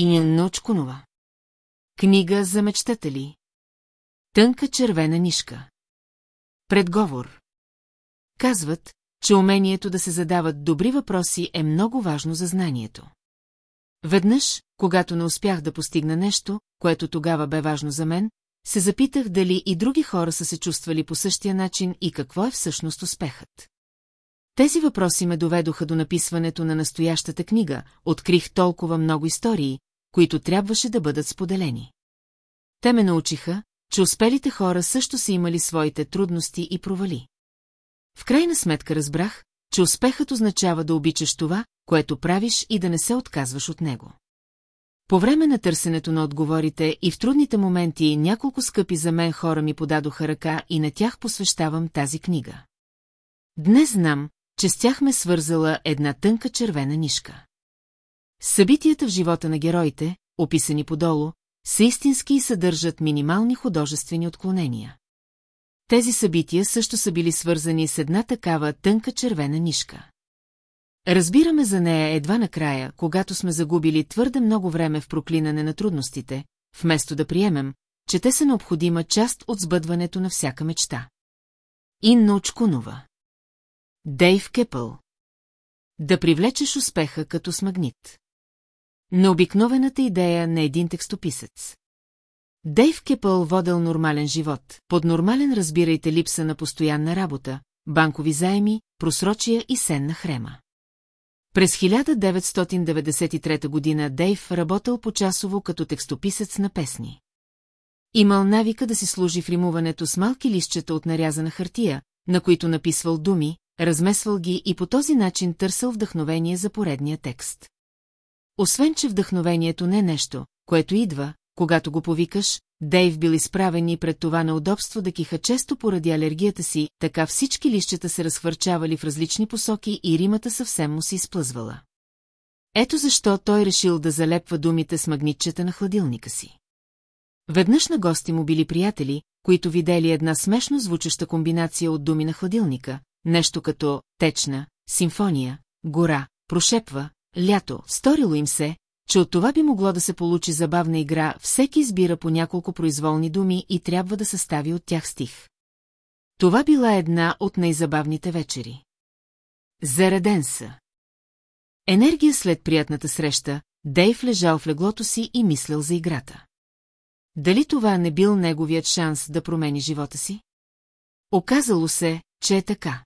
И Научкунова. Книга за мечтатели. Тънка червена нишка. Предговор. Казват, че умението да се задават добри въпроси е много важно за знанието. Веднъж, когато не успях да постигна нещо, което тогава бе важно за мен, се запитах дали и други хора са се чувствали по същия начин и какво е всъщност успехът. Тези въпроси ме доведоха до написването на настоящата книга, открих толкова много истории, които трябваше да бъдат споделени. Те ме научиха, че успелите хора също са имали своите трудности и провали. В крайна сметка разбрах, че успехът означава да обичаш това, което правиш и да не се отказваш от него. По време на търсенето на отговорите и в трудните моменти няколко скъпи за мен хора ми подадоха ръка и на тях посвещавам тази книга. Днес знам, че с тях ме свързала една тънка червена нишка. Събитията в живота на героите, описани подолу, са истински и съдържат минимални художествени отклонения. Тези събития също са били свързани с една такава тънка червена нишка. Разбираме за нея едва накрая, когато сме загубили твърде много време в проклинане на трудностите, вместо да приемем, че те са необходима част от сбъдването на всяка мечта. Инна Очкунова Дейв Кепъл Да привлечеш успеха като с магнит. Необикновената идея на един текстописец. Дейв Кепъл водел нормален живот, под нормален разбирайте липса на постоянна работа, банкови заеми, просрочия и сенна хрема. През 1993 година Дейв работил почасово като текстописец на песни. Имал навика да си служи в римуването с малки листчета от нарязана хартия, на които написвал думи, размесвал ги и по този начин търсил вдъхновение за поредния текст. Освен, че вдъхновението не е нещо, което идва, когато го повикаш, Дейв бил изправен и пред това неудобство да киха често поради алергията си, така всички лищата се разхвърчавали в различни посоки и римата съвсем му се изплъзвала. Ето защо той решил да залепва думите с магнитчета на хладилника си. Веднъж на гости му били приятели, които видели една смешно звучаща комбинация от думи на хладилника, нещо като течна, симфония, гора, прошепва, лято, сторило им се, че от това би могло да се получи забавна игра, всеки избира по няколко произволни думи и трябва да състави от тях стих. Това била една от най-забавните вечери. Зареден са. Енергия след приятната среща, Дейв лежал в леглото си и мислял за играта. Дали това не бил неговият шанс да промени живота си? Оказало се, че е така.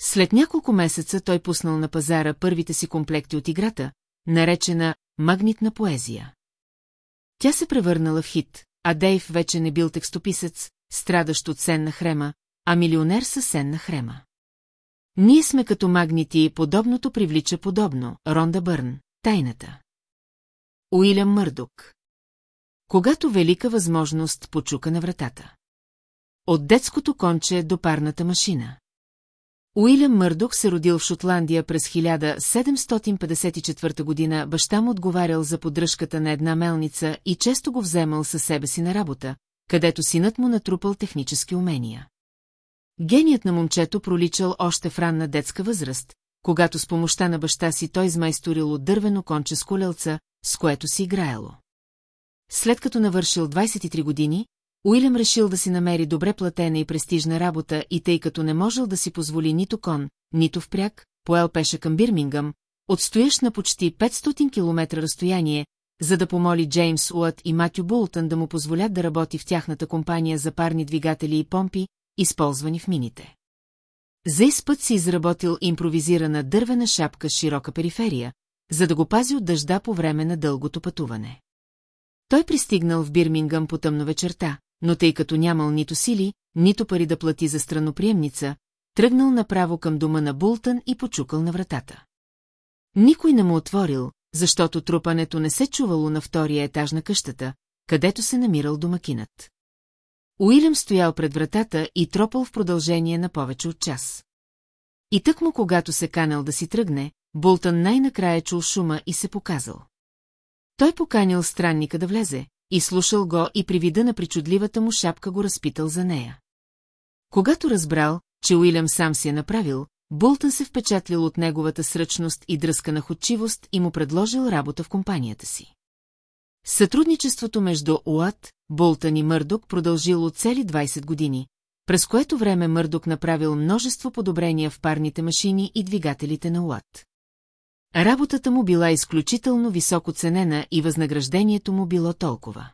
След няколко месеца той пуснал на пазара първите си комплекти от играта, наречена «Магнитна поезия». Тя се превърнала в хит, а Дейв вече не бил текстописец, страдащ от сенна хрема, а милионер със сенна хрема. Ние сме като магнити и подобното привлича подобно, Ронда Бърн, тайната. Уилям Мърдок. Когато велика възможност почука на вратата. От детското конче до парната машина. Уилям Мърдок се родил в Шотландия през 1754 година, баща му отговарял за поддръжката на една мелница и често го вземал със себе си на работа, където синът му натрупал технически умения. Геният на момчето проличал още в ранна детска възраст, когато с помощта на баща си той измайсторил от дървено конче с колелца, с което си играело. След като навършил 23 години, Уилям решил да си намери добре платена и престижна работа и тъй като не можел да си позволи нито кон, нито впряг, поел пеше към Бирмингъм, отстояш на почти 500 км разстояние, за да помоли Джеймс Уът и Матю Бултън да му позволят да работи в тяхната компания за парни двигатели и помпи, използвани в мините. За изпът си изработил импровизирана дървена шапка с широка периферия, за да го пази от дъжда по време на дългото пътуване. Той пристигнал в Бирмингъм по тъмно вечерта, но тъй като нямал нито сили, нито пари да плати за страноприемница, тръгнал направо към дома на Бултън и почукал на вратата. Никой не му отворил, защото трупането не се чувало на втория етаж на къщата, където се намирал домакинът. Уилям стоял пред вратата и тропал в продължение на повече от час. И тък му, когато се канал да си тръгне, Бултън най-накрая чул шума и се показал. Той поканил странника да влезе, и слушал го и при вида на причудливата му шапка го разпитал за нея. Когато разбрал, че Уилям сам си е направил, Бултън се впечатлил от неговата сръчност и дръска на ходчивост и му предложил работа в компанията си. Сътрудничеството между Уат, Болтън и Мърдок продължило цели 20 години, през което време Мърдок направил множество подобрения в парните машини и двигателите на Уат. Работата му била изключително високо ценена и възнаграждението му било толкова.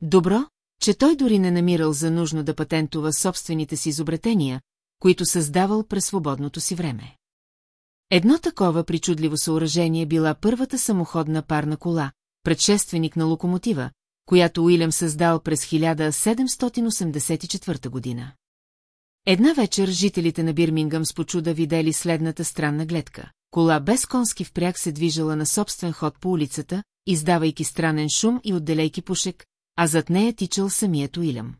Добро, че той дори не намирал за нужно да патентува собствените си изобретения, които създавал през свободното си време. Едно такова причудливо съоръжение била първата самоходна парна кола, предшественик на локомотива, която Уилям създал през 1784 година. Една вечер жителите на Бирмингъм с почуда видели следната странна гледка. Кола без конски впряг се движала на собствен ход по улицата, издавайки странен шум и отделейки пушек, а зад нея тичал самият Уилям.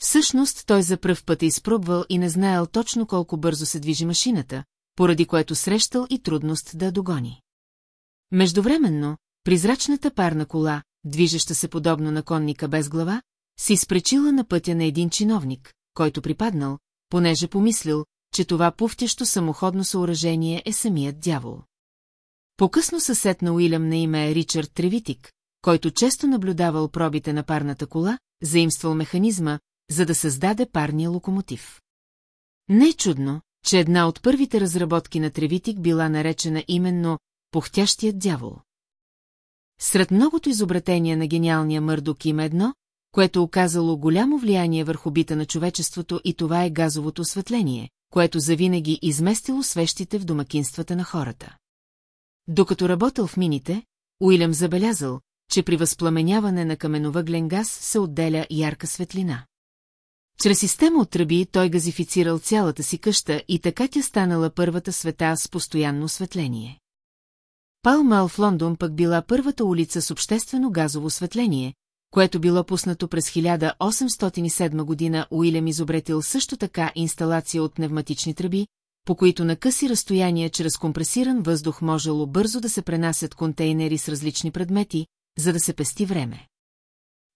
Всъщност той за пръв път е изпробвал и не знаел точно колко бързо се движи машината, поради което срещал и трудност да догони. Междувременно, призрачната парна кола, движеща се подобно на конника без глава, си изпречила на пътя на един чиновник, който припаднал, понеже помислил, че това пуфтящо самоходно съоръжение е самият дявол. По-късно съсед на Уилям на име е Ричард Тревитик, който често наблюдавал пробите на парната кола, заимствал механизма, за да създаде парния локомотив. Не е чудно, че една от първите разработки на Тревитик била наречена именно «Похтящият дявол». Сред многото изобретения на гениалния Мърдок има едно, което оказало голямо влияние върху бита на човечеството и това е газовото осветление, което завинаги изместило свещите в домакинствата на хората. Докато работил в мините, Уилям забелязал, че при възпламеняване на каменовъглен газ се отделя ярка светлина. Чрез система от тръби той газифицирал цялата си къща и така тя станала първата света с постоянно осветление. Палмал в Лондон пък била първата улица с обществено газово осветление, което било пуснато през 1807 година Уилям изобретил също така инсталация от пневматични тръби, по които на къси разстояния чрез компресиран въздух можело бързо да се пренасят контейнери с различни предмети, за да се пести време.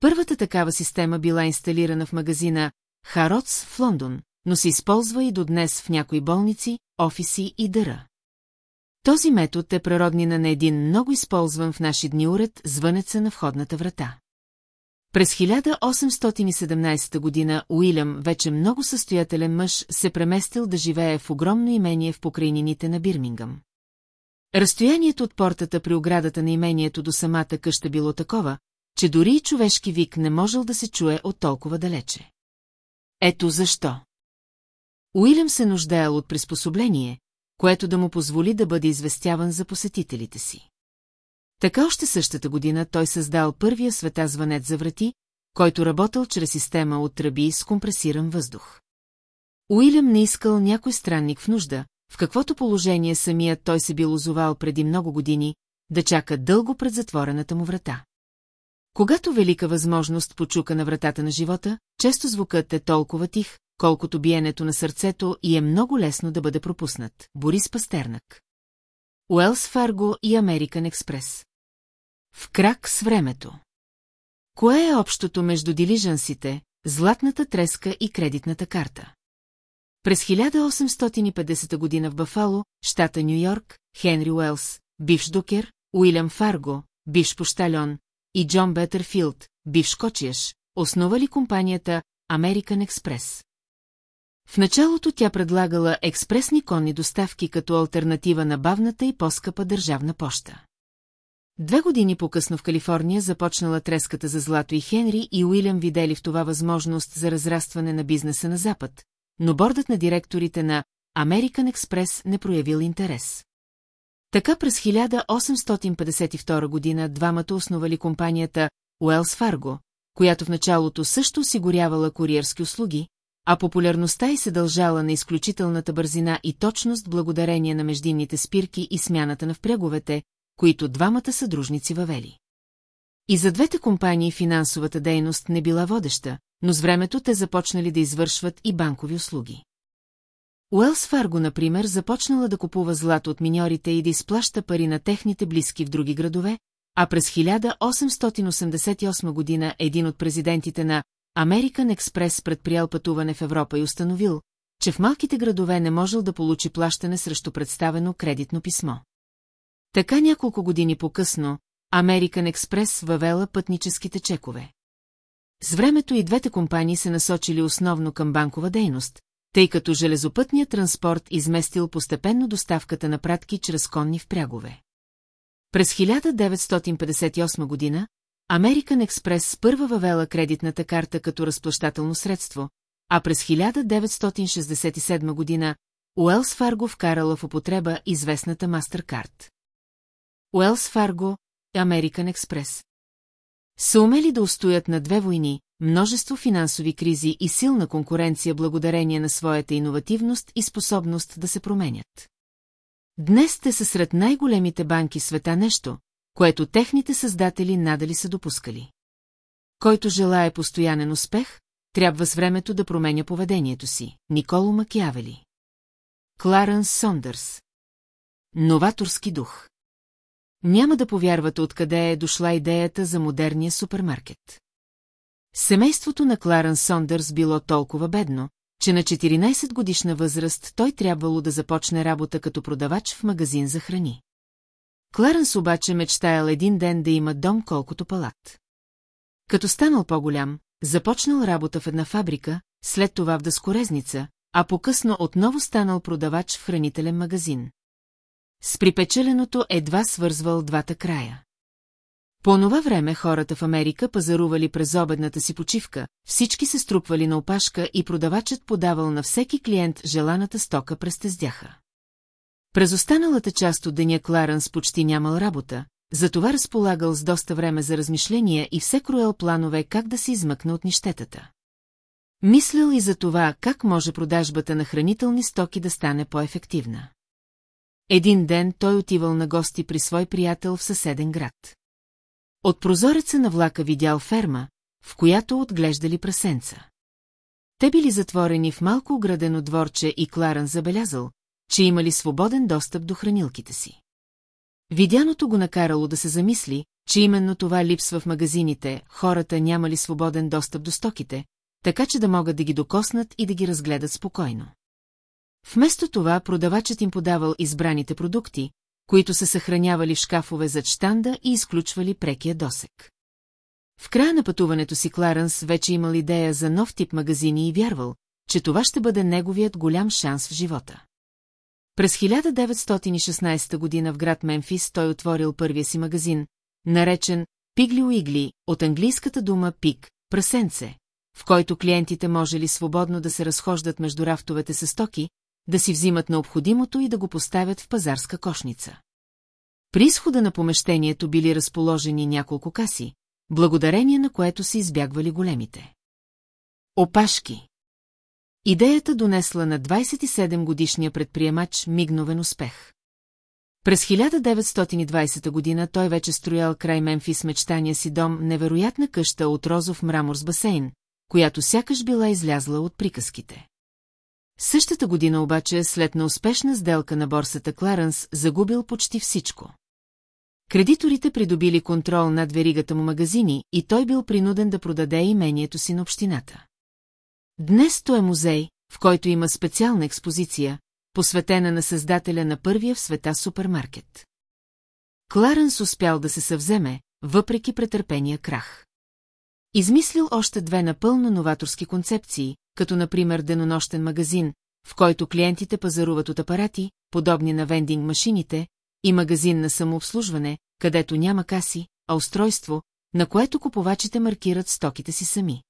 Първата такава система била инсталирана в магазина Харотс в Лондон, но се използва и до днес в някои болници, офиси и дъра. Този метод е природнина на един много използван в наши дни уред звънеца на входната врата. През 1817 година Уилям, вече много състоятелен мъж, се преместил да живее в огромно имение в покрайнините на Бирмингъм. Разстоянието от портата при оградата на имението до самата къща било такова, че дори и човешки вик не можел да се чуе от толкова далече. Ето защо. Уилям се нуждаел от приспособление, което да му позволи да бъде известяван за посетителите си. Така още същата година той създал първия света звънец за врати, който работил чрез система от тръби с компресиран въздух. Уилям не искал някой странник в нужда, в каквото положение самият той се бил озовал преди много години, да чака дълго пред затворената му врата. Когато велика възможност почука на вратата на живота, често звукът е толкова тих, колкото биенето на сърцето и е много лесно да бъде пропуснат. Борис Пастернак Уелс Фарго и Американ Експрес В крак с времето Кое е общото между дилижансите, златната треска и кредитната карта? През 1850 година в Бафало, щата Нью-Йорк, Хенри Уелс, бивш докер, Уилям Фарго, бивш пощальон, и Джон Бетърфилд, бивш кочияш, основали компанията American Express. В началото тя предлагала експресни конни доставки като альтернатива на бавната и по-скъпа държавна поща. Две години по-късно в Калифорния започнала треската за Злато и Хенри и Уилям видели в това възможност за разрастване на бизнеса на Запад, но бордът на директорите на American Express не проявил интерес. Така през 1852 година двамата основали компанията Уелс Фарго, която в началото също осигурявала куриерски услуги, а популярността й се дължала на изключителната бързина и точност благодарение на междинните спирки и смяната на впряговете, които двамата съдружници въвели. И за двете компании финансовата дейност не била водеща, но с времето те започнали да извършват и банкови услуги. Уелс Фарго, например, започнала да купува злато от миньорите и да изплаща пари на техните близки в други градове, а през 1888 година един от президентите на American Express предприял пътуване в Европа и установил, че в малките градове не можел да получи плащане срещу представено кредитно писмо. Така няколко години по-късно, American Express въвела пътническите чекове. С времето и двете компании се насочили основно към банкова дейност, тъй като железопътният транспорт изместил постепенно доставката на пратки чрез конни впрягове. През 1958 година American Express първа въвела кредитната карта като разплащателно средство, а през 1967 година Уелс Фарго вкарала в употреба известната MasterCard. Уелс Фарго, American Express. Са умели да устоят на две войни, множество финансови кризи и силна конкуренция благодарение на своята иновативност и способност да се променят. Днес те са сред най-големите банки света нещо, което техните създатели надали са допускали. Който желая постоянен успех, трябва с времето да променя поведението си. Николо Макиавели. Кларенс Сондърс. Новаторски дух. Няма да повярвате откъде е дошла идеята за модерния супермаркет. Семейството на Кларен Сондърс било толкова бедно, че на 14 годишна възраст той трябвало да започне работа като продавач в магазин за храни. Кларенс обаче мечтаял един ден да има дом колкото палат. Като станал по-голям, започнал работа в една фабрика, след това в дъскорезница, а по-късно отново станал продавач в хранителен магазин. С припечеленото едва свързвал двата края. По това време хората в Америка пазарували през обедната си почивка, всички се струпвали на опашка и продавачът подавал на всеки клиент желаната стока през тездяха. През останалата част от деня Кларенс почти нямал работа, затова разполагал с доста време за размишления и все кроел планове как да се измъкне от нищетата. Мислял и за това, как може продажбата на хранителни стоки да стане по-ефективна. Един ден той отивал на гости при свой приятел в съседен град. От прозореца на влака видял ферма, в която отглеждали прасенца. Те били затворени в малко оградено дворче и Кларен забелязал, че имали свободен достъп до хранилките си. Видяното го накарало да се замисли, че именно това липсва в магазините, хората нямали свободен достъп до стоките, така че да могат да ги докоснат и да ги разгледат спокойно. Вместо това продавачът им подавал избраните продукти, които се съхранявали в шкафове зад штанда и изключвали прекия досек. В края на пътуването си Кларенс вече имал идея за нов тип магазини и вярвал, че това ще бъде неговият голям шанс в живота. През 1916 година в град Мемфис той отворил първия си магазин, наречен Пигли Уигли, от английската дума пик, прасенце, в който клиентите можели свободно да се разхождат между рафтовете с стоки, да си взимат необходимото и да го поставят в пазарска кошница. При изхода на помещението били разположени няколко каси, благодарение на което се избягвали големите. Опашки Идеята донесла на 27-годишния предприемач мигновен успех. През 1920 година той вече строял край Мемфис мечтания си дом невероятна къща от розов мрамор с басейн, която сякаш била излязла от приказките. Същата година обаче, след на успешна сделка на борсата Кларенс, загубил почти всичко. Кредиторите придобили контрол над веригата му магазини и той бил принуден да продаде имението си на общината. Днес то е музей, в който има специална експозиция, посветена на създателя на първия в света супермаркет. Кларенс успял да се съвземе, въпреки претърпения крах. Измислил още две напълно новаторски концепции, като например денонощен магазин, в който клиентите пазаруват от апарати, подобни на вендинг машините, и магазин на самообслужване, където няма каси, а устройство, на което купувачите маркират стоките си сами.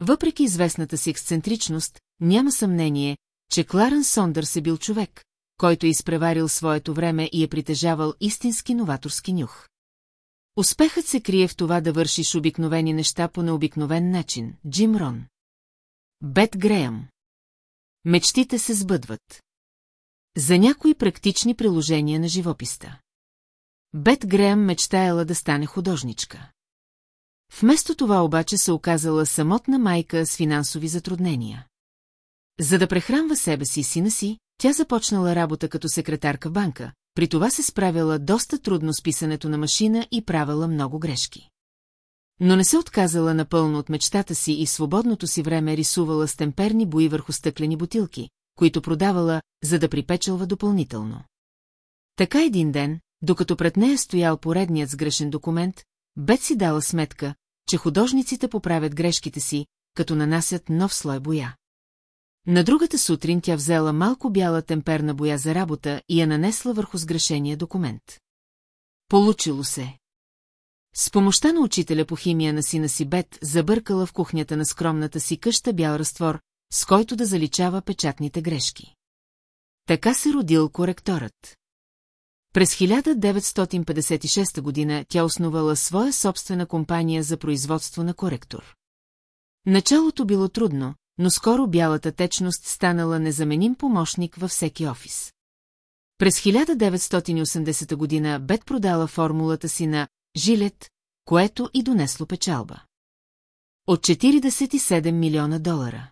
Въпреки известната си ексцентричност, няма съмнение, че Кларен Сондърс е бил човек, който е изпреварил своето време и е притежавал истински новаторски нюх. Успехът се крие в това да вършиш обикновени неща по необикновен начин. Джим Рон. Бет Греъм. Мечтите се сбъдват. За някои практични приложения на живописта. Бет Греъм мечтаяла да стане художничка. Вместо това обаче се оказала самотна майка с финансови затруднения. За да прехранва себе си и сина си, тя започнала работа като секретарка банка, при това се справяла доста трудно с писането на машина и правила много грешки. Но не се отказала напълно от мечтата си и свободното си време рисувала стемперни бои върху стъклени бутилки, които продавала, за да припечелва допълнително. Така един ден, докато пред нея стоял поредният сгрешен документ, Бет си дала сметка, че художниците поправят грешките си, като нанасят нов слой боя. На другата сутрин тя взела малко бяла темперна боя за работа и я нанесла върху сгрешения документ. Получило се. С помощта на учителя по химия на сина си Бет забъркала в кухнята на скромната си къща бял разтвор, с който да заличава печатните грешки. Така се родил коректорът. През 1956 година тя основала своя собствена компания за производство на коректор. Началото било трудно, но скоро бялата течност станала незаменим помощник във всеки офис. През 1980 година Бет продала формулата си на Жилет, което и донесло печалба. От 47 милиона долара.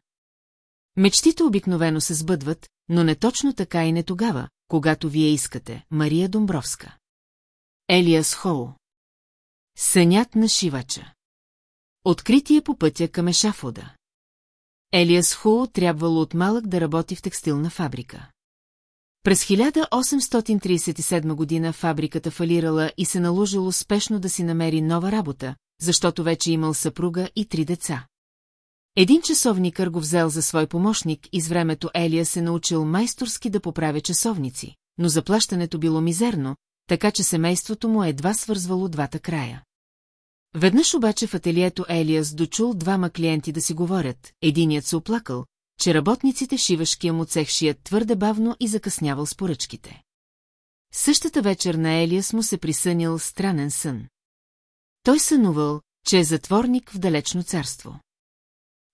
Мечтите обикновено се сбъдват, но не точно така и не тогава, когато вие искате, Мария Домбровска. Елиас Хоу. Сънят на шивача. Откритие по пътя към Ешафода. Елиас Хоу трябвало от малък да работи в текстилна фабрика. През 1837 година фабриката фалирала и се наложило спешно да си намери нова работа, защото вече имал съпруга и три деца. Един часовникър го взел за свой помощник и с времето Елия се научил майсторски да поправя часовници, но заплащането било мизерно, така че семейството му едва свързвало двата края. Веднъж обаче в ателието Елиас дочул двама клиенти да си говорят, единият се оплакал, че работниците шивашкия му цех шият твърде бавно и закъснявал с поръчките. Същата вечер на Елиас му се присънил странен сън. Той сънувал, че е затворник в далечно царство.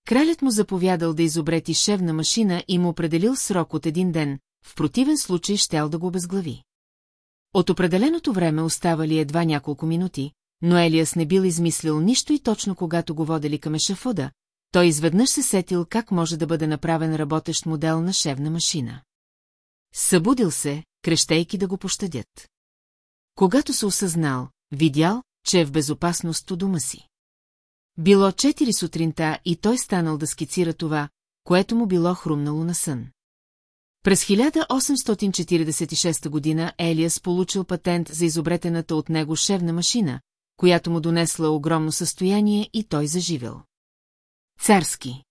Кралят му заповядал да изобрети шевна машина и му определил срок от един ден, в противен случай щял да го обезглави. От определеното време оставали едва няколко минути, но Елиас не бил измислил нищо и точно когато го водели към ешафода, той изведнъж се сетил как може да бъде направен работещ модел на шевна машина. Събудил се, крещейки да го пощадят. Когато се осъзнал, видял, че е в безопасност у дома си. Било четири сутринта и той станал да скицира това, което му било хрумнало на сън. През 1846 година Елиас получил патент за изобретената от него шевна машина, която му донесла огромно състояние и той заживел. Царски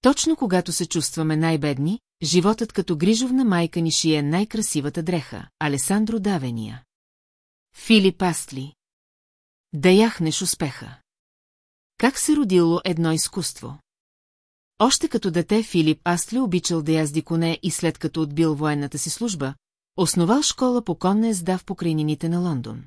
Точно когато се чувстваме най-бедни, животът като грижовна майка ни шие най-красивата дреха, Алесандро Давения. Филип Астли Да яхнеш успеха Как се родило едно изкуство? Още като дете Филип Астли обичал да язди коне и след като отбил военната си служба, основал школа по конна езда в покрайнините на Лондон.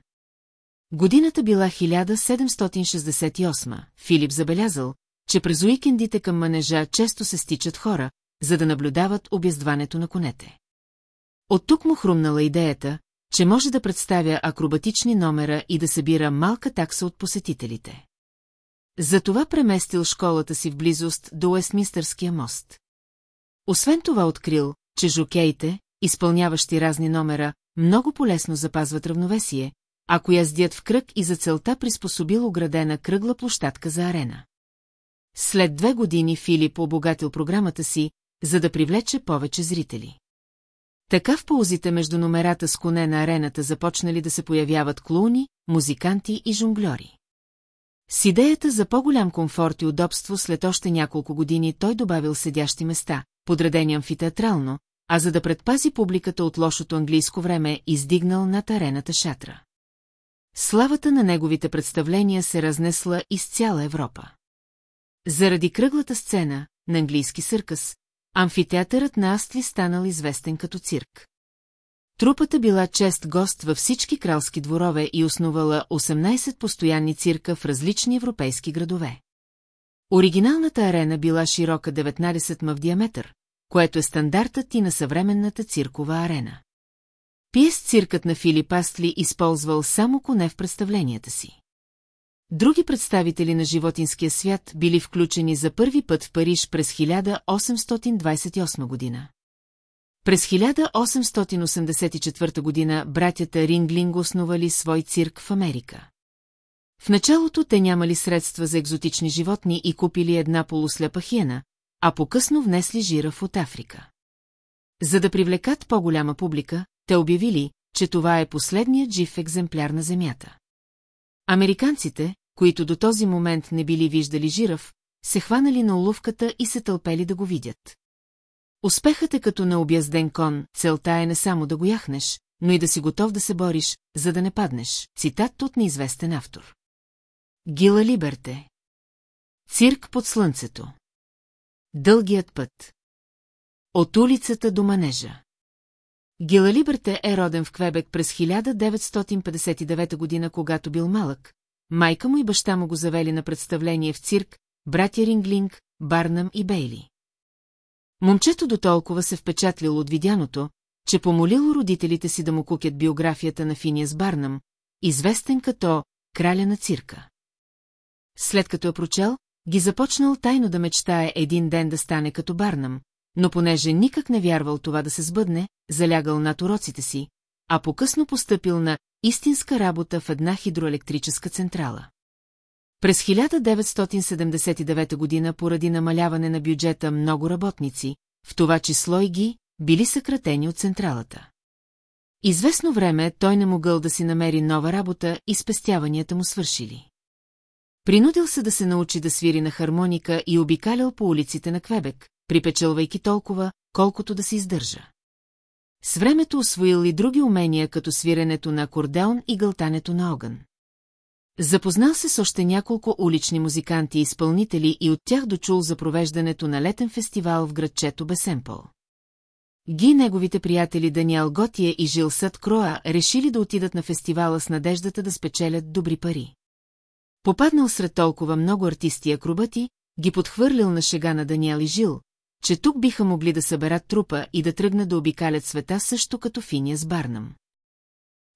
Годината била 1768. Филип забелязал, че през уикендите към манежа често се стичат хора, за да наблюдават обяздването на конете. От тук му хрумнала идеята, че може да представя акробатични номера и да събира малка такса от посетителите. Затова преместил школата си в близост до Уестминстърския мост. Освен това открил, че жокеите, изпълняващи разни номера, много полезно запазват равновесие, ако яздят в кръг и за целта приспособил оградена кръгла площадка за арена. След две години Филип обогатил програмата си, за да привлече повече зрители. Така в ползите между номерата с коне на арената започнали да се появяват клоуни, музиканти и жонглери. С идеята за по-голям комфорт и удобство след още няколко години той добавил седящи места, подредени амфитеатрално, а за да предпази публиката от лошото английско време, издигнал над арената шатра. Славата на неговите представления се разнесла из цяла Европа. Заради кръглата сцена, на английски съркъс, амфитеатърът на Астли станал известен като цирк. Трупата била чест гост във всички кралски дворове и основала 18 постоянни цирка в различни европейски градове. Оригиналната арена била широка 19 м в диаметър, което е стандартът и на съвременната циркова арена. Пиес циркът на Филип Астли използвал само коне в представленията си. Други представители на животинския свят били включени за първи път в Париж през 1828 година. През 1884 година братята Ринглинг основали свой цирк в Америка. В началото те нямали средства за екзотични животни и купили една полуслепа хиена, а по-късно внесли жираф от Африка. За да привлекат по-голяма публика, те обявили, че това е последният жив екземпляр на Земята. Американците, които до този момент не били виждали жираф, се хванали на уловката и се тълпели да го видят. Успехът е като на обязден кон, целта е не само да го яхнеш, но и да си готов да се бориш, за да не паднеш. Цитат от неизвестен автор. Гила Либерте Цирк под слънцето Дългият път От улицата до манежа Гила Либерте е роден в Квебек през 1959 година, когато бил малък. Майка му и баща му го завели на представление в цирк, братя Ринглинг, Барнам и Бейли. Момчето до толкова се впечатлило от видяното, че помолило родителите си да му кукят биографията на Финиас Барнам, известен като «Краля на цирка». След като е прочел, ги започнал тайно да мечтае един ден да стане като Барнам, но понеже никак не вярвал това да се сбъдне, залягал над уроците си, а по-късно постъпил на истинска работа в една хидроелектрическа централа. През 1979 година поради намаляване на бюджета много работници, в това число и ги, били съкратени от централата. Известно време той не могъл да си намери нова работа и спестяванията му свършили. Принудил се да се научи да свири на хармоника и обикалял по улиците на Квебек, припечелвайки толкова, колкото да се издържа. С времето освоил и други умения, като свиренето на акордеон и гълтането на огън. Запознал се с още няколко улични музиканти и изпълнители и от тях дочул за провеждането на летен фестивал в градчето Бесемпъл. Ги неговите приятели Даниел Готия и Жил Съд Кроа решили да отидат на фестивала с надеждата да спечелят добри пари. Попаднал сред толкова много артисти и акробати, ги подхвърлил на шега на Даниел и Жил, че тук биха могли да съберат трупа и да тръгнат да обикалят света също като Финия с Барнам.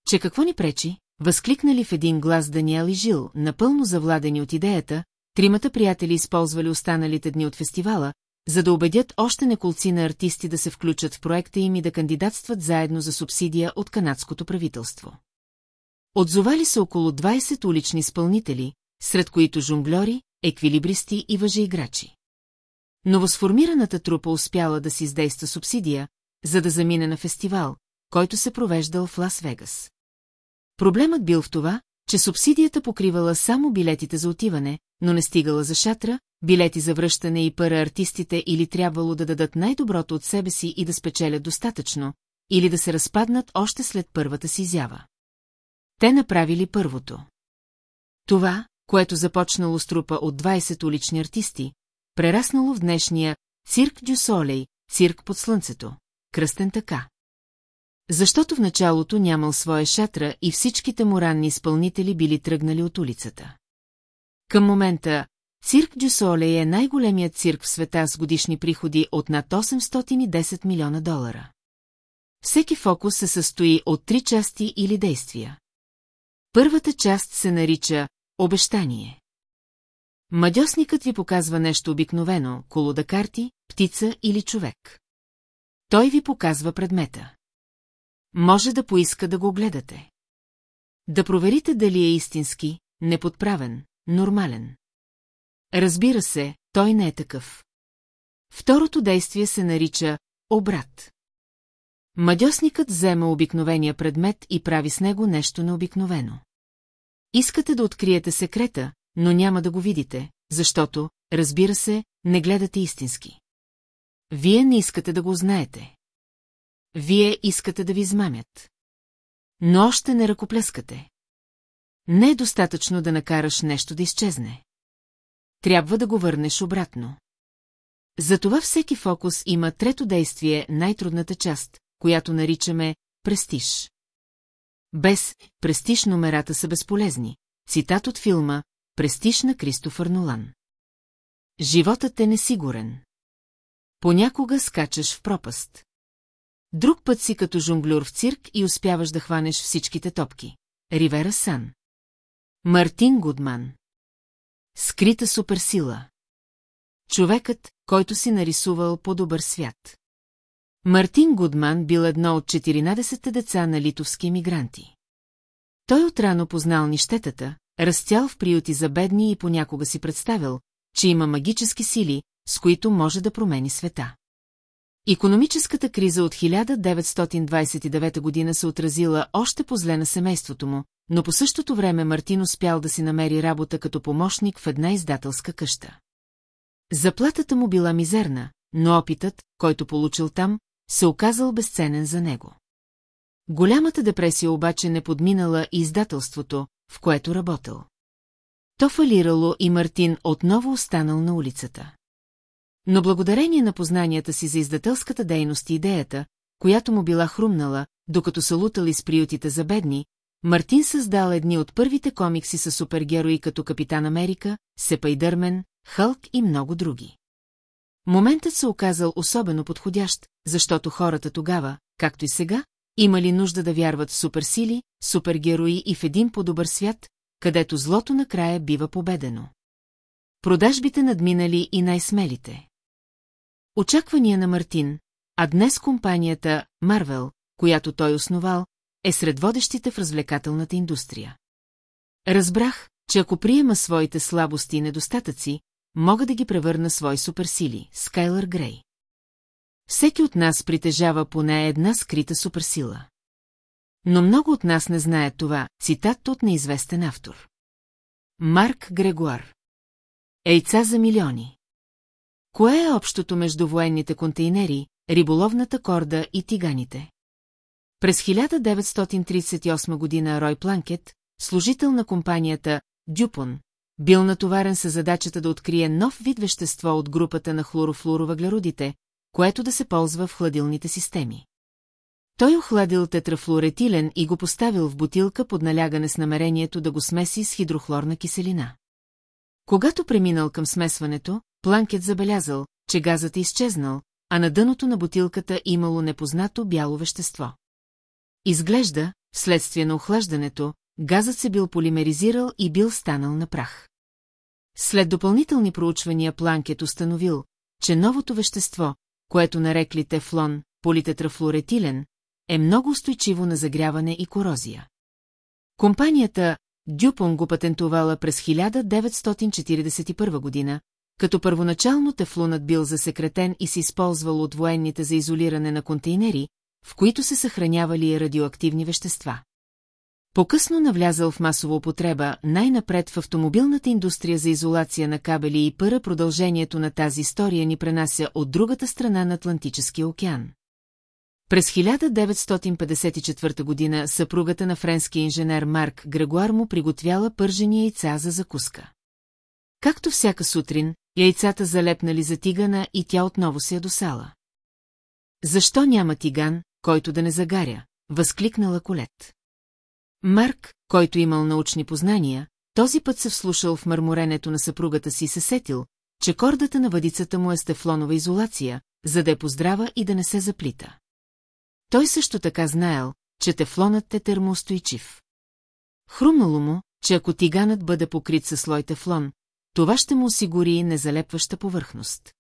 Че какво ни пречи, възкликнали в един глас Даниел и Жил, напълно завладени от идеята, тримата приятели използвали останалите дни от фестивала, за да убедят още неколци на артисти да се включат в проекта им и да кандидатстват заедно за субсидия от канадското правителство. Отзовали се около 20 улични изпълнители, сред които жонглери, еквилибристи и въжеиграчи. Новосформираната трупа успяла да си издейства субсидия, за да замине на фестивал, който се провеждал в Лас-Вегас. Проблемът бил в това, че субсидията покривала само билетите за отиване, но не стигала за шатра, билети за връщане и пара артистите или трябвало да дадат най-доброто от себе си и да спечелят достатъчно, или да се разпаднат още след първата си изява. Те направили първото. Това, което започнало с трупа от 20 улични артисти, прераснало в днешния цирк дю солей, цирк под слънцето, кръстен така. Защото в началото нямал своя шатра и всичките му ранни изпълнители били тръгнали от улицата. Към момента Цирк дю Солей е най-големият цирк в света с годишни приходи от над 810 милиона долара. Всеки фокус се състои от три части или действия. Първата част се нарича обещание. Мадьосникът ви показва нещо обикновено, колода карти, птица или човек. Той ви показва предмета. Може да поиска да го гледате. Да проверите дали е истински, неподправен, нормален. Разбира се, той не е такъв. Второто действие се нарича обрат. Мадьосникът взема обикновения предмет и прави с него нещо необикновено. Искате да откриете секрета, но няма да го видите, защото, разбира се, не гледате истински. Вие не искате да го знаете. Вие искате да ви измамят. Но още не ръкопляскате. Не е достатъчно да накараш нещо да изчезне. Трябва да го върнеш обратно. Затова всеки фокус има трето действие, най-трудната част, която наричаме престиж. Без престиж номерата са безполезни. Цитат от филма Престиж на Кристофър Нолан. Животът е несигурен. Понякога скачаш в пропаст. Друг път си като жонглюр в цирк и успяваш да хванеш всичките топки. Ривера Сан. Мартин Гудман. Скрита суперсила. Човекът, който си нарисувал по-добър свят. Мартин Гудман бил едно от 14 деца на литовски емигранти. Той отрано познал нищетата, разцял в приюти за бедни и понякога си представил, че има магически сили, с които може да промени света. Икономическата криза от 1929 година се отразила още по-зле на семейството му, но по същото време Мартин успял да си намери работа като помощник в една издателска къща. Заплатата му била мизерна, но опитът, който получил там, се оказал безценен за него. Голямата депресия обаче не подминала и издателството, в което работил. То фалирало и Мартин отново останал на улицата. Но благодарение на познанията си за издателската дейност и идеята, която му била хрумнала, докато са лутали с приютите за бедни, Мартин създал едни от първите комикси с супергерои като Капитан Америка, Сепайдърмен, Хълк и много други. Моментът се оказал особено подходящ, защото хората тогава, както и сега, имали нужда да вярват в суперсили, супергерои и в един по-добър свят, където злото накрая бива победено. Продажбите надминали и най-смелите. Очаквания на Мартин, а днес компанията Марвел, която той основал, е сред водещите в развлекателната индустрия. Разбрах, че ако приема своите слабости и недостатъци, мога да ги превърна свои суперсили, Скайлър Грей. Всеки от нас притежава поне една скрита суперсила. Но много от нас не знаят това, цитат от неизвестен автор. Марк Грегуар Ейца за милиони Кое е общото между военните контейнери, риболовната корда и тиганите? През 1938 година Рой Планкет, служител на компанията Дюпон, бил натоварен с задачата да открие нов вид вещество от групата на хлорофлуровъглеродите, което да се ползва в хладилните системи. Той охладил тетрафлуоретилен и го поставил в бутилка под налягане с намерението да го смеси с хидрохлорна киселина. Когато преминал към смесването, Планкет забелязал, че газът е изчезнал, а на дъното на бутилката имало непознато бяло вещество. Изглежда, вследствие на охлаждането, газът се бил полимеризирал и бил станал на прах. След допълнителни проучвания Планкет установил, че новото вещество, което нарекли тефлон, политетрафлуретилен, е много устойчиво на загряване и корозия. Компанията Дюпон го патентовала през 1941 година, като първоначално тефлунът бил засекретен и се използвал от военните за изолиране на контейнери, в които се съхранявали радиоактивни вещества. По-късно навлязал в масова употреба, най-напред в автомобилната индустрия за изолация на кабели и пъра продължението на тази история ни пренася от другата страна на Атлантическия океан. През 1954 година съпругата на френския инженер Марк Грегуар му приготвяла пържени яйца за закуска. Както всяка сутрин, яйцата залепнали за тигана и тя отново се ядосала. Защо няма тиган, който да не загаря? Възкликнала Колет. Марк, който имал научни познания, този път се вслушал в мърморенето на съпругата си и се сетил, че кордата на въдицата му е стефлонова изолация, за да е поздрава и да не се заплита. Той също така знаел, че тефлонът е термоустойчив. Хрумнало му, че ако тиганът бъде покрит със слой тефлон, това ще му осигури незалепваща повърхност.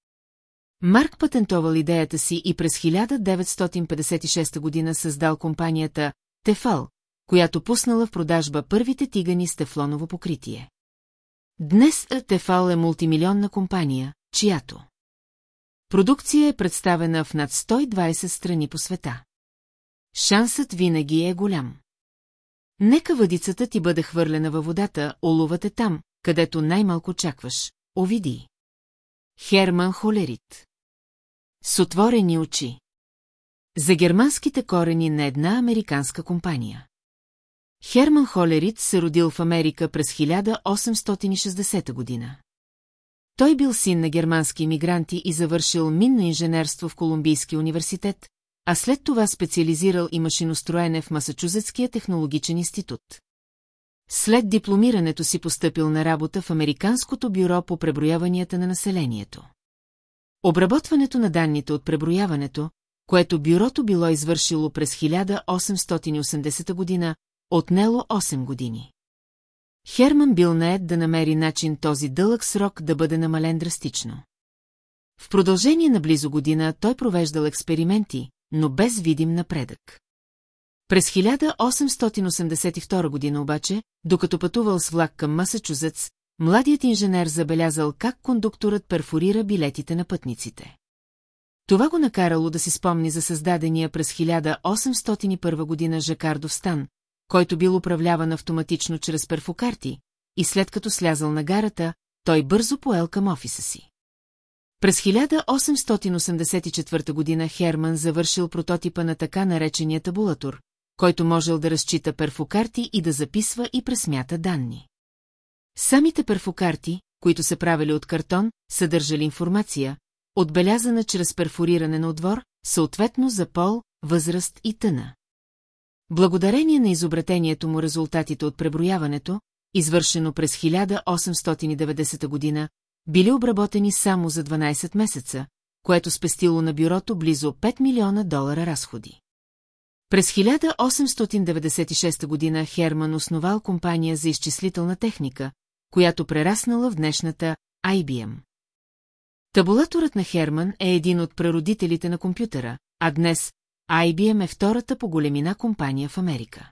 Марк патентовал идеята си и през 1956 година създал компанията Тефал, която пуснала в продажба първите тигани с тефлоново покритие. Днес Тефал е мултимилионна компания, чиято продукция е представена в над 120 страни по света. Шансът винаги е голям. Нека въдицата ти бъде хвърлена във водата, олувате там, където най-малко чакваш. Овиди. Херман Холерит. С отворени очи. За германските корени на една американска компания. Херман Холерит се родил в Америка през 1860 година. Той бил син на германски иммигранти и завършил минно инженерство в Колумбийския университет, а след това специализирал и машиностроене в Масачузетския технологичен институт. След дипломирането си постъпил на работа в Американското бюро по преброяванията на населението. Обработването на данните от преброяването, което бюрото било извършило през 1880 година, отнело 8 години. Херман бил наед да намери начин този дълъг срок да бъде намален драстично. В продължение на близо година той провеждал експерименти, но без видим напредък. През 1882 година обаче, докато пътувал с влак към Масачузетс, младият инженер забелязал как кондукторът перфорира билетите на пътниците. Това го накарало да си спомни за създадения през 1801 година Жакардов стан, който бил управляван автоматично чрез перфокарти, и след като слязал на гарата, той бързо поел към офиса си. През 1884 година Херман завършил прототипа на така наречения табулатор, който можел да разчита перфокарти и да записва и пресмята данни. Самите перфокарти, които се правили от картон, съдържали информация, отбелязана чрез перфориране на отвор, съответно за пол, възраст и тъна. Благодарение на изобретението му резултатите от преброяването, извършено през 1890 година, били обработени само за 12 месеца, което спестило на бюрото близо 5 милиона долара разходи. През 1896 година Херман основал компания за изчислителна техника, която прераснала в днешната IBM. Табулаторът на Херман е един от прародителите на компютъра, а днес IBM е втората по големина компания в Америка.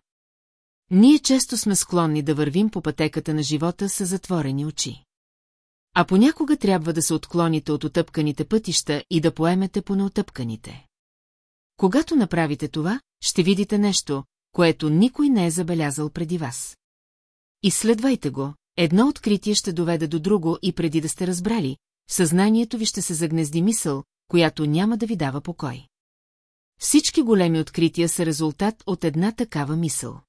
Ние често сме склонни да вървим по пътеката на живота с затворени очи. А понякога трябва да се отклоните от отъпканите пътища и да поемете по неотъпканите. Когато направите това, ще видите нещо, което никой не е забелязал преди вас. Изследвайте го, едно откритие ще доведе до друго и преди да сте разбрали, в съзнанието ви ще се загнезди мисъл, която няма да ви дава покой. Всички големи открития са резултат от една такава мисъл.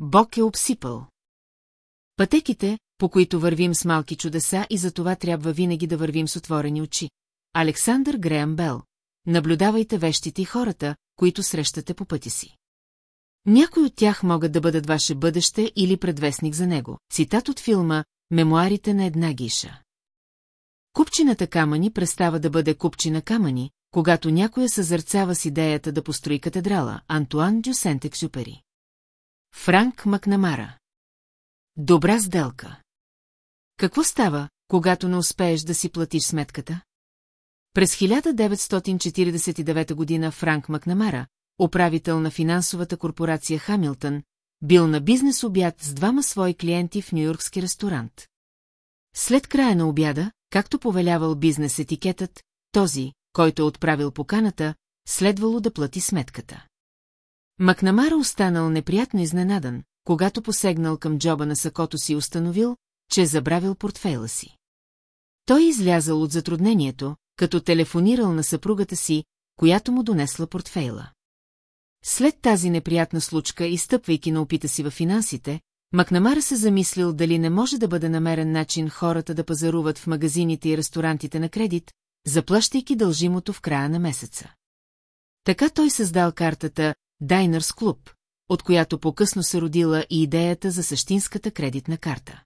Бог е обсипал. Пътеките, по които вървим с малки чудеса и за това трябва винаги да вървим с отворени очи. Александър Греъм Бел. Наблюдавайте вещите и хората, които срещате по пътя си. Някои от тях могат да бъдат ваше бъдеще или предвестник за него. Цитат от филма «Мемуарите на една гиша». Купчината камъни престава да бъде купчина камъни, когато някоя съзърцава с идеята да построи катедрала, Антуан Дюсент Ексюпери. Франк Макнамара. Добра сделка. Какво става, когато не успееш да си платиш сметката? През 1949 година Франк Макнамара, управител на финансовата корпорация Хамилтън, бил на бизнес обяд с двама свои клиенти в нюйоркски ресторант. След края на обяда, както повелявал бизнес етикетът, този, който е отправил поканата, следвало да плати сметката. Макнамара останал неприятно изненадан, когато посегнал към джоба на сакото си и установил, че е забравил портфейла си. Той излязал от затруднението, като телефонирал на съпругата си, която му донесла портфейла. След тази неприятна случка и стъпвайки на опита си в финансите, Макнамара се замислил дали не може да бъде намерен начин хората да пазаруват в магазините и ресторантите на кредит, заплащайки дължимото в края на месеца. Така той създал картата Diners Club, от която по-късно се родила и идеята за същинската кредитна карта.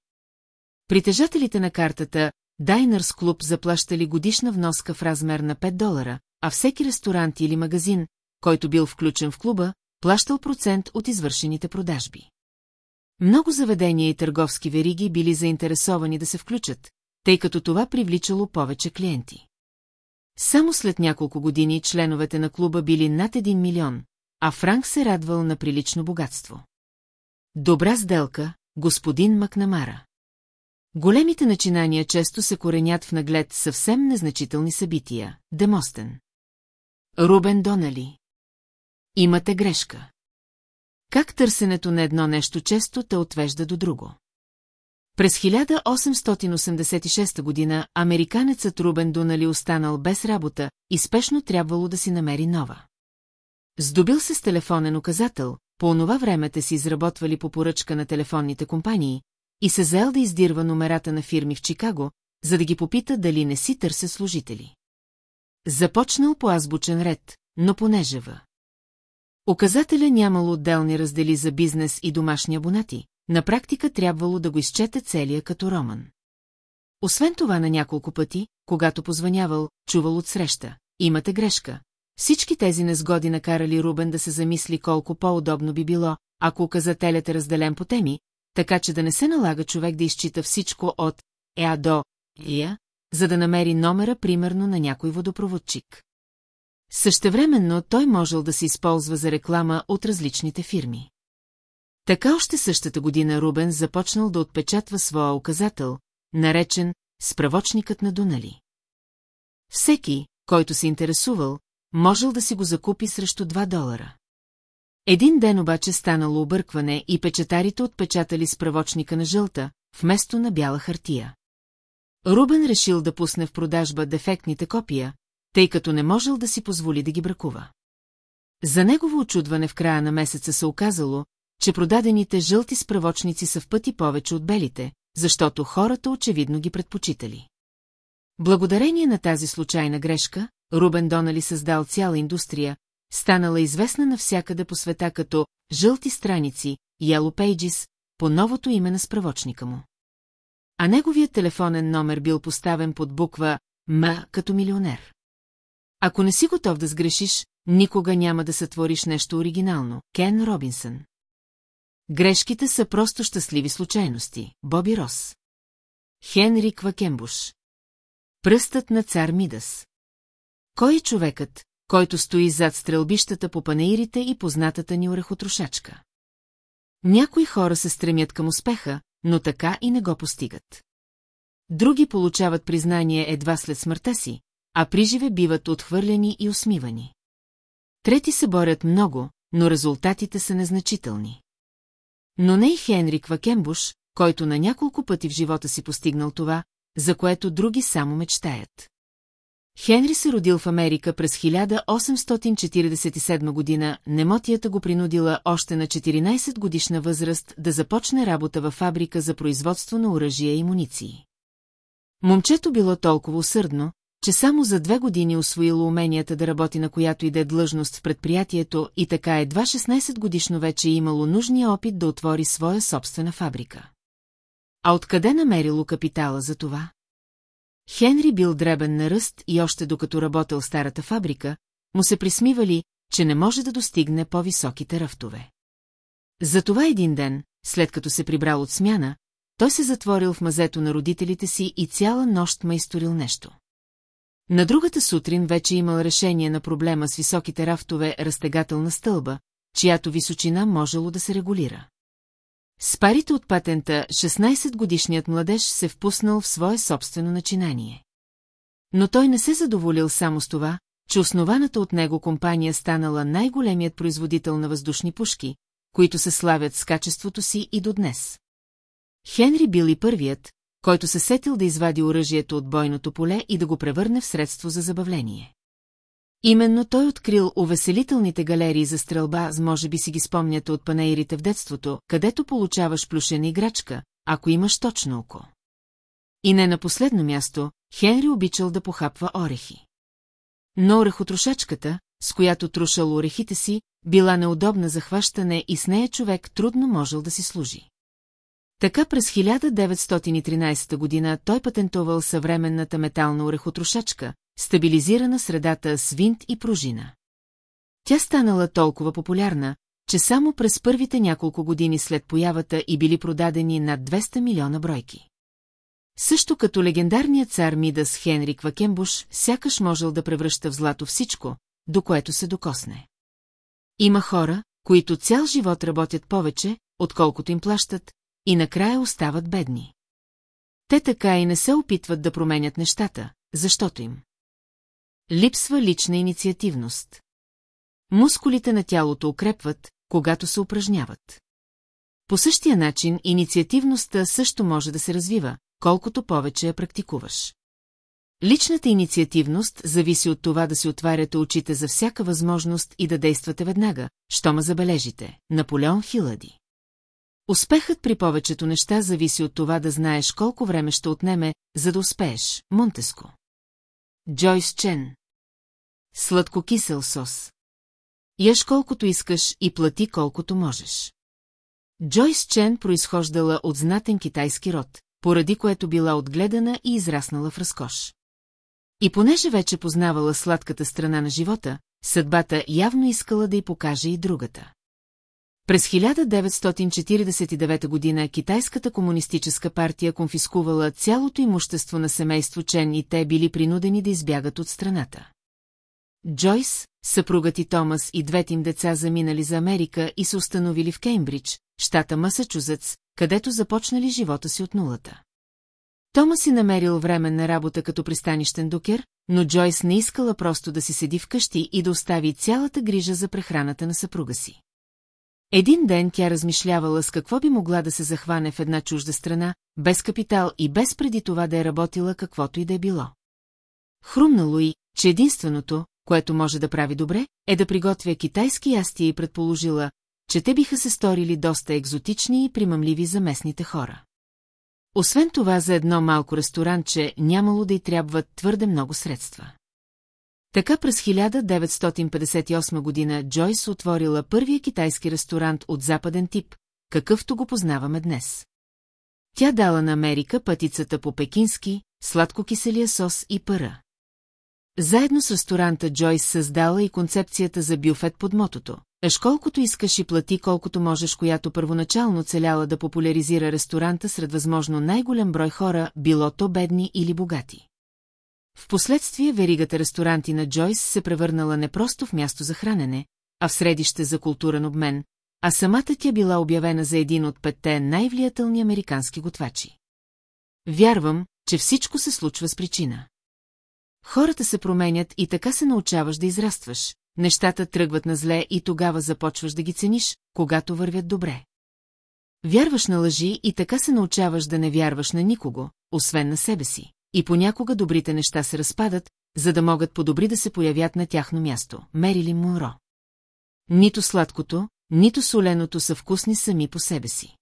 Притежателите на картата Diners Club заплащали годишна вноска в размер на 5 долара, а всеки ресторант или магазин, който бил включен в клуба, плащал процент от извършените продажби. Много заведения и търговски вериги били заинтересовани да се включат, тъй като това привличало повече клиенти. Само след няколко години членовете на клуба били над 1 милион, а Франк се радвал на прилично богатство. Добра сделка, господин Макнамара. Големите начинания често се коренят в наглед съвсем незначителни събития. Демостен. Рубен Донали. Имате грешка. Как търсенето на едно нещо често те отвежда до друго? През 1886 година американецът Рубен Донали останал без работа и спешно трябвало да си намери нова. Здобил се с телефонен указател, по онова време си изработвали по поръчка на телефонните компании, и се заел да издирва номерата на фирми в Чикаго, за да ги попита дали не си търся служители. Започнал по азбучен ред, но понеже в. Оказателя нямало отделни раздели за бизнес и домашни абонати, на практика трябвало да го изчете целия като роман. Освен това на няколко пъти, когато позванявал, чувал от среща. Имате грешка. Всички тези незгоди накарали Рубен да се замисли колко по-удобно би било, ако указателят е разделен по теми, така че да не се налага човек да изчита всичко от Еа до Ия, за да намери номера примерно на някой водопроводчик. Същевременно той можел да се използва за реклама от различните фирми. Така още същата година Рубен започнал да отпечатва своя указател, наречен «Справочникът на Дунали». Всеки, който се интересувал, можел да си го закупи срещу 2 долара. Един ден обаче станало объркване и печатарите отпечатали справочника на жълта, вместо на бяла хартия. Рубен решил да пусне в продажба дефектните копия, тъй като не можел да си позволи да ги бракува. За негово очудване в края на месеца се оказало, че продадените жълти справочници са в пъти повече от белите, защото хората очевидно ги предпочитали. Благодарение на тази случайна грешка, Рубен Донали създал цяла индустрия, станала известна навсякъде по света като «жълти страници» Yellow Pages, по новото име на справочника му. А неговият телефонен номер бил поставен под буква М като милионер. Ако не си готов да сгрешиш, никога няма да сътвориш нещо оригинално. Кен Робинсън. Грешките са просто щастливи случайности. Боби Рос. Хенри Квакембуш. Пръстът на цар Мидас. Кой е човекът, който стои зад стрелбищата по панеирите и познатата ни орехотрошачка? Някои хора се стремят към успеха, но така и не го постигат. Други получават признание едва след смъртта си, а приживе биват отхвърляни и усмивани. Трети се борят много, но резултатите са незначителни. Но не и Хенрик Вакембуш, който на няколко пъти в живота си постигнал това, за което други само мечтаят. Хенри се родил в Америка през 1847 година, немотията го принудила още на 14 годишна възраст да започне работа във фабрика за производство на оръжия и муниции. Момчето било толкова усърдно, че само за две години освоило уменията да работи на която и да е длъжност в предприятието и така едва 16 годишно вече имало нужния опит да отвори своя собствена фабрика. А откъде намерило капитала за това? Хенри бил дребен на ръст и още докато работел старата фабрика, му се присмивали, че не може да достигне по-високите рафтове. Затова един ден, след като се прибрал от смяна, той се затворил в мазето на родителите си и цяла нощ майсторил нещо. На другата сутрин вече имал решение на проблема с високите рафтове разтегателна стълба, чиято височина можело да се регулира. С парите от патента 16-годишният младеж се впуснал в свое собствено начинание. Но той не се задоволил само с това, че основаната от него компания станала най-големият производител на въздушни пушки, които се славят с качеството си и до днес. Хенри бил и първият, който се сетил да извади оръжието от бойното поле и да го превърне в средство за забавление. Именно той открил увеселителните галерии за стрелба, с може би си ги спомняте от панеирите в детството, където получаваш плюшена играчка, ако имаш точно око. И не на последно място, Хенри обичал да похапва орехи. Но орехотрошачката, с която трушал орехите си, била неудобна за хващане и с нея човек трудно можел да си служи. Така през 1913 година той патентовал съвременната метална орехотрошачка, стабилизирана средата с винт и пружина. Тя станала толкова популярна, че само през първите няколко години след появата и били продадени над 200 милиона бройки. Също като легендарният цар Мидас Хенрик Вакембуш, сякаш можел да превръща в злато всичко, до което се докосне. Има хора, които цял живот работят повече, отколкото им плащат, и накрая остават бедни. Те така и не се опитват да променят нещата, защото им. Липсва лична инициативност. Мускулите на тялото укрепват, когато се упражняват. По същия начин инициативността също може да се развива, колкото повече я практикуваш. Личната инициативност зависи от това да си отваряте очите за всяка възможност и да действате веднага, що ме забележите. Наполеон Хилади. Успехът при повечето неща зависи от това да знаеш колко време ще отнеме, за да успееш. Монтеско. Джойс Чен. Сладко-кисел сос. Яш колкото искаш и плати колкото можеш. Джойс Чен произхождала от знатен китайски род, поради което била отгледана и израснала в разкош. И понеже вече познавала сладката страна на живота, съдбата явно искала да й покаже и другата. През 1949 година Китайската комунистическа партия конфискувала цялото имущество на семейство Чен и те били принудени да избягат от страната. Джойс, съпругът и Томас и двете им деца заминали за Америка и се установили в Кеймбридж, щата Масачузетс, където започнали живота си от нулата. Тома си намерил временна работа като пристанищен докер, но Джойс не искала просто да си седи вкъщи и да остави цялата грижа за прехраната на съпруга си. Един ден тя размишлявала с какво би могла да се захване в една чужда страна, без капитал и без преди това да е работила каквото и да е било. Хрумнало и, че единственото, което може да прави добре, е да приготвя китайски ястия и предположила, че те биха се сторили доста екзотични и примамливи за местните хора. Освен това, за едно малко ресторанче нямало да й трябват твърде много средства. Така през 1958 година Джойс отворила първия китайски ресторант от западен тип, какъвто го познаваме днес. Тя дала на Америка пътицата по пекински, сладко-киселия сос и пара. Заедно с ресторанта Джойс създала и концепцията за бюфет под мотото. Еш колкото искаш и плати колкото можеш, която първоначално целяла да популяризира ресторанта сред възможно най-голям брой хора, било то бедни или богати. Впоследствие веригата ресторанти на Джойс се превърнала не просто в място за хранене, а в средище за културен обмен, а самата тя била обявена за един от петте най-влиятелни американски готвачи. Вярвам, че всичко се случва с причина. Хората се променят и така се научаваш да израстваш, нещата тръгват на зле и тогава започваш да ги цениш, когато вървят добре. Вярваш на лъжи и така се научаваш да не вярваш на никого, освен на себе си. И понякога добрите неща се разпадат, за да могат по-добри да се появят на тяхно място. Мерили Монро. Нито сладкото, нито соленото са вкусни сами по себе си.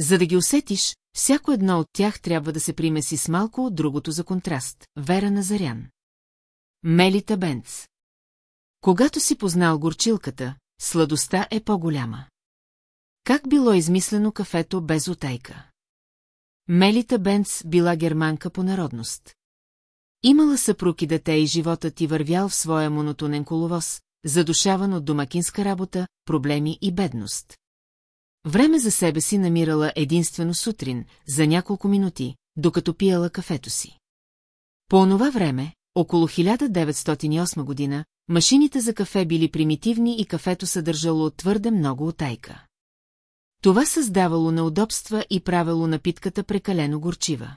За да ги усетиш, всяко едно от тях трябва да се примеси с малко от другото за контраст. Вера Назарян. Мелита Бенц. Когато си познал горчилката, сладостта е по-голяма. Как било измислено кафето без отайка? Мелита Бенц била германка по народност. Имала съпруг и дете и животът ти вървял в своя монотонен коловоз, задушаван от домакинска работа, проблеми и бедност. Време за себе си намирала единствено сутрин, за няколко минути, докато пияла кафето си. По онова време, около 1908 година, машините за кафе били примитивни и кафето съдържало твърде много отайка. Това създавало неудобства и правило напитката прекалено горчива.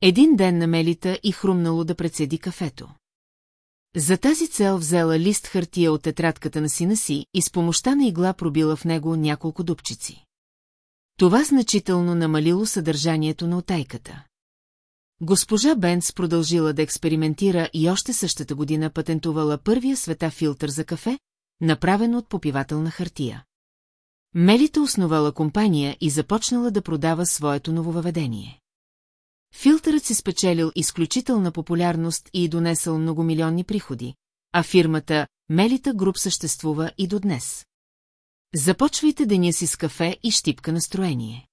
Един ден на Мелита и хрумнало да председи кафето. За тази цел взела лист хартия от тетрадката на сина си и с помощта на игла пробила в него няколко дупчици. Това значително намалило съдържанието на отайката. Госпожа Бенц продължила да експериментира и още същата година патентувала първия света филтър за кафе, направен от попивателна хартия. Мелита основала компания и започнала да продава своето нововъведение. Филтърът си спечелил изключителна популярност и донесъл многомилионни приходи, а фирмата Мелита Груп съществува и до днес. Започвайте деня си с кафе и щипка настроение.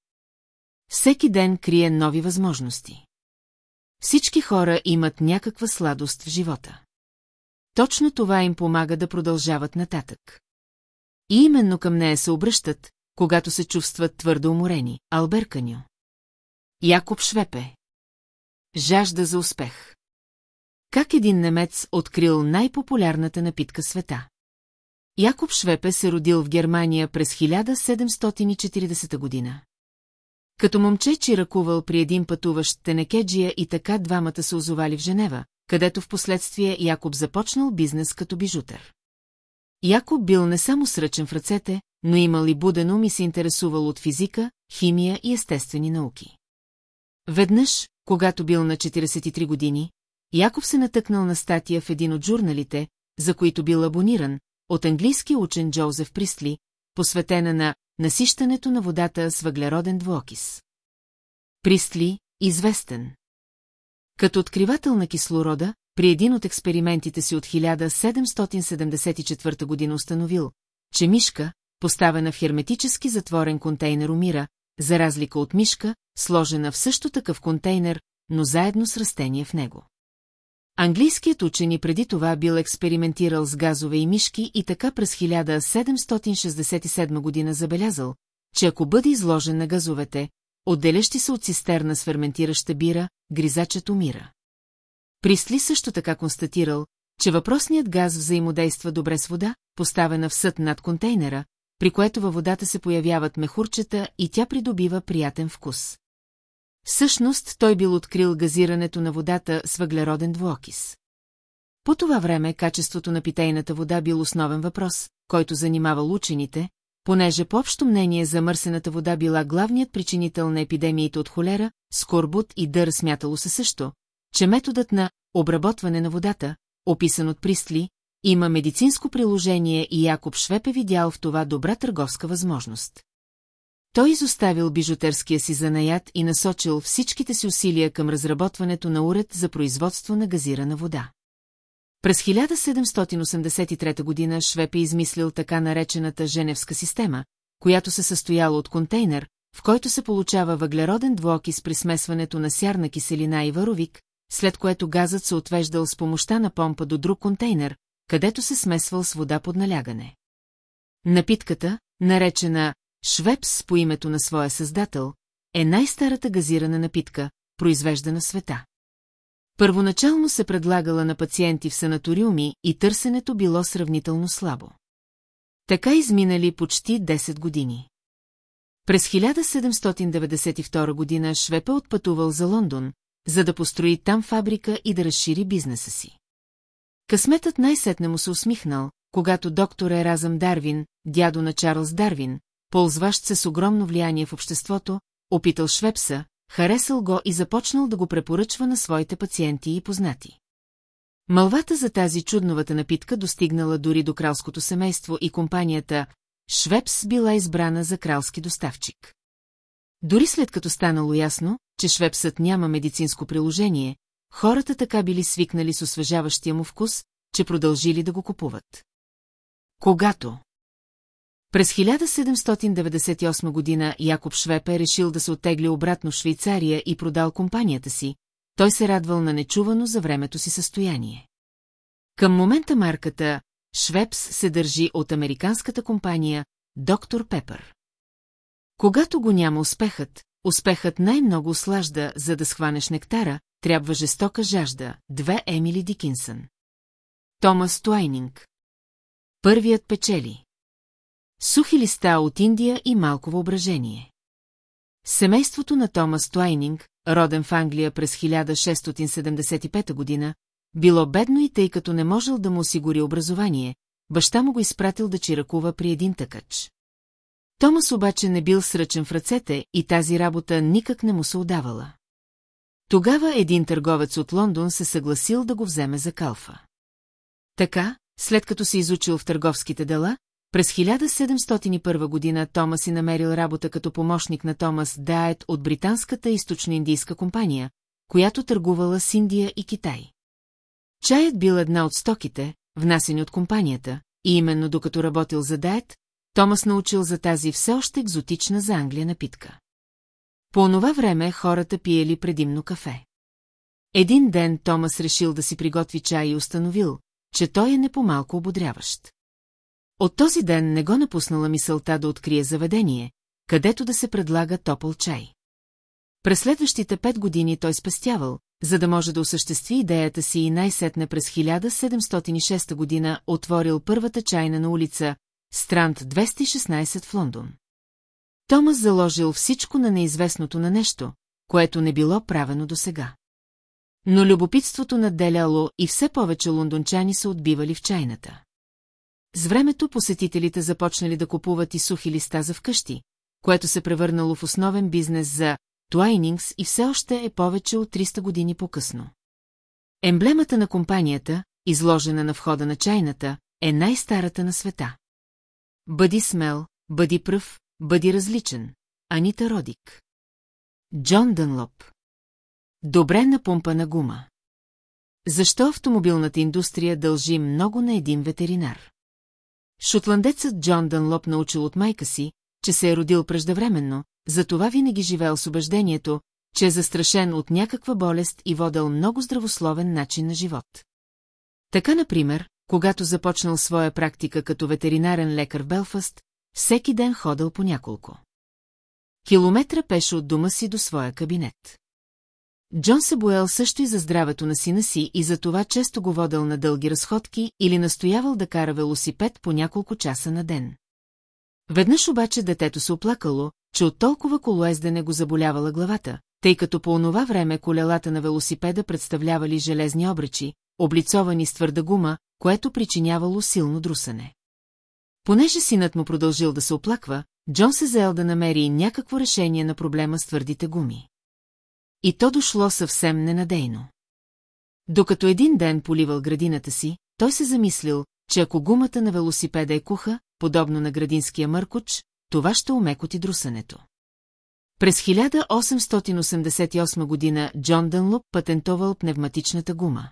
Всеки ден крие нови възможности. Всички хора имат някаква сладост в живота. Точно това им помага да продължават нататък. И именно към нея се обръщат, когато се чувстват твърдо уморени, Албер Каню. Якоб Швепе. Жажда за успех. Как един немец открил най-популярната напитка света? Якоб Швепе се родил в Германия през 1740 година. Като момче чиракувал при един пътуващ тенекеджия и така двамата се озовали в Женева, където в последствие Якоб започнал бизнес като бижутер. Якоб бил не само сръчен в ръцете, но имал и буден ум и се интересувал от физика, химия и естествени науки. Веднъж, когато бил на 43 години, Яков се натъкнал на статия в един от журналите, за които бил абониран, от английски учен Джозеф Пристли, посветена на насищането на водата с въглероден двуокис. Пристли, известен. Като откривател на кислорода, при един от експериментите си от 1774 година установил, че мишка, поставена в херметически затворен контейнер умира, за разлика от мишка, сложена в също такъв контейнер, но заедно с растение в него. Английският учен и преди това бил експериментирал с газове и мишки и така през 1767 година забелязал, че ако бъде изложен на газовете, отделящи се от цистерна с ферментираща бира, гризачът умира. Присли също така констатирал, че въпросният газ взаимодейства добре с вода, поставена в съд над контейнера, при което във водата се появяват мехурчета и тя придобива приятен вкус. Всъщност той бил открил газирането на водата с въглероден двуокис. По това време качеството на питейната вода бил основен въпрос, който занимавал учените, понеже по общо мнение замърсената вода била главният причинител на епидемиите от холера, скорбут и дър смятало се също, че методът на обработване на водата, описан от Пристли, има медицинско приложение и Якоб Швеп е видял в това добра търговска възможност. Той изоставил бижутерския си занаят и насочил всичките си усилия към разработването на уред за производство на газирана вода. През 1783 година Швеп е измислил така наречената Женевска система, която се състояла от контейнер, в който се получава въглероден двуокис при смесването на сярна киселина и варовик, след което газът се отвеждал с помощта на помпа до друг контейнер, където се смесвал с вода под налягане. Напитката, наречена Швепс по името на своя създател, е най-старата газирана напитка, произвеждана в света. Първоначално се предлагала на пациенти в санаториуми и търсенето било сравнително слабо. Така изминали почти 10 години. През 1792 година Швепе отпътувал за Лондон, за да построи там фабрика и да разшири бизнеса си. Късметът най-сетне му се усмихнал, когато доктор Еразъм Дарвин, дядо на Чарлз Дарвин, ползващ се с огромно влияние в обществото, опитал Швепса, харесал го и започнал да го препоръчва на своите пациенти и познати. Мълвата за тази чудновата напитка достигнала дори до кралското семейство и компанията Швепс била избрана за кралски доставчик. Дори след като станало ясно, че Швепсът няма медицинско приложение, хората така били свикнали с освежаващия му вкус, че продължили да го купуват. Когато през 1798 година Якоб Швеп е решил да се оттегли обратно в Швейцария и продал компанията си, той се радвал на нечувано за времето си състояние. Към момента марката Швепс се държи от американската компания Доктор Пепър. Когато го няма успехът, успехът най-много ослажда, за да схванеш нектара, трябва жестока жажда, две Емили Дикинсън. Томас Туайнинг. Първият печели. Сухи листа от Индия и малко въображение. Семейството на Томас Туайнинг, роден в Англия през 1675 година, било бедно и тъй като не можел да му осигури образование, баща му го изпратил да чиракува при един тъкач. Томас обаче не бил сръчен в ръцете и тази работа никак не му се отдавала. Тогава един търговец от Лондон се съгласил да го вземе за калфа. Така, след като се изучил в търговските дела, през 1701 година Томас си намерил работа като помощник на Томас Дает от британската източно-индийска компания, която търгувала с Индия и Китай. Чаят бил една от стоките, внасени от компанията, и именно докато работил за Дает, Томас научил за тази все още екзотична за Англия напитка. По онова време хората пиели предимно кафе. Един ден Томас решил да си приготви чай и установил, че той е не по-малко ободряващ. От този ден не го напуснала мисълта да открие заведение, където да се предлага топъл чай. През следващите пет години той спестявал, за да може да осъществи идеята си и най-сетне през 1706 година отворил първата чайна на улица Странт 216 в Лондон. Томас заложил всичко на неизвестното на нещо, което не било правено досега. Но любопитството наделяло и все повече лондончани са отбивали в чайната. С времето посетителите започнали да купуват и сухи листа за вкъщи, което се превърнало в основен бизнес за Туайнингс и все още е повече от 300 години по-късно. Емблемата на компанията, изложена на входа на чайната, е най-старата на света. Бъди смел, бъди пръв, бъди различен. Анита Родик. Джон Дънлоп. Добре напумпана гума. Защо автомобилната индустрия дължи много на един ветеринар? Шотландецът Джон Дънлоп научил от майка си, че се е родил преждевременно, затова винаги живеел с убеждението, че е застрашен от някаква болест и водел много здравословен начин на живот. Така, например, когато започнал своя практика като ветеринарен лекар в Белфаст, всеки ден ходил по няколко. Километра пеше от дома си до своя кабинет. Джон се боял също и за здравето на сина си и за това често го водел на дълги разходки или настоявал да кара велосипед по няколко часа на ден. Веднъж обаче детето се оплакало, че от толкова колоездене го заболявала главата, тъй като по онова време колелата на велосипеда представлявали железни обречи, облицовани с твърда гума, което причинявало силно друсане. Понеже синът му продължил да се оплаква, Джон се заел да намери някакво решение на проблема с твърдите гуми. И то дошло съвсем ненадейно. Докато един ден поливал градината си, той се замислил, че ако гумата на велосипеда е куха, подобно на градинския мъркоч, това ще умекоти друсането. През 1888 година Джон Дънлоп патентовал пневматичната гума.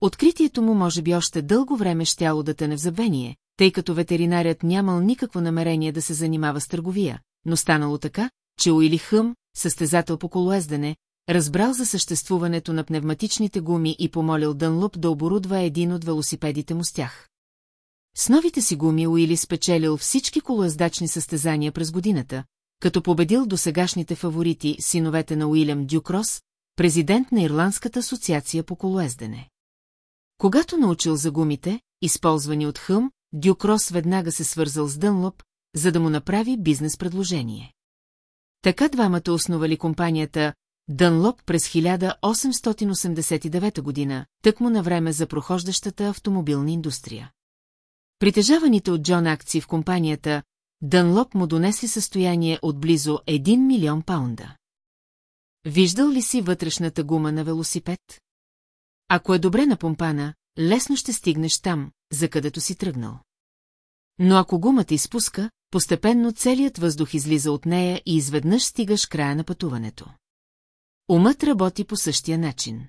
Откритието му може би още дълго време щяло да тъне в забвение, тъй като ветеринарят нямал никакво намерение да се занимава с търговия, но станало така, че Уили Хъм, състезател по колоездене, разбрал за съществуването на пневматичните гуми и помолил Дънлоп да оборудва един от велосипедите му с тях. С новите си гуми Уили спечелил всички колоездачни състезания през годината, като победил досегашните фаворити синовете на Уилям Дюкрос, президент на Ирландската асоциация по колоездене. Когато научил за гумите, използвани от Хъм, Дюкрос веднага се свързал с Дънлоп, за да му направи бизнес предложение. Така двамата основали компанията Дънлоп през 1889 година, тъкмо на време за прохождащата автомобилна индустрия. Притежаваните от Джон акции в компанията Дънлоп му донесли състояние от близо 1 милион паунда. Виждал ли си вътрешната гума на велосипед? Ако е добре напомпана, лесно ще стигнеш там, за където си тръгнал. Но ако гумата изпуска, постепенно целият въздух излиза от нея и изведнъж стигаш края на пътуването. Умът работи по същия начин.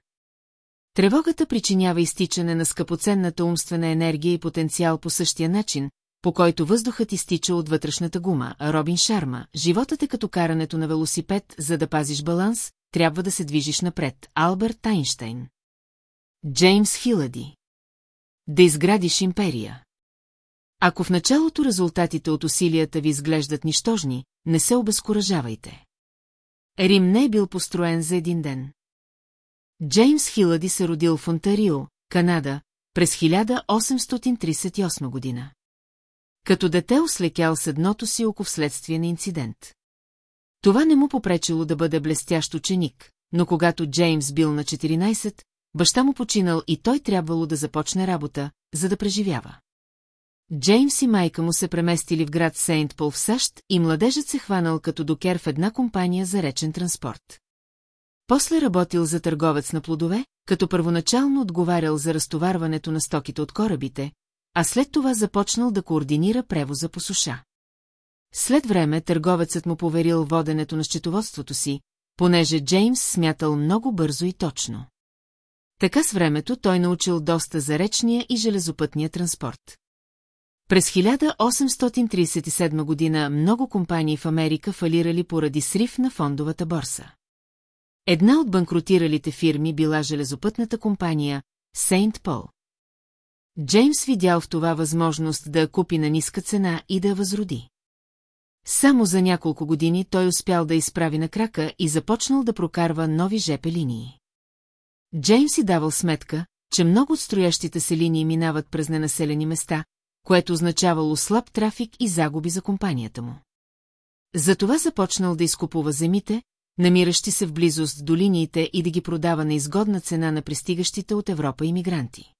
Тревогата причинява изтичане на скъпоценната умствена енергия и потенциал по същия начин, по който въздухът изтича от вътрешната гума. Робин Шарма, животът е като карането на велосипед, за да пазиш баланс, трябва да се движиш напред. Алберт Айнштейн. Джеймс Хилади. Да изградиш империя. Ако в началото резултатите от усилията ви изглеждат нищожни, не се обезкуражавайте. Рим не е бил построен за един ден. Джеймс Хилади се родил в Онтарио, Канада, през 1838 година. Като дете ослекял седното си око вследствие на инцидент. Това не му попречило да бъде блестящ ученик, но когато Джеймс бил на 14, баща му починал и той трябвало да започне работа, за да преживява. Джеймс и майка му се преместили в град Сейнт Пол в САЩ и младежът се хванал като докер в една компания за речен транспорт. После работил за търговец на плодове, като първоначално отговарял за разтоварването на стоките от корабите, а след това започнал да координира превоза по суша. След време търговецът му поверил воденето на счетоводството си, понеже Джеймс смятал много бързо и точно. Така с времето той научил доста за речния и железопътния транспорт. През 1837 година много компании в Америка фалирали поради срив на фондовата борса. Една от банкротиралите фирми била железопътната компания Сейнт Пол. Джеймс видял в това възможност да я купи на ниска цена и да я възроди. Само за няколко години той успял да изправи на крака и започнал да прокарва нови жепе линии. Джеймс си давал сметка, че много от строящите се линии минават през ненаселени места, което означавало слаб трафик и загуби за компанията му. Затова започнал да изкупува земите, намиращи се в близост до линиите и да ги продава на изгодна цена на пристигащите от Европа иммигранти.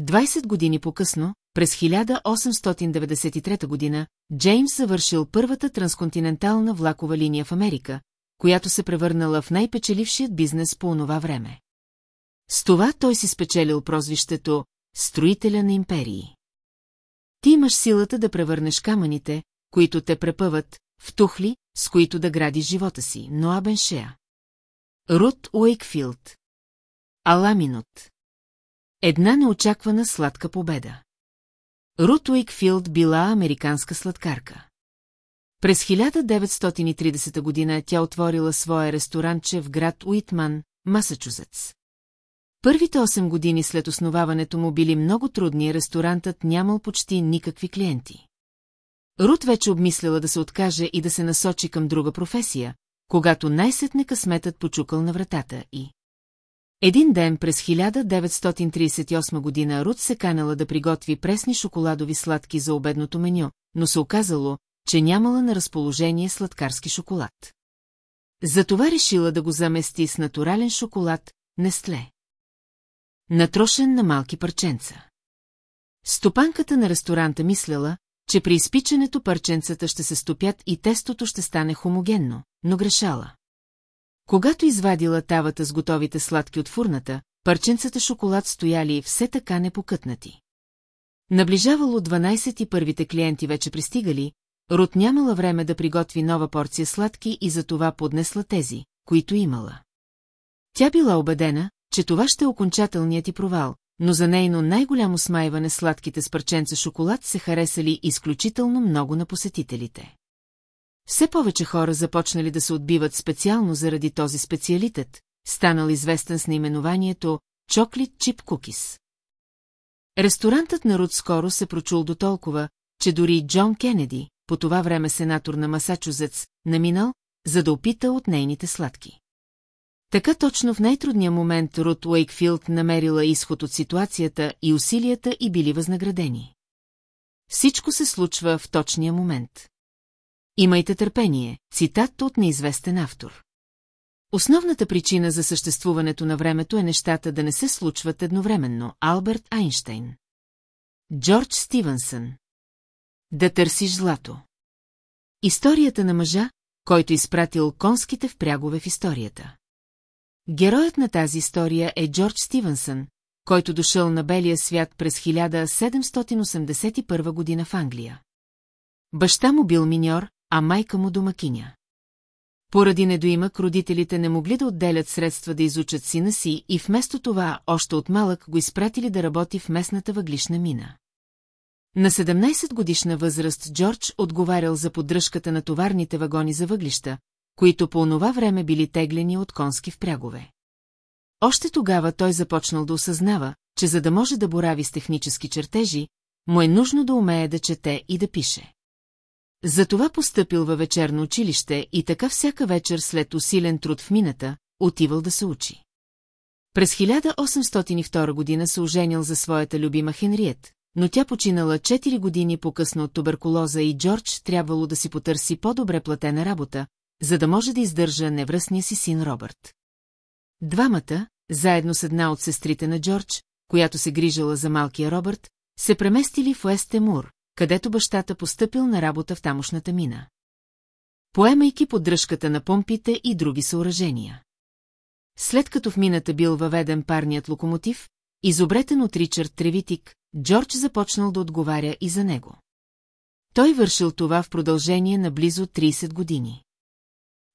20 години по-късно, през 1893 година, Джеймс завършил първата трансконтинентална влакова линия в Америка, която се превърнала в най-печелившият бизнес по онова време. С това той си спечелил прозвището «Строителя на империи». Ти имаш силата да превърнеш камъните, които те препъват, в тухли, с които да градиш живота си, но Абеншея. Рут Уейкфилд. Аламинот. Една неочаквана сладка победа. Рут Уейкфилд била американска сладкарка. През 1930 година тя отворила своя ресторанче в град Уитман, Масачузетс. Първите 8 години след основаването му били много трудни, ресторантът нямал почти никакви клиенти. Рут вече обмисляла да се откаже и да се насочи към друга професия, когато най-сетне късметът почукал на вратата и... Един ден през 1938 година Рут се канала да приготви пресни шоколадови сладки за обедното меню, но се оказало, че нямала на разположение сладкарски шоколад. Затова решила да го замести с натурален шоколад, Нестле. Натрошен на малки парченца. Стопанката на ресторанта мисляла, че при изпичането парченцата ще се стопят и тестото ще стане хомогенно, но грешала. Когато извадила тавата с готовите сладки от фурната, парченцата шоколад стояли все така непокътнати. Наближавало 12 и първите клиенти вече пристигали, Рут нямала време да приготви нова порция сладки и затова поднесла тези, които имала. Тя била убедена, че това ще е окончателният ти провал, но за нейно най-голямо смайване сладките с парченца шоколад се харесали изключително много на посетителите. Все повече хора започнали да се отбиват специално заради този специалитет, станал известен с наименованието Chocolate Chip Cookies. Ресторантът на Руд скоро се прочул до толкова, че дори Джон Кенеди, по това време сенатор на Масачузетс, наминал, за да опита от нейните сладки. Така точно в най-трудния момент Рут Уейкфилд намерила изход от ситуацията и усилията и били възнаградени. Всичко се случва в точния момент. Имайте търпение, цитат от неизвестен автор. Основната причина за съществуването на времето е нещата да не се случват едновременно. Алберт Айнштейн. Джордж Стивенсън. Да търсиш злато. Историята на мъжа, който изпратил конските впрягове в историята. Героят на тази история е Джордж Стивенсън, който дошъл на белия свят през 1781 година в Англия. Баща му бил миньор, а майка му домакиня. Поради недоимък родителите не могли да отделят средства да изучат сина си и вместо това още от малък го изпратили да работи в местната въглишна мина. На 17 годишна възраст Джордж отговарял за поддръжката на товарните вагони за въглища, които по онова време били теглени от конски впрягове. Още тогава той започнал да осъзнава, че за да може да борави с технически чертежи, му е нужно да умее да чете и да пише. Затова постъпил във вечерно училище и така всяка вечер след усилен труд в мината, отивал да се учи. През 1802 година се оженил за своята любима Хенриет, но тя починала 4 години по-късно от туберкулоза и Джордж трябвало да си потърси по-добре платена работа, за да може да издържа невръстния си син Робърт. Двамата, заедно с една от сестрите на Джордж, която се грижала за малкия Робърт, се преместили в Уест Емур, където бащата постъпил на работа в тамошната мина. Поемайки поддръжката на помпите и други съоръжения. След като в мината бил въведен парният локомотив, изобретен от Ричард Тревитик, Джордж започнал да отговаря и за него. Той вършил това в продължение на близо 30 години.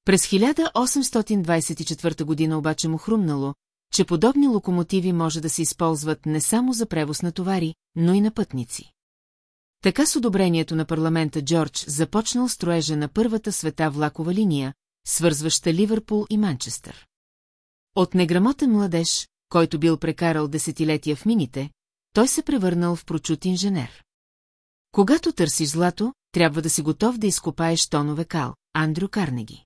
През 1824 година обаче му хрумнало, че подобни локомотиви може да се използват не само за превоз на товари, но и на пътници. Така с одобрението на парламента Джордж започнал строежа на първата света влакова линия, свързваща Ливърпул и Манчестър. От неграмотен младеж, който бил прекарал десетилетия в мините, той се превърнал в прочут инженер. Когато търсиш злато, трябва да си готов да изкопаеш тонове кал, Андрю Карнеги.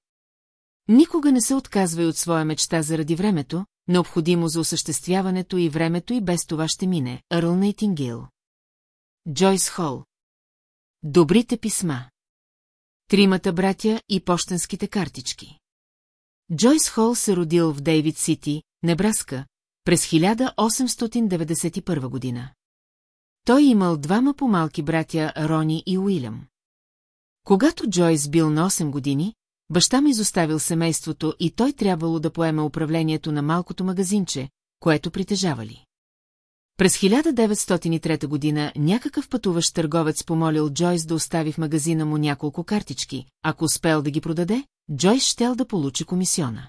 Никога не се отказвай от своя мечта заради времето, необходимо за осъществяването и времето и без това ще мине,Ърл Нейтингейл. Джойс Хол. Добрите писма. Тримата братя и почтенските картички. Джойс Хол се родил в Дейвид Сити, Небраска, през 1891 година. Той имал двама по-малки братя Рони и Уилям. Когато Джойс бил на 8 години, баща ми изоставил семейството и той трябвало да поеме управлението на малкото магазинче, което притежавали. През 1903 година някакъв пътуващ търговец помолил Джойс да остави в магазина му няколко картички, ако успел да ги продаде, Джойс щел да получи комисиона.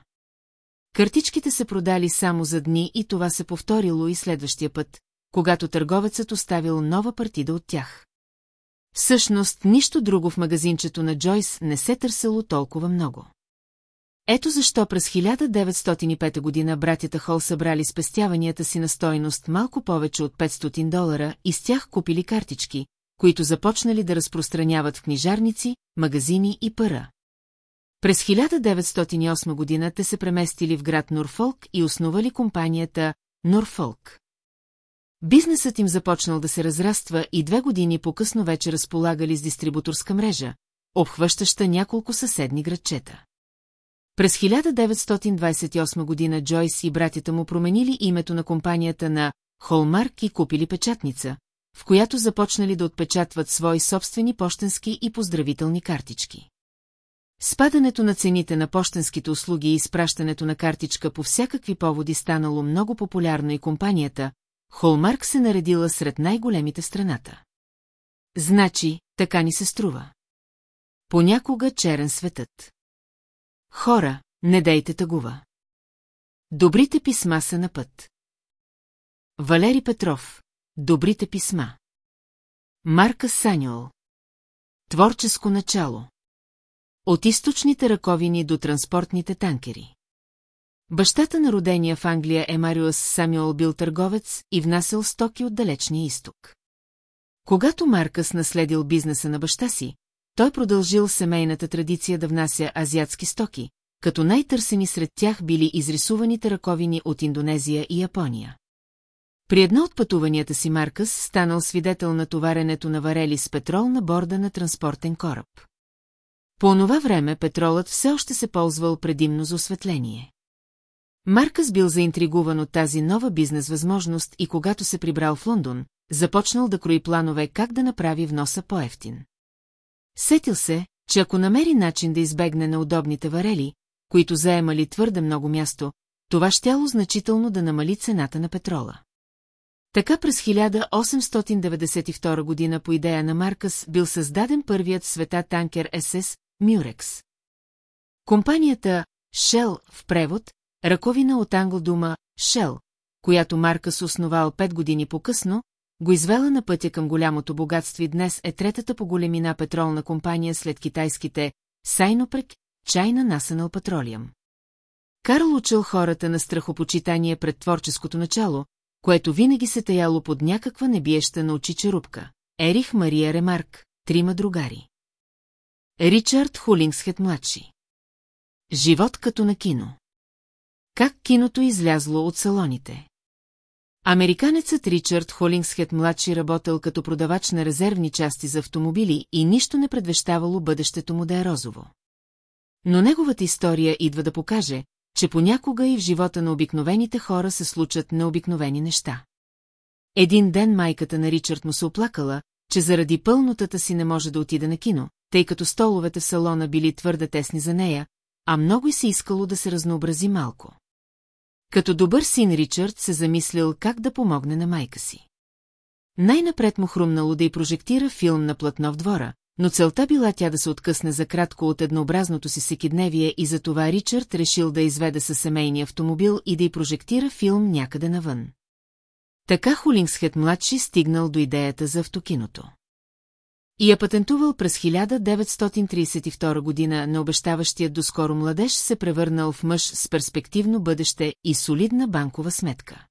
Картичките се продали само за дни и това се повторило и следващия път, когато търговецът оставил нова партида от тях. Всъщност, нищо друго в магазинчето на Джойс не се търсело толкова много. Ето защо през 1905 година братята Хол събрали спестяванията си на стойност малко повече от 500 долара и с тях купили картички, които започнали да разпространяват в книжарници, магазини и пара. През 1908 година те се преместили в град Норфолк и основали компанията Норфолк. Бизнесът им започнал да се разраства и две години по-късно вече разполагали с дистрибуторска мрежа, обхващаща няколко съседни градчета. През 1928 година Джойс и братята му променили името на компанията на Холмарк и купили печатница, в която започнали да отпечатват свои собствени почтенски и поздравителни картички. Спадането на цените на почтенските услуги и изпращането на картичка по всякакви поводи станало много популярно и компанията, Холмарк се наредила сред най-големите страната. Значи, така ни се струва. Понякога черен светът. Хора, не дейте тъгува. Добрите писма са на път. Валери Петров. Добрите писма. Марка Санюел. Творческо начало. От източните ръковини до транспортните танкери. Бащата на родения в Англия е Мариус Самюел бил търговец и внасял стоки от далечния изток. Когато Маркъс наследил бизнеса на баща си, той продължил семейната традиция да внася азиатски стоки, като най-търсени сред тях били изрисуваните ръковини от Индонезия и Япония. При едно от пътуванията си Маркъс станал свидетел на товаренето на варели с петрол на борда на транспортен кораб. По онова време петролът все още се ползвал предимно за осветление. Маркъс бил заинтригуван от тази нова бизнес възможност и когато се прибрал в Лондон, започнал да крои планове как да направи вноса по-ефтин. Сетил се, че ако намери начин да избегне на удобните варели, които заемали твърде много място, това щяло значително да намали цената на петрола. Така през 1892 година по идея на Маркъс бил създаден първият света танкер СС Мюрекс. Компанията Shell в превод, ръковина от англодума Shell, която Маркъс основал пет години по-късно, го извела на пътя към голямото богатство и днес е третата по големина петролна компания след китайските Сайнопрек, Чайна Насанал Петролиум. Карл учил хората на страхопочитание пред творческото начало, което винаги се таяло под някаква небиеща на очи черупка. Ерих Мария Ремарк, трима другари. Ричард Хулингсхет младши. Живот като на кино. Как киното излязло от салоните? Американецът Ричард Холингсхет младши работил като продавач на резервни части за автомобили и нищо не предвещавало бъдещето му да е розово. Но неговата история идва да покаже, че понякога и в живота на обикновените хора се случат необикновени неща. Един ден майката на Ричард му се оплакала, че заради пълнотата си не може да отида на кино, тъй като столовете в салона били твърде тесни за нея, а много и се искало да се разнообрази малко. Като добър син Ричард се замислил как да помогне на майка си. Най-напред му хрумнало да й прожектира филм на платно в двора, но целта била тя да се откъсне за кратко от еднообразното си секидневие и затова Ричард решил да изведе със семейния автомобил и да й прожектира филм някъде навън. Така Холингсхет младши стигнал до идеята за автокиното. И я патентувал през 1932 година на обещаващият доскоро младеж се превърнал в мъж с перспективно бъдеще и солидна банкова сметка.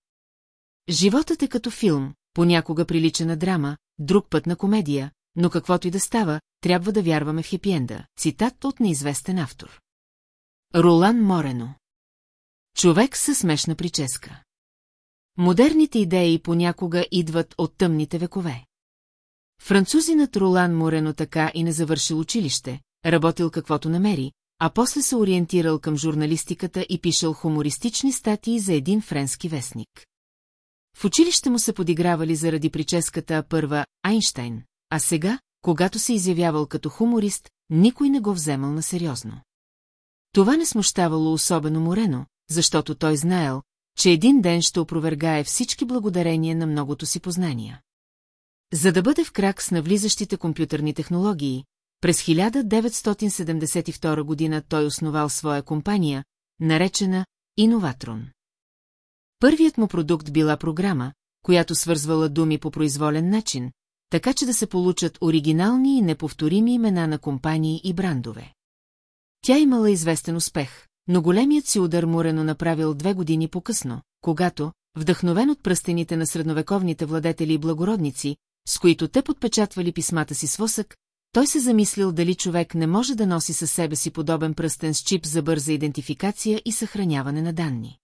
Животът е като филм, понякога прилича на драма, друг път на комедия, но каквото и да става, трябва да вярваме в хепиенда. Цитат от неизвестен автор. Ролан Морено Човек със смешна прическа. Модерните идеи понякога идват от тъмните векове. Французинът Ролан Морено така и не завършил училище, работил каквото намери, а после се ориентирал към журналистиката и пишел хумористични статии за един френски вестник. В училище му се подигравали заради прическата първа Айнштайн, а сега, когато се изявявал като хуморист, никой не го вземал на сериозно. Това не смущавало особено Морено, защото той знаел, че един ден ще опровергае всички благодарения на многото си познания. За да бъде в крак с навлизащите компютърни технологии, през 1972 година той основал своя компания, наречена Иноватрон. Първият му продукт била програма, която свързвала думи по произволен начин, така че да се получат оригинални и неповторими имена на компании и брандове. Тя имала известен успех, но големият си удар Мурено направил две години по-късно, когато, вдъхновен от пръстените на средновековните владетели и благородници, с които те подпечатвали писмата си с восък, той се замислил дали човек не може да носи със себе си подобен пръстен с чип за бърза идентификация и съхраняване на данни.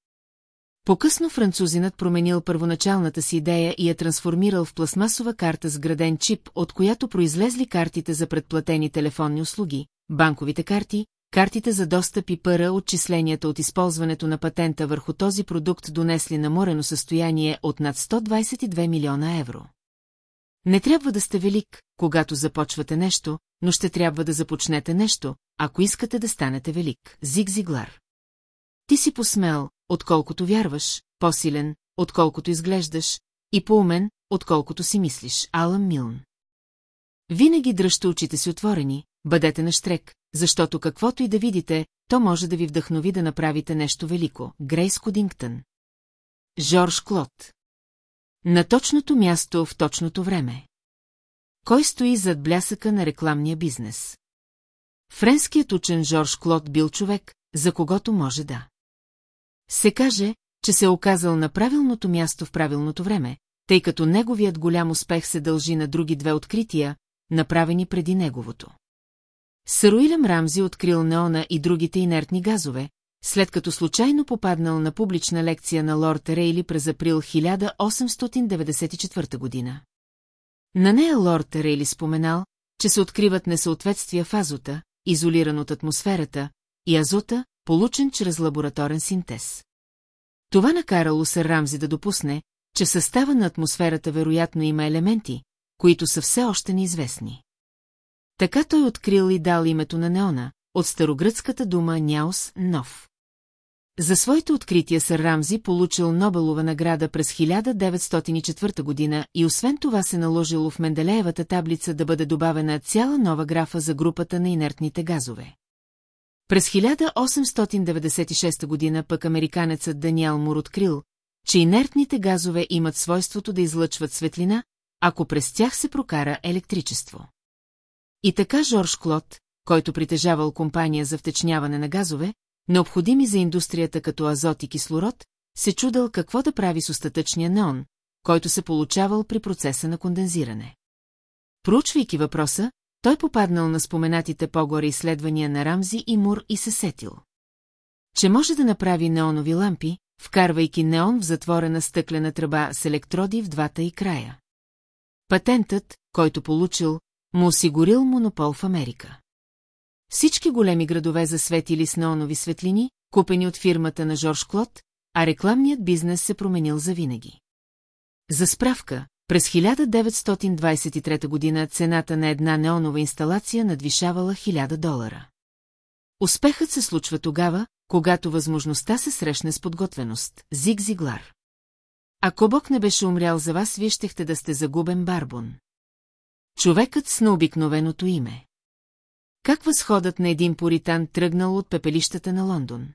По-късно французинът променил първоначалната си идея и я трансформирал в пластмасова карта с граден чип, от която произлезли картите за предплатени телефонни услуги, банковите карти, картите за достъп и пъра отчисленията от използването на патента върху този продукт донесли наморено състояние от над 122 милиона евро. Не трябва да сте велик, когато започвате нещо, но ще трябва да започнете нещо, ако искате да станете велик. Зиг Зиглар. Ти си посмел, отколкото вярваш, по-силен, отколкото изглеждаш, и по-умен, отколкото си мислиш. Алън Милн. Винаги дръжте очите си отворени, бъдете на штрек, защото каквото и да видите, то може да ви вдъхнови да направите нещо велико. Грейс Кодингтън. Жорж Клод. На точното място в точното време. Кой стои зад блясъка на рекламния бизнес? Френският учен Жорж Клод бил човек, за когото може да. Се каже, че се е оказал на правилното място в правилното време, тъй като неговият голям успех се дължи на други две открития, направени преди неговото. Сър Уилям Рамзи открил неона и другите инертни газове, след като случайно попаднал на публична лекция на лорд Рейли през април 1894 година. На нея лорд Рейли споменал, че се откриват несъответствия в азота, изолиран от атмосферата, и азота, получен чрез лабораторен синтез. Това накарало сър Рамзи да допусне, че в състава на атмосферата вероятно има елементи, които са все още неизвестни. Така той открил и дал името на неона, от старогръцката дума няус – нов. За своите открития сър Рамзи получил Нобелова награда през 1904 година и освен това се наложило в Менделеевата таблица да бъде добавена цяла нова графа за групата на инертните газове. През 1896 година пък американецът Даниел Мур открил, че инертните газове имат свойството да излъчват светлина, ако през тях се прокара електричество. И така Жорж Клод, който притежавал компания за втечняване на газове, необходими за индустрията като азот и кислород, се чудал какво да прави с остатъчния неон, който се получавал при процеса на кондензиране. Проучвайки въпроса, той попаднал на споменатите по-горе изследвания на Рамзи и Мур и се сетил. Че може да направи неонови лампи, вкарвайки неон в затворена стъклена тръба с електроди в двата и края. Патентът, който получил, му осигурил монопол в Америка. Всички големи градове засветили с неонови светлини, купени от фирмата на Жорж Клод, а рекламният бизнес се променил завинаги. За справка, през 1923 година цената на една неонова инсталация надвишавала 1000 долара. Успехът се случва тогава, когато възможността се срещне с подготвеност. Зиг Зиглар. Ако Бог не беше умрял за вас, вие щехте да сте загубен барбон. Човекът с необикновеното име. Как възходът на един поритан тръгнал от пепелищата на Лондон?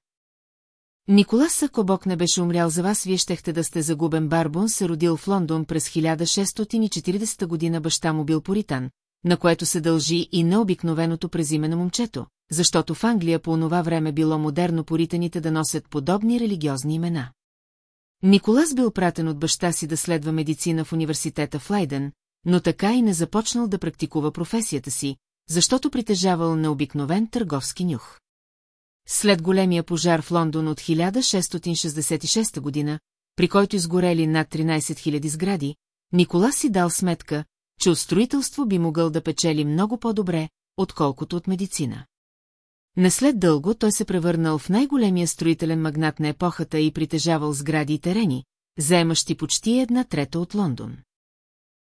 Николас ако Бог не беше умрял за вас, вие щехте да сте загубен барбон, се родил в Лондон през 1640 година баща му бил поритан, на което се дължи и необикновеното презиме на момчето, защото в Англия по онова време било модерно поританите да носят подобни религиозни имена. Николас бил пратен от баща си да следва медицина в университета в Лайден, но така и не започнал да практикува професията си, защото притежавал необикновен търговски нюх. След големия пожар в Лондон от 1666 година, при който изгорели над 13 000 сгради, Николас си дал сметка, че от строителство би могъл да печели много по-добре, отколкото от медицина. Не след дълго той се превърнал в най-големия строителен магнат на епохата и притежавал сгради и терени, заемащи почти една трета от Лондон.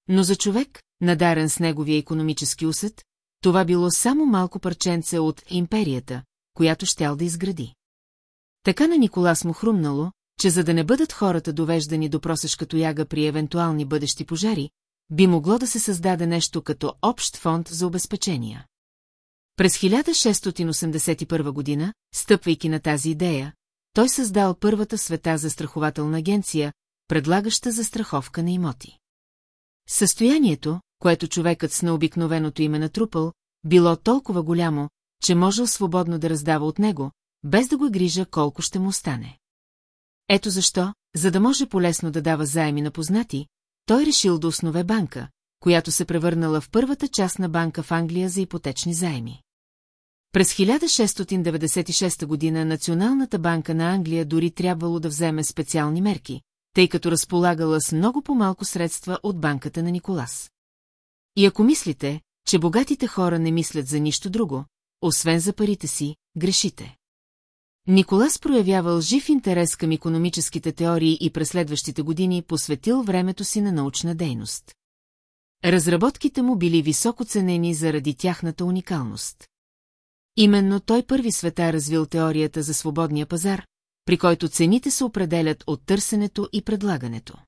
Но за човек, надарен с неговия економически усет, това било само малко парченце от империята, която щял да изгради. Така на Николас му хрумнало, че за да не бъдат хората довеждани до просешка тояга при евентуални бъдещи пожари, би могло да се създаде нещо като общ фонд за обезпечения. През 1681 година, стъпвайки на тази идея, той създал първата света за страхователна агенция, предлагаща застраховка на имоти. Състоянието, което човекът с необикновеното име натрупал, било толкова голямо, че можел свободно да раздава от него, без да го грижа колко ще му остане. Ето защо, за да може полесно да дава заеми на познати, той решил да основе банка, която се превърнала в първата частна банка в Англия за ипотечни заеми. През 1696 година Националната банка на Англия дори трябвало да вземе специални мерки, тъй като разполагала с много по-малко средства от банката на Николас. И ако мислите, че богатите хора не мислят за нищо друго, освен за парите си, грешите. Николас проявявал жив интерес към економическите теории и през следващите години посветил времето си на научна дейност. Разработките му били високо ценени заради тяхната уникалност. Именно той първи света развил теорията за свободния пазар, при който цените се определят от търсенето и предлагането.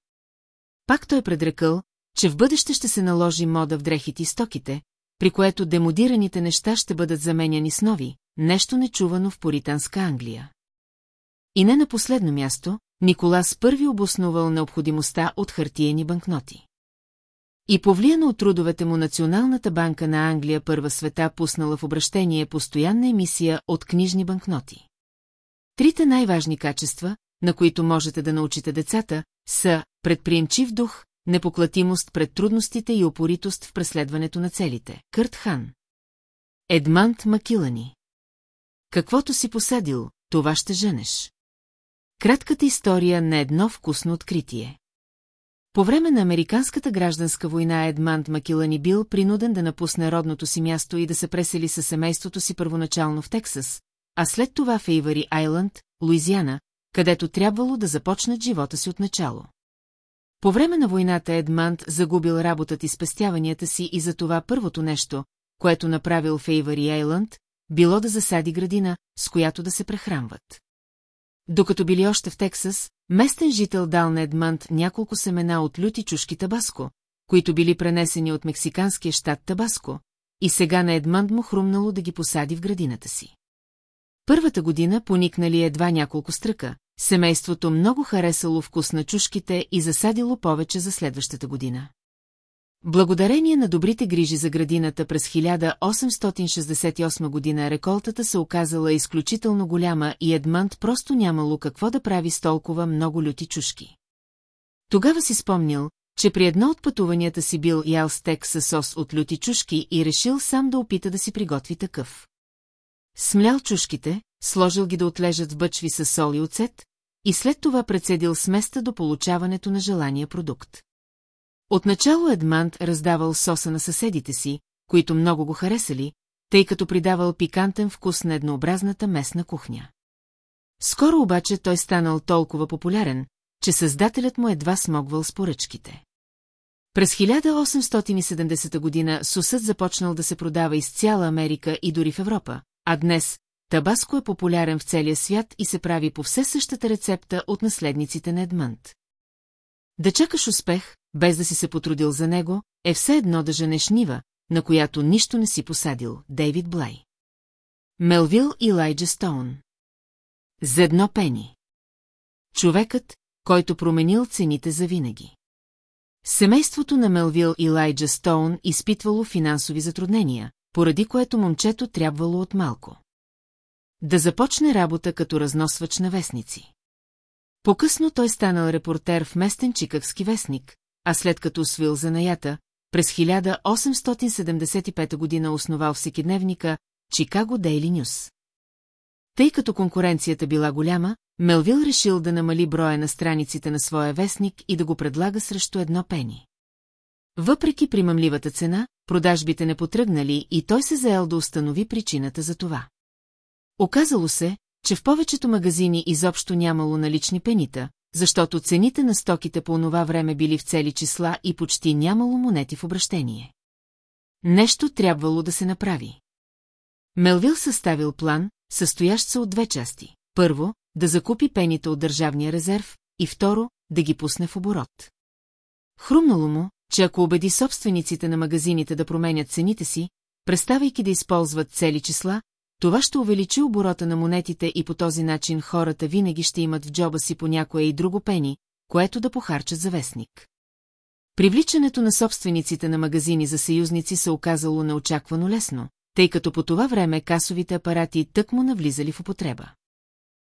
Пак той предрекал, че в бъдеще ще се наложи мода в дрехите и стоките, при което демодираните неща ще бъдат заменяни с нови, нещо нечувано в поританска Англия. И не на последно място, Николас първи обосновал необходимостта от хартиени банкноти. И повлияна от трудовете му Националната банка на Англия първа света пуснала в обращение постоянна емисия от книжни банкноти. Трите най-важни качества, на които можете да научите децата, са предприемчив дух, непоклатимост пред трудностите и опоритост в преследването на целите. Кърт Хан. Едмант Макилани. Каквото си посадил, това ще женеш. Кратката история на едно вкусно откритие. По време на Американската гражданска война Едмант Макилани бил принуден да напусне родното си място и да се пресели със семейството си първоначално в Тексас, а след това в Ейвари Айланд, Луизиана, където трябвало да започнат живота си от начало. По време на войната Едмант загубил работата и спестяванията си и за това първото нещо, което направил в Ейвари Айланд, било да засади градина, с която да се прехранват. Докато били още в Тексас, местен жител дал на Едмант няколко семена от люти чушки табаско, които били пренесени от мексиканския щат Табаско, и сега на Едмант му хрумнало да ги посади в градината си. Първата година поникнали едва няколко стръка, семейството много харесало вкус на чушките и засадило повече за следващата година. Благодарение на добрите грижи за градината през 1868 година реколтата се оказала изключително голяма и Едмант просто нямало какво да прави с толкова много люти чушки. Тогава си спомнил, че при едно от пътуванията си бил ял стек със сос от люти чушки и решил сам да опита да си приготви такъв. Смлял чушките, сложил ги да отлежат в бъчви с сол и оцет, и след това прецедил сместа до получаването на желания продукт. Отначало Едмант раздавал соса на съседите си, които много го харесали, тъй като придавал пикантен вкус на еднообразната местна кухня. Скоро обаче той станал толкова популярен, че създателят му едва смогвал с поръчките. През 1870 година сусът започнал да се продава из цяла Америка и дори в Европа, а днес Табаско е популярен в целия свят и се прави по все същата рецепта от наследниците на Едмънт. Да чакаш успех, без да си се потрудил за него, е все едно да женеш нива, на която нищо не си посадил, Дейвид Блай. Мелвил и Лайджа Стоун За едно пени. Човекът, който променил цените за винаги. Семейството на Мелвил и Лайджа Стоун изпитвало финансови затруднения, поради което момчето трябвало от малко. Да започне работа като разносвач на вестници. По-късно той станал репортер в местен чикагски вестник, а след като свил занаята, през 1875 година основал всекидневника Чикаго Дейли Нюс. Тъй като конкуренцията била голяма, Мелвил решил да намали броя на страниците на своя вестник и да го предлага срещу едно пени. Въпреки примамливата цена, продажбите не потръгнали и той се заел да установи причината за това. Оказало се, че в повечето магазини изобщо нямало налични пенита, защото цените на стоките по онова време били в цели числа и почти нямало монети в обращение. Нещо трябвало да се направи. Мелвил съставил план, състоящ се от две части. Първо, да закупи пените от държавния резерв и второ, да ги пусне в оборот. Хрумнало му, че ако убеди собствениците на магазините да променят цените си, преставайки да използват цели числа, това ще увеличи оборота на монетите и по този начин хората винаги ще имат в джоба си по някое и друго пени, което да похарчат за вестник. Привличането на собствениците на магазини за съюзници се оказало неочаквано лесно, тъй като по това време касовите апарати тък му навлизали в употреба.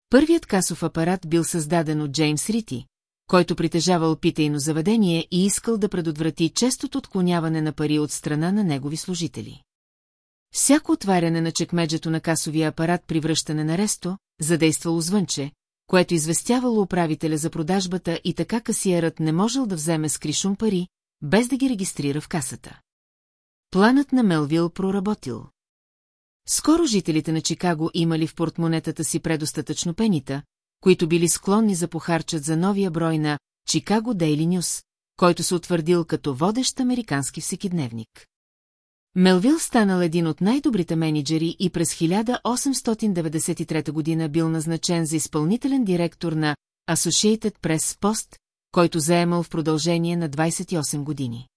Първият касов апарат бил създаден от Джеймс Рити, който притежавал питейно заведение и искал да предотврати честото отклоняване на пари от страна на негови служители. Всяко отваряне на чекмеджето на касовия апарат при връщане на ресто, задействало звънче, което известявало управителя за продажбата и така касиерът не можел да вземе с кришум пари, без да ги регистрира в касата. Планът на Мелвил проработил. Скоро жителите на Чикаго имали в портмонетата си предостатъчно пенита, които били склонни за похарчат за новия брой на Чикаго Дейли Нюс, който се утвърдил като водещ американски всекидневник. Мелвил станал един от най-добрите менеджери и през 1893 година бил назначен за изпълнителен директор на Associated Press Post, който заемал в продължение на 28 години.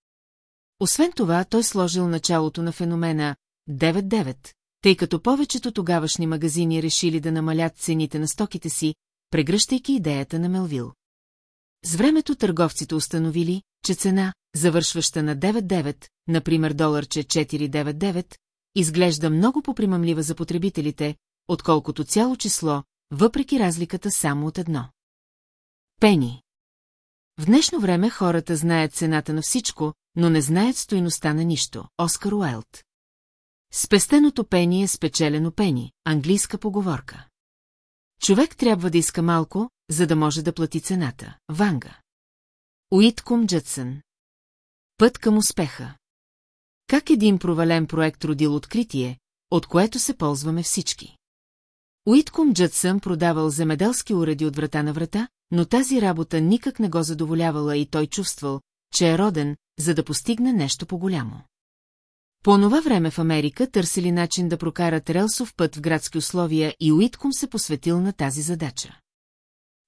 Освен това, той сложил началото на феномена 9-9, тъй като повечето тогавашни магазини решили да намалят цените на стоките си, прегръщайки идеята на Мелвил. С времето търговците установили, че цена, завършваща на 9-9, например доларче 499, изглежда много попримамлива за потребителите, отколкото цяло число, въпреки разликата само от едно. Пени В днешно време хората знаят цената на всичко, но не знаят стоиността на нищо. Оскар Уайлд Спестеното пени е спечелено пени, английска поговорка. Човек трябва да иска малко, за да може да плати цената. Ванга. Уиткум Джътсън. Път към успеха. Как един провален проект родил откритие, от което се ползваме всички? Уиткум Джътсън продавал земеделски уреди от врата на врата, но тази работа никак не го задоволявала и той чувствал, че е роден, за да постигне нещо по-голямо. По това време в Америка търсили начин да прокарат релсов път в градски условия и Уиткум се посветил на тази задача.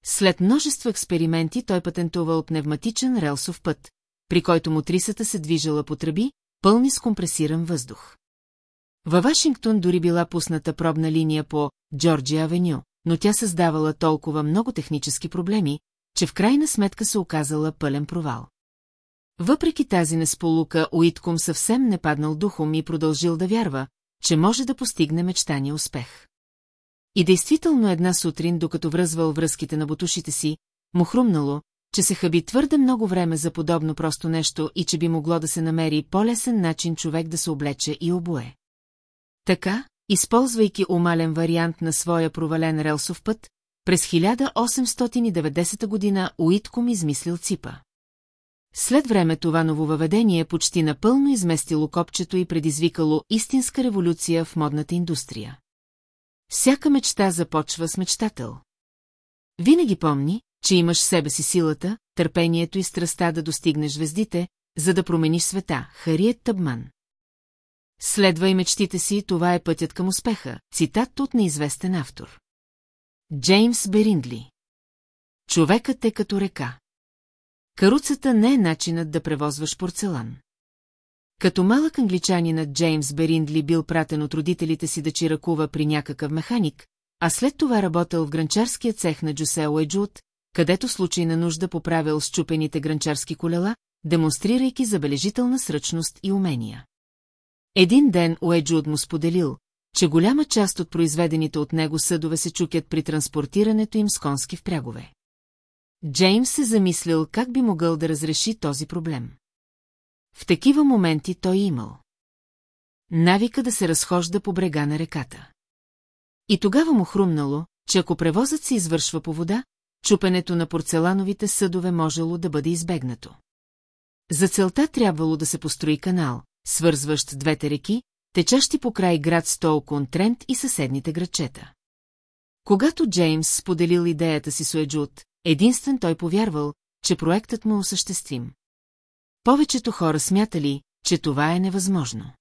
След множество експерименти той патентувал пневматичен релсов път, при който мотрисата се движала по тръби, пълни с компресиран въздух. Във Вашингтон дори била пусната пробна линия по Джорджия Авеню, но тя създавала толкова много технически проблеми, че в крайна сметка се оказала пълен провал. Въпреки тази несполука, Уитком съвсем не паднал духом и продължил да вярва, че може да постигне мечтания успех. И действително една сутрин, докато връзвал връзките на бутушите си, му хрумнало, че се хаби твърде много време за подобно просто нещо и че би могло да се намери по-лесен начин човек да се облече и обое. Така, използвайки умален вариант на своя провален релсов път, през 1890 година Уитком измислил ципа. След време това нововъведение почти напълно изместило копчето и предизвикало истинска революция в модната индустрия. Всяка мечта започва с мечтател. Винаги помни, че имаш в себе си силата, търпението и страста да достигнеш звездите, за да промениш света, Хариет Тъбман. Следвай мечтите си, това е пътят към успеха, цитат от неизвестен автор. Джеймс Бериндли Човекът е като река. Каруцата не е начинът да превозваш порцелан. Като малък англичанинът Джеймс Бериндли бил пратен от родителите си да чиракува при някакъв механик, а след това работил в гранчарския цех на Джусе Уеджут, където случай на нужда поправил счупените гранчарски колела, демонстрирайки забележителна сръчност и умения. Един ден Уеджуд му споделил, че голяма част от произведените от него съдове се чукят при транспортирането им с конски впрягове. Джеймс се замислил как би могъл да разреши този проблем. В такива моменти той имал. Навика да се разхожда по брега на реката. И тогава му хрумнало, че ако превозът се извършва по вода, чупенето на порцелановите съдове можело да бъде избегнато. За целта трябвало да се построи канал, свързващ двете реки, течащи по край град Столкон Трент и съседните градчета. Когато Джеймс споделил идеята си с Уеджут, единствен той повярвал, че проектът му е осъществим. Повечето хора смятали, че това е невъзможно.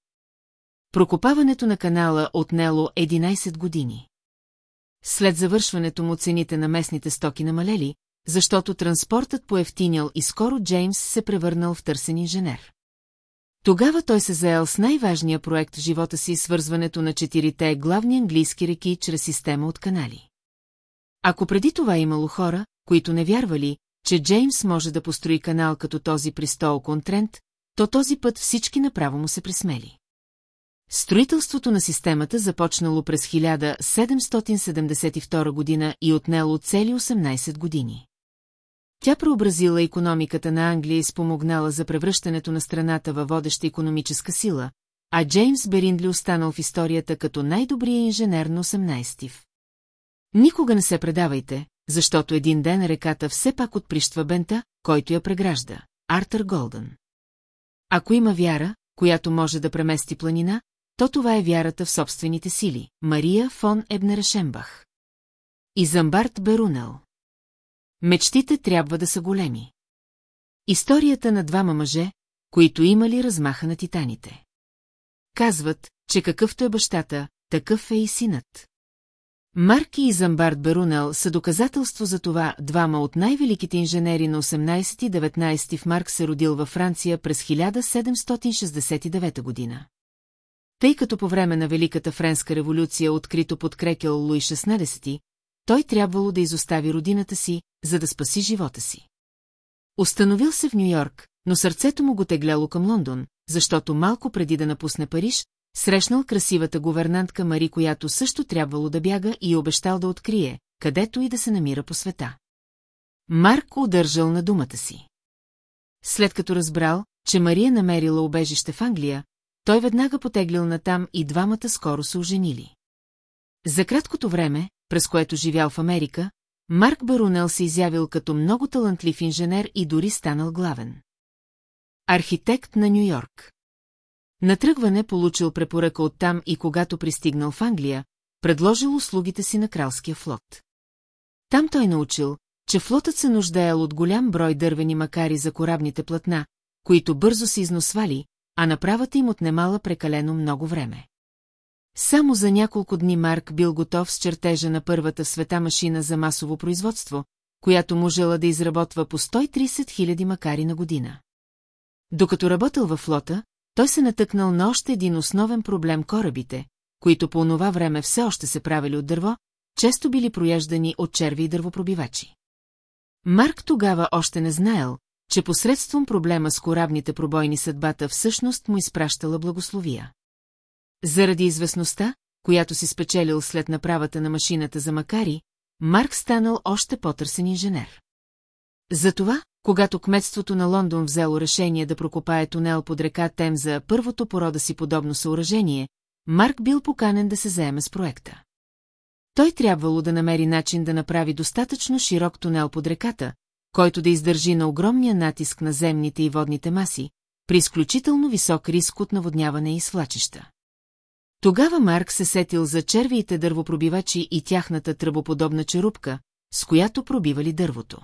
Прокопаването на канала отнело 11 години. След завършването му цените на местните стоки намалели, защото транспортът поевтинял и скоро Джеймс се превърнал в търсен инженер. Тогава той се заел с най-важния проект в живота си свързването на четирите главни английски реки чрез система от канали. Ако преди това имало хора, които не вярвали, че Джеймс може да построи канал като този при Стол Контрент, то този път всички направо му се присмели. Строителството на системата започнало през 1772 година и отнело цели 18 години. Тя преобразила економиката на Англия и спомогнала за превръщането на страната във водеща економическа сила, а Джеймс Бериндли останал в историята като най-добрия инженер на 18 Никога не се предавайте, защото един ден реката все пак отприщва бента, който я прегражда. Артър Голдън. Ако има вяра, която може да премести планина, то това е вярата в собствените сили. Мария фон Ебнерешенбах. И Замбарт Берунел. Мечтите трябва да са големи. Историята на двама мъже, които имали размаха на титаните. Казват, че какъвто е бащата, такъв е и синът. Марки и Замбард Берунел са доказателство за това двама от най-великите инженери на 18 и 19 в Марк се родил във Франция през 1769 година. Тъй като по време на Великата Френска революция открито подкрепял Луи XVI, той трябвало да изостави родината си, за да спаси живота си. Установил се в Нью-Йорк, но сърцето му го тегляло към Лондон, защото малко преди да напусне Париж, срещнал красивата говернантка Мари, която също трябвало да бяга и обещал да открие, където и да се намира по света. Марк удържал на думата си. След като разбрал, че Мария намерила убежище в Англия, той веднага потеглил натам и двамата скоро се оженили. За краткото време, през което живял в Америка, Марк Барунел се изявил като много талантлив инженер и дори станал главен. Архитект на Нью-Йорк. Натръгване получил препоръка оттам и когато пристигнал в Англия, предложил услугите си на кралския флот. Там той научил, че флотът се нуждаел от голям брой дървени макари за корабните платна, които бързо се износвали, а направата им отнемала прекалено много време. Само за няколко дни Марк бил готов с чертежа на първата света машина за масово производство, която можела да изработва по 130 000 макари на година. Докато работил във флота, той се натъкнал на още един основен проблем корабите, които по онова време все още се правили от дърво, често били прояждани от черви и дървопробивачи. Марк тогава още не знаел, че посредством проблема с корабните пробойни съдбата всъщност му изпращала благословия. Заради известността, която си спечелил след направата на машината за Макари, Марк станал още по-търсен инженер. Затова, когато кметството на Лондон взело решение да прокопае тунел под река Тем за първото порода си подобно съоръжение, Марк бил поканен да се заеме с проекта. Той трябвало да намери начин да направи достатъчно широк тунел под реката, който да издържи на огромния натиск на земните и водните маси, при изключително висок риск от наводняване и свлачища. Тогава Марк се сетил за червиите дървопробивачи и тяхната тръбоподобна черупка, с която пробивали дървото.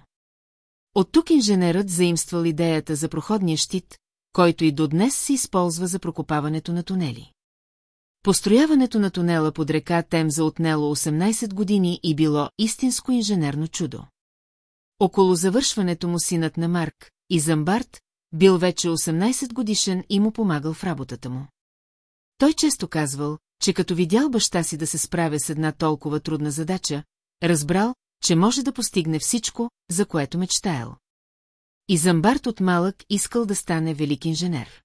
От тук инженерът заимствал идеята за проходния щит, който и до днес се използва за прокопаването на тунели. Построяването на тунела под река Темза отнело 18 години и било истинско инженерно чудо. Около завършването му синът на Марк, Изамбарт, бил вече 18 годишен и му помагал в работата му. Той често казвал, че като видял баща си да се справя с една толкова трудна задача, разбрал, че може да постигне всичко, за което мечтаял. И Замбарт от малък искал да стане велик инженер.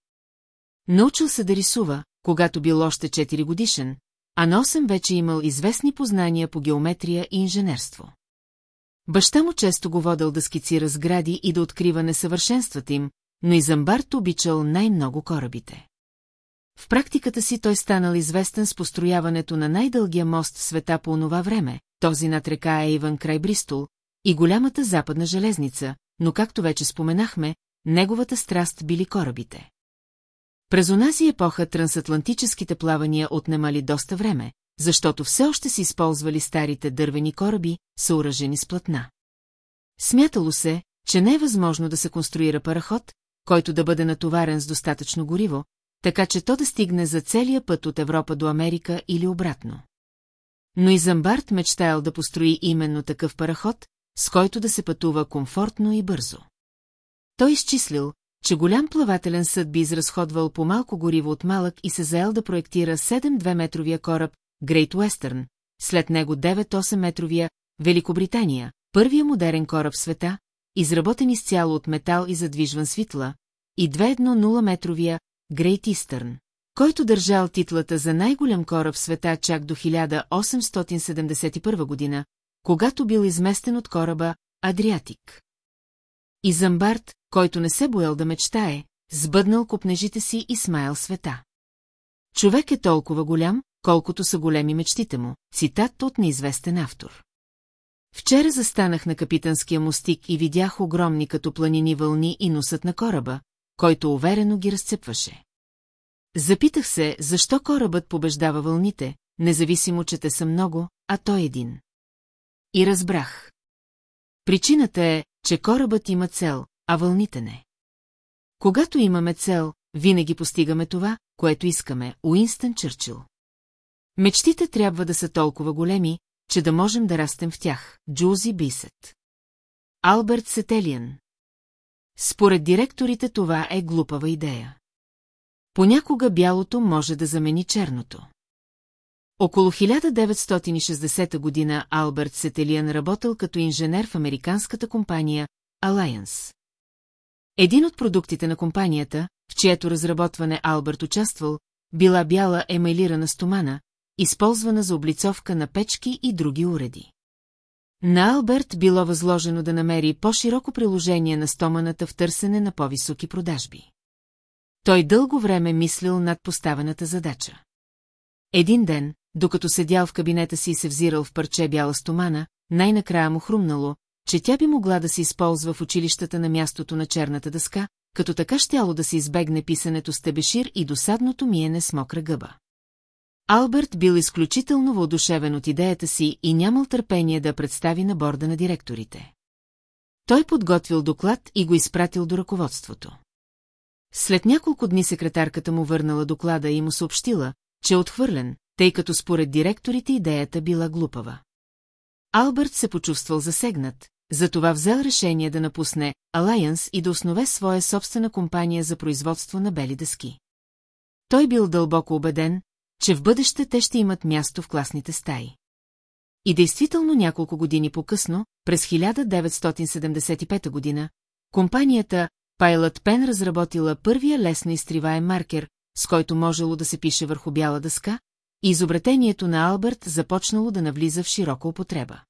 Научил се да рисува, когато бил още 4 годишен, а на 8 вече имал известни познания по геометрия и инженерство. Баща му често го водел да скицира сгради и да открива несъвършенствата им, но и Замбарт обичал най-много корабите. В практиката си той станал известен с построяването на най-дългия мост в света по онова време, този над река Ейвън край Бристол, и голямата западна железница, но както вече споменахме, неговата страст били корабите. През онази епоха трансатлантическите плавания отнемали доста време, защото все още си използвали старите дървени кораби, съоръжени с платна. Смятало се, че не е възможно да се конструира параход, който да бъде натоварен с достатъчно гориво, така че то да стигне за целия път от Европа до Америка или обратно. Но и Замбарт мечтаял да построи именно такъв параход, с който да се пътува комфортно и бързо. Той изчислил, че голям плавателен съд би изразходвал по малко гориво от малък и се заел да проектира 7-2-метровия кораб Great Western, след него 9-8-метровия Великобритания, първия модерен кораб в света, изработен изцяло от метал и задвижван свитла, и 2-1-0-метровия Great Eastern, който държал титлата за най-голям кораб в света чак до 1871 година, когато бил изместен от кораба Адриатик. И Замбарт, който не се боял да мечтае, сбъднал копнежите си и смаял света. Човек е толкова голям, колкото са големи мечтите му, цитат от неизвестен автор. Вчера застанах на капитанския мостик и видях огромни като планини вълни и носът на кораба, който уверено ги разцепваше. Запитах се, защо корабът побеждава вълните, независимо, че те са много, а той един. И разбрах. Причината е, че корабът има цел, а вълните не. Когато имаме цел, винаги постигаме това, което искаме, Уинстън Чърчил. Мечтите трябва да са толкова големи, че да можем да растем в тях, Джузи Бисет. Алберт Сетелиан. Според директорите това е глупава идея. Понякога бялото може да замени черното. Около 1960 година Алберт Сетелиан работил като инженер в американската компания Alliance. Един от продуктите на компанията, в чието разработване Алберт участвал, била бяла емайлирана стомана, използвана за облицовка на печки и други уреди. На Алберт било възложено да намери по-широко приложение на стоманата в търсене на по-високи продажби. Той дълго време мислил над поставената задача. Един ден, докато седял в кабинета си и се взирал в парче бяла стомана, най-накрая му хрумнало, че тя би могла да се използва в училищата на мястото на черната дъска, като така щяло да се избегне писането с тебешир и досадното миене с мокра гъба. Алберт бил изключително въодушевен от идеята си и нямал търпение да представи на борда на директорите. Той подготвил доклад и го изпратил до ръководството. След няколко дни секретарката му върнала доклада и му съобщила, че е отхвърлен, тъй като според директорите идеята била глупава. Алберт се почувствал засегнат, затова взел решение да напусне Alliance и да основе своя собствена компания за производство на бели дъски. Той бил дълбоко убеден, че в бъдеще те ще имат място в класните стаи. И действително няколко години по-късно, през 1975 година, компанията Pilot Pen разработила първия лесно изтриваем маркер, с който можело да се пише върху бяла дъска, и изобретението на Алберт започнало да навлиза в широка употреба.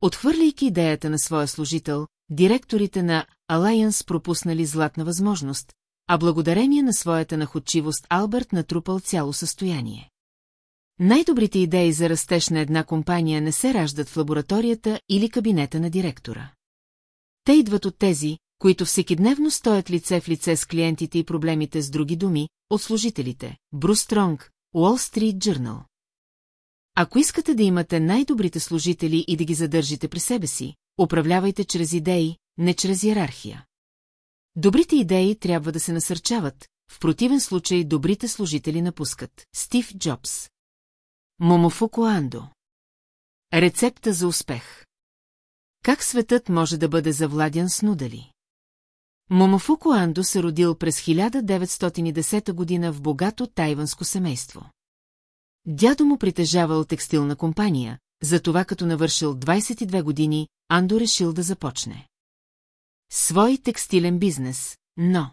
Отхвърляйки идеята на своя служител, директорите на Alliance пропуснали златна възможност, а благодарение на своята находчивост Алберт натрупал цяло състояние. Най-добрите идеи за растеж на една компания не се раждат в лабораторията или кабинета на директора. Те идват от тези, които всекидневно стоят лице в лице с клиентите и проблемите с други думи, от служителите. Брус Стронг, Wall Street Journal. Ако искате да имате най-добрите служители и да ги задържите при себе си, управлявайте чрез идеи, не чрез иерархия. Добрите идеи трябва да се насърчават, в противен случай добрите служители напускат. Стив Джобс Момофуко Андо Рецепта за успех Как светът може да бъде завладян с нудали? Момофуко Андо се родил през 1910 година в богато тайванско семейство. Дядо му притежавал текстилна компания, затова като навършил 22 години, Андо решил да започне. Свой текстилен бизнес, но...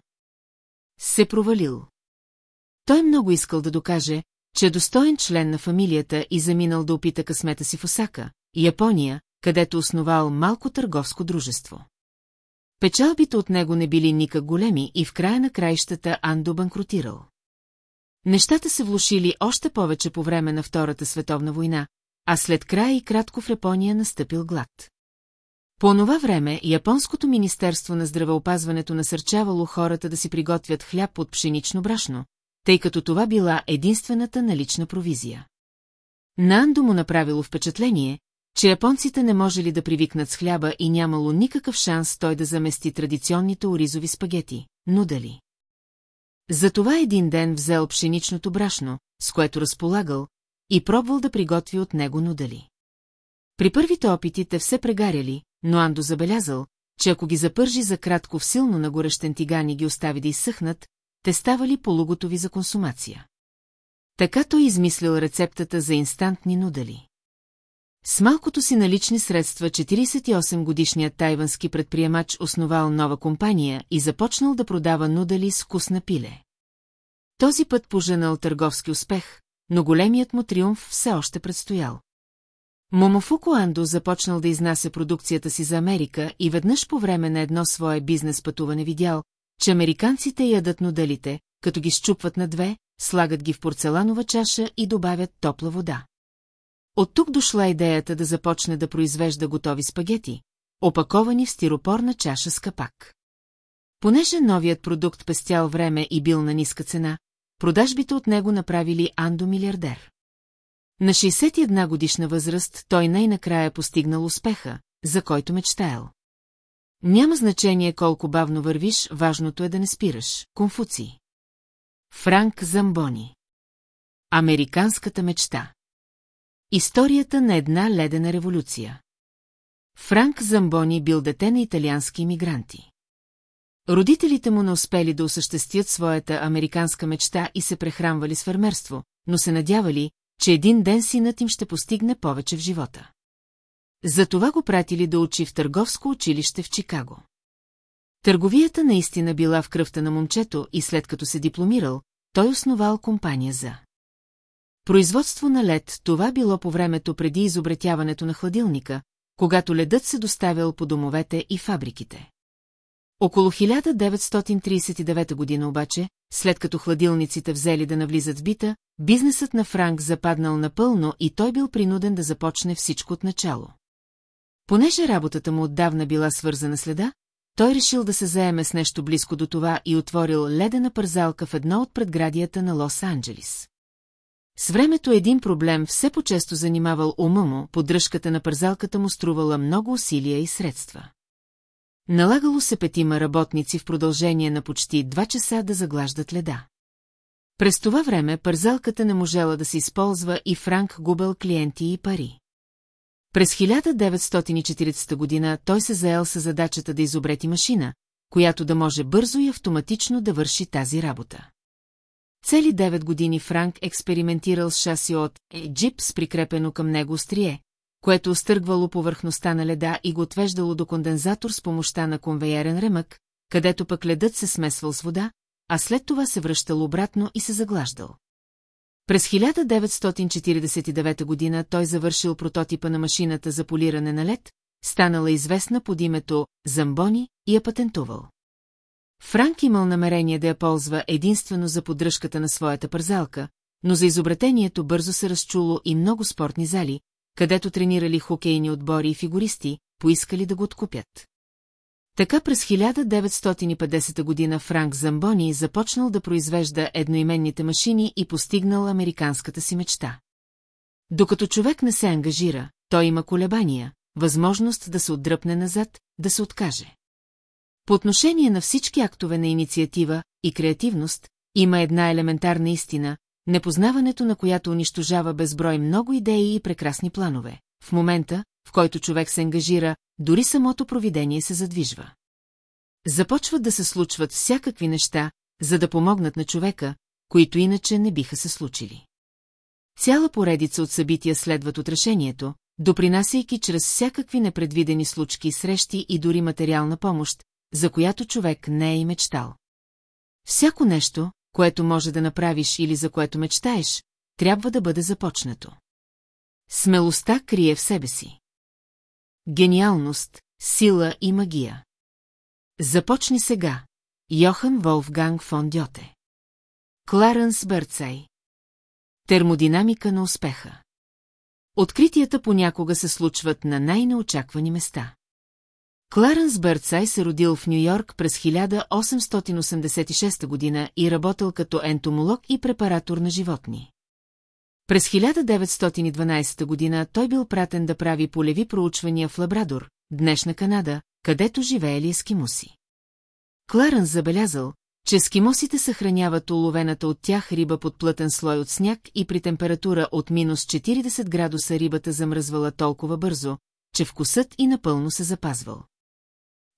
Се провалил. Той много искал да докаже, че е достоен член на фамилията и заминал да опита късмета си в Осака, Япония, където основал малко търговско дружество. Печалбите от него не били никак големи и в края на краищата Андо банкротирал. Нещата се влушили още повече по време на Втората световна война, а след края и кратко в Япония настъпил глад. По това време Японското министерство на здравеопазването насърчавало хората да си приготвят хляб от пшенично брашно, тъй като това била единствената налична провизия. На Андо му направило впечатление, че японците не можели да привикнат с хляба и нямало никакъв шанс той да замести традиционните оризови спагети, но дали. Затова един ден взел пшеничното брашно, с което разполагал, и пробвал да приготви от него нудали. При първите опити те все прегаряли, но Андо забелязал, че ако ги запържи за кратко в силно нагорещен тиган и ги остави да изсъхнат, те ставали полуготови за консумация. Така той измислил рецептата за инстантни нудали. С малкото си налични средства 48-годишният тайвански предприемач основал нова компания и започнал да продава нудали с вкус на пиле. Този път поженал търговски успех, но големият му триумф все още предстоял. Момофуко Андо започнал да изнася продукцията си за Америка и веднъж по време на едно свое бизнес пътуване видял, че американците ядат нуделите, като ги щупват на две, слагат ги в порцеланова чаша и добавят топла вода. От тук дошла идеята да започне да произвежда готови спагети, опаковани в стиропорна чаша с капак. Понеже новият продукт пестял време и бил на ниска цена, продажбите от него направили Андо милиардер. На 61 годишна възраст той най-накрая постигнал успеха, за който мечтаял. Няма значение колко бавно вървиш, важното е да не спираш. Конфуций. Франк Замбони. Американската мечта. Историята на една ледена революция. Франк Замбони бил дете на италиански иммигранти. Родителите му не успели да осъществят своята американска мечта и се прехранвали с фермерство, но се надявали, че един ден синът им ще постигне повече в живота. Затова го пратили да учи в търговско училище в Чикаго. Търговията наистина била в кръвта на момчето и след като се дипломирал, той основал компания за производство на лед. Това било по времето преди изобретяването на хладилника, когато ледът се доставял по домовете и фабриките. Около 1939 година обаче, след като хладилниците взели да навлизат в бита, бизнесът на Франк западнал напълно и той бил принуден да започне всичко от начало. Понеже работата му отдавна била свързана следа, той решил да се заеме с нещо близко до това и отворил ледена пързалка в едно от предградията на Лос-Анджелис. С времето един проблем все по-често занимавал ума му, поддръжката на пързалката му струвала много усилия и средства. Налагало се петима работници в продължение на почти два часа да заглаждат леда. През това време пързалката не можела да се използва и Франк губел клиенти и пари. През 1940 година той се заел със задачата да изобрети машина, която да може бързо и автоматично да върши тази работа. Цели 9 години Франк експериментирал с шаси от джип с прикрепено към него острие, което остъргвало повърхността на леда и го отвеждало до кондензатор с помощта на конвейерен ремък, където пък ледът се смесвал с вода, а след това се връщал обратно и се заглаждал. През 1949 година той завършил прототипа на машината за полиране на лед, станала известна под името Замбони и я патентувал. Франк имал намерение да я ползва единствено за поддръжката на своята пързалка, но за изобретението бързо се разчуло и много спортни зали, където тренирали хокейни отбори и фигуристи, поискали да го откупят. Така през 1950 година Франк Замбони започнал да произвежда едноименните машини и постигнал американската си мечта. Докато човек не се ангажира, той има колебания, възможност да се отдръпне назад, да се откаже. По отношение на всички актове на инициатива и креативност, има една елементарна истина, непознаването на която унищожава безброй много идеи и прекрасни планове. В момента, в който човек се ангажира, дори самото провидение се задвижва. Започват да се случват всякакви неща, за да помогнат на човека, които иначе не биха се случили. Цяла поредица от събития следват от решението, допринасяйки чрез всякакви непредвидени случки, срещи и дори материална помощ, за която човек не е и мечтал. Всяко нещо, което може да направиш или за което мечтаеш, трябва да бъде започнато. Смелостта крие в себе си. Гениалност, сила и магия. Започни сега. Йохан Волфганг фон Дьоте. Кларенс Бърцай. Термодинамика на успеха. Откритията понякога се случват на най-неочаквани места. Кларенс Бърцай се родил в Нью-Йорк през 1886 година и работил като ентомолог и препаратор на животни. През 1912 година той бил пратен да прави полеви проучвания в Лабрадор, днешна Канада, където живеели ескимуси. Кларенс забелязал, че ескимосите съхраняват уловената от тях риба под плътен слой от сняг и при температура от минус 40 градуса рибата замръзвала толкова бързо, че вкусът и напълно се запазвал.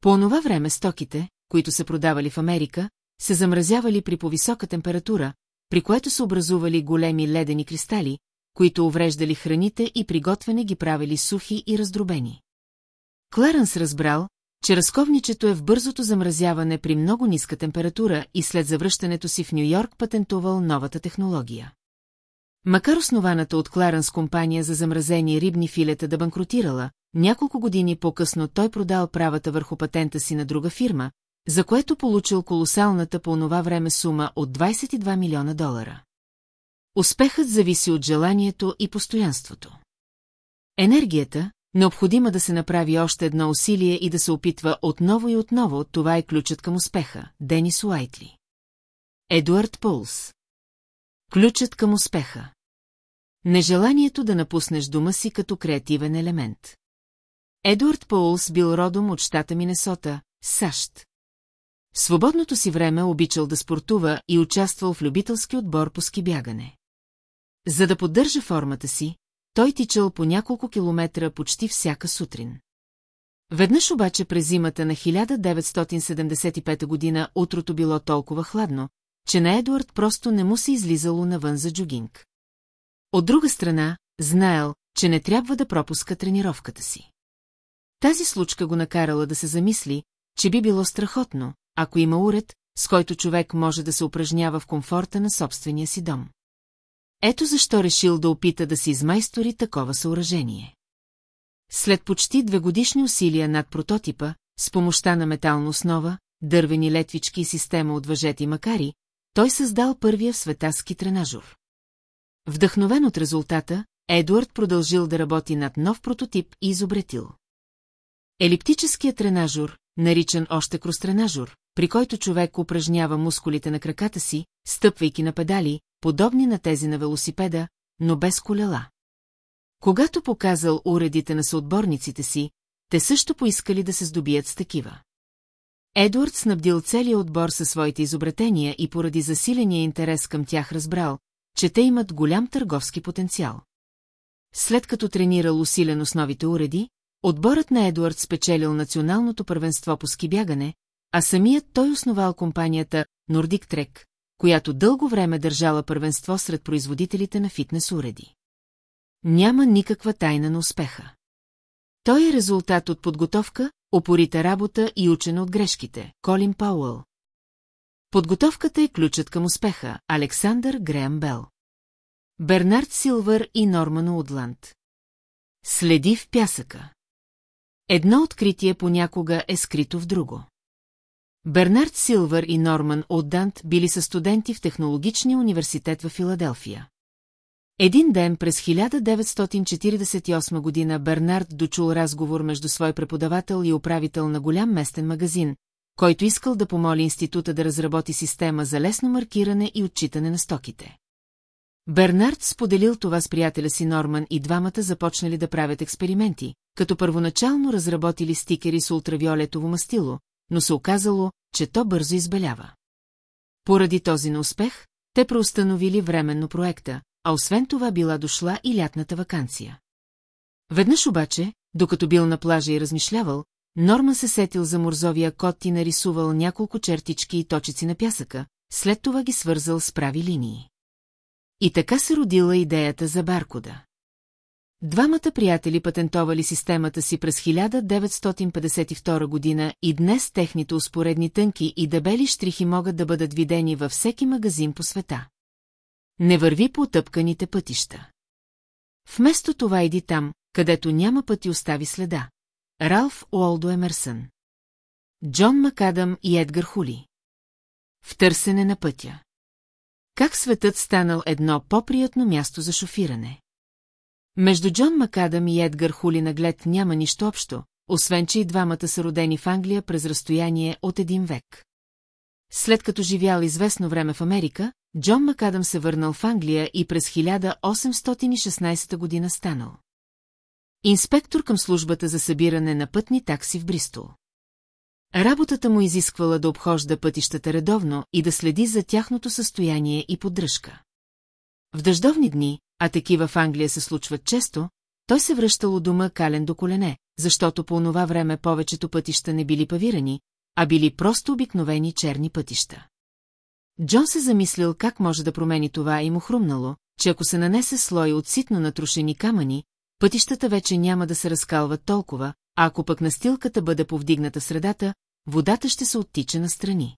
По онова време стоките, които се продавали в Америка, се замразявали при повисока температура, при което се образували големи ледени кристали, които увреждали храните и приготвяне ги правили сухи и раздробени. Кларенс разбрал, че разковничето е в бързото замразяване при много ниска температура и след завръщането си в Нью-Йорк патентувал новата технология. Макар основаната от Кларенс компания за замразени рибни филета да банкротирала, няколко години по-късно той продал правата върху патента си на друга фирма, за което получил колосалната по онова време сума от 22 милиона долара. Успехът зависи от желанието и постоянството. Енергията, необходима да се направи още едно усилие и да се опитва отново и отново, това е ключът към успеха, Денис Уайтли. Едуард Пулс Ключът към успеха. Нежеланието да напуснеш дома си като креативен елемент. Едуард Поулс бил родом от щата Минесота, САЩ. В свободното си време обичал да спортува и участвал в любителски отбор по скибягане. За да поддържа формата си, той тичал по няколко километра почти всяка сутрин. Веднъж обаче през зимата на 1975 година утрото било толкова хладно, че на Едуард просто не му се излизало навън за джогинг. От друга страна, знаел, че не трябва да пропуска тренировката си. Тази случка го накарала да се замисли, че би било страхотно, ако има уред, с който човек може да се упражнява в комфорта на собствения си дом. Ето защо решил да опита да си измайстори такова съоръжение. След почти две годишни усилия над прототипа, с помощта на метална основа, дървени летвички и система от въжети макари, той създал първия в света ски тренажор. Вдъхновен от резултата, Едуард продължил да работи над нов прототип и изобретил. Елиптическият тренажор, наричан още кростренажор, при който човек упражнява мускулите на краката си, стъпвайки на педали, подобни на тези на велосипеда, но без колела. Когато показал уредите на съотборниците си, те също поискали да се здобият с такива. Едуард снабдил целия отбор със своите изобретения и поради засиления интерес към тях разбрал, че те имат голям търговски потенциал. След като тренирал усилен основите уреди, отборът на Едуард спечелил националното първенство по скибягане, а самият той основал компанията Nordic Trek, която дълго време държала първенство сред производителите на фитнес уреди. Няма никаква тайна на успеха. Той е резултат от подготовка, опорита работа и учена от грешките. Колин Пауъл. Подготовката е ключът към успеха. Александър Греъм Бел. Бернард Силвър и Норман Удланд. Следи в пясъка. Едно откритие понякога е скрито в друго. Бернард Силвър и Норман Отдант били са студенти в Технологичния университет в Филаделфия. Един ден през 1948 година Бернард дочул разговор между свой преподавател и управител на голям местен магазин, който искал да помоли института да разработи система за лесно маркиране и отчитане на стоките. Бернард споделил това с приятеля си Норман и двамата започнали да правят експерименти, като първоначално разработили стикери с ултравиолетово мастило, но се оказало, че то бързо избелява. Поради този неуспех, те преустановили временно проекта, а освен това била дошла и лятната вакансия. Веднъж обаче, докато бил на плажа и размишлявал, Норман се сетил за морзовия кот и нарисувал няколко чертички и точици на пясъка, след това ги свързал с прави линии. И така се родила идеята за Баркода. Двамата приятели патентовали системата си през 1952 година и днес техните успоредни тънки и дебели штрихи могат да бъдат видени във всеки магазин по света. Не върви по отъпканите пътища. Вместо това иди там, където няма пъти остави следа. Ралф Уолдо Емерсън. Джон Макадам и Едгар Хули. В търсене на пътя. Как светът станал едно по-приятно място за шофиране? Между Джон Макадам и Едгар Хули наглед няма нищо общо, освен че и двамата са родени в Англия през разстояние от един век. След като живял известно време в Америка, Джон Макадам се върнал в Англия и през 1816 година станал. Инспектор към службата за събиране на пътни такси в Бристол. Работата му изисквала да обхожда пътищата редовно и да следи за тяхното състояние и поддръжка. В дъждовни дни, а такива в Англия се случват често, той се връщал у дома кален до колене, защото по онова време повечето пътища не били павирани, а били просто обикновени черни пътища. Джон се замислил как може да промени това и му хрумнало, че ако се нанесе слой от ситно натрушени камъни, пътищата вече няма да се разкалват толкова, а ако пък настилката бъде повдигната средата, водата ще се оттича настрани.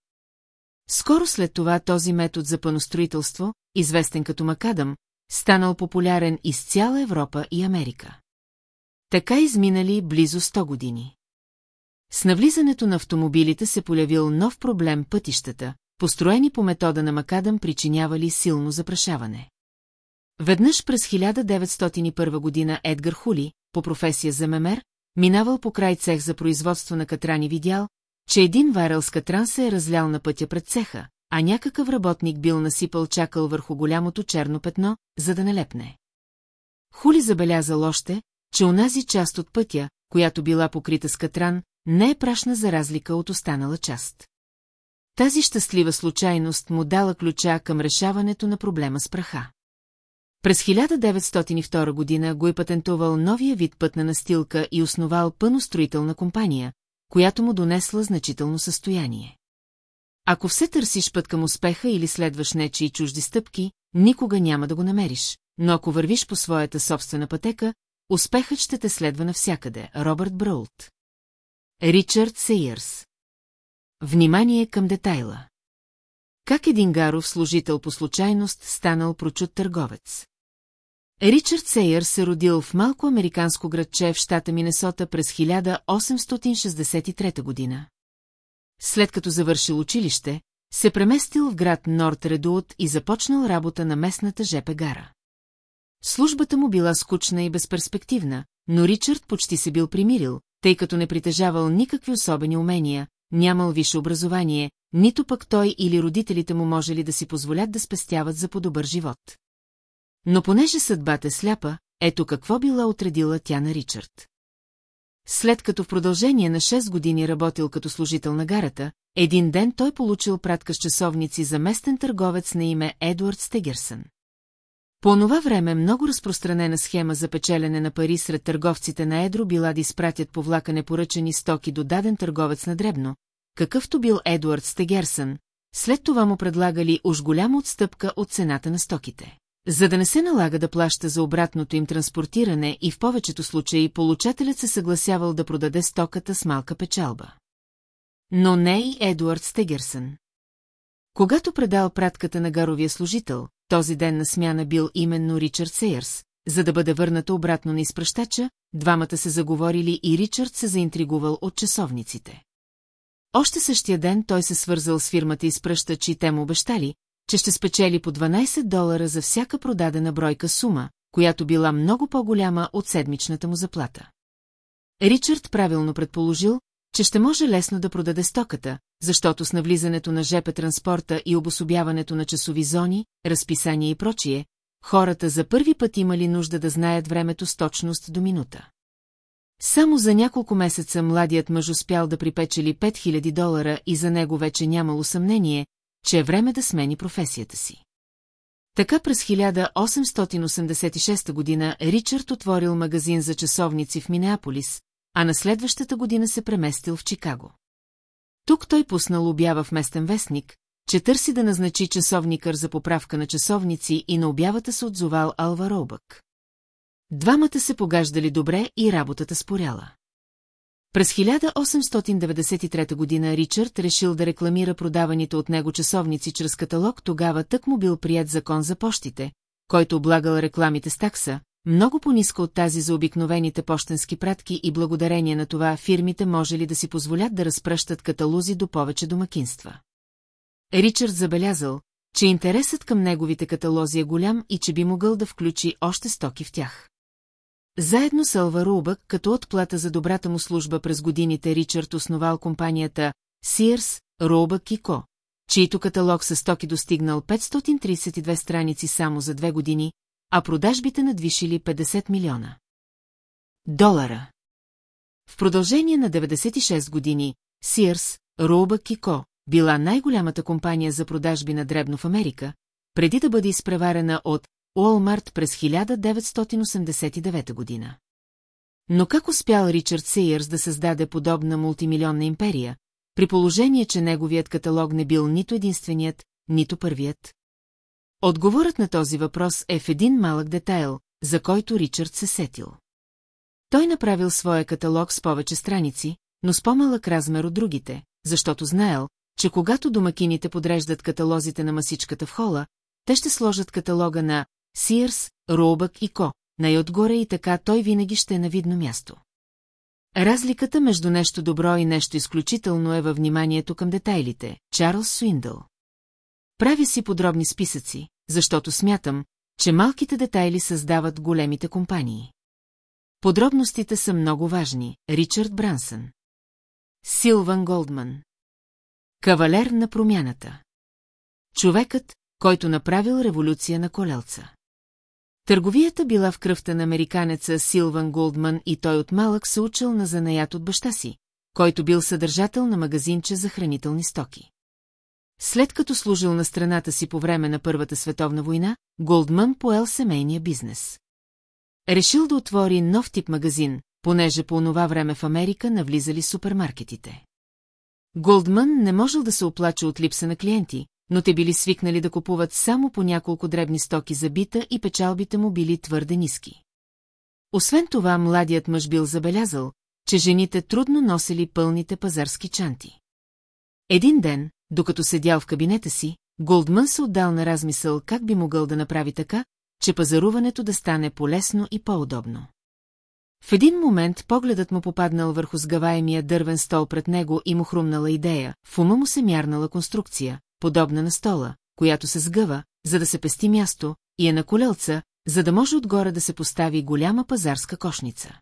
Скоро след това този метод за паностроителство, известен като Макадам, станал популярен из цяла Европа и Америка. Така изминали близо 100 години. С навлизането на автомобилите се полявил нов проблем пътищата, построени по метода на Макадам причинявали силно запрашаване. Веднъж през 1901 година Едгар Хули, по професия за мемер, минавал по край цех за производство на катрани видял, че един варел с катран се е разлял на пътя пред цеха, а някакъв работник бил насипал чакъл върху голямото черно петно, за да не лепне. Хули забелязал още, че онази част от пътя, която била покрита с катран, не е прашна за разлика от останала част. Тази щастлива случайност му дала ключа към решаването на проблема с праха. През 1902 година го е патентувал новия вид пътна настилка и основал пъностроителна компания, която му донесла значително състояние. Ако все търсиш път към успеха или следваш нечи чужди стъпки, никога няма да го намериш, но ако вървиш по своята собствена пътека, успехът ще те следва навсякъде. Робърт Броулт Ричард Сейърс Внимание към детайла. Как един гаров служител по случайност станал прочут търговец? Ричард Сейър се родил в малко американско градче в щата Минесота през 1863 година. След като завършил училище, се преместил в град Норт Редуот и започнал работа на местната ЖП гара. Службата му била скучна и безперспективна, но Ричард почти се бил примирил, тъй като не притежавал никакви особени умения, нямал висше образование, нито пък той или родителите му можели да си позволят да спестяват за по-добър живот. Но понеже съдбата е сляпа, ето какво била отредила тя на Ричард. След като в продължение на 6 години работил като служител на гарата, един ден той получил пратка с часовници за местен търговец на име Едуард Стегерсън. По това време много разпространена схема за печелене на пари сред търговците на Едро била да изпратят по влака непоръчани стоки до даден търговец на дребно, какъвто бил Едуард Стегерсън, след това му предлагали уж голяма отстъпка от цената на стоките. За да не се налага да плаща за обратното им транспортиране и в повечето случаи получателят се съгласявал да продаде стоката с малка печалба. Но не и Едуард Стегерсън. Когато предал пратката на гаровия служител, този ден на смяна бил именно Ричард Сейърс, за да бъде върната обратно на изпращача, двамата се заговорили и Ричард се заинтригувал от часовниците. Още същия ден той се свързал с фирмата изпръщач и те му обещали, че ще спечели по 12 долара за всяка продадена бройка сума, която била много по-голяма от седмичната му заплата. Ричард правилно предположил, че ще може лесно да продаде стоката, защото с навлизането на ЖП транспорта и обособяването на часови зони, разписания и прочие, хората за първи път имали нужда да знаят времето с точност до минута. Само за няколко месеца младият мъж успял да припечели 5000 долара и за него вече нямало съмнение, че е време да смени професията си. Така през 1886 година Ричард отворил магазин за часовници в Минеаполис, а на следващата година се преместил в Чикаго. Тук той пуснал обява в местен вестник, че търси да назначи часовникър за поправка на часовници и на обявата се отзовал Алва Роубък. Двамата се погаждали добре и работата споряла. През 1893 година Ричард решил да рекламира продаваните от него часовници чрез каталог, тогава тък му бил прият закон за почтите, който облагал рекламите с такса, много по-ниска от тази за обикновените почтенски пратки и благодарение на това фирмите може ли да си позволят да разпръщат каталози до повече домакинства. Ричард забелязал, че интересът към неговите каталози е голям и че би могъл да включи още стоки в тях. Заедно с Алва Рубък, като отплата за добрата му служба през годините Ричард основал компанията Sears, Рубък и Ко, чието каталог със стоки достигнал 532 страници само за две години, а продажбите надвишили 50 милиона. Долара. В продължение на 96 години Sears, Рубък и Ко била най-голямата компания за продажби на дребно в Америка, преди да бъде изпреварена от Уолмарт през 1989 година. Но как успял Ричард Сейърс да създаде подобна мултимилионна империя, при положение, че неговият каталог не бил нито единственият, нито първият? Отговорът на този въпрос е в един малък детайл, за който Ричард се сетил. Той направил своя каталог с повече страници, но с по-малък размер от другите, защото знаел, че когато домакините подреждат каталозите на масичката в хола, те ще сложат каталога на Сиърс, Роубък и Ко, най-отгоре и така той винаги ще е на видно място. Разликата между нещо добро и нещо изключително е във вниманието към детайлите. Чарлз Суиндъл. Правя си подробни списъци, защото смятам, че малките детайли създават големите компании. Подробностите са много важни. Ричард Брансън. Силван Голдман. Кавалер на промяната. Човекът, който направил революция на колелца. Търговията била в кръвта на американеца Силван Голдман и той от малък се учил на занаят от баща си, който бил съдържател на магазинче за хранителни стоки. След като служил на страната си по време на Първата световна война, Голдман поел семейния бизнес. Решил да отвори нов тип магазин, понеже по онова време в Америка навлизали супермаркетите. Голдман не можел да се оплача от липса на клиенти, но те били свикнали да купуват само по няколко дребни стоки за бита и печалбите му били твърде ниски. Освен това, младият мъж бил забелязал, че жените трудно носили пълните пазарски чанти. Един ден, докато седял в кабинета си, Голдман се отдал на размисъл как би могъл да направи така, че пазаруването да стане полезно и по-удобно. В един момент погледът му попаднал върху сгаваемия дървен стол пред него и му хрумнала идея, в ума му се мярнала конструкция, подобна на стола, която се сгъва, за да се пести място, и е на колелца, за да може отгоре да се постави голяма пазарска кошница.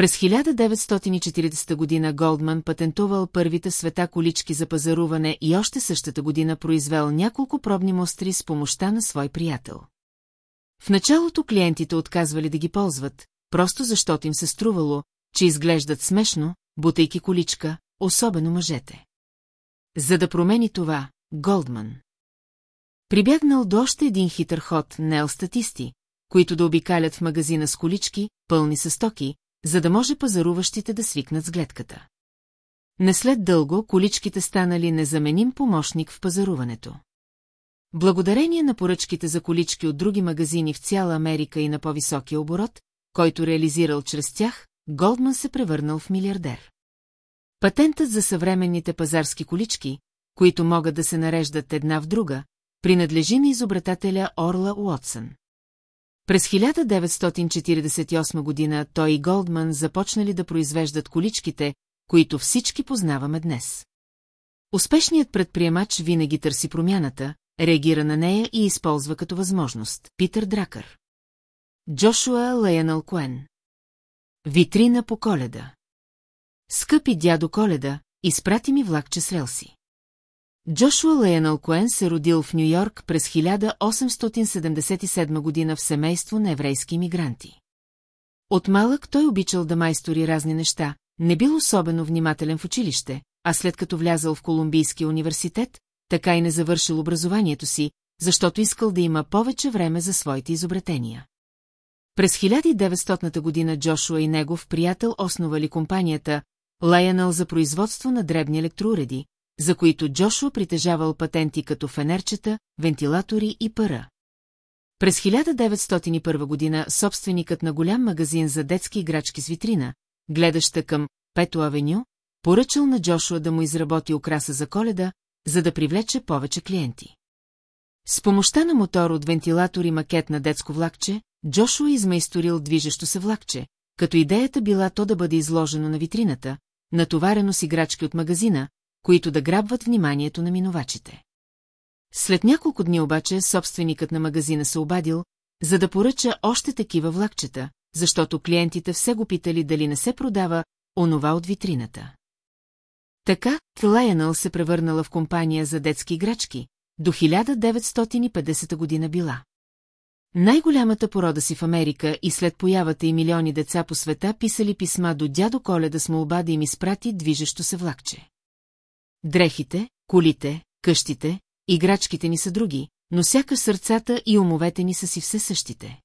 През 1940 година Голдман патентувал първите света колички за пазаруване и още същата година произвел няколко пробни мостри с помощта на свой приятел. В началото клиентите отказвали да ги ползват, просто защото им се струвало, че изглеждат смешно, бутейки количка, особено мъжете. За да промени това, Голдман. Прибягнал до още един хитър ход нел статисти, които да обикалят в магазина с колички, пълни с стоки, за да може пазаруващите да свикнат с гледката. Не след дълго количките станали незаменим помощник в пазаруването. Благодарение на поръчките за колички от други магазини в цяла Америка и на по-високия оборот, който реализирал чрез тях, Голдман се превърнал в милиардер. Патентът за съвременните пазарски колички, които могат да се нареждат една в друга, принадлежи на изобретателя Орла Уотсън. През 1948 година той и Голдман започнали да произвеждат количките, които всички познаваме днес. Успешният предприемач винаги търси промяната, реагира на нея и използва като възможност. Питър Дракър. Джошуа Лейанъл Куен. Витрина по коледа. Скъпи дядо Коледа, изпрати ми влакче с релси. Джошуа Лейанъл Куен се родил в Нью-Йорк през 1877 година в семейство на еврейски мигранти. От малък той обичал да майстори разни неща, не бил особено внимателен в училище, а след като влязал в Колумбийския университет, така и не завършил образованието си, защото искал да има повече време за своите изобретения. През 1900 година Джошуа и негов приятел основали компанията Лайанъл за производство на дребни електроуреди, за които Джошуа притежавал патенти като фенерчета, вентилатори и пара. През 1901 година собственикът на голям магазин за детски играчки с витрина, гледаща към Пето Авеню, поръчал на Джошуа да му изработи украса за коледа, за да привлече повече клиенти. С помощта на мотор от вентилатор и макет на детско влакче, Джошуа измайсторил движещо се влакче, като идеята била то да бъде изложено на витрината, натоварено с играчки от магазина, които да грабват вниманието на минувачите. След няколко дни обаче собственикът на магазина се обадил, за да поръча още такива влакчета, защото клиентите все го питали дали не се продава онова от витрината. Така, Лайонъл се превърнала в компания за детски играчки, до 1950 година била. Най-голямата порода си в Америка и след появата и милиони деца по света писали писма до дядо Коледа с молба да им изпрати движещо се влакче. Дрехите, колите, къщите, играчките ни са други, но сяка сърцата и умовете ни са си все същите.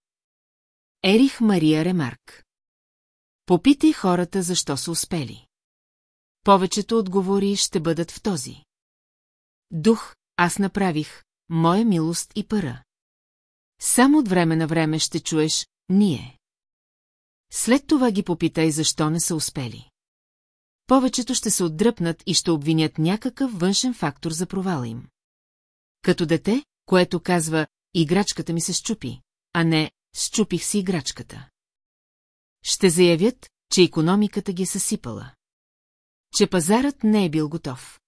Ерих Мария Ремарк Попитай хората, защо са успели. Повечето отговори ще бъдат в този. Дух, аз направих, моя милост и пара. Само от време на време ще чуеш «ние». След това ги попитай защо не са успели. Повечето ще се отдръпнат и ще обвинят някакъв външен фактор за провала им. Като дете, което казва «играчката ми се щупи», а не «щупих си играчката». Ще заявят, че економиката ги е съсипала. Че пазарът не е бил готов.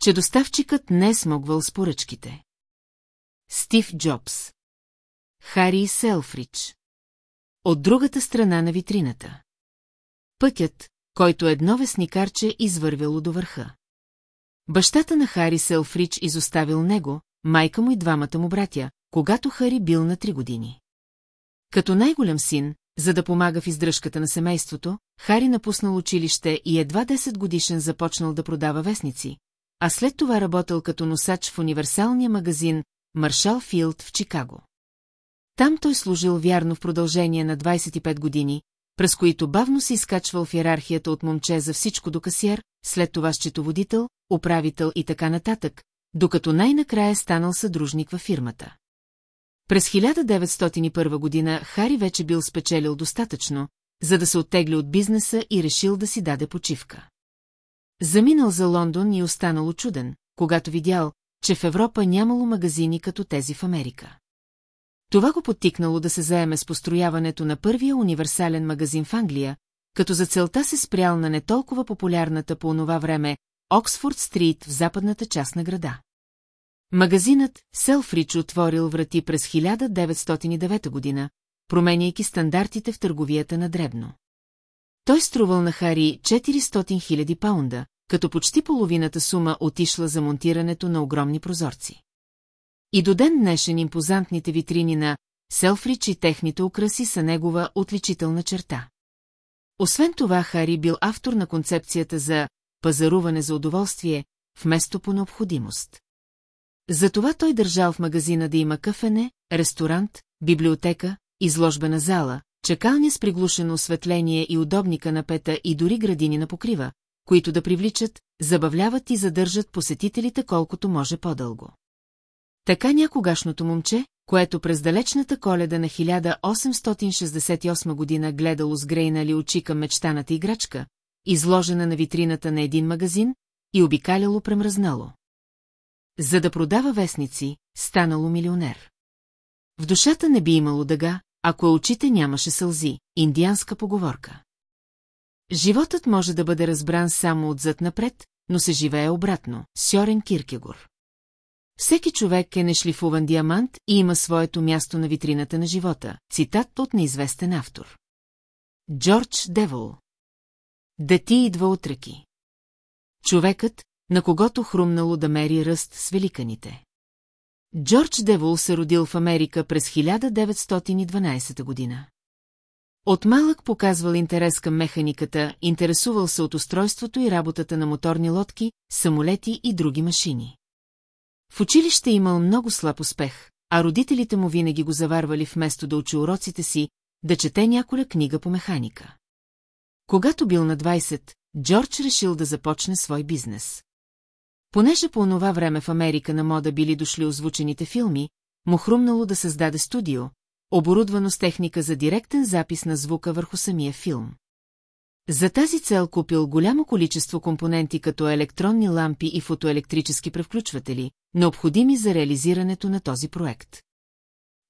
Че доставчикът не е смогвал с поръчките. Стив Джобс Хари Селфрич. От другата страна на витрината. Пътят, който едно вестникарче извървяло до върха. Бащата на Хари Селфрич изоставил него, майка му и двамата му братя, когато Хари бил на три години. Като най-голям син, за да помага в издръжката на семейството, Хари напуснал училище и едва 10 годишен започнал да продава вестници, а след това работил като носач в универсалния магазин Маршал Филд в Чикаго. Там той служил вярно в продължение на 25 години, през които бавно се изкачвал в иерархията от момче за всичко до касиер, след това счетоводител, управител и така нататък, докато най-накрая станал съдружник във фирмата. През 1901 година Хари вече бил спечелил достатъчно, за да се оттегли от бизнеса и решил да си даде почивка. Заминал за Лондон и останал чуден, когато видял, че в Европа нямало магазини като тези в Америка. Това го подтикнало да се заеме с построяването на първия универсален магазин в Англия, като за целта се спрял на не толкова популярната по онова време Оксфорд Стрит в западната част на града. Магазинът Селфрич отворил врати през 1909 година, променяйки стандартите в търговията на дребно. Той струвал на Хари 400 000 паунда, като почти половината сума отишла за монтирането на огромни прозорци. И до ден днешен импозантните витрини на Селфрич и техните украси са негова отличителна черта. Освен това, Хари бил автор на концепцията за пазаруване за удоволствие, вместо по необходимост. Затова той държал в магазина да има кафене, ресторант, библиотека, изложбена зала, чакалня с приглушено осветление и удобни канапета и дори градини на покрива, които да привличат, забавляват и задържат посетителите колкото може по-дълго. Така някогашното момче, което през далечната коледа на 1868 година гледало с грейнали очи към мечтаната играчка, изложена на витрината на един магазин, и обикаляло премръзнало. За да продава вестници, станало милионер. В душата не би имало дъга, ако очите нямаше сълзи, индианска поговорка. Животът може да бъде разбран само отзад напред, но се живее обратно, Сьорен Киркегор. Всеки човек е нешлифуван диамант и има своето място на витрината на живота, цитат от неизвестен автор. Джордж Девол Да идва от реки. Човекът, на когото хрумнало да мери ръст с великаните. Джордж Девол се родил в Америка през 1912 година. От малък показвал интерес към механиката, интересувал се от устройството и работата на моторни лодки, самолети и други машини. В училище имал много слаб успех, а родителите му винаги го заварвали вместо да учи уроците си, да чете няколя книга по механика. Когато бил на 20, Джордж решил да започне свой бизнес. Понеже по онова време в Америка на мода били дошли озвучените филми, му хрумнало да създаде студио, оборудвано с техника за директен запис на звука върху самия филм. За тази цел купил голямо количество компоненти като електронни лампи и фотоелектрически превключватели, необходими за реализирането на този проект.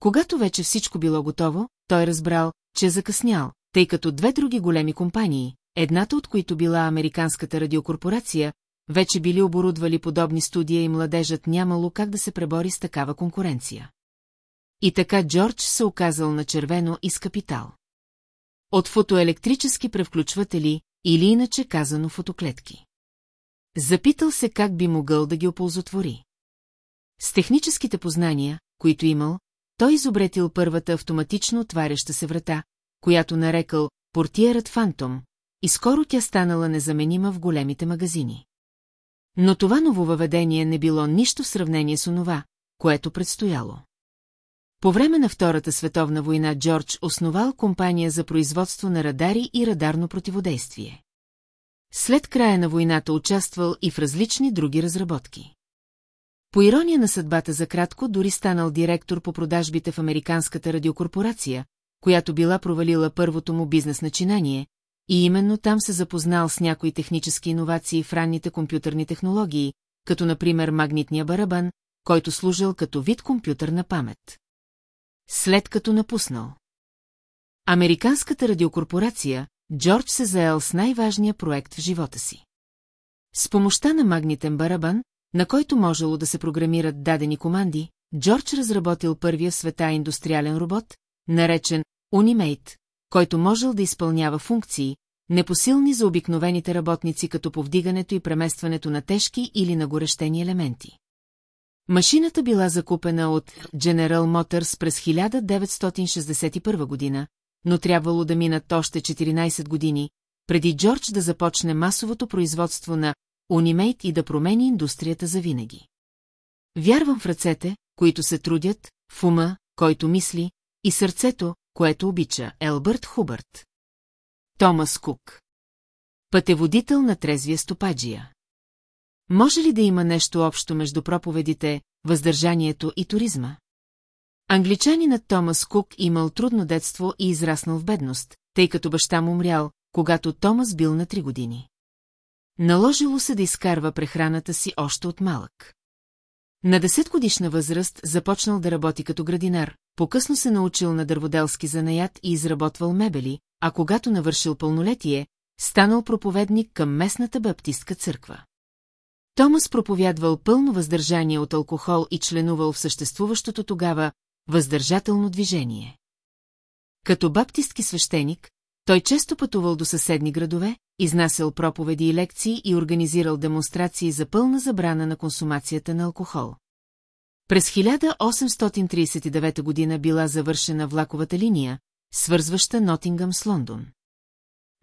Когато вече всичко било готово, той разбрал, че е закъснял, тъй като две други големи компании, едната от които била Американската радиокорпорация, вече били оборудвали подобни студия и младежът нямало как да се пребори с такава конкуренция. И така Джордж се оказал на червено и с капитал. От фотоелектрически превключватели или иначе казано фотоклетки. Запитал се как би могъл да ги оползотвори. С техническите познания, които имал, той изобретил първата автоматично отваряща се врата, която нарекал портиерът Фантом, и скоро тя станала незаменима в големите магазини. Но това нововъведение не било нищо в сравнение с онова, което предстояло. По време на Втората световна война Джордж основал компания за производство на радари и радарно противодействие. След края на войната участвал и в различни други разработки. По ирония на съдбата за кратко дори станал директор по продажбите в Американската радиокорпорация, която била провалила първото му бизнес начинание, и именно там се запознал с някои технически иновации в ранните компютърни технологии, като например магнитния барабан, който служил като вид компютърна памет. След като напуснал. Американската радиокорпорация, Джордж се заел с най-важния проект в живота си. С помощта на магнитен барабан, на който можело да се програмират дадени команди, Джордж разработил първия в света индустриален робот, наречен Unimate, който можел да изпълнява функции, непосилни за обикновените работници като повдигането и преместването на тежки или нагорещени елементи. Машината била закупена от General Motors през 1961 година, но трябвало да минат още 14 години, преди Джордж да започне масовото производство на Унимейт и да промени индустрията за винаги. Вярвам в ръцете, които се трудят, в ума, който мисли, и сърцето, което обича, Елбърт Хубърт. Томас Кук Пътеводител на трезвия стопаджия Може ли да има нещо общо между проповедите, въздържанието и туризма? Англичанинът Томас Кук имал трудно детство и израснал в бедност, тъй като баща му умрял, когато Томас бил на три години. Наложило се да изкарва прехраната си още от малък. На 10 годишна възраст започнал да работи като градинар, по-късно се научил на дърводелски занаят и изработвал мебели, а когато навършил пълнолетие, станал проповедник към местната баптистка църква. Томас проповядвал пълно въздържание от алкохол и членувал в съществуващото тогава въздържателно движение. Като баптистки свещеник, той често пътувал до съседни градове, изнасял проповеди и лекции и организирал демонстрации за пълна забрана на консумацията на алкохол. През 1839 година била завършена влаковата линия, свързваща Нотингъм с Лондон.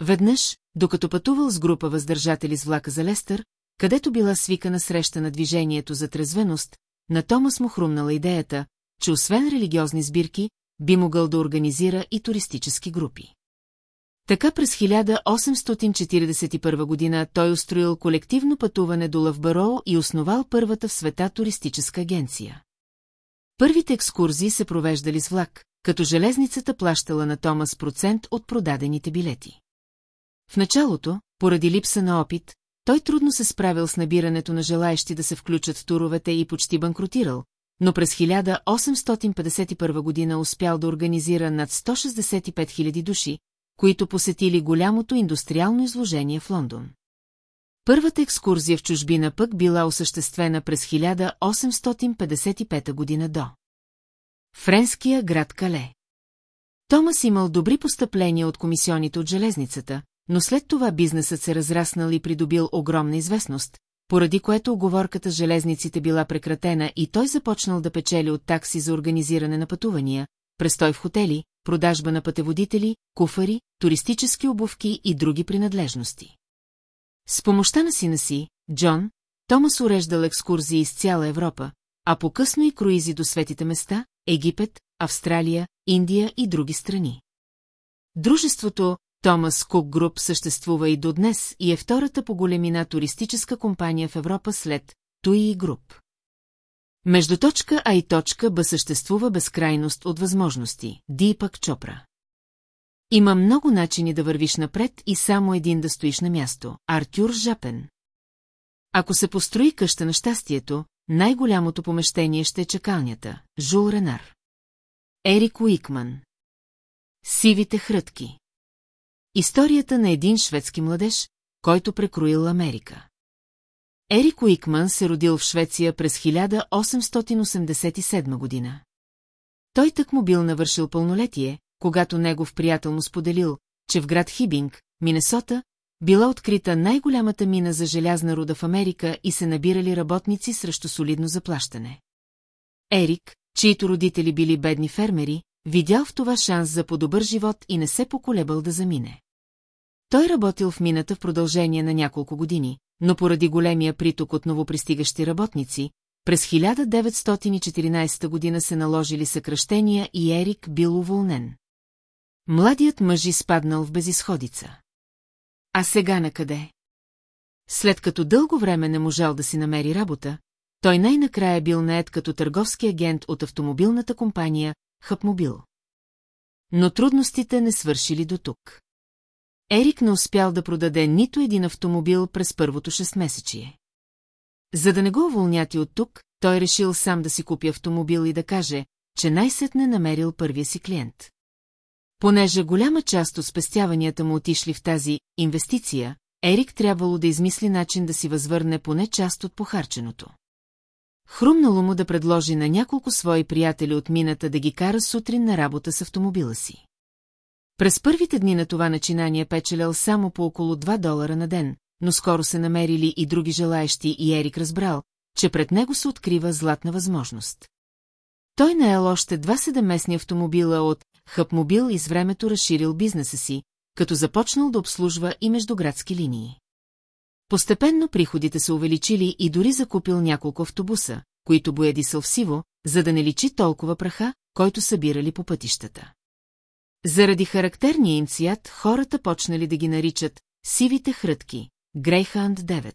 Веднъж, докато пътувал с група въздържатели с влака за Лестър, където била свикана среща на движението за трезвеност, на Томас му хрумнала идеята, че освен религиозни сбирки, би могъл да организира и туристически групи. Така през 1841 година той устроил колективно пътуване до Лъвбароу и основал първата в света туристическа агенция. Първите екскурзии се провеждали с влак, като железницата плащала на Томас процент от продадените билети. В началото, поради липса на опит, той трудно се справил с набирането на желаещи да се включат в туровете и почти банкротирал, но през 1851 година успял да организира над 165 000 души, които посетили голямото индустриално изложение в Лондон. Първата екскурзия в чужбина пък била осъществена през 1855 година до. Френския град Кале. Томас имал добри постъпления от комисионите от железницата, но след това бизнесът се разраснал и придобил огромна известност, поради което оговорката с железниците била прекратена и той започнал да печели от такси за организиране на пътувания, престой в хотели, продажба на пътеводители, куфари, туристически обувки и други принадлежности. С помощта на сина си, Джон, Томас уреждал екскурзии из цяла Европа, а по-късно и круизи до светите места, Египет, Австралия, Индия и други страни. Дружеството Томас Кук Груп съществува и до днес и е втората по големина туристическа компания в Европа след Туи Груп. Между точка А и точка Б съществува безкрайност от възможности, Дипак Чопра. Има много начини да вървиш напред и само един да стоиш на място, Артюр Жапен. Ако се построи къща на щастието, най-голямото помещение ще е чакалнята, Жул Ренар. Ерик Уикман. Сивите хрътки. Историята на един шведски младеж, който прекроил Америка. Ерик Уикман се родил в Швеция през 1887 година. Той так му бил навършил пълнолетие, когато негов приятел му споделил, че в град Хибинг, Минесота, била открита най-голямата мина за желязна руда в Америка и се набирали работници срещу солидно заплащане. Ерик, чието родители били бедни фермери, видял в това шанс за по-добър живот и не се поколебал да замине. Той работил в мината в продължение на няколко години, но поради големия приток от новопристигащи работници, през 1914 година се наложили съкръщения и Ерик бил уволнен. Младият мъж изпаднал в безисходица. А сега на къде? След като дълго време не можал да си намери работа, той най-накрая бил наед като търговски агент от автомобилната компания Хъпмобил. Но трудностите не свършили до тук. Ерик не успял да продаде нито един автомобил през първото шестмесечие. За да не го уволнят и от тук, той решил сам да си купи автомобил и да каже, че най-сетне намерил първия си клиент. Понеже голяма част от спестяванията му отишли в тази инвестиция, Ерик трябвало да измисли начин да си възвърне поне част от похарченото. Хрумнало му да предложи на няколко свои приятели от мината да ги кара сутрин на работа с автомобила си. През първите дни на това начинание печелял само по около 2 долара на ден, но скоро се намерили и други желаещи и Ерик разбрал, че пред него се открива златна възможност. Той наел още два седеместни автомобила от Хъпмобил и с времето разширил бизнеса си, като започнал да обслужва и междуградски линии. Постепенно приходите се увеличили и дори закупил няколко автобуса, които боядисал в сиво, за да не личи толкова праха, който събирали по пътищата. Заради характерния им цвят, хората почнали да ги наричат «сивите хрътки» – Грейханд 9.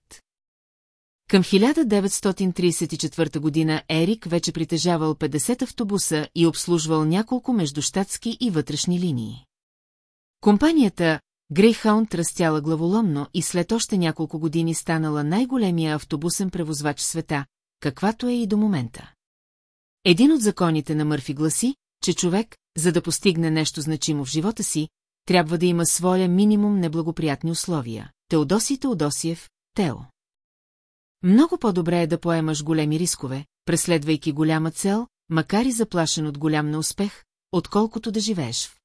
Към 1934 година Ерик вече притежавал 50 автобуса и обслужвал няколко междущатски и вътрешни линии. Компанията Грейхаунд растяла главоломно и след още няколко години станала най-големия автобусен превозвач в света, каквато е и до момента. Един от законите на Мърфи гласи, че човек, за да постигне нещо значимо в живота си, трябва да има своя минимум неблагоприятни условия. Теодоси Теодосиев, Тео. Много по-добре е да поемаш големи рискове, преследвайки голяма цел, макар и заплашен от голям неуспех, отколкото да живееш в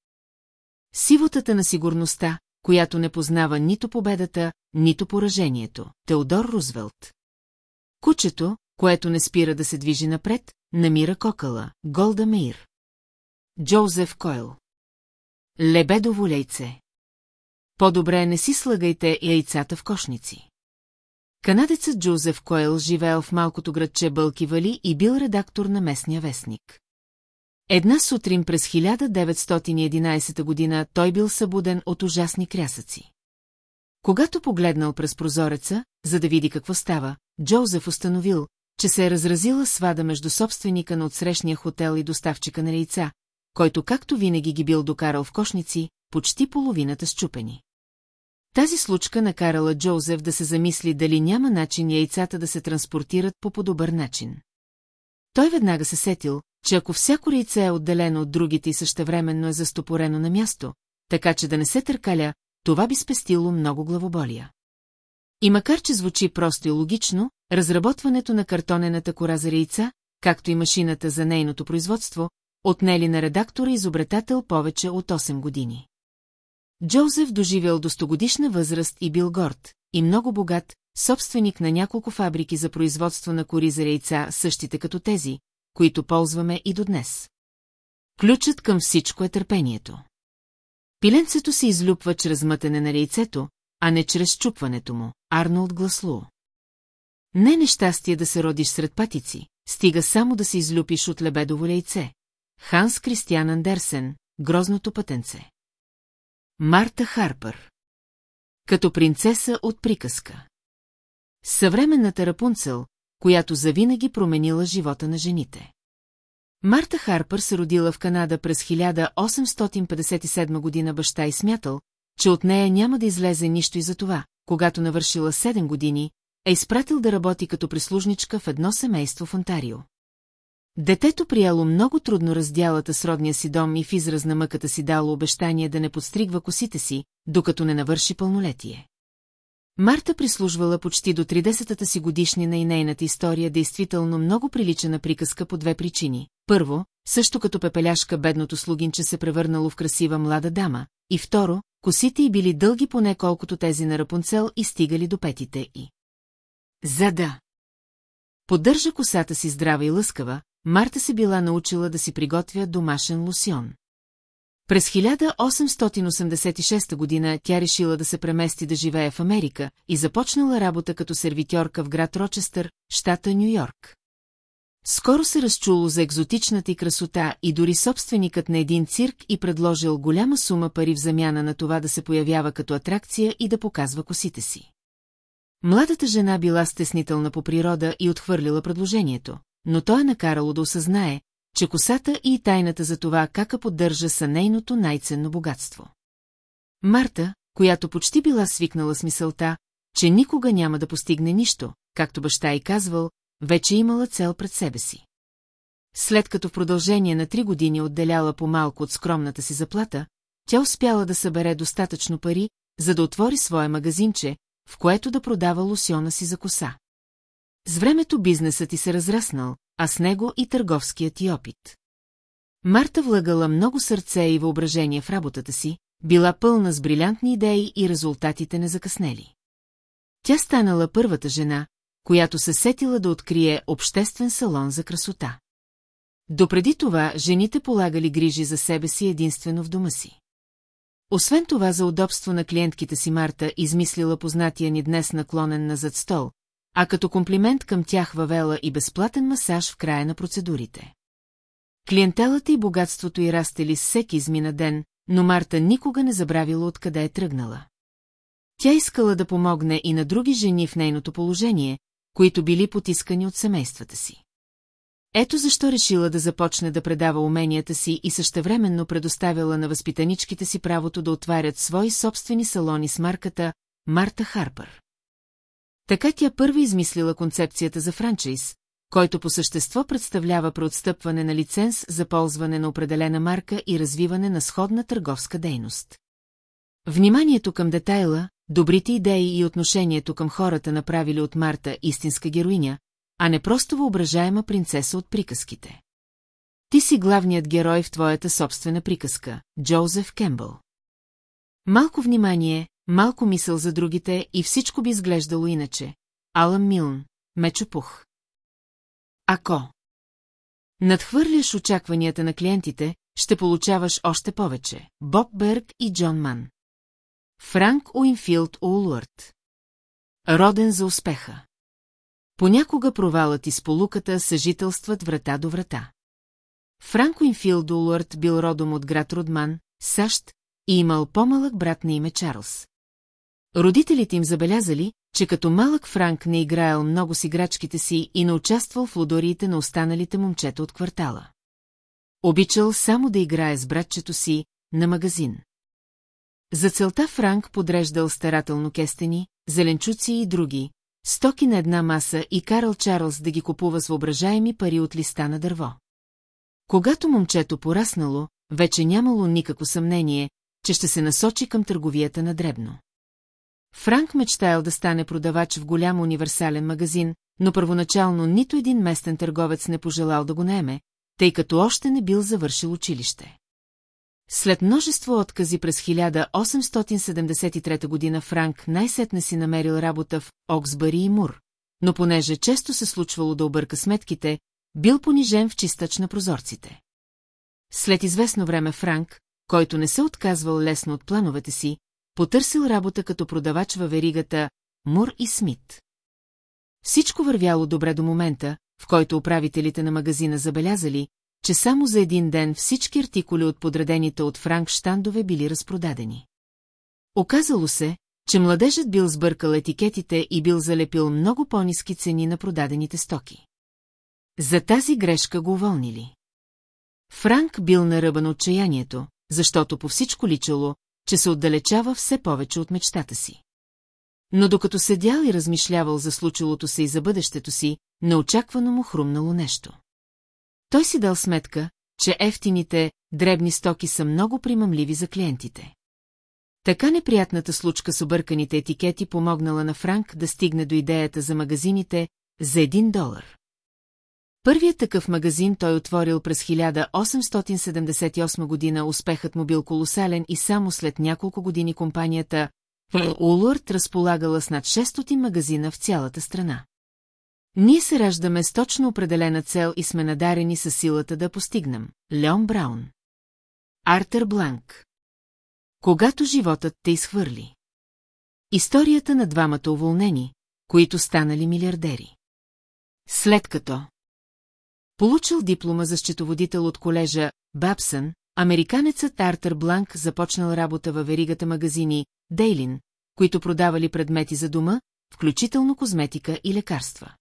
сивотата на сигурността, която не познава нито победата, нито поражението. Теодор Рузвелт. Кучето, което не спира да се движи напред, намира кокала, Голда Мейр. Джозеф Койл. Лебедово лейце. По-добре не си слагайте яйцата в кошници. Канадецът Джозеф Койл живеел в малкото градче Бълки Вали и бил редактор на местния вестник. Една сутрин през 1911 година той бил събуден от ужасни крясъци. Когато погледнал през прозореца, за да види какво става, Джозеф установил, че се е разразила свада между собственика на отсрещния хотел и доставчика на яйца, който както винаги ги бил докарал в кошници, почти половината щупени. Тази случка накарала Джозеф да се замисли дали няма начин яйцата да се транспортират по по-добър начин. Той веднага се сетил, че ако всяко яйце е отделено от другите и същевременно е застопорено на място, така че да не се търкаля, това би спестило много главоболия. И макар, че звучи просто и логично, разработването на картонената кора за яйца, както и машината за нейното производство, отнели на редактора изобретател повече от 8 години. Джозеф доживял до стогодишна възраст и бил горд, и много богат, собственик на няколко фабрики за производство на кори за яйца, същите като тези, които ползваме и до днес. Ключът към всичко е търпението. Пиленцето се излюпва чрез мътене на яйцето, а не чрез чупването му, Арнолд Гласлу. Не нещастие да се родиш сред патици, стига само да се излюпиш от лебедово яйце. Ханс Кристиан Андерсен, Грозното пътенце. Марта Харпър. Като принцеса от приказка. Съвременната Рапунцел, която завинаги променила живота на жените. Марта Харпър се родила в Канада през 1857 година баща и смятал, че от нея няма да излезе нищо и за това, когато навършила 7 години, е изпратил да работи като прислужничка в едно семейство в Онтарио. Детето прияло много трудно раздялата с родния си дом и в израз на мъката си дало обещание да не подстригва косите си, докато не навърши пълнолетие. Марта прислужвала почти до 30-та си годишнина и нейната история действително много прилича на приказка по две причини. Първо, също като пепеляшка бедното слугинче се превърнало в красива млада дама, и второ, косите й били дълги поне колкото тези на Рапунцел и стигали до петите и. За да. Поддържа косата си здрава и лъскава, Марта се била научила да си приготвя домашен лосьон. През 1886 година тя решила да се премести да живее в Америка и започнала работа като сервитьорка в град Рочестър, щата Нью-Йорк. Скоро се разчуло за екзотичната и красота и дори собственикът на един цирк и предложил голяма сума пари в замяна на това да се появява като атракция и да показва косите си. Младата жена била стеснителна по природа и отхвърлила предложението, но той е накарало да осъзнае, че косата и тайната за това кака поддържа са нейното най-ценно богатство. Марта, която почти била свикнала с мисълта, че никога няма да постигне нищо, както баща й казвал, вече имала цел пред себе си. След като в продължение на три години отделяла по-малко от скромната си заплата, тя успяла да събере достатъчно пари, за да отвори свое магазинче, в което да продава лосьона си за коса. С времето бизнесът ти се разраснал, а с него и търговският ти опит. Марта влагала много сърце и въображение в работата си, била пълна с брилянтни идеи и резултатите не закъснели. Тя станала първата жена, която се сетила да открие обществен салон за красота. Допреди това жените полагали грижи за себе си единствено в дома си. Освен това за удобство на клиентките си Марта измислила познатия ни днес наклонен назад стол, а като комплимент към тях въвела и безплатен масаж в края на процедурите. Клиентелата и богатството й растели всеки измина ден, но Марта никога не забравила откъде е тръгнала. Тя искала да помогне и на други жени в нейното положение, които били потискани от семействата си. Ето защо решила да започне да предава уменията си и същевременно предоставила на възпитаничките си правото да отварят свои собствени салони с марката Марта Харпър. Така тя първа измислила концепцията за франчайз, който по същество представлява преотстъпване на лиценз за ползване на определена марка и развиване на сходна търговска дейност. Вниманието към детайла, добрите идеи и отношението към хората направили от Марта истинска героиня, а не просто въображаема принцеса от приказките. Ти си главният герой в твоята собствена приказка, Джозеф Кембъл. Малко внимание, малко мисъл за другите и всичко би изглеждало иначе. Алъм Милн, Мечопух. Ако надхвърляш очакванията на клиентите, ще получаваш още повече. Боб Берг и Джон Ман. Франк Уинфилд Уолуърт. Роден за успеха. Понякога провалът и сполуката съжителстват врата до врата. Франк Уинфилд Уолуърт бил родом от град Родман, САЩ, и имал по-малък брат на име Чарлз. Родителите им забелязали, че като малък Франк не играел много с играчките си и не участвал в лодориите на останалите момчета от квартала. Обичал само да играе с братчето си на магазин. За целта Франк подреждал старателно кестени, зеленчуци и други, стоки на една маса и карал Чарлз да ги купува с въображаеми пари от листа на дърво. Когато момчето пораснало, вече нямало никакво съмнение, че ще се насочи към търговията на дребно. Франк мечтаял да стане продавач в голям универсален магазин, но първоначално нито един местен търговец не пожелал да го наеме, тъй като още не бил завършил училище. След множество откази през 1873 година Франк най-сетне си намерил работа в Оксбари и Мур, но понеже често се случвало да обърка сметките, бил понижен в чистач на прозорците. След известно време Франк, който не се отказвал лесно от плановете си, потърсил работа като продавач във веригата Мур и Смит. Всичко вървяло добре до момента, в който управителите на магазина забелязали, че само за един ден всички артикули от подредените от Франк штандове били разпродадени. Оказало се, че младежът бил сбъркал етикетите и бил залепил много по-низки цени на продадените стоки. За тази грешка го уволнили. Франк бил на ръба на отчаянието, защото по всичко личало, че се отдалечава все повече от мечтата си. Но докато седял и размишлявал за случилото се и за бъдещето си, неочаквано му хрумнало нещо. Той си дал сметка, че ефтините, дребни стоки са много примамливи за клиентите. Така неприятната случка с обърканите етикети помогнала на Франк да стигне до идеята за магазините за един долар. Първият такъв магазин той отворил през 1878 година, успехът му бил колосален и само след няколко години компанията Улурт разполагала с над 600 магазина в цялата страна. Ние се раждаме с точно определена цел и сме надарени със силата да постигнем. Леон Браун. Артер Бланк. Когато животът те изхвърли. Историята на двамата уволнени, които станали милиардери. След като Получил диплома за счетоводител от колежа Бабсън, американецът Артер Бланк започнал работа във веригата магазини Дейлин, които продавали предмети за дома, включително козметика и лекарства.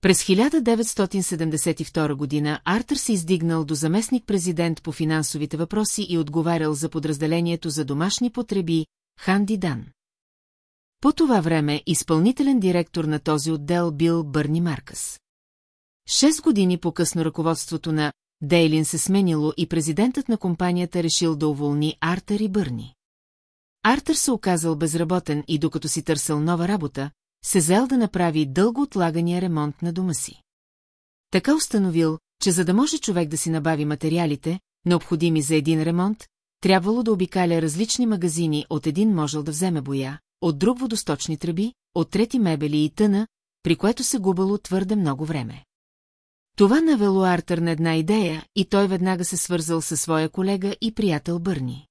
През 1972 година Артър се издигнал до заместник-президент по финансовите въпроси и отговарял за подразделението за домашни потреби Ханди Дан. По това време изпълнителен директор на този отдел бил Бърни Маркъс. Шест години по-късно ръководството на Дейлин се сменило и президентът на компанията решил да уволни Артър и Бърни. Артър се оказал безработен и докато си търсил нова работа, се зел да направи дълго отлагания ремонт на дома си. Така установил, че за да може човек да си набави материалите, необходими за един ремонт, трябвало да обикаля различни магазини, от един можел да вземе боя, от друг водосточни тръби, от трети мебели и тъна, при което се губало твърде много време. Това навело Артър на една идея и той веднага се свързал със своя колега и приятел Бърни.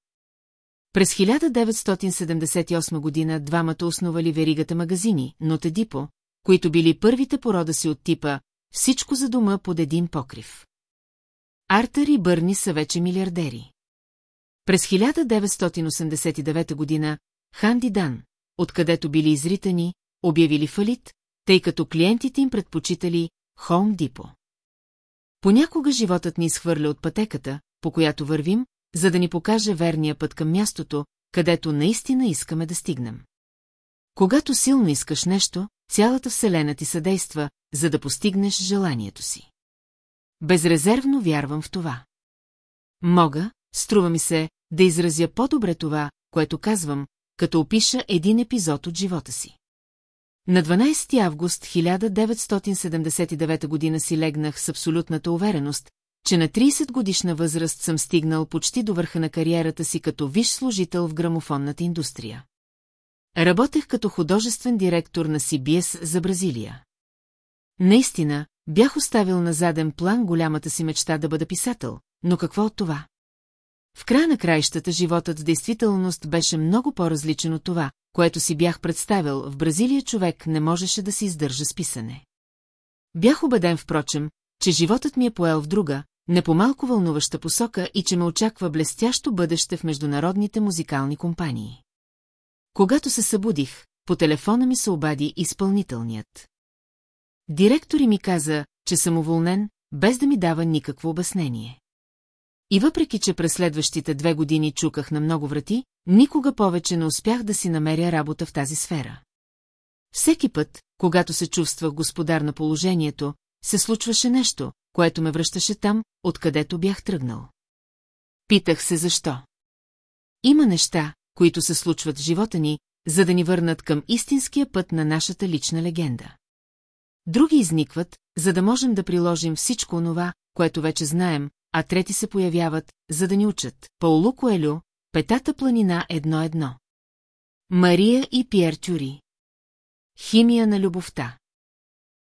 През 1978 година двамата основали веригата магазини, но Тедипо, които били първите порода си от типа «Всичко за дома под един покрив». Артър и Бърни са вече милиардери. През 1989 година Ханди Дан, откъдето били изритани, обявили фалит, тъй като клиентите им предпочитали Хоум Дипо. Понякога животът ни изхвърля от пътеката, по която вървим, за да ни покаже верния път към мястото, където наистина искаме да стигнем. Когато силно искаш нещо, цялата вселена ти съдейства, за да постигнеш желанието си. Безрезервно вярвам в това. Мога, струва ми се, да изразя по-добре това, което казвам, като опиша един епизод от живота си. На 12 август 1979 година си легнах с абсолютната увереност, че на 30 годишна възраст съм стигнал почти до върха на кариерата си като виш служител в грамофонната индустрия. Работех като художествен директор на CBS за Бразилия. Наистина, бях оставил на заден план голямата си мечта да бъда писател, но какво от това? В края на краищата животът в действителност беше много по-различен от това, което си бях представил, в Бразилия човек не можеше да се издържа с писане. Бях убеден, впрочем, че животът ми е поел в друга, не по-малко вълнуваща посока и че ме очаква блестящо бъдеще в международните музикални компании. Когато се събудих, по телефона ми се обади изпълнителният. Директор ми каза, че съм уволнен, без да ми дава никакво обяснение. И въпреки, че през следващите две години чуках на много врати, никога повече не успях да си намеря работа в тази сфера. Всеки път, когато се чувствах господар на положението, се случваше нещо, което ме връщаше там, откъдето бях тръгнал. Питах се защо. Има неща, които се случват в живота ни, за да ни върнат към истинския път на нашата лична легенда. Други изникват, за да можем да приложим всичко онова, което вече знаем, а трети се появяват, за да ни учат. Паулу Коелю, Петата планина едно-едно. Мария и Пьер Тюри. Химия на любовта.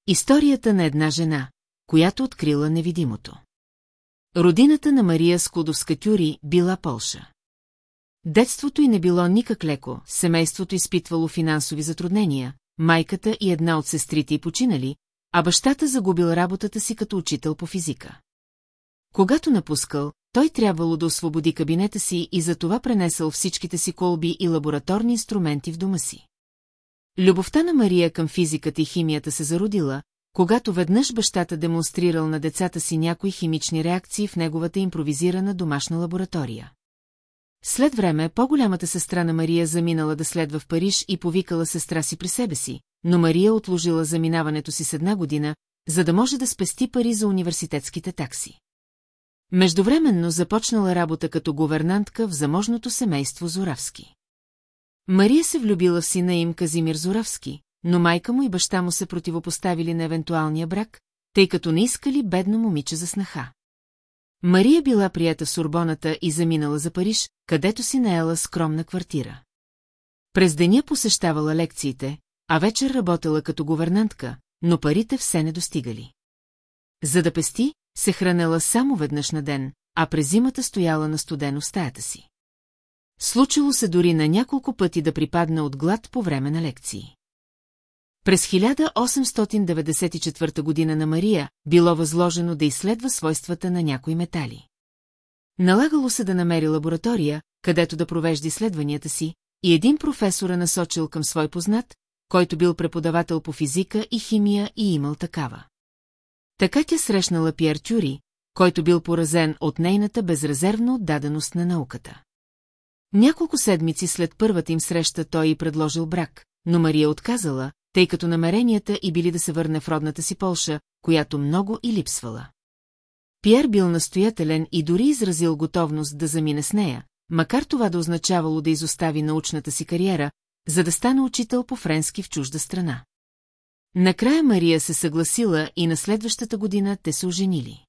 Историята на една жена, която открила невидимото. Родината на Мария Скудовска Тюри била Полша. Детството й не било никак леко, семейството изпитвало финансови затруднения, майката и една от сестрите й починали, а бащата загубил работата си като учител по физика. Когато напускал, той трябвало да освободи кабинета си и за това пренесъл всичките си колби и лабораторни инструменти в дома си. Любовта на Мария към физиката и химията се зародила, когато веднъж бащата демонстрирал на децата си някои химични реакции в неговата импровизирана домашна лаборатория. След време по-голямата сестра на Мария заминала да следва в Париж и повикала сестра си при себе си, но Мария отложила заминаването си с една година, за да може да спести пари за университетските такси. Междувременно започнала работа като говернантка в заможното семейство Зоравски. Мария се влюбила в сина им Казимир Зоравски, но майка му и баща му се противопоставили на евентуалния брак, тъй като не искали бедно момиче за снаха. Мария била прията в Сурбоната и заминала за Париж, където си наела скромна квартира. През деня посещавала лекциите, а вечер работела като говернантка, но парите все не достигали. За да пести, се хранела само веднъж на ден, а през зимата стояла на студено стаята си. Случило се дори на няколко пъти да припадна от глад по време на лекции. През 1894 година на Мария било възложено да изследва свойствата на някои метали. Налагало се да намери лаборатория, където да провежда изследванията си, и един професор е насочил към свой познат, който бил преподавател по физика и химия и имал такава. Така тя срещнала Пьер Тюри, който бил поразен от нейната безрезервна отдаденост на науката. Няколко седмици след първата им среща той й предложил брак, но Мария отказала, тъй като намеренията и били да се върне в родната си Полша, която много и липсвала. Пьер бил настоятелен и дори изразил готовност да замине с нея, макар това да означавало да изостави научната си кариера, за да стане учител по френски в чужда страна. Накрая Мария се съгласила и на следващата година те се оженили.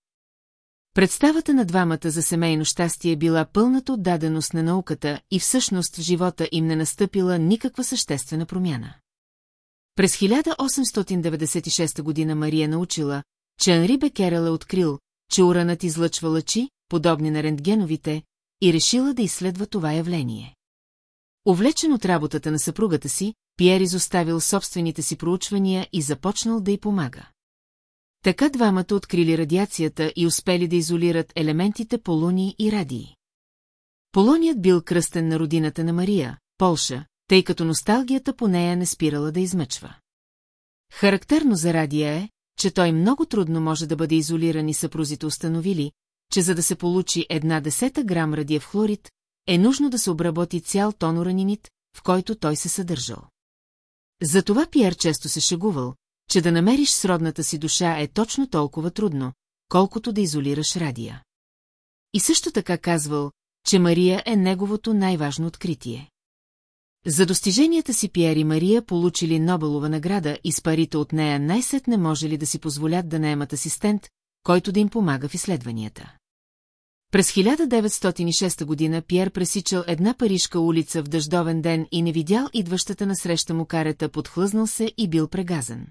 Представата на двамата за семейно щастие била пълната отдаденост на науката и всъщност в живота им не настъпила никаква съществена промяна. През 1896 година Мария научила, че Анри Бекерел е открил, че уранът излъчва лъчи, подобни на рентгеновите, и решила да изследва това явление. Увлечен от работата на съпругата си, Пиер изоставил собствените си проучвания и започнал да й помага. Така двамата открили радиацията и успели да изолират елементите полуни и радии. Полоният бил кръстен на родината на Мария, Полша, тъй като носталгията по нея не спирала да измъчва. Характерно за радия е, че той много трудно може да бъде изолиран и съпрузите установили, че за да се получи една десета грам радиев хлорид, е нужно да се обработи цял тон уранинит, в който той се съдържал. Затова Пиер често се шегувал, че да намериш сродната си душа е точно толкова трудно, колкото да изолираш радия. И също така казвал, че Мария е неговото най-важно откритие. За достиженията си Пиер и Мария получили Нобелова награда и с парите от нея най-сетне можели да си позволят да наемат асистент, който да им помага в изследванията. През 1906 година Пьер пресичал една парижка улица в дъждовен ден и не видял идващата насреща му карета, подхлъзнал се и бил прегазен.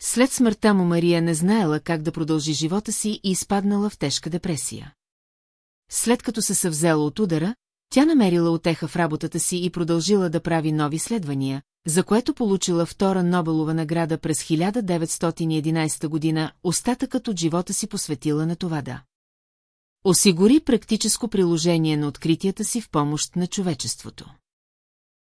След смъртта му Мария не знаела как да продължи живота си и изпаднала в тежка депресия. След като се съвзела от удара, тя намерила отеха в работата си и продължила да прави нови следвания, за което получила втора Нобелова награда през 1911 година, остатъкът от живота си посветила на това да. Осигури практическо приложение на откритията си в помощ на човечеството.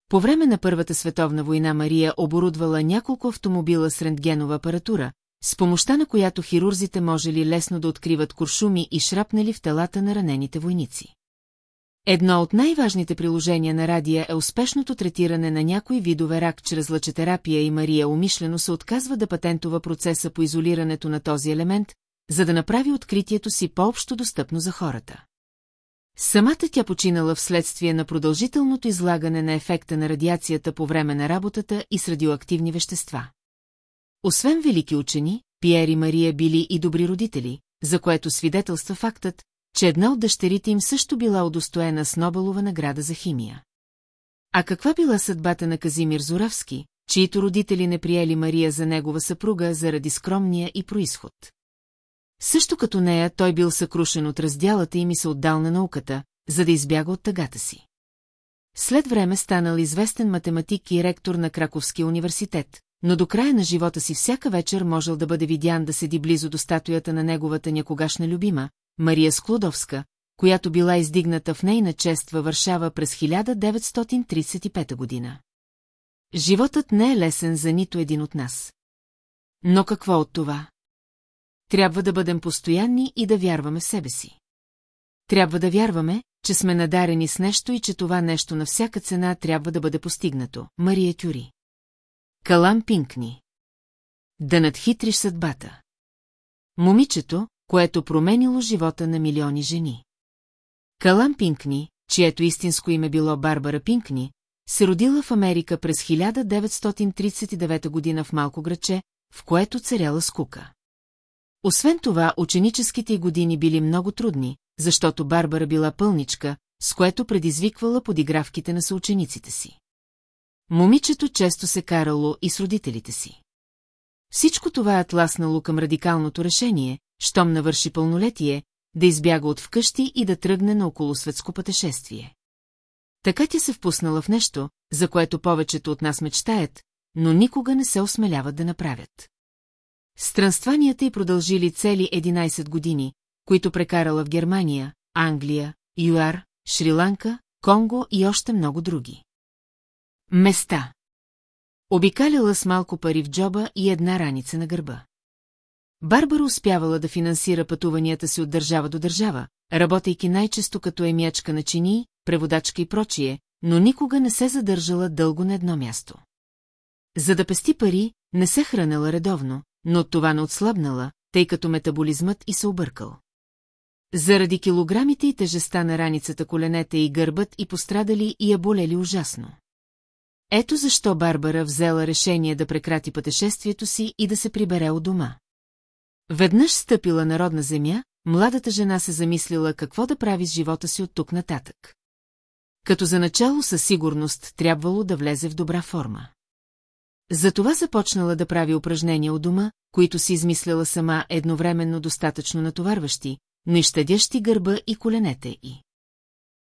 По време на Първата световна война Мария оборудвала няколко автомобила с рентгенова апаратура, с помощта на която хирурзите можели лесно да откриват куршуми и шрапнели в телата на ранените войници. Едно от най-важните приложения на радия е успешното третиране на някои видове рак чрез лъчетерапия и Мария умишлено се отказва да патентова процеса по изолирането на този елемент, за да направи откритието си по-общо достъпно за хората. Самата тя починала вследствие на продължителното излагане на ефекта на радиацията по време на работата и с радиоактивни вещества. Освен велики учени, Пиер и Мария били и добри родители, за което свидетелства фактът, че една от дъщерите им също била удостоена с Нобелова награда за химия. А каква била съдбата на Казимир Зоравски, чието родители не приели Мария за негова съпруга заради скромния и происход? Също като нея той бил съкрушен от раздялата им и се отдал на науката, за да избяга от тъгата си. След време станал известен математик и ректор на Краковския университет, но до края на живота си всяка вечер можел да бъде видян да седи близо до статуята на неговата някогашна любима, Мария Склудовска, която била издигната в нейна чест във Варшава през 1935 година. Животът не е лесен за нито един от нас. Но какво от това? Трябва да бъдем постоянни и да вярваме в себе си. Трябва да вярваме, че сме надарени с нещо и че това нещо на всяка цена трябва да бъде постигнато. Мария Тюри. Калам Пинкни. Да надхитриш съдбата. Момичето, което променило живота на милиони жени. Калам Пинкни, чието истинско име било Барбара Пинкни, се родила в Америка през 1939 година в малко граче, в което царяла скука. Освен това, ученическите години били много трудни, защото Барбара била пълничка, с което предизвиквала подигравките на съучениците си. Момичето често се карало и с родителите си. Всичко това е атласнало към радикалното решение, щом навърши пълнолетие, да избяга от вкъщи и да тръгне на околосветско пътешествие. Така тя се впуснала в нещо, за което повечето от нас мечтаят, но никога не се осмеляват да направят. Странстванията й продължили цели 11 години, които прекарала в Германия, Англия, ЮАР, Шри-Ланка, Конго и още много други. Места Обикаляла с малко пари в джоба и една раница на гърба. Барбара успявала да финансира пътуванията си от държава до държава, работейки най-често като емячка на чини, преводачка и прочие, но никога не се задържала дълго на едно място. За да пести пари, не се хранела редовно, но това не отслабнала, тъй като метаболизмът и се объркал. Заради килограмите и тежеста на раницата коленете и гърбът и пострадали и я болели ужасно. Ето защо Барбара взела решение да прекрати пътешествието си и да се прибере от дома. Веднъж стъпила на родна земя, младата жена се замислила какво да прави с живота си от тук нататък. Като за начало със сигурност трябвало да влезе в добра форма. Затова започнала да прави упражнения у дома, които си измисляла сама едновременно достатъчно натоварващи, но и щадящи гърба и коленете й.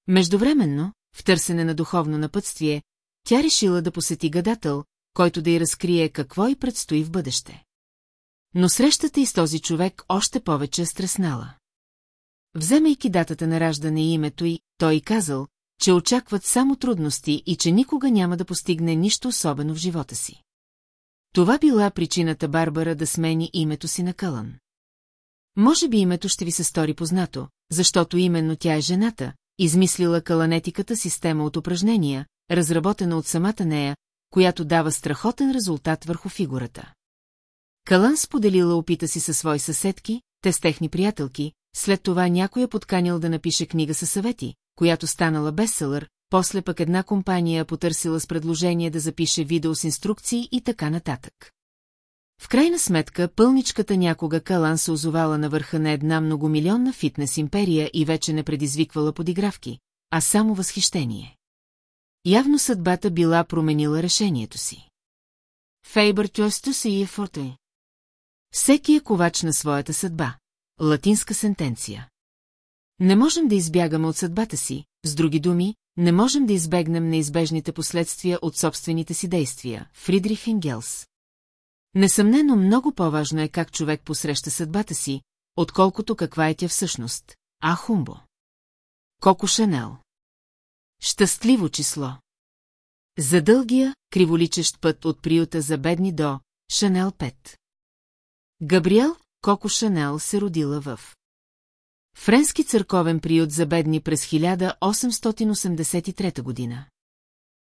Междувременно, в търсене на духовно напътствие, тя решила да посети гадател, който да й разкрие какво й предстои в бъдеще. Но срещата и с този човек още повече стреснала. Вземайки датата на раждане и името й, той казал, че очакват само трудности и че никога няма да постигне нищо особено в живота си. Това била причината Барбара да смени името си на Кълън. Може би името ще ви се стори познато, защото именно тя е жената, измислила каланетиката система от упражнения, разработена от самата нея, която дава страхотен резултат върху фигурата. Калан споделила опита си със свои съседки, те с техни приятелки, след това някой е подканил да напише книга със съвети, която станала бестселър, после пък една компания потърсила с предложение да запише видео с инструкции и така нататък. В крайна сметка, пълничката някога Калан се озовала на върха на една многомилионна фитнес империя и вече не предизвиквала подигравки, а само възхищение. Явно съдбата била променила решението си. Фейбър тюсто си е форте. Всеки е ковач на своята съдба. Латинска сентенция. Не можем да избягаме от съдбата си, с други думи, не можем да избегнем неизбежните последствия от собствените си действия. Фридрих Енгелс. Несъмнено много по-важно е как човек посреща съдбата си, отколкото каква е тя всъщност. А Хумбо. Коко Шанел. Щастливо число. За дългия, криволичещ път от приюта за бедни до Шанел 5. Габриел Коко Шанел се родила в Френски църковен приют за бедни през 1883 година.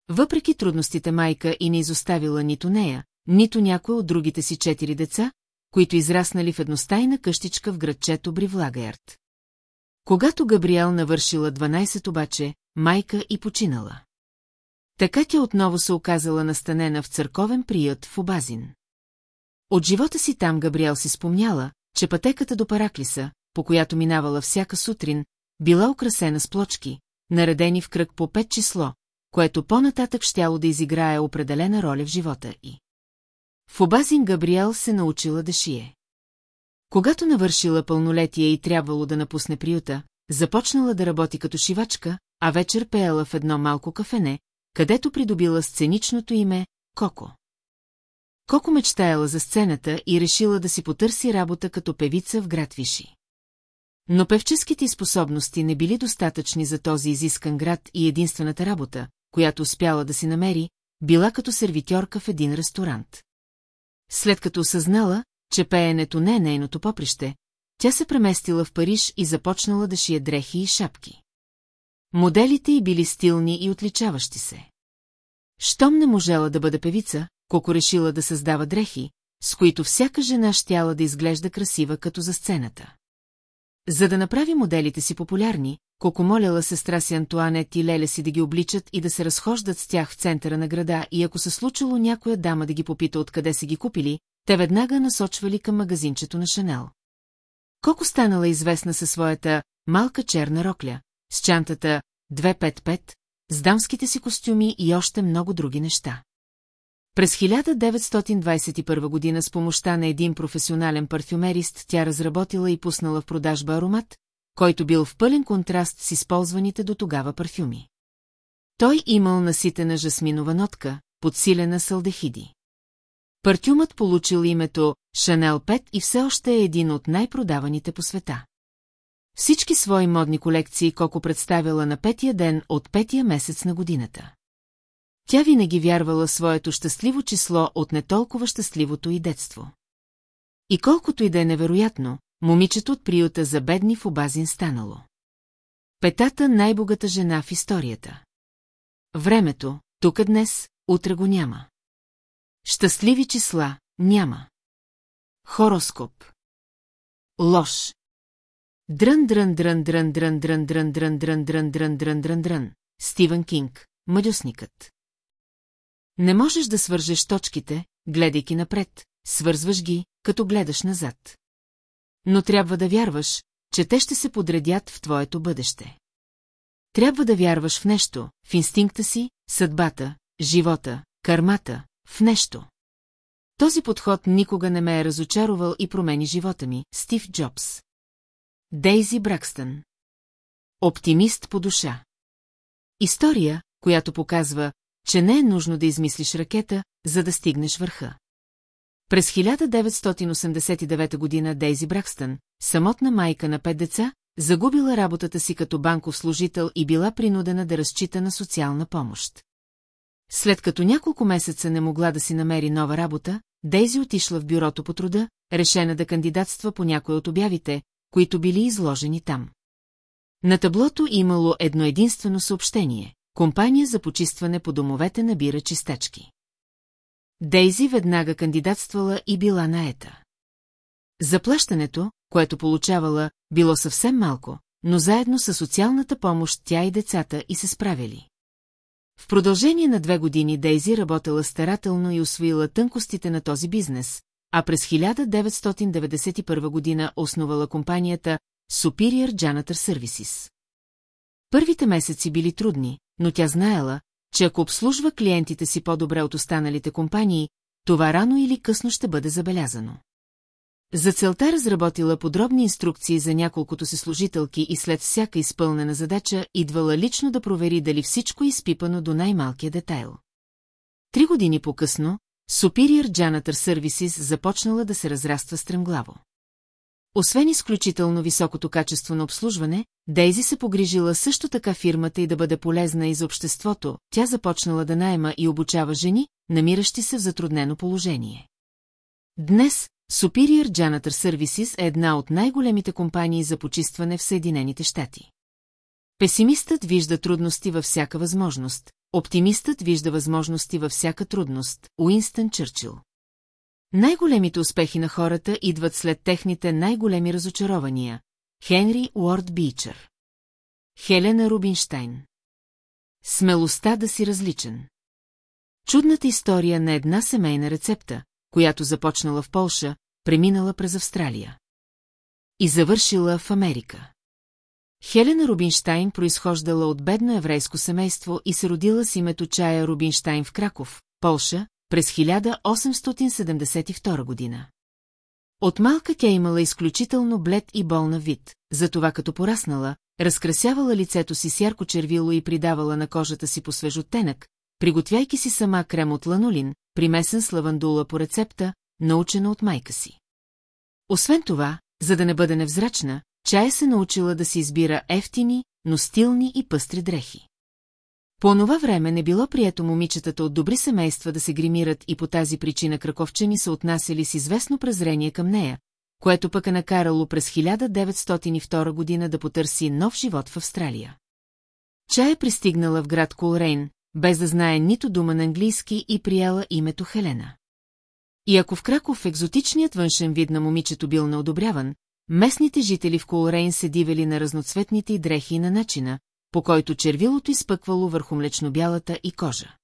Въпреки трудностите майка и не изоставила нито нея, нито някой от другите си четири деца, които израснали в едностайна къщичка в градчето Бривлагаярд. Когато Габриел навършила 12 обаче, майка и починала. Така тя отново се оказала настанена в църковен приют в Обазин. От живота си там Габриел си спомняла, че пътеката до Параклиса, по която минавала всяка сутрин, била украсена с плочки, наредени в кръг по пет число, което по-нататък щяло да изиграе определена роля в живота й. В Обазин Габриел се научила да шие. Когато навършила пълнолетие и трябвало да напусне приюта, започнала да работи като шивачка, а вечер пеела в едно малко кафене, където придобила сценичното име Коко. Коко мечтаяла за сцената и решила да си потърси работа като певица в град Виши. Но певческите способности не били достатъчни за този изискан град и единствената работа, която успяла да си намери, била като сервитьорка в един ресторант. След като осъзнала, че пеенето не е нейното поприще, тя се преместила в Париж и започнала да шие дрехи и шапки. Моделите й били стилни и отличаващи се. Щом не можела да бъде певица, Коко решила да създава дрехи, с които всяка жена щяла да изглежда красива като за сцената. За да направи моделите си популярни, Коко моляла сестра си Антуанет и Леля си да ги обличат и да се разхождат с тях в центъра на града и ако се случило някоя дама да ги попита откъде са ги купили, те веднага насочвали към магазинчето на Шанел. Коко станала известна със своята малка черна рокля, с чантата 255, с дамските си костюми и още много други неща. През 1921 година с помощта на един професионален парфюмерист тя разработила и пуснала в продажба аромат, който бил в пълен контраст с използваните до тогава парфюми. Той имал наситена жасминова нотка, подсилена с алдехиди. Парфюмът получил името Шанел 5 и все още е един от най-продаваните по света. Всички свои модни колекции Коко представила на петия ден от петия месец на годината. Тя винаги вярвала своето щастливо число от не толкова щастливото и детство. И колкото и да е невероятно, момичето от приюта за бедни в Обазин станало. Петата най-богата жена в историята. Времето, тук днес, утре го няма. Щастливи числа, няма. Хороскоп. Лош. Дрън дрън дрън дрън дрън дрън дрън дрън дрън дрън дрън дрън дрън дрън Стивън Кинг, мъдюсникът. Не можеш да свържеш точките, гледайки напред, свързваш ги, като гледаш назад. Но трябва да вярваш, че те ще се подредят в твоето бъдеще. Трябва да вярваш в нещо, в инстинкта си, съдбата, живота, кармата, в нещо. Този подход никога не ме е разочаровал и промени живота ми, Стив Джобс. Дейзи Бракстън. Оптимист по душа. История, която показва, че не е нужно да измислиш ракета, за да стигнеш върха. През 1989 година Дейзи Бракстън, самотна майка на пет деца, загубила работата си като банков служител и била принудена да разчита на социална помощ. След като няколко месеца не могла да си намери нова работа, Дейзи отишла в бюрото по труда, решена да кандидатства по някой от обявите, които били изложени там. На таблото имало едно единствено съобщение – компания за почистване по домовете набира чистачки. Дейзи веднага кандидатствала и била наета. Заплащането, което получавала, било съвсем малко, но заедно с социалната помощ тя и децата и се справили. В продължение на две години Дейзи работела старателно и освоила тънкостите на този бизнес, а през 1991 година основала компанията Superior Janitor Services. Първите месеци били трудни, но тя знаела, че ако обслужва клиентите си по-добре от останалите компании, това рано или късно ще бъде забелязано. За целта разработила подробни инструкции за няколкото си служителки и след всяка изпълнена задача идвала лично да провери дали всичко е изпипано до най-малкия детайл. Три години по-късно, Superior Janitor Services започнала да се разраства стремглаво. Освен изключително високото качество на обслужване, Дейзи се погрижила също така фирмата и да бъде полезна и за обществото, тя започнала да найема и обучава жени, намиращи се в затруднено положение. Днес Superior Janitor Services е една от най-големите компании за почистване в Съединените щати. Песимистът вижда трудности във всяка възможност, оптимистът вижда възможности във всяка трудност, Уинстън Чърчил. Най-големите успехи на хората идват след техните най-големи разочарования. Хенри Уорд Бичър. Хелена Рубинштайн. Смелостта да си различен. Чудната история на една семейна рецепта, която започнала в Полша, преминала през Австралия. И завършила в Америка. Хелена Рубинштайн произхождала от бедно еврейско семейство и се родила с името Чая Рубинштайн в Краков, Полша, през 1872 година. От малка тя имала изключително блед и болна вид, затова като пораснала, разкрасявала лицето си с ярко червило и придавала на кожата си по свеж приготвяйки си сама крем от ланулин, примесен с лавандула по рецепта, научена от майка си. Освен това, за да не бъде невзрачна, чая се научила да си избира ефтини, но стилни и пъстри дрехи. По онова време не било прието момичетата от добри семейства да се гримират и по тази причина краковчани са отнасяли с известно презрение към нея, което пък е накарало през 1902 година да потърси нов живот в Австралия. Чая е пристигнала в град Колрейн, без да знае нито дума на английски и прияла името Хелена. И ако в Краков екзотичният външен вид на момичето бил неодобряван, местните жители в Колрейн се дивели на разноцветните дрехи и на начина, по който червилото изпъквало върху млечно-бялата и кожа.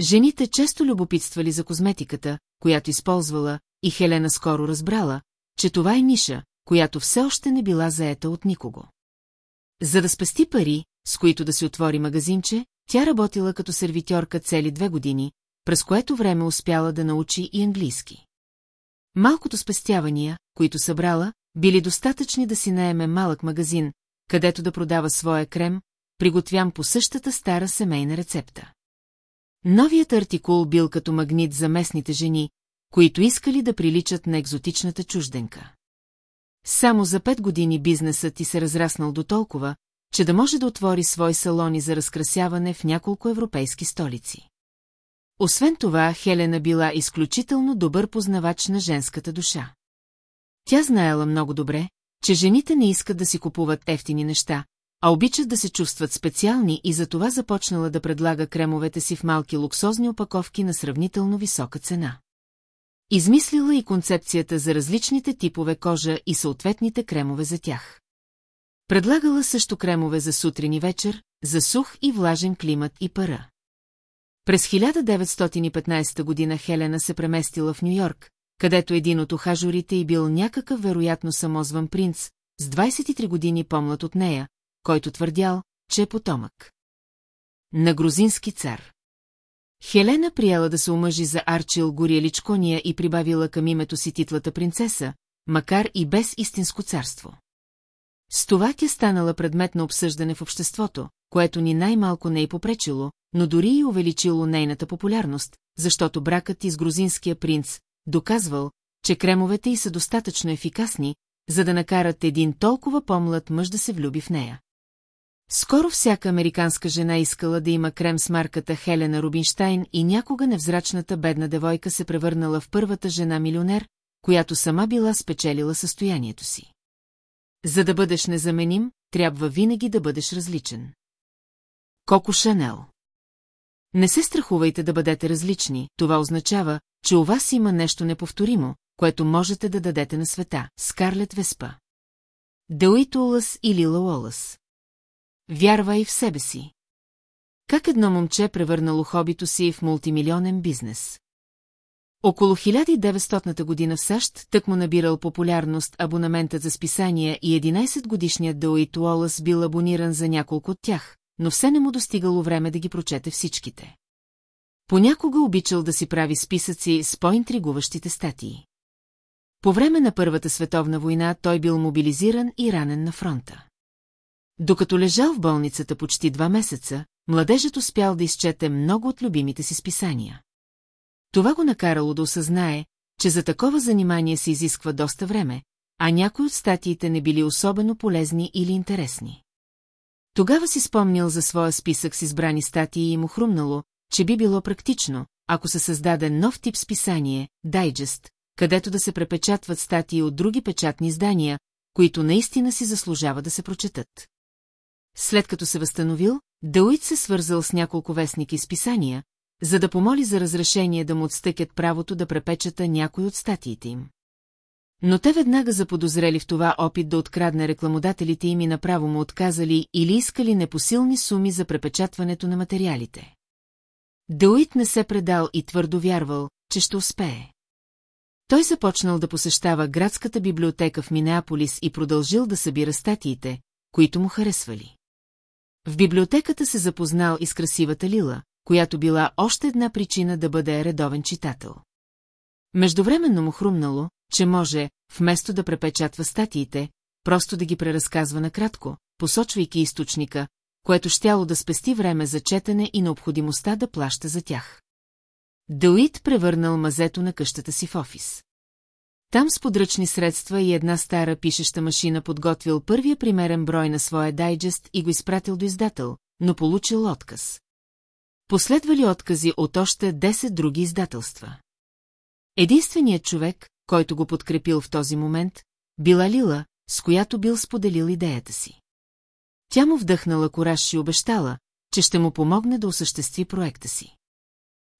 Жените често любопитствали за козметиката, която използвала, и Хелена скоро разбрала, че това е ниша, която все още не била заета от никого. За да спести пари, с които да си отвори магазинче, тя работила като сервитьорка цели две години, през което време успяла да научи и английски. Малкото спестявания, които събрала, били достатъчни да си наеме малък магазин, където да продава своя крем, приготвям по същата стара семейна рецепта. Новият артикул бил като магнит за местните жени, които искали да приличат на екзотичната чужденка. Само за пет години бизнесът ти се разраснал до толкова, че да може да отвори свои салони за разкрасяване в няколко европейски столици. Освен това, Хелена била изключително добър познавач на женската душа. Тя знаела много добре, че жените не искат да си купуват ефтини неща, а обичат да се чувстват специални и затова започнала да предлага кремовете си в малки луксозни опаковки на сравнително висока цена. Измислила и концепцията за различните типове кожа и съответните кремове за тях. Предлагала също кремове за сутрин и вечер, за сух и влажен климат и пара. През 1915 година Хелена се преместила в Нью-Йорк, където един от ухажорите и бил някакъв вероятно самозван принц, с 23 години помлад от нея, който твърдял, че е потомък. На грузински цар. Хелена приела да се омъжи за Арчил Гориеличкония и прибавила към името си титлата принцеса, макар и без истинско царство. С това тя станала предмет на обсъждане в обществото, което ни най-малко не е попречило, но дори и увеличило нейната популярност, защото бракът и с грузинския принц доказвал, че кремовете й са достатъчно ефикасни, за да накарат един толкова по-млад мъж да се влюби в нея. Скоро всяка американска жена искала да има крем с марката Хелена Рубинштайн и някога невзрачната бедна девойка се превърнала в първата жена-милионер, която сама била спечелила състоянието си. За да бъдеш незаменим, трябва винаги да бъдеш различен. Коко Шанел Не се страхувайте да бъдете различни, това означава, че у вас има нещо неповторимо, което можете да дадете на света. Скарлет Веспа. Деуит Улас и Лила Уолас. Вярвай в себе си. Как едно момче превърнало хобито си в мултимилионен бизнес? Около 1900 година в САЩ тък му набирал популярност абонаментът за списания и 11-годишният Деуит Уолас бил абониран за няколко от тях, но все не му достигало време да ги прочете всичките. Понякога обичал да си прави списъци с по-интригуващите статии. По време на Първата световна война той бил мобилизиран и ранен на фронта. Докато лежал в болницата почти два месеца, младежът успял да изчете много от любимите си списания. Това го накарало да осъзнае, че за такова занимание се изисква доста време, а някои от статиите не били особено полезни или интересни. Тогава си спомнил за своя списък с избрани статии и му хрумнало, че би било практично, ако се създаде нов тип списание, дайджест, където да се препечатват статии от други печатни издания, които наистина си заслужава да се прочетат. След като се възстановил, Дауит се свързал с няколко вестники с писания, за да помоли за разрешение да му отстъкят правото да препечата някой от статиите им. Но те веднага заподозрели в това опит да открадне рекламодателите им и направо му отказали или искали непосилни суми за препечатването на материалите. Деуит не се предал и твърдо вярвал, че ще успее. Той започнал да посещава градската библиотека в Минеаполис и продължил да събира статиите, които му харесвали. В библиотеката се запознал и с красивата Лила, която била още една причина да бъде редовен читател. Междувременно му хрумнало, че може, вместо да препечатва статиите, просто да ги преразказва накратко, посочвайки източника, което щяло да спести време за четене и необходимостта да плаща за тях. Деуит превърнал мазето на къщата си в офис. Там с подръчни средства и една стара пишеща машина подготвил първия примерен брой на своя дайджест и го изпратил до издател, но получил отказ. Последвали откази от още 10 други издателства. Единственият човек, който го подкрепил в този момент, била Лила, с която бил споделил идеята си. Тя му вдъхнала кораж и обещала, че ще му помогне да осъществи проекта си.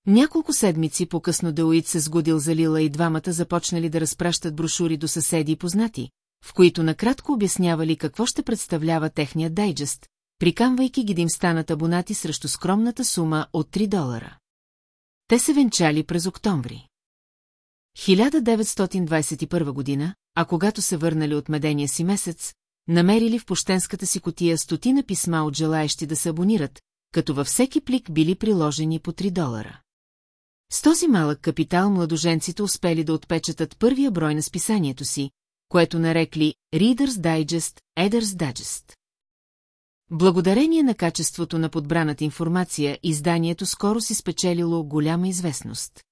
Няколко седмици по-късно Деоид се сгодил за Лила и двамата започнали да разпращат брошури до съседи и познати, в които накратко обяснявали какво ще представлява техният дайджест, прикамвайки ги да им станат абонати срещу скромната сума от 3 долара. Те се венчали през октомври. 1921 година, а когато се върнали от медения си месец, намерили в пощенската си котия стотина писма от желаещи да се абонират, като във всеки плик били приложени по 3 долара. С този малък капитал младоженците успели да отпечатат първия брой на списанието си, което нарекли Reader's Digest, Eders Digest. Благодарение на качеството на подбраната информация, изданието скоро си спечелило голяма известност.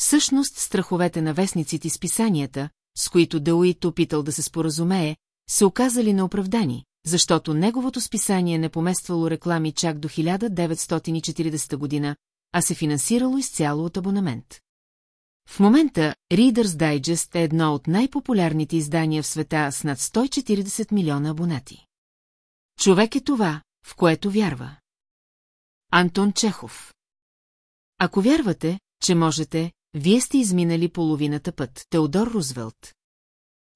Всъщност, страховете на вестниците с писанията, с които Дауит опитал да се споразумее, се оказали неоправдани, защото неговото списание не помествало реклами чак до 1940 година, а се финансирало изцяло от абонамент. В момента Reader's Digest е едно от най-популярните издания в света с над 140 милиона абонати. Човек е това, в което вярва. Антон Чехов Ако вярвате, че можете, вие сте изминали половината път, Теодор Рузвелт.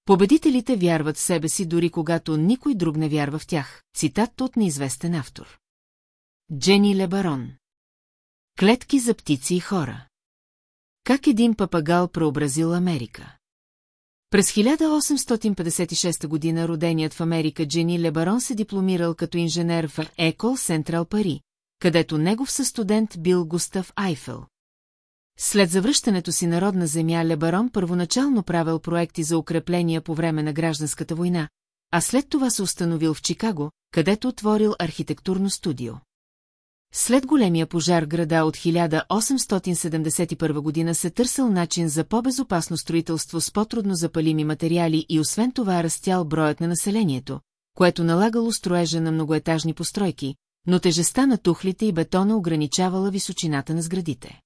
Победителите вярват в себе си дори когато никой друг не вярва в тях. Цитат от неизвестен автор. Джени Лебарон Клетки за птици и хора. Как един папагал преобразил Америка? През 1856 година роденият в Америка Джени Лебарон се дипломирал като инженер в Екол Сентрал Пари, където негов състудент бил Густав Айфел. След завръщането си на родна земя Лебарон първоначално правил проекти за укрепления по време на гражданската война, а след това се установил в Чикаго, където отворил архитектурно студио. След големия пожар града от 1871 година се търсил начин за по-безопасно строителство с по-трудно запалими материали и освен това растял броят на населението, което налагало строежа на многоетажни постройки, но тежестта на тухлите и бетона ограничавала височината на сградите.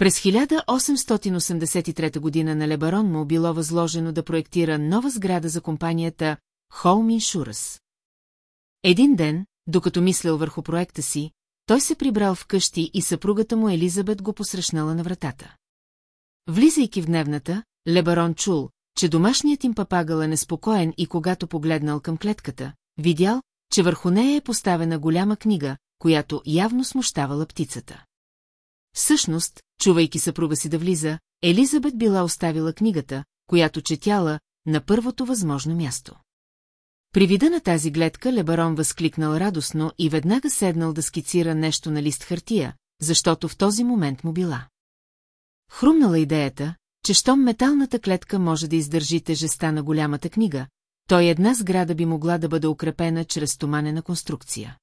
През 1883 година на Лебарон му било възложено да проектира нова сграда за компанията Home Insurance. Един ден, докато мислял върху проекта си, той се прибрал в къщи и съпругата му Елизабет го посрещнала на вратата. Влизайки в дневната, Лебарон чул, че домашният им папагъл е неспокоен и когато погледнал към клетката, видял, че върху нея е поставена голяма книга, която явно смущавала птицата. Всъщност, чувайки съпруга си да влиза, Елизабет била оставила книгата, която четяла, на първото възможно място. При вида на тази гледка Лебарон възкликнал радостно и веднага седнал да скицира нещо на лист хартия, защото в този момент му била. Хрумнала идеята, че щом металната клетка може да издържи тежеста на голямата книга, той една сграда би могла да бъде укрепена чрез туманена конструкция.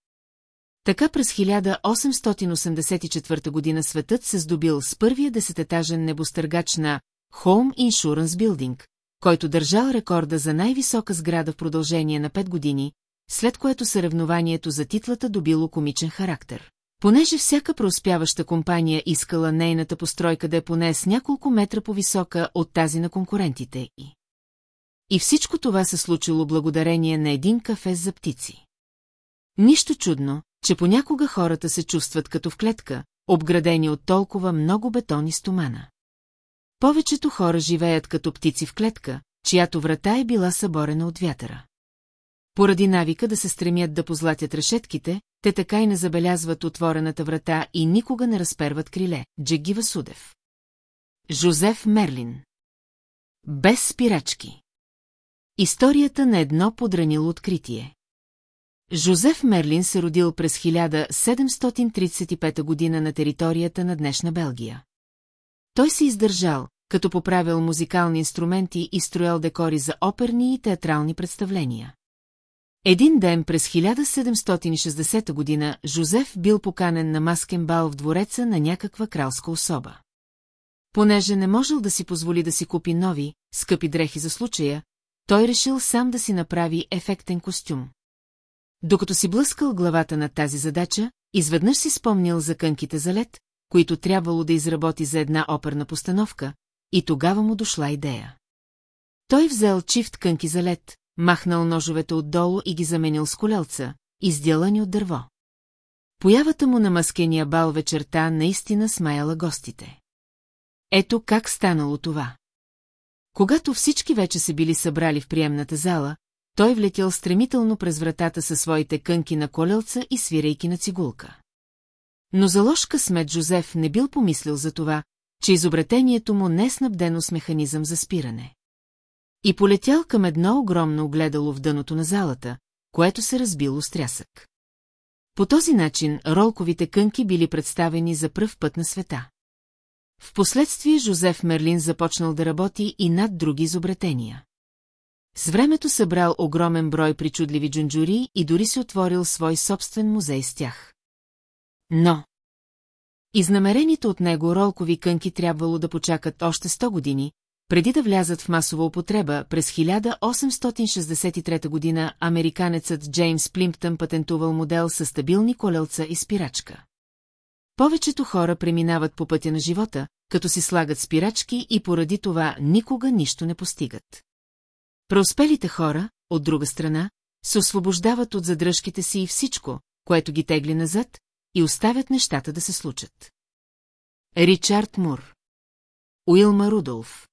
Така през 1884 година светът се здобил с първия десететажен небостъргач на Home Insurance Building, който държал рекорда за най-висока сграда в продължение на 5 години, след което съревнованието за титлата добило комичен характер. Понеже всяка преуспяваща компания искала нейната постройка да е поне с няколко метра по-висока от тази на конкурентите й. И всичко това се случило благодарение на един кафе за птици. Нищо чудно, че понякога хората се чувстват като в клетка, обградени от толкова много бетон и стомана. Повечето хора живеят като птици в клетка, чиято врата е била съборена от вятъра. Поради навика да се стремят да позлатят решетките, те така и не забелязват отворената врата и никога не разперват криле. Джеги Васудев. Жозеф Мерлин. Без спирачки. Историята на едно подранило откритие. Жозеф Мерлин се родил през 1735 година на територията на днешна Белгия. Той се издържал, като поправил музикални инструменти и строял декори за оперни и театрални представления. Един ден през 1760 година Жозеф бил поканен на маскен бал в двореца на някаква кралска особа. Понеже не можел да си позволи да си купи нови, скъпи дрехи за случая, той решил сам да си направи ефектен костюм. Докато си блъскал главата на тази задача, изведнъж си спомнил за кънките за лед, които трябвало да изработи за една оперна постановка, и тогава му дошла идея. Той взел чифт кънки за лед, махнал ножовете отдолу и ги заменил с колелца, изделани от дърво. Появата му на маскения бал вечерта наистина смаяла гостите. Ето как станало това. Когато всички вече се били събрали в приемната зала, той влетял стремително през вратата със своите кънки на колелца и свирейки на цигулка. Но за лош късмет Жозеф не бил помислил за това, че изобретението му не е снабдено с механизъм за спиране. И полетял към едно огромно огледало в дъното на залата, което се разбило с трясък. По този начин ролковите кънки били представени за пръв път на света. Впоследствие Жозеф Мерлин започнал да работи и над други изобретения. С времето събрал огромен брой причудливи джунджури и дори си отворил свой собствен музей с тях. Но... Изнамерените от него ролкови кънки трябвало да почакат още 100 години, преди да влязат в масова употреба, през 1863 година американецът Джеймс Плимптън патентувал модел с стабилни колелца и спирачка. Повечето хора преминават по пътя на живота, като си слагат спирачки и поради това никога нищо не постигат. Преуспелите хора, от друга страна, се освобождават от задръжките си и всичко, което ги тегли назад, и оставят нещата да се случат. Ричард Мур Уилма Рудолф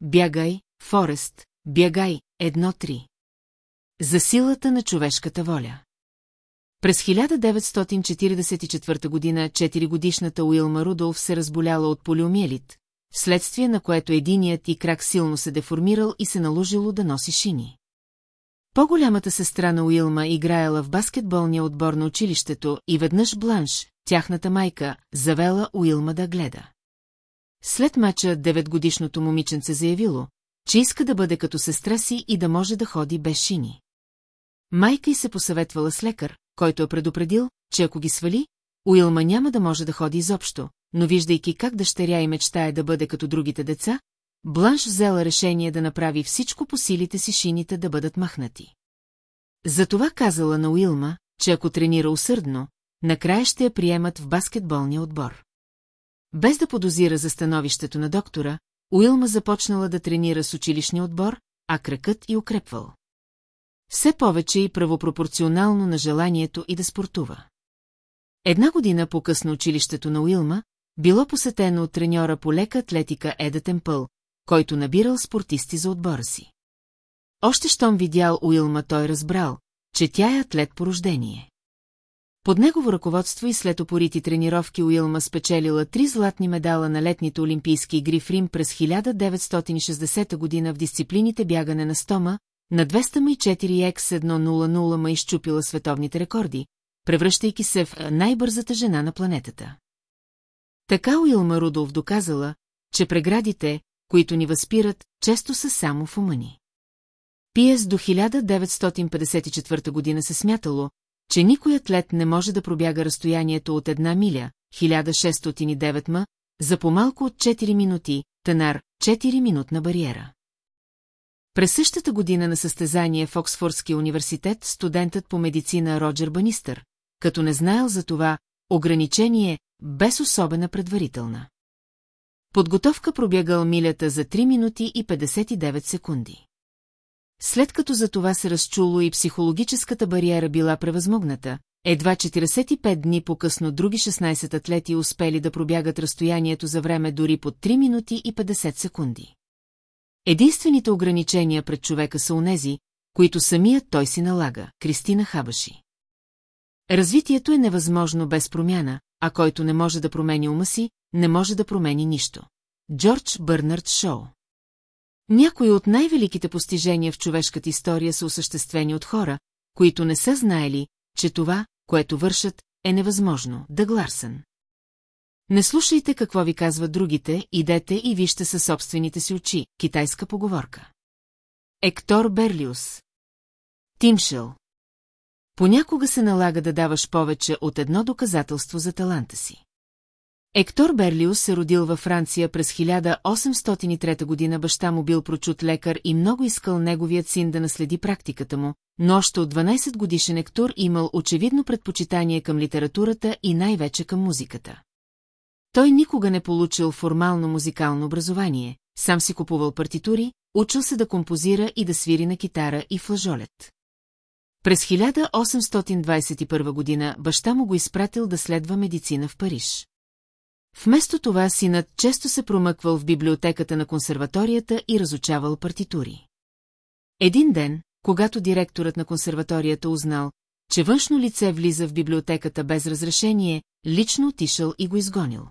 Бягай, Форест, бягай, едно-три. За силата на човешката воля. През 1944 година 4-годишната Уилма Рудолф се разболяла от полиомиелит, вследствие на което единият и крак силно се деформирал и се наложило да носи шини. По-голямата сестра на Уилма играела в баскетболния отбор на училището и веднъж Бланш, тяхната майка, завела Уилма да гледа. След мача деветгодишното момиченце заявило, че иска да бъде като сестра си и да може да ходи без шини. Майка й се посъветвала с лекар, който е предупредил, че ако ги свали, Уилма няма да може да ходи изобщо, но виждайки как дъщеря и мечтае да бъде като другите деца, Бланш взела решение да направи всичко по силите си шините да бъдат махнати. Затова казала на Уилма, че ако тренира усърдно, накрая ще я приемат в баскетболния отбор. Без да подозира за становището на доктора, Уилма започнала да тренира с училищния отбор, а кракът и укрепвал. Все повече и правопропорционално на желанието и да спортува. Една година по-късно училището на Уилма било посетено от треньора по лека атлетика Еда Темпъл, който набирал спортисти за отбора си. Още щом видял Уилма той разбрал, че тя е атлет по рождение. Под негово ръководство и след опорити тренировки Уилма спечелила три златни медала на летните олимпийски игри в Рим през 1960 година в дисциплините бягане на стома, на 204 X100 ма изчупила световните рекорди, превръщайки се в най-бързата жена на планетата. Така Уилма Рудолф доказала, че преградите, които ни възпират, често са само в ума ни. Пиес до 1954 година се смятало, че никой атлет не може да пробяга разстоянието от една миля, 1609 м, за по-малко от 4 минути, тенар, 4-минутна бариера. През същата година на състезание в Оксфордския университет студентът по медицина Роджер Банистър, като не знаел за това, ограничение без особена предварителна. Подготовка пробягал милята за 3 минути и 59 секунди. След като за това се разчуло и психологическата бариера била превъзмогната, едва 45 дни по-късно други 16 атлети успели да пробягат разстоянието за време дори под 3 минути и 50 секунди. Единствените ограничения пред човека са унези, които самият той си налага, Кристина Хабаши. Развитието е невъзможно без промяна, а който не може да промени ума си, не може да промени нищо. Джордж Бърнард Шоу Някои от най-великите постижения в човешката история са осъществени от хора, които не са знаели, че това, което вършат, е невъзможно. Дъгларсън. Не слушайте какво ви казват другите, идете и вижте със собствените си очи, китайска поговорка. Ектор Берлиус Тимшел Понякога се налага да даваш повече от едно доказателство за таланта си. Ектор Берлиус се родил във Франция през 1803 година, баща му бил прочут лекар и много искал неговият син да наследи практиката му, но още от 12 годишен Ектор имал очевидно предпочитание към литературата и най-вече към музиката. Той никога не получил формално музикално образование, сам си купувал партитури, учил се да композира и да свири на китара и флажолет. През 1821 година баща му го изпратил да следва медицина в Париж. Вместо това синът често се промъквал в библиотеката на консерваторията и разучавал партитури. Един ден, когато директорът на консерваторията узнал, че външно лице влиза в библиотеката без разрешение, лично отишъл и го изгонил.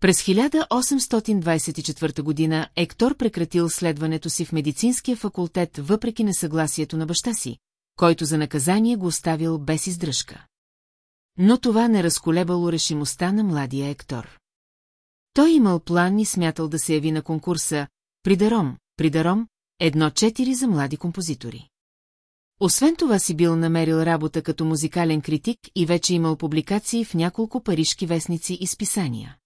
През 1824 година Ектор прекратил следването си в медицинския факултет въпреки несъгласието на баща си, който за наказание го оставил без издръжка. Но това не разколебало решимостта на младия Ектор. Той имал план и смятал да се яви на конкурса «Придаром, Придаром, едно-четири за млади композитори». Освен това си бил намерил работа като музикален критик и вече имал публикации в няколко парижки вестници и списания.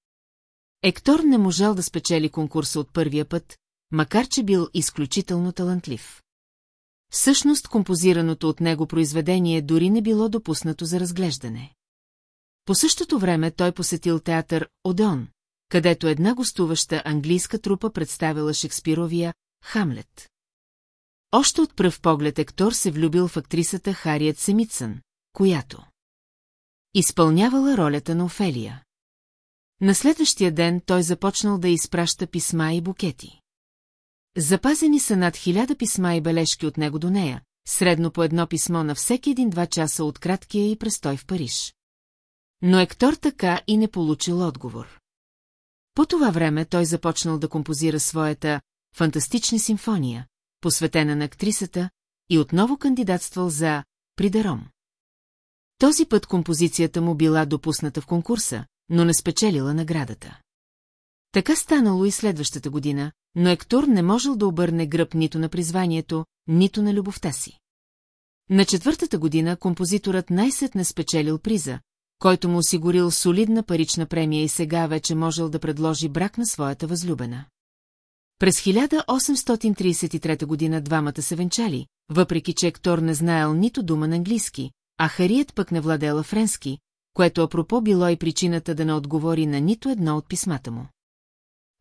Ектор не можал да спечели конкурса от първия път, макар че бил изключително талантлив. Всъщност композираното от него произведение дори не било допуснато за разглеждане. По същото време той посетил театър Одеон, където една гостуваща английска трупа представила Шекспировия «Хамлет». Още от пръв поглед Ектор се влюбил в актрисата Хариет Семитсън, която изпълнявала ролята на Офелия. На следващия ден той започнал да изпраща писма и букети. Запазени са над хиляда писма и бележки от него до нея, средно по едно писмо на всеки един-два часа от краткия и престой в Париж. Но Ектор така и не получил отговор. По това време той започнал да композира своята «Фантастична симфония», посветена на актрисата, и отново кандидатствал за «Придаром». Този път композицията му била допусната в конкурса, но не спечелила наградата. Така станало и следващата година, но Ектор не можел да обърне гръб нито на призванието, нито на любовта си. На четвъртата година композиторът най-сетне спечелил приза, който му осигурил солидна парична премия и сега вече можел да предложи брак на своята възлюбена. През 1833 година двамата се венчали, въпреки че Ектор не знаел нито дума на английски, а Хариет пък не владела френски, което апропо било и причината да не отговори на нито едно от писмата му.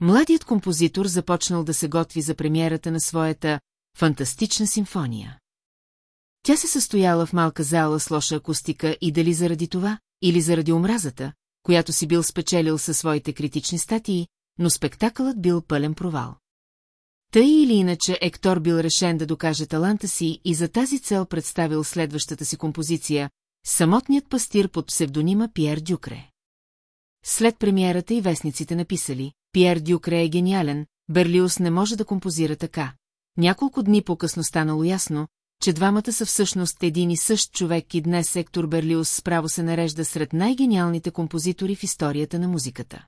Младият композитор започнал да се готви за премиерата на своята «Фантастична симфония». Тя се състояла в малка зала с лоша акустика и дали заради това, или заради омразата, която си бил спечелил със своите критични статии, но спектакълът бил пълен провал. Тъй или иначе Ектор бил решен да докаже таланта си и за тази цел представил следващата си композиция «Самотният пастир под псевдонима Пьер Дюкре». След премиерата и вестниците написали «Пьер Дюкре е гениален, Берлиус не може да композира така». Няколко дни по-късно станало ясно, че двамата са всъщност един и същ човек и днес Ектор Берлиус справо се нарежда сред най-гениалните композитори в историята на музиката.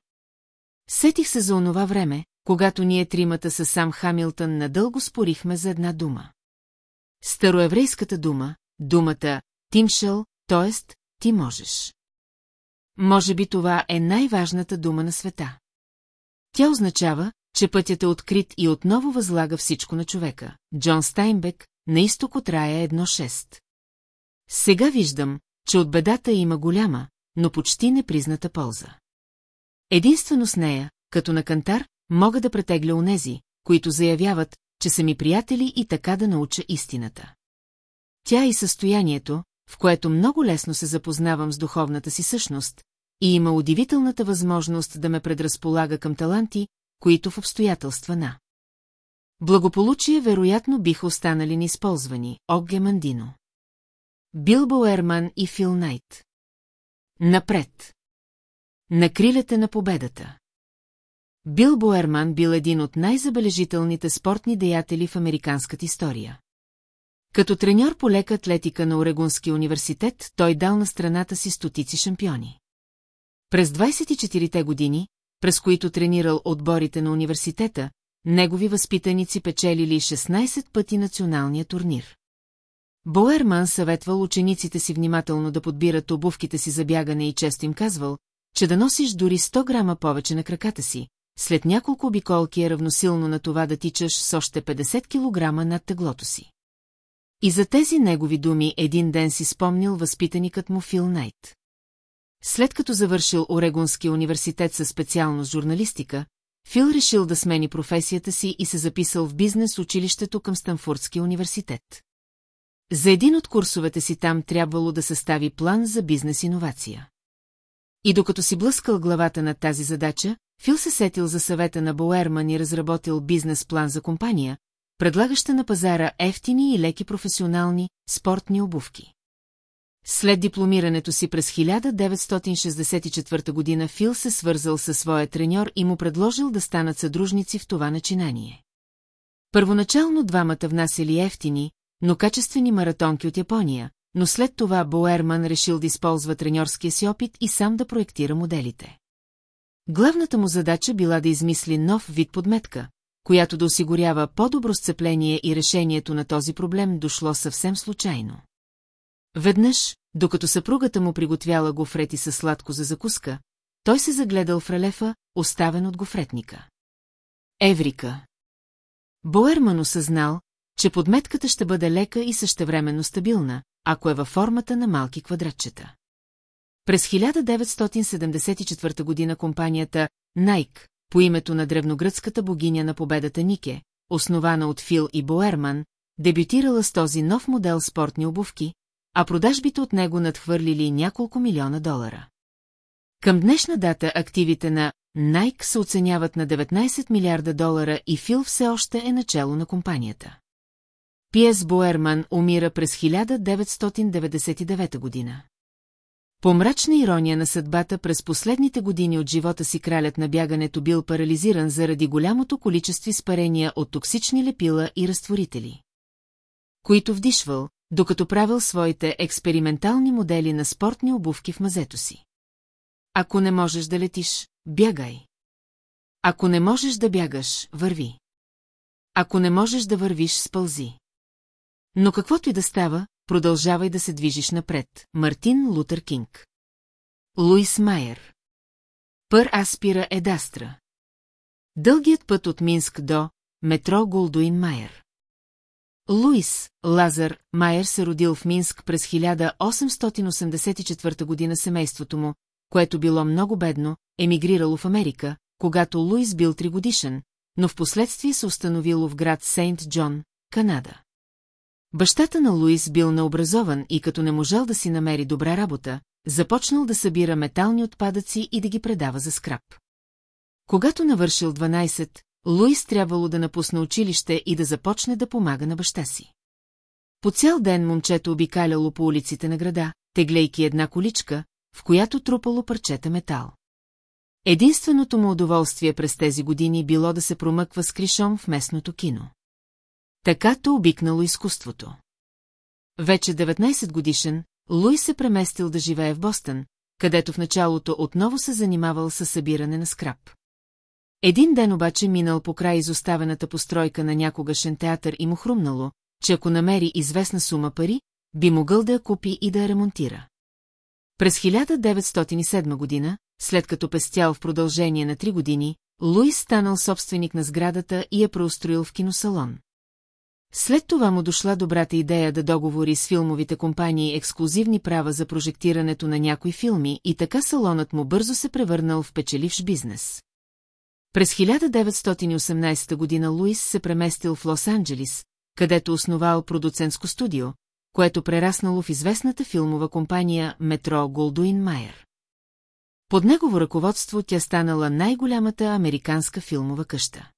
Сетих се за онова време, когато ние тримата с сам Хамилтън надълго спорихме за една дума. Староеврейската дума, думата «тимшел», т.е. «ти можеш». Може би това е най-важната дума на света. Тя означава, че пътят е открит и отново възлага всичко на човека. Джон Стайнбек, на изток от рая 1-6. Сега виждам, че от бедата има голяма, но почти непризната полза. Единствено с нея, като на кантар, мога да претегля онези, които заявяват, че са ми приятели и така да науча истината. Тя и състоянието, в което много лесно се запознавам с духовната си същност, и има удивителната възможност да ме предразполага към таланти, които в обстоятелства на. Благополучие вероятно биха останали неизползвани, Огге Мандино. Билбо Ерман и Фил Найт. Напред. На крилете на победата. Бил Боерман бил един от най-забележителните спортни деятели в американската история. Като треньор по лека атлетика на Орегонския университет, той дал на страната си стотици шампиони. През 24-те години, през които тренирал отборите на университета, негови възпитаници печелили 16 пъти националния турнир. Боерман съветвал учениците си внимателно да подбират обувките си за бягане и често им казвал, че да носиш дори 100 грама повече на краката си, след няколко обиколки е равносилно на това да тичаш с още 50 кг над теглото си. И за тези негови думи един ден си спомнил възпитаникът му Фил Найт. След като завършил Орегонския университет със специалност журналистика, Фил решил да смени професията си и се записал в бизнес училището към Станфордския университет. За един от курсовете си там трябвало да състави план за бизнес-иновация. И докато си блъскал главата на тази задача, Фил се сетил за съвета на Боерман и разработил бизнес-план за компания, предлагаща на пазара ефтини и леки професионални, спортни обувки. След дипломирането си през 1964 година Фил се свързал със своя треньор и му предложил да станат съдружници в това начинание. Първоначално двамата внасяли ефтини, но качествени маратонки от Япония, но след това Боерман решил да използва треньорския си опит и сам да проектира моделите. Главната му задача била да измисли нов вид подметка, която да осигурява по-добро сцепление и решението на този проблем дошло съвсем случайно. Веднъж, докато съпругата му приготвяла гофрети със сладко за закуска, той се загледал в релефа, оставен от гофретника. Еврика. Боерман осъзнал, че подметката ще бъде лека и същевременно стабилна, ако е във формата на малки квадратчета. През 1974 година компанията Nike, по името на древногръцката богиня на победата Нике, основана от Фил и Боерман, дебютирала с този нов модел спортни обувки, а продажбите от него надхвърлили няколко милиона долара. Към днешна дата активите на Nike се оценяват на 19 милиарда долара и Фил все още е начало на компанията. Пиес Боерман умира през 1999 година. По мрачна ирония на съдбата през последните години от живота си кралят на бягането бил парализиран заради голямото количество изпарения от токсични лепила и разтворители. Които вдишвал, докато правил своите експериментални модели на спортни обувки в мазето си. Ако не можеш да летиш, бягай. Ако не можеш да бягаш, върви. Ако не можеш да вървиш, спълзи. Но каквото и да става, продължавай да се движиш напред. Мартин Лутер Кинг. Луис Майер. Пър Аспира Едастра. Дългият път от Минск до метро Голдуин Майер. Луис Лазар Майер се родил в Минск през 1884 година семейството му, което било много бедно, емигрирало в Америка, когато Луис бил тригодишен, но в последствие се установило в град Сейнт Джон, Канада. Бащата на Луис бил необразован и като не можел да си намери добра работа, започнал да събира метални отпадъци и да ги предава за скраб. Когато навършил 12, Луис трябвало да напусне училище и да започне да помага на баща си. По цял ден момчето обикаляло по улиците на града, теглейки една количка, в която трупало парчета метал. Единственото му удоволствие през тези години било да се промъква с кришом в местното кино. Такато обикнало изкуството. Вече 19 годишен, Луи се преместил да живее в Бостън, където в началото отново се занимавал с събиране на скраб. Един ден обаче минал по край изоставената постройка на някогашен театър и му хрумнало, че ако намери известна сума пари, би могъл да я купи и да я ремонтира. През 1907 година, след като пестял в продължение на три години, Луис станал собственик на сградата и я преустроил в киносалон. След това му дошла добрата идея да договори с филмовите компании ексклюзивни права за прожектирането на някои филми и така салонът му бързо се превърнал в печеливш бизнес. През 1918 година Луис се преместил в Лос-Анджелис, където основал продуцентско студио, което прераснало в известната филмова компания Метро Голдуин Майер. Под негово ръководство тя станала най-голямата американска филмова къща.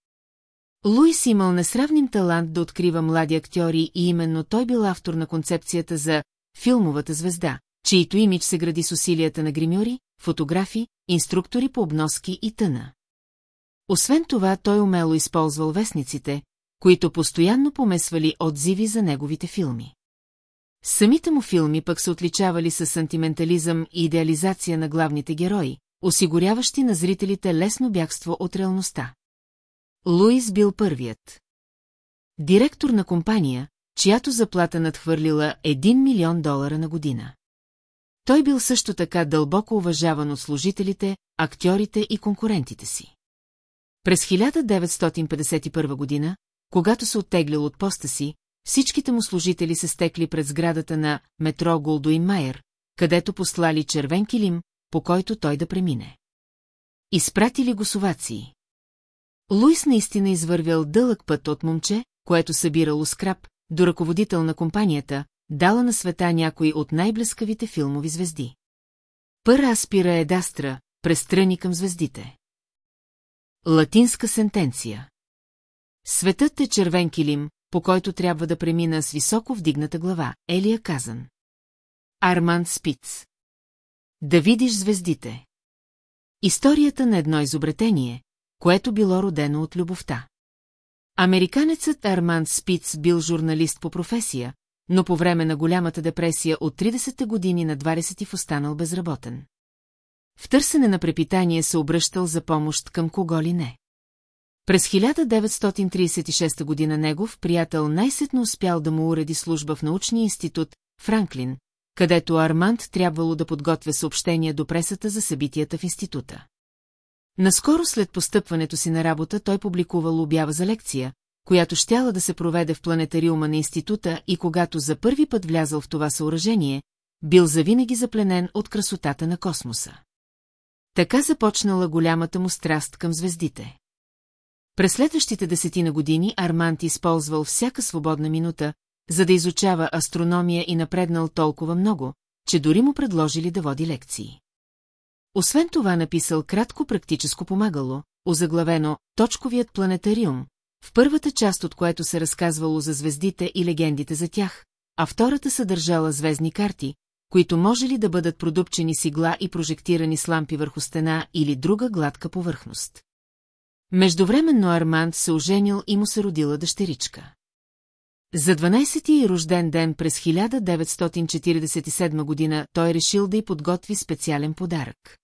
Луис имал несравним талант да открива млади актьори и именно той бил автор на концепцията за филмовата звезда, чието имидж се гради с усилията на гримьори, фотографи, инструктори по обноски и тъна. Освен това, той умело използвал вестниците, които постоянно помесвали отзиви за неговите филми. Самите му филми пък се отличавали с сантиментализъм и идеализация на главните герои, осигуряващи на зрителите лесно бягство от реалността. Луис бил първият. Директор на компания, чиято заплата надхвърлила 1 милион долара на година. Той бил също така дълбоко уважаван от служителите, актьорите и конкурентите си. През 1951 година, когато се оттеглял от поста си, всичките му служители се стекли пред сградата на метро Голдуин Майер, където послали червен килим, по който той да премине. Изпратили го с овации. Луис наистина извървял дълъг път от момче, което събирало скраб, до ръководител на компанията, дала на света някой от най-блескавите филмови звезди. Пъра спира едастра, престрани към звездите. Латинска сентенция Светът е червен килим, по който трябва да премина с високо вдигната глава, Елия Казан. Арманд Спиц. Да видиш звездите. Историята на едно изобретение, което било родено от любовта. Американецът Арманд Спиц бил журналист по професия, но по време на голямата депресия от 30-те години на 20 ти останал безработен. В търсене на препитание се обръщал за помощ към кого ли не. През 1936 година негов приятел най-сетно успял да му уреди служба в научния институт Франклин, където Арманд трябвало да подготвя съобщения до пресата за събитията в института. Наскоро след постъпването си на работа той публикувал обява за лекция, която щяла да се проведе в планетариума на института и когато за първи път влязъл в това съоръжение, бил завинаги запленен от красотата на космоса. Така започнала голямата му страст към звездите. През следващите десетина години Армант използвал всяка свободна минута, за да изучава астрономия и напреднал толкова много, че дори му предложили да води лекции. Освен това написал кратко практическо помагало, озаглавено «Точковият планетариум», в първата част от което се разказвало за звездите и легендите за тях, а втората съдържала звездни карти, които може ли да бъдат продупчени с игла и прожектирани с лампи върху стена или друга гладка повърхност. Междувременно Арманд се оженил и му се родила дъщеричка. За 12-ти рожден ден през 1947 година той решил да й подготви специален подарък.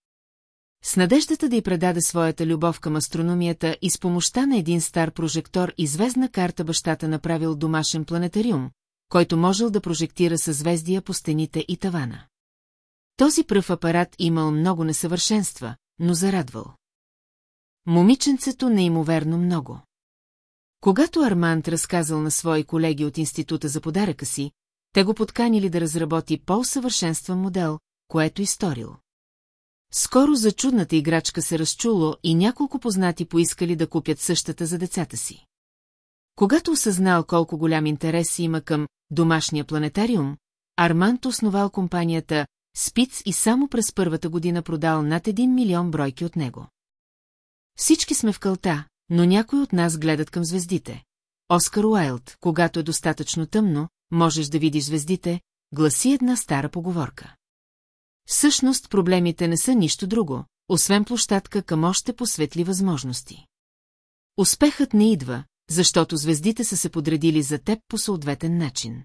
С надеждата да й предаде своята любов към астрономията и с помощта на един стар прожектор и звездна карта бащата направил домашен планетариум, който можел да прожектира съзвездия по стените и тавана. Този пръв апарат имал много несъвършенства, но зарадвал. Момиченцето неимоверно много. Когато Арманд разказал на свои колеги от института за подаръка си, те го подканили да разработи по-усъвършенстван модел, което и сторил. Скоро за чудната играчка се разчуло и няколко познати поискали да купят същата за децата си. Когато осъзнал колко голям интерес има към домашния планетариум, Арманд основал компанията Спиц и само през първата година продал над 1 милион бройки от него. Всички сме в кълта, но някои от нас гледат към звездите. Оскар Уайлд, когато е достатъчно тъмно, можеш да видиш звездите, гласи една стара поговорка. Всъщност проблемите не са нищо друго, освен площадка към още посветли възможности. Успехът не идва, защото звездите са се подредили за теб по съответен начин.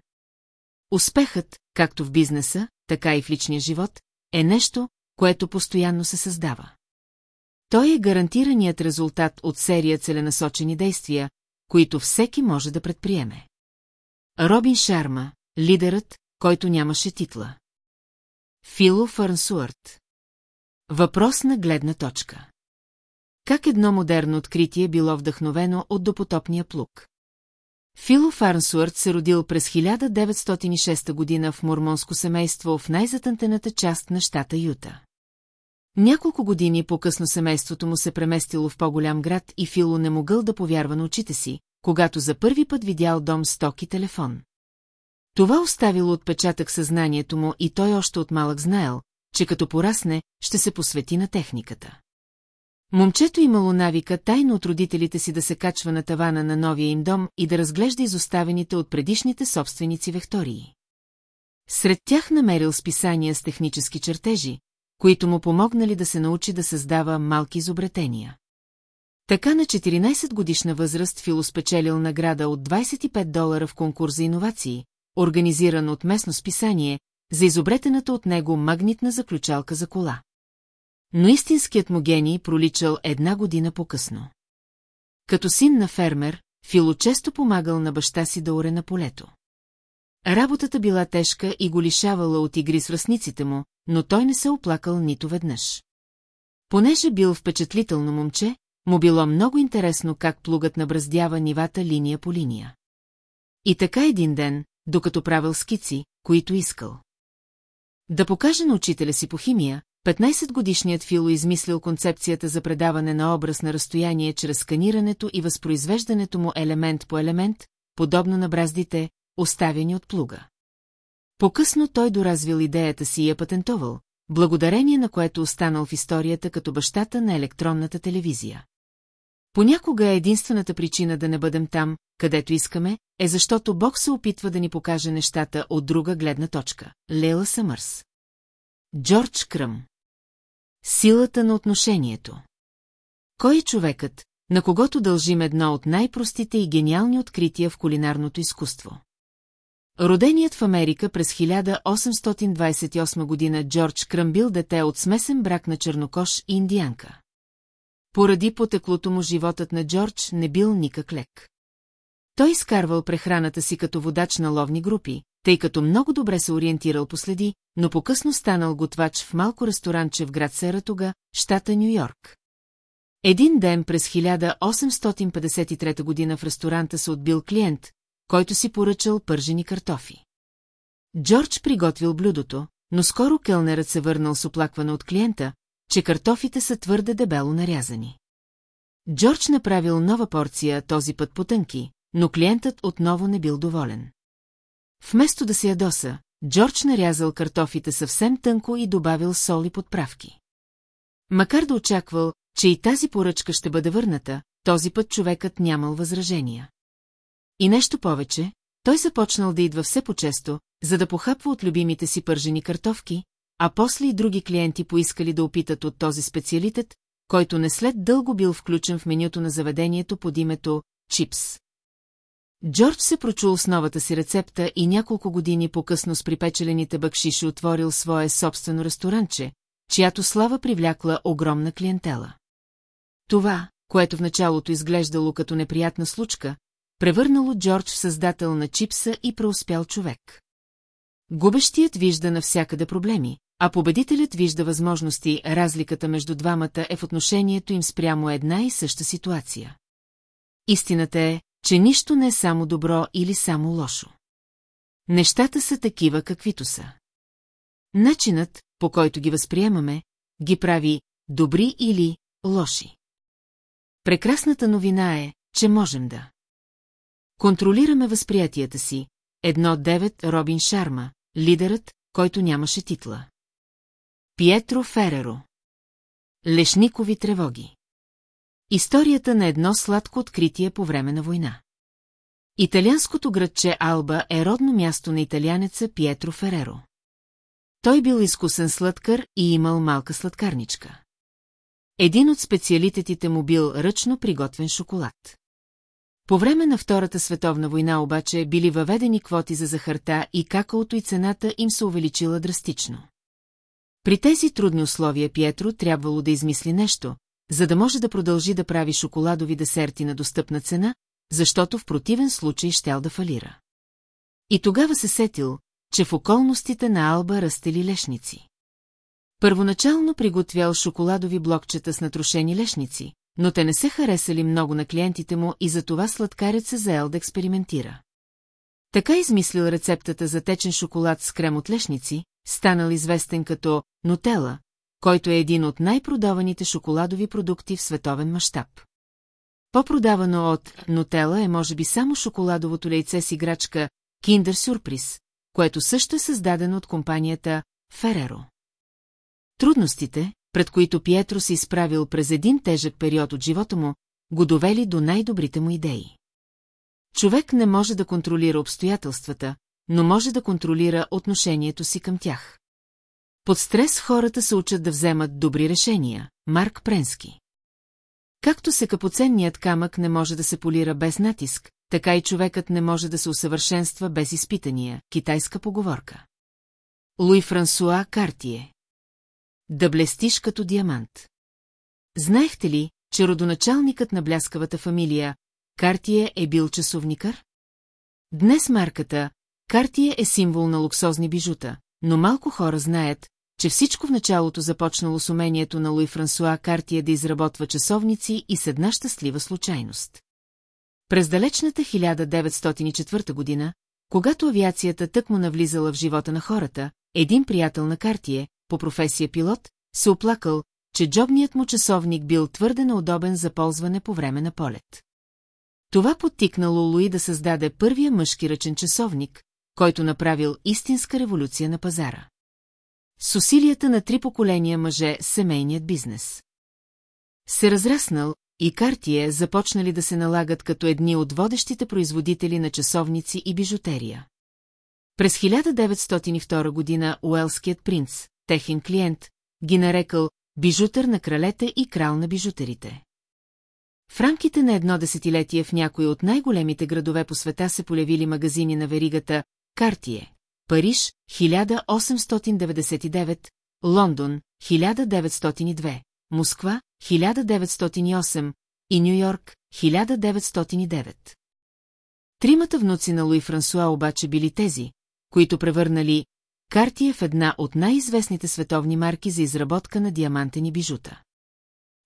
Успехът, както в бизнеса, така и в личния живот, е нещо, което постоянно се създава. Той е гарантираният резултат от серия целенасочени действия, които всеки може да предприеме. Робин Шарма, лидерът, който нямаше титла. Фило Фарнсуърт. Въпрос на гледна точка. Как едно модерно откритие било вдъхновено от допотопния плуг? Фило Фарнсуърт се родил през 1906 година в мормонско семейство в най-затънтената част на щата Юта. Няколко години по-късно семейството му се преместило в по-голям град и Фило не могъл да повярва на очите си, когато за първи път видял дом с ток и телефон. Това оставило отпечатък съзнанието му и той още от малък знаел, че като порасне, ще се посвети на техниката. Момчето имало навика тайно от родителите си да се качва на тавана на новия им дом и да разглежда изоставените от предишните собственици вектории. Сред тях намерил списания с технически чертежи, които му помогнали да се научи да създава малки изобретения. Така на 14 годишна възраст Фило спечелил награда от 25 долара в конкурс за иновации, организиран от местно списание, за изобретената от него магнитна заключалка за кола. Но истинският му гений проличал една година по-късно. Като син на фермер, Фило често помагал на баща си да оре на полето. Работата била тежка и го лишавала от игри с връзниците му, но той не се оплакал нито веднъж. Понеже бил впечатлително момче, му било много интересно как плугът набраздява нивата линия по линия. И така един ден, докато правил скици, които искал. Да покаже на учителя си по химия, 15-годишният Фило измислил концепцията за предаване на образ на разстояние чрез сканирането и възпроизвеждането му елемент по елемент, подобно на браздите, оставени от плуга. По-късно той доразвил идеята си и я патентовал, благодарение на което останал в историята като бащата на електронната телевизия. Понякога единствената причина да не бъдем там, където искаме, е защото Бог се опитва да ни покаже нещата от друга гледна точка. Лейла Съмърс. Джордж Кръм. Силата на отношението. Кой е човекът, на когото дължим едно от най-простите и гениални открития в кулинарното изкуство? Роденият в Америка през 1828 година Джордж Кръм бил дете от смесен брак на чернокош и индианка. Поради потеклото му животът на Джордж не бил никак лек. Той изкарвал прехраната си като водач на ловни групи, тъй като много добре се ориентирал последи, но по-късно станал готвач в малко ресторанче в град Сератога, щата Нью-Йорк. Един ден през 1853 година в ресторанта се отбил клиент, който си поръчал пържени картофи. Джордж приготвил блюдото, но скоро келнерът се върнал с оплакване от клиента, че картофите са твърде дебело нарязани. Джордж направил нова порция, този път потънки, но клиентът отново не бил доволен. Вместо да се ядоса, Джордж нарязал картофите съвсем тънко и добавил сол и подправки. Макар да очаквал, че и тази поръчка ще бъде върната, този път човекът нямал възражения. И нещо повече, той започнал да идва все по-често, за да похапва от любимите си пържени картофки, а после и други клиенти поискали да опитат от този специалитет, който не след дълго бил включен в менюто на заведението под името «Чипс». Джордж се прочул основата си рецепта и няколко години по-късно с припечелените бъкшиши отворил свое собствено ресторанче, чиято слава привлякла огромна клиентела. Това, което в началото изглеждало като неприятна случка, превърнало Джордж в създател на чипса и преуспял човек. Губещият вижда навсякъде проблеми, а победителят вижда възможности, разликата между двамата е в отношението им спрямо една и съща ситуация. Истината е, че нищо не е само добро или само лошо. Нещата са такива, каквито са. Начинът, по който ги възприемаме, ги прави добри или лоши. Прекрасната новина е, че можем да. Контролираме възприятията си. Едно девет Робин Шарма, лидерът, който нямаше титла. Пиетро Фереро. Лешникови тревоги. Историята на едно сладко откритие по време на война. Италианското градче Алба е родно място на италянеца Пиетро Фереро. Той бил изкусен сладкър и имал малка сладкарничка. Един от специалитетите му бил ръчно приготвен шоколад. По време на Втората световна война обаче били въведени квоти за захарта и какаото и цената им се увеличила драстично. При тези трудни условия Пиетро трябвало да измисли нещо, за да може да продължи да прави шоколадови десерти на достъпна цена, защото в противен случай щял да фалира. И тогава се сетил, че в околностите на Алба растели лешници. Първоначално приготвял шоколадови блокчета с натрошени лешници, но те не се харесали много на клиентите му и затова сладкарят се заел да експериментира. Така измислил рецептата за течен шоколад с крем от лешници, станал известен като Нутела, който е един от най-продаваните шоколадови продукти в световен мащаб. По-продавано от Нутела е може би само шоколадовото лейце с играчка Kinder Surprise, което също е създадено от компанията Фереро. Трудностите, пред които Пиетро се изправил през един тежък период от живота му, го довели до най-добрите му идеи. Човек не може да контролира обстоятелствата, но може да контролира отношението си към тях. Под стрес хората се учат да вземат добри решения. Марк Пренски. Както се капоценният камък не може да се полира без натиск, така и човекът не може да се усъвършенства без изпитания. Китайска поговорка. Луи Франсуа Картие Да блестиш като диамант. Знаехте ли, че родоначалникът на бляскавата фамилия Картие е бил часовникър? Днес марката Картие е символ на луксозни бижута, но малко хора знаят, че всичко в началото започнало с умението на Луи Франсуа Картия да изработва часовници и с една щастлива случайност. През далечната 1904 година, когато авиацията тък му навлизала в живота на хората, един приятел на Картие, по професия пилот, се оплакал, че джобният му часовник бил твърде неудобен за ползване по време на полет. Това подтикнало Луи да създаде първия мъжки ръчен часовник, който направил истинска революция на пазара. С усилията на три поколения мъже семейният бизнес. Се разраснал и Картие започнали да се налагат като едни от водещите производители на часовници и бижутерия. През 1902 година Уелският принц, техен клиент, ги нарекал бижутър на кралете и крал на бижутерите. В рамките на едно десетилетие в някои от най-големите градове по света се полявили магазини на веригата Картие, Париж, 1899, Лондон, 1902, Москва, 1908 и Нью-Йорк, 1909. Тримата внуци на Луи Франсуа обаче били тези, които превърнали Картия в една от най-известните световни марки за изработка на диамантени бижута.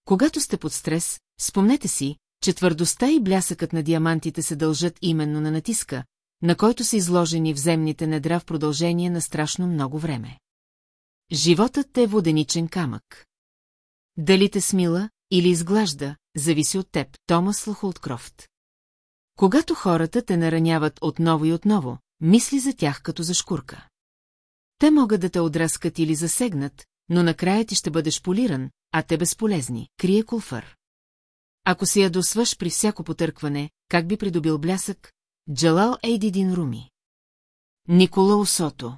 Когато сте под стрес, спомнете си, че твърдостта и блясъкът на диамантите се дължат именно на натиска, на който са изложени в земните недра в продължение на страшно много време. Животът е воденичен камък. Дали те смила или изглажда, зависи от теб, Томас Лохолткрофт. Когато хората те нараняват отново и отново, мисли за тях като за шкурка. Те могат да те отраскат или засегнат, но накрая ти ще бъдеш полиран, а те безполезни, крие кулфър. Ако се ядосваш при всяко потъркване, как би придобил блясък, Джалал Ейдидин Руми. Никола Осото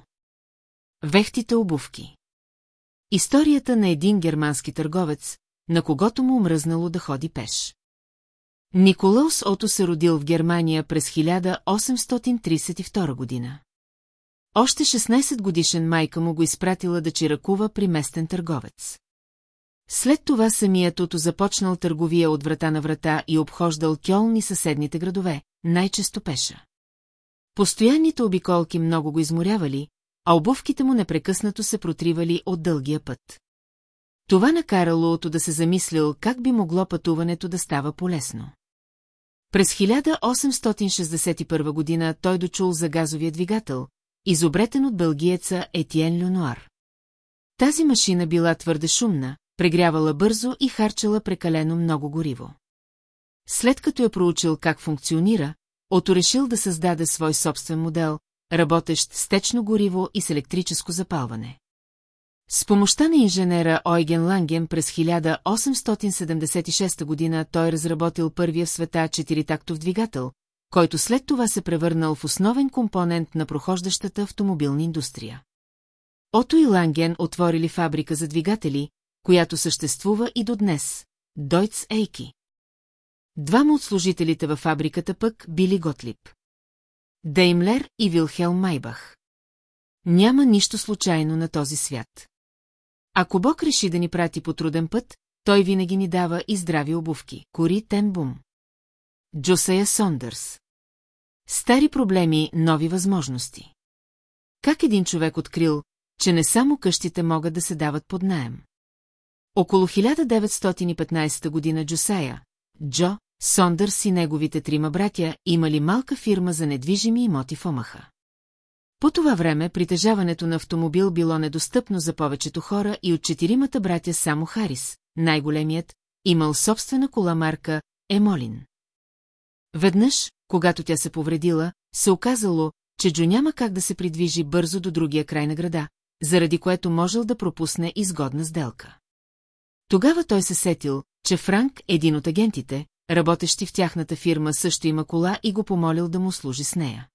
Вехтите обувки Историята на един германски търговец, на когото му мръзнало да ходи пеш. Николаус Ото се родил в Германия през 1832 година. Още 16 годишен майка му го изпратила да чиракува при местен търговец. След това самият Ото започнал търговия от врата на врата и обхождал Кьолн съседните градове, най-често пеша. Постоянните обиколки много го изморявали, а обувките му непрекъснато се протривали от дългия път. Това накарало Ото да се замислил как би могло пътуването да става полезно. През 1861 година той дочул за газовия двигател, изобретен от бългиеца Етиен Люнуар. Тази машина била твърде шумна, прегрявала бързо и харчала прекалено много гориво. След като е проучил как функционира, Ото решил да създаде свой собствен модел, работещ с течно гориво и с електрическо запалване. С помощта на инженера Ойген Ланген през 1876 година той разработил първия в света четиритактов двигател, който след това се превърнал в основен компонент на прохождащата автомобилна индустрия. Ото и Ланген отворили фабрика за двигатели, която съществува и до днес – Дойц Ейки. Двама от служителите във фабриката пък били Готлип. Деймлер и Вилхел Майбах. Няма нищо случайно на този свят. Ако Бог реши да ни прати по труден път, той винаги ни дава и здрави обувки. Кори Тенбум. Джосея Сондърс. Стари проблеми, нови възможности. Как един човек открил, че не само къщите могат да се дават под наем? Около 1915 година Джосая, Джо, Сондърс и неговите трима братя имали малка фирма за недвижими имоти в Омаха. По това време притежаването на автомобил било недостъпно за повечето хора и от четиримата братя само Харис, най-големият, имал собствена кола марка Емолин. Веднъж, когато тя се повредила, се оказало, че Джо няма как да се придвижи бързо до другия край на града, заради което можел да пропусне изгодна сделка. Тогава той се сетил, че Франк, един от агентите, работещи в тяхната фирма, също има кола и го помолил да му служи с нея.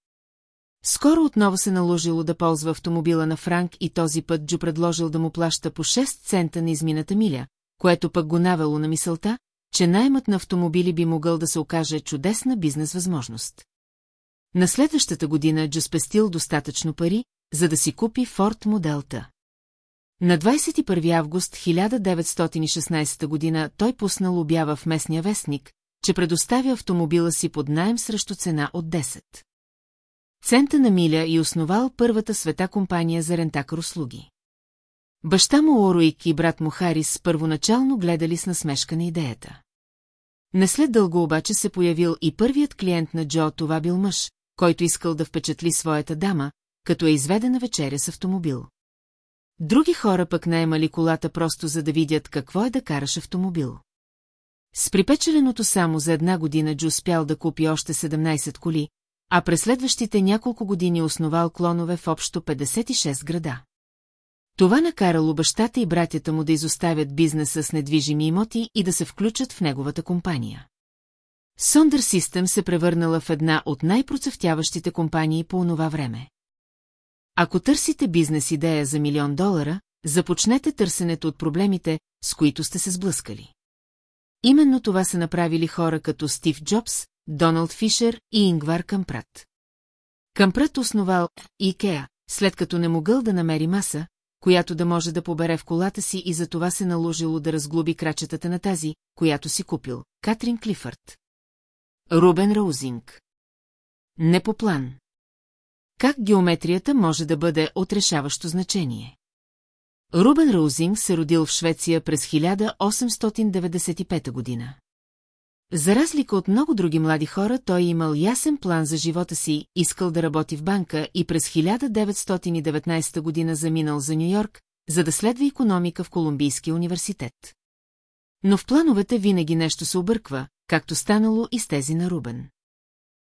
Скоро отново се наложило да ползва автомобила на Франк и този път Джо предложил да му плаща по 6 цента на измината миля, което пък го навело на мисълта, че наймът на автомобили би могъл да се окаже чудесна бизнес възможност. На следващата година Джо спестил достатъчно пари, за да си купи Форд моделта. На 21 август 1916 година той пуснал обява в местния вестник, че предоставя автомобила си под найем срещу цена от 10. Цента на миля и основал първата света компания за рентакър услуги. Баща му Оруик и брат му Харис първоначално гледали с насмешка на идеята. Не след дълго обаче се появил и първият клиент на Джо, това бил мъж, който искал да впечатли своята дама, като е изведена вечеря с автомобил. Други хора пък наемали колата просто за да видят какво е да караш автомобил. С припечеленото само за една година Джо успял да купи още 17 коли, а през следващите няколко години основал клонове в общо 56 града. Това накарало бащата и братята му да изоставят бизнеса с недвижими имоти и да се включат в неговата компания. Сондър Систем се превърнала в една от най-процъфтяващите компании по онова време. Ако търсите бизнес идея за милион долара, започнете търсенето от проблемите, с които сте се сблъскали. Именно това са направили хора като Стив Джобс, Доналд Фишер и Ингвар Кампрат. Кампрат основал Икеа, след като не могъл да намери маса, която да може да побере в колата си и за това се наложило да разглоби крачетата на тази, която си купил, Катрин Клифърт. Рубен Роузинг. Не по план. Как геометрията може да бъде отрешаващо значение? Рубен Роузинг се родил в Швеция през 1895 година. За разлика от много други млади хора, той имал ясен план за живота си, искал да работи в банка и през 1919 година заминал за Нью-Йорк, за да следва економика в Колумбийския университет. Но в плановете винаги нещо се обърква, както станало и с тези на Рубен.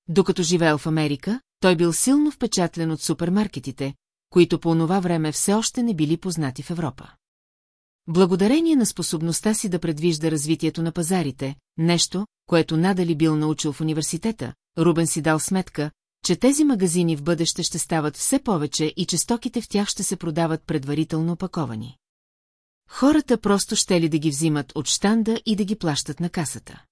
Докато живеел в Америка, той бил силно впечатлен от супермаркетите, които по онова време все още не били познати в Европа. Благодарение на способността си да предвижда развитието на пазарите, нещо, което надали бил научил в университета, Рубен си дал сметка, че тези магазини в бъдеще ще стават все повече и че стоките в тях ще се продават предварително опаковани. Хората просто ще ли да ги взимат от штанда и да ги плащат на касата.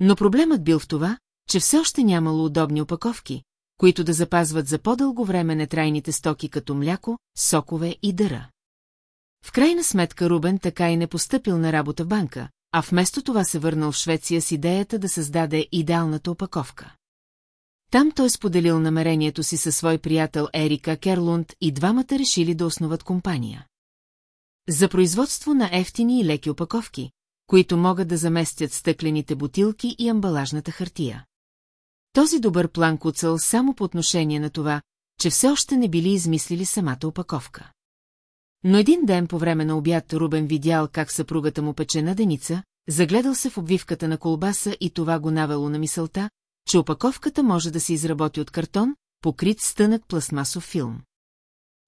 Но проблемът бил в това, че все още нямало удобни опаковки, които да запазват за по-дълго време нетрайните стоки като мляко, сокове и дъра. В крайна сметка Рубен така и не постъпил на работа в банка, а вместо това се върнал в Швеция с идеята да създаде идеалната опаковка. Там той споделил намерението си със свой приятел Ерика Керлунд и двамата решили да основат компания. За производство на ефтини и леки опаковки, които могат да заместят стъклените бутилки и амбалажната хартия. Този добър план куцал само по отношение на това, че все още не били измислили самата опаковка. Но един ден по време на обяд Рубен видял как съпругата му пече на деница, загледал се в обвивката на колбаса и това го навело на мисълта, че опаковката може да се изработи от картон, покрит с тънък пластмасов филм.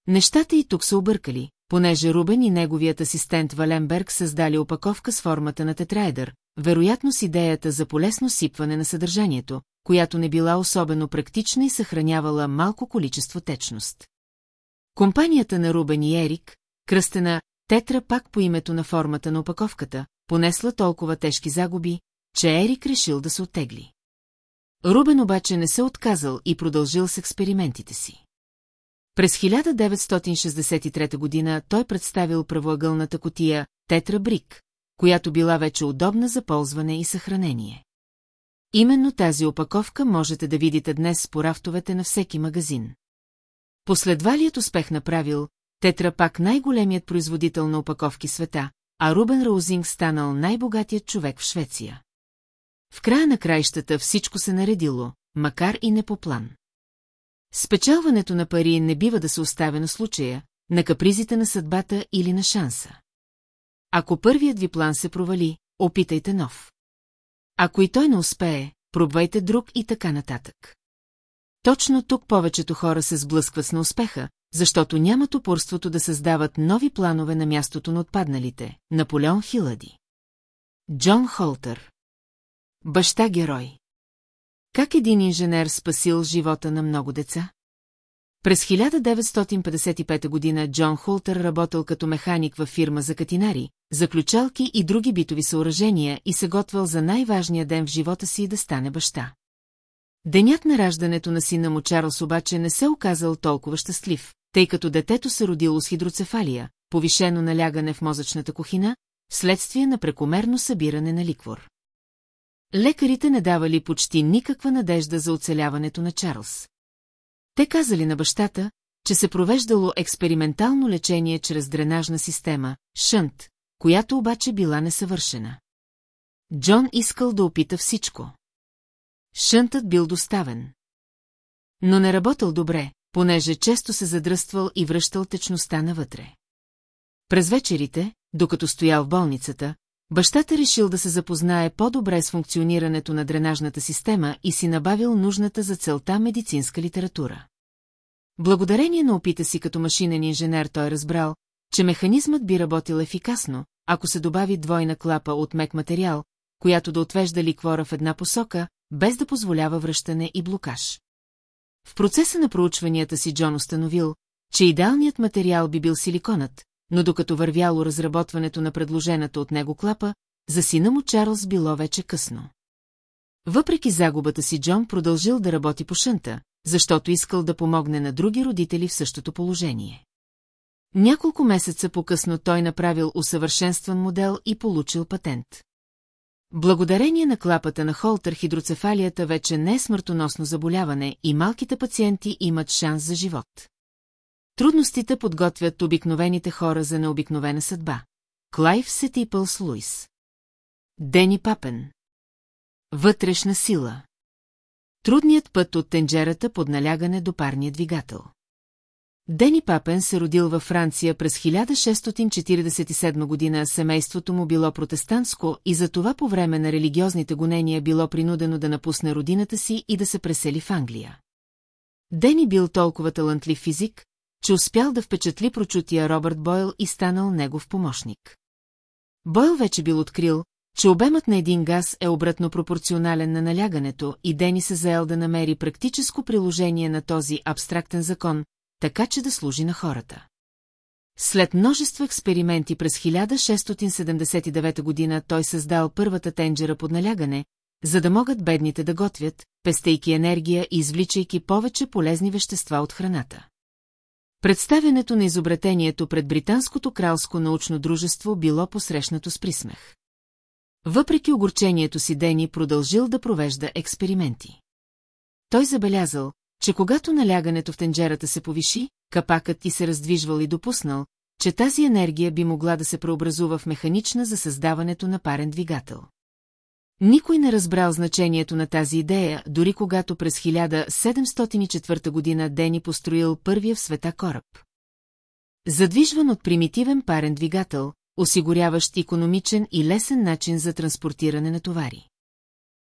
Нещата и тук са объркали, понеже Рубен и неговият асистент Валенберг създали опаковка с формата на тетраедър, вероятно с идеята за полезно сипване на съдържанието, която не била особено практична и съхранявала малко количество течност. Компанията на Рубен и Ерик, кръстена Тетра пак по името на формата на опаковката, понесла толкова тежки загуби, че Ерик решил да се оттегли. Рубен обаче не се отказал и продължил с експериментите си. През 1963 година той представил правоъгълната котия Тетра Брик, която била вече удобна за ползване и съхранение. Именно тази опаковка можете да видите днес по рафтовете на всеки магазин. Последвалият успех направил, Тетра пак най-големият производител на опаковки света, а Рубен Роузинг станал най-богатият човек в Швеция. В края на краищата всичко се наредило, макар и не по план. Спечелването на пари не бива да се оставя на случая, на капризите на съдбата или на шанса. Ако първият ви план се провали, опитайте нов. Ако и той не успее, пробвайте друг и така нататък. Точно тук повечето хора се сблъскват с неуспеха, защото нямат упорството да създават нови планове на мястото на отпадналите. Наполеон Хилади. Джон Холтър. Баща герой. Как един инженер спасил живота на много деца? През 1955 година Джон Холтър работил като механик във фирма за катинари, заключалки и други битови съоръжения и се готвил за най-важния ден в живота си да стане баща. Денят на раждането на сина му Чарлз обаче не се оказал толкова щастлив, тъй като детето се родило с хидроцефалия, повишено налягане в мозъчната кухина, вследствие на прекомерно събиране на ликвор. Лекарите не давали почти никаква надежда за оцеляването на Чарлз. Те казали на бащата, че се провеждало експериментално лечение чрез дренажна система, шънт, която обаче била несъвършена. Джон искал да опита всичко. Шънтът бил доставен. Но не работил добре, понеже често се задръствал и връщал течността навътре. През вечерите, докато стоял в болницата, бащата решил да се запознае по-добре с функционирането на дренажната система и си набавил нужната за целта медицинска литература. Благодарение на опита си като машинен инженер той разбрал, че механизмът би работил ефикасно, ако се добави двойна клапа от мек материал, която да отвежда ликвора в една посока, без да позволява връщане и блокаж. В процеса на проучванията си Джон установил, че идеалният материал би бил силиконът, но докато вървяло разработването на предложената от него клапа, за сина му Чарлз било вече късно. Въпреки загубата си Джон продължил да работи по шънта, защото искал да помогне на други родители в същото положение. Няколко месеца по-късно той направил усъвършенстван модел и получил патент. Благодарение на клапата на Холтър хидроцефалията вече не е смъртоносно заболяване и малките пациенти имат шанс за живот. Трудностите подготвят обикновените хора за необикновена съдба. Клайв Сетипълс Луис Дени Папен Вътрешна сила Трудният път от тенджерата под налягане до парния двигател. Дени Папен се родил във Франция през 1647 година, семейството му било протестантско и за това по време на религиозните гонения било принудено да напусне родината си и да се пресели в Англия. Дени бил толкова талантлив физик, че успял да впечатли прочутия Робърт Бойл и станал негов помощник. Бойл вече бил открил, че обемът на един газ е обратно пропорционален на налягането и Дени се заел да намери практическо приложение на този абстрактен закон, така че да служи на хората. След множество експерименти през 1679 година той създал първата тенджера под налягане, за да могат бедните да готвят, пестейки енергия и извличайки повече полезни вещества от храната. Представянето на изобретението пред Британското кралско научно дружество било посрещнато с присмех. Въпреки огорчението си Дени продължил да провежда експерименти. Той забелязал, че когато налягането в тенджерата се повиши, капакът ти се раздвижвал и допуснал, че тази енергия би могла да се преобразува в механична за създаването на парен двигател. Никой не разбрал значението на тази идея, дори когато през 1704 година Дени построил първия в света кораб. Задвижван от примитивен парен двигател, осигуряващ економичен и лесен начин за транспортиране на товари.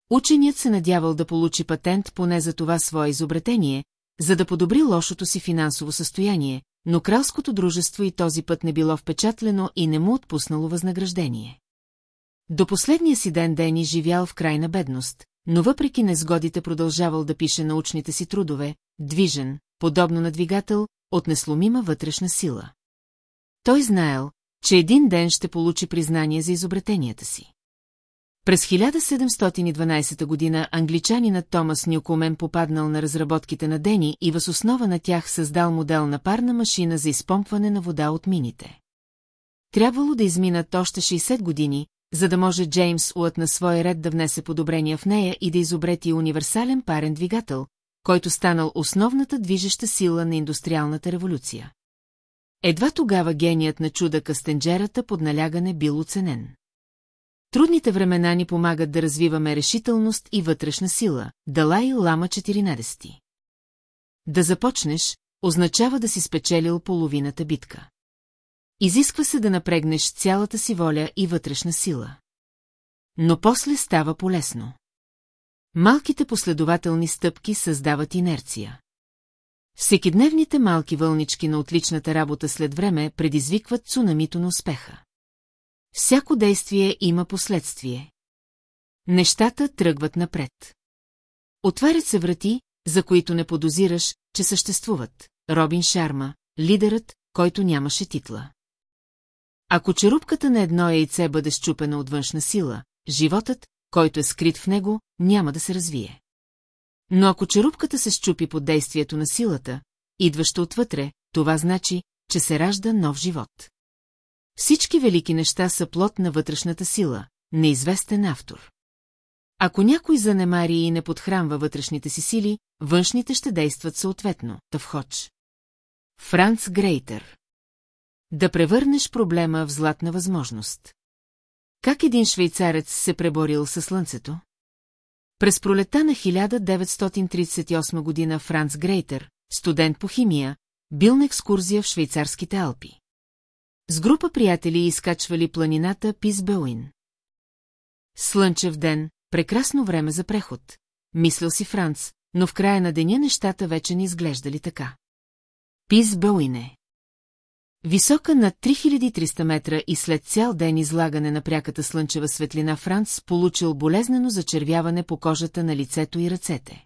Ученият се надявал да получи патент поне за това свое изобретение, за да подобри лошото си финансово състояние, но кралското дружество и този път не било впечатлено и не му отпуснало възнаграждение. До последния си ден Дени живял в крайна бедност, но въпреки незгодите продължавал да пише научните си трудове, движен, подобно на двигател, от несломима вътрешна сила. Той знаел, че един ден ще получи признание за изобретенията си. През 1712 година англичанинът Томас Нюкомен попаднал на разработките на Дени и въз основа на тях създал модел на парна машина за изпомпване на вода от мините. Трябвало да изминат още 60 години, за да може Джеймс Уът на своя ред да внесе подобрения в нея и да изобрети универсален парен двигател, който станал основната движеща сила на индустриалната революция. Едва тогава геният на чуда кастенджерата под налягане бил оценен. Трудните времена ни помагат да развиваме решителност и вътрешна сила. Далай Лама 14. Да започнеш, означава да си спечелил половината битка. Изисква се да напрегнеш цялата си воля и вътрешна сила. Но после става полезно. Малките последователни стъпки създават инерция. Всекидневните малки вълнички на отличната работа след време предизвикват цунамито на успеха. Всяко действие има последствие. Нещата тръгват напред. Отварят се врати, за които не подозираш, че съществуват. Робин Шарма, лидерът, който нямаше титла. Ако черупката на едно яйце бъде щупена от външна сила, животът, който е скрит в него, няма да се развие. Но ако черупката се щупи под действието на силата, идваща отвътре, това значи, че се ражда нов живот. Всички велики неща са плод на вътрешната сила, неизвестен автор. Ако някой занемари и не подхранва вътрешните си сили, външните ще действат съответно, тъвходж. Франц Грейтер Да превърнеш проблема в златна възможност. Как един швейцарец се преборил със слънцето? През пролета на 1938 година Франц Грейтер, студент по химия, бил на екскурзия в швейцарските Алпи. С група приятели изкачвали планината Пизбеуин. Слънчев ден, прекрасно време за преход, мислил си Франц, но в края на деня нещата вече не изглеждали така. Пизбеуине. Висока над 3300 метра и след цял ден излагане на пряката слънчева светлина Франц получил болезнено зачервяване по кожата на лицето и ръцете.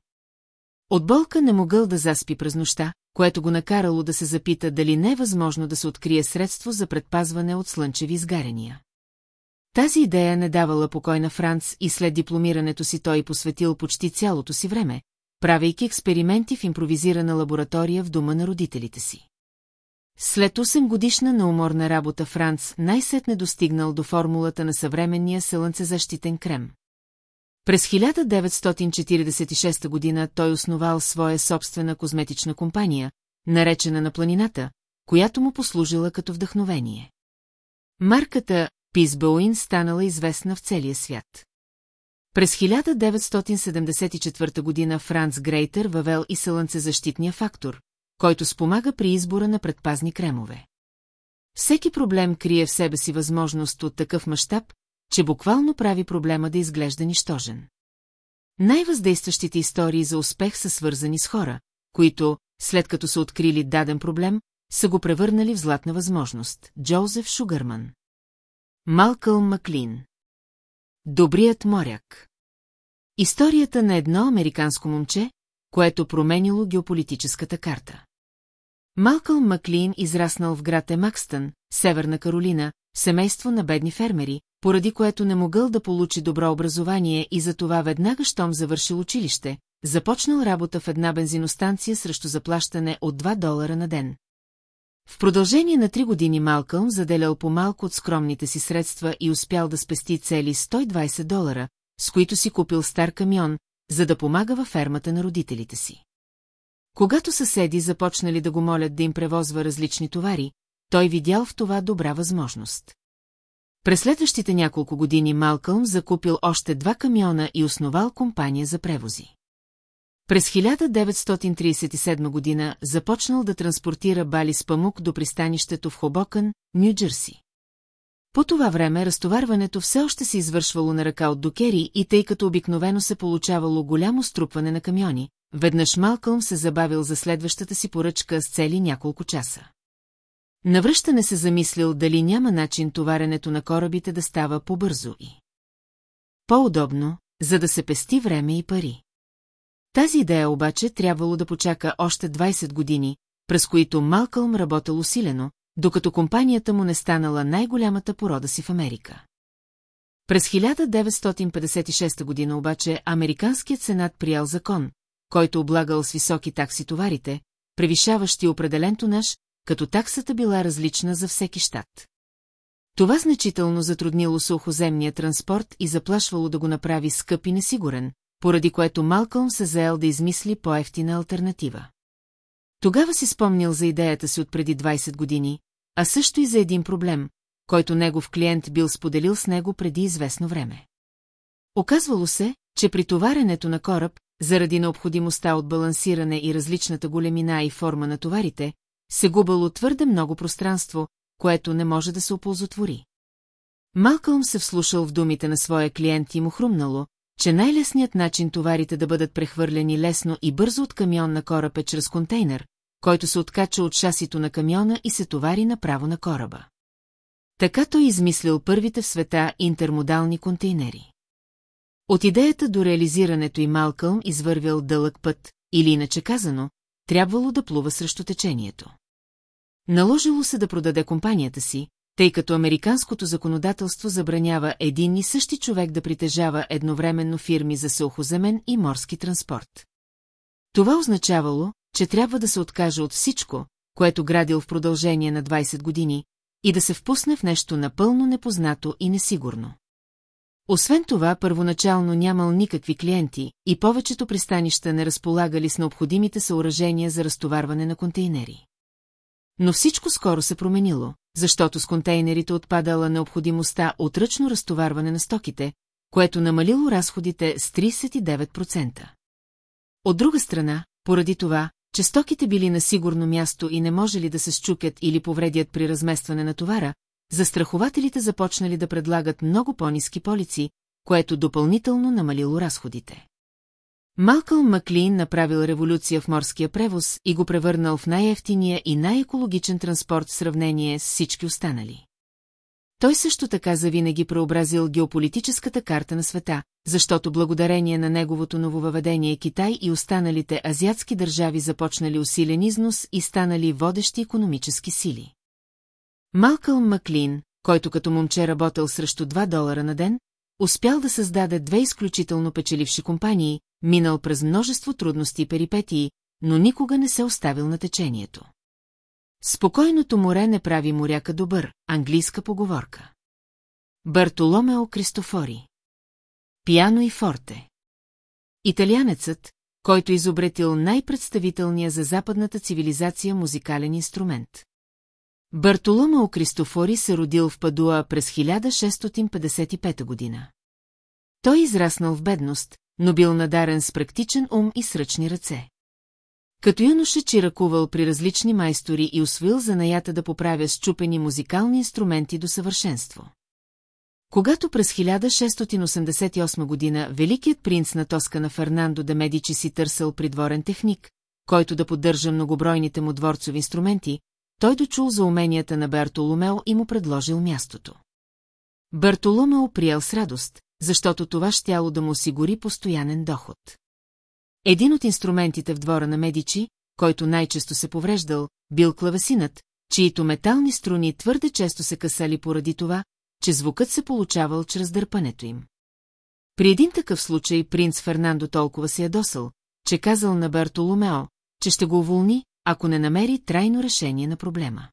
От болка не могъл да заспи през нощта, което го накарало да се запита дали не е възможно да се открие средство за предпазване от слънчеви изгарения. Тази идея не давала покой на Франц и след дипломирането си той посветил почти цялото си време, правейки експерименти в импровизирана лаборатория в дома на родителите си. След 8 годишна науморна работа Франц най-сетне достигнал до формулата на съвременния слънцезащитен крем. През 1946 година той основал своя собствена козметична компания, наречена на планината, която му послужила като вдъхновение. Марката Пизбоуин станала известна в целия свят. През 1974 година Франц Грейтер въвел и слънцезащитния фактор, който спомага при избора на предпазни кремове. Всеки проблем крие в себе си възможност от такъв мащаб, че буквално прави проблема да изглежда нищожен. Най-въздействащите истории за успех са свързани с хора, които, след като са открили даден проблем, са го превърнали в златна възможност. Джозеф Шугърман Малкъл Маклин Добрият моряк Историята на едно американско момче, което променило геополитическата карта. Малкъл Маклин израснал в град Емакстън, Северна Каролина, семейство на бедни фермери, поради което не могъл да получи добро образование и затова веднага щом завършил училище, започнал работа в една бензиностанция срещу заплащане от 2 долара на ден. В продължение на три години Малкълм заделял по-малко от скромните си средства и успял да спести цели 120 долара, с които си купил стар камион, за да помага във фермата на родителите си. Когато съседи започнали да го молят да им превозва различни товари, той видял в това добра възможност. През следващите няколко години Малкълм закупил още два камиона и основал компания за превози. През 1937 година започнал да транспортира бали с памук до пристанището в Хобокън, Нью-Джерси. По това време разтоварването все още се извършвало на ръка от докери и тъй като обикновено се получавало голямо струпване на камиони, веднъж Малкълм се забавил за следващата си поръчка с цели няколко часа. Навръщане се замислил дали няма начин товаренето на корабите да става по-бързо и по-удобно, за да се пести време и пари. Тази идея обаче трябвало да почака още 20 години, през които Малкълм работел усилено, докато компанията му не станала най-голямата порода си в Америка. През 1956 година обаче Американският сенат приял закон, който облагал с високи такси товарите, превишаващи определен тонаж, като таксата била различна за всеки щат. Това значително затруднило сухоземния транспорт и заплашвало да го направи скъп и несигурен, поради което Малкълм се заел да измисли по-ефтина альтернатива. Тогава си спомнил за идеята си от преди 20 години, а също и за един проблем, който негов клиент бил споделил с него преди известно време. Оказвало се, че при товаренето на кораб, заради необходимостта от балансиране и различната големина и форма на товарите, се губало твърде много пространство, което не може да се оползотвори. Малкълм се вслушал в думите на своя клиент и му хрумнало, че най-лесният начин товарите да бъдат прехвърлени лесно и бързо от камион на кораб е чрез контейнер, който се откача от шасито на камиона и се товари направо на кораба. Така той измислил първите в света интермодални контейнери. От идеята до реализирането и Малкълм извървял дълъг път, или иначе казано, трябвало да плува срещу течението. Наложило се да продаде компанията си, тъй като американското законодателство забранява един и същи човек да притежава едновременно фирми за сълхоземен и морски транспорт. Това означавало, че трябва да се откаже от всичко, което градил в продължение на 20 години, и да се впусне в нещо напълно непознато и несигурно. Освен това, първоначално нямал никакви клиенти и повечето пристанища не разполагали с необходимите съоръжения за разтоварване на контейнери. Но всичко скоро се променило, защото с контейнерите отпадала необходимостта от ръчно разтоварване на стоките, което намалило разходите с 39%. От друга страна, поради това, че стоките били на сигурно място и не можели да се счукят или повредят при разместване на товара, застрахователите започнали да предлагат много по-низки полици, което допълнително намалило разходите. Малкъл Маклин направил революция в морския превоз и го превърнал в най-ефтиния и най-екологичен транспорт в сравнение с всички останали. Той също така завинаги преобразил геополитическата карта на света, защото благодарение на неговото нововъведение Китай и останалите азиатски държави започнали усилен износ и станали водещи економически сили. Малкъл Маклин, който като момче работил срещу 2 долара на ден, успял да създаде две изключително печеливши компании, минал през множество трудности и перипетии, но никога не се оставил на течението. Спокойното море не прави моряка добър, английска поговорка. Бартоломео Кристофори Пиано и форте Италианецът, който изобретил най-представителния за западната цивилизация музикален инструмент. Бартоломео Кристофори се родил в Падуа през 1655 година. Той израснал в бедност, но бил надарен с практичен ум и сръчни ръце. Като юноша чиракувал при различни майстори и освоил занаята да поправя счупени музикални инструменти до съвършенство. Когато през 1688 година великият принц на Тоскана Фернандо де Медичи си търсил придворен техник, който да поддържа многобройните му дворцови инструменти, той дочул за уменията на Бертоломео и му предложил мястото. Бертоломео приел с радост, защото това щяло да му осигури постоянен доход. Един от инструментите в двора на Медичи, който най-често се повреждал, бил клавесинът, чието метални струни твърде често се касали поради това, че звукът се получавал чрез дърпането им. При един такъв случай принц Фернандо толкова се ядосал, че казал на Бартоломео, че ще го уволни, ако не намери трайно решение на проблема.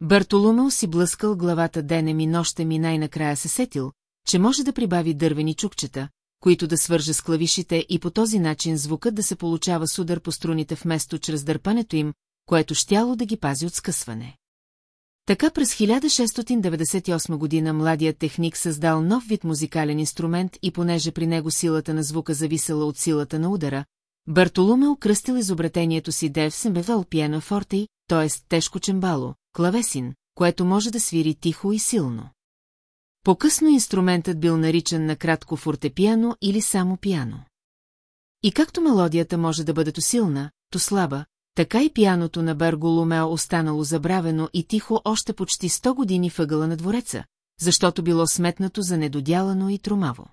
Бартоломео си блъскал главата денем и нощем и най-накрая се сетил, че може да прибави дървени чукчета, които да свърже с клавишите и по този начин звукът да се получава с удар по струните вместо чрез дърпането им, което щяло да ги пази от скъсване. Така през 1698 година младият техник създал нов вид музикален инструмент и понеже при него силата на звука зависела от силата на удара, Бартолуме окръстил изобретението си Дев Сембевал пиено фортей, т.е. тежко чембало, клавесин, което може да свири тихо и силно. По-късно инструментът бил наричан накратко фортепиано или само пиано. И както мелодията може да бъде то силна, то слаба, така и пияното на Берголомео останало забравено и тихо още почти 100 години въгъла на двореца, защото било сметнато за недодялано и тромаво.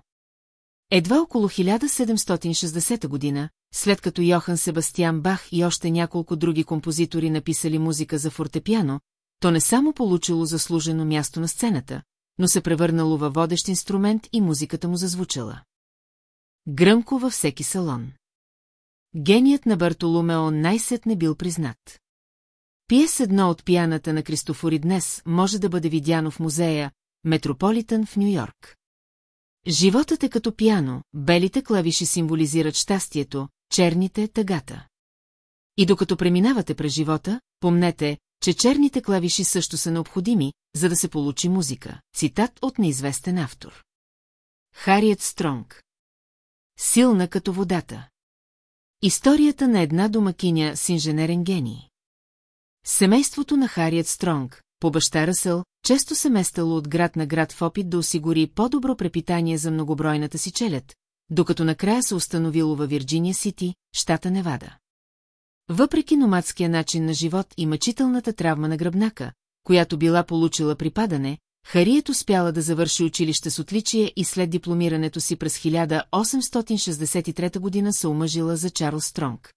Едва около 1760 година, след като Йохан Себастиан Бах и още няколко други композитори написали музика за фортепиано, то не само получило заслужено място на сцената, но се превърнало във водещ инструмент и музиката му зазвучала. Гръмко във всеки салон. Геният на Бартоломео най-сетне бил признат. Пиес едно от пияната на Кристофори днес може да бъде видяно в музея Метрополитън в Нью-Йорк. Животът е като пияно, белите клавиши символизират щастието, черните – тъгата. И докато преминавате през живота, помнете, че черните клавиши също са необходими, за да се получи музика. Цитат от неизвестен автор. Хариет Стронг Силна като водата. Историята на една домакиня с инженерен гений. Семейството на Хариет Стронг, по баща Ръсъл, често се местало от град на град в опит да осигури по-добро препитание за многобройната си челят, докато накрая се установило във Вирджиния Сити, щата Невада. Въпреки номадския начин на живот и мъчителната травма на гръбнака, която била получила при падане, Хариет успяла да завърши училище с отличие и след дипломирането си през 1863 година се омъжила за Чарлз Стронг.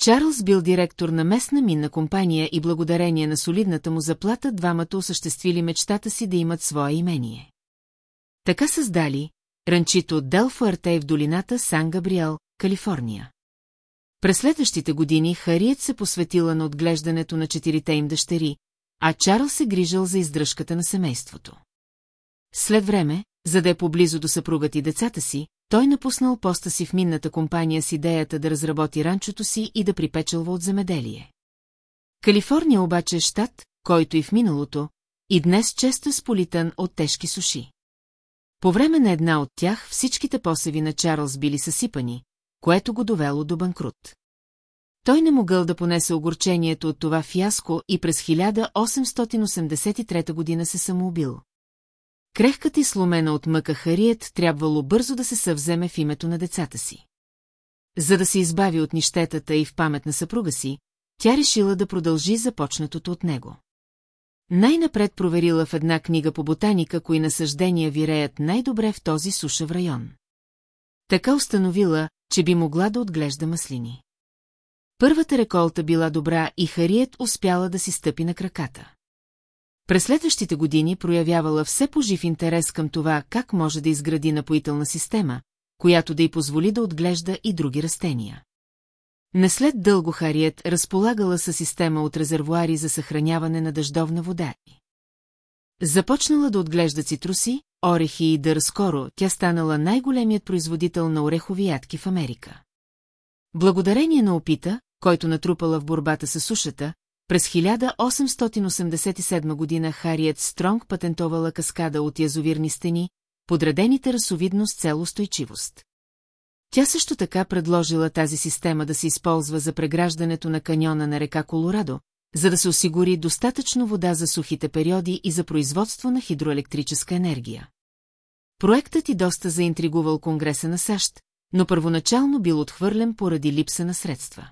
Чарлз бил директор на местна минна компания и благодарение на солидната му заплата двамата осъществили мечтата си да имат свое имение. Така създали ранчито Делфо Артей в долината Сан-Габриел, Калифорния. През следващите години Хариет се посветила на отглеждането на четирите им дъщери, а Чарлз се грижал за издръжката на семейството. След време, за да е поблизо до съпругът и децата си, той напуснал поста си в минната компания с идеята да разработи ранчото си и да припечелва от земеделие. Калифорния обаче е щат, който и в миналото, и днес често е сполитан от тежки суши. По време на една от тях всичките посеви на Чарлз били съсипани, което го довело до банкрут. Той не могъл да понесе огорчението от това фиаско и през 1883 година се самоубил. Крехката и сломена от мъка Хариет трябвало бързо да се съвземе в името на децата си. За да се избави от нищетата и в памет на съпруга си, тя решила да продължи започнатото от него. Най-напред проверила в една книга по ботаника, кои насъждения виреят най-добре в този сушев район. Така установила, че би могла да отглежда маслини. Първата реколта била добра и Хариет успяла да си стъпи на краката. През следващите години проявявала все пожив интерес към това, как може да изгради напоителна система, която да й позволи да отглежда и други растения. Не след дълго Хариет разполагала със система от резервуари за съхраняване на дъждовна вода. Започнала да отглежда цитруси, орехи и дър скоро, тя станала най-големият производител на орехови ядки в Америка. Благодарение на опита, който натрупала в борбата с сушата, през 1887 година Хариет Стронг патентовала каскада от язовирни стени, подредените расовидно с цел устойчивост. Тя също така предложила тази система да се използва за преграждането на каньона на река Колорадо, за да се осигури достатъчно вода за сухите периоди и за производство на хидроелектрическа енергия. Проектът и доста заинтригувал Конгреса на САЩ, но първоначално бил отхвърлен поради липса на средства.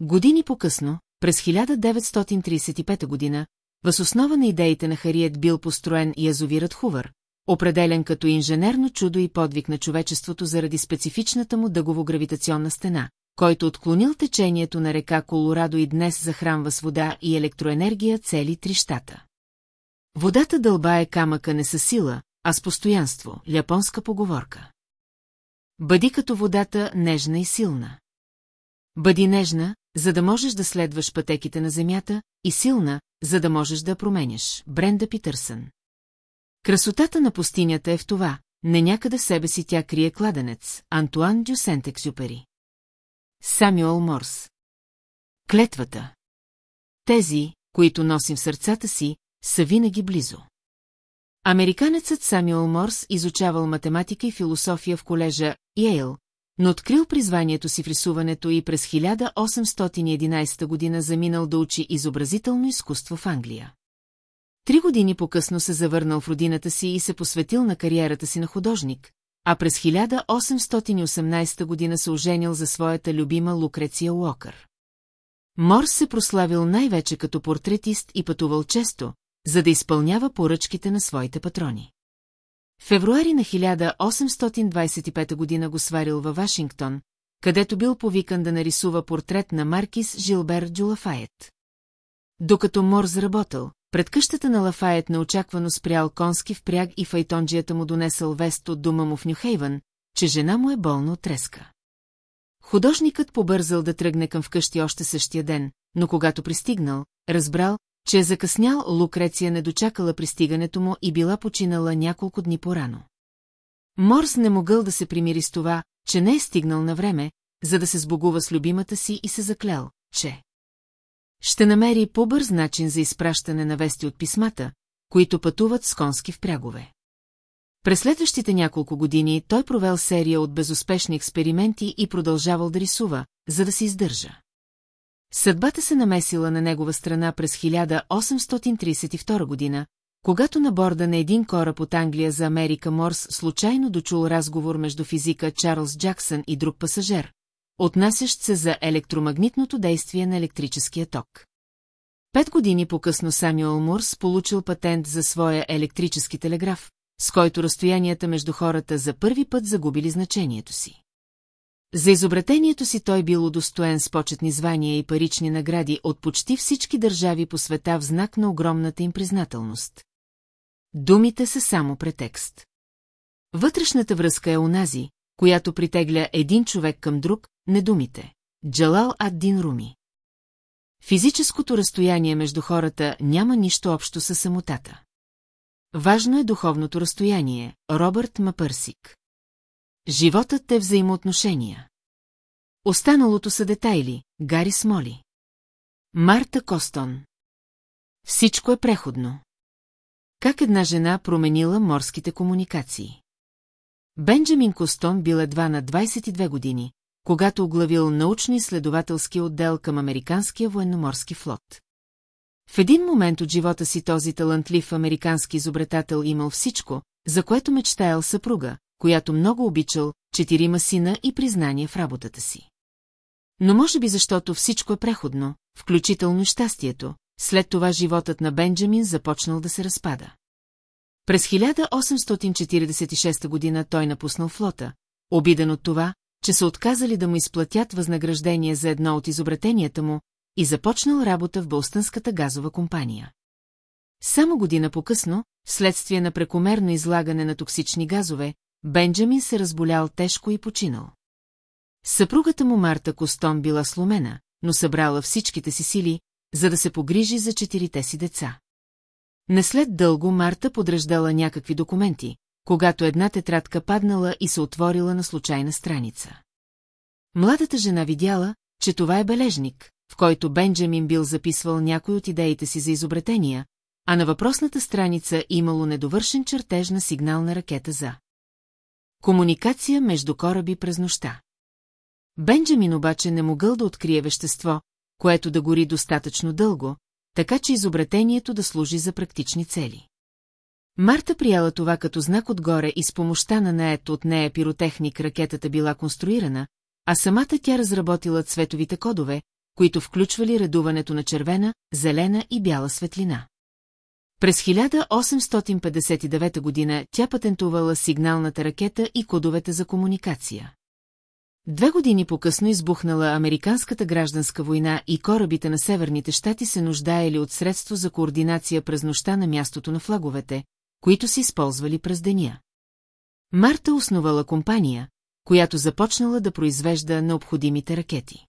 Години по-късно, през 1935 година, въз основа на идеите на Хариет бил построен язовирът Хувър, определен като инженерно чудо и подвиг на човечеството заради специфичната му дъгово-гравитационна стена, който отклонил течението на река Колорадо и днес захранва с вода и електроенергия цели три щата. Водата дълбае камъка не със сила, а с постоянство, японска поговорка. Бъди като водата нежна и силна. Бъди нежна, за да можеш да следваш пътеките на земята, и силна, за да можеш да променяш. Бренда Питърсън. Красотата на пустинята е в това, не някъде себе си тя крие кладенец. Антуан Дюсент Ексюпери. Самюел Морс. Клетвата. Тези, които носим в сърцата си, са винаги близо. Американецът Самюел Морс изучавал математика и философия в колежа Йейл, но открил призванието си в рисуването и през 1811 година заминал да учи изобразително изкуство в Англия. Три години по-късно се завърнал в родината си и се посветил на кариерата си на художник, а през 1818 година се оженил за своята любима Лукреция Уокър. Морс се прославил най-вече като портретист и пътувал често, за да изпълнява поръчките на своите патрони. Февруари на 1825 година го сварил във Вашингтон, където бил повикан да нарисува портрет на Маркис Жилбер Джулафайет. Докато Морз работил, пред къщата на Лафайет неочаквано спрял конски впряг и файтонджията му донесъл вест от дома му в Нюхейвън, че жена му е болна от треска. Художникът побързал да тръгне към вкъщи още същия ден, но когато пристигнал, разбрал, че е закъснял, Лукреция не дочакала пристигането му и била починала няколко дни порано. Морс не могъл да се примири с това, че не е стигнал на време, за да се сбогува с любимата си и се заклял, че ще намери по-бърз начин за изпращане на вести от писмата, които пътуват с конски впрягове. През следващите няколко години той провел серия от безуспешни експерименти и продължавал да рисува, за да се издържа. Съдбата се намесила на негова страна през 1832 година, когато на борда на един кораб от Англия за Америка Морс случайно дочул разговор между физика Чарлз Джаксън и друг пасажер, отнасящ се за електромагнитното действие на електрическия ток. Пет години по-късно Самюел Мурс получил патент за своя електрически телеграф, с който разстоянията между хората за първи път загубили значението си. За изобретението си той бил удостоен с почетни звания и парични награди от почти всички държави по света в знак на огромната им признателност. Думите са само претекст. Вътрешната връзка е онази, която притегля един човек към друг, не думите. Джалал ад-Дин Руми. Физическото разстояние между хората няма нищо общо с самотата. Важно е духовното разстояние, Робърт Мапърсик. Животът е взаимоотношения. Останалото са детайли, Гари Смоли. Марта Костон. Всичко е преходно. Как една жена променила морските комуникации? Бенджамин Костон бил едва на 22 години, когато оглавил научно-изследователски отдел към Американския военноморски флот. В един момент от живота си този талантлив американски изобретател имал всичко, за което мечтаял съпруга, която много обичал, четирима сина и признание в работата си. Но може би защото всичко е преходно, включително щастието, след това животът на Бенджамин започнал да се разпада. През 1846 година той напуснал флота, обиден от това, че са отказали да му изплатят възнаграждение за едно от изобретенията му и започнал работа в Бълстънската газова компания. Само година по-късно, вследствие на прекомерно излагане на токсични газове, Бенджамин се разболял тежко и починал. Съпругата му Марта Костон била сломена, но събрала всичките си сили, за да се погрижи за четирите си деца. Не след дълго Марта подреждала някакви документи, когато една тетрадка паднала и се отворила на случайна страница. Младата жена видяла, че това е бележник, в който Бенджамин бил записвал някой от идеите си за изобретения, а на въпросната страница имало недовършен чертеж на сигнална ракета за комуникация между кораби през нощта. Бенджамин обаче не могъл да открие вещество, което да гори достатъчно дълго, така че изобретението да служи за практични цели. Марта прияла това като знак отгоре и с помощта на наето от нея пиротехник ракетата била конструирана, а самата тя разработила цветовите кодове, които включвали редуването на червена, зелена и бяла светлина. През 1859 година тя патентувала сигналната ракета и кодовете за комуникация. Две години по-късно избухнала Американската гражданска война и корабите на Северните щати се нуждаели от средство за координация през нощта на мястото на флаговете, които си използвали през деня. Марта основала компания, която започнала да произвежда необходимите ракети.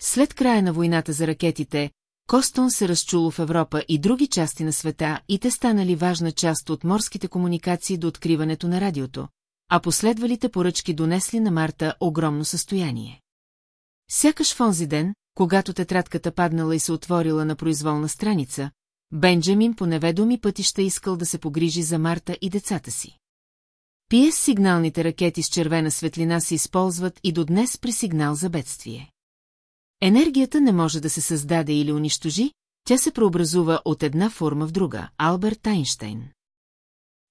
След края на войната за ракетите, Костон се разчуло в Европа и други части на света и те станали важна част от морските комуникации до откриването на радиото, а последвалите поръчки донесли на Марта огромно състояние. Сякаш в онзи ден, когато тетрадката паднала и се отворила на произволна страница, Бенджамин по неведоми пътища искал да се погрижи за Марта и децата си. Пиес сигналните ракети с червена светлина се използват и до днес при сигнал за бедствие. Енергията не може да се създаде или унищожи, тя се преобразува от една форма в друга, Алберт Айнштейн.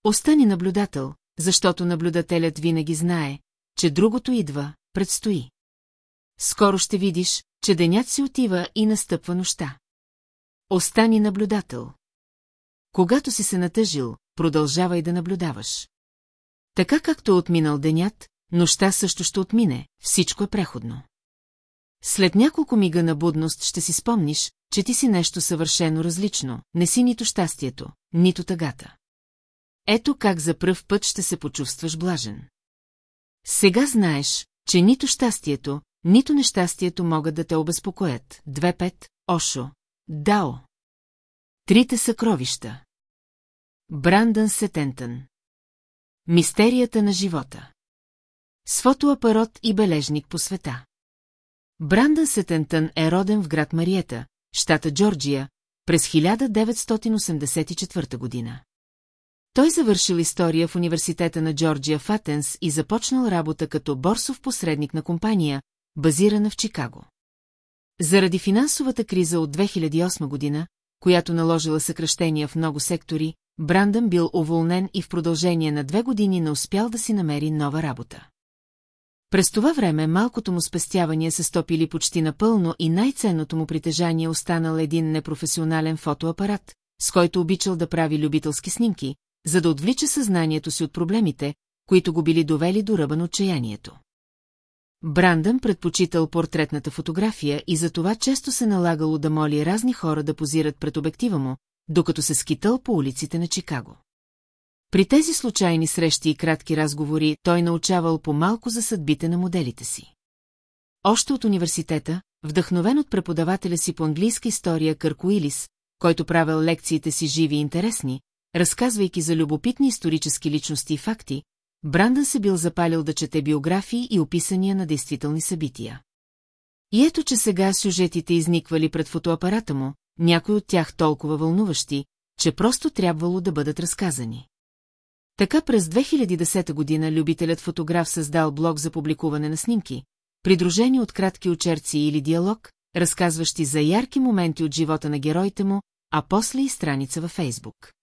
Остани наблюдател, защото наблюдателят винаги знае, че другото идва, предстои. Скоро ще видиш, че денят си отива и настъпва нощта. Остани наблюдател. Когато си се натъжил, продължавай да наблюдаваш. Така както е отминал денят, нощта също ще отмине, всичко е преходно. След няколко мига на будност ще си спомниш, че ти си нещо съвършено различно, не си нито щастието, нито тъгата. Ето как за пръв път ще се почувстваш блажен. Сега знаеш, че нито щастието, нито нещастието могат да те обезпокоят. 2-5, Ошо, Дао. Трите съкровища. Брандън Сетентън. Мистерията на живота. С фотоапарат и бележник по света. Брандън Сетентън е роден в град Мариета, щата Джорджия, през 1984 година. Той завършил история в университета на Джорджия в Атенс и започнал работа като борсов посредник на компания, базирана в Чикаго. Заради финансовата криза от 2008 година, която наложила съкръщения в много сектори, Брандън бил уволнен и в продължение на две години не успял да си намери нова работа. През това време малкото му спестявания се стопили почти напълно и най-ценното му притежание останал един непрофесионален фотоапарат, с който обичал да прави любителски снимки, за да отвлича съзнанието си от проблемите, които го били довели до ръба на отчаянието. Брандън предпочитал портретната фотография и затова често се налагало да моли разни хора да позират пред обектива му, докато се скитал по улиците на Чикаго. При тези случайни срещи и кратки разговори той научавал по-малко за съдбите на моделите си. Още от университета, вдъхновен от преподавателя си по английска история Кърко Илис, който правил лекциите си живи и интересни, разказвайки за любопитни исторически личности и факти, Брандън се бил запалил да чете биографии и описания на действителни събития. И ето, че сега сюжетите изниквали пред фотоапарата му, някои от тях толкова вълнуващи, че просто трябвало да бъдат разказани. Така през 2010 година любителят фотограф създал блог за публикуване на снимки, придружени от кратки очерци или диалог, разказващи за ярки моменти от живота на героите му, а после и страница във Фейсбук.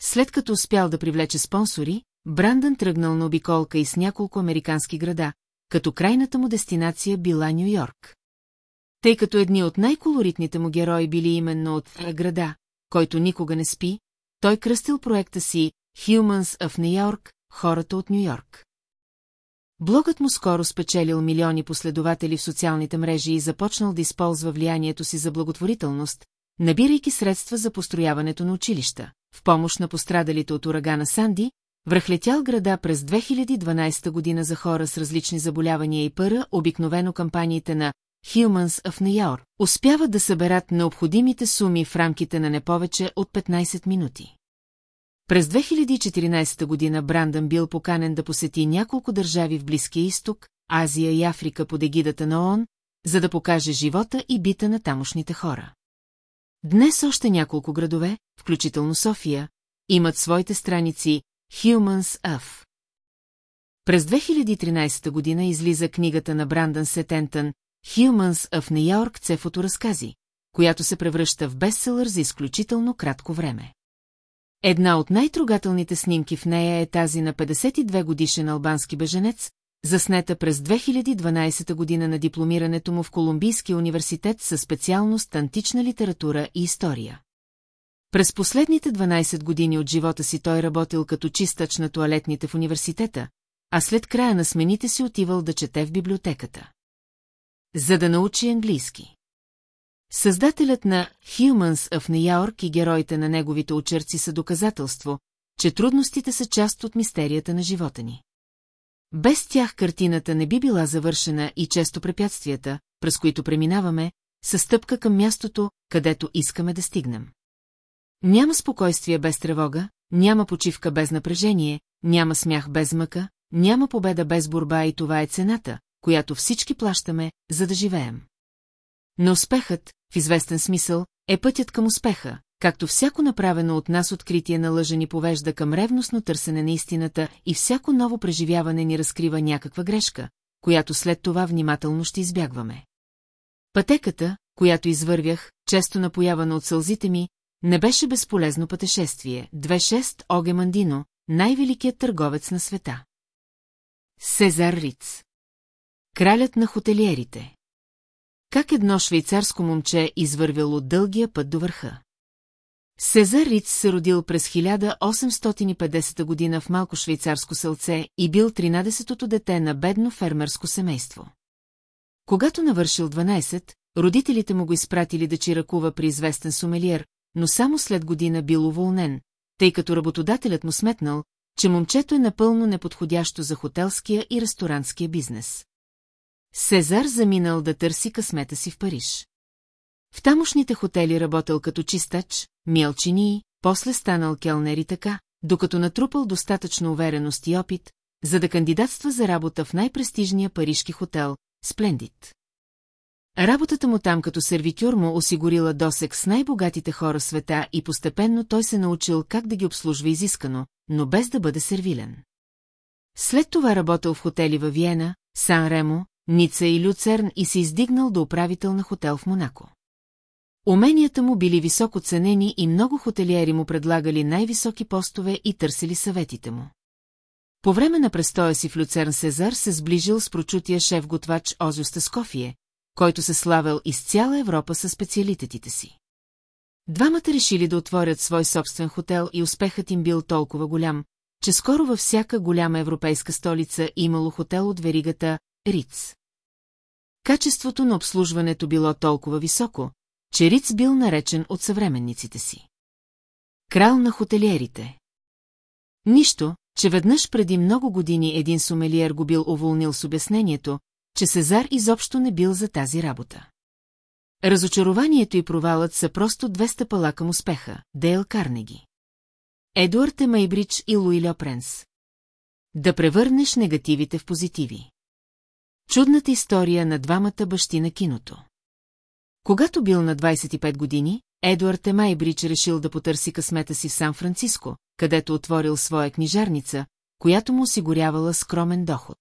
След като успял да привлече спонсори, Брандън тръгнал на обиколка и с няколко американски града, като крайната му дестинация била Нью-Йорк. Тъй като едни от най-колоритните му герои били именно от града, който никога не спи, той кръстил проекта си Humans of New York, хората от Нью-Йорк. Блогът му скоро спечелил милиони последователи в социалните мрежи и започнал да използва влиянието си за благотворителност, набирайки средства за построяването на училища. В помощ на пострадалите от урагана Санди, връхлетял града през 2012 година за хора с различни заболявания и пъра, обикновено кампаниите на Humans of New York успяват да съберат необходимите суми в рамките на не повече от 15 минути. През 2014 година Брандън бил поканен да посети няколко държави в Близкия изток, Азия и Африка под егидата на ООН, за да покаже живота и бита на тамошните хора. Днес още няколко градове, включително София, имат своите страници Humans of. През 2013 година излиза книгата на Брандън Сетентън Humans of New York це фоторазкази, която се превръща в бестселър за изключително кратко време. Една от най-трогателните снимки в нея е тази на 52 годишен албански беженец, заснета през 2012 година на дипломирането му в Колумбийския университет със специалност антична литература и история. През последните 12 години от живота си той работил като чистач на туалетните в университета, а след края на смените си отивал да чете в библиотеката. За да научи английски. Създателят на Humans of New York и героите на неговите очерци са доказателство, че трудностите са част от мистерията на живота ни. Без тях картината не би била завършена и често препятствията, през които преминаваме, са стъпка към мястото, където искаме да стигнем. Няма спокойствие без тревога, няма почивка без напрежение, няма смях без мъка, няма победа без борба и това е цената, която всички плащаме, за да живеем. Но успехът, в известен смисъл, е пътят към успеха, както всяко направено от нас откритие на лъжа ни повежда към ревностно търсене на истината и всяко ново преживяване ни разкрива някаква грешка, която след това внимателно ще избягваме. Пътеката, която извървях, често напоявана от сълзите ми, не беше безполезно пътешествие. 2.6 Оге Мандино, най-великият търговец на света. Сезар Риц Кралят на хотелиерите Как едно швейцарско момче извървяло дългия път до върха. Сезар Риц се родил през 1850 година в малко швейцарско селце и бил 13-тото дете на бедно фермерско семейство. Когато навършил 12, родителите му го изпратили да чиракува при известен сумелиер, но само след година бил уволнен, тъй като работодателят му сметнал, че момчето е напълно неподходящо за хотелския и ресторантския бизнес. Сезар заминал да търси късмета си в Париж. В тамошните хотели работил като чистач, мялчини, после станал келнер и така, докато натрупал достатъчно увереност и опит, за да кандидатства за работа в най-престижния парижки хотел – Сплендит. Работата му там като сервитюр му осигурила досек с най-богатите хора света и постепенно той се научил как да ги обслужва изискано, но без да бъде сервилен. След това работил в хотели във Виена, Сан-Ремо, Ница и Люцерн и се издигнал до управител на хотел в Монако. Уменията му били високо ценени и много хотелиери му предлагали най-високи постове и търсили съветите му. По време на престоя си в Люцерн Сезар се сближил с прочутия шеф-готвач Озио Стаскофие, който се славил из цяла Европа със специалитетите си. Двамата решили да отворят свой собствен хотел и успехът им бил толкова голям, че скоро във всяка голяма европейска столица имало хотел от веригата Риц. Качеството на обслужването било толкова високо, че Риц бил наречен от съвременниците си. Крал на хотелиерите. Нищо, че веднъж преди много години един сумелиер го бил уволнил с обяснението, че Сезар изобщо не бил за тази работа. Разочарованието и провалът са просто две стъпала към успеха, Дейл Карнеги. Едуард Емайбридж и Луи Льопренс. Да превърнеш негативите в позитиви. Чудната история на двамата бащи на киното. Когато бил на 25 години, Едуард Емайбридж решил да потърси късмета си в Сан-Франциско, където отворил своя книжарница, която му осигурявала скромен доход.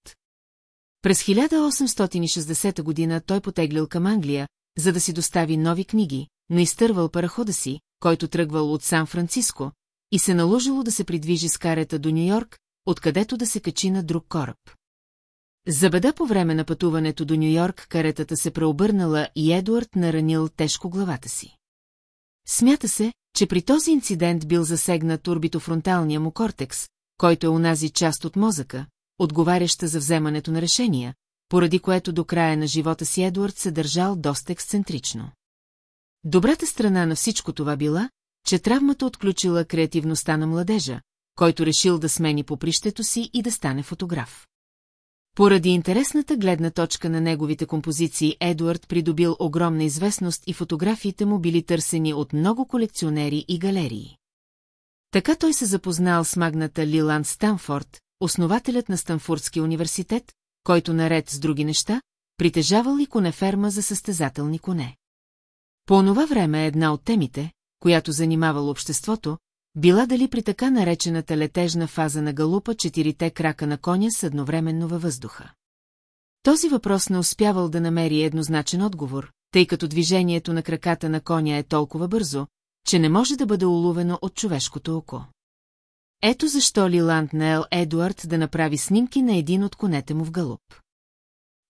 През 1860 година той потеглил към Англия, за да си достави нови книги, но изтървал парахода си, който тръгвал от Сан-Франциско, и се наложило да се придвижи с карета до Нью-Йорк, откъдето да се качи на друг кораб. За беда по време на пътуването до Нью-Йорк каретата се преобърнала и Едуард наранил тежко главата си. Смята се, че при този инцидент бил засегнат орбитофронталния му кортекс, който е унази част от мозъка, отговаряща за вземането на решения, поради което до края на живота си Едуард се държал доста ексцентрично. Добрата страна на всичко това била, че травмата отключила креативността на младежа, който решил да смени попрището си и да стане фотограф. Поради интересната гледна точка на неговите композиции Едуард придобил огромна известност и фотографиите му били търсени от много колекционери и галерии. Така той се запознал с магната Лиланд Станфорд, основателят на Станфордския университет, който наред с други неща, притежавал и конеферма за състезателни коне. По онова време една от темите, която занимавала обществото, била дали при така наречената летежна фаза на галупа четирите крака на коня са едновременно във въздуха. Този въпрос не успявал да намери еднозначен отговор, тъй като движението на краката на коня е толкова бързо, че не може да бъде уловено от човешкото око. Ето защо Лиланд наел Едуард да направи снимки на един от конете му в галуп.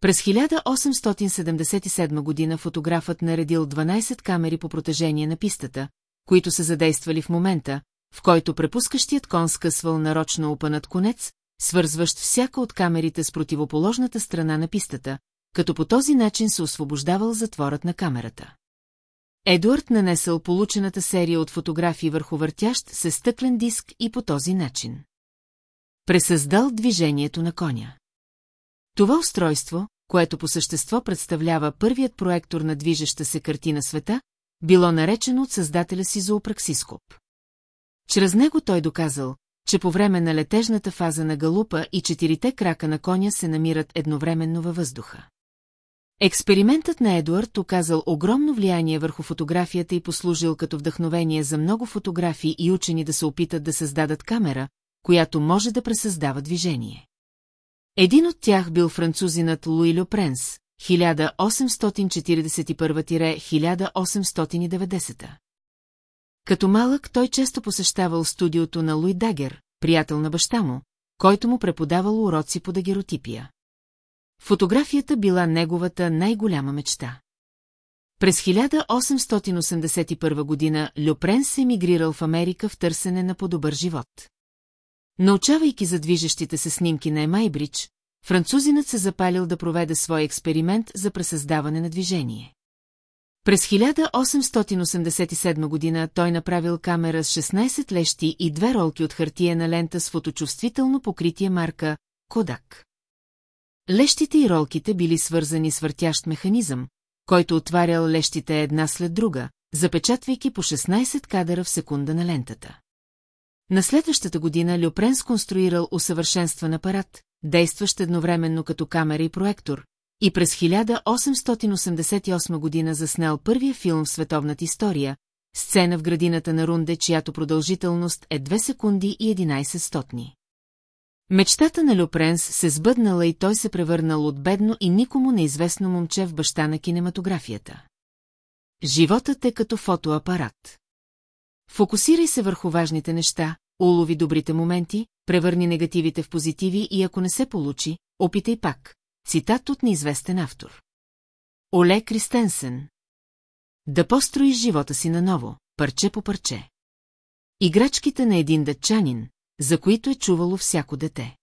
През 1877 година фотографът наредил 12 камери по протежение на пистата, които са задействали в момента, в който препускащият кон скъсвал нарочно опънат конец, свързващ всяка от камерите с противоположната страна на пистата, като по този начин се освобождавал затворът на камерата. Едуард нанесъл получената серия от фотографии върху въртящ се стъклен диск и по този начин. Пресъздал движението на коня. Това устройство, което по същество представлява първият проектор на движеща се картина света, било наречено от създателя си зоопраксископ. Чрез него той доказал, че по време на летежната фаза на галупа и четирите крака на коня се намират едновременно във въздуха. Експериментът на Едуард оказал огромно влияние върху фотографията и послужил като вдъхновение за много фотографии и учени да се опитат да създадат камера, която може да пресъздава движение. Един от тях бил французинът Луи Люпренс, 1841-1890. Като малък той често посещавал студиото на Луи Дагер, приятел на баща му, който му преподавал уроци по дагеротипия. Фотографията била неговата най-голяма мечта. През 1881 година Люпрен се емигрирал в Америка в търсене на по-добър живот. Научавайки за движещите се снимки на Емайбридж, французинът се запалил да проведе свой експеримент за пресъздаване на движение. През 1887 година той направил камера с 16 лещи и две ролки от хартия на лента с фоточувствително покритие марка Кодак. Лещите и ролките били свързани с въртящ механизъм, който отварял лещите една след друга, запечатвайки по 16 кадъра в секунда на лентата. На следващата година Люпрен сконструирал усъвършенстван апарат, действащ едновременно като камера и проектор, и през 1888 година заснел първия филм в световната история, сцена в градината на Рунде, чиято продължителност е 2 секунди и 11 стотни. Мечтата на Люпренс се сбъднала и той се превърнал от бедно и никому неизвестно момче в баща на кинематографията. Животът е като фотоапарат. Фокусирай се върху важните неща, улови добрите моменти, превърни негативите в позитиви и ако не се получи, опитай пак. Цитат от неизвестен автор. Оле Кристенсен. Да построиш живота си наново, парче по парче. Играчките на един дъчанин, за които е чувало всяко дете.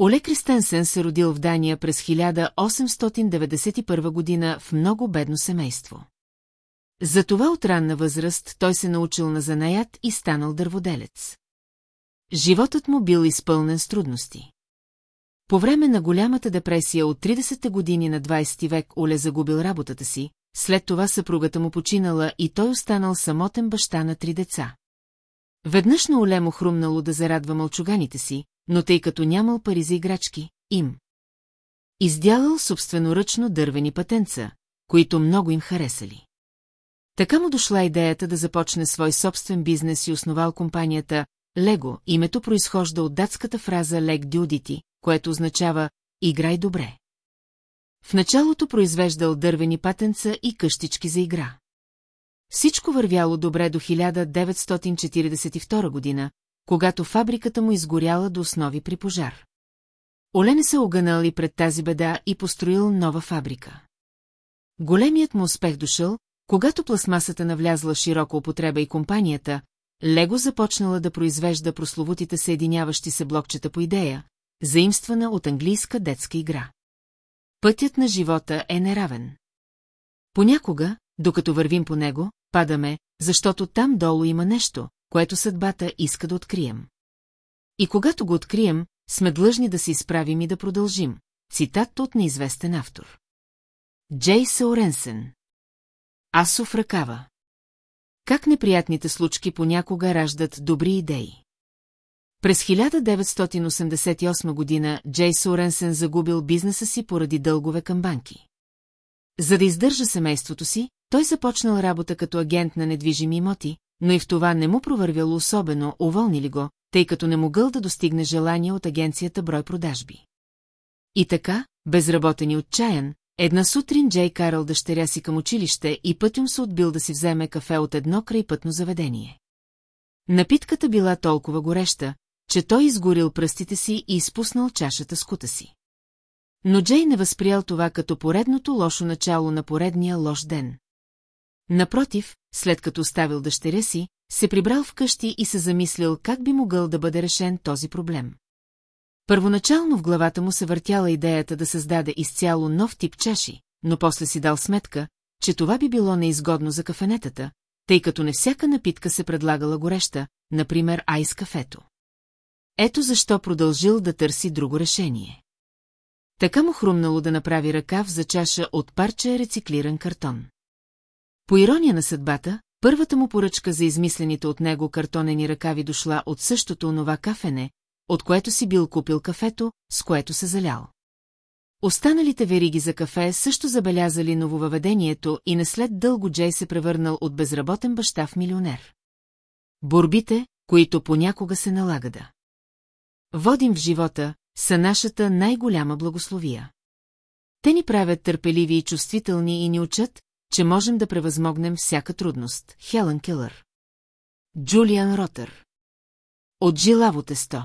Оле Кристенсен се родил в Дания през 1891 година в много бедно семейство. Затова от ранна възраст той се научил на занаят и станал дърводелец. Животът му бил изпълнен с трудности. По време на голямата депресия от 30-те години на 20 век Оле загубил работата си, след това съпругата му починала и той останал самотен баща на три деца. Веднъж на Оле му хрумнало да зарадва мълчуганите си, но тъй като нямал пари за играчки, им. Издялал собственоръчно дървени патенца, които много им харесали. Така му дошла идеята да започне свой собствен бизнес и основал компанията Лего. Името произхожда от датската фраза Лег Дюдити, което означава «играй добре». В началото произвеждал дървени патенца и къщички за игра. Всичко вървяло добре до 1942 година, когато фабриката му изгоряла до основи при пожар. Оле се огънал и пред тази беда и построил нова фабрика. Големият му успех дошъл, когато пластмасата навлязла широко употреба и компанията, Лего започнала да произвежда прословутите съединяващи се блокчета по идея, заимствана от английска детска игра. Пътят на живота е неравен. Понякога, докато вървим по него, падаме, защото там долу има нещо, което съдбата иска да открием. И когато го открием, сме длъжни да се изправим и да продължим. Цитат от неизвестен автор. Джей Сауренсен Асов ръкава Как неприятните случки понякога раждат добри идеи. През 1988 година Джей Соренсен загубил бизнеса си поради дългове към банки. За да издържа семейството си, той започнал работа като агент на недвижими имоти, но и в това не му провървяло особено, уволнили го, тъй като не могъл да достигне желание от агенцията брой продажби. И така, безработен и отчаян, една сутрин Джей карал дъщеря си към училище и пътюм се отбил да си вземе кафе от едно крайпътно заведение. Напитката била толкова гореща, че той изгорил пръстите си и изпуснал чашата с кута си. Но Джей не възприял това като поредното лошо начало на поредния лош ден. Напротив, след като оставил дъщеря си, се прибрал вкъщи и се замислил как би могъл да бъде решен този проблем. Първоначално в главата му се въртяла идеята да създаде изцяло нов тип чаши, но после си дал сметка, че това би било неизгодно за кафенетата, тъй като не всяка напитка се предлагала гореща, например айс кафето. Ето защо продължил да търси друго решение. Така му хрумнало да направи ръкав за чаша от парче рециклиран картон. По ирония на съдбата, първата му поръчка за измислените от него картонени ръкави дошла от същото онова кафене, от което си бил купил кафето, с което се залял. Останалите вериги за кафе също забелязали нововъведението и не след дълго Джей се превърнал от безработен баща в милионер. Борбите, които понякога се налага да. Водим в живота, са нашата най-голяма благословия. Те ни правят търпеливи и чувствителни и ни учат, че можем да превъзмогнем всяка трудност. Хелън Келър. Джулиан Ротър. От жилаво тесто.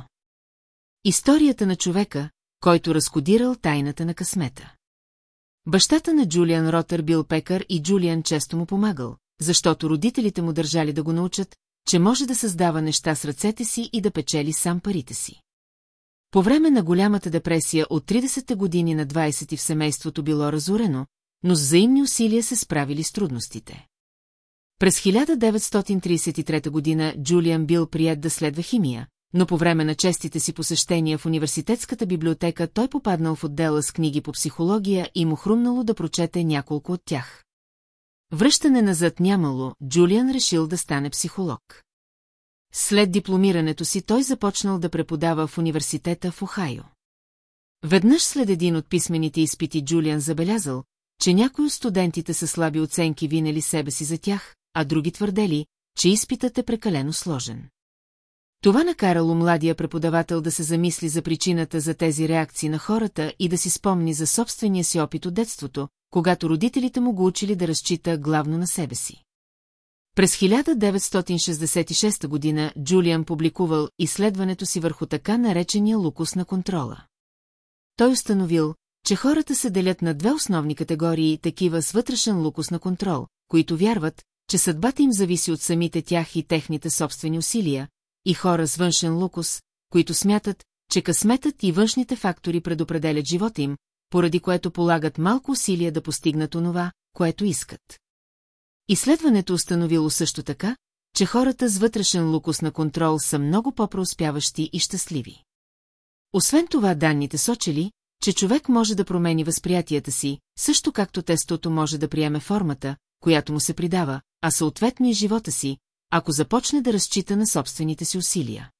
Историята на човека, който разкодирал тайната на късмета. Бащата на Джулиан Ротър бил пекар и Джулиан често му помагал, защото родителите му държали да го научат, че може да създава неща с ръцете си и да печели сам парите си. По време на голямата депресия от 30-те години на 20 в семейството било разорено, но с взаимни усилия се справили с трудностите. През 1933 година Джулиан бил прият да следва химия, но по време на честите си посещения в университетската библиотека той попаднал в отдела с книги по психология и му хрумнало да прочете няколко от тях. Връщане назад нямало, Джулиан решил да стане психолог. След дипломирането си той започнал да преподава в университета в Охайо. Веднъж след един от писмените изпити Джулиан забелязал, че някои от студентите са слаби оценки винели себе си за тях, а други твърдели, че изпитът е прекалено сложен. Това накарало младия преподавател да се замисли за причината за тези реакции на хората и да си спомни за собствения си опит от детството, когато родителите му го учили да разчита главно на себе си. През 1966 година Джулиан публикувал изследването си върху така наречения лукус на контрола. Той установил, че хората се делят на две основни категории, такива с вътрешен лукус на контрол, които вярват, че съдбата им зависи от самите тях и техните собствени усилия, и хора с външен лукус, които смятат, че късметът и външните фактори предопределят живота им, поради което полагат малко усилия да постигнат онова, което искат. Изследването установило също така, че хората с вътрешен лукус на контрол са много по-преуспяващи и щастливи. Освен това данните сочели, че човек може да промени възприятията си, също както тестото може да приеме формата, която му се придава, а съответно и живота си, ако започне да разчита на собствените си усилия.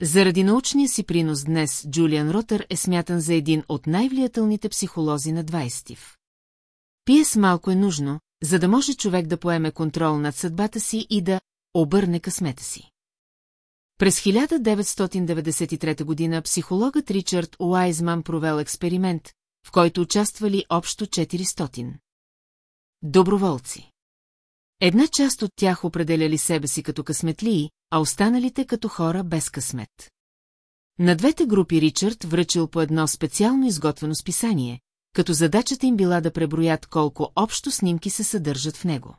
Заради научния си принос днес Джулиан Ротър е смятан за един от най-влиятелните психолози на 20 в. Пиес малко е нужно, за да може човек да поеме контрол над съдбата си и да обърне късмета си. През 1993 година психологът Ричард Уайзман провел експеримент, в който участвали общо 400. Доброволци. Една част от тях определяли себе си като късметлии, а останалите като хора без късмет. На двете групи Ричард връчил по едно специално изготвено списание, като задачата им била да преброят колко общо снимки се съдържат в него.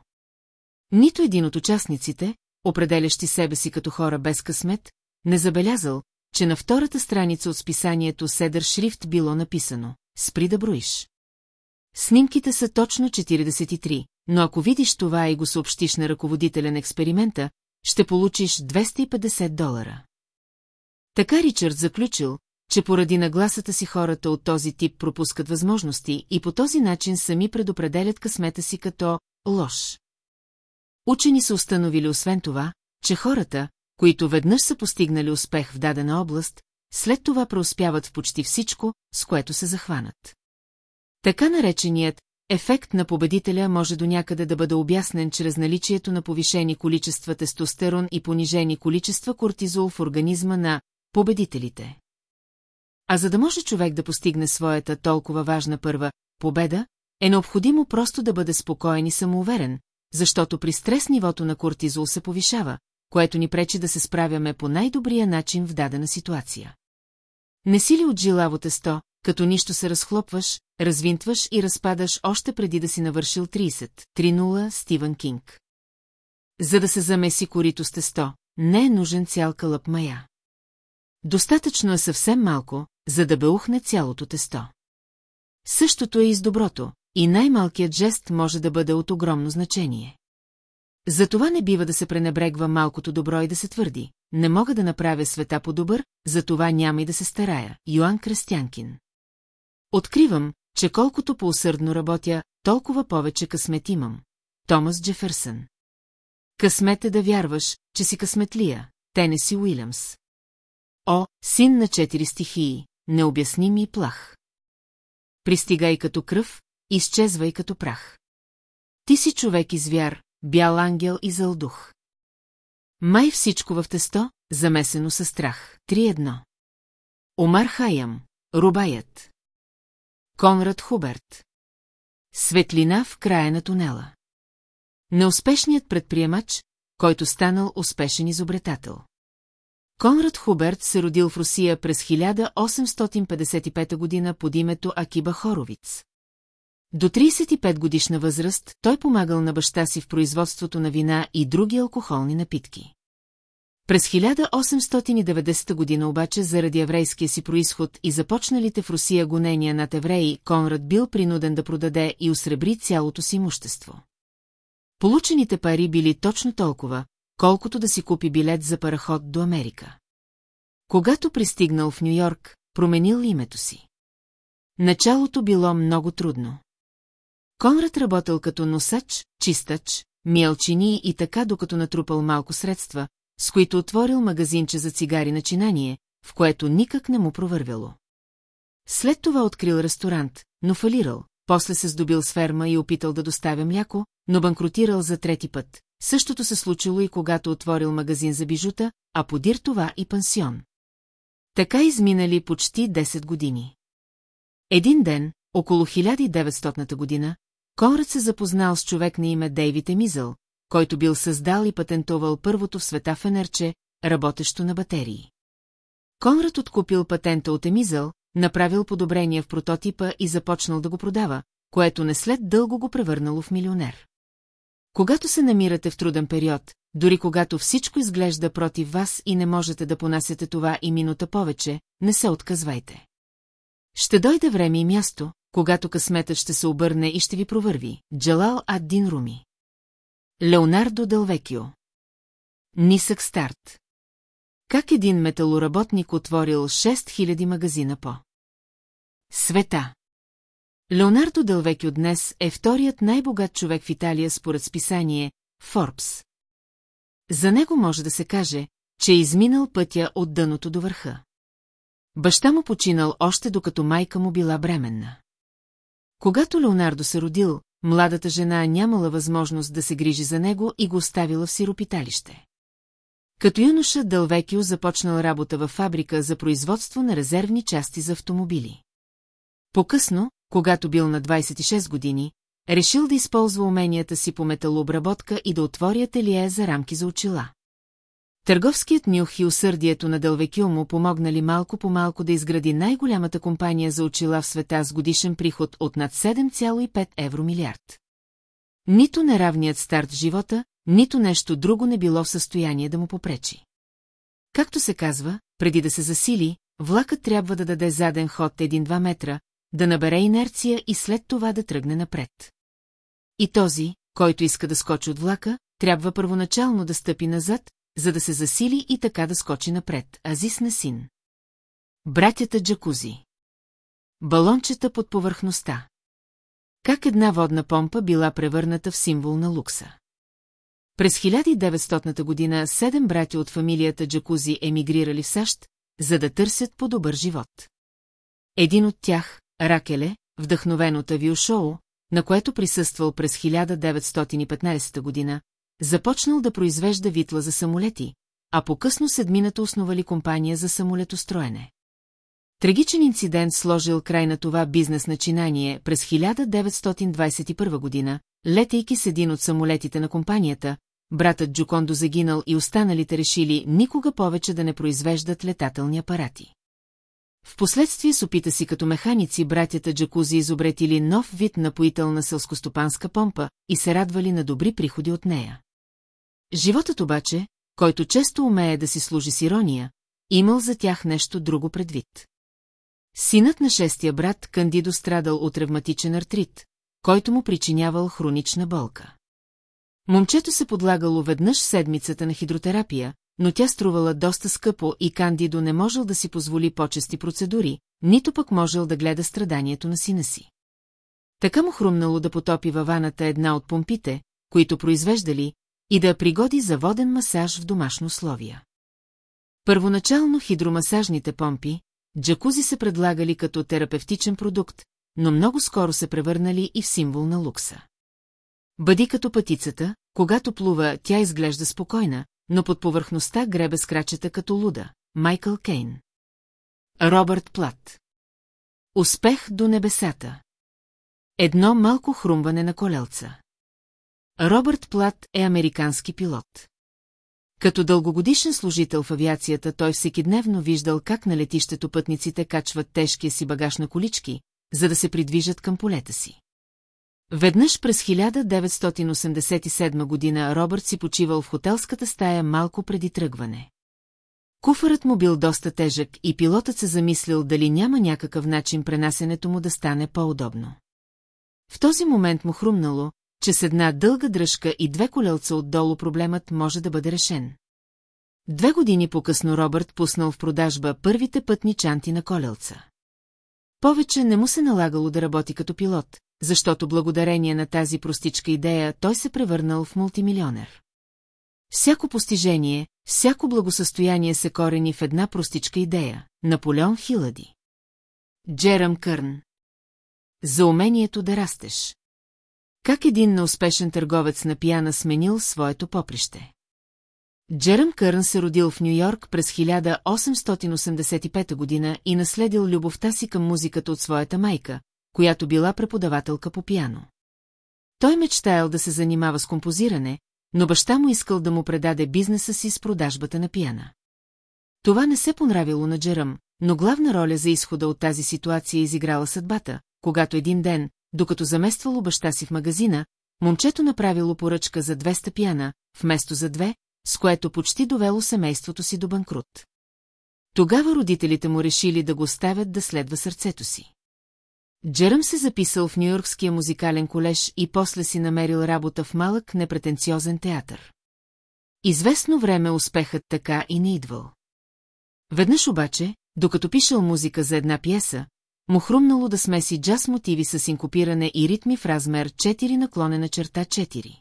Нито един от участниците, определящи себе си като хора без късмет, не забелязал, че на втората страница от списанието седър шрифт било написано «Спри да броиш». Снимките са точно 43, но ако видиш това и го съобщиш на ръководителя на експеримента, ще получиш 250 долара. Така Ричард заключил, че поради нагласата си хората от този тип пропускат възможности и по този начин сами предопределят късмета си като лош. Учени са установили освен това, че хората, които веднъж са постигнали успех в дадена област, след това преуспяват в почти всичко, с което се захванат. Така нареченият ефект на победителя може до някъде да бъде обяснен чрез наличието на повишени количества тестостерон и понижени количества кортизол в организма на победителите. А за да може човек да постигне своята толкова важна първа победа, е необходимо просто да бъде спокоен и самоуверен, защото при стрес нивото на кортизол се повишава, което ни пречи да се справяме по най-добрия начин в дадена ситуация. Не си ли от жилаво тесто, като нищо се разхлопваш, развинтваш и разпадаш още преди да си навършил 30. 3.0 Стивън Кинг. За да се замеси корито с тесто, не е нужен цял кълъп мая. Достатъчно е съвсем малко, за да беухне цялото тесто. Същото е и с доброто, и най-малкият жест може да бъде от огромно значение. Затова не бива да се пренебрегва малкото добро и да се твърди. Не мога да направя света по-добър, затова няма и да се старая. Йоан Кръстянкин. Откривам, че колкото по-усърдно работя, толкова повече късмет имам. Томас Джеферсън. Късмет е да вярваш, че си късметлия. Тенеси Уилямс. О, син на четири стихии, необясними и плах. Пристигай като кръв, изчезвай като прах. Ти си човек и звяр, бял ангел и зъл дух. Май всичко в тесто, замесено със страх. Три едно. Омар Хаям, Рубаят. Конрад Хуберт. Светлина в края на тунела. Неуспешният предприемач, който станал успешен изобретател. Конрад Хуберт се родил в Русия през 1855 година под името Акиба Хоровиц. До 35 годишна възраст той помагал на баща си в производството на вина и други алкохолни напитки. През 1890 година обаче заради еврейския си происход и започналите в Русия гонения над евреи, Конрад бил принуден да продаде и усребри цялото си имущество. Получените пари били точно толкова, колкото да си купи билет за параход до Америка. Когато пристигнал в Нью-Йорк, променил името си. Началото било много трудно. Конрад работил като носач, чистач, мелчини и така докато натрупал малко средства, с които отворил магазинче за цигари начинание, в което никак не му провървяло. След това открил ресторант, но фалирал, после се здобил с ферма и опитал да доставя мляко, но банкротирал за трети път. Същото се случило и когато отворил магазин за бижута, а подир това и пансион. Така изминали почти 10 години. Един ден, около 1900 година, Конрад се запознал с човек на име Дейвид Емизъл, който бил създал и патентовал първото в света фенерче, работещо на батерии. Конрад откупил патента от Емизъл, направил подобрения в прототипа и започнал да го продава, което не след дълго го превърнало в милионер. Когато се намирате в труден период, дори когато всичко изглежда против вас и не можете да понасяте това и минута повече, не се отказвайте. Ще дойде време и място, когато късметът ще се обърне и ще ви провърви. Джалал Аддин Руми. Леонардо Делвекио. Нисък старт. Как един металоработник отворил 6000 магазина по света? Леонардо Делвекио днес е вторият най-богат човек в Италия според списание Форбс. За него може да се каже, че е изминал пътя от дъното до върха. Баща му починал още докато майка му била бременна. Когато Леонардо се родил, младата жена нямала възможност да се грижи за него и го оставила в сиропиталище. Като юноша Дълвекио започнал работа във фабрика за производство на резервни части за автомобили. По-късно, когато бил на 26 години, решил да използва уменията си по металообработка и да отвори ателие за рамки за очила. Търговският нюх и усърдието на Дълвекио му помогнали малко по малко да изгради най-голямата компания за очила в света с годишен приход от над 7,5 евро милиард. Нито неравният старт в живота, нито нещо друго не било в състояние да му попречи. Както се казва, преди да се засили, влакът трябва да даде заден ход 1-2 метра, да набере инерция и след това да тръгне напред. И този, който иска да скочи от влака, трябва първоначално да стъпи назад, за да се засили и така да скочи напред. Азис на син. Братята Джакузи. Балончета под повърхността. Как една водна помпа била превърната в символ на лукса. През 1900 година седем братя от фамилията Джакузи емигрирали в САЩ, за да търсят по-добър живот. Един от тях, Ракеле, вдъхновен от авиошоу, на което присъствал през 1915 година, започнал да произвежда витла за самолети, а по-късно седмината основали компания за самолетостроене. Трагичен инцидент сложил край на това бизнес начинание през 1921 година, летейки с един от самолетите на компанията, братът Джокондо загинал и останалите решили никога повече да не произвеждат летателни апарати. Впоследствие с опита си като механици братята Джакузи изобретили нов вид напоителна селскостопанска помпа и се радвали на добри приходи от нея. Животът обаче, който често умее да си служи с ирония, имал за тях нещо друго предвид. Синът на шестия брат Кандидо страдал от ревматичен артрит, който му причинявал хронична болка. Момчето се подлагало веднъж седмицата на хидротерапия, но тя струвала доста скъпо и Кандидо не можел да си позволи почести процедури, нито пък можел да гледа страданието на сина си. Така му хрумнало да потопи във ваната една от помпите, които произвеждали, и да пригоди за воден масаж в домашно условия. Първоначално хидромасажните помпи, джакузи се предлагали като терапевтичен продукт, но много скоро се превърнали и в символ на лукса. Бъди като пътицата, когато плува, тя изглежда спокойна, но под повърхността гребе с крачета като луда. Майкъл Кейн. Робърт Плат. Успех до небесата. Едно малко хрумване на колелца. Робърт Плат е американски пилот. Като дългогодишен служител в авиацията, той всекидневно виждал как на летището пътниците качват тежкия си багаж на колички, за да се придвижат към полета си. Веднъж през 1987 година Робърт си почивал в хотелската стая малко преди тръгване. Куфърът му бил доста тежък и пилотът се замислил дали няма някакъв начин пренасенето му да стане по-удобно. В този момент му хрумнало, че с една дълга дръжка и две колелца отдолу проблемът може да бъде решен. Две години по-късно Робърт пуснал в продажба първите пътни чанти на колелца. Повече не му се налагало да работи като пилот, защото благодарение на тази простичка идея той се превърнал в мултимилионер. Всяко постижение, всяко благосъстояние се корени в една простичка идея – Наполеон Хилади. Джерам Кърн За умението да растеш. Как един неуспешен търговец на пияна сменил своето поприще? Джерам Кърн се родил в Нью-Йорк през 1885 година и наследил любовта си към музиката от своята майка, която била преподавателка по пияно. Той мечтаял да се занимава с композиране, но баща му искал да му предаде бизнеса си с продажбата на пияна. Това не се понравило на Джерам, но главна роля за изхода от тази ситуация изиграла съдбата, когато един ден, докато замествало баща си в магазина, момчето направило поръчка за 200 пияна, вместо за две, с което почти довело семейството си до банкрут. Тогава родителите му решили да го оставят да следва сърцето си. Джеръм се записал в Нью-Йоркския музикален колеж и после си намерил работа в малък непретенциозен театър. Известно време успехът така и не идвал. Веднъж обаче, докато пишел музика за една пиеса, му хрумнало да смеси джаз мотиви с синкопиране и ритми в размер 4 наклонена черта 4.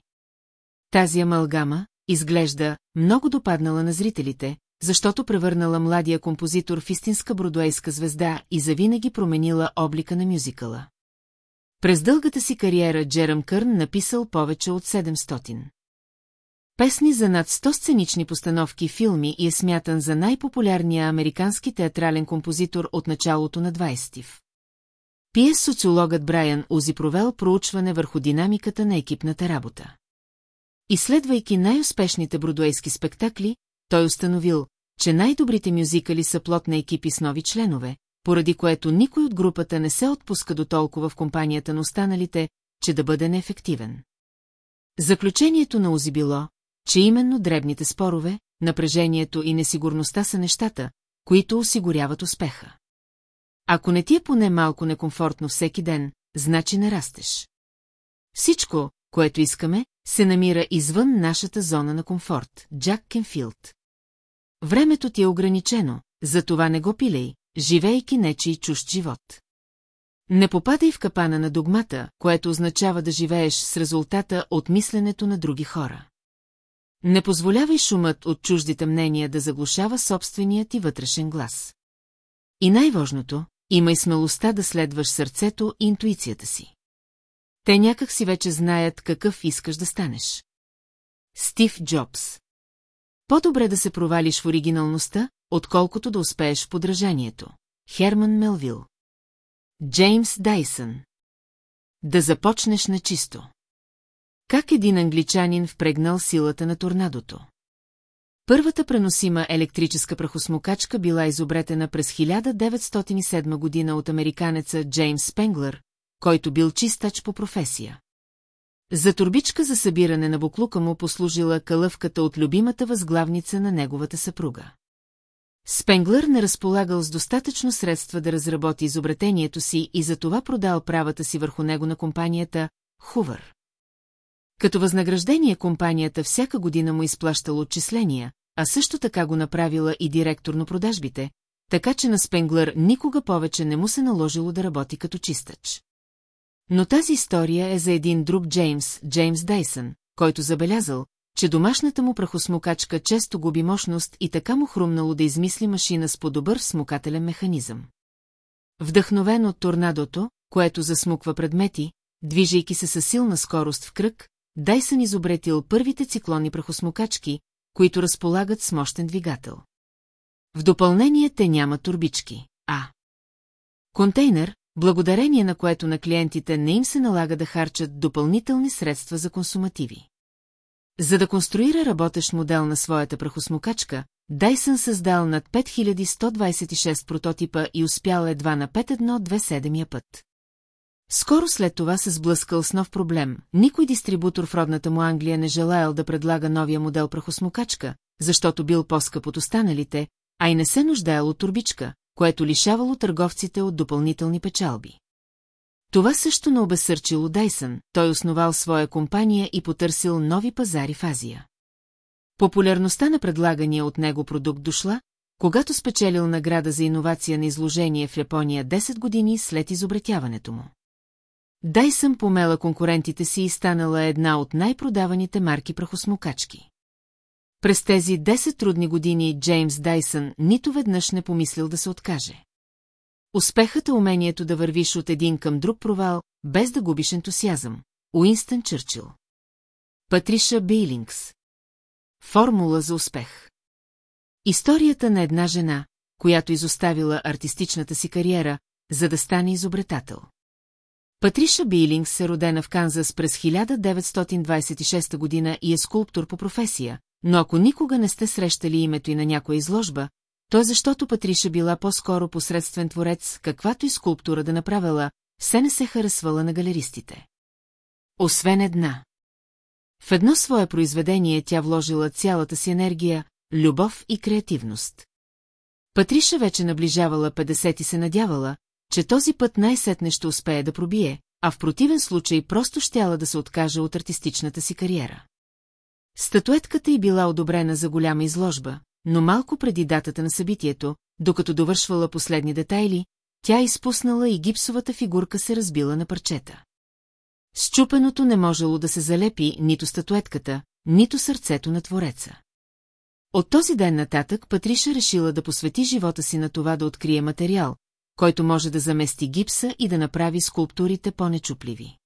Тази амалгама, изглежда, много допаднала на зрителите, защото превърнала младия композитор в истинска бродуейска звезда и завинаги променила облика на мюзикъла. През дългата си кариера Джерам Кърн написал повече от 700. Песни за над 100 сценични постановки филми и е смятан за най-популярния американски театрален композитор от началото на 20 в Пиес социологът Брайан Узи провел проучване върху динамиката на екипната работа. Изследвайки най-успешните бродуейски спектакли, той установил, че най-добрите мюзикали са плод на екипи с нови членове, поради което никой от групата не се отпуска до толкова в компанията на останалите, че да бъде неефективен. Заключението на Узи било, че именно дребните спорове, напрежението и несигурността са нещата, които осигуряват успеха. Ако не ти е поне малко некомфортно всеки ден, значи не растеш. Всичко, което искаме, се намира извън нашата зона на комфорт. Джак Кенфилд. Времето ти е ограничено, затова не го пилей, живейки нечи чужд живот. Не попадай в капана на догмата, което означава да живееш с резултата от мисленето на други хора. Не позволявай шумът от чуждите мнения да заглушава собственият ти вътрешен глас. И най-важното, имай смелостта да следваш сърцето и интуицията си. Те някак си вече знаят какъв искаш да станеш. Стив Джобс По-добре да се провалиш в оригиналността, отколкото да успееш в подражанието. Херман Мелвил Джеймс Дайсън Да започнеш на чисто. Как един англичанин впрегнал силата на торнадото? Първата преносима електрическа прахосмокачка била изобретена през 1907 година от американеца Джеймс Спенглър, който бил чистач по професия. За турбичка за събиране на буклука му послужила калъвката от любимата възглавница на неговата съпруга. Спенглър не разполагал с достатъчно средства да разработи изобретението си и затова продал правата си върху него на компанията Хувър. Като възнаграждение компанията всяка година му изплащала отчисления, а също така го направила и директор на продажбите, така че на Спенглър никога повече не му се наложило да работи като чистач. Но тази история е за един друг Джеймс, Джеймс Дайсън, който забелязал, че домашната му прахосмокачка често губи мощност и така му хрумнало да измисли машина с по-добър смукателен механизъм. Вдъхновен от торнадото, което засмуква предмети, движейки се със силна скорост в кръг, Дайсън изобретил първите циклонни прахосмокачки, които разполагат с мощен двигател. В допълнение те няма турбички, а контейнер, благодарение на което на клиентите не им се налага да харчат допълнителни средства за консумативи. За да конструира работещ модел на своята прахосмокачка, Дайсън създал над 5126 прототипа и успял едва на 5127 път. Скоро след това се сблъскал с нов проблем. Никой дистрибутор в родната му Англия не желаял да предлага новия модел прахосмокачка, защото бил по-скъп от останалите, а и не се нуждаел от турбичка, което лишавало търговците от допълнителни печалби. Това също не обесърчило Дайсън, той основал своя компания и потърсил нови пазари в Азия. Популярността на предлагания от него продукт дошла, когато спечелил награда за иновация на изложение в Япония 10 години след изобретяването му. Дайсън помела конкурентите си и станала една от най-продаваните марки прахосмокачки. През тези 10 трудни години Джеймс Дайсън нито веднъж не помислил да се откаже. Успехът е умението да вървиш от един към друг провал, без да губиш ентусиазъм. Уинстън Чърчил. Патриша Бейлингс. Формула за успех. Историята на една жена, която изоставила артистичната си кариера, за да стане изобретател. Патриша Бейлингс е родена в Канзас през 1926 година и е скулптор по професия, но ако никога не сте срещали името и на някоя изложба, то е защото Патриша била по-скоро посредствен творец, каквато и скулптура да направила, все не се харесвала на галеристите. Освен една. В едно свое произведение тя вложила цялата си енергия, любов и креативност. Патриша вече наближавала 50 и се надявала, че този път най-сетне ще успее да пробие, а в противен случай просто щяла да се откаже от артистичната си кариера. Статуетката й била одобрена за голяма изложба, но малко преди датата на събитието, докато довършвала последни детайли, тя изпуснала и гипсовата фигурка се разбила на парчета. Счупеното не можело да се залепи нито статуетката, нито сърцето на твореца. От този ден нататък Патриша решила да посвети живота си на това да открие материал, който може да замести гипса и да направи скулптурите по-нечупливи.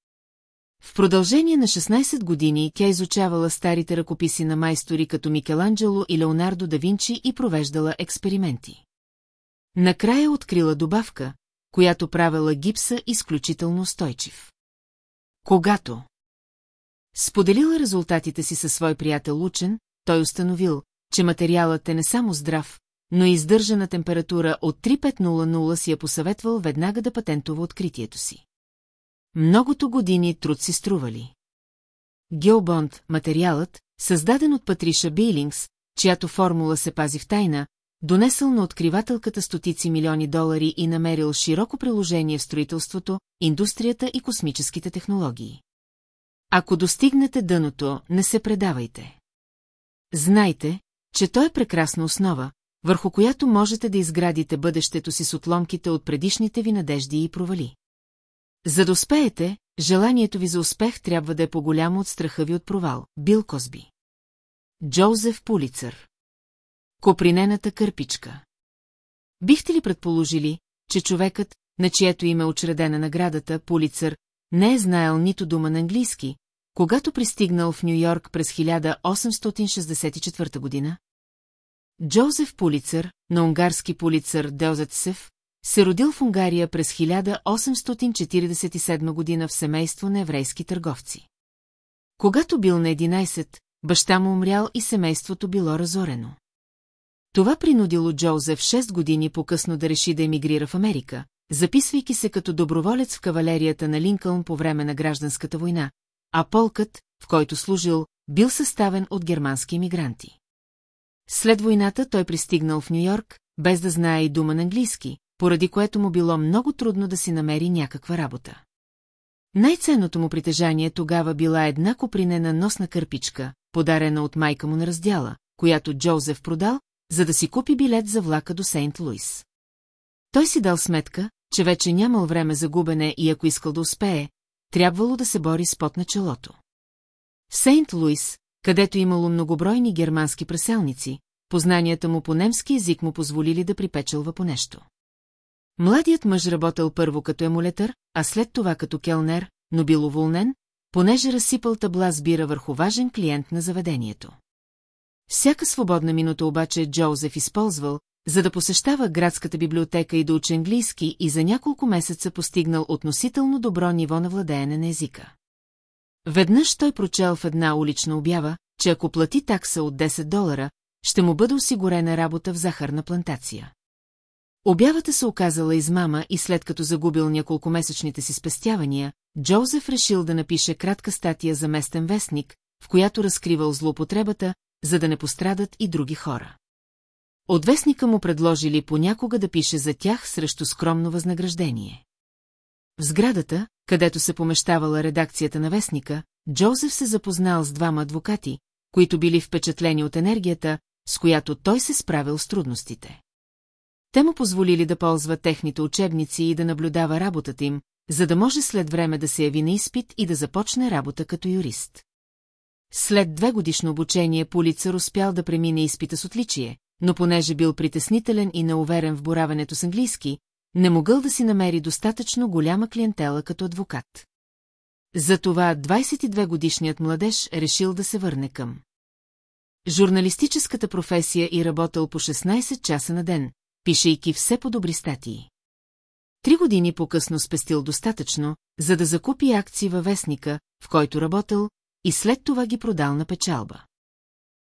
В продължение на 16 години тя изучавала старите ръкописи на майстори като Микеланджело и Леонардо да Винчи и провеждала експерименти. Накрая открила добавка, която правила гипса изключително устойчив. Когато споделила резултатите си със свой приятел учен, той установил, че материалът е не само здрав, но и издържа на температура от 3500 си я посъветвал веднага да патентова откритието си. Многото години труд си стрували. Геобонд, материалът, създаден от Патриша Бейлингс, чиято формула се пази в тайна, донесъл на откривателката стотици милиони долари и намерил широко приложение в строителството, индустрията и космическите технологии. Ако достигнете дъното, не се предавайте. Знайте, че той е прекрасна основа, върху която можете да изградите бъдещето си с отломките от предишните ви надежди и провали. За да успеете, желанието ви за успех трябва да е по-голямо от страха ви от провал. Бил Козби. Джозеф Пулицър. Копринената кърпичка. Бихте ли предположили, че човекът, на чието име е учредена наградата, Пулицър, не е знаел нито дума на английски, когато пристигнал в Нью-Йорк през 1864 година? Джозеф Пулицър, на унгарски Пулицър Делзетсев, се родил в Унгария през 1847 година в семейство на еврейски търговци. Когато бил на 11, баща му умрял и семейството било разорено. Това принудило Джоузеф 6 години по-късно да реши да емигрира в Америка, записвайки се като доброволец в кавалерията на Линкълн по време на гражданската война, а полкът, в който служил, бил съставен от германски иммигранти. След войната той пристигнал в Нью-Йорк, без да знае и дума на английски, поради което му било много трудно да си намери някаква работа. Най-ценното му притежание тогава била една копринена носна кърпичка, подарена от майка му на раздяла, която Джозеф продал, за да си купи билет за влака до Сейнт Луис. Той си дал сметка, че вече нямал време за губене и ако искал да успее, трябвало да се бори с пот на челото. Сейнт Луис, където имало многобройни германски преселници, познанията му по немски език му позволили да припечелва по нещо. Младият мъж работил първо като емулетър, а след това като келнер, но бил уволнен, понеже разсипал табла с бира върху важен клиент на заведението. Всяка свободна минута обаче Джозеф използвал, за да посещава градската библиотека и да учи английски и за няколко месеца постигнал относително добро ниво на владеене на езика. Веднъж той прочел в една улична обява, че ако плати такса от 10 долара, ще му бъде осигурена работа в захарна плантация. Обявата се оказала измама и след като загубил няколкомесечните си спестявания, Джозеф решил да напише кратка статия за местен вестник, в която разкривал злоупотребата, за да не пострадат и други хора. От вестника му предложили понякога да пише за тях срещу скромно възнаграждение. В сградата, където се помещавала редакцията на вестника, Джозеф се запознал с двама адвокати, които били впечатлени от енергията, с която той се справил с трудностите. Те му позволили да ползва техните учебници и да наблюдава работата им, за да може след време да се яви на изпит и да започне работа като юрист. След две годишно обучение полицар успял да премине изпита с отличие, но понеже бил притеснителен и неуверен в боравенето с английски, не могъл да си намери достатъчно голяма клиентела като адвокат. Затова 22-годишният младеж решил да се върне към журналистическата професия и работил по 16 часа на ден, пишейки все по-добри статии. Три години по-късно спестил достатъчно, за да закупи акции във вестника, в който работил, и след това ги продал на печалба.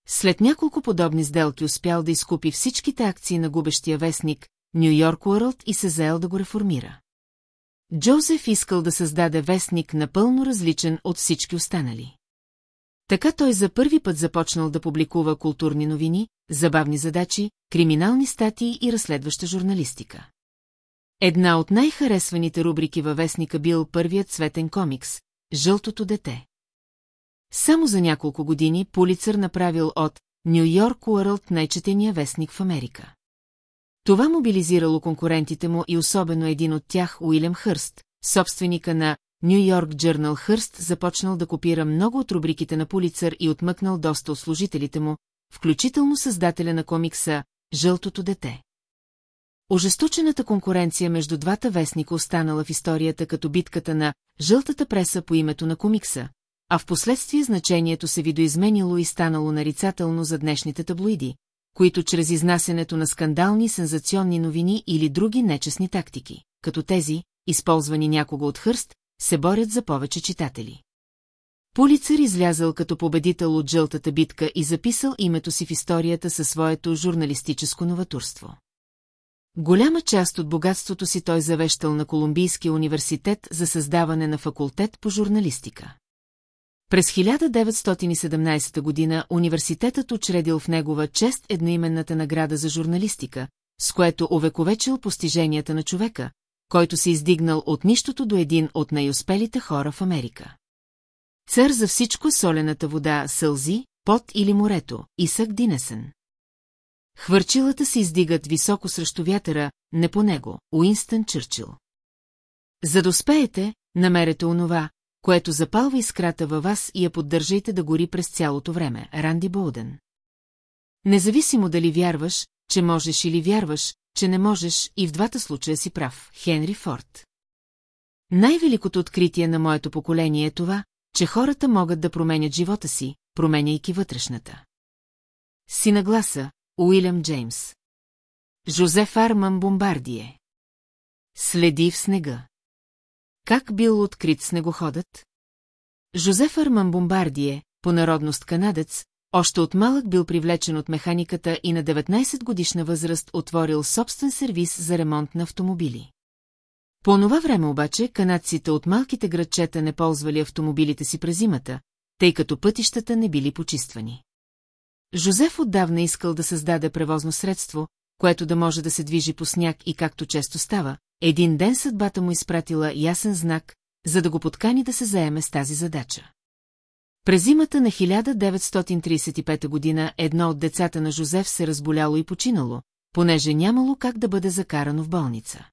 След няколко подобни сделки успял да изкупи всичките акции на губещия вестник Нью Йорк Уърлд и се заел да го реформира. Джозеф искал да създаде вестник напълно различен от всички останали. Така той за първи път започнал да публикува културни новини, забавни задачи, криминални статии и разследваща журналистика. Една от най-харесваните рубрики във вестника бил първият цветен комикс «Жълтото дете». Само за няколко години Полицър направил от Нью Йорк Уърлд най-четения вестник в Америка. Това мобилизирало конкурентите му и особено един от тях, Уилям Хърст, собственика на Нью Йорк Джърнал Хърст започнал да копира много от рубриките на Полицър и отмъкнал доста от служителите му, включително създателя на комикса «Жълтото дете». Ожесточената конкуренция между двата вестника останала в историята като битката на «Жълтата преса» по името на комикса, а в последствие значението се видоизменило и станало нарицателно за днешните таблоиди, които чрез изнасянето на скандални сензационни новини или други нечестни тактики, като тези, използвани някого от хърст, се борят за повече читатели. Полицър излязъл като победител от жълтата битка и записал името си в историята със своето журналистическо новаторство. Голяма част от богатството си той завещал на Колумбийския университет за създаване на факултет по журналистика. През 1917 година университетът учредил в негова чест едноименната награда за журналистика, с което овековечил постиженията на човека, който се издигнал от нищото до един от най-успелите хора в Америка. Цър за всичко солената вода, сълзи, пот или морето, Исък Динесен. Хвърчилата се издигат високо срещу вятъра, не по него, Уинстън Чърчил. За да успеете, намерете онова, което запалва искрата във вас и я поддържайте да гори през цялото време, Ранди Болден. Независимо дали вярваш, че можеш или вярваш, че не можеш и в двата случая си прав, Хенри Форд. Най-великото откритие на моето поколение е това, че хората могат да променят живота си, променяйки вътрешната. Си на гласа, Уилям Джеймс. Жозеф Арман Бомбардие. Следи в снега. Как бил открит снегоходът? Жозеф Арман Бомбардие, по народност канадец, още от малък бил привлечен от механиката и на 19 годишна възраст отворил собствен сервис за ремонт на автомобили. По това време обаче канадците от малките градчета не ползвали автомобилите си през зимата, тъй като пътищата не били почиствани. Жозеф отдавна искал да създаде превозно средство, което да може да се движи по сняг и както често става, един ден съдбата му изпратила ясен знак, за да го подкани да се заеме с тази задача. През зимата на 1935 година едно от децата на Жозеф се разболяло и починало, понеже нямало как да бъде закарано в болница.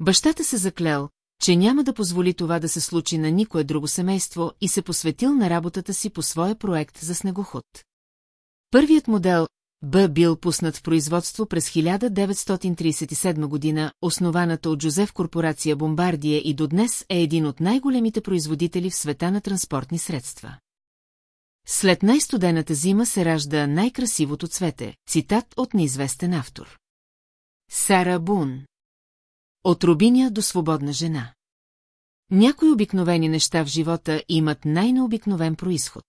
Бащата се заклел, че няма да позволи това да се случи на никое друго семейство и се посветил на работата си по своя проект за снегоход. Първият модел Б бил пуснат в производство през 1937 година, основаната от Джозеф корпорация Бомбардия и до днес е един от най-големите производители в света на транспортни средства. След най-студената зима се ражда най-красивото цвете, цитат от неизвестен автор. Сара Бун От рубиня до свободна жена. Някои обикновени неща в живота имат най-необикновен происход.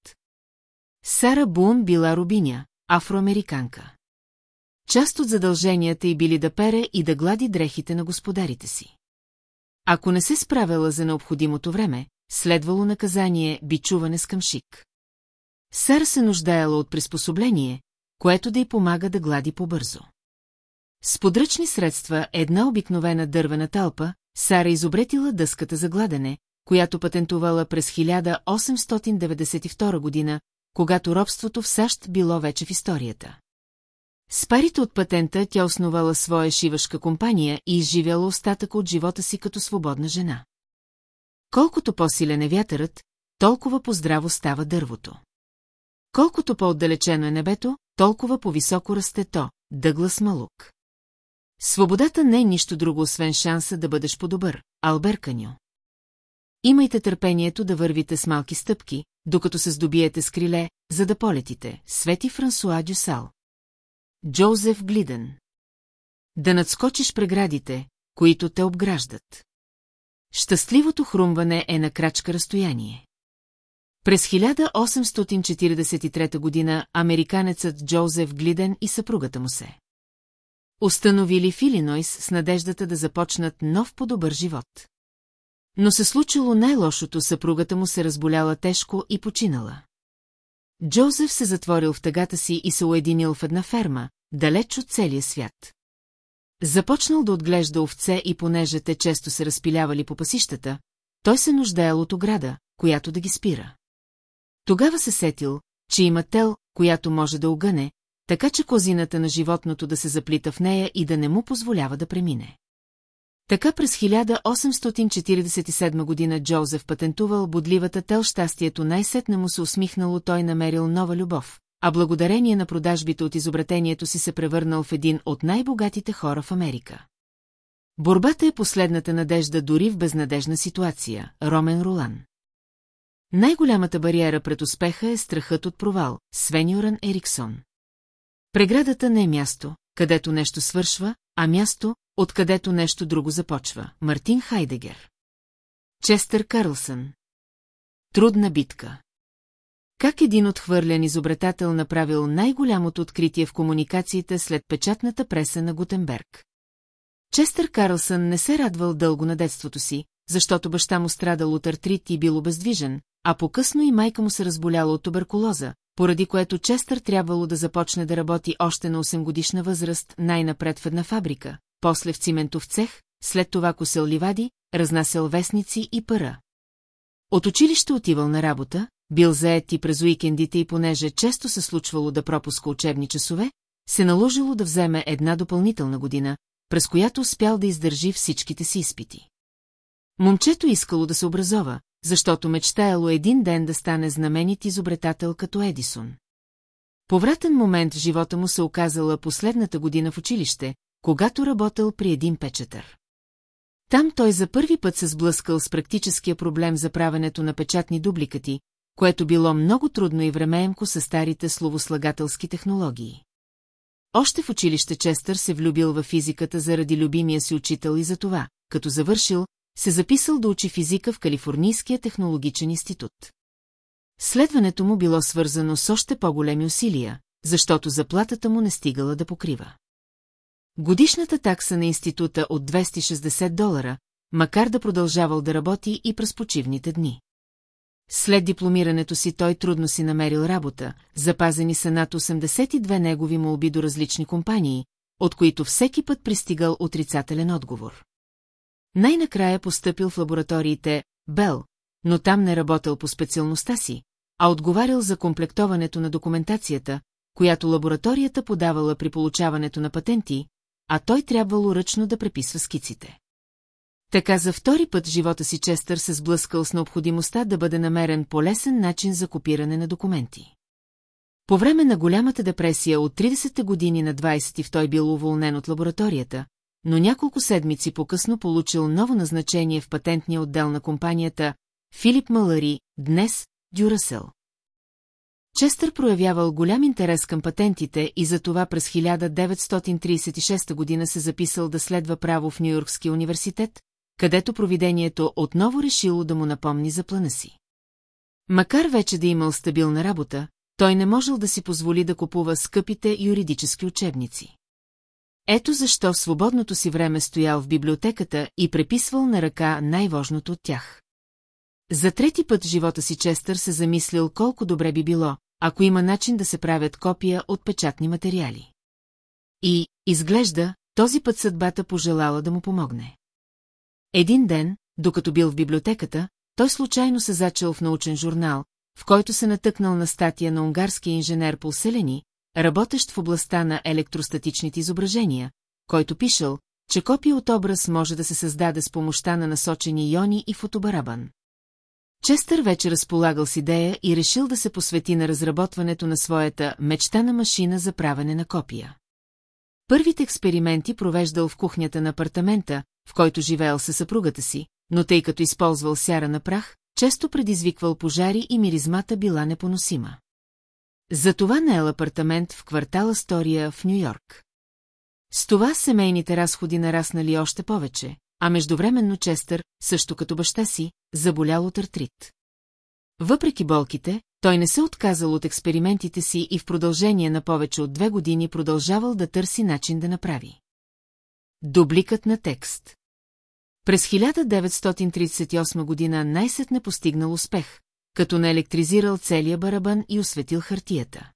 Сара Бун била рубиня, афроамериканка. Част от задълженията й били да пере и да глади дрехите на господарите си. Ако не се справила за необходимото време, следвало наказание бичуване с къмшик. Сара се нуждаела от приспособление, което да й помага да глади по-бързо. С подръчни средства една обикновена дървена талпа, Сара изобретила дъската за гладене, която патентувала през 1892 година, когато робството в САЩ било вече в историята. С парите от патента тя основала своя шивашка компания и изживяла остатък от живота си като свободна жена. Колкото по-силен е вятърът, толкова по-здраво става дървото. Колкото по-отдалечено е небето, толкова по-високо расте то, Дъглас Малук. Свободата не е нищо друго, освен шанса да бъдеш по-добър, Албер Каньо. Имайте търпението да вървите с малки стъпки, докато се здобиете с криле, за да полетите. Свети Франсуа Дюсал. Джозеф Глиден. Да надскочиш преградите, които те обграждат. Щастливото хрумване е на крачка разстояние. През 1843 година американецът Джозеф Глиден и съпругата му се. Установили в с надеждата да започнат нов по-добър живот. Но се случило най-лошото, съпругата му се разболяла тежко и починала. Джозеф се затворил в тъгата си и се уединил в една ферма, далеч от целия свят. Започнал да отглежда овце и понеже те често се разпилявали по пасищата, той се нуждаел от ограда, която да ги спира. Тогава се сетил, че има тел, която може да огъне, така че козината на животното да се заплита в нея и да не му позволява да премине. Така през 1847 година Джозеф патентувал бодливата тел щастието най-сетне му се усмихнало той намерил нова любов, а благодарение на продажбите от изобретението си се превърнал в един от най-богатите хора в Америка. Борбата е последната надежда дори в безнадежна ситуация, Ромен Ролан. Най-голямата бариера пред успеха е страхът от провал, Свениоран Ериксон. Преградата не е място, където нещо свършва, а място, откъдето нещо друго започва. Мартин Хайдегер. Честър Карлсън. Трудна битка. Как един отхвърлен изобретател направил най-голямото откритие в комуникациите след печатната преса на Гутенберг. Честър Карлсън не се радвал дълго на детството си, защото баща му страдал от артрит и бил обездвижен, а по-късно и майка му се разболяла от туберкулоза, поради което Честър трябвало да започне да работи още на 8 годишна възраст най-напред в една фабрика, после в циментов цех, след това косел ливади, разнасял вестници и пара. От училище отивал на работа, бил заед и през уикендите и понеже често се случвало да пропуска учебни часове, се наложило да вземе една допълнителна година, през която успял да издържи всичките си изпити. Момчето искало да се образова, защото мечтаяло един ден да стане знаменит изобретател като Едисон. Повратен момент в живота му се оказала последната година в училище, когато работил при един печатър. Там той за първи път се сблъскал с практическия проблем за правенето на печатни дубликати, което било много трудно и времеемко с старите словослагателски технологии. Още в училище Честър се влюбил във физиката заради любимия си учител и за това, като завършил, се записал да учи физика в Калифорнийския технологичен институт. Следването му било свързано с още по-големи усилия, защото заплатата му не стигала да покрива. Годишната такса на института от 260 долара, макар да продължавал да работи и през почивните дни. След дипломирането си той трудно си намерил работа, запазени са над 82 негови молби до различни компании, от които всеки път пристигал отрицателен отговор. Най-накрая постъпил в лабораториите Бел, но там не работил по специалността си, а отговарял за комплектоването на документацията, която лабораторията подавала при получаването на патенти, а той трябвало ръчно да преписва скиците. Така за втори път живота си Честър се сблъскал с необходимостта да бъде намерен по-лесен начин за копиране на документи. По време на голямата депресия от 30-те години на 20 той бил уволнен от лабораторията, но няколко седмици по-късно получил ново назначение в патентния отдел на компанията Филип Малари, днес Дюрасел. Честър проявявал голям интерес към патентите и затова през 1936 година се записал да следва право в Нью-Йоркския университет, където провидението отново решило да му напомни за плана си. Макар вече да имал стабилна работа, той не можел да си позволи да купува скъпите юридически учебници. Ето защо в свободното си време стоял в библиотеката и преписвал на ръка най-важното от тях. За трети път в живота си Честър се замислил колко добре би било, ако има начин да се правят копия от печатни материали. И, изглежда, този път съдбата пожелала да му помогне. Един ден, докато бил в библиотеката, той случайно се зачел в научен журнал, в който се натъкнал на статия на унгарския инженер по Селени, работещ в областта на електростатичните изображения, който пишел, че копия от образ може да се създаде с помощта на насочени иони и фотобарабан. Честър вече разполагал с идея и решил да се посвети на разработването на своята мечтана машина за правене на копия. Първите експерименти провеждал в кухнята на апартамента, в който живеел със съпругата си, но тъй като използвал сяра на прах, често предизвиквал пожари и миризмата била непоносима. Затова наел апартамент в квартала Стория в Нью-Йорк. С това семейните разходи нараснали още повече, а междувременно Честър, също като баща си, заболял от артрит. Въпреки болките, той не се отказал от експериментите си и в продължение на повече от две години продължавал да търси начин да направи. Дубликът на текст През 1938 година най-сетне постигнал успех, като не електризирал целия барабан и осветил хартията.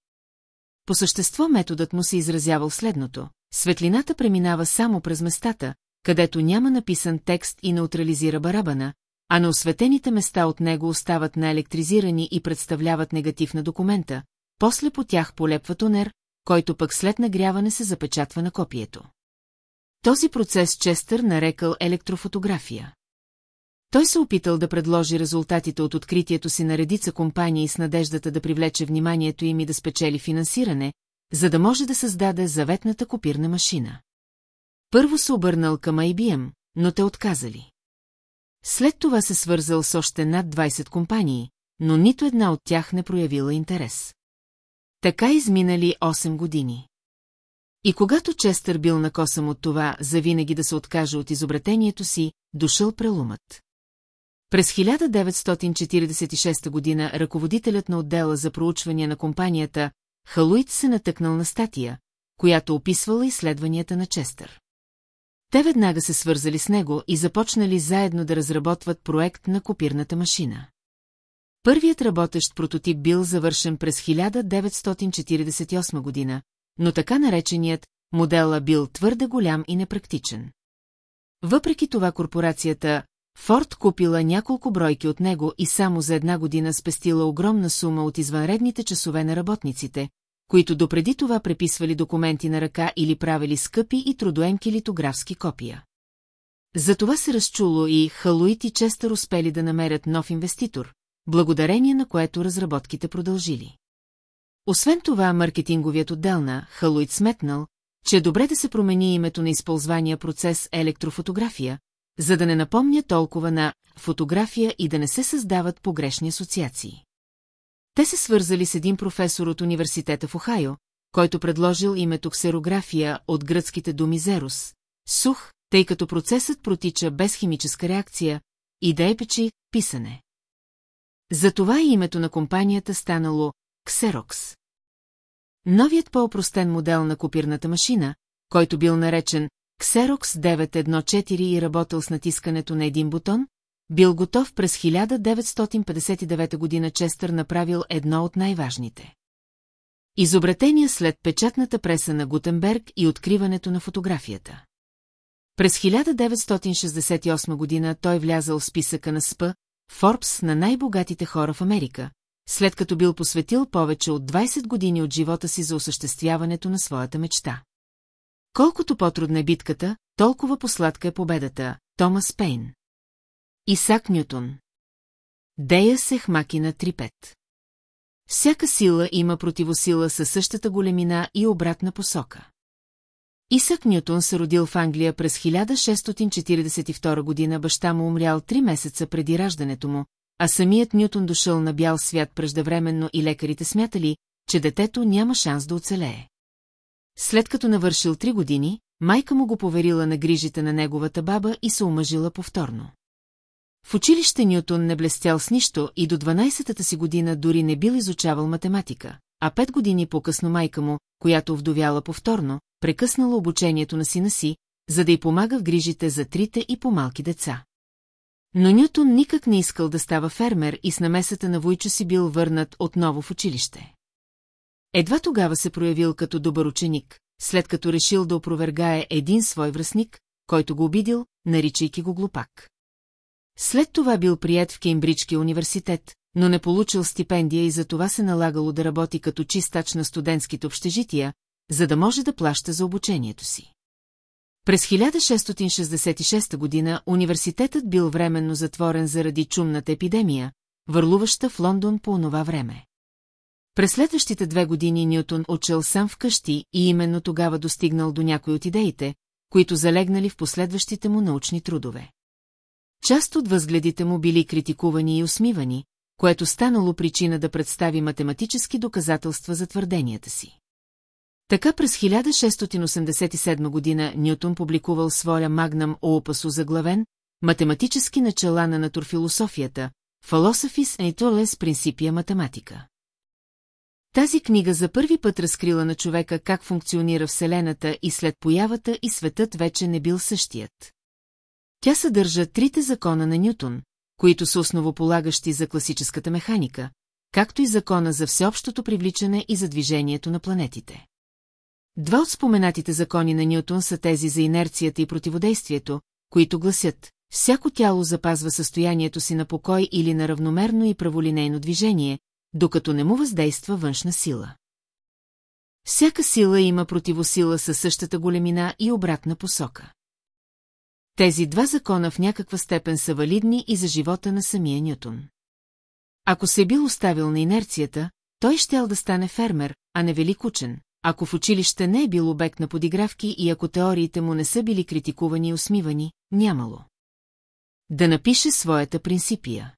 По същество методът му се изразявал следното. Светлината преминава само през местата, където няма написан текст и неутрализира барабана, а на осветените места от него остават наелектризирани и представляват негатив на документа, после по тях полепва тонер, който пък след нагряване се запечатва на копието. Този процес Честър нарекал електрофотография. Той се опитал да предложи резултатите от откритието си на редица компании с надеждата да привлече вниманието им и да спечели финансиране, за да може да създаде заветната копирна машина. Първо се обърнал към IBM, но те отказали. След това се свързал с още над 20 компании, но нито една от тях не проявила интерес. Така изминали 8 години. И когато Честър бил накосъм от това, завинаги да се откаже от изобретението си, дошъл прелумът. През 1946 година ръководителят на отдела за проучвания на компанията Халуит се натъкнал на статия, която описвала изследванията на Честър. Те веднага се свързали с него и започнали заедно да разработват проект на копирната машина. Първият работещ прототип бил завършен през 1948 година, но така нареченият модела бил твърде голям и непрактичен. Въпреки това корпорацията Форд купила няколко бройки от него и само за една година спестила огромна сума от извънредните часове на работниците, които допреди това преписвали документи на ръка или правили скъпи и трудоемки литографски копия. За това се разчуло и Халуит и Честър успели да намерят нов инвеститор, благодарение на което разработките продължили. Освен това, маркетинговият отдел на Халуит сметнал, че е добре да се промени името на използвания процес електрофотография, за да не напомня толкова на фотография и да не се създават погрешни асоциации. Те се свързали с един професор от университета в Охайо, който предложил името ксерография от гръцките думи зерус, сух, тъй като процесът протича без химическа реакция, и да е печи писане. Затова и името на компанията станало Xerox. Новият по-опростен модел на копирната машина, който бил наречен Xerox 914 и работил с натискането на един бутон, бил готов през 1959 година Честър направил едно от най-важните. Изобретения след печатната преса на Гутенберг и откриването на фотографията. През 1968 година той влязал в списъка на СП, Форбс на най-богатите хора в Америка, след като бил посветил повече от 20 години от живота си за осъществяването на своята мечта. Колкото по-трудна е битката, толкова посладка е победата, Томас Пейн. Исак Нютон. Дея се хмакина 3-5. Всяка сила има противосила със същата големина и обратна посока. Исак Нютон се родил в Англия през 1642 година, баща му умрял три месеца преди раждането му, а самият Нютон дошъл на бял свят преждевременно и лекарите смятали, че детето няма шанс да оцелее. След като навършил три години, майка му го поверила на грижите на неговата баба и се омъжила повторно. В училище Нютон не блестял с нищо и до 12-та си година дори не бил изучавал математика, а пет години по-късно майка му, която вдовяла повторно, прекъснала обучението на сина си, за да й помага в грижите за трите и по-малки деца. Но Нютон никак не искал да става фермер и с намесата на войчо си бил върнат отново в училище. Едва тогава се проявил като добър ученик, след като решил да опровергае един свой връзник, който го обидил, наричайки го глупак. След това бил прият в Кеймбриджкия университет, но не получил стипендия и за това се налагало да работи като чистач на студентските общежития, за да може да плаща за обучението си. През 1666 година университетът бил временно затворен заради чумната епидемия, върлуваща в Лондон по онова време. През следващите две години Нютон учил сам вкъщи и именно тогава достигнал до някои от идеите, които залегнали в последващите му научни трудове. Част от възгледите му били критикувани и усмивани, което станало причина да представи математически доказателства за твърденията си. Така през 1687 година Нютон публикувал своя магнам Оопас заглавен «Математически начала на натурфилософията» Philosophies Ethics Principia математика. Тази книга за първи път разкрила на човека как функционира Вселената и след появата и светът вече не бил същият. Тя съдържа трите закона на Нютон, които са основополагащи за класическата механика, както и закона за всеобщото привличане и за движението на планетите. Два от споменатите закони на Нютон са тези за инерцията и противодействието, които гласят, всяко тяло запазва състоянието си на покой или на равномерно и праволинейно движение, докато не му въздейства външна сила. Всяка сила има противосила със същата големина и обратна посока. Тези два закона в някаква степен са валидни и за живота на самия Нютон. Ако се е бил оставил на инерцията, той щял да стане фермер, а не велик учен, ако в училище не е бил обект на подигравки и ако теориите му не са били критикувани и усмивани, нямало. Да напише своята принципия.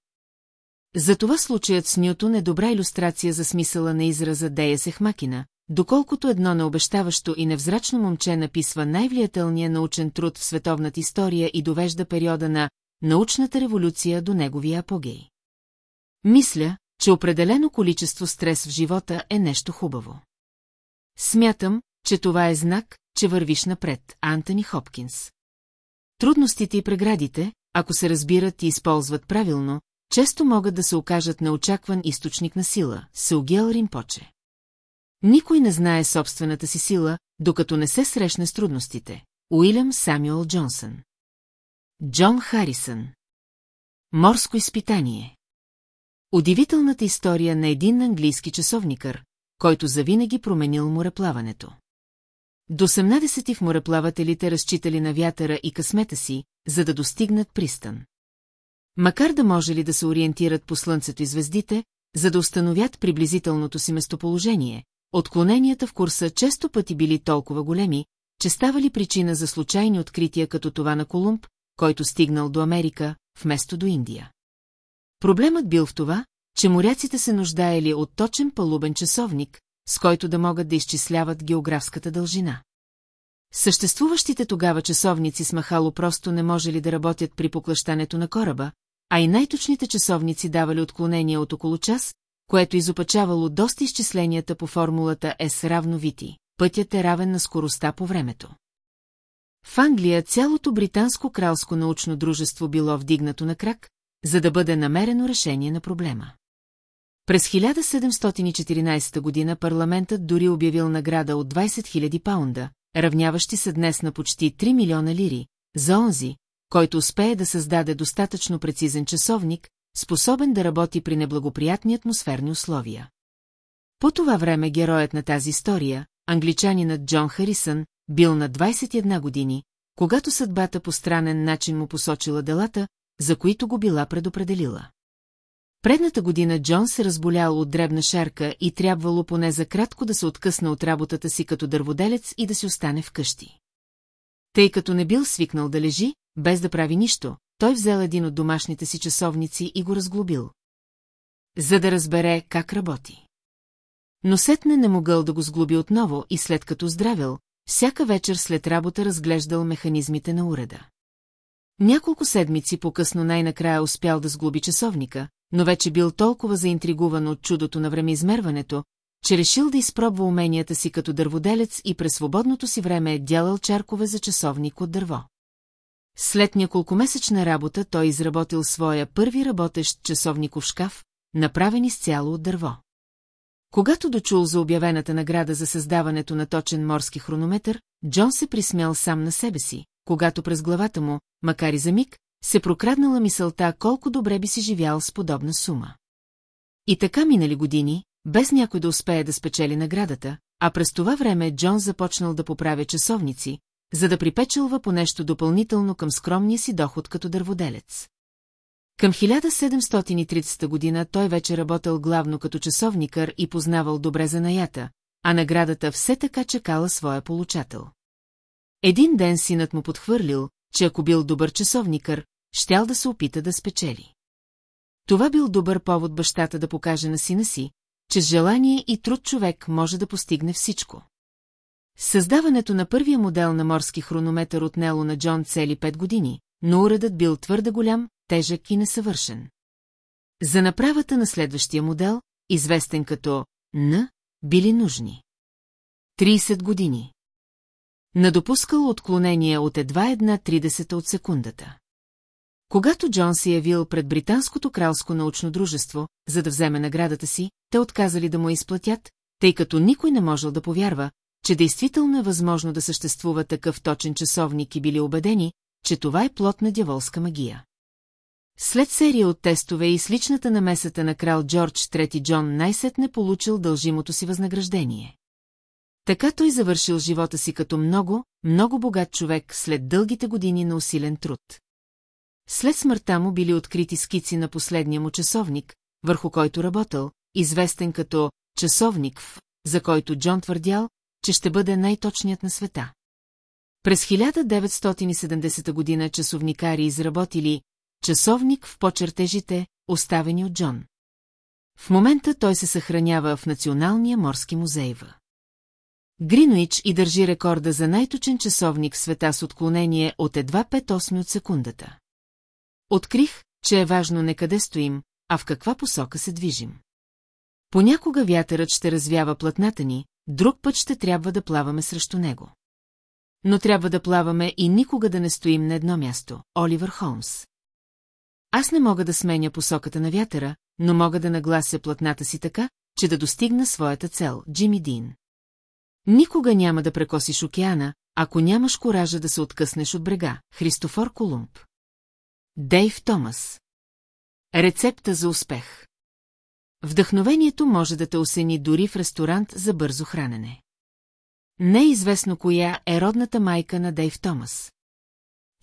Затова случаят с Нютон е добра иллюстрация за смисъла на израза Дея Сехмакина, доколкото едно необещаващо и невзрачно момче написва най-влиятелния научен труд в световната история и довежда периода на научната революция до неговия апогей. Мисля, че определено количество стрес в живота е нещо хубаво. Смятам, че това е знак, че вървиш напред, Антони Хопкинс. Трудностите и преградите, ако се разбират и използват правилно, често могат да се окажат неочакван източник на сила, Сеогел Римпоче. Никой не знае собствената си сила, докато не се срещне с трудностите. Уилям Самюел Джонсън Джон Харисън Морско изпитание Удивителната история на един английски часовникър, който завинаги променил мореплаването. До 18 в мореплавателите разчитали на вятъра и късмета си, за да достигнат пристан. Макар да може ли да се ориентират по Слънцето и звездите, за да установят приблизителното си местоположение, отклоненията в курса често пъти били толкова големи, че ставали причина за случайни открития като това на Колумб, който стигнал до Америка, вместо до Индия. Проблемът бил в това, че моряците се нуждаели от точен палубен часовник, с който да могат да изчисляват географската дължина. Съществуващите тогава часовници с махало просто не можели да работят при поклащането на кораба, а и най-точните часовници давали отклонения от около час, което изопачавало доста изчисленията по формулата S равно Вити. Пътят е равен на скоростта по времето. В Англия цялото британско кралско научно дружество било вдигнато на крак, за да бъде намерено решение на проблема. През 1714 година парламентът дори обявил награда от 20 000 паунда, равняващи се днес на почти 3 милиона лири, за онзи, който успее да създаде достатъчно прецизен часовник, способен да работи при неблагоприятни атмосферни условия. По това време героят на тази история, англичанинът Джон Харисън, бил на 21 години, когато съдбата по странен начин му посочила делата, за които го била предопределила. Предната година Джон се разболял от дребна шарка и трябвало поне за кратко да се откъсна от работата си като дърводелец и да си остане вкъщи. Тъй като не бил свикнал да лежи, без да прави нищо, той взел един от домашните си часовници и го разглобил. За да разбере как работи. Но сетне не могъл да го сглоби отново и след като здравил, всяка вечер след работа разглеждал механизмите на уреда. Няколко седмици по-късно най-накрая успял да сглоби часовника, но вече бил толкова заинтригуван от чудото на времеизмерването, че решил да изпробва уменията си като дърводелец и през свободното си време е дялал чаркове за часовник от дърво. След няколкомесечна работа той изработил своя първи работещ часовников шкаф, направен изцяло от дърво. Когато дочул за обявената награда за създаването на точен морски хронометър, Джон се присмял сам на себе си, когато през главата му, макар и за миг, се прокраднала мисълта колко добре би си живял с подобна сума. И така минали години, без някой да успее да спечели наградата, а през това време Джон започнал да поправя часовници, за да припечелва по нещо допълнително към скромния си доход като дърводелец. Към 1730 година той вече работил главно като часовникър и познавал добре занаята, а наградата все така чекала своя получател. Един ден синът му подхвърлил, че ако бил добър часовникър, щял да се опита да спечели. Това бил добър повод бащата да покаже на сина си, че с желание и труд човек може да постигне всичко. Създаването на първия модел на морски хронометър отнело на Джон цели пет години, но уредът бил твърде голям, тежък и несъвършен. За направата на следващия модел, известен като Н, били нужни. 30 години. Надопускал отклонение от едва една тридесета от секундата. Когато Джон се явил пред Британското кралско научно дружество, за да вземе наградата си, те отказали да му изплатят, тъй като никой не можел да повярва, че действително е възможно да съществува такъв точен часовник и били убедени, че това е плод на дяволска магия. След серия от тестове и с личната намесата на крал Джордж III Джон най-сетне получил дължимото си възнаграждение. Така той завършил живота си като много, много богат човек след дългите години на усилен труд. След смъртта му били открити скици на последния му часовник, върху който работил, известен като «часовник в», за който Джон твърдял, че ще бъде най-точният на света. През 1970 година часовникари изработили часовник в почертежите, оставени от Джон. В момента той се съхранява в Националния морски музей в. Гринуич и държи рекорда за най-точен часовник в света с отклонение от едва 5-8 от секундата. Открих, че е важно не къде стоим, а в каква посока се движим. Понякога вятърът ще развява платната ни, друг път ще трябва да плаваме срещу него. Но трябва да плаваме и никога да не стоим на едно място, Оливър Холмс. Аз не мога да сменя посоката на вятъра, но мога да наглася платната си така, че да достигна своята цел, Джими Дин. Никога няма да прекосиш океана, ако нямаш коража да се откъснеш от брега, Христофор Колумб. Дейв Томас Рецепта за успех Вдъхновението може да те осени дори в ресторант за бързо хранене. Не е известно коя е родната майка на Дейв Томас.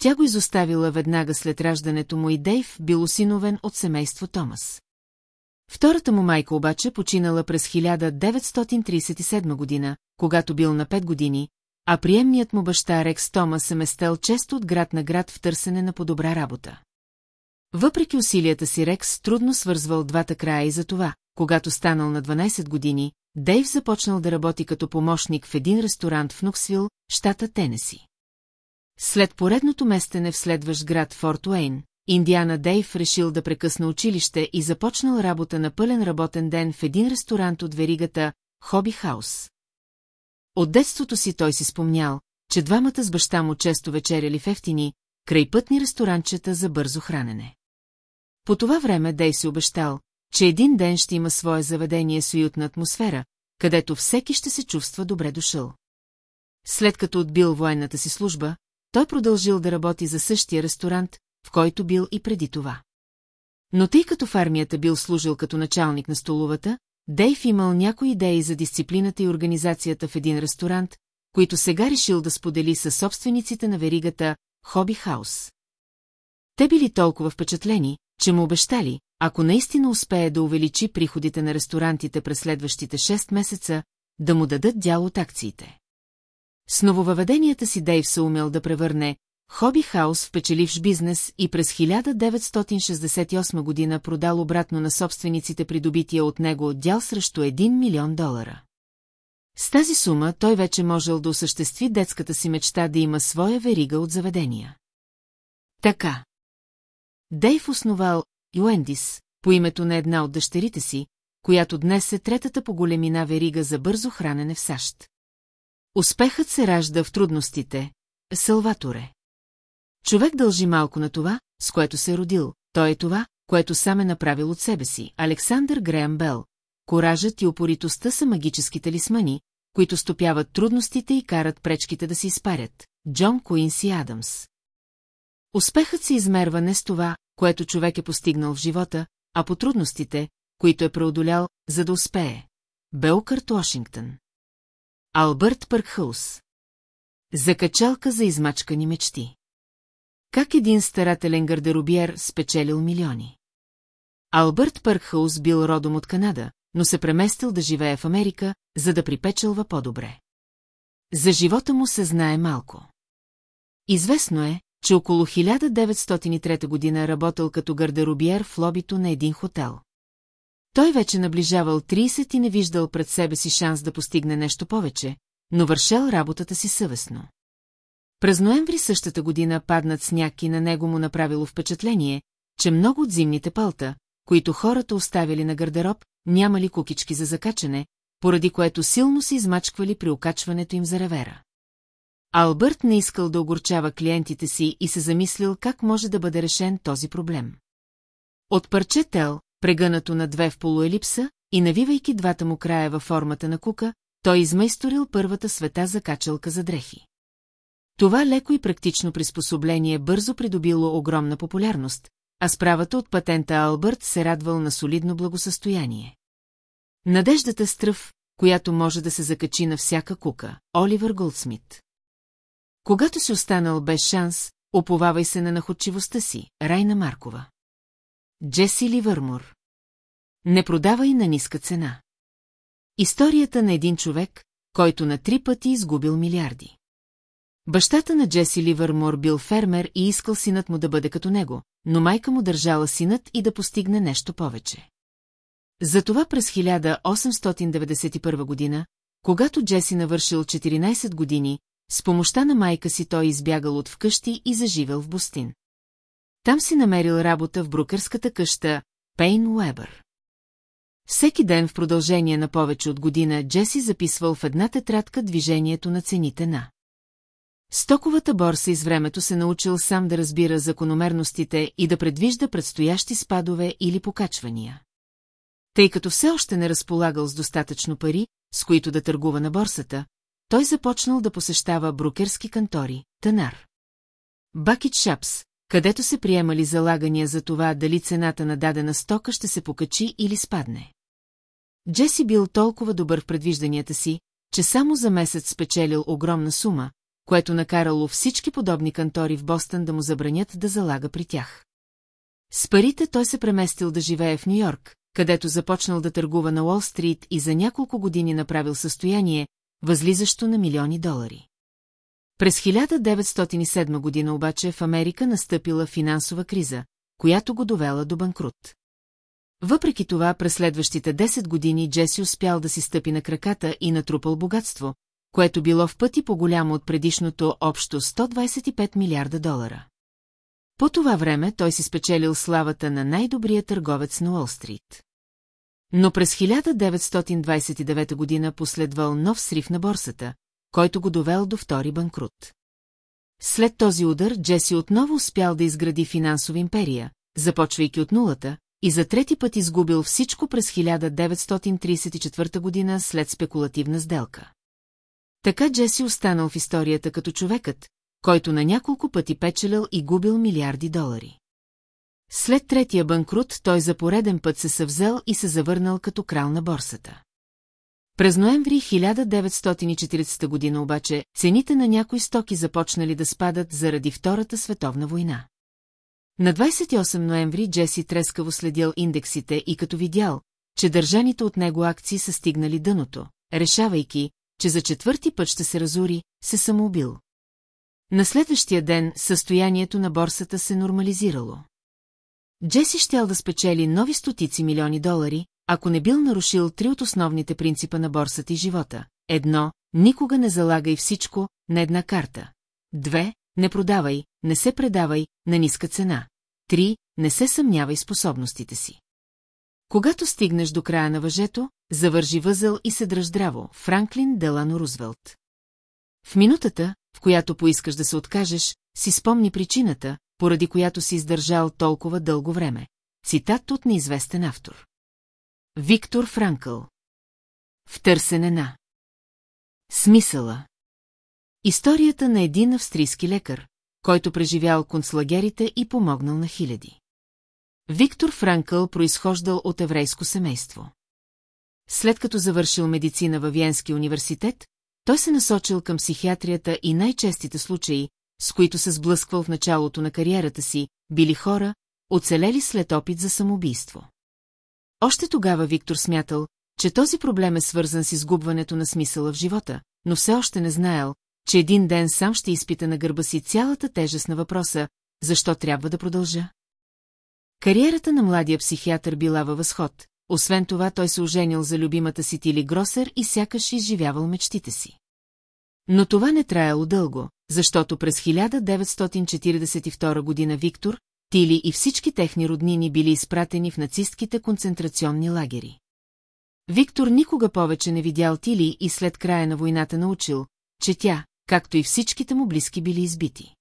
Тя го изоставила веднага след раждането му и Дейв бил осиновен от семейство Томас. Втората му майка обаче починала през 1937 година, когато бил на 5 години, а приемният му баща Рекс Томас се местел често от град на град в търсене на по-добра работа. Въпреки усилията си Рекс трудно свързвал двата края и за това, когато станал на 12 години, Дейв започнал да работи като помощник в един ресторант в Ноксвил, щата Тенеси. След поредното местене в следващ град Форт Уейн, Индиана Дейв решил да прекъсна училище и започнал работа на пълен работен ден в един ресторант от веригата Хоби Хаус. От детството си той си спомнял, че двамата с баща му често вечеряли в ефтини, крайпътни ресторанчета за бързо хранене. По това време Дей си обещал, че един ден ще има свое заведение с уютна атмосфера, където всеки ще се чувства добре дошъл. След като отбил военната си служба, той продължил да работи за същия ресторант, в който бил и преди това. Но тъй като в армията бил служил като началник на столовата, Дейв имал някои идеи за дисциплината и организацията в един ресторант, които сега решил да сподели със собствениците на веригата Хоби Хаус. Те били толкова впечатлени, че му обещали, ако наистина успее да увеличи приходите на ресторантите през следващите 6 месеца, да му дадат дял от акциите. С нововъведенията си Дейв се умел да превърне Хоби Хаус в печеливш бизнес и през 1968 година продал обратно на собствениците придобития от него дял срещу 1 милион долара. С тази сума той вече можел да осъществи детската си мечта да има своя верига от заведения. Така. Дейв основал Юендис по името на една от дъщерите си, която днес е третата по големина верига за бързо хранене в САЩ. Успехът се ражда в трудностите, Салваторе. Човек дължи малко на това, с което се е родил, той е това, което сам е направил от себе си. Александър Греъм Бел. Коражът и упоритостта са магически талисмани, които стопяват трудностите и карат пречките да се изпарят. Джон Куинси Адамс. Успехът се измерва не с това, което човек е постигнал в живота, а по трудностите, които е преодолял, за да успее. Белкърт Вашингтон. Албърт Пъркхаус. Закачалка за измачкани мечти. Как един старателен гардеробиер спечелил милиони? Албърт Пъркхаус бил родом от Канада, но се преместил да живее в Америка, за да припечелва по-добре. За живота му се знае малко. Известно е, че около 1903 година работил като гардеробиер в лобито на един хотел. Той вече наближавал 30 и не виждал пред себе си шанс да постигне нещо повече, но вършел работата си съвестно. През ноември същата година паднат сняг и на него му направило впечатление, че много от зимните палта, които хората оставили на гардероб, нямали кукички за закачане, поради което силно се измачквали при окачването им за ревера. Албърт не искал да огорчава клиентите си и се замислил как може да бъде решен този проблем. От парче тел, прегънато на две в полуелипса и навивайки двата му края във формата на кука, той измейсторил първата света закачалка за дрехи. Това леко и практично приспособление бързо придобило огромна популярност, а справата от патента Албърт се радвал на солидно благосъстояние. Надеждата стръв, която може да се закачи на всяка кука, Оливър Голдсмит. Когато си останал без шанс, оповавай се на находчивостта си, Райна Маркова. Джеси Ливърмур. Не продавай на ниска цена. Историята на един човек, който на три пъти изгубил милиарди. Бащата на Джеси Ливърмор бил фермер и искал синът му да бъде като него, но майка му държала синът и да постигне нещо повече. Затова през 1891 година, когато Джеси навършил 14 години, с помощта на майка си той избягал от вкъщи и заживел в Бостин. Там си намерил работа в брукърската къща Пейн Уебър. Всеки ден в продължение на повече от година Джеси записвал в една тетрадка движението на цените на. Стоковата борса из времето се научил сам да разбира закономерностите и да предвижда предстоящи спадове или покачвания. Тъй като все още не разполагал с достатъчно пари, с които да търгува на борсата, той започнал да посещава брокерски кантори, Танар. Бакет Шапс, където се приемали залагания за това дали цената на дадена стока ще се покачи или спадне. Джеси бил толкова добър в предвижданията си, че само за месец спечелил огромна сума, което накарало всички подобни кантори в Бостън да му забранят да залага при тях. С парите той се преместил да живее в Нью-Йорк, където започнал да търгува на Уолл-стрит и за няколко години направил състояние, възлизащо на милиони долари. През 1907 година обаче в Америка настъпила финансова криза, която го довела до банкрут. Въпреки това, през следващите 10 години Джеси успял да си стъпи на краката и натрупал богатство, което било в пъти по-голямо от предишното общо 125 милиарда долара. По това време той си спечелил славата на най-добрия търговец на Уолстрит. Но през 1929 година последвал нов срив на борсата, който го довел до втори банкрут. След този удар Джеси отново успял да изгради финансова империя, започвайки от нулата, и за трети път изгубил всичко през 1934 година след спекулативна сделка. Така Джеси останал в историята като човекът, който на няколко пъти печелял и губил милиарди долари. След третия банкрут той за пореден път се съвзел и се завърнал като крал на борсата. През ноември 1940 година обаче цените на някои стоки започнали да спадат заради Втората световна война. На 28 ноември Джеси трескаво следял индексите и като видял, че държаните от него акции са стигнали дъното, решавайки, че за четвърти път ще се разури, се самоубил. На следващия ден състоянието на борсата се нормализирало. Джеси щял да спечели нови стотици милиони долари, ако не бил нарушил три от основните принципа на борсата и живота. Едно, никога не залагай всичко на една карта. Две, не продавай, не се предавай на ниска цена. Три, не се съмнявай способностите си. Когато стигнеш до края на въжето, завържи възъл и се дръж здраво, Франклин Делано Рузвелт. В минутата, в която поискаш да се откажеш, си спомни причината, поради която си издържал толкова дълго време. Цитат от неизвестен автор. Виктор Франкъл В търсене на Смисъла Историята на един австрийски лекар, който преживял концлагерите и помогнал на хиляди. Виктор Франкъл произхождал от еврейско семейство. След като завършил медицина във Виенски университет, той се насочил към психиатрията и най-честите случаи, с които се сблъсквал в началото на кариерата си, били хора, оцелели след опит за самоубийство. Още тогава Виктор смятал, че този проблем е свързан с изгубването на смисъла в живота, но все още не знаел, че един ден сам ще изпита на гърба си цялата тежест на въпроса, защо трябва да продължа. Кариерата на младия психиатър била във възход, освен това той се оженил за любимата си Тили Гросер и сякаш изживявал мечтите си. Но това не траяло дълго, защото през 1942 година Виктор, Тили и всички техни роднини били изпратени в нацистките концентрационни лагери. Виктор никога повече не видял Тили и след края на войната научил, че тя, както и всичките му близки били избити.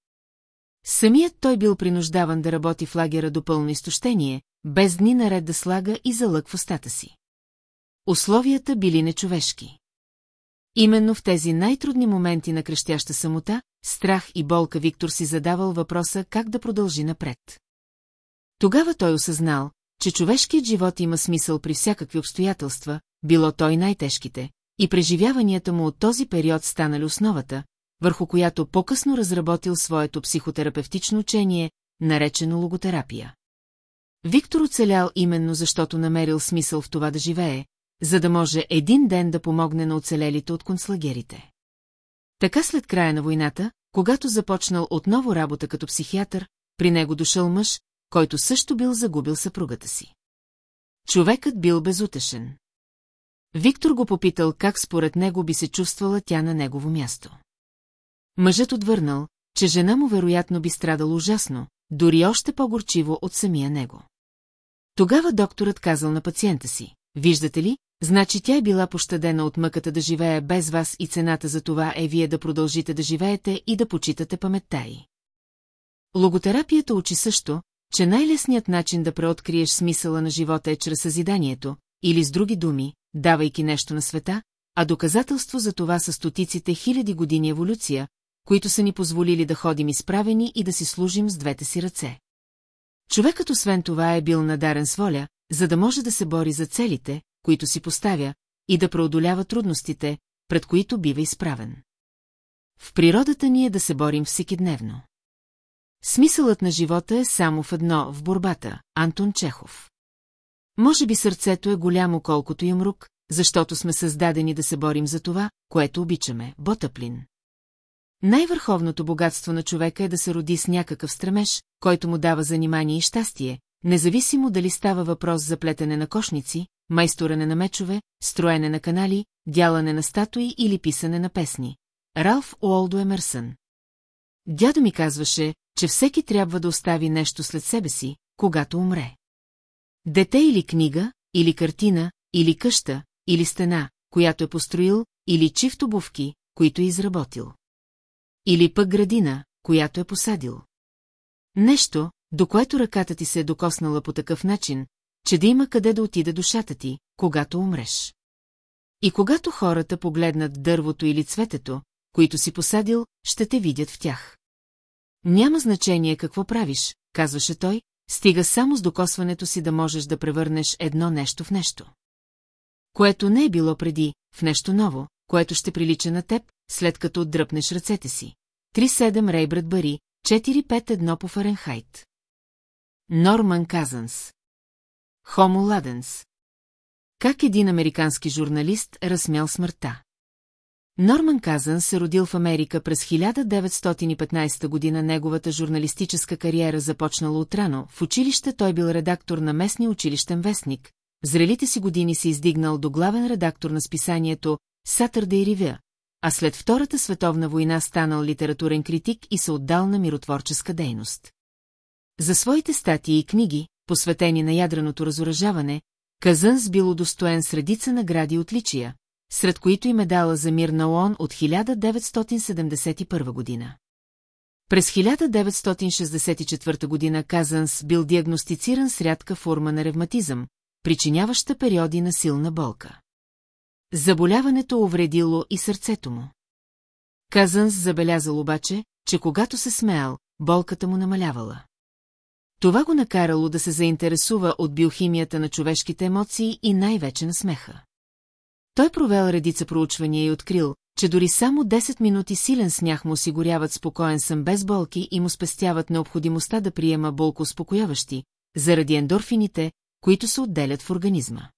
Самият той бил принуждаван да работи в лагера до пълно изтощение, без дни наред да слага и залък в устата си. Условията били нечовешки. Именно в тези най-трудни моменти на крещяща самота, страх и болка Виктор си задавал въпроса как да продължи напред. Тогава той осъзнал, че човешкият живот има смисъл при всякакви обстоятелства, било той най-тежките, и преживяванията му от този период станали основата, върху която по-късно разработил своето психотерапевтично учение, наречено логотерапия. Виктор оцелял именно защото намерил смисъл в това да живее, за да може един ден да помогне на оцелелите от концлагерите. Така след края на войната, когато започнал отново работа като психиатър, при него дошъл мъж, който също бил загубил съпругата си. Човекът бил безутешен. Виктор го попитал как според него би се чувствала тя на негово място. Мъжът отвърнал, че жена му вероятно би страдала ужасно, дори още по-горчиво от самия него. Тогава докторът казал на пациента си, виждате ли, значи тя е била пощадена от мъката да живее без вас и цената за това е вие да продължите да живеете и да почитате паметта й. Логотерапията учи също, че най-лесният начин да преоткриеш смисъла на живота е чрез съзиданието, или с други думи, давайки нещо на света, а доказателство за това са стотиците хиляди години еволюция, които са ни позволили да ходим изправени и да си служим с двете си ръце. Човекът освен това е бил надарен с воля, за да може да се бори за целите, които си поставя, и да преодолява трудностите, пред които бива изправен. В природата ни е да се борим всекидневно. Смисълът на живота е само в едно, в борбата, Антон Чехов. Може би сърцето е голямо колкото и мрук, защото сме създадени да се борим за това, което обичаме, Ботаплин. Най-върховното богатство на човека е да се роди с някакъв стремеж, който му дава занимание и щастие, независимо дали става въпрос за плетене на кошници, майсторене на мечове, строене на канали, дялане на статуи или писане на песни. Ралф Уолдо Емерсън Дядо ми казваше, че всеки трябва да остави нещо след себе си, когато умре. Дете или книга, или картина, или къща, или стена, която е построил, или чифт обувки, които е изработил. Или пък градина, която е посадил. Нещо, до което ръката ти се е докоснала по такъв начин, че да има къде да отиде душата ти, когато умреш. И когато хората погледнат дървото или цветето, които си посадил, ще те видят в тях. Няма значение какво правиш, казваше той, стига само с докосването си да можеш да превърнеш едно нещо в нещо. Което не е било преди, в нещо ново, което ще прилича на теб, след като отдръпнеш ръцете си. 3-7 Рейбрат Бари, 4-5-1 по Фаренхайт. Норман Казанс. Хомо Ладенс. Как един американски журналист разсмял смъртта. Норман Казан се родил в Америка през 1915 година. Неговата журналистическа кариера започнала отрано. В училище той бил редактор на местния училищен вестник. В зрелите си години се издигнал до главен редактор на списанието Saturday Review, а след Втората световна война станал литературен критик и се отдал на миротворческа дейност. За своите статии и книги, посветени на ядреното разоръжаване, Казънс бил удостоен с редица награди и отличия, сред които и медала за мир на ООН от 1971 година. През 1964 година Казанс бил диагностициран с рядка форма на ревматизъм, причиняваща периоди на силна болка. Заболяването увредило и сърцето му. Казанс забелязал обаче, че когато се смеял, болката му намалявала. Това го накарало да се заинтересува от биохимията на човешките емоции и най-вече на смеха. Той провел редица проучвания и открил, че дори само 10 минути силен снях му осигуряват спокоен сън без болки и му спестяват необходимостта да приема болко-успокояващи, заради ендорфините, които се отделят в организма.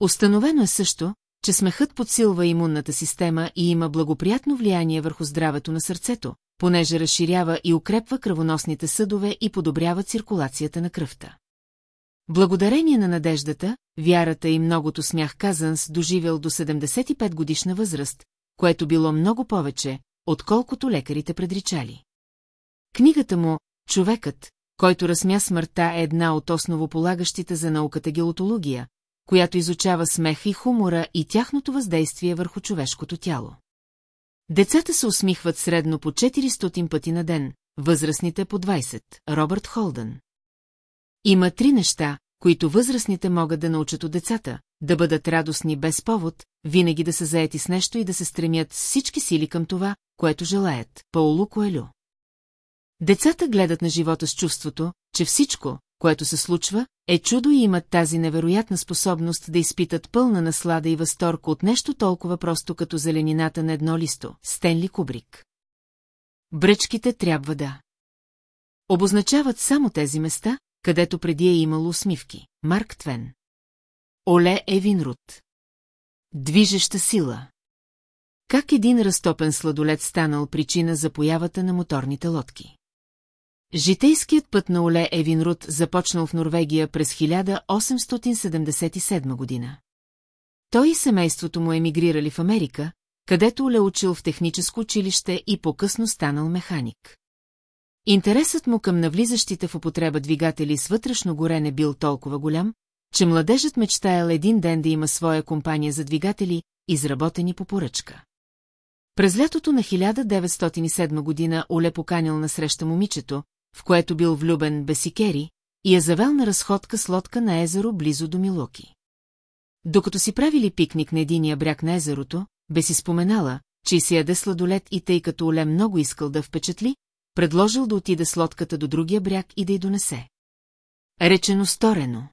Установено е също, че смехът подсилва имунната система и има благоприятно влияние върху здравето на сърцето, понеже разширява и укрепва кръвоносните съдове и подобрява циркулацията на кръвта. Благодарение на надеждата, вярата и многото смях Казанс доживел до 75 годишна възраст, което било много повече, отколкото лекарите предричали. Книгата му «Човекът», който разсмя смъртта е една от основополагащите за науката геотология, която изучава смеха и хумора и тяхното въздействие върху човешкото тяло. Децата се усмихват средно по 400 пъти на ден, възрастните по 20, Робърт Холдън. Има три неща, които възрастните могат да научат от децата, да бъдат радостни без повод, винаги да са заети с нещо и да се стремят с всички сили към това, което желаят. Паулу Коелю. Децата гледат на живота с чувството, че всичко, което се случва, е чудо и имат тази невероятна способност да изпитат пълна наслада и възторг от нещо толкова просто като зеленината на едно листо. Стенли Кубрик. Бръчките трябва да обозначават само тези места, където преди е имало усмивки. Марк Твен. Оле Евинрут. Движеща сила. Как един разтопен сладолет станал причина за появата на моторните лодки? Житейският път на Оле Евинрут започнал в Норвегия през 1877 година. Той и семейството му емигрирали в Америка, където Оле учил в техническо училище и по-късно станал механик. Интересът му към навлизащите в употреба двигатели с вътрешно горене бил толкова голям, че младежът мечтаял един ден да има своя компания за двигатели, изработени по поръчка. През лятото на 1907 година Оле поканил на среща момичето, в което бил влюбен Бесикери, и я завел на разходка с лодка на езеро близо до Милоки. Докато си правили пикник на единия бряг на езерото, бе си споменала, че си яде сладолет и тъй като Оле много искал да впечатли, предложил да отида с лодката до другия бряг и да й донесе. Речено сторено.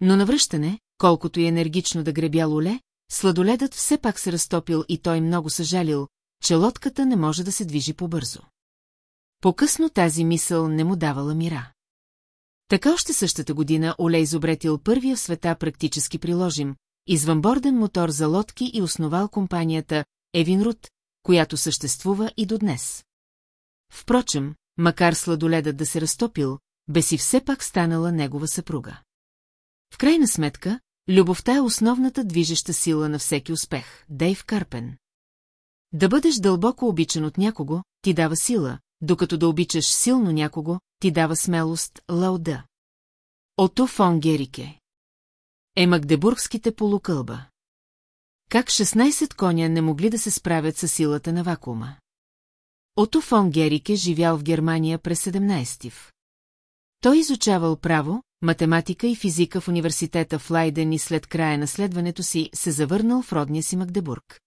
Но навръщане, колкото и енергично да гребя Лоле, сладоледът все пак се разтопил и той много съжалил, че лодката не може да се движи по-бързо. По-късно тази мисъл не му давала мира. Така още същата година Оле изобретил първия в света практически приложим, извънборден мотор за лодки и основал компанията Евинрут, която съществува и до днес. Впрочем, макар сладоледът да се разтопил, бе си все пак станала негова съпруга. В крайна сметка, любовта е основната движеща сила на всеки успех, Дейв Карпен. Да бъдеш дълбоко обичан от някого, ти дава сила, докато да обичаш силно някого, ти дава смелост, лауда. Ото фон Герике. Е магдебургските полукълба. Как 16 коня не могли да се справят с силата на вакуума? Ото фон Герике живял в Германия през 17 в. Той изучавал право, математика и физика в университета в Лайден и след края на следването си се завърнал в родния си Магдебург.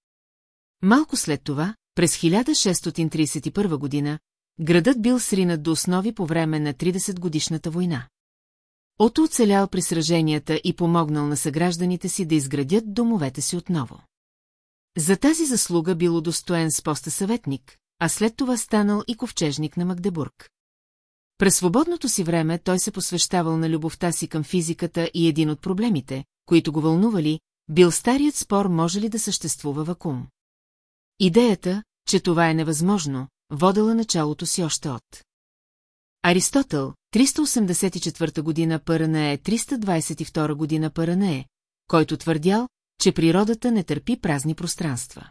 Малко след това, през 1631 година, градът бил сринат до основи по време на 30-годишната война. Ото оцелял при сраженията и помогнал на съгражданите си да изградят домовете си отново. За тази заслуга бил удостоен с поста съветник, а след това станал и ковчежник на Магдебург. През свободното си време той се посвещавал на любовта си към физиката и един от проблемите, които го вълнували, бил старият спор може ли да съществува вакуум. Идеята, че това е невъзможно, водела началото си още от. Аристотел, 384 година ПРНЕ, 322 година ПРНЕ, който твърдял, че природата не търпи празни пространства.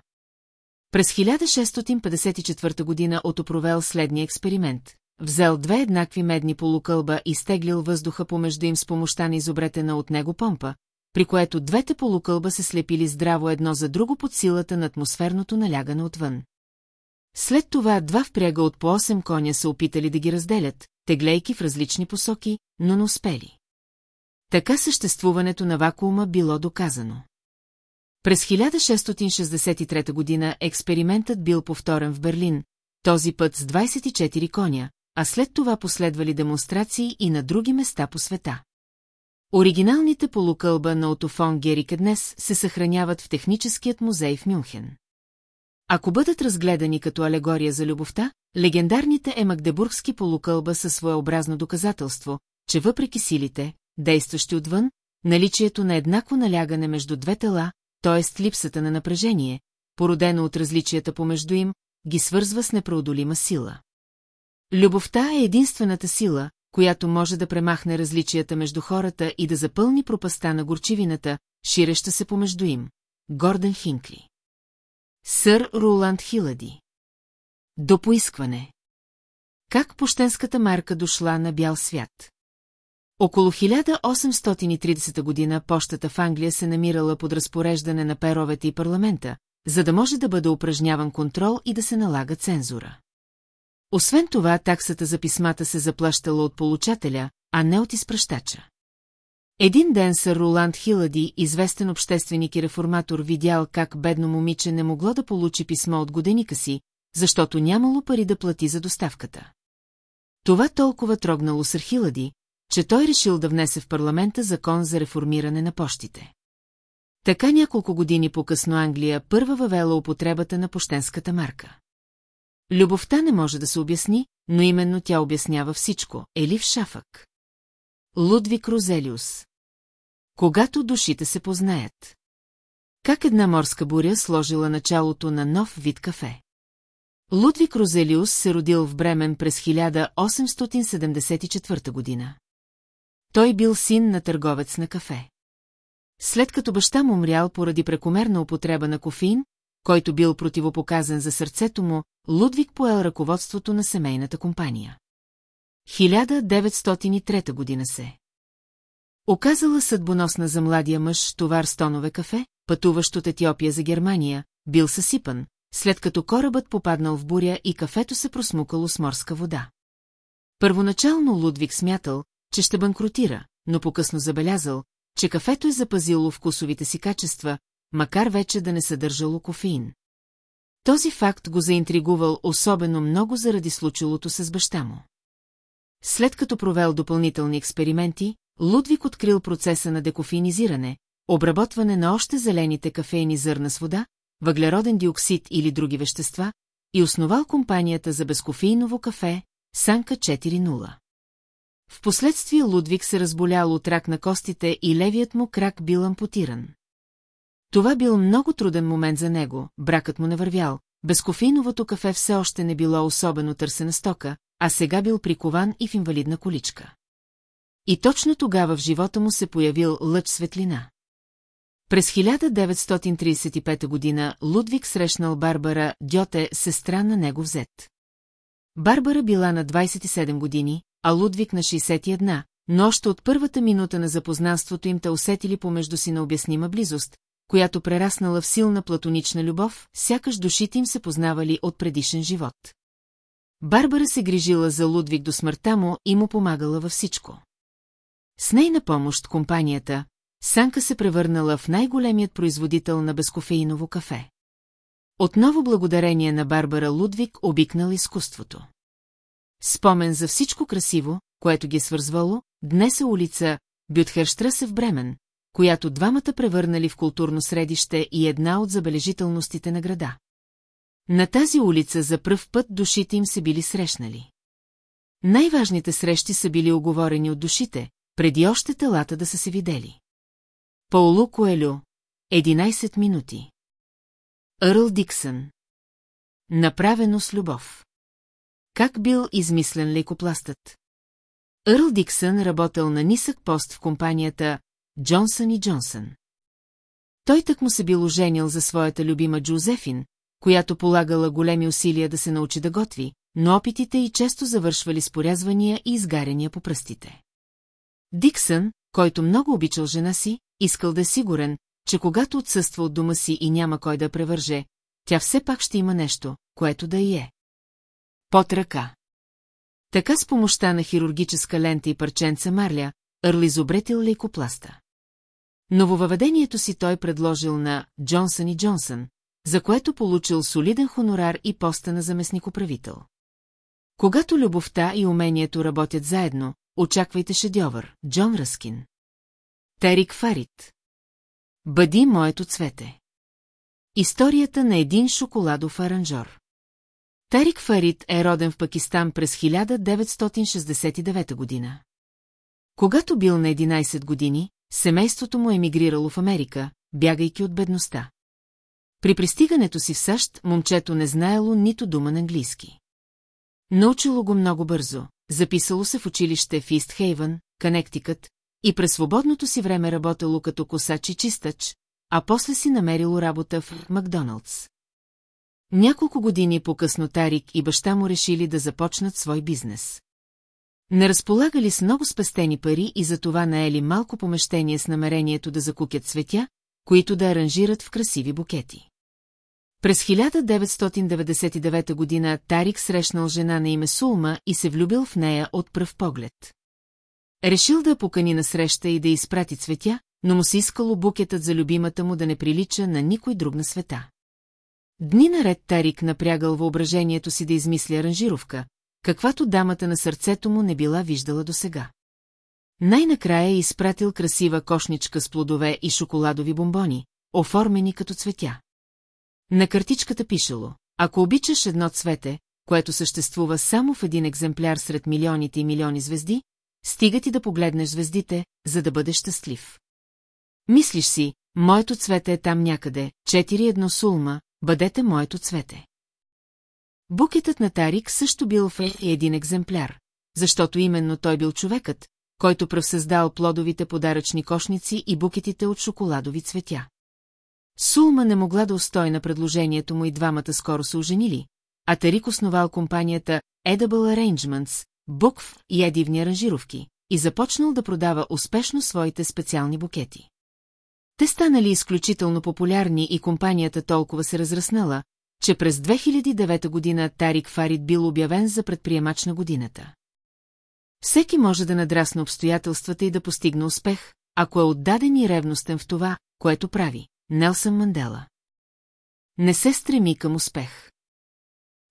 През 1654 година отопровел следния експеримент. Взел две еднакви медни полукълба и стеглил въздуха помежду им с помощта на изобретена от него помпа, при което двете полукълба се слепили здраво едно за друго под силата на атмосферното налягане отвън. След това два впряга от по 8 коня са опитали да ги разделят, теглейки в различни посоки, но не успели. Така съществуването на вакуума било доказано. През 1663 година експериментът бил повторен в Берлин, този път с 24 коня, а след това последвали демонстрации и на други места по света. Оригиналните полукълба на Отофон Герика днес се съхраняват в Техническият музей в Мюнхен. Ако бъдат разгледани като алегория за любовта, легендарните емагдебургски полукълба са своеобразно доказателство, че въпреки силите, действащи отвън, наличието на еднакво налягане между две тела, т.е. липсата на напрежение, породено от различията помежду им, ги свързва с непреодолима сила. Любовта е единствената сила, която може да премахне различията между хората и да запълни пропаста на горчивината, ширеща се помежду им. Гордън Хинкли Сър Роланд Хилади До поискване Как пощенската марка дошла на бял свят? Около 1830 година пощата в Англия се намирала под разпореждане на перовете и парламента, за да може да бъде упражняван контрол и да се налага цензура. Освен това, таксата за писмата се заплащала от получателя, а не от изпращача. Един ден сър Роланд Хилади, известен общественик и реформатор, видял как бедно момиче не могло да получи писмо от годеника си, защото нямало пари да плати за доставката. Това толкова трогнало сър Хилади, че той решил да внесе в парламента закон за реформиране на почтите. Така няколко години по-късно Англия първа въвела употребата на пощенската марка. Любовта не може да се обясни, но именно тя обяснява всичко. Елив Шафък. Лудвик Розелиус. Когато душите се познаят. Как една морска буря сложила началото на нов вид кафе. Лудвик Розелиус се родил в Бремен през 1874 година. Той бил син на търговец на кафе. След като баща му умрял поради прекомерна употреба на кофеин, който бил противопоказан за сърцето му, Лудвиг поел ръководството на семейната компания. 1903 година се. Оказала съдбоносна за младия мъж товар с тонове кафе, пътуващ от Етиопия за Германия, бил съсипан, след като корабът попаднал в буря и кафето се просмукало с морска вода. Първоначално Лудвиг смятал, че ще банкротира, но покъсно забелязал, че кафето е запазило вкусовите си качества, макар вече да не съдържало кофеин. Този факт го заинтригувал особено много заради случилото се с баща му. След като провел допълнителни експерименти, Лудвик открил процеса на декофеинизиране, обработване на още зелените кафейни зърна с вода, въглероден диоксид или други вещества, и основал компанията за безкофеиново кафе Санка 4.0. Впоследствие Лудвик се разболял от рак на костите и левият му крак бил ампутиран. Това бил много труден момент за него, бракът му не вървял, безкофеиновото кафе все още не било особено търсена стока, а сега бил прикован и в инвалидна количка. И точно тогава в живота му се появил лъч светлина. През 1935 година Лудвиг срещнал Барбара Дьоте, сестра на него взет. Барбара била на 27 години, а Лудвик на 61, но още от първата минута на запознанството им те усетили помежду си на обяснима близост, която прераснала в силна платонична любов, сякаш душите им се познавали от предишен живот. Барбара се грижила за Лудвиг до смъртта му и му помагала във всичко. С нейна помощ компанията, Санка се превърнала в най-големият производител на безкофеиново кафе. Отново благодарение на Барбара Лудвиг обикнал изкуството. Спомен за всичко красиво, което ги е свързвало, днес е улица Бютхерштръсе в Бремен, която двамата превърнали в културно средище и една от забележителностите на града. На тази улица за пръв път душите им се били срещнали. Най-важните срещи са били оговорени от душите, преди още телата да са се видели. Паулу Коелю, 11 минути.Ърл Диксън. Направено с любов. Как бил измислен лекопластът?Ърл Диксън работил на нисък пост в компанията Джонсън и Джонсън. Той так му се бил оженил за своята любима Джозефин, която полагала големи усилия да се научи да готви, но опитите и често завършвали с порязвания и изгаряния по пръстите. Диксън, който много обичал жена си, искал да е сигурен, че когато отсъства от дома си и няма кой да превърже, тя все пак ще има нещо, което да и е. Под ръка. Така с помощта на хирургическа лента и парченца марля,Ърл изобретил лейкопласта. Нововъведението си той предложил на Джонсън и Джонсън, за което получил солиден хонорар и поста на заместник-управител. Когато любовта и умението работят заедно, очаквайте шедьовър, Джон Ръскин. Терик Фарит. Бъди моето цвете. Историята на един шоколадов аранжор. Тарик Фарит е роден в Пакистан през 1969 година. Когато бил на 11 години, семейството му емигрирало в Америка, бягайки от бедността. При пристигането си в САЩ, момчето не знаело нито дума на английски. Научило го много бързо, записало се в училище в Ист Хейвън, Канектикът, и през свободното си време работело като косач и чистач, а после си намерило работа в Макдоналдс. Няколко години по-късно Тарик и баща му решили да започнат свой бизнес. Не разполагали с много спестени пари и затова наели малко помещение с намерението да закупят цветя, които да аранжират в красиви букети. През 1999 година Тарик срещнал жена на име Сулма и се влюбил в нея от пръв поглед. Решил да покани на среща и да изпрати цветя, но му се искало букетът за любимата му да не прилича на никой друг на света. Дни наред Тарик напрягал въображението си да измисли аранжировка, каквато дамата на сърцето му не била виждала досега. Най-накрая е изпратил красива кошничка с плодове и шоколадови бомбони, оформени като цветя. На картичката пишело, ако обичаш едно цвете, което съществува само в един екземпляр сред милионите и милиони звезди, стига ти да погледнеш звездите, за да бъдеш щастлив. Мислиш си, моето цвете е там някъде, четири едно сулма, бъдете моето цвете. Букетът на Тарик също бил в един екземпляр, защото именно той бил човекът, който пръвсъздал плодовите подаръчни кошници и букетите от шоколадови цветя. Сулма не могла да устои на предложението му и двамата скоро се оженили, а Тарик основал компанията Edible Arrangements, букв и едивни аранжировки, и започнал да продава успешно своите специални букети. Те станали изключително популярни и компанията толкова се разраснала, че през 2009 година Тарик Фарид бил обявен за предприемач на годината. Всеки може да надрасне обстоятелствата и да постигне успех, ако е отдаден и ревностен в това, което прави. Нелсън Мандела. Не се стреми към успех.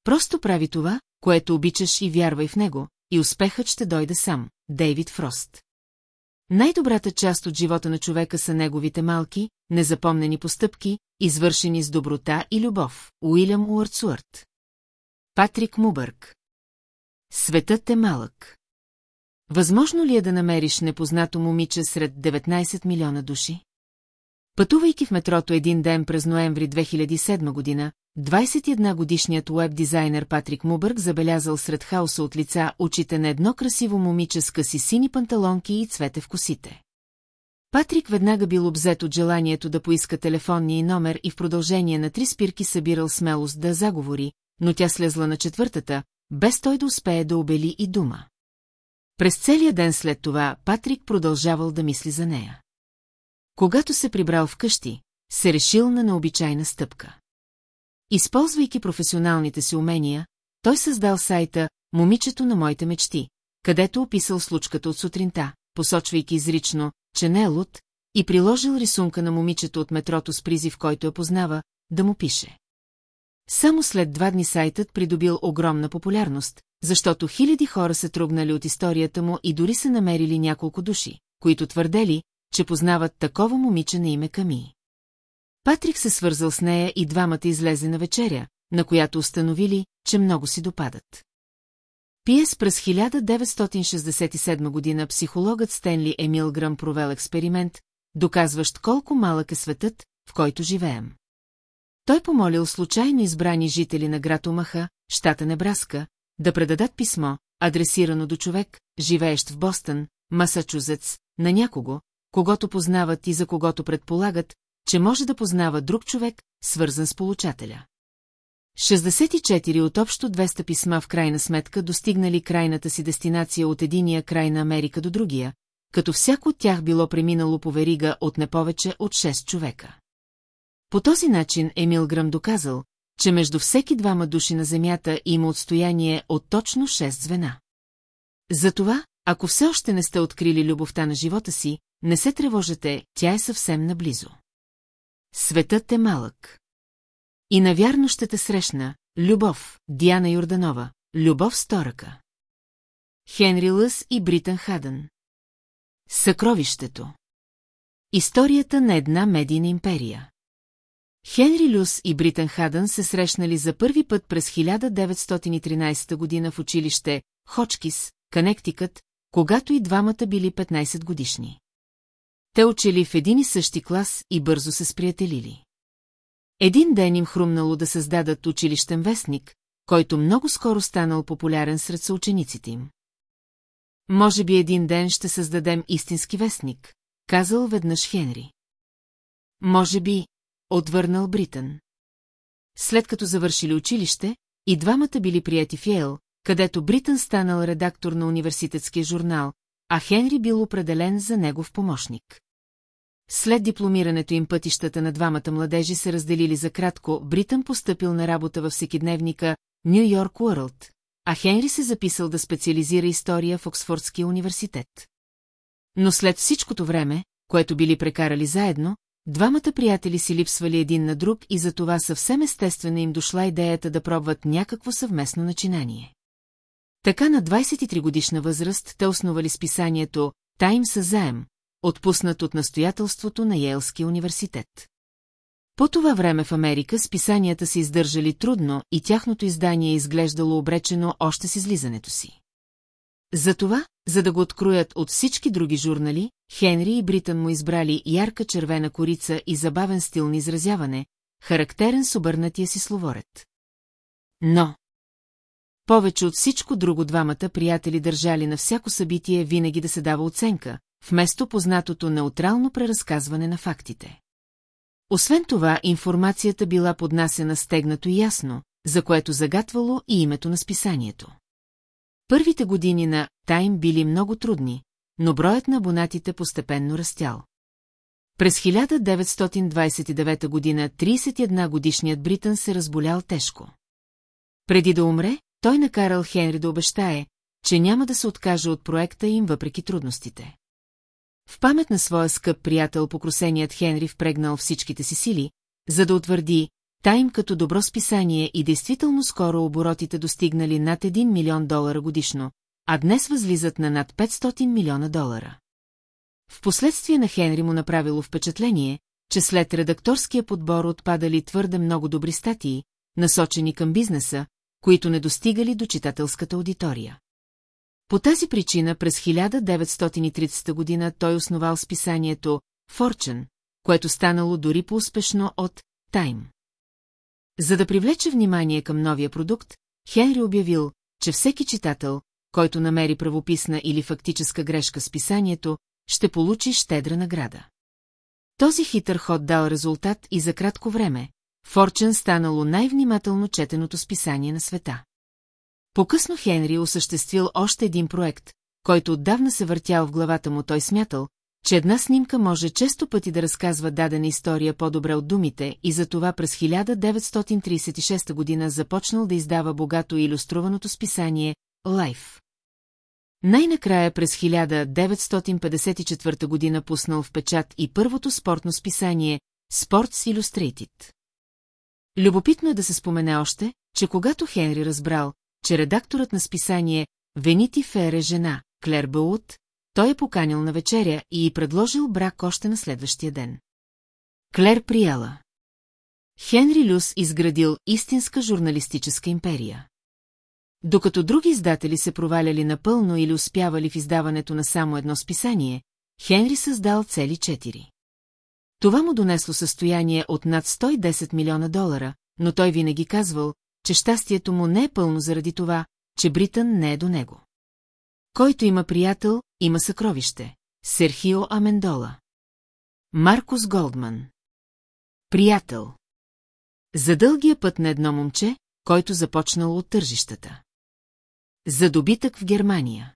Просто прави това, което обичаш и вярвай в него, и успехът ще дойде сам. Дейвид Фрост. Най-добрата част от живота на човека са неговите малки, незапомнени постъпки, извършени с доброта и любов. Уилям Уърцуърт. Патрик Мубърк. Светът е малък. Възможно ли е да намериш непознато момиче сред 19 милиона души? Пътувайки в метрото един ден през ноември 2007 година, 21-годишният уеб-дизайнер Патрик Мубърг забелязал сред хаоса от лица очите на едно красиво момиче с къси сини панталонки и цвете в косите. Патрик веднага бил обзет от желанието да поиска телефонния номер и в продължение на три спирки събирал смелост да заговори, но тя слезла на четвъртата, без той да успее да обели и дума. През целия ден след това Патрик продължавал да мисли за нея. Когато се прибрал вкъщи, се решил на необичайна стъпка. Използвайки професионалните си умения, той създал сайта «Момичето на моите мечти», където описал случката от сутринта, посочвайки изрично, че не е луд, и приложил рисунка на момичето от метрото с призив, който я познава, да му пише. Само след два дни сайтът придобил огромна популярност, защото хиляди хора се трогнали от историята му и дори се намерили няколко души, които твърдели, че познават такова момиче на име Ками. Патрик се свързал с нея и двамата излезе на вечеря, на която установили, че много си допадат. Пиес през 1967 година психологът Стенли Емил Гръм провел експеримент, доказващ колко малък е светът, в който живеем. Той помолил случайно избрани жители на град Омаха, щата Небраска, да предадат писмо, адресирано до човек, живеещ в Бостън, Масачузетс, на някого, когато познават и за когото предполагат, че може да познава друг човек, свързан с получателя. 64 от общо 200 писма в крайна сметка достигнали крайната си дестинация от единия край на Америка до другия, като всяко от тях било преминало по верига от не повече от 6 човека. По този начин Емил Грам доказал, че между всеки двама души на Земята има отстояние от точно 6 звена. Затова, ако все още не сте открили любовта на живота си, не се тревожете, тя е съвсем наблизо. Светът е малък. И навярно ще те срещна, Любов, Диана Йорданова, Любов Сторъка. Хенри Лъс и Британ Хадън. Съкровището. Историята на една медийна империя. Хенри Люс и Британ Хадън се срещнали за първи път през 1913 година в училище Хочкис, Канектикът, когато и двамата били 15 годишни. Те учили в един и същи клас и бързо се сприятелили. Един ден им хрумнало да създадат училищен вестник, който много скоро станал популярен сред съучениците им. Може би един ден ще създадем истински вестник, казал веднъж Хенри. Може би, отвърнал Бритън. След като завършили училище, и двамата били прияти в Йейл, където Бритън станал редактор на университетския журнал, а Хенри бил определен за негов помощник. След дипломирането им пътищата на двамата младежи се разделили за кратко, Бритън постъпил на работа във всекидневника Нью Йорк Уърлд, а Хенри се записал да специализира история в Оксфордския университет. Но след всичкото време, което били прекарали заедно, двамата приятели си липсвали един на друг и за това съвсем естествено им дошла идеята да пробват някакво съвместно начинание. Така на 23 годишна възраст те основали списанието «Тайм със заем», отпуснат от настоятелството на Йейлския университет. По това време в Америка списанията се издържали трудно и тяхното издание е изглеждало обречено още с излизането си. Затова, за да го откроят от всички други журнали, Хенри и Бритън му избрали ярка червена корица и забавен стил на изразяване, характерен с обърнатия си словоред. Но... Повече от всичко друго двамата приятели държали на всяко събитие винаги да се дава оценка, вместо познатото неутрално преразказване на фактите. Освен това, информацията била поднасена стегнато и ясно, за което загатвало и името на списанието. Първите години на Тайм били много трудни, но броят на абонатите постепенно растял. През 1929 година 31 годишният Бритън се разболял тежко. Преди да умре, той накарал Хенри да обещае, че няма да се откаже от проекта им въпреки трудностите. В памет на своя скъп приятел покрусеният Хенри впрегнал всичките си сили, за да утвърди Тайм като добро списание и действително скоро оборотите достигнали над 1 милион долара годишно, а днес възлизат на над 500 милиона долара. Впоследствие на Хенри му направило впечатление, че след редакторския подбор отпадали твърде много добри статии, насочени към бизнеса, които не достигали до читателската аудитория. По тази причина през 1930 година той основал списанието Fortune, което станало дори по-успешно от Time. За да привлече внимание към новия продукт, Хенри обявил, че всеки читател, който намери правописна или фактическа грешка с писанието, ще получи щедра награда. Този хитър ход дал резултат и за кратко време, Форчен станало най-внимателно четеното списание на света. По-късно Хенри осъществил още един проект, който отдавна се въртял в главата му той смятал, че една снимка може често пъти да разказва дадена история по-добре от думите и затова през 1936 година започнал да издава богато иллюстрованото списание «Лайф». Най-накрая през 1954 година пуснал в печат и първото спортно списание Sports Illustrated. Любопитно е да се спомене още, че когато Хенри разбрал, че редакторът на списание Венити Фер е жена, Клер Баут, той е поканил на вечеря и й предложил брак още на следващия ден. Клер прияла. Хенри Люс изградил истинска журналистическа империя. Докато други издатели се проваляли напълно или успявали в издаването на само едно списание, Хенри създал цели четири. Това му донесло състояние от над 110 милиона долара, но той винаги казвал, че щастието му не е пълно заради това, че Бритън не е до него. Който има приятел, има съкровище. Серхио Амендола. Маркус Голдман. Приятел. За дългия път на едно момче, който започнал от тържищата. За добитък в Германия.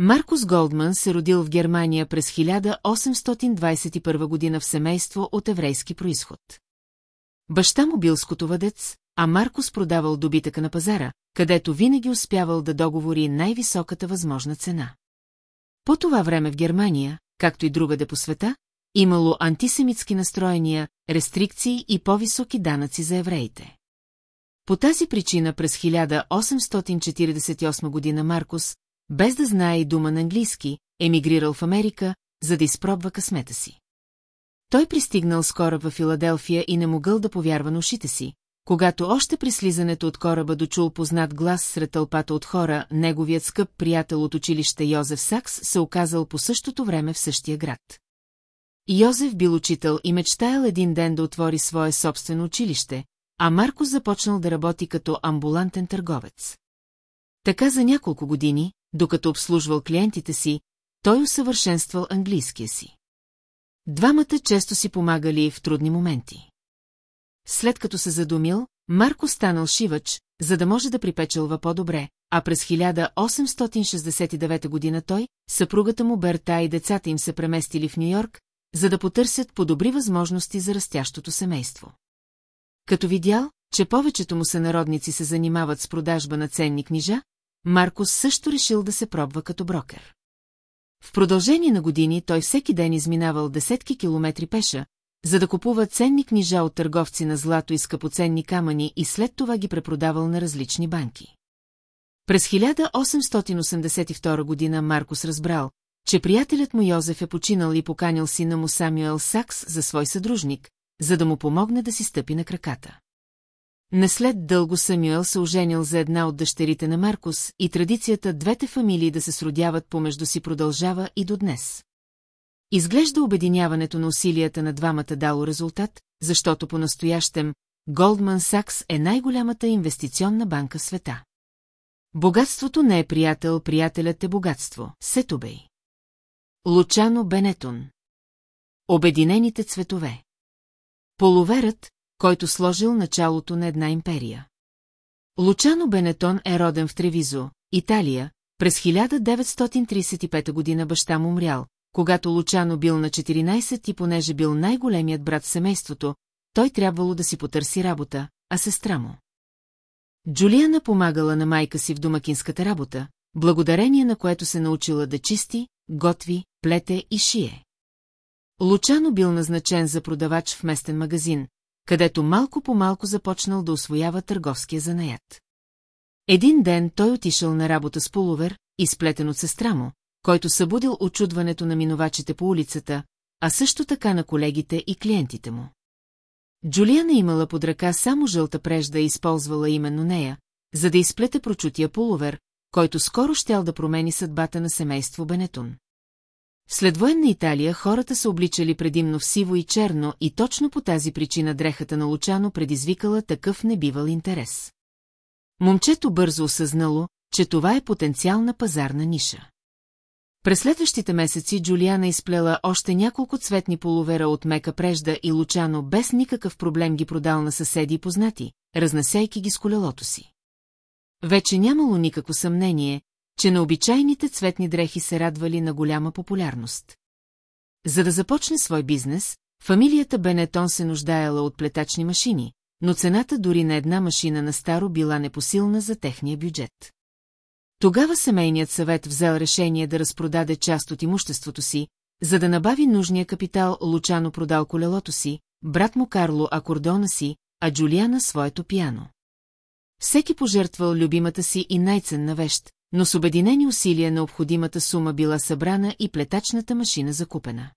Маркус Голдман се родил в Германия през 1821 година в семейство от еврейски происход. Баща му бил скотовъдец, а Маркус продавал добитъка на пазара, където винаги успявал да договори най-високата възможна цена. По това време в Германия, както и другаде по света, имало антисемитски настроения, рестрикции и по-високи данъци за евреите. По тази причина през 1848 година Маркус, без да знае и дума на английски, емигрирал в Америка, за да изпробва късмета си. Той пристигнал с кораб в Филаделфия и не могъл да повярва на ушите си, когато още при слизането от кораба дочул познат глас сред тълпата от хора, неговият скъп приятел от училище Йозеф Сакс се оказал по същото време в същия град. Йозеф бил учител и мечтаял един ден да отвори свое собствено училище, а Маркос започнал да работи като амбулантен търговец. Така за няколко години, докато обслужвал клиентите си, той усъвършенствал английския си. Двамата често си помагали в трудни моменти. След като се задумил, Марко станал шивач, за да може да припечелва по-добре, а през 1869 година той, съпругата му Берта и децата им се преместили в Нью-Йорк, за да потърсят по-добри възможности за растящото семейство. Като видял, че повечето му сънародници се занимават с продажба на ценни книжа, Маркус също решил да се пробва като брокер. В продължение на години той всеки ден изминавал десетки километри пеша, за да купува ценни книжа от търговци на злато и скъпоценни камъни и след това ги препродавал на различни банки. През 1882 година Маркус разбрал, че приятелят му Йозеф е починал и поканил сина му Самюел Сакс за свой съдружник, за да му помогне да си стъпи на краката. Наслед дълго Самюел се оженил за една от дъщерите на Маркус и традицията двете фамилии да се сродяват помежду си продължава и до днес. Изглежда обединяването на усилията на двамата дало резултат, защото по-настоящем Голдман Сакс е най-голямата инвестиционна банка в света. Богатството не е приятел, приятелят е богатство. Сетубей. Лучано Бенетон. Обединените цветове. Полуверът, който сложил началото на една империя. Лучано Бенетон е роден в Тревизо, Италия, през 1935 година баща му умрял, когато Лучано бил на 14 и понеже бил най-големият брат в семейството, той трябвало да си потърси работа, а сестра му. Джулиана помагала на майка си в домакинската работа, благодарение на което се научила да чисти, готви, плете и шие. Лучано бил назначен за продавач в местен магазин, където малко по малко започнал да освоява търговския занаят. Един ден той отишъл на работа с полувер, изплетен от сестра му, който събудил очудването на минувачите по улицата, а също така на колегите и клиентите му. Джулиана имала под ръка само жълта прежда и използвала именно нея, за да изплете прочутия полувер, който скоро щял да промени съдбата на семейство Бенетун. След военна Италия хората са обличали предимно в сиво и черно и точно по тази причина дрехата на Лучано предизвикала такъв небивал интерес. Момчето бързо осъзнало, че това е потенциална пазарна ниша. През следващите месеци Джулиана изплела още няколко цветни полувера от мека прежда и Лучано без никакъв проблем ги продал на съседи и познати, разнасяйки ги с колелото си. Вече нямало никакво съмнение, че на обичайните цветни дрехи се радвали на голяма популярност. За да започне свой бизнес, фамилията Бенетон се нуждаела от плетачни машини, но цената дори на една машина на старо била непосилна за техния бюджет. Тогава семейният съвет взел решение да разпродаде част от имуществото си, за да набави нужния капитал, Лучано продал колелото си, брат му Карло акордона си, а Джулиана своето пиано. Всеки пожертвал любимата си и най-ценна вещ, но с обединени усилия необходимата сума била събрана и плетачната машина закупена.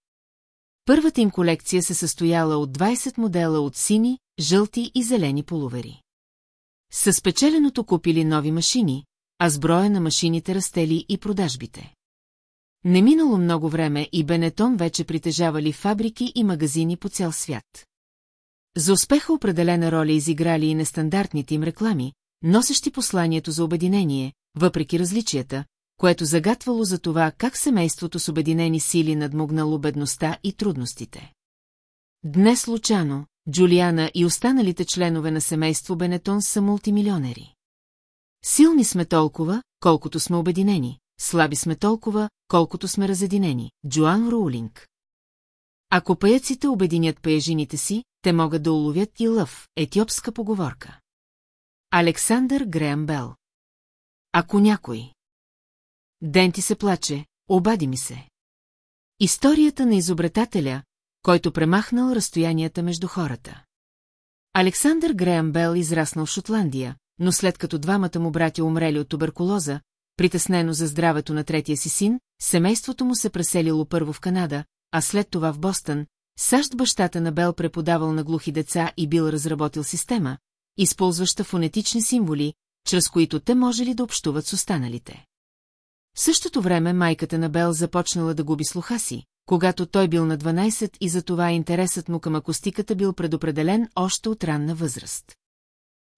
Първата им колекция се състояла от 20 модела от сини, жълти и зелени полувери. С спечеленото купили нови машини, а с броя на машините растели и продажбите. Не минало много време и Бенетон вече притежавали фабрики и магазини по цял свят. За успеха определена роля изиграли и нестандартните им реклами, носещи посланието за обединение, въпреки различията, което загатвало за това как семейството с обединени сили надмогнало бедността и трудностите. Днес Лучано, Джулиана и останалите членове на семейство Бенетон са мултимилионери. Силни сме толкова, колкото сме обединени, слаби сме толкова, колкото сме разединени. Джоан Роулинг. Ако паяците обединят паяжините си, те могат да уловят и лъв, етиопска поговорка. Александър Греъм Бел. Ако някой. Ден ти се плаче, обади ми се. Историята на изобретателя, който премахнал разстоянията между хората. Александър Греъм Бел израснал в Шотландия, но след като двамата му братя умрели от туберкулоза, притеснено за здравето на третия си син, семейството му се преселило първо в Канада, а след това в Бостън, САЩ бащата на Бел преподавал на глухи деца и бил разработил система, използваща фонетични символи, чрез които те можели да общуват с останалите. В същото време майката на Бел започнала да губи слуха си, когато той бил на 12 и затова интересът му към акустиката бил предопределен още от ранна възраст.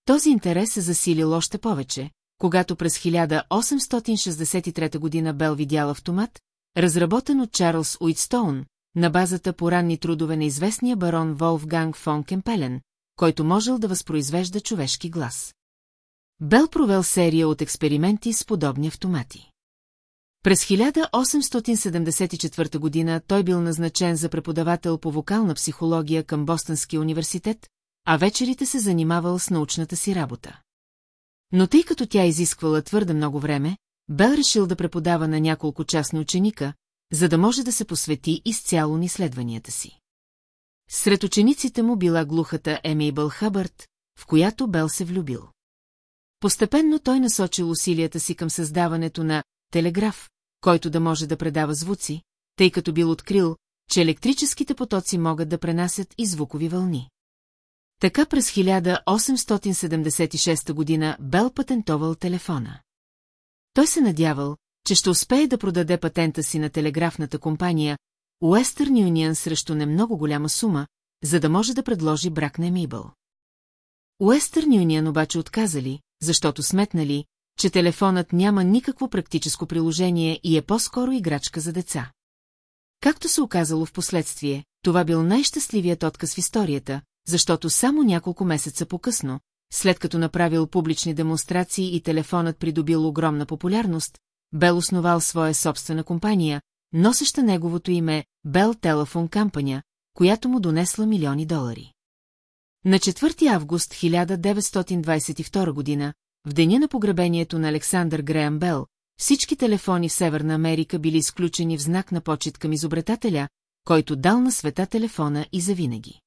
Този интерес се засилил още повече, когато през 1863 година Бел видял автомат, разработен от Чарлз Уитстоун, на базата по ранни трудове на известния барон Волфганг фон Кемпелен, който можел да възпроизвежда човешки глас. Бел провел серия от експерименти с подобни автомати. През 1874 година той бил назначен за преподавател по вокална психология към Бостонския университет, а вечерите се занимавал с научната си работа. Но тъй като тя изисквала твърде много време, Бел решил да преподава на няколко частни ученика, за да може да се посвети изцяло на изследванията си. Сред учениците му била глухата Емейбъл Хабърт, в която Бел се влюбил. Постепенно той насочил усилията си към създаването на телеграф, който да може да предава звуци, тъй като бил открил, че електрическите потоци могат да пренасят и звукови вълни. Така през 1876 година Бел патентовал телефона. Той се надявал, че ще успее да продаде патента си на телеграфната компания Western Union срещу не много голяма сума, за да може да предложи брак на Емибъл. Western Union обаче отказали, защото сметнали, че телефонът няма никакво практическо приложение и е по-скоро играчка за деца. Както се оказало в последствие, това бил най-щастливият отказ в историята, защото само няколко месеца по-късно, след като направил публични демонстрации и телефонът придобил огромна популярност, Бел основал своя собствена компания, носеща неговото име Bell Telephone Company, която му донесла милиони долари. На 4 август 1922 година, в деня на погребението на Александър Греъм Бел, всички телефони в Северна Америка били изключени в знак на почет към изобретателя, който дал на света телефона и завинаги.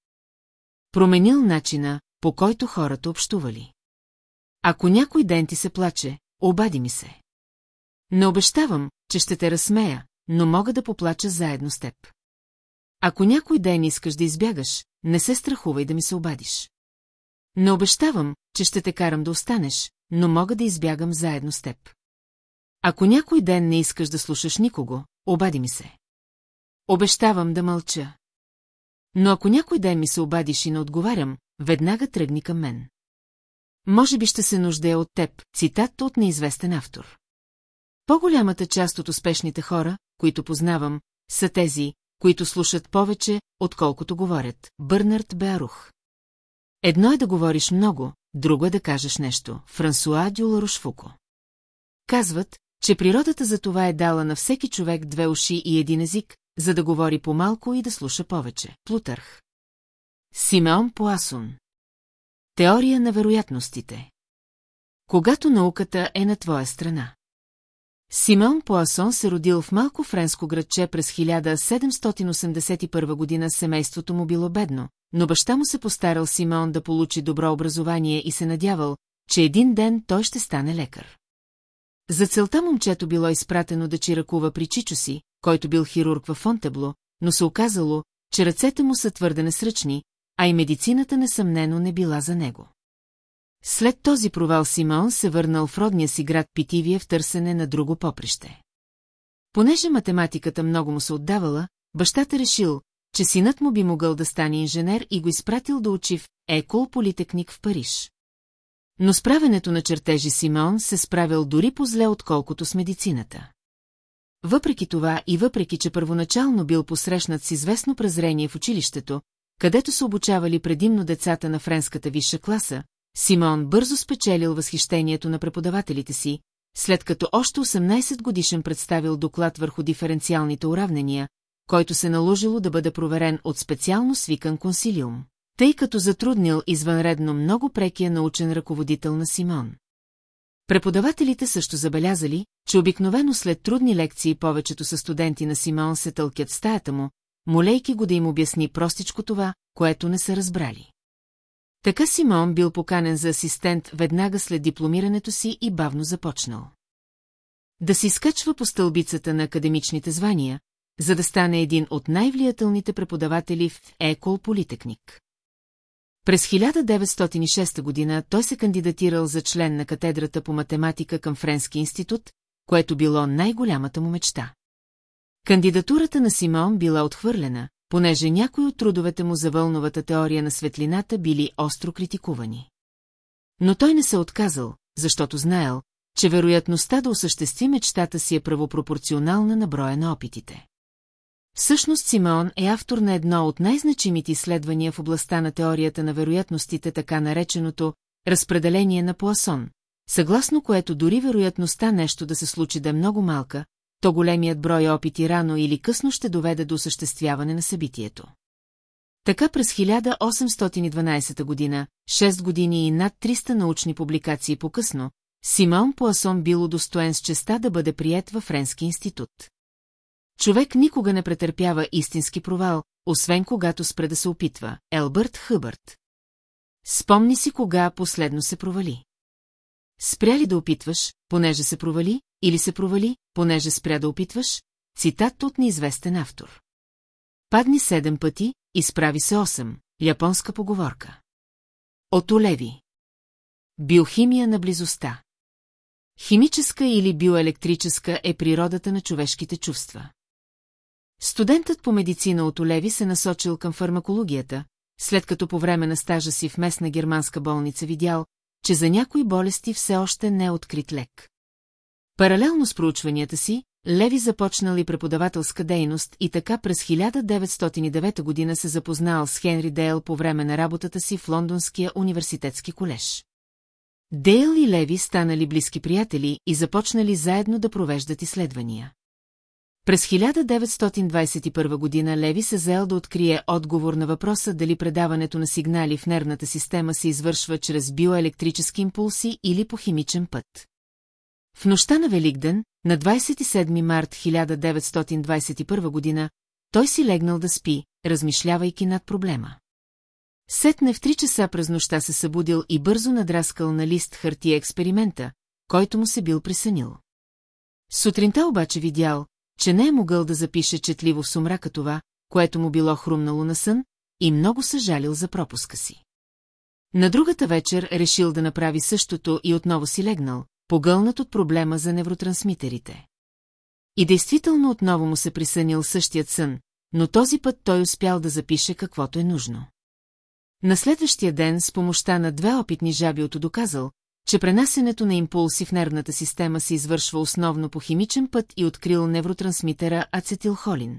Променил начина, по който хората общували. Ако някой ден ти се плаче, обади ми се. Не обещавам, че ще те разсмея, но мога да поплача заедно с теб. Ако някой ден искаш да избягаш, не се страхувай да ми се обадиш. Не обещавам, че ще те карам да останеш, но мога да избягам заедно с теб. Ако някой ден не искаш да слушаш никого, обади ми се. Обещавам да мълча. Но ако някой ден ми се обадиш и не отговарям, веднага тръгни към мен. Може би ще се нуждая от теб, цитат от неизвестен автор. По-голямата част от успешните хора, които познавам, са тези, които слушат повече, отколкото говорят. Бърнард Беарух. Едно е да говориш много, друго е да кажеш нещо. Франсуа Дюларошфуко. Казват, че природата за това е дала на всеки човек две уши и един език, за да говори по-малко и да слуша повече. Плутърх. Симеон Поасун. Теория на вероятностите. Когато науката е на твоя страна. Симеон Поасон се родил в малко френско градче през 1781 година семейството му било бедно, но баща му се постарал Симеон да получи добро образование и се надявал, че един ден той ще стане лекар. За целта момчето било изпратено да чиракува при Чичо си, който бил хирург в Фонтебло, но се оказало, че ръцете му са твърде несръчни, а и медицината несъмнено не била за него. След този провал Симеон се върнал в родния си град Питивие в търсене на друго поприще. Понеже математиката много му се отдавала, бащата решил, че синът му би могъл да стане инженер и го изпратил да учи в Екол Политехник в Париж. Но справенето на чертежи Симеон се справил дори по-зле, отколкото с медицината. Въпреки това и въпреки, че първоначално бил посрещнат с известно презрение в училището, където се обучавали предимно децата на френската висша класа, Симон бързо спечелил възхищението на преподавателите си, след като още 18 годишен представил доклад върху диференциалните уравнения, който се наложило да бъде проверен от специално свикан консилиум, тъй като затруднил извънредно много прекия научен ръководител на Симон. Преподавателите също забелязали, че обикновено след трудни лекции повечето са студенти на Симон се тълкят в стаята му, молейки го да им обясни простичко това, което не са разбрали. Така Симон бил поканен за асистент веднага след дипломирането си и бавно започнал. Да си скачва по стълбицата на академичните звания, за да стане един от най-влиятелните преподаватели в Екол Политехник. През 1906 година той се кандидатирал за член на катедрата по математика към Френски институт, което било най-голямата му мечта. Кандидатурата на Симон била отхвърлена, понеже някои от трудовете му за вълновата теория на светлината били остро критикувани. Но той не се отказал, защото знаел, че вероятността да осъществи мечтата си е правопропорционална на броя на опитите. Всъщност Симеон е автор на едно от най-значимите изследвания в областта на теорията на вероятностите, така нареченото разпределение на Пуасон, съгласно което дори вероятността нещо да се случи да е много малка, то големият брой опити рано или късно ще доведе до осъществяване на събитието. Така през 1812 година, 6 години и над 300 научни публикации по-късно, Симон Пуасон бил удостоен с честа да бъде прият във Френски институт. Човек никога не претърпява истински провал, освен когато спре да се опитва. Елбърт Хъбърт. Спомни си кога последно се провали. Спря ли да опитваш, понеже се провали, или се провали, понеже спря да опитваш? Цитат от неизвестен автор. Падни седем пъти, изправи се осем. Японска поговорка. От Олеви. Биохимия на близостта. Химическа или биоелектрическа е природата на човешките чувства. Студентът по медицина от Олеви се насочил към фармакологията, след като по време на стажа си в местна германска болница видял, че за някои болести все още не е открит лек. Паралелно с проучванията си, Леви започнал и преподавателска дейност и така през 1909 година се запознал с Хенри Дейл по време на работата си в Лондонския университетски колеж. Дейл и Леви станали близки приятели и започнали заедно да провеждат изследвания. През 1921 година Леви се заел да открие отговор на въпроса дали предаването на сигнали в нервната система се извършва чрез биоелектрически импулси или по химичен път. В нощта на Великден, на 27 март 1921 година, той си легнал да спи, размишлявайки над проблема. Сетне в три часа през нощта се събудил и бързо надраскал на лист хартия експеримента, който му се бил присънил. Сутринта обаче видял, че не е могъл да запише четливо в сумрака това, което му било хрумнало на сън, и много съжалил за пропуска си. На другата вечер решил да направи същото и отново си легнал, погълнат от проблема за невротрансмитерите. И действително отново му се присънил същият сън, но този път той успял да запише каквото е нужно. На следващия ден с помощта на две опитни жаби от доказал, че пренасенето на импулси в нервната система се извършва основно по химичен път и открил невротрансмитера ацетилхолин.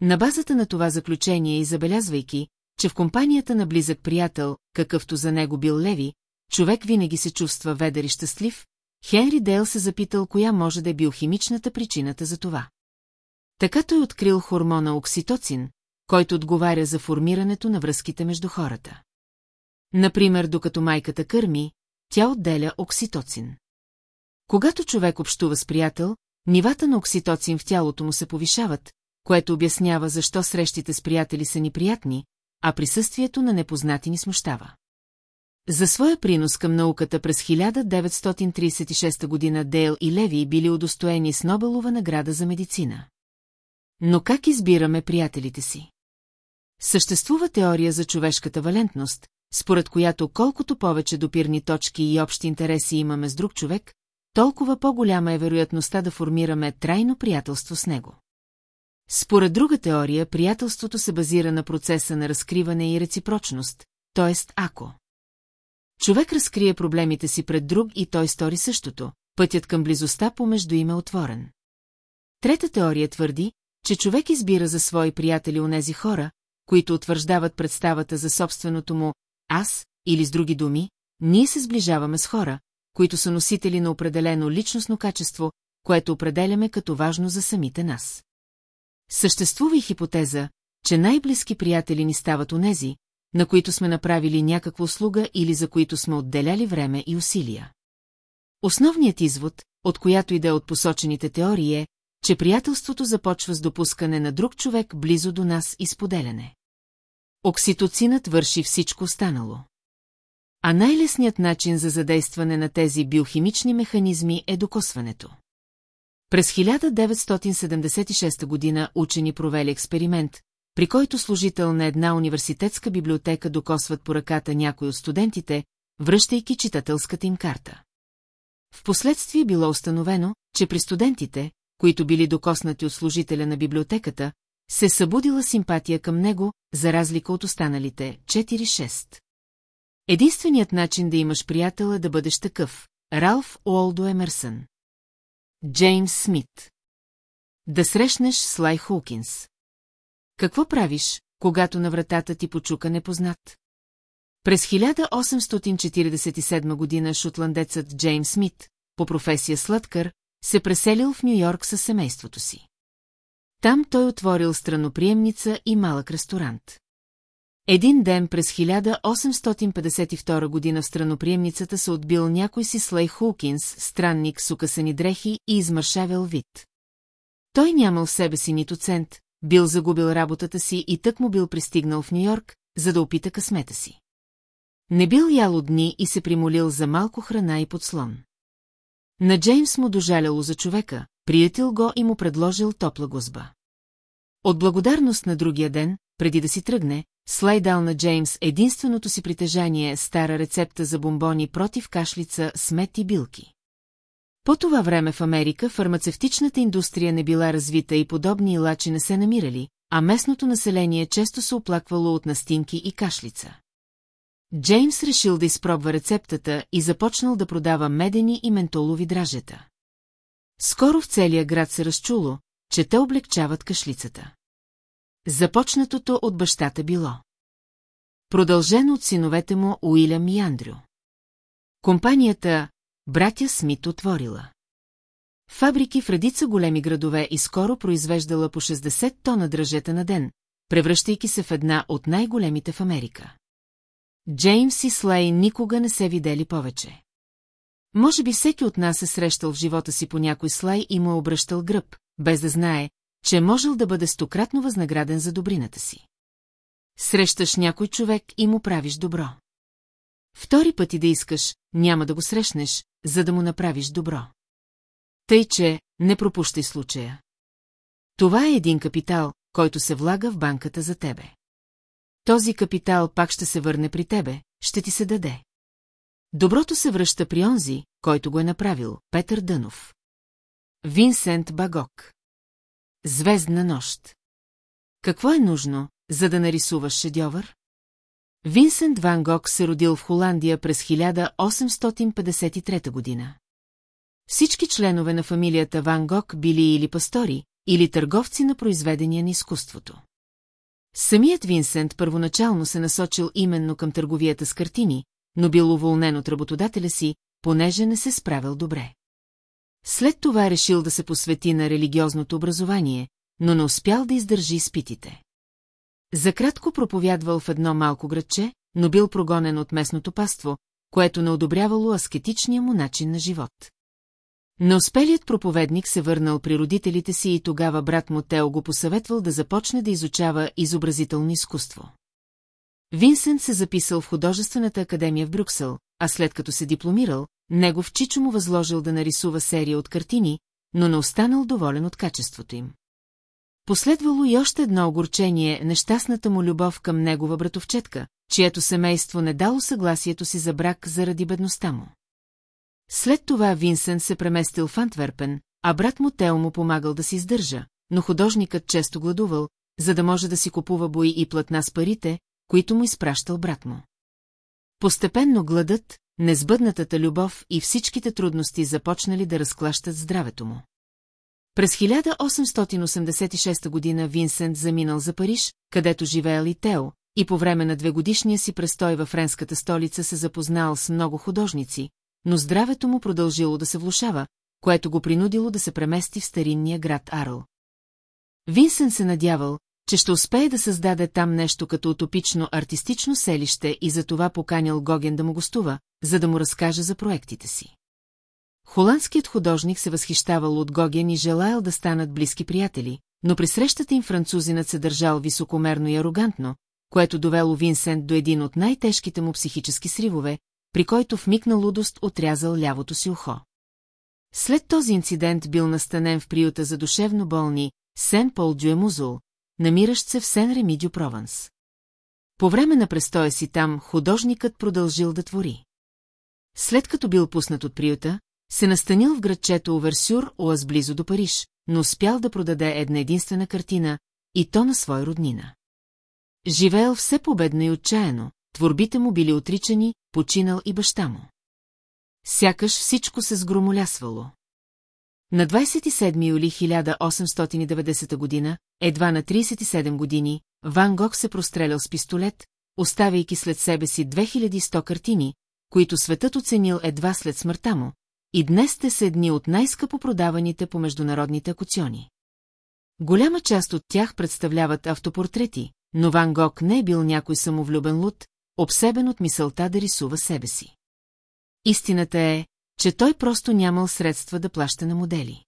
На базата на това заключение и забелязвайки, че в компанията на близък приятел, какъвто за него бил Леви, човек винаги се чувства ведър и щастлив, Хенри Дейл се запитал коя може да е биохимичната причината за това. Така той открил хормона окситоцин, който отговаря за формирането на връзките между хората. Например, докато майката кърми, тя отделя окситоцин. Когато човек общува с приятел, нивата на окситоцин в тялото му се повишават, което обяснява защо срещите с приятели са неприятни, а присъствието на непознати ни смущава. За своя принос към науката през 1936 година Дейл и Леви били удостоени с Нобелова награда за медицина. Но как избираме приятелите си? Съществува теория за човешката валентност, според която колкото повече допирни точки и общи интереси имаме с друг човек, толкова по-голяма е вероятността да формираме трайно приятелство с него. Според друга теория, приятелството се базира на процеса на разкриване и реципрочност, т.е. ако човек разкрие проблемите си пред друг и той стори същото, пътят към близостта помежду им е отворен. Трета теория твърди, че човек избира за свои приятели онези хора, които утвърждават представата за собственото му «аз» или с други думи, ние се сближаваме с хора, които са носители на определено личностно качество, което определяме като важно за самите нас. Съществува и хипотеза, че най-близки приятели ни стават онези, на които сме направили някаква услуга или за които сме отделяли време и усилия. Основният извод, от която и да е от посочените теории е, че приятелството започва с допускане на друг човек близо до нас и споделяне. Окситоцинът върши всичко останало. А най-лесният начин за задействане на тези биохимични механизми е докосването. През 1976 година учени провели експеримент, при който служител на една университетска библиотека докосват по ръката някой от студентите, връщайки читателската им карта. Впоследствие било установено, че при студентите, които били докоснати от служителя на библиотеката, се събудила симпатия към него, за разлика от останалите 4-6. Единственият начин да имаш приятел е да бъдеш такъв. Ралф Уолдо Емерсън. Джеймс Смит. Да срещнеш Слай Хулкинс. Какво правиш, когато на вратата ти почука непознат? През 1847 година шотландецът Джеймс Смит, по професия сладкър, се преселил в Нью-Йорк със семейството си. Там той отворил страноприемница и малък ресторант. Един ден през 1852 година в страноприемницата се отбил някой си Слей Хулкинс, странник с укъсани дрехи и измършавел вид. Той нямал в себе си нито цент, бил загубил работата си и тък му бил пристигнал в Нью-Йорк, за да опита късмета си. Не бил ял дни и се примолил за малко храна и подслон. На Джеймс му дожаляло за човека, приятел го и му предложил топла гузба. От благодарност на другия ден, преди да си тръгне, Слай дал на Джеймс единственото си притежание стара рецепта за бомбони против кашлица, смет и билки. По това време в Америка фармацевтичната индустрия не била развита и подобни илачи не се намирали, а местното население често се оплаквало от настинки и кашлица. Джеймс решил да изпробва рецептата и започнал да продава медени и ментолови дражета. Скоро в целия град се разчуло, че те облегчават кашлицата. Започнатото от бащата било. Продължено от синовете му Уилям и Андрю. Компанията Братя Смит отворила. Фабрики в редица големи градове и скоро произвеждала по 60 тона дръжета на ден, превръщайки се в една от най-големите в Америка. Джеймс и Слей никога не се видели повече. Може би всеки от нас е срещал в живота си по някой слай и му е обръщал гръб, без да знае, че е можел да бъде стократно възнаграден за добрината си. Срещаш някой човек и му правиш добро. Втори пъти да искаш, няма да го срещнеш, за да му направиш добро. Тъй, че не пропущай случая. Това е един капитал, който се влага в банката за тебе. Този капитал пак ще се върне при тебе, ще ти се даде. Доброто се връща при онзи, който го е направил, Петър Дънов. Винсент Багок. Звездна нощ. Какво е нужно, за да нарисуваш шедьовър? Винсент Ван Гог се родил в Холандия през 1853 година. Всички членове на фамилията Ван Гог били или пастори, или търговци на произведения на изкуството. Самият Винсент първоначално се насочил именно към търговията с картини, но бил уволнен от работодателя си, понеже не се справил добре. След това решил да се посвети на религиозното образование, но не успял да издържи изпитите. Закратко проповядвал в едно малко градче, но бил прогонен от местното паство, което не одобрявало аскетичния му начин на живот. Неуспелият проповедник се върнал при родителите си и тогава брат му Тео го посъветвал да започне да изучава изобразително изкуство. Винсент се записал в художествената академия в Брюксел, а след като се дипломирал, негов чичо му възложил да нарисува серия от картини, но не останал доволен от качеството им. Последвало и още едно огорчение – нещастната му любов към негова братовчетка, чието семейство не дало съгласието си за брак заради бедността му. След това Винсент се преместил в Антверпен, а брат му Тео му помагал да се издържа, но художникът често гладувал, за да може да си купува бои и платна с парите, които му изпращал брат му. Постепенно гладът, незбъднатата любов и всичките трудности започнали да разклащат здравето му. През 1886 година Винсент заминал за Париж, където живеел и Тео, и по време на двегодишния си престой във френската столица се запознал с много художници, но здравето му продължило да се влушава, което го принудило да се премести в старинния град Арл. Винсент се надявал, че ще успее да създаде там нещо като утопично артистично селище и затова поканял Гоген да му гостува, за да му разкаже за проектите си. Холандският художник се възхищавал от Гоген и желаял да станат близки приятели, но при срещата им французинът се държал високомерно и арогантно, което довело Винсент до един от най-тежките му психически сривове, при който в миг на лудост отрязал лявото си ухо. След този инцидент бил настанен в приюта за душевно болни Сен Пол Дюемузул, намиращ се в Сен Ремидио Прованс. По време на престоя си там художникът продължил да твори. След като бил пуснат от приюта, се настанил в градчето Оверсюр, Оаз близо до Париж, но успял да продаде една единствена картина, и то на свой роднина. Живеел все победно и отчаяно, творбите му били отричани, починал и баща му. Сякаш всичко се сгромолясвало. На 27 юли 1890 година, едва на 37 години, Ван Гог се прострелял с пистолет, оставяйки след себе си 2100 картини, които светът оценил едва след смъртта му, и днес те са едни от най-скъпо продаваните по международните акуциони. Голяма част от тях представляват автопортрети, но Ван Гог не е бил някой самовлюбен луд, обсебен от мисълта да рисува себе си. Истината е, че той просто нямал средства да плаща на модели.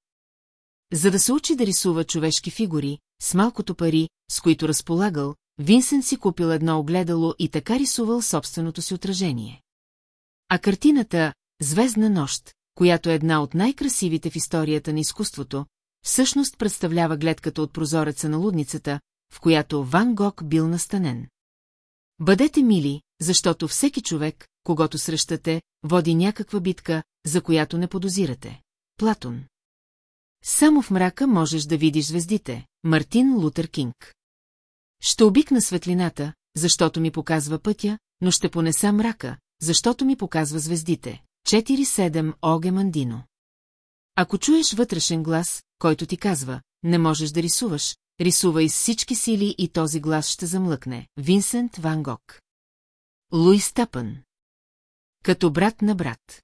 За да се учи да рисува човешки фигури, с малкото пари, с които разполагал, Винсент си купил едно огледало и така рисувал собственото си отражение. А картината «Звездна нощ», която е една от най-красивите в историята на изкуството, всъщност представлява гледката от прозореца на лудницата, в която Ван Гог бил настанен. Бъдете мили, защото всеки човек, когато срещате, води някаква битка, за която не подозирате. Платон. Само в мрака можеш да видиш звездите. Мартин Лутер Кинг. Ще обикна светлината, защото ми показва пътя, но ще понеса мрака, защото ми показва звездите. 4-7 Оге Мандино. Ако чуеш вътрешен глас, който ти казва, не можеш да рисуваш, рисувай с всички сили и този глас ще замлъкне. Винсент Ван Гог. Луис Тъпън. Като брат на брат.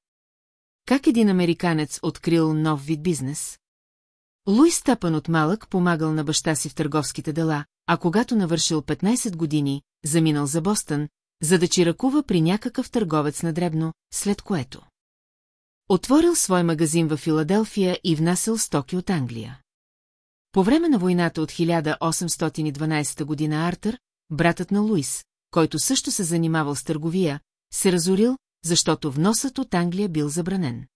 Как един американец открил нов вид бизнес? Луис Тъпън от малък помагал на баща си в търговските дела, а когато навършил 15 години, заминал за Бостън, за да чиракува при някакъв търговец на дребно, след което. Отворил свой магазин във Филаделфия и внасял стоки от Англия. По време на войната от 1812 година Артър, братът на Луис, който също се занимавал с търговия, се разорил, защото вносът от Англия бил забранен.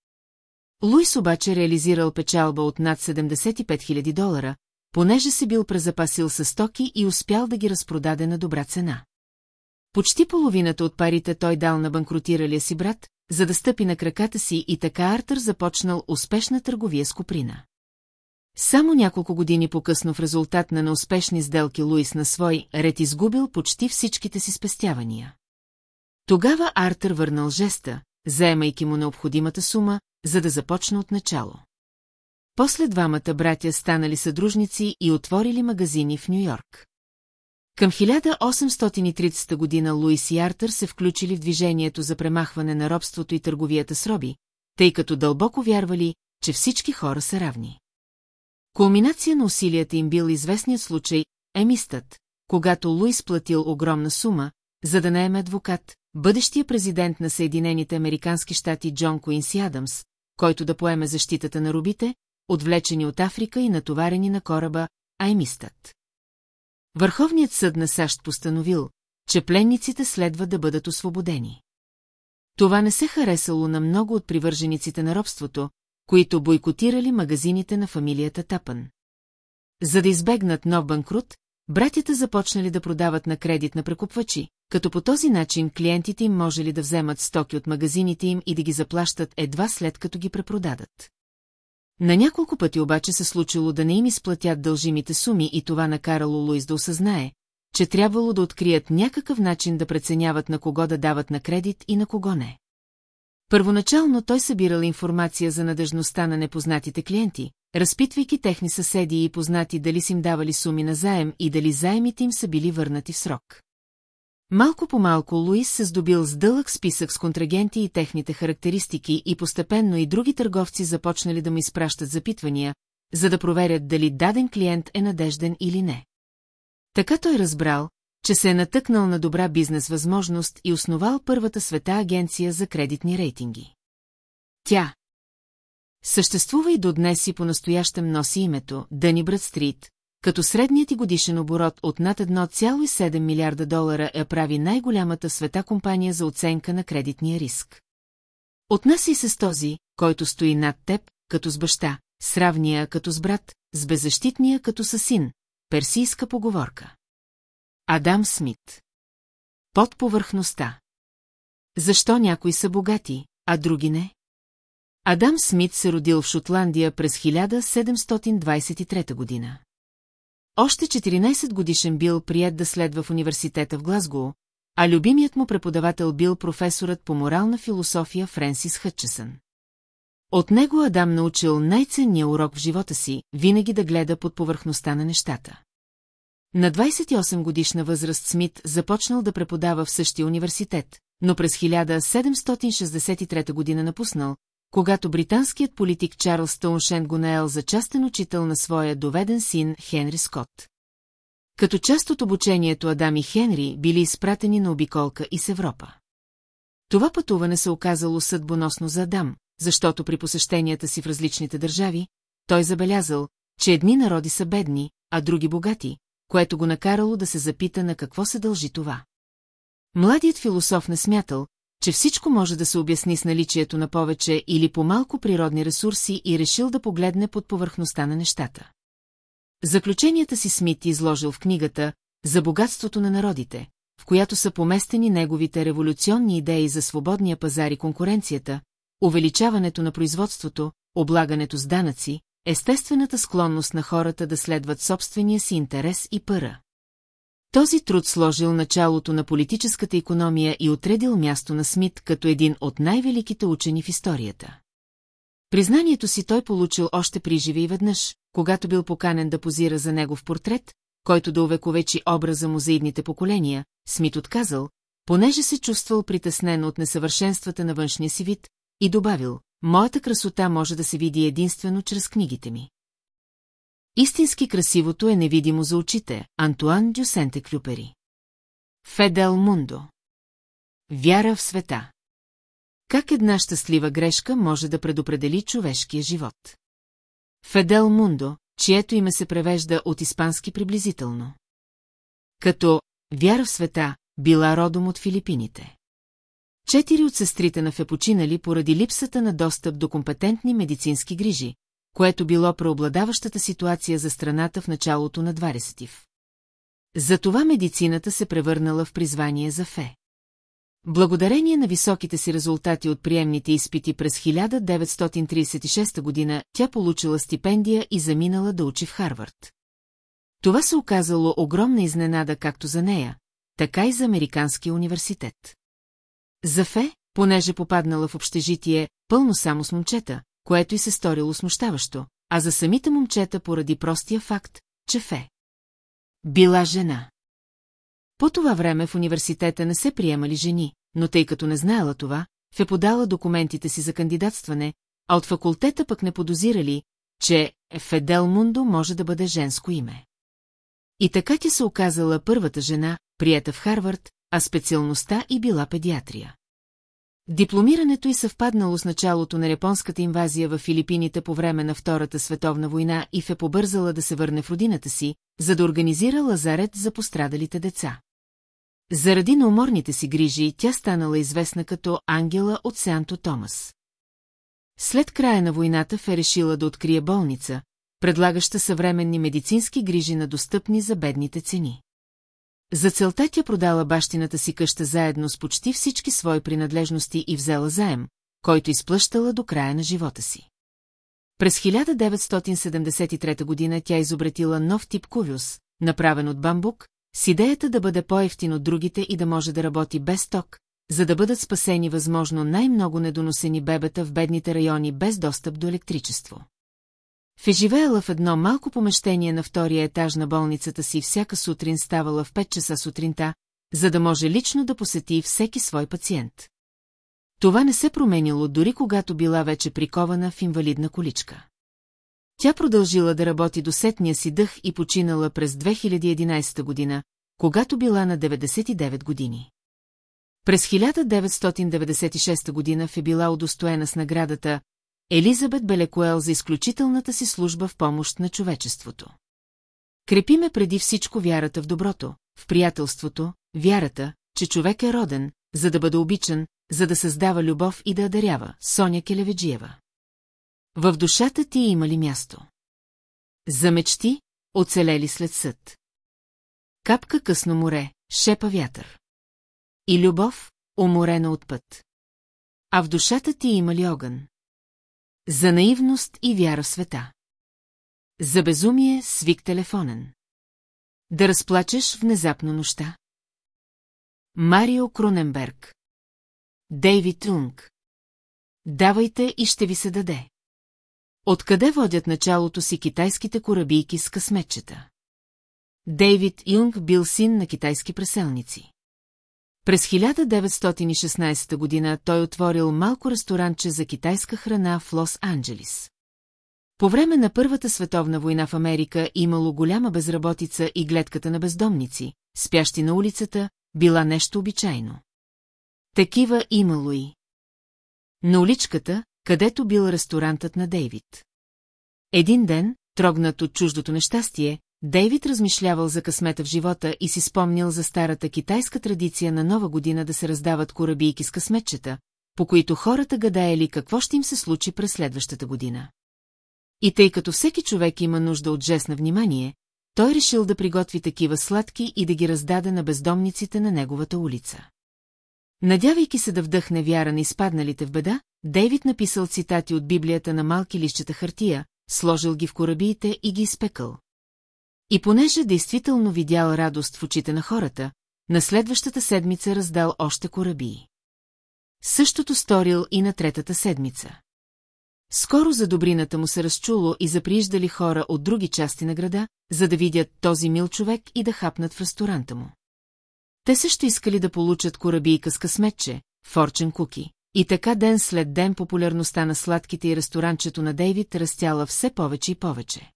Луис обаче реализирал печалба от над 75 000 долара, понеже се бил презапасил със стоки и успял да ги разпродаде на добра цена. Почти половината от парите той дал на банкротиралия си брат, за да стъпи на краката си и така Артър започнал успешна търговия с Коприна. Само няколко години по-късно в резултат на неуспешни сделки Луис на свой ред изгубил почти всичките си спестявания. Тогава Артър върнал жеста, заемайки му необходимата сума, за да започне от начало. После двамата братя станали съдружници и отворили магазини в Нью-Йорк. Към 1830 година Луис и Артър се включили в движението за премахване на робството и търговията с роби, тъй като дълбоко вярвали, че всички хора са равни. Кулминация на усилията им бил известният случай Емистът, когато Луис платил огромна сума, за да наеме адвокат, бъдещия президент на Съединените Американски щати Джон Куинси Адамс, който да поеме защитата на робите, отвлечени от Африка и натоварени на кораба Аймистът. Върховният съд на САЩ постановил, че пленниците следва да бъдат освободени. Това не се харесало на много от привържениците на робството, които бойкотирали магазините на фамилията Тапън. За да избегнат нов банкрут, братята започнали да продават на кредит на прекупвачи, като по този начин клиентите им можели да вземат стоки от магазините им и да ги заплащат едва след като ги препродадат. На няколко пъти обаче се случило да не им изплатят дължимите суми и това накарало Луис да осъзнае, че трябвало да открият някакъв начин да преценяват на кого да дават на кредит и на кого не. Първоначално той събирал информация за надежността на непознатите клиенти, разпитвайки техни съседи и познати дали си им давали суми на заем и дали заемите им са били върнати в срок. Малко по малко Луис се здобил с дълъг списък с контрагенти и техните характеристики и постепенно и други търговци започнали да му изпращат запитвания, за да проверят дали даден клиент е надежден или не. Така той разбрал, че се е натъкнал на добра бизнес възможност и основал първата света агенция за кредитни рейтинги. Тя съществува и до днес и по-настоящем носи името Дъни Братстрит, като средният и годишен оборот от над 1,7 милиарда долара я прави най-голямата света компания за оценка на кредитния риск. Отнася се с този, който стои над теб, като с баща, с равния като с брат, с беззащитния като с син, персийска поговорка. Адам Смит Под повърхността Защо някои са богати, а други не? Адам Смит се родил в Шотландия през 1723 година. Още 14 годишен бил прият да следва в университета в Глазго, а любимият му преподавател бил професорът по морална философия Френсис Хътчесън. От него Адам научил най-ценния урок в живота си, винаги да гледа под повърхността на нещата. На 28 годишна възраст Смит започнал да преподава в същия университет, но през 1763 година напуснал, когато британският политик Чарлз Тауншен го наел за частен учител на своя доведен син Хенри Скот. Като част от обучението Адам и Хенри били изпратени на обиколка из Европа. Това пътуване се оказало съдбоносно за Адам, защото при посещенията си в различните държави, той забелязал, че едни народи са бедни, а други богати, което го накарало да се запита на какво се дължи това. Младият философ не смятал, че всичко може да се обясни с наличието на повече или по-малко природни ресурси и решил да погледне под повърхността на нещата. Заключенията си Смит изложил в книгата «За богатството на народите», в която са поместени неговите революционни идеи за свободния пазар и конкуренцията, увеличаването на производството, облагането с данъци, естествената склонност на хората да следват собствения си интерес и пъра. Този труд сложил началото на политическата економия и отредил място на Смит като един от най-великите учени в историята. Признанието си той получил още при живи и веднъж, когато бил поканен да позира за негов портрет, който да увековечи образа му за идните поколения, Смит отказал, понеже се чувствал притеснен от несъвършенствата на външния си вид, и добавил, моята красота може да се види единствено чрез книгите ми. Истински красивото е невидимо за очите, Антуан Дюсенте Клюпери. Федел Мундо. Вяра в света. Как една щастлива грешка може да предопредели човешкия живот? Федел Мундо, чието име се превежда от испански приблизително. Като «Вяра в света» била родом от Филипините. Четири от сестрите на Фе починали поради липсата на достъп до компетентни медицински грижи, което било преобладаващата ситуация за страната в началото на 20 в Затова медицината се превърнала в призвание за Фе. Благодарение на високите си резултати от приемните изпити през 1936 година, тя получила стипендия и заминала да учи в Харвард. Това се оказало огромна изненада както за нея, така и за Американския университет. За Фе, понеже попаднала в общежитие, пълно само с момчета, което и се сторило смущаващо, а за самите момчета поради простия факт, че Фе. Била жена. По това време в университета не се приемали жени, но тъй като не знаела това, Фе подала документите си за кандидатстване, а от факултета пък не подозирали, че Федел Мундо може да бъде женско име. И така тя се оказала първата жена, приета в Харвард, а специалността и била педиатрия. Дипломирането й съвпаднало с началото на японската инвазия в Филипините по време на Втората световна война и Фе побързала да се върне в родината си, за да организира лазарет за пострадалите деца. Заради науморните си грижи, тя станала известна като Ангела от Сеанто Томас. След края на войната Фе решила да открие болница, предлагаща съвременни медицински грижи на достъпни за бедните цени. За целта тя продала бащината си къща заедно с почти всички свои принадлежности и взела заем, който изплъщала до края на живота си. През 1973 година тя изобретила нов тип кувюс, направен от бамбук, с идеята да бъде по-ефтин от другите и да може да работи без ток, за да бъдат спасени възможно най-много недоносени бебета в бедните райони без достъп до електричество. Фе живеела в едно малко помещение на втория етаж на болницата си всяка сутрин ставала в 5 часа сутринта, за да може лично да посети всеки свой пациент. Това не се променило дори когато била вече прикована в инвалидна количка. Тя продължила да работи до сетния си дъх и починала през 2011 година, когато била на 99 години. През 1996 година е била удостоена с наградата Елизабет Белекуел за изключителната си служба в помощ на човечеството. Крепиме преди всичко вярата в доброто, в приятелството, вярата, че човек е роден, за да бъде обичан, за да създава любов и да дарява, Соня Келеведжиева. В душата ти има ли място? За мечти, оцелели след съд. Капка късно море, шепа вятър. И любов, уморена от път. А в душата ти има ли огън? За наивност и вяра в света. За безумие свик телефонен. Да разплачеш внезапно нощта. Марио Круненберг. Дейвид Тунг. Давайте и ще ви се даде. Откъде водят началото си китайските корабийки с късметчета? Дейвид Юнг бил син на китайски преселници. През 1916 година той отворил малко ресторанче за китайска храна в Лос-Анджелис. По време на Първата световна война в Америка имало голяма безработица и гледката на бездомници, спящи на улицата, била нещо обичайно. Такива имало и. На уличката, където бил ресторантът на Дейвид. Един ден, трогнат от чуждото нещастие, Дейвид размишлявал за късмета в живота и си спомнил за старата китайска традиция на нова година да се раздават корабийки с късметчета, по които хората гадаели какво ще им се случи през следващата година. И тъй като всеки човек има нужда от жест на внимание, той решил да приготви такива сладки и да ги раздаде на бездомниците на неговата улица. Надявайки се да вдъхне вяра на изпадналите в беда, Дейвид написал цитати от Библията на малки лищата хартия, сложил ги в корабиите и ги изпекал. И понеже действително видял радост в очите на хората, на следващата седмица раздал още корабии. Същото сторил и на третата седмица. Скоро за добрината му се разчуло и заприиждали хора от други части на града, за да видят този мил човек и да хапнат в ресторанта му. Те също искали да получат корабийка с късметче, форчен куки. И така ден след ден популярността на сладките и ресторанчето на Дейвид растяла все повече и повече.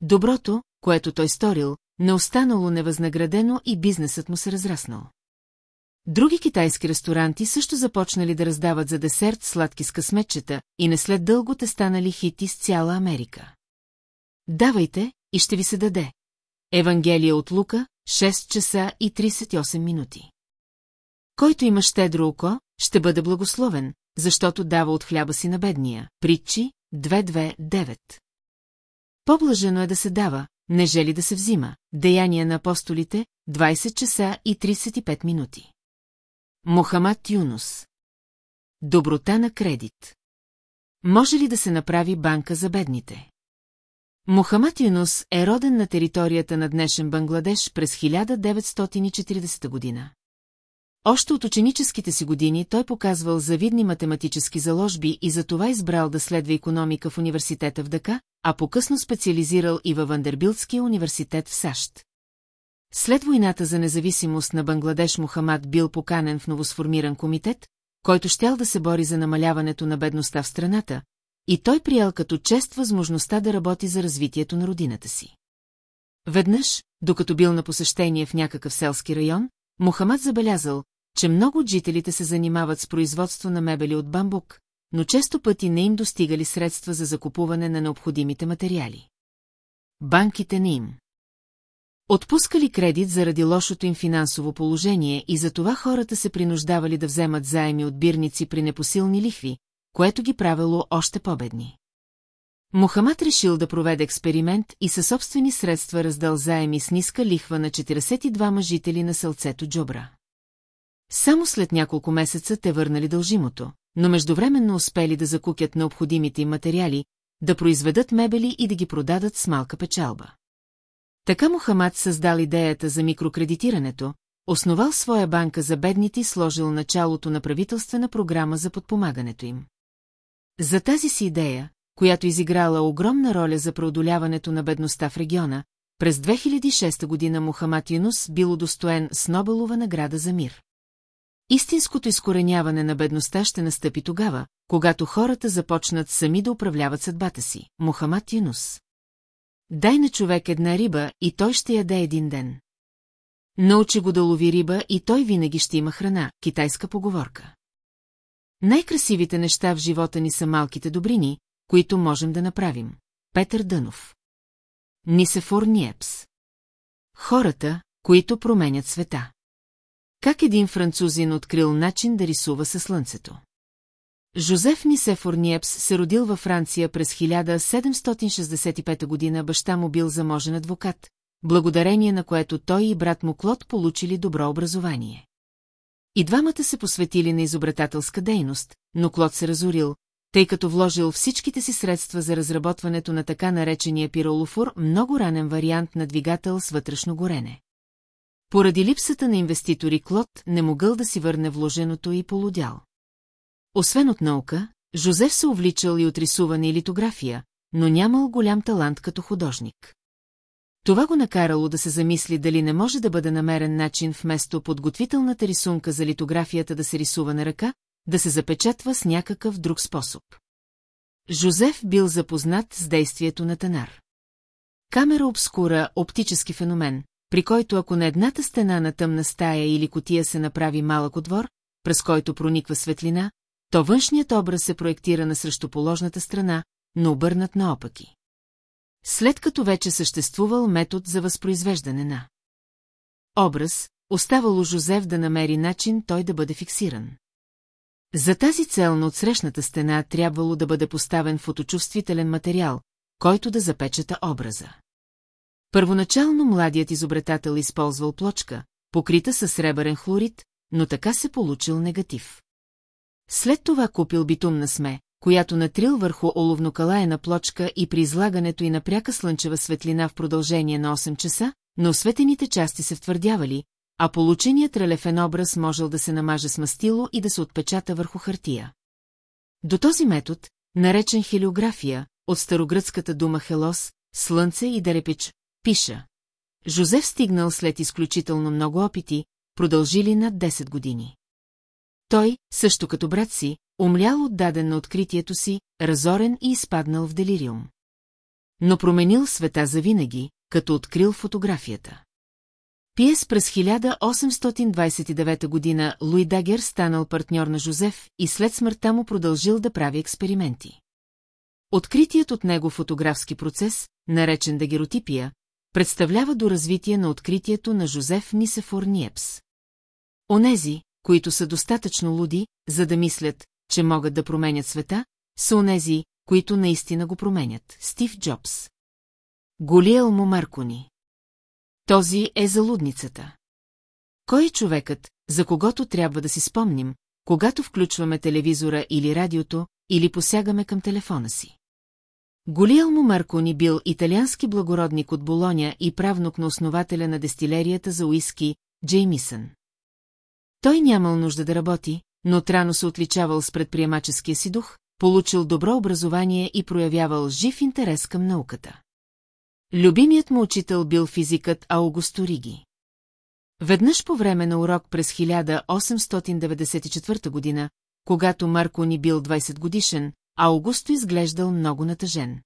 Доброто, което той сторил, не останало невъзнаградено и бизнесът му се разраснал. Други китайски ресторанти също започнали да раздават за десерт сладки с късметчета и не след дълго те станали хити с цяла Америка. Давайте и ще ви се даде. Евангелие от Лука, 6 часа и 38 минути. Който има щедро око, ще бъде благословен, защото дава от хляба си на бедния. Притчи 229. По-блажено е да се дава, не жели да се взима. Деяния на апостолите, 20 часа и 35 минути. Мохамад Юнус. Доброта на кредит. Може ли да се направи банка за бедните? Мохамад Юнус е роден на територията на днешен Бангладеш през 1940 година. Още от ученическите си години той показвал завидни математически заложби и затова избрал да следва економика в университета в Дака, а по-късно специализирал и във Вандербилтския университет в САЩ. След войната за независимост на Бангладеш Мухамад бил поканен в новосформиран комитет, който щял да се бори за намаляването на бедността в страната, и той приял като чест възможността да работи за развитието на родината си. Веднъж, докато бил на посещение в някакъв селски район, Мухамад забелязал, че много от жителите се занимават с производство на мебели от бамбук, но често пъти не им достигали средства за закупуване на необходимите материали. Банките не им. Отпускали кредит заради лошото им финансово положение и затова хората се принуждавали да вземат заеми от бирници при непосилни лихви, което ги правило още по-бедни. Мохамад решил да проведе експеримент и със собствени средства раздал заеми с ниска лихва на 42 жители на селцето Джобра. Само след няколко месеца те върнали дължимото, но междувременно успели да закукят необходимите им материали, да произведат мебели и да ги продадат с малка печалба. Така Мухамад създал идеята за микрокредитирането, основал своя банка за бедните и сложил началото на правителствена програма за подпомагането им. За тази си идея, която изиграла огромна роля за преодоляването на бедността в региона, през 2006 година Мухамад Юнус бил удостоен с Нобелова награда за мир. Истинското изкореняване на бедността ще настъпи тогава, когато хората започнат сами да управляват съдбата си. Мухамад Юнус. Дай на човек една риба и той ще яде един ден. Научи го да лови риба и той винаги ще има храна, китайска поговорка. Най-красивите неща в живота ни са малките добрини, които можем да направим. Петър Дънов. Нисефор Ниепс. Хората, които променят света. Как един французин открил начин да рисува със слънцето? Жозеф Нисефор Ниепс се родил във Франция през 1765 година, баща му бил заможен адвокат, благодарение на което той и брат му Клод получили добро образование. И двамата се посветили на изобретателска дейност, но Клод се разорил, тъй като вложил всичките си средства за разработването на така наречения пиролофур, много ранен вариант на двигател с вътрешно горене. Поради липсата на инвеститори Клод не могъл да си върне вложеното и полудял. Освен от наука, Жозеф се увличал и от рисуване и литография, но нямал голям талант като художник. Това го накарало да се замисли дали не може да бъде намерен начин вместо подготвителната рисунка за литографията да се рисува на ръка, да се запечатва с някакъв друг способ. Жозеф бил запознат с действието на Танар. Камера обскура – оптически феномен, при който ако на едната стена на тъмна стая или котия се направи малък отвор, през който прониква светлина, то външният образ се проектира на срещуположната страна, но обърнат наопаки. След като вече съществувал метод за възпроизвеждане на образ, оставало Жозеф да намери начин той да бъде фиксиран. За тази цел на отсрещната стена трябвало да бъде поставен фоточувствителен материал, който да запечата образа. Първоначално младият изобретател използвал плочка, покрита със сребърен хлорид, но така се получил негатив. След това купил битумна сме, която натрил върху оловнокалаена плочка и при излагането и на пряка слънчева светлина в продължение на 8 часа, но осветените части се втвърдявали, а полученият релефен образ можел да се намаже с мастило и да се отпечата върху хартия. До този метод, наречен хелиография, от старогръцката дума хелос, слънце и дерепич, пиша. Жозеф стигнал след изключително много опити, продължили над 10 години. Той, също като брат си, умлял отдаден на откритието си, разорен и изпаднал в делириум. Но променил света завинаги, като открил фотографията. Пиес през 1829 година Луи Дагер станал партньор на Жозеф и след смъртта му продължил да прави експерименти. Откритият от него фотографски процес, наречен дагеротипия, представлява до развитие на откритието на Жозеф Нисефор Ниепс. Онези, които са достатъчно луди, за да мислят, че могат да променят света, са онези, които наистина го променят. Стив Джобс. Голиел му Маркони. Този е залудницата. Кой е човекът, за когото трябва да си спомним, когато включваме телевизора или радиото, или посягаме към телефона си? Голиелмо Маркони бил италиански благородник от Болоня и правнук на основателя на дестилерията за уиски Джеймисън. Той нямал нужда да работи, но трано се отличавал с предприемаческия си дух, получил добро образование и проявявал жив интерес към науката. Любимият му учител бил физикът Аугусто Риги. Веднъж по време на урок през 1894 година, когато Марко ни бил 20 годишен, Аугусто изглеждал много натъжен.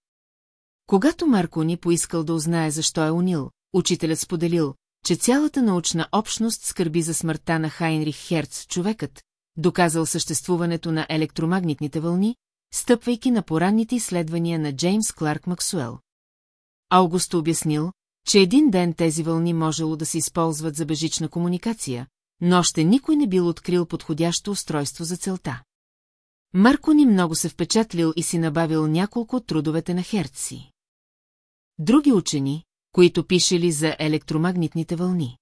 Когато Марко ни поискал да узнае защо е унил, учителят споделил, че цялата научна общност скърби за смъртта на Хайнрих Херц, човекът, доказал съществуването на електромагнитните вълни, стъпвайки на поранните изследвания на Джеймс Кларк Максуел. Аугусто обяснил, че един ден тези вълни можело да се използват за бежична комуникация, но още никой не бил открил подходящо устройство за целта. Марко ни много се впечатлил и си набавил няколко от трудовете на Херци. Други учени, които пишели за електромагнитните вълни.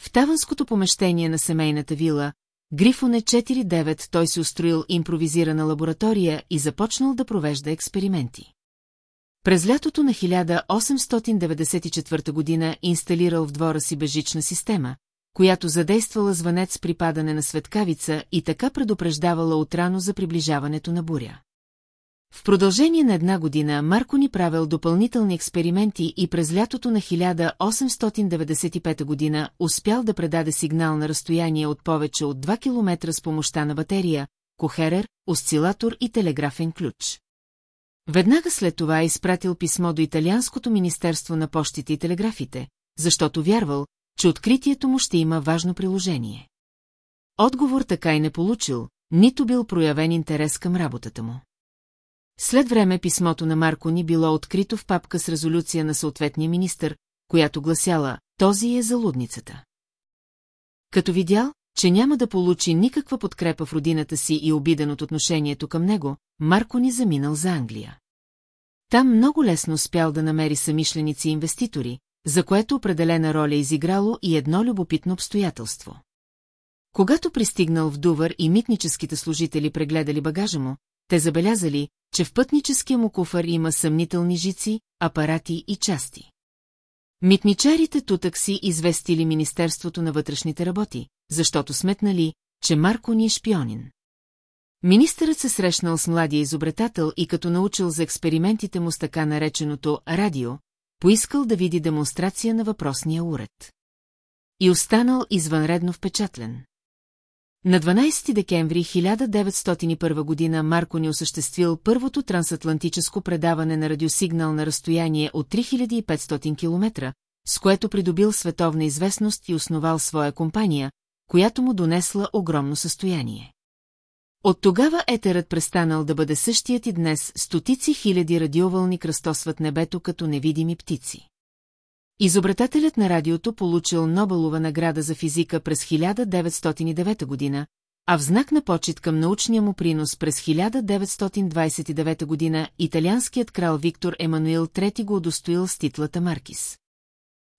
В таванското помещение на семейната вила, Грифоне 4-9 той си устроил импровизирана лаборатория и започнал да провежда експерименти. През лятото на 1894 година инсталирал в двора си бежична система, която задействала звънец при падане на светкавица и така предупреждавала отрано за приближаването на буря. В продължение на една година Марко ни правил допълнителни експерименти и през лятото на 1895 година успял да предаде сигнал на разстояние от повече от 2 км с помощта на батерия, кохерер, осцилатор и телеграфен ключ. Веднага след това е изпратил писмо до Италианското министерство на почтите и телеграфите, защото вярвал, че откритието му ще има важно приложение. Отговор така и не получил, нито бил проявен интерес към работата му. След време писмото на Марко ни било открито в папка с резолюция на съответния министр, която гласяла «Този е залудницата». Като видял, че няма да получи никаква подкрепа в родината си и обиден от отношението към него, Марко ни заминал за Англия. Там много лесно успял да намери самишленици и инвеститори, за което определена роля изиграло и едно любопитно обстоятелство. Когато пристигнал в Дувър и митническите служители прегледали багажа му, те забелязали, че в пътническия му куфар има съмнителни жици, апарати и части. Митничарите тутък си известили Министерството на вътрешните работи, защото сметнали, че Марко ни е шпионин. Министърът се срещнал с младия изобретател и като научил за експериментите му с така нареченото «радио», поискал да види демонстрация на въпросния уред. И останал извънредно впечатлен. На 12 декември 1901 година Марко ни осъществил първото трансатлантическо предаване на радиосигнал на разстояние от 3500 км, с което придобил световна известност и основал своя компания, която му донесла огромно състояние. От тогава етерът престанал да бъде същият и днес стотици хиляди радиовълни кръстосват небето като невидими птици. Изобретателят на радиото получил Нобелова награда за физика през 1909 година, а в знак на почет към научния му принос през 1929 година италианският крал Виктор Емануил III го удостоил с титлата Маркис.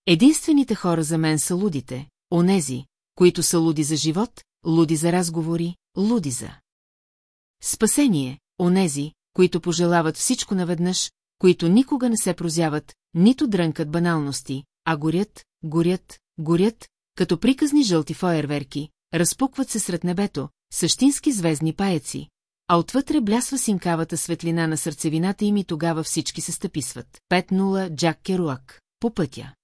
Единствените хора за мен са лудите, онези, които са луди за живот, луди за разговори, луди за спасение, онези, които пожелават всичко наведнъж, които никога не се прозяват, нито дрънкат баналности, а горят, горят, горят, като приказни жълти фойерверки, разпукват се сред небето, същински звездни паяци, а отвътре блясва синкавата светлина на сърцевината им и тогава всички се стъписват. 5-0 Джак Керуак. По пътя.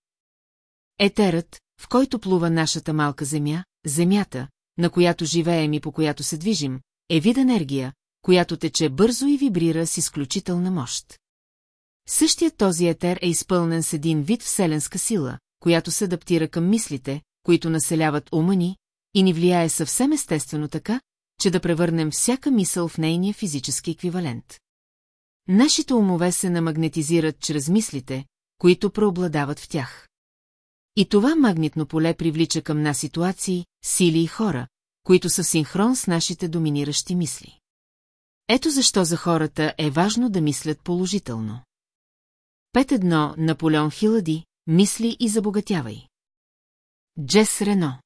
Етерът, в който плува нашата малка земя, земята, на която живеем и по която се движим, е вид енергия, която тече бързо и вибрира с изключителна мощ. Същият този етер е изпълнен с един вид вселенска сила, която се адаптира към мислите, които населяват ума ни, и ни влияе съвсем естествено така, че да превърнем всяка мисъл в нейния физически еквивалент. Нашите умове се намагнетизират чрез мислите, които преобладават в тях. И това магнитно поле привлича към нас ситуации, сили и хора, които са в синхрон с нашите доминиращи мисли. Ето защо за хората е важно да мислят положително. 5-1 Наполеон Хилади, мисли и забогатявай. Джес Рено.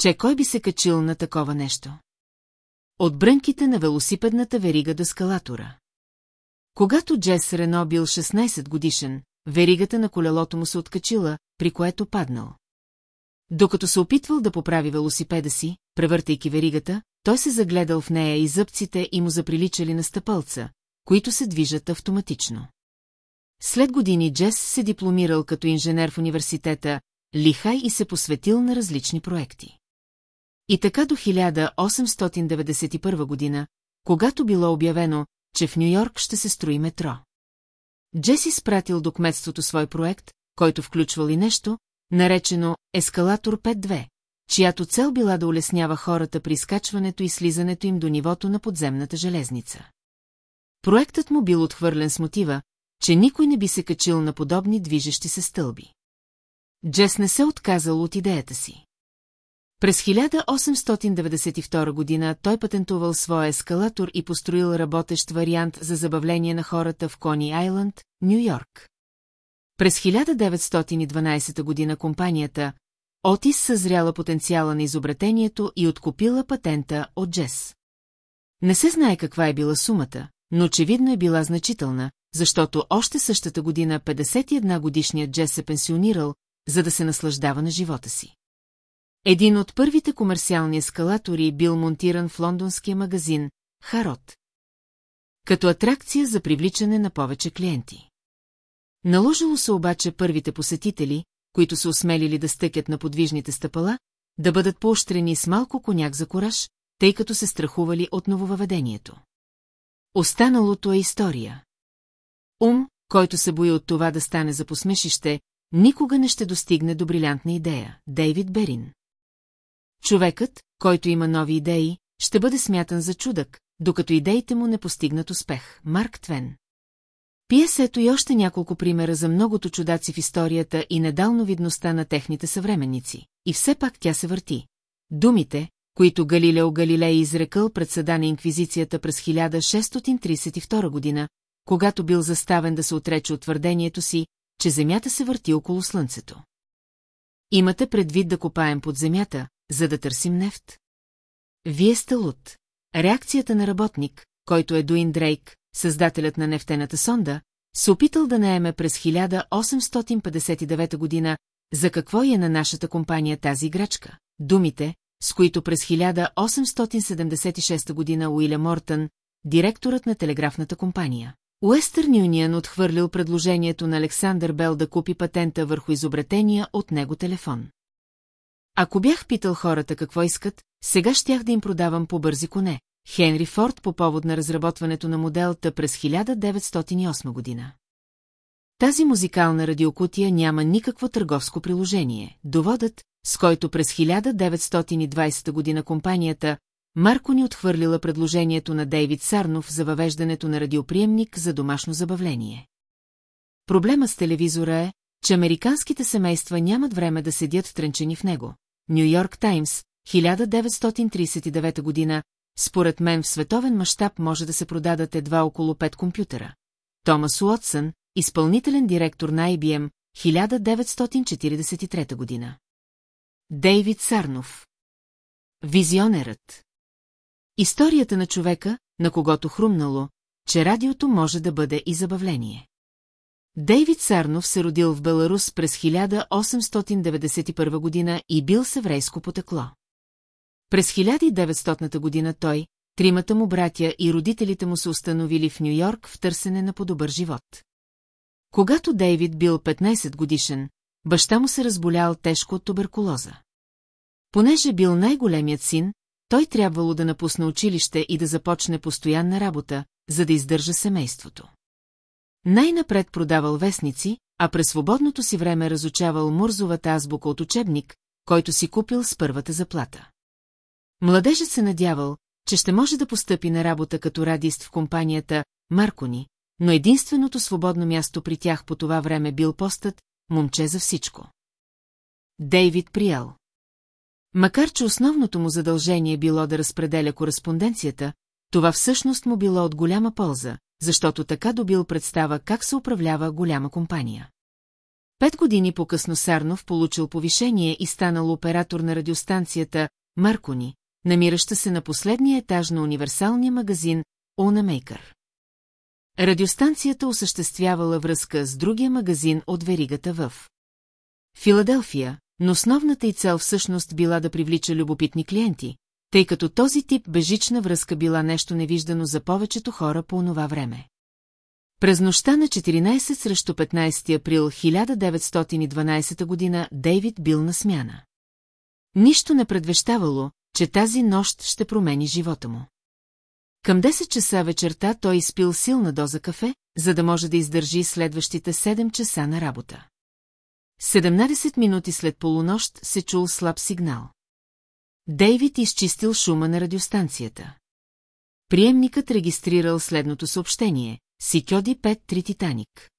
Че кой би се качил на такова нещо? От брънките на велосипедната верига до скалатора. Когато Джес Рено бил 16 годишен, веригата на колелото му се откачила, при което паднал. Докато се опитвал да поправи велосипеда си, превъртайки веригата, той се загледал в нея и зъбците и му заприличали на стъпълца, които се движат автоматично. След години Джес се дипломирал като инженер в университета лихай и се посветил на различни проекти. И така до 1891 година, когато било обявено, че в Нью-Йорк ще се строи метро. Джеси спратил до кметството свой проект, който включвал и нещо, наречено Ескалатор 5-2, чиято цел била да улеснява хората при скачването и слизането им до нивото на подземната железница. Проектът му бил отхвърлен с мотива, че никой не би се качил на подобни движещи се стълби. Джес не се отказал от идеята си. През 1892 година той патентувал своя ескалатор и построил работещ вариант за забавление на хората в Кони Айланд, Нью Йорк. През 1912 година компанията Отис съзряла потенциала на изобретението и откупила патента от Джес. Не се знае каква е била сумата, но очевидно е била значителна, защото още същата година 51 годишният Джес се пенсионирал, за да се наслаждава на живота си. Един от първите комерциални ескалатори бил монтиран в лондонския магазин Харот. Като атракция за привличане на повече клиенти. Наложило се обаче първите посетители, които са осмелили да стъкят на подвижните стъпала, да бъдат поощрени с малко коняк за кораж, тъй като се страхували от нововъведението. Останалото е история. Ум, който се бои от това да стане за посмешище, никога не ще достигне до брилянтна идея. Дейвид Берин. Човекът, който има нови идеи, ще бъде смятан за чудък, докато идеите му не постигнат успех. Марк Твен. Пиесето и още няколко примера за многото чудаци в историята и недалновидността на техните съвременници. И все пак тя се върти. Думите, които Галилео Галилей изрекал пред съда на инквизицията през 1632 година, когато бил заставен да се отрече от твърдението си, че Земята се върти около Слънцето. Имате предвид да копаем под Земята, за да търсим нефт? Вие сте луд. Реакцията на работник, който е Дуин Дрейк, създателят на нефтената сонда, се опитал да наеме през 1859 година за какво е на нашата компания тази играчка. Думите, с които през 1876 година Уиля Мортън, директорът на телеграфната компания. Уестърн Юнион отхвърлил предложението на Александър Бел да купи патента върху изобретения от него телефон. Ако бях питал хората какво искат, сега щях да им продавам по бързи коне, Хенри Форд по повод на разработването на моделта през 1908 година. Тази музикална радиокутия няма никакво търговско приложение. Доводът, с който през 1920 година компанията Марко ни отхвърлила предложението на Дейвид Сарнов за въвеждането на радиоприемник за домашно забавление. Проблема с телевизора е, че американските семейства нямат време да седят тренчени в него. Нью Йорк Таймс, 1939 година, според мен в световен мащаб може да се продадат едва около 5 компютъра. Томас Уотсън, изпълнителен директор на IBM, 1943 година. Дейвид Сарнов Визионерът Историята на човека, на когото хрумнало, че радиото може да бъде и забавление. Дейвид Сарнов се родил в Беларус през 1891 година и бил с еврейско потекло. През 1900 година той, тримата му братя и родителите му се установили в Нью-Йорк в търсене на по-добър живот. Когато Дейвид бил 15 годишен, баща му се разболял тежко от туберкулоза. Понеже бил най-големият син, той трябвало да напусне училище и да започне постоянна работа, за да издържа семейството. Най-напред продавал вестници, а през свободното си време разучавал Мурзовата азбука от учебник, който си купил с първата заплата. Младежът се надявал, че ще може да постъпи на работа като радист в компанията Маркони, но единственото свободно място при тях по това време бил постът «Момче за всичко». Дейвид приял. Макар, че основното му задължение било да разпределя кореспонденцията, това всъщност му било от голяма полза, защото така добил представа как се управлява голяма компания. Пет години по-късно Сарнов получил повишение и станал оператор на радиостанцията Маркони, намираща се на последния етаж на универсалния магазин Унамейкър. Радиостанцията осъществявала връзка с другия магазин от веригата в Филаделфия, но основната й цел всъщност била да привлича любопитни клиенти, тъй като този тип бежична връзка била нещо невиждано за повечето хора по онова време. През нощта на 14 срещу 15 април 1912 година Дейвид бил на смяна. Нищо не предвещавало, че тази нощ ще промени живота му. Към 10 часа вечерта той изпил силна доза кафе, за да може да издържи следващите 7 часа на работа. 17 минути след полунощ се чул слаб сигнал. Дейвид изчистил шума на радиостанцията. Приемникът регистрирал следното съобщение. Сикьоди 5-3 Титаник.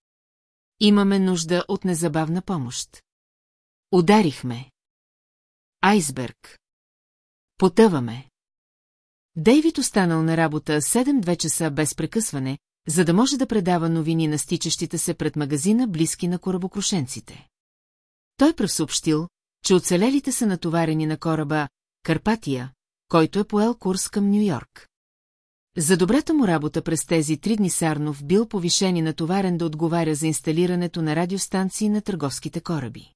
Имаме нужда от незабавна помощ. Ударихме. Айсберг. Потъваме. Дейвид останал на работа 7-2 часа без прекъсване, за да може да предава новини на стичащите се пред магазина близки на корабокрушенците. Той съобщил, че оцелелите са натоварени на кораба Карпатия, който е поел курс към Нью-Йорк. За добрата му работа през тези три дни Сарнов бил повишен и натоварен да отговаря за инсталирането на радиостанции на търговските кораби.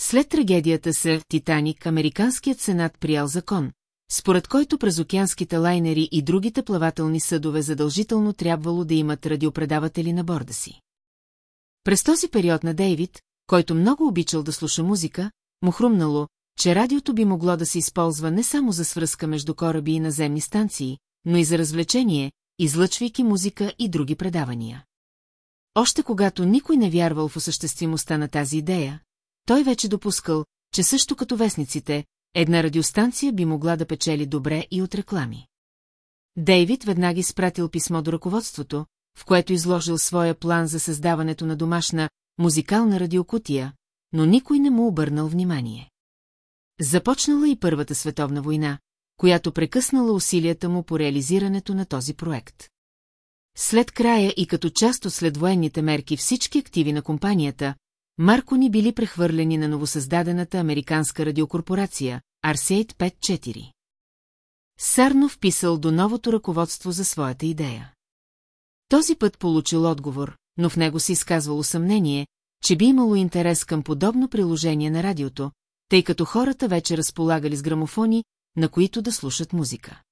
След трагедията с Титаник, Американският сенат приял закон, според който през океанските лайнери и другите плавателни съдове задължително трябвало да имат радиопредаватели на борда си. През този период на Дейвид, който много обичал да слуша музика, му хрумнало, че радиото би могло да се използва не само за свръзка между кораби и наземни станции, но и за развлечение, излъчвайки музика и други предавания. Още когато никой не вярвал в осъществимостта на тази идея, той вече допускал, че също като вестниците, една радиостанция би могла да печели добре и от реклами. Дейвид веднага изпратил писмо до ръководството, в което изложил своя план за създаването на домашна музикална радиокутия, но никой не му обърнал внимание. Започнала и Първата световна война, която прекъснала усилията му по реализирането на този проект. След края и като част от следвоенните мерки всички активи на компанията, Маркони били прехвърлени на новосъздадената американска радиокорпорация Арсейт 54. Сарнов писал до новото ръководство за своята идея. Този път получил отговор, но в него се изказвало съмнение, че би имало интерес към подобно приложение на радиото, тъй като хората вече разполагали с грамофони, на които да слушат музика.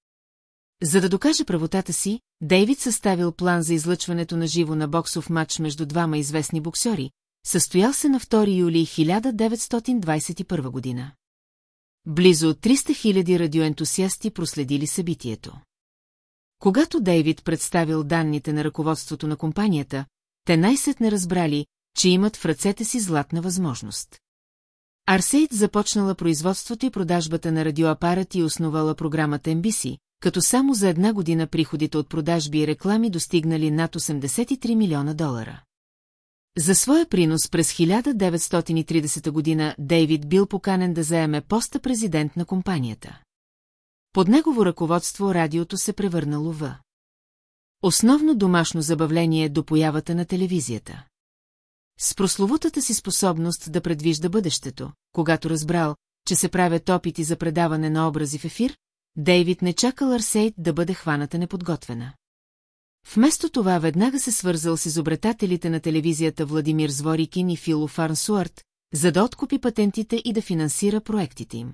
За да докаже правотата си, Дейвид съставил план за излъчването на живо на боксов матч между двама известни боксери, състоял се на 2 юли 1921 година. Близо 300 000 радиоентусиасти проследили събитието. Когато Дейвид представил данните на ръководството на компанията, те най-сетне разбрали, че имат в ръцете си златна възможност. Арсейд започнала производството и продажбата на радиоапарати и основала програмата NBC, като само за една година приходите от продажби и реклами достигнали над 83 милиона долара. За своя принос през 1930 година Дейвид бил поканен да заеме поста президент на компанията. Под негово ръководство радиото се превърнало в основно домашно забавление до появата на телевизията. С прословутата си способност да предвижда бъдещето, когато разбрал, че се правят опити за предаване на образи в ефир, Дейвид не чакал Арсейд да бъде хваната неподготвена. Вместо това веднага се свързал с изобретателите на телевизията Владимир Зворикин и Фило Фарнсуарт, за да откупи патентите и да финансира проектите им.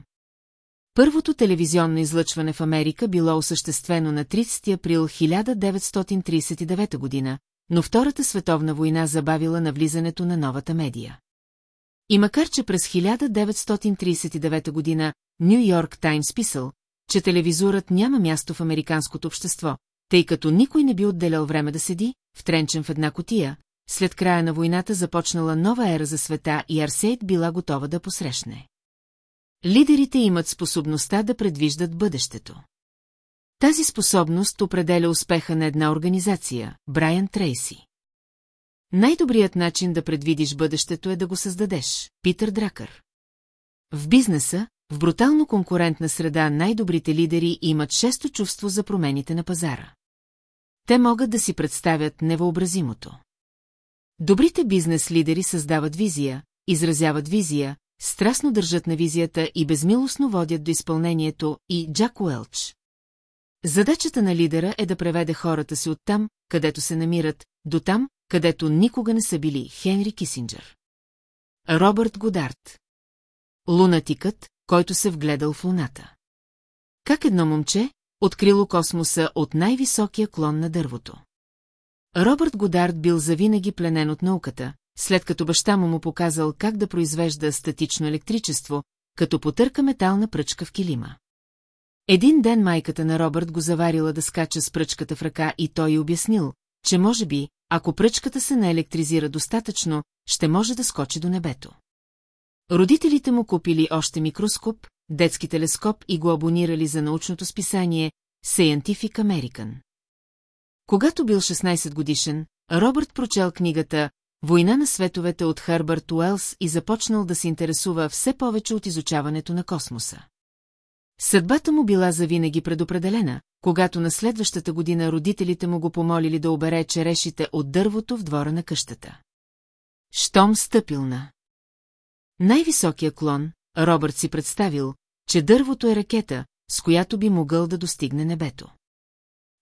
Първото телевизионно излъчване в Америка било осъществено на 30 април 1939 година, но Втората световна война забавила навлизането на новата медия. И макар, че през 1939 година Нью Йорк Таймс писал, че телевизорът няма място в американското общество, тъй като никой не би отделял време да седи, втренчен в една котия, след края на войната започнала нова ера за света и Арсейд била готова да посрещне. Лидерите имат способността да предвиждат бъдещето. Тази способност определя успеха на една организация – Брайан Трейси. Най-добрият начин да предвидиш бъдещето е да го създадеш – Питър Дракър. В бизнеса, в брутално конкурентна среда най-добрите лидери имат шесто чувство за промените на пазара. Те могат да си представят невъобразимото. Добрите бизнес лидери създават визия, изразяват визия, страстно държат на визията и безмилостно водят до изпълнението и Джак Уелч. Задачата на лидера е да преведе хората си оттам, където се намират, до там, където никога не са били Хенри Кисинджер. Робърт Годарт Лунатикът, който се вгледал в луната. Как едно момче, открило космоса от най-високия клон на дървото. Робърт Годард бил завинаги пленен от науката, след като баща му му показал как да произвежда статично електричество, като потърка метална пръчка в килима. Един ден майката на Робърт го заварила да скача с пръчката в ръка и той й обяснил, че може би, ако пръчката се наелектризира достатъчно, ще може да скочи до небето. Родителите му купили още микроскоп, детски телескоп и го абонирали за научното списание Scientific American. Когато бил 16 годишен, Робърт прочел книгата Война на световете от Хърбърт Уелс и започнал да се интересува все повече от изучаването на космоса. Съдбата му била завинаги предопределена, когато на следващата година родителите му го помолили да обере черешите от дървото в двора на къщата. Штом стъпил на най-високия клон, Робърт си представил, че дървото е ракета, с която би могъл да достигне небето.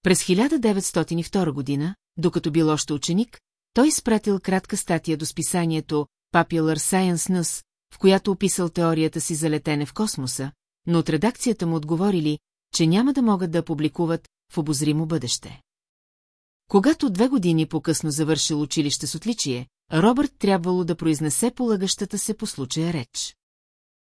През 1902 година, докато бил още ученик, той изпратил кратка статия до списанието Popular Science News, в която описал теорията си за летене в космоса, но от редакцията му отговорили, че няма да могат да публикуват в обозримо бъдеще. Когато две години по-късно завършил училище с отличие, Робърт трябвало да произнесе полагащата се по случая реч.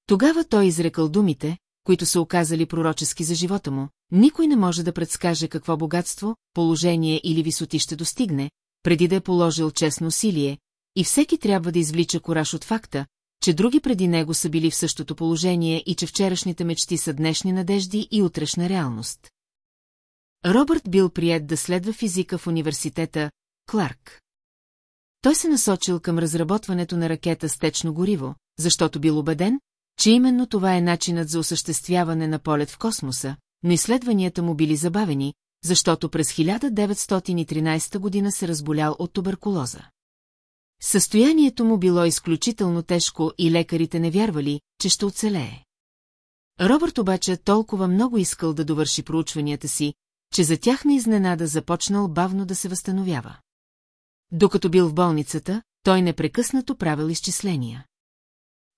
Тогава той изрекал думите, които са оказали пророчески за живота му, никой не може да предскаже какво богатство, положение или висоти ще достигне, преди да е положил честно усилие, и всеки трябва да извлича кораж от факта, че други преди него са били в същото положение и че вчерашните мечти са днешни надежди и утрешна реалност. Робърт бил прият да следва физика в университета Кларк. Той се насочил към разработването на ракета с течно гориво, защото бил убеден, че именно това е начинът за осъществяване на полет в космоса, но изследванията му били забавени, защото през 1913 година се разболял от туберкулоза. Състоянието му било изключително тежко и лекарите не вярвали, че ще оцелее. Робърт обаче толкова много искал да довърши проучванията си, че за тяхна изненада започнал бавно да се възстановява. Докато бил в болницата, той непрекъснато правил изчисления.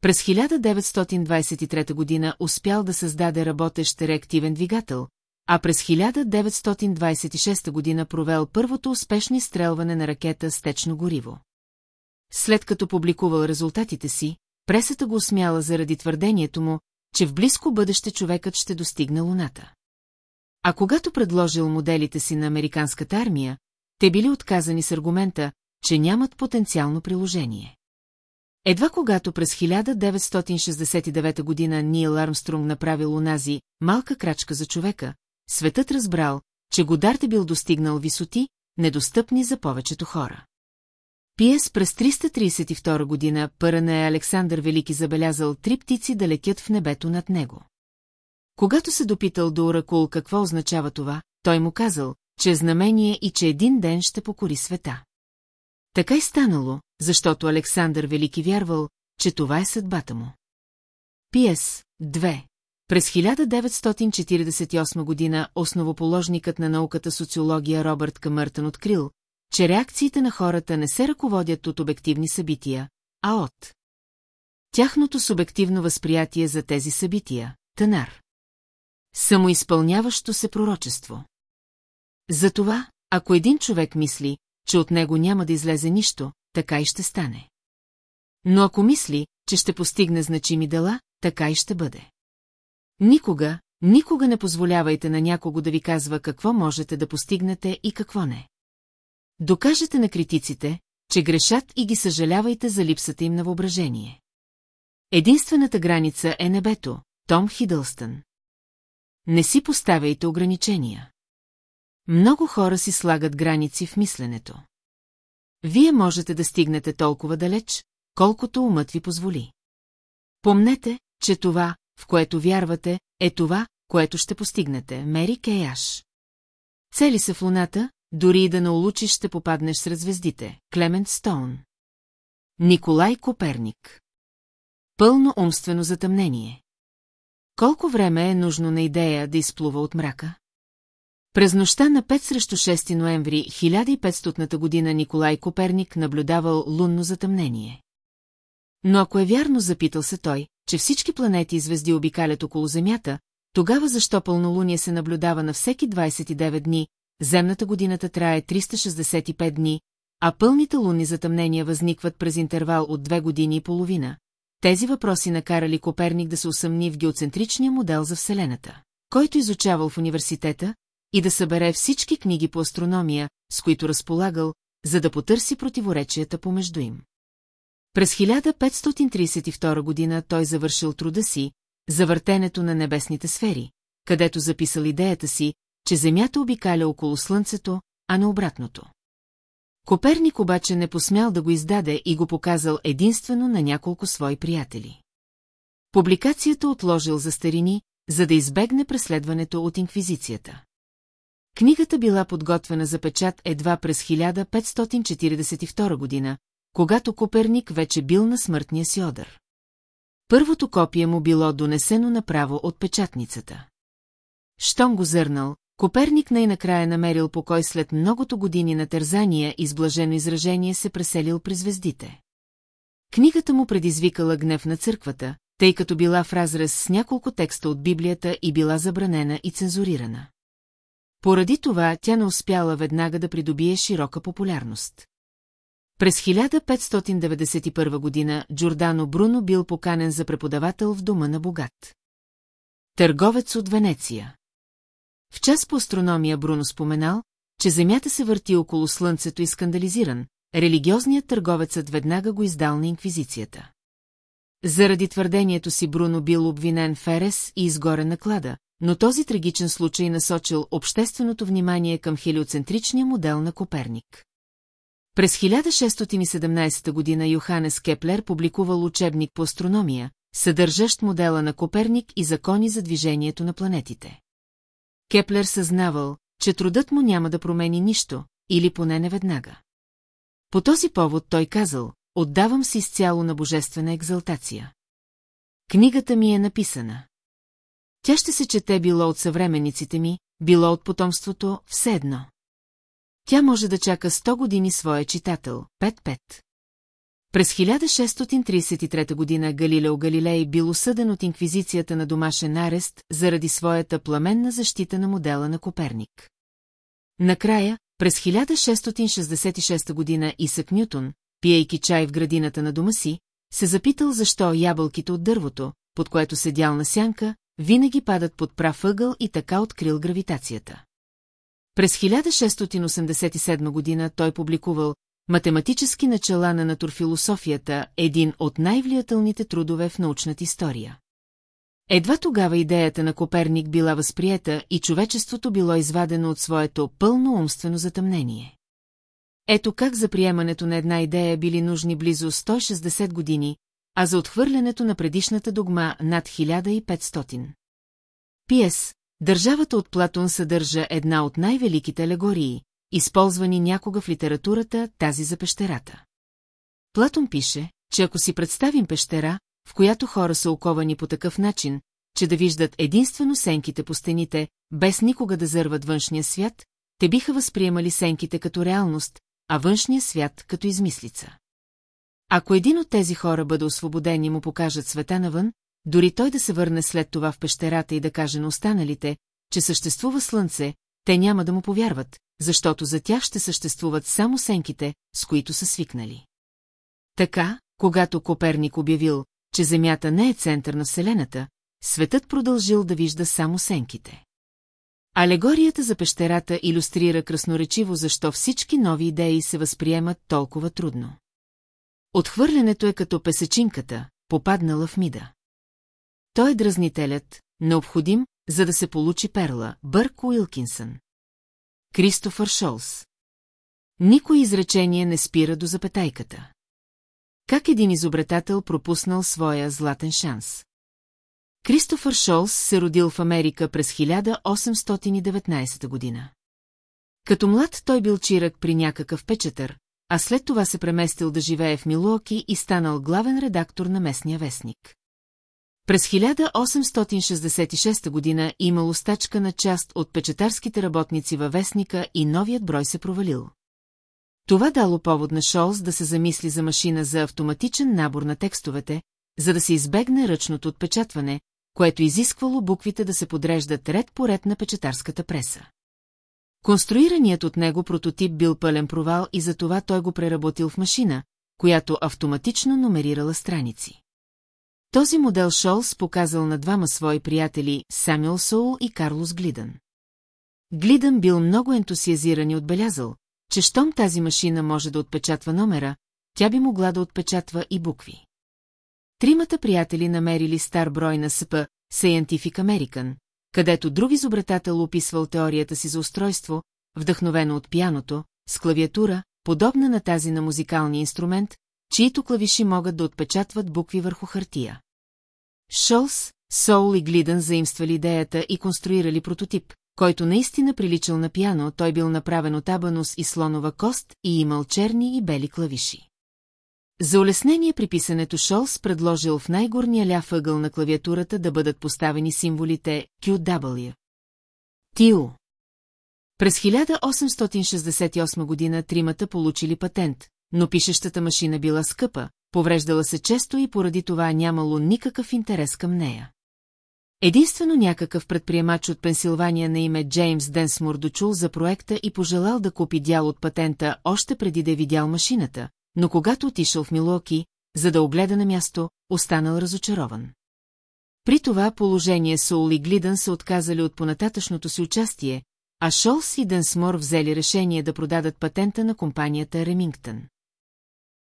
През 1923 година успял да създаде работещ реактивен двигател, а през 1926 година провел първото успешно изстрелване на ракета с течно гориво. След като публикувал резултатите си, пресата го усмяла заради твърдението му, че в близко бъдеще човекът ще достигне Луната. А когато предложил моделите си на американската армия, те били отказани с аргумента, че нямат потенциално приложение. Едва когато през 1969 година Нил Армстронг направил унази малка крачка за човека, светът разбрал, че Годарт е бил достигнал висоти, недостъпни за повечето хора. Пиес през 332 година пърна е Александър Велики забелязал три птици да летят в небето над него. Когато се допитал до Оракул какво означава това, той му казал, че е знамение и че един ден ще покори света. Така и станало, защото Александър Велики вярвал, че това е съдбата му. Пиес 2 През 1948 година основоположникът на науката социология Робърт Камъртън открил, че реакциите на хората не се ръководят от обективни събития, а от тяхното субективно възприятие за тези събития, тънар. Самоизпълняващо се пророчество. Затова, ако един човек мисли, че от него няма да излезе нищо, така и ще стане. Но ако мисли, че ще постигне значими дела, така и ще бъде. Никога, никога не позволявайте на някого да ви казва какво можете да постигнете и какво не. Докажете на критиците, че грешат и ги съжалявайте за липсата им на въображение. Единствената граница е небето, Том Хидълстън. Не си поставяйте ограничения. Много хора си слагат граници в мисленето. Вие можете да стигнете толкова далеч, колкото умът ви позволи. Помнете, че това, в което вярвате, е това, което ще постигнете. Мери Кейаш. Цели се в луната, дори и да на улучиш ще попаднеш сред звездите. Клемент Стоун. Николай Коперник. Пълно умствено затъмнение. Колко време е нужно на идея да изплува от мрака? През нощта на 5 срещу 6 ноември 1500 година Николай Коперник наблюдавал лунно затъмнение. Но ако е вярно, запитал се той, че всички планети и звезди обикалят около Земята, тогава защо пълнолуние се наблюдава на всеки 29 дни, земната годината трае 365 дни, а пълните лунни затъмнения възникват през интервал от две години и половина. Тези въпроси накарали Коперник да се усъмни в геоцентричния модел за Вселената, който изучавал в университета, и да събере всички книги по астрономия, с които разполагал, за да потърси противоречията помежду им. През 1532 година той завършил труда си за въртенето на небесните сфери, където записал идеята си, че Земята обикаля около Слънцето, а не обратното. Коперник обаче не посмял да го издаде и го показал единствено на няколко свои приятели. Публикацията отложил за старини, за да избегне преследването от инквизицията. Книгата била подготвена за печат едва през 1542 година, когато Коперник вече бил на смъртния си одър. Първото копие му било донесено направо от печатницата. Щом го зърнал, Коперник най-накрая намерил покой след многото години на тързания и с блажено изражение се преселил при звездите. Книгата му предизвикала гнев на църквата, тъй като била в разрез с няколко текста от Библията и била забранена и цензурирана. Поради това тя не успяла веднага да придобие широка популярност. През 1591 година Джордано Бруно бил поканен за преподавател в дома на богат. Търговец от Венеция. В час по астрономия Бруно споменал, че Земята се върти около Слънцето и скандализиран, религиозният търговецът веднага го издал на инквизицията. Заради твърдението си Бруно бил обвинен в Ерес и изгорен на клада, но този трагичен случай насочил общественото внимание към хелиоцентричния модел на Коперник. През 1617 година Йоханес Кеплер публикувал учебник по астрономия, съдържащ модела на Коперник и закони за движението на планетите. Кеплер съзнавал, че трудът му няма да промени нищо, или поне не веднага. По този повод той казал, отдавам си изцяло на божествена екзалтация. Книгата ми е написана. Тя ще се чете било от съвременниците ми, било от потомството, все едно. Тя може да чака 100 години своя читател, 5-5. През 1633 година Галилео Галилей бил осъден от инквизицията на домашен арест заради своята пламенна защита на модела на Коперник. Накрая, през 1666 година Исък Нютон, пиейки чай в градината на дома си, се запитал защо ябълките от дървото, под което седял на сянка, винаги падат под прав ъгъл и така открил гравитацията. През 1687 година той публикувал Математически начала на натурфилософията – един от най-влиятелните трудове в научната история. Едва тогава идеята на Коперник била възприета и човечеството било извадено от своето пълно умствено затъмнение. Ето как за приемането на една идея били нужни близо 160 години, а за отхвърлянето на предишната догма над 1500. Пиес, държавата от Платон съдържа една от най-великите алегории, използвани някога в литературата, тази за пещерата. Платон пише, че ако си представим пещера, в която хора са оковани по такъв начин, че да виждат единствено сенките по стените, без никога да зърват външния свят, те биха възприемали сенките като реалност, а външния свят като измислица. Ако един от тези хора бъде освободен и му покажат света навън, дори той да се върне след това в пещерата и да каже на останалите, че съществува слънце, те няма да му повярват, защото за тях ще съществуват само сенките, с които са свикнали. Така, когато Коперник обявил, че Земята не е център на Вселената, светът продължил да вижда само сенките. Алегорията за пещерата иллюстрира красноречиво защо всички нови идеи се възприемат толкова трудно. Отхвърлянето е като песечинката, попаднала в мида. Той е дразнителят, необходим, за да се получи перла, Бърк Уилкинсън. Кристофър Шолс. Никой изречение не спира до запетайката. Как един изобретател пропуснал своя златен шанс? Кристофър Шолс се родил в Америка през 1819 година. Като млад той бил чирак при някакъв печетър, а след това се преместил да живее в Милуоки и станал главен редактор на местния вестник. През 1866 година имало стачка на част от печетарските работници във вестника и новият брой се провалил. Това дало повод на Шолс да се замисли за машина за автоматичен набор на текстовете, за да се избегне ръчното отпечатване, което изисквало буквите да се подреждат ред по ред на печетарската преса. Конструираният от него прототип бил пълен провал и затова той го преработил в машина, която автоматично номерирала страници. Този модел Шолс показал на двама свои приятели Самюел Соул и Карлос Глидън. Глидън бил много ентусиазиран и отбелязал, че щом тази машина може да отпечатва номера, тя би могла да отпечатва и букви. Тримата приятели намерили стар брой на СП Scientific American, където друг изобретател описвал теорията си за устройство, вдъхновено от пяното, с клавиатура, подобна на тази на музикалния инструмент, чието клавиши могат да отпечатват букви върху хартия. Шолс, Соул и Глидън заимствали идеята и конструирали прототип, който наистина приличал на пяно, той бил направен от абанус и слонова кост и имал черни и бели клавиши. За улеснение при писането Шолс предложил в най-горния ляв ъгъл на клавиатурата да бъдат поставени символите QW. ТИО. През 1868 година тримата получили патент, но пишещата машина била скъпа, повреждала се често и поради това нямало никакъв интерес към нея. Единствено някакъв предприемач от Пенсилвания на име Джеймс Денсмур дочул за проекта и пожелал да купи дял от патента още преди да е видял машината, но когато отишъл в Милоки, за да огледа на място, останал разочарован. При това положение Соул и Глидън се отказали от понататъчното си участие, а Шолс и Денсмор взели решение да продадат патента на компанията Ремингтън.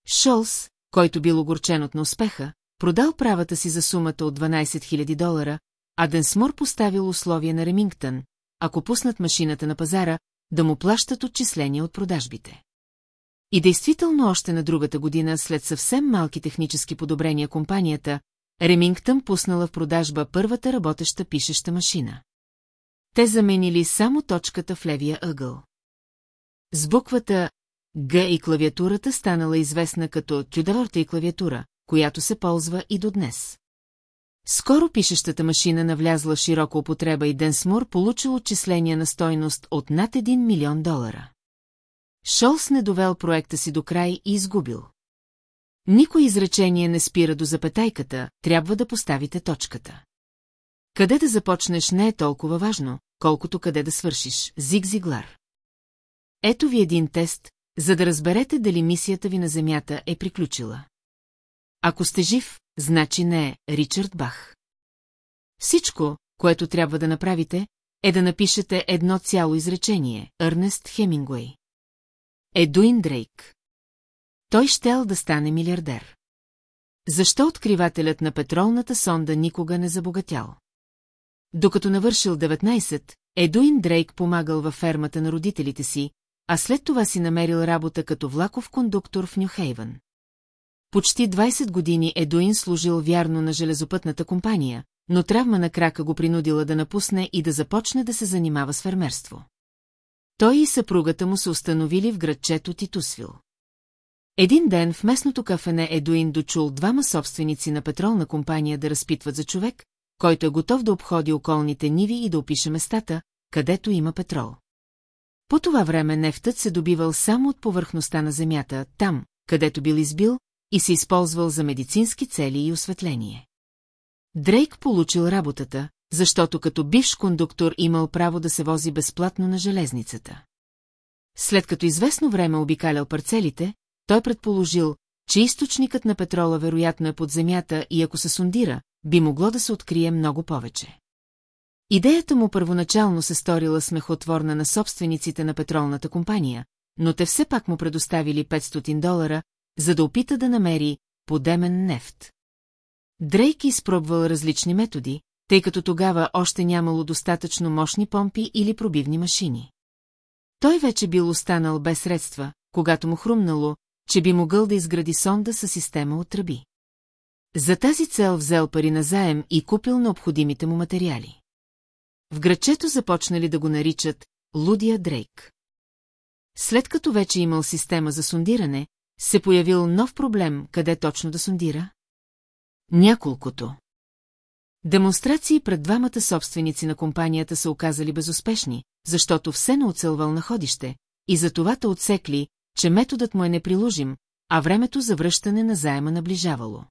Шолс, който бил огорчен от неуспеха, продал правата си за сумата от 12 000 долара, а Денсмор поставил условия на Ремингтън, ако пуснат машината на пазара, да му плащат отчисления от продажбите. И действително още на другата година, след съвсем малки технически подобрения компанията, Ремингтън пуснала в продажба първата работеща пишеща машина. Те заменили само точката в левия ъгъл. С буквата Г и клавиатурата станала известна като Тюдорта и клавиатура, която се ползва и до днес. Скоро пишещата машина навлязла в широка употреба и Денсмур получил отчисления на стойност от над 1 милион долара. Шолс не довел проекта си до край и изгубил. Никой изречение не спира до запетайката, трябва да поставите точката. Къде да започнеш не е толкова важно, колкото къде да свършиш, Зиг Зиглар. Ето ви един тест, за да разберете дали мисията ви на Земята е приключила. Ако сте жив, значи не е Ричард Бах. Всичко, което трябва да направите, е да напишете едно цяло изречение – Ернест Хемингуей. Едуин Дрейк. Той щел да стане милиардер. Защо откривателят на петролната сонда никога не забогатял? Докато навършил 19, Едуин Дрейк помагал във фермата на родителите си, а след това си намерил работа като влаков кондуктор в Нюхейвън. Почти 20 години Едуин служил вярно на железопътната компания, но травма на крака го принудила да напусне и да започне да се занимава с фермерство. Той и съпругата му се установили в градчето Титусвил. Един ден в местното кафене Едуин дочул двама собственици на петролна компания да разпитват за човек, който е готов да обходи околните ниви и да опише местата, където има петрол. По това време нефтът се добивал само от повърхността на земята, там, където бил избил, и се използвал за медицински цели и осветление. Дрейк получил работата, защото като бивш кондуктор имал право да се вози безплатно на железницата. След като известно време обикалял парцелите, той предположил, че източникът на петрола вероятно е под земята и ако се сундира, би могло да се открие много повече. Идеята му първоначално се сторила смехотворна на собствениците на петролната компания, но те все пак му предоставили 500 долара, за да опита да намери подемен нефт. Дрейк изпробвал различни методи, тъй като тогава още нямало достатъчно мощни помпи или пробивни машини. Той вече бил останал без средства, когато му хрумнало, че би могъл да изгради сонда със система от тръби. За тази цел взел пари на заем и купил необходимите му материали. В грачето започнали да го наричат Лудия Дрейк. След като вече имал система за сондиране, се появил нов проблем, къде точно да сондира? Няколкото. Демонстрации пред двамата собственици на компанията са оказали безуспешни, защото все не оцелвал на ходище, и за те отсекли, че методът му е неприложим, а времето за връщане на заема наближавало.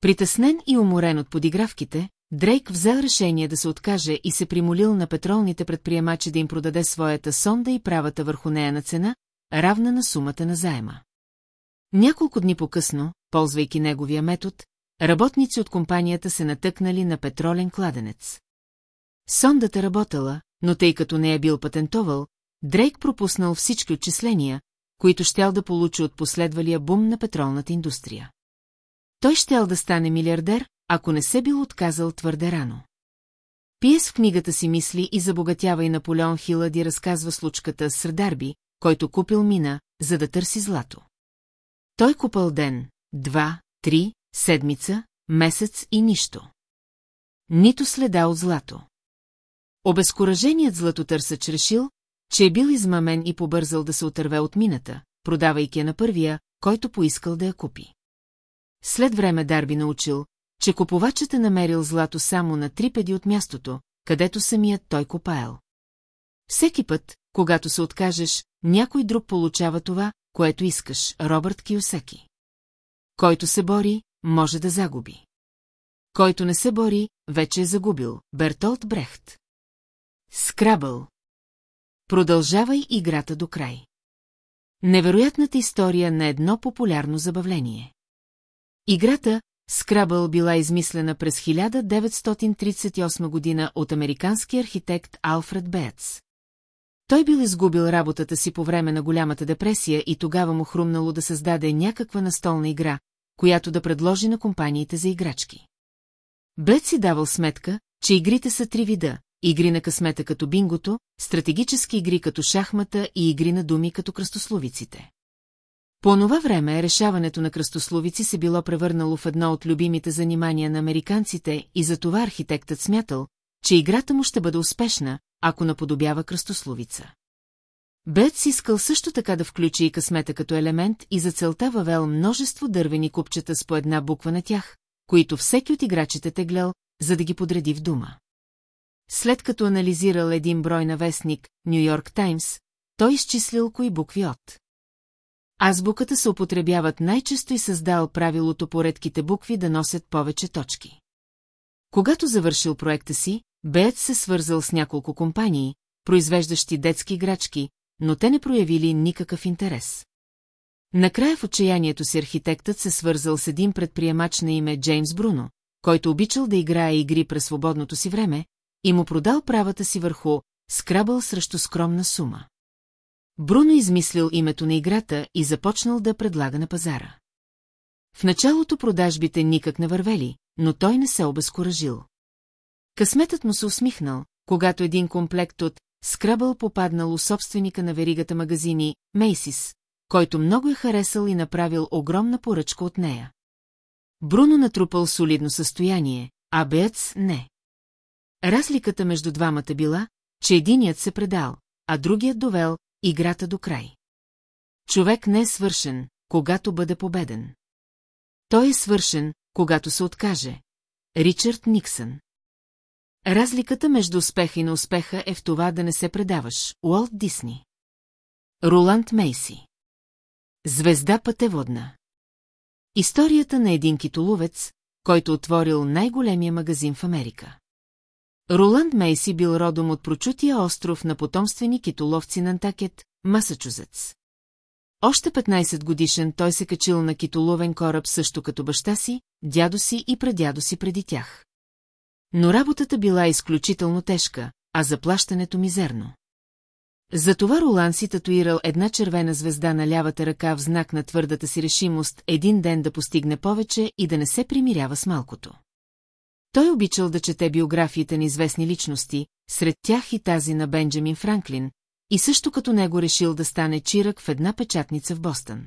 Притеснен и уморен от подигравките, Дрейк взел решение да се откаже и се примолил на петролните предприемачи да им продаде своята сонда и правата върху нея на цена, равна на сумата на заема. Няколко дни по-късно, ползвайки неговия метод, работници от компанията се натъкнали на петролен кладенец. Сондата работала, но тъй като не е бил патентовал, Дрейк пропуснал всички отчисления, които щял да получи от последвалия бум на петролната индустрия. Той щял да стане милиардер, ако не се бил отказал твърде рано. Пиес в книгата си мисли и забогатява и Наполеон Хилади разказва случката с Дарби, който купил мина, за да търси злато. Той купал ден, два, три, седмица, месец и нищо. Нито следа от злато. Обезкураженият златотърсач решил, че е бил измамен и побързал да се отърве от мината, продавайки я на първия, който поискал да я купи. След време Дарби научил, че купувачът е намерил злато само на три педи от мястото, където самият той копаел. Всеки път, когато се откажеш, някой друг получава това, което искаш, Робърт Киосеки. Който се бори, може да загуби. Който не се бори, вече е загубил, Бертолт Брехт. Скрабъл. Продължавай играта до край. Невероятната история на едно популярно забавление. Играта Скрабъл била измислена през 1938 година от американски архитект Алфред Беец. Той бил изгубил работата си по време на голямата депресия и тогава му хрумнало да създаде някаква настолна игра, която да предложи на компаниите за играчки. Бет си давал сметка, че игрите са три вида – игри на късмета като бингото, стратегически игри като шахмата и игри на думи като кръстословиците. По това време решаването на кръстословици се било превърнало в едно от любимите занимания на американците и затова архитектът смятал, че играта му ще бъде успешна, ако наподобява кръстословица. Бетс искал също така да включи и късмета като елемент и за целта въвел множество дървени купчета с по една буква на тях, които всеки от играчите теглял, за да ги подреди в дума. След като анализирал един брой на вестник, Нью Йорк Таймс, той изчислил кои букви от. Азбуката се употребяват най-често и създал правилото по редките букви да носят повече точки. Когато завършил проекта си, Беят се свързал с няколко компании, произвеждащи детски играчки, но те не проявили никакъв интерес. Накрая в отчаянието си архитектът се свързал с един предприемач на име Джеймс Бруно, който обичал да играе игри през свободното си време, и му продал правата си върху скрабъл срещу скромна сума. Бруно измислил името на играта и започнал да предлага на пазара. В началото продажбите никак не вървели, но той не се обезкуражил. Късметът му се усмихнал, когато един комплект от Скрабъл попаднал у собственика на веригата магазини Мейсис, който много е харесал и направил огромна поръчка от нея. Бруно натрупал солидно състояние, а Бец не. Разликата между двамата била, че единият се предал, а другият довел играта до край. Човек не е свършен, когато бъде победен. Той е свършен, когато се откаже. Ричард Никсън Разликата между успеха и на успеха е в това да не се предаваш. Уолт Дисни. Роланд Мейси. Звезда пътеводна. Историята на един китоловец, който отворил най-големия магазин в Америка. Роланд Мейси бил родом от прочутия остров на потомствени китоловци Нантакет, Масачузетс. Още 15 годишен той се качил на китоловен кораб също като баща си, дядо си и предядо си преди тях. Но работата била изключително тежка, а заплащането мизерно. Затова Ролан си татуирал една червена звезда на лявата ръка в знак на твърдата си решимост един ден да постигне повече и да не се примирява с малкото. Той обичал да чете биографиите на известни личности, сред тях и тази на Бенджамин Франклин, и също като него решил да стане чирак в една печатница в Бостън.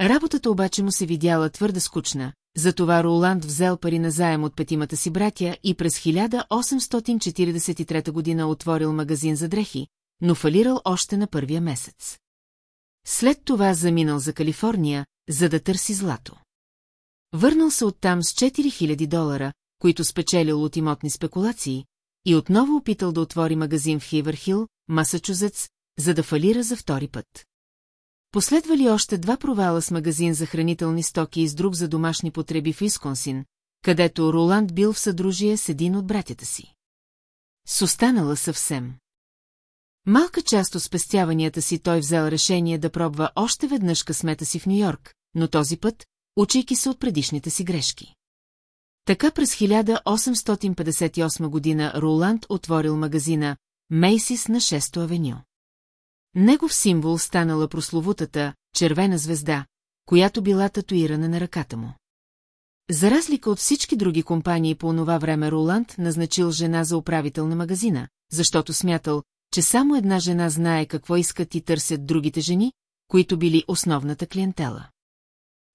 Работата обаче му се видяла твърде скучна, затова Роланд взел пари на заем от петимата си братя и през 1843 година отворил магазин за дрехи, но фалирал още на първия месец. След това заминал за Калифорния, за да търси злато. Върнал се оттам с 4000 долара, които спечелил от имотни спекулации, и отново опитал да отвори магазин в Хивърхил, Масачузетс, за да фалира за втори път. Последвали още два провала с магазин за хранителни стоки и с друг за домашни потреби в Исконсин, където Роланд бил в съдружие с един от братята си. С останала съвсем. Малка част от спестяванията си той взел решение да пробва още веднъж късмета си в Нью-Йорк, но този път, учейки се от предишните си грешки. Така през 1858 година Роланд отворил магазина Мейсис на 6 авеню. Негов символ станала прословутата червена звезда, която била татуирана на ръката му. За разлика от всички други компании по онова време Роланд назначил жена за управител на магазина, защото смятал, че само една жена знае какво искат и търсят другите жени, които били основната клиентела.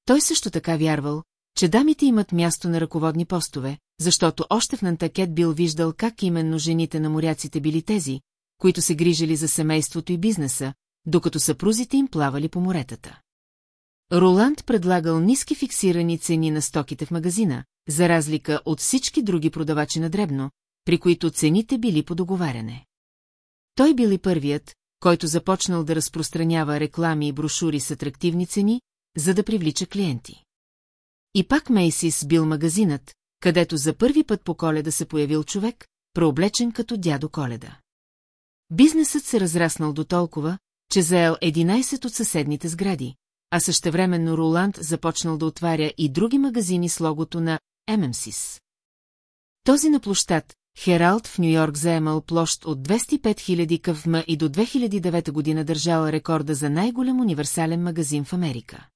Той също така вярвал, че дамите имат място на ръководни постове, защото още в Нантакет бил виждал как именно жените на моряците били тези, които се грижили за семейството и бизнеса, докато съпрузите им плавали по моретата. Роланд предлагал ниски фиксирани цени на стоките в магазина, за разлика от всички други продавачи на дребно, при които цените били по договаряне. Той бил и първият, който започнал да разпространява реклами и брошури с атрактивни цени, за да привлича клиенти. И пак Мейсис бил магазинът, където за първи път по коледа се появил човек, преоблечен като дядо Коледа. Бизнесът се разраснал до толкова, че заел 11 от съседните сгради, а същевременно Роланд започнал да отваря и други магазини с логото на ММСИС. Този на площад, Хералд в Нью-Йорк заемал площ от 205 000 къвм и до 2009 година държал рекорда за най-голям универсален магазин в Америка.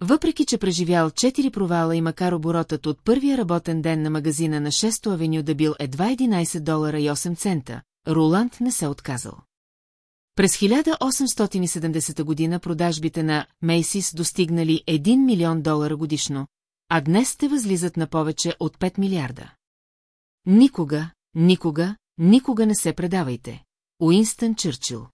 Въпреки, че преживял 4 провала и макар оборотът от първия работен ден на магазина на 6-то авеню да бил едва 11 долара и 8 цента, Роланд не се отказал. През 1870 година продажбите на Мейсис достигнали 1 милион долара годишно, а днес те възлизат на повече от 5 милиарда. Никога, никога, никога не се предавайте. Уинстън Чърчил.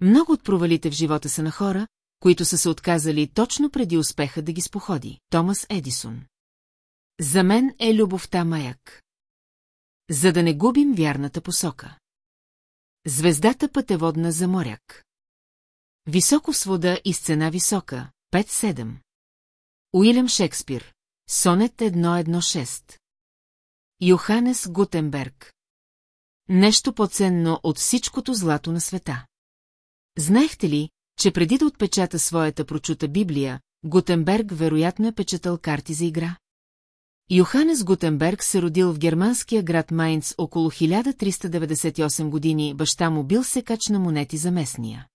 Много от провалите в живота са на хора, които са се отказали точно преди успеха да ги споходи. Томас Едисон. За мен е любовта маяк. За да не губим вярната посока. Звездата пътеводна за моряк. Високо свода и сцена висока, 5-7. Уилям Шекспир, сонет 1-1-6. Йоханес Гутенберг. Нещо по-ценно от всичкото злато на света. Знаехте ли, че преди да отпечата своята прочута Библия, Гутенберг вероятно е печатал карти за игра? Йоханес Гутенберг се родил в германския град Майнц около 1398 години, баща му бил секач на монети за местния.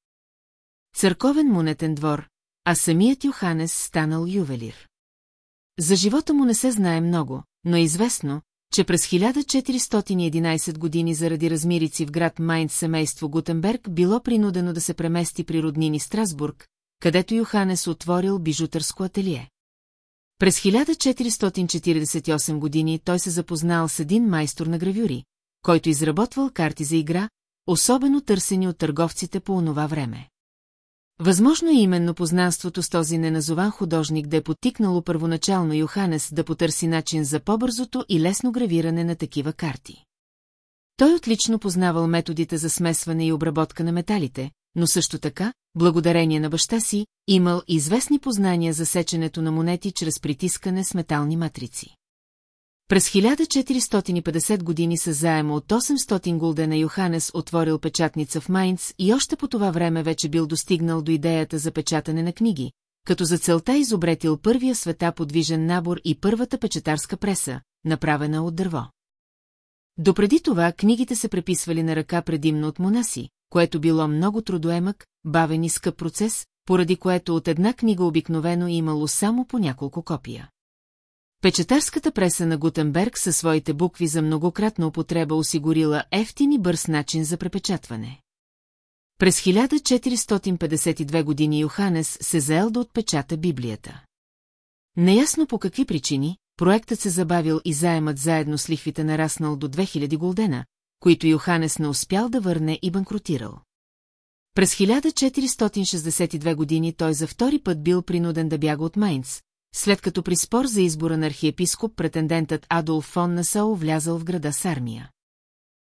Църковен монетен двор, а самият Йоханес станал ювелир. За живота му не се знае много, но е известно, че през 1411 години заради размирици в град Майнц семейство Гутенберг било принудено да се премести при роднини Страсбург, където Йоханес отворил бижутърско ателие. През 1448 години той се запознал с един майстор на гравюри, който изработвал карти за игра, особено търсени от търговците по онова време. Възможно е именно познанството с този неназован художник да е потикнало първоначално Йоханес да потърси начин за по-бързото и лесно гравиране на такива карти. Той отлично познавал методите за смесване и обработка на металите, но също така, благодарение на баща си, имал известни познания за сеченето на монети чрез притискане с метални матрици. През 1450 години с заемо от 800 гулдена Йоханес отворил печатница в Майнц и още по това време вече бил достигнал до идеята за печатане на книги, като за целта изобретил първия света подвижен набор и първата печатарска преса, направена от дърво. Допреди това книгите се преписвали на ръка предимно от монаси, което било много трудоемък, бавен и скъп процес, поради което от една книга обикновено имало само по няколко копия. Печатарската преса на Гутенберг със своите букви за многократна употреба осигурила ефтин и бърз начин за препечатване. През 1452 години Йоханес се заел да отпечата Библията. Неясно по какви причини, проектът се забавил и заемът заедно с лихвите нараснал до 2000 голдена, които Йоханес не успял да върне и банкротирал. През 1462 години той за втори път бил принуден да бяга от Майнц, след като при спор за избора на архиепископ претендентът Адолф фон Насао влязал в града с армия.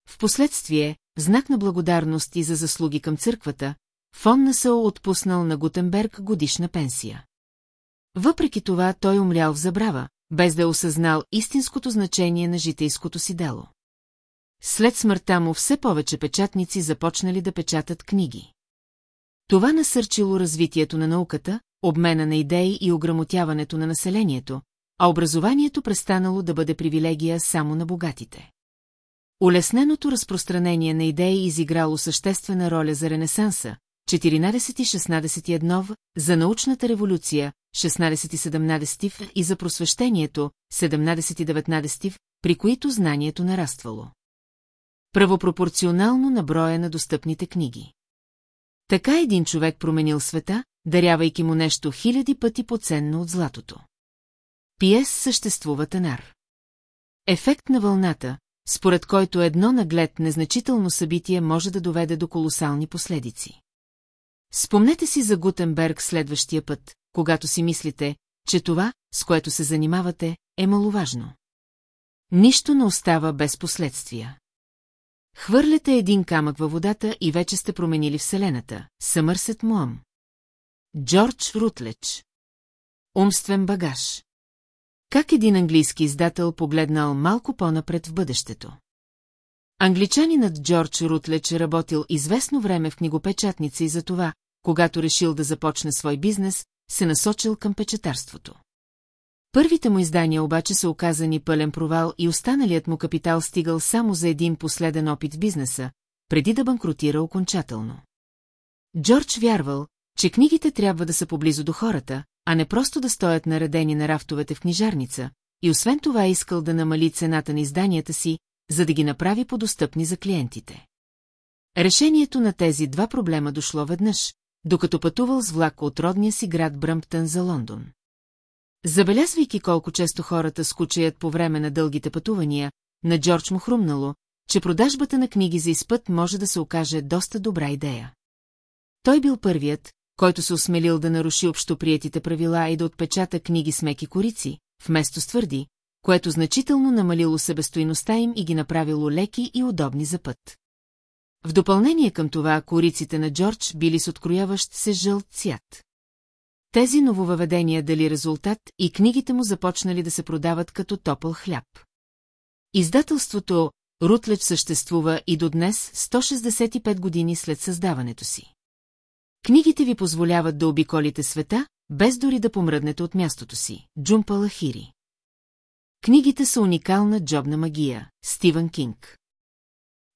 Впоследствие, в знак на благодарност и за заслуги към църквата, фон Насао отпуснал на Гутенберг годишна пенсия. Въпреки това той умрял в забрава, без да е осъзнал истинското значение на житейското си дело. След смъртта му все повече печатници започнали да печатат книги. Това насърчило развитието на науката, обмена на идеи и ограмотяването на населението, а образованието престанало да бъде привилегия само на богатите. Улесненото разпространение на идеи изиграло съществена роля за Ренесанса, 14-16 в, за научната революция, 16-17 в и за просвещението, 17-19 в, при които знанието нараствало. Правопропорционално на броя на достъпните книги. Така един човек променил света, дарявайки му нещо хиляди пъти поценно от златото. Пиес съществува тенар. Ефект на вълната, според който едно наглед незначително събитие може да доведе до колосални последици. Спомнете си за Гутенберг следващия път, когато си мислите, че това, с което се занимавате, е маловажно. Нищо не остава без последствия. Хвърляте един камък във водата и вече сте променили Вселената. Съмърсет Муам. Джордж Рутлеч. Умствен багаж. Как един английски издател погледнал малко по-напред в бъдещето? Англичанинът Джордж Рутлеч е работил известно време в книгопечатница и за това, когато решил да започне свой бизнес, се насочил към печатарството. Първите му издания обаче са оказани пълен провал и останалият му капитал стигал само за един последен опит в бизнеса, преди да банкротира окончателно. Джордж вярвал, че книгите трябва да са поблизо до хората, а не просто да стоят наредени на рафтовете в книжарница, и освен това искал да намали цената на изданията си, за да ги направи подостъпни за клиентите. Решението на тези два проблема дошло веднъж, докато пътувал с влак от родния си град Бръмптън за Лондон. Забелязвайки колко често хората скучаят по време на дългите пътувания, на Джордж му хрумнало, че продажбата на книги за изпът може да се окаже доста добра идея. Той бил първият, който се осмелил да наруши общоприетите правила и да отпечата книги с меки корици, вместо с твърди, което значително намалило себестойността им и ги направило леки и удобни за път. В допълнение към това, кориците на Джордж били с открояващ се жълт цвят. Тези нововъведения дали резултат и книгите му започнали да се продават като топъл хляб. Издателството Рутлеч съществува и до днес, 165 години след създаването си. Книгите ви позволяват да обиколите света, без дори да помръднете от мястото си. Джумпа Лахири. Книгите са уникална джобна магия. Стивън Кинг.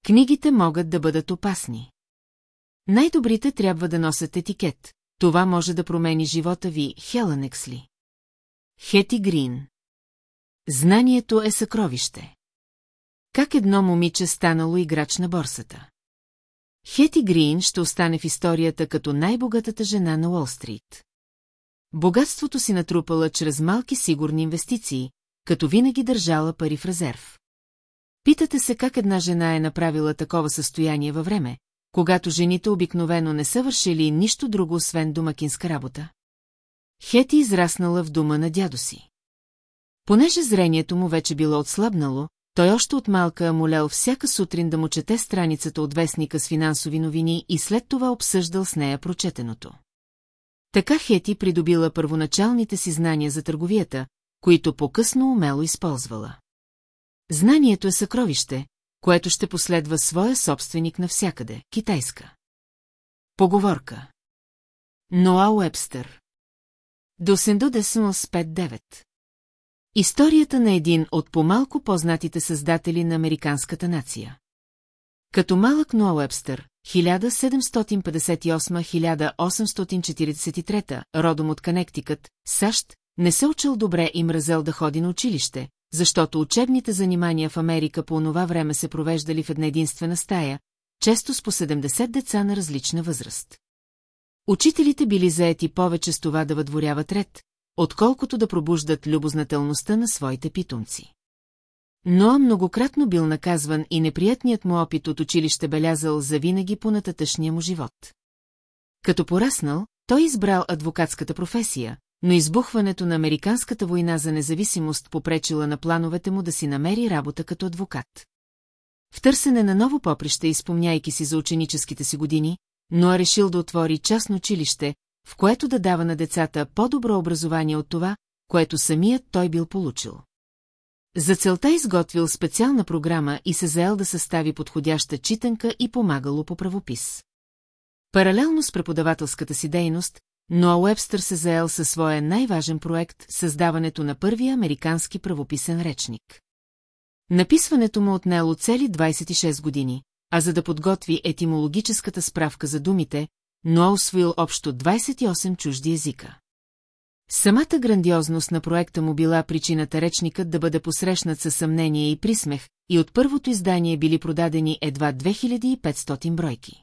Книгите могат да бъдат опасни. Най-добрите трябва да носят етикет. Това може да промени живота ви, Хелън Ексли. Хети Грин. Знанието е съкровище. Как едно момиче станало играч на борсата? Хети Грин ще остане в историята като най-богатата жена на Уолстрит. Богатството си натрупала чрез малки сигурни инвестиции, като винаги държала пари в резерв. Питате се как една жена е направила такова състояние във време, когато жените обикновено не са вършили нищо друго, освен домакинска работа. Хети израснала в дома на дядо си. Понеже зрението му вече било отслабнало, той още от малка молял всяка сутрин да му чете страницата от вестника с финансови новини и след това обсъждал с нея прочетеното. Така Хети придобила първоначалните си знания за търговията, които по-късно умело използвала. Знанието е съкровище, което ще последва своя собственик навсякъде, китайска. Поговорка Ноа Уебстър Досендо Десмос 5-9 Историята на един от по-малко познатите създатели на американската нация. Като малък Ноа Уебстър, 1758-1843, родом от Канектикът, САЩ, не се учил добре и мразел да ходи на училище, защото учебните занимания в Америка по онова време се провеждали в една единствена стая, често с по 70 деца на различна възраст. Учителите били заети повече с това да въдворяват ред, отколкото да пробуждат любознателността на своите питомци. Но многократно бил наказван и неприятният му опит от училище белязал завинаги по нататъчния му живот. Като пораснал, той избрал адвокатската професия, но избухването на Американската война за независимост попречила на плановете му да си намери работа като адвокат. В търсене на ново поприще, изпомняйки си за ученическите си години, но е решил да отвори частно училище, в което да дава на децата по-добро образование от това, което самият той бил получил. За целта изготвил специална програма и се заел да състави подходяща читанка и помагало по правопис. Паралелно с преподавателската си дейност, но Уебстър се заел със своя най-важен проект – създаването на първия американски правописен речник. Написването му отнело цели 26 години, а за да подготви етимологическата справка за думите, но освоил общо 28 чужди езика. Самата грандиозност на проекта му била причината речникът да бъде посрещнат със съмнение и присмех, и от първото издание били продадени едва 2500 бройки.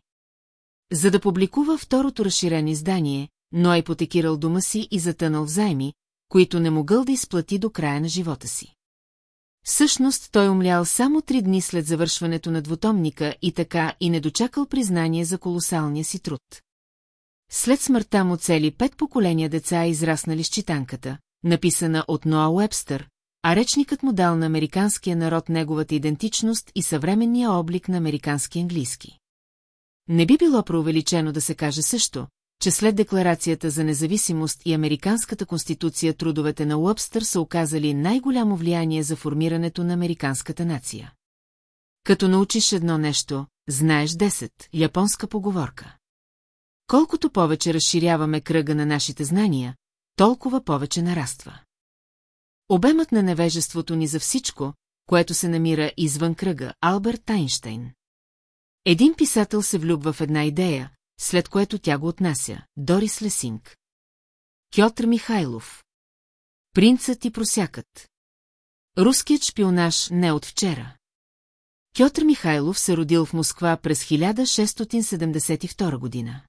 За да публикува второто разширено издание, но е ипотекирал дома си и затънал в займи, които не могъл да изплати до края на живота си. Всъщност той умлял само три дни след завършването на двутомника и така и не дочакал признание за колосалния си труд. След смъртта му цели пет поколения деца израснали с читанката, написана от Ноа Уебстър, а речникът му дал на американския народ неговата идентичност и съвременния облик на американски английски. Не би било преувеличено да се каже също, че след Декларацията за независимост и Американската конституция трудовете на Уъбстър са оказали най-голямо влияние за формирането на американската нация. Като научиш едно нещо, знаеш 10, японска поговорка. Колкото повече разширяваме кръга на нашите знания, толкова повече нараства. Обемът на невежеството ни за всичко, което се намира извън кръга, Алберт Айнштейн. Един писател се влюбва в една идея, след което тя го отнася. Дорис Лесинг. Кьотр Михайлов. Принцът и просякът. Руският шпионаж не от вчера. Кьотр Михайлов се родил в Москва през 1672 година.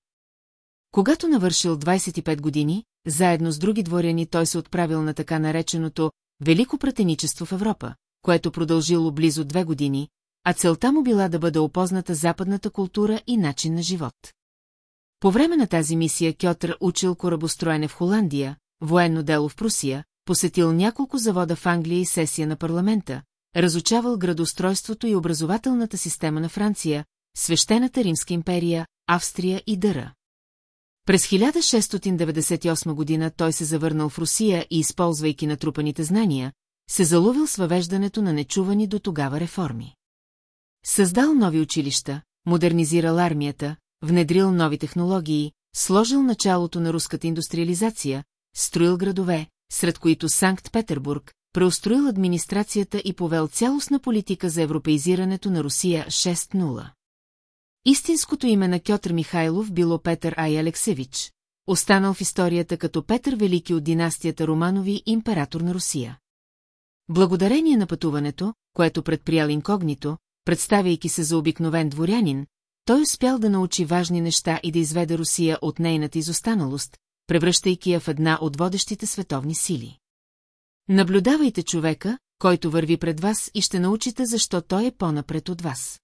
Когато навършил 25 години, заедно с други дворяни той се отправил на така нареченото Велико пратеничество в Европа, което продължило близо две години, а целта му била да бъде опозната западната култура и начин на живот. По време на тази мисия Кьотър учил корабостроене в Холандия, военно дело в Прусия, посетил няколко завода в Англия и сесия на парламента, разучавал градостройството и образователната система на Франция, Свещената Римска империя, Австрия и Дъра. През 1698 година той се завърнал в Русия и, използвайки натрупаните знания, се заловил с въвеждането на нечувани до тогава реформи. Създал нови училища, модернизирал армията, внедрил нови технологии, сложил началото на руската индустриализация, строил градове, сред които Санкт-Петербург, преустроил администрацията и повел цялостна политика за европеизирането на Русия 6.0. Истинското име на Кьотър Михайлов било Петър Ай Алексевич, останал в историята като Петър Велики от династията Романови император на Русия. Благодарение на пътуването, което предприял инкогнито, представяйки се за обикновен дворянин, той успял да научи важни неща и да изведе Русия от нейната изостаналост, превръщайки я в една от водещите световни сили. Наблюдавайте човека, който върви пред вас и ще научите защо той е по-напред от вас.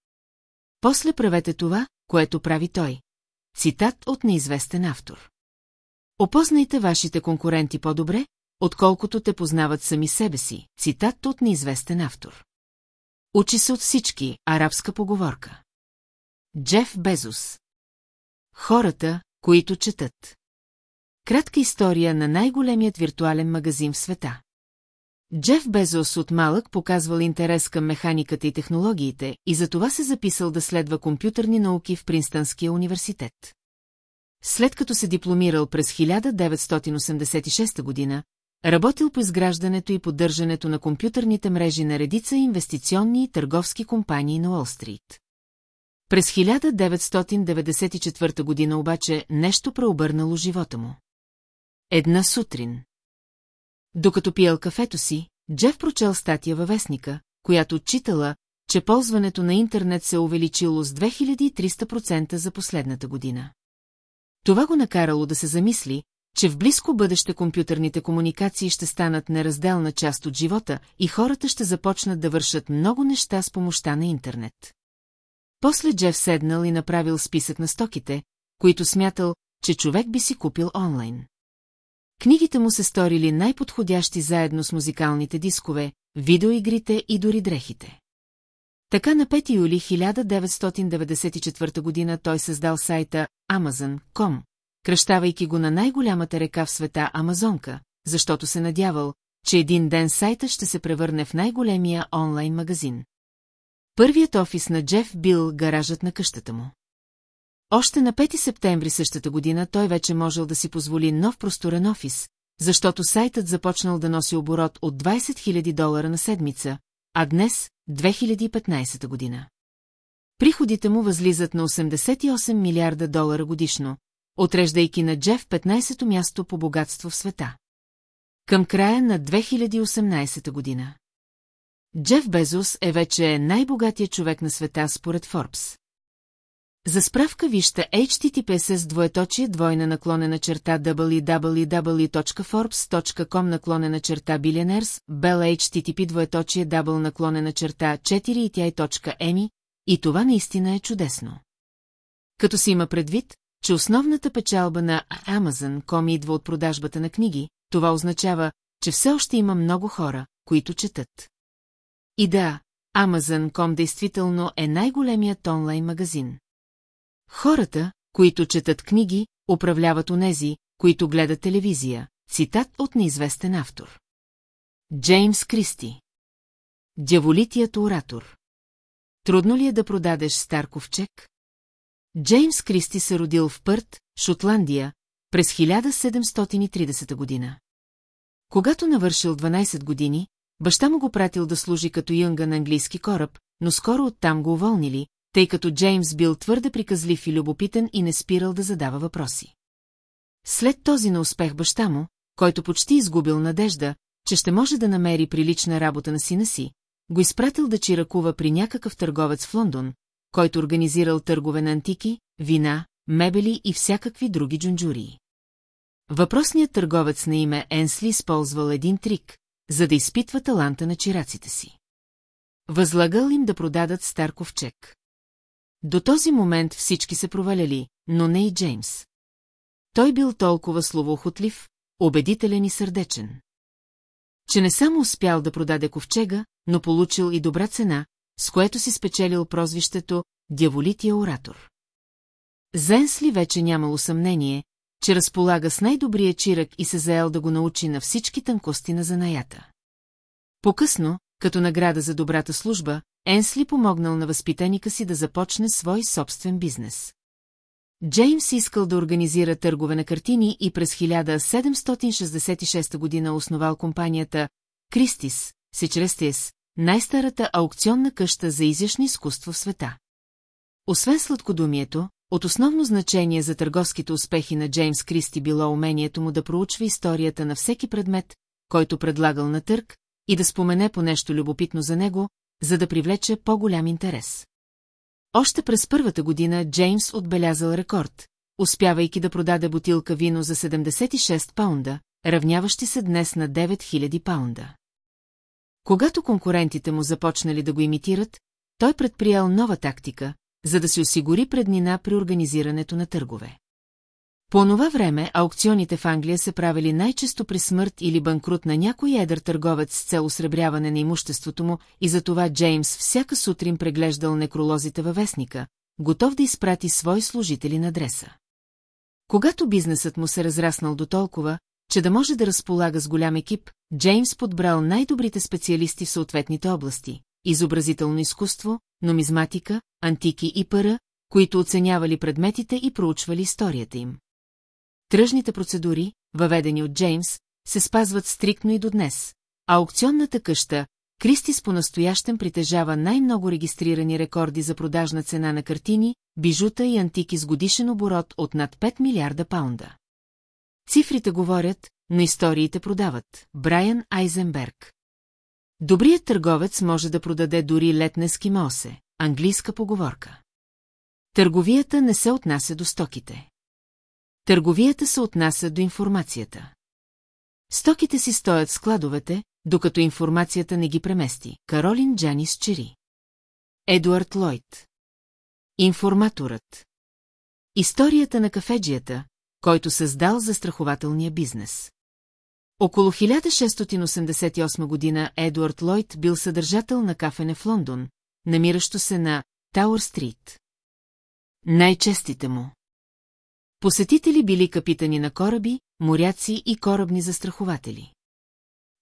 После правете това, което прави той. Цитат от неизвестен автор. Опознайте вашите конкуренти по-добре, отколкото те познават сами себе си. Цитат от неизвестен автор. Учи се от всички, арабска поговорка. Джеф Безус. Хората, които четат. Кратка история на най-големият виртуален магазин в света. Джеф Безос от малък показвал интерес към механиката и технологиите и затова се записал да следва компютърни науки в Принстънския университет. След като се дипломирал през 1986 година, работил по изграждането и поддържането на компютърните мрежи на редица инвестиционни и търговски компании на Уолл-стрит. През 1994 година обаче нещо преобърнало живота му. Една сутрин. Докато пиел кафето си, Джеф прочел статия във вестника, която отчитала, че ползването на интернет се увеличило с 2300% за последната година. Това го накарало да се замисли, че в близко бъдеще компютърните комуникации ще станат неразделна част от живота и хората ще започнат да вършат много неща с помощта на интернет. После Джеф седнал и направил списък на стоките, които смятал, че човек би си купил онлайн. Книгите му се сторили най-подходящи заедно с музикалните дискове, видеоигрите и дори дрехите. Така на 5 юли 1994 година той създал сайта Amazon.com, кръщавайки го на най-голямата река в света Амазонка, защото се надявал, че един ден сайта ще се превърне в най-големия онлайн магазин. Първият офис на Джеф бил гаражът на къщата му. Още на 5 септември същата година той вече можел да си позволи нов просторен офис, защото сайтът започнал да носи оборот от 20 000 долара на седмица, а днес, 2015 година. Приходите му възлизат на 88 милиарда долара годишно, отреждайки на Джеф 15-то място по богатство в света. Към края на 2018 година. Джеф Безос е вече най-богатия човек на света според Форбс. За справка вижте https двоеточие двойна наклонена черта www.forbes.com наклонена черта billionaires, bell http двоеточие дабл наклонена черта 4 и тя еми, и това наистина е чудесно. Като си има предвид, че основната печалба на Amazon.com идва от продажбата на книги, това означава, че все още има много хора, които четат. И да, Amazon.com действително е най-големият онлайн магазин. Хората, които четат книги, управляват онези, които гледат телевизия. Цитат от неизвестен автор. Джеймс Кристи Дяволитият оратор Трудно ли е да продадеш стар ковчег? Джеймс Кристи се родил в Пърт, Шотландия, през 1730 година. Когато навършил 12 години, баща му го пратил да служи като юнга на английски кораб, но скоро оттам го уволнили, тъй като Джеймс бил твърде приказлив и любопитен и не спирал да задава въпроси. След този на успех баща му, който почти изгубил надежда, че ще може да намери прилична работа на сина си, го изпратил да чиракува при някакъв търговец в Лондон, който организирал търгове на антики, вина, мебели и всякакви други джунджурии. Въпросният търговец на име Енсли използвал един трик, за да изпитва таланта на чираците си. Възлагал им да продадат стар ковчег. До този момент всички се проваляли, но не и Джеймс. Той бил толкова словоохотлив, убедителен и сърдечен. Че не само успял да продаде ковчега, но получил и добра цена, с което си спечелил прозвището «Дяволития оратор». Зенсли вече нямало съмнение, че разполага с най-добрия чирък и се заел да го научи на всички тънкости на занаята. По-късно, като награда за добрата служба, Енсли помогнал на възпитаника си да започне свой собствен бизнес. Джеймс искал да организира търгове на картини и през 1766 година основал компанията Кристис, Сечрестес, най-старата аукционна къща за изящно изкуство в света. Освен сладкодумието, от основно значение за търговските успехи на Джеймс Кристи било умението му да проучва историята на всеки предмет, който предлагал на търг, и да спомене по нещо любопитно за него, за да привлече по-голям интерес. Още през първата година Джеймс отбелязал рекорд, успявайки да продаде бутилка вино за 76 паунда, равняващи се днес на 9000 паунда. Когато конкурентите му започнали да го имитират, той предприял нова тактика, за да си осигури преднина при организирането на търгове. По това време аукционите в Англия се правили най-често при смърт или банкрут на някой едър търговец с цел осребряване на имуществото му и затова Джеймс всяка сутрин преглеждал некролозите във вестника, готов да изпрати свои служители на адреса. Когато бизнесът му се разраснал до толкова, че да може да разполага с голям екип, Джеймс подбрал най-добрите специалисти в съответните области – изобразително изкуство, нумизматика, антики и пара, които оценявали предметите и проучвали историята им. Тръжните процедури, въведени от Джеймс, се спазват стриктно и до днес, а аукционната къща, Кристис по-настоящем притежава най-много регистрирани рекорди за продажна цена на картини, бижута и антики с годишен оборот от над 5 милиарда паунда. Цифрите говорят, но историите продават. Брайан Айзенберг. Добрият търговец може да продаде дори летне скимосе, английска поговорка. Търговията не се отнася до стоките. Търговията се отнася до информацията. Стоките си стоят в складовете, докато информацията не ги премести. Каролин Джанис Чери. Едуард Лойд. Информаторът. Историята на кафеджията, който създал застрахователния бизнес. Около 1688 година Едуард Лойд бил съдържател на кафене в Лондон, намиращо се на Тауър Стрит. Най-честите му. Посетители били капитани на кораби, моряци и корабни застрахователи.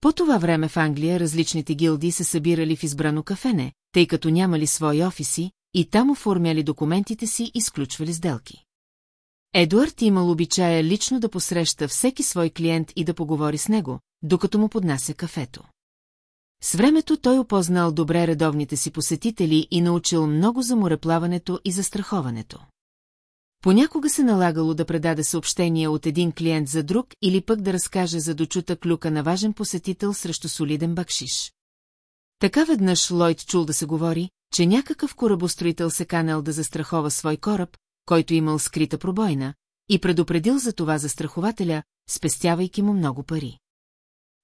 По това време в Англия различните гилди се събирали в избрано кафене, тъй като нямали свои офиси, и там оформяли документите си и сключвали сделки. Едуард имал обичая лично да посреща всеки свой клиент и да поговори с него, докато му поднася кафето. С времето той опознал добре редовните си посетители и научил много за мореплаването и застраховането. Понякога се налагало да предаде съобщения от един клиент за друг или пък да разкаже за дочута клюка на важен посетител срещу солиден бакшиш. Така веднъж Лойд чул да се говори, че някакъв корабостроител се канел да застрахова свой кораб, който имал скрита пробойна, и предупредил за това застрахователя, спестявайки му много пари.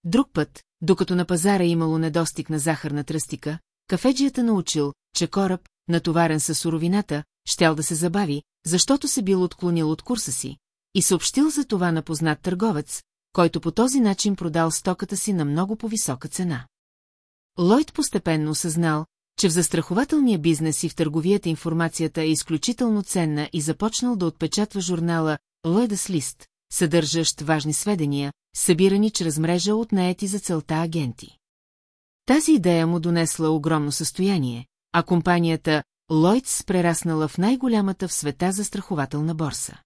Друг път, докато на пазара имало недостиг на захарна тръстика, кафеджията научил, че кораб, натоварен със суровината, щял да се забави, защото се бил отклонил от курса си, и съобщил за това на познат търговец, който по този начин продал стоката си на много по-висока цена. Лойд постепенно осъзнал, че в застрахователния бизнес и в търговията информацията е изключително ценна и започнал да отпечатва журнала Lloyd's List, съдържащ важни сведения, събирани чрез мрежа от наети за целта агенти. Тази идея му донесла огромно състояние, а компанията Lloyds прераснала в най-голямата в света застрахователна борса.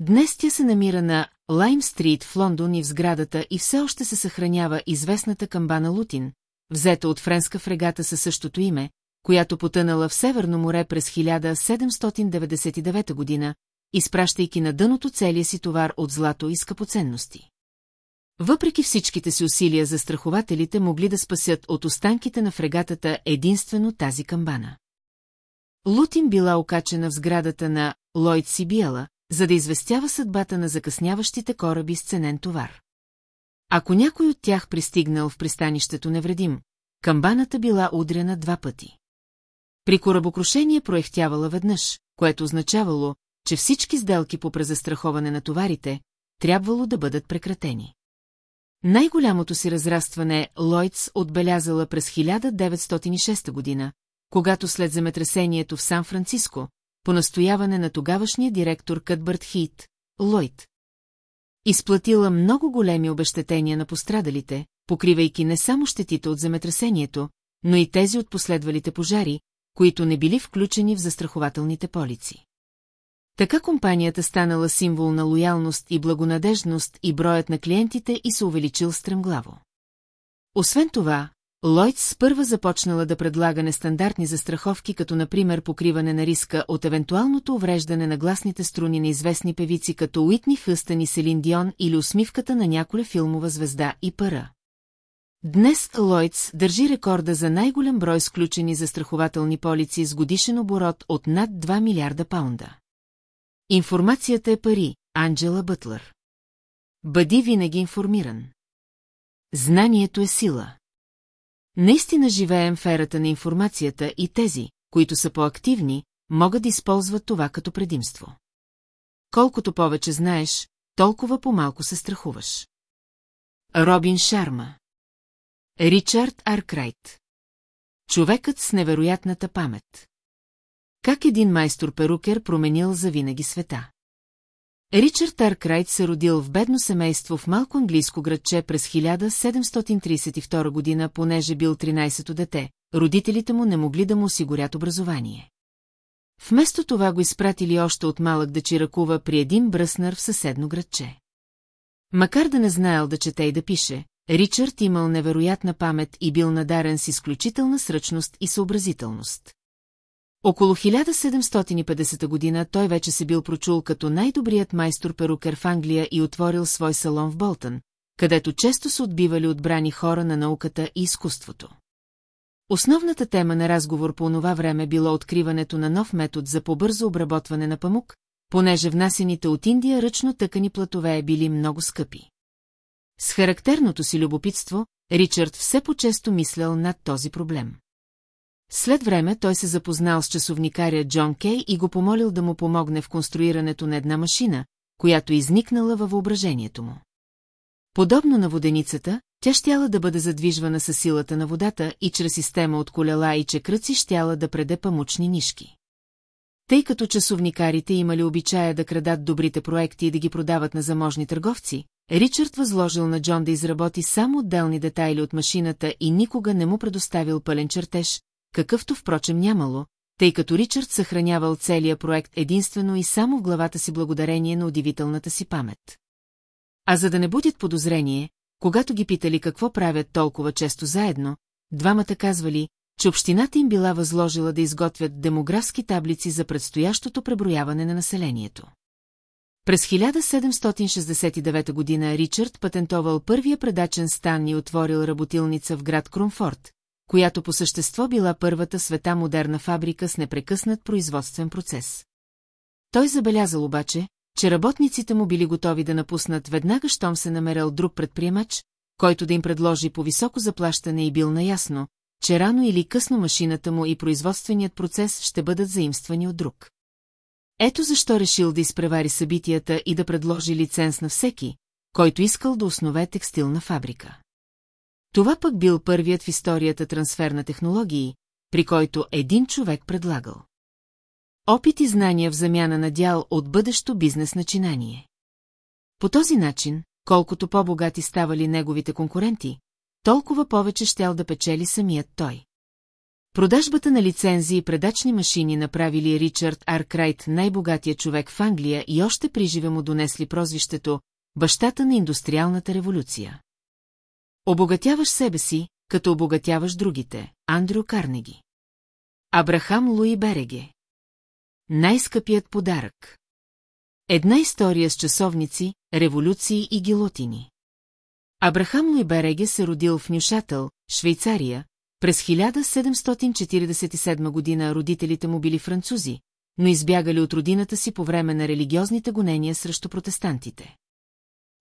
Днес тя се намира на Лайм Стрит в Лондон и в сградата и все още се съхранява известната камбана Лутин, взета от френска фрегата със същото име, която потънала в Северно море през 1799 година, изпращайки на дъното целия си товар от злато и скъпоценности. Въпреки всичките си усилия за страхователите могли да спасят от останките на фрегатата единствено тази камбана. Лутин била окачена в сградата на Лойд Сибиела, за да известява съдбата на закъсняващите кораби с ценен товар. Ако някой от тях пристигнал в пристанището невредим, камбаната била удрена два пъти. При корабокрушение проехтявала веднъж, което означавало, че всички сделки по презастраховане на товарите трябвало да бъдат прекратени. Най-голямото си разрастване Лойдс отбелязала през 1906 година, когато след земетресението в Сан-Франциско, по настояване на тогавашния директор Кътбърт Хит, Лойд, изплатила много големи обещетения на пострадалите, покривайки не само щетите от земетресението, но и тези от последвалите пожари, които не били включени в застрахователните полици. Така компанията станала символ на лоялност и благонадежност и броят на клиентите и се увеличил стремглаво. Освен това, Лойдс първа започнала да предлага нестандартни застраховки, като например покриване на риска от евентуалното увреждане на гласните струни на известни певици като Уитни Хъстън и Селин Дион или усмивката на няколя филмова звезда и пара. Днес Лойдс държи рекорда за най-голям брой сключени застрахователни полици с годишен оборот от над 2 милиарда паунда. Информацията е пари, Анджела Бътлър. Бъди винаги информиран. Знанието е сила. Наистина живеем в ерата на информацията и тези, които са по-активни, могат да използват това като предимство. Колкото повече знаеш, толкова по-малко се страхуваш. Робин Шарма Ричард Аркрайт Човекът с невероятната памет Как един майстор-перукер променил завинаги света Ричард Аркрайт се родил в бедно семейство в малко английско градче през 1732 година, понеже бил 13-то дете, родителите му не могли да му осигурят образование. Вместо това го изпратили още от малък да чиракува при един бръснар в съседно градче. Макар да не знаел да чете и да пише, Ричард имал невероятна памет и бил надарен с изключителна сръчност и съобразителност. Около 1750 година той вече се бил прочул като най-добрият майстор-перукер в Англия и отворил свой салон в Болтън, където често се отбивали отбрани хора на науката и изкуството. Основната тема на разговор по това време било откриването на нов метод за побързо обработване на памук, понеже внасените от Индия ръчно тъкани платове били много скъпи. С характерното си любопитство, Ричард все по-често мислял над този проблем. След време той се запознал с часовникаря Джон Кей и го помолил да му помогне в конструирането на една машина, която изникнала във въображението му. Подобно на воденицата, тя щяла да бъде задвижвана със силата на водата и чрез система от колела и чекръци щяла да преде памучни нишки. Тъй като часовникарите имали обичая да крадат добрите проекти и да ги продават на заможни търговци, Ричард възложил на Джон да изработи само отделни детайли от машината и никога не му предоставил пълен чертеж, какъвто впрочем нямало, тъй като Ричард съхранявал целия проект единствено и само в главата си благодарение на удивителната си памет. А за да не будят подозрение, когато ги питали какво правят толкова често заедно, двамата казвали, че общината им била възложила да изготвят демографски таблици за предстоящото преброяване на населението. През 1769 година Ричард патентовал първия предачен стан и отворил работилница в град Кромфорт, която по същество била първата света модерна фабрика с непрекъснат производствен процес. Той забелязал обаче, че работниците му били готови да напуснат веднага, щом се намерил друг предприемач, който да им предложи по високо заплащане и бил наясно, че рано или късно машината му и производственият процес ще бъдат заимствани от друг. Ето защо решил да изпревари събитията и да предложи лиценз на всеки, който искал да основе текстилна фабрика. Това пък бил първият в историята трансфер на технологии, при който един човек предлагал. Опит и знания в замяна на дял от бъдещо бизнес начинание. По този начин, колкото по-богати ставали неговите конкуренти, толкова повече щял да печели самият той. Продажбата на лицензии и предачни машини направили Ричард Аркрайт най-богатия човек в Англия и още приживе му донесли прозвището «бащата на индустриалната революция». Обогатяваш себе си, като обогатяваш другите, Андрю Карнеги. Абрахам Луи Береге. Най-скъпият подарък. Една история с часовници, революции и гилотини. Абрахам Луи Береге се родил в Нюшатъл, Швейцария, през 1747 година родителите му били французи, но избягали от родината си по време на религиозните гонения срещу протестантите.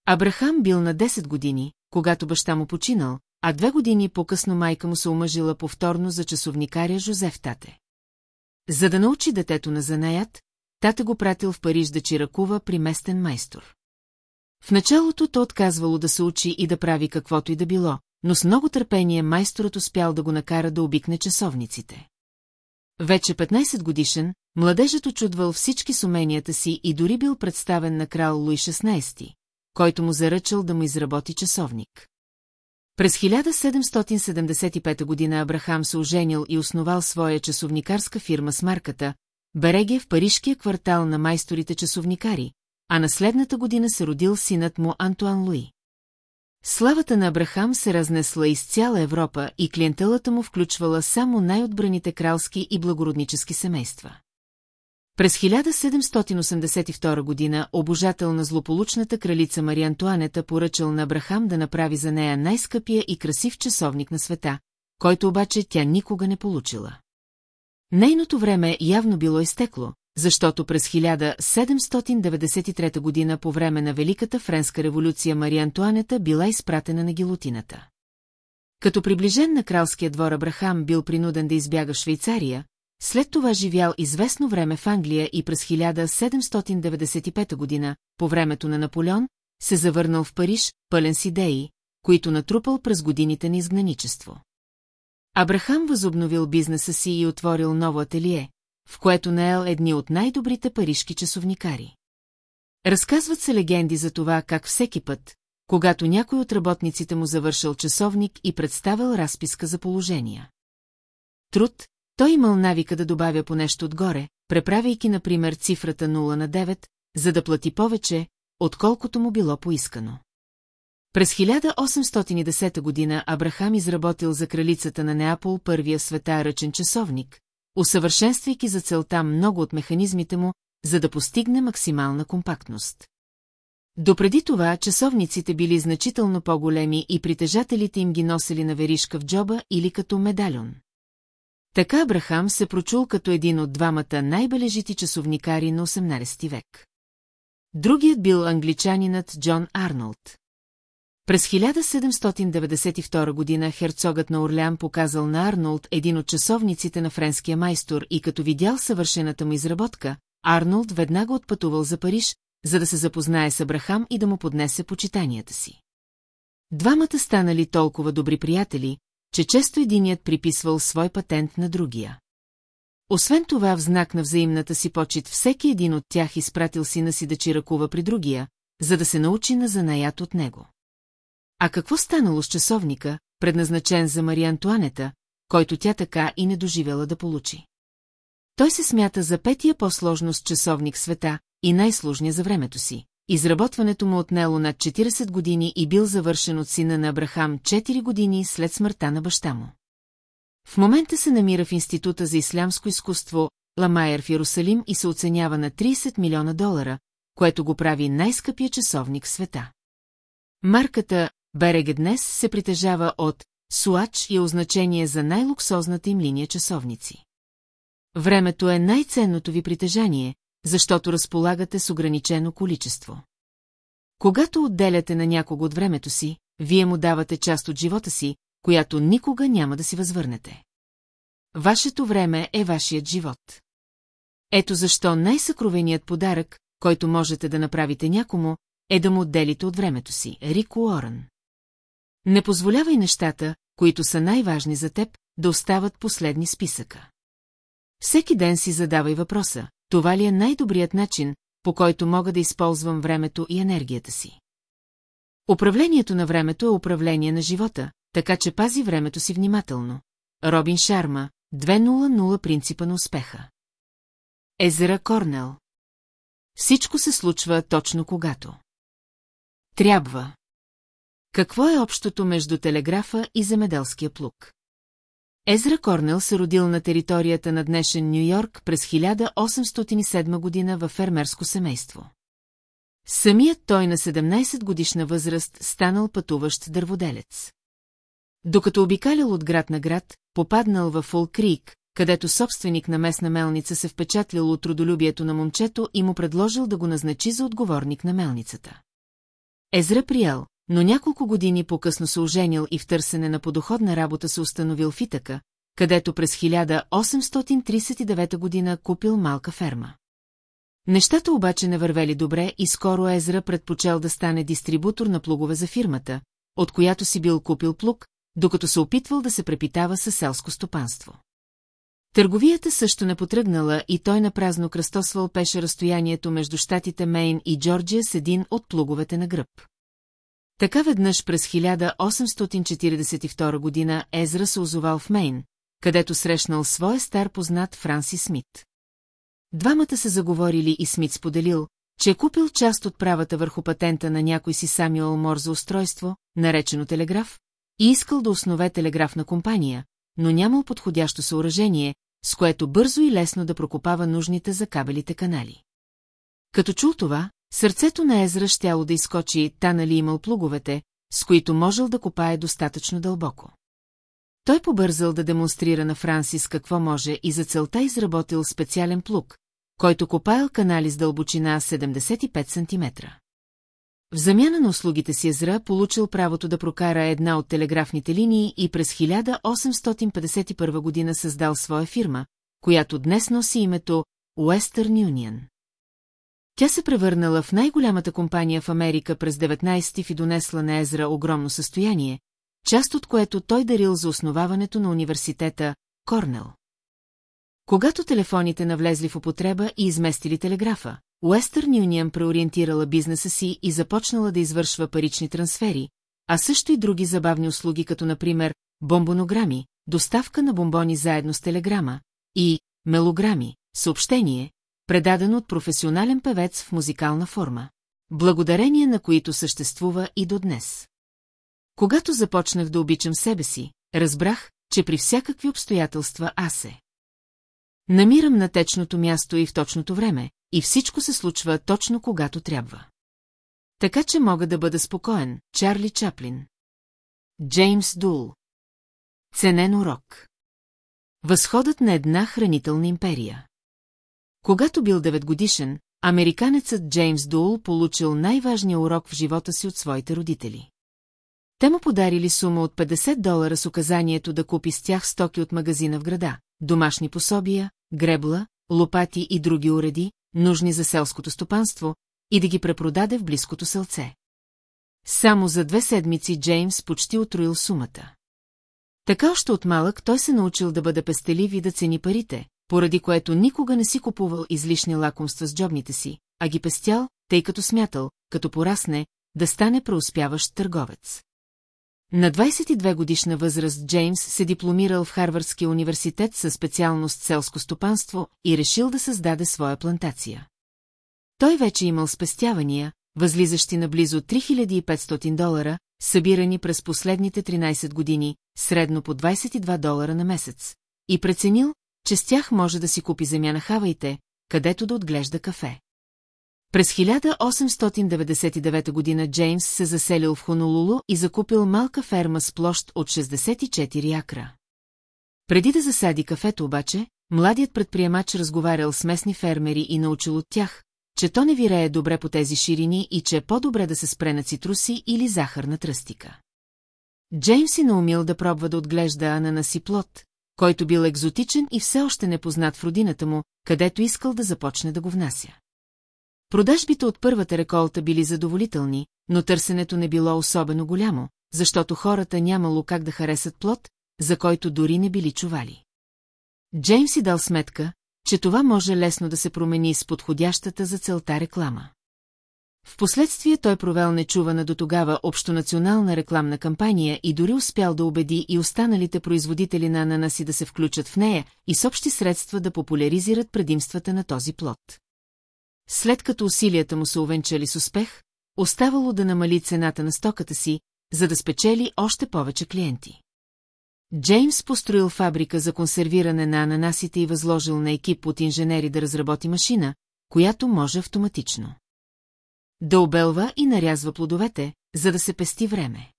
Абрахам бил на 10 години, когато баща му починал, а две години по-късно майка му се омъжила повторно за часовникаря Жозеф Тате. За да научи детето на занаят, тата го пратил в Париж да чиракува при местен майстор. В началото то отказвало да се учи и да прави каквото и да било, но с много търпение майсторът успял да го накара да обикне часовниците. Вече 15 годишен, младежът очудвал всички с уменията си и дори бил представен на крал Луи XVI, който му заръчал да му изработи часовник. През 1775 година Абрахам се оженил и основал своя часовникарска фирма с марката Береге в парижкия квартал на майсторите часовникари, а на следната година се родил синът му Антуан Луи. Славата на Абрахам се разнесла из цяла Европа и клиентелата му включвала само най-отбраните кралски и благороднически семейства. През 1782 година обожател на злополучната кралица Мария Антуанета поръчал на Абрахам да направи за нея най-скъпия и красив часовник на света, който обаче тя никога не получила. Нейното време явно било изтекло, защото през 1793 година по време на Великата френска революция Мария Антуанета била изпратена на гилотината. Като приближен на кралския двор Абрахам бил принуден да избяга в Швейцария, след това живял известно време в Англия и през 1795 година, по времето на Наполеон, се завърнал в Париж, пълен с идеи, които натрупал през годините на изгнаничество. Абрахам възобновил бизнеса си и отворил ново ателие, в което наел едни от най-добрите парижки часовникари. Разказват се легенди за това как всеки път, когато някой от работниците му завършил часовник и представил разписка за положения. Труд, той имал навика да добавя по нещо отгоре, преправяйки, например, цифрата 0 на 9, за да плати повече, отколкото му било поискано. През 1810 година Абрахам изработил за кралицата на Неапол първия света ръчен часовник, усъвършенствайки за целта много от механизмите му, за да постигне максимална компактност. Допреди това часовниците били значително по-големи и притежателите им ги носили на веришка в джоба или като медальон. Така Абрахам се прочул като един от двамата най-бележити часовникари на 18 век. Другият бил англичанинът Джон Арнолд. През 1792 година херцогът на Орлян показал на Арнолд един от часовниците на френския майстор и като видял съвършената му изработка, Арнолд веднага отпътувал за Париж, за да се запознае с Абрахам и да му поднесе почитанията си. Двамата станали толкова добри приятели, че често единият приписвал свой патент на другия. Освен това, в знак на взаимната си почет, всеки един от тях изпратил сина си да чиракува при другия, за да се научи на занаят от него. А какво станало с часовника, предназначен за Мария Антуанета, който тя така и не доживела да получи? Той се смята за петия по-сложност часовник света и най-сложния за времето си. Изработването му отнело над 40 години и бил завършен от сина на Абрахам 4 години след смъртта на баща му. В момента се намира в Института за ислямско изкуство Ламайер в Иерусалим и се оценява на 30 милиона долара, което го прави най-скъпия часовник в света. Марката Береге днес се притежава от Суач и е означение за най-луксозната им линия часовници. Времето е най-ценното ви притежание, защото разполагате с ограничено количество. Когато отделяте на някого от времето си, вие му давате част от живота си, която никога няма да си възвърнете. Вашето време е вашият живот. Ето защо най-съкровеният подарък, който можете да направите някому, е да му отделите от времето си, Рик Уорън. Не позволявай нещата, които са най-важни за теб, да остават последни списъка. Всеки ден си задавай въпроса, това ли е най-добрият начин, по който мога да използвам времето и енергията си. Управлението на времето е управление на живота, така че пази времето си внимателно. Робин Шарма, 2.00 принципа на успеха. Езера Корнел. Всичко се случва точно когато. Трябва. Какво е общото между телеграфа и земеделския плуг? Езра Корнел се родил на територията на днешен Нью-Йорк през 1807 година във фермерско семейство. Самият той на 17 годишна възраст станал пътуващ дърводелец. Докато обикалял от град на град, попаднал в Фул Крик, където собственик на местна мелница се впечатлил от трудолюбието на момчето и му предложил да го назначи за отговорник на мелницата. Езра приел, но няколко години по-късно се оженил и в търсене на подоходна работа се установил в Итака, където през 1839 година купил малка ферма. Нещата обаче не вървели добре и скоро Езра предпочел да стане дистрибутор на плугове за фирмата, от която си бил купил плуг, докато се опитвал да се препитава със селско стопанство. Търговията също не потръгнала и той напразно кръстосвал пеше разстоянието между щатите Мейн и Джорджия с един от плуговете на гръб. Така веднъж през 1842 година Езра се озовал в Мейн, където срещнал своя стар познат Франси Смит. Двамата се заговорили и Смит споделил, че е купил част от правата върху патента на някой си Самюел Мор за устройство, наречено телеграф, и искал да основе телеграфна компания, но нямал подходящо съоръжение, с което бързо и лесно да прокопава нужните за кабелите канали. Като чул това, сърцето на Езра щяло да изкочи, та нали имал плуговете, с които можел да копае достатъчно дълбоко. Той побързал да демонстрира на Франсис какво може и за целта изработил специален плуг, който копаял канали с дълбочина 75 см. В замяна на услугите си Езра получил правото да прокара една от телеграфните линии и през 1851 година създал своя фирма, която днес носи името Western Union. Тя се превърнала в най-голямата компания в Америка през 19 ти и донесла на Езра огромно състояние, част от което той дарил за основаването на университета Корнел. Когато телефоните навлезли в употреба и изместили телеграфа, Уестърн Union преориентирала бизнеса си и започнала да извършва парични трансфери, а също и други забавни услуги, като например бомбонограми, доставка на бомбони заедно с телеграма и мелограми, съобщение, предадено от професионален певец в музикална форма, благодарение на които съществува и до днес. Когато започнах да обичам себе си, разбрах, че при всякакви обстоятелства аз се. Намирам на течното място и в точното време, и всичко се случва точно когато трябва. Така че мога да бъда спокоен, Чарли Чаплин. Джеймс Дул. Ценен урок. Възходът на една хранителна империя. Когато бил 9 годишен, американецът Джеймс Дул получил най-важния урок в живота си от своите родители. Те му подарили сума от 50 долара с указанието да купи с тях стоки от магазина в града, домашни пособия, гребла, лопати и други уреди, нужни за селското стопанство, и да ги препродаде в близкото селце. Само за две седмици Джеймс почти отруил сумата. Така още от малък той се научил да бъде пестелив и да цени парите, поради което никога не си купувал излишни лакомства с джобните си, а ги пестял, тъй като смятал, като порасне, да стане преуспяващ търговец. На 22 годишна възраст Джеймс се дипломирал в Харвардския университет със специалност селско стопанство и решил да създаде своя плантация. Той вече имал спестявания, възлизащи на близо 3500 долара, събирани през последните 13 години, средно по 22 долара на месец, и преценил, че с тях може да си купи земя на Хавайте, където да отглежда кафе. През 1899 година Джеймс се заселил в Хонолулу и закупил малка ферма с площ от 64 акра. Преди да засади кафето обаче, младият предприемач разговарял с местни фермери и научил от тях, че то не вирее добре по тези ширини и че е по-добре да се спре на цитруси или захарна тръстика. Джеймс си наумил да пробва да отглежда ананаси плод, който бил екзотичен и все още непознат в родината му, където искал да започне да го внася. Продажбите от първата реколта били задоволителни, но търсенето не било особено голямо, защото хората нямало как да харесат плод, за който дори не били чували. Джеймс си дал сметка, че това може лесно да се промени с подходящата за целта реклама. Впоследствие той провел нечувана до тогава общонационална рекламна кампания и дори успял да убеди и останалите производители на ананаси да се включат в нея и с общи средства да популяризират предимствата на този плод. След като усилията му се увенчали с успех, оставало да намали цената на стоката си, за да спечели още повече клиенти. Джеймс построил фабрика за консервиране на ананасите и възложил на екип от инженери да разработи машина, която може автоматично. Да обелва и нарязва плодовете, за да се пести време.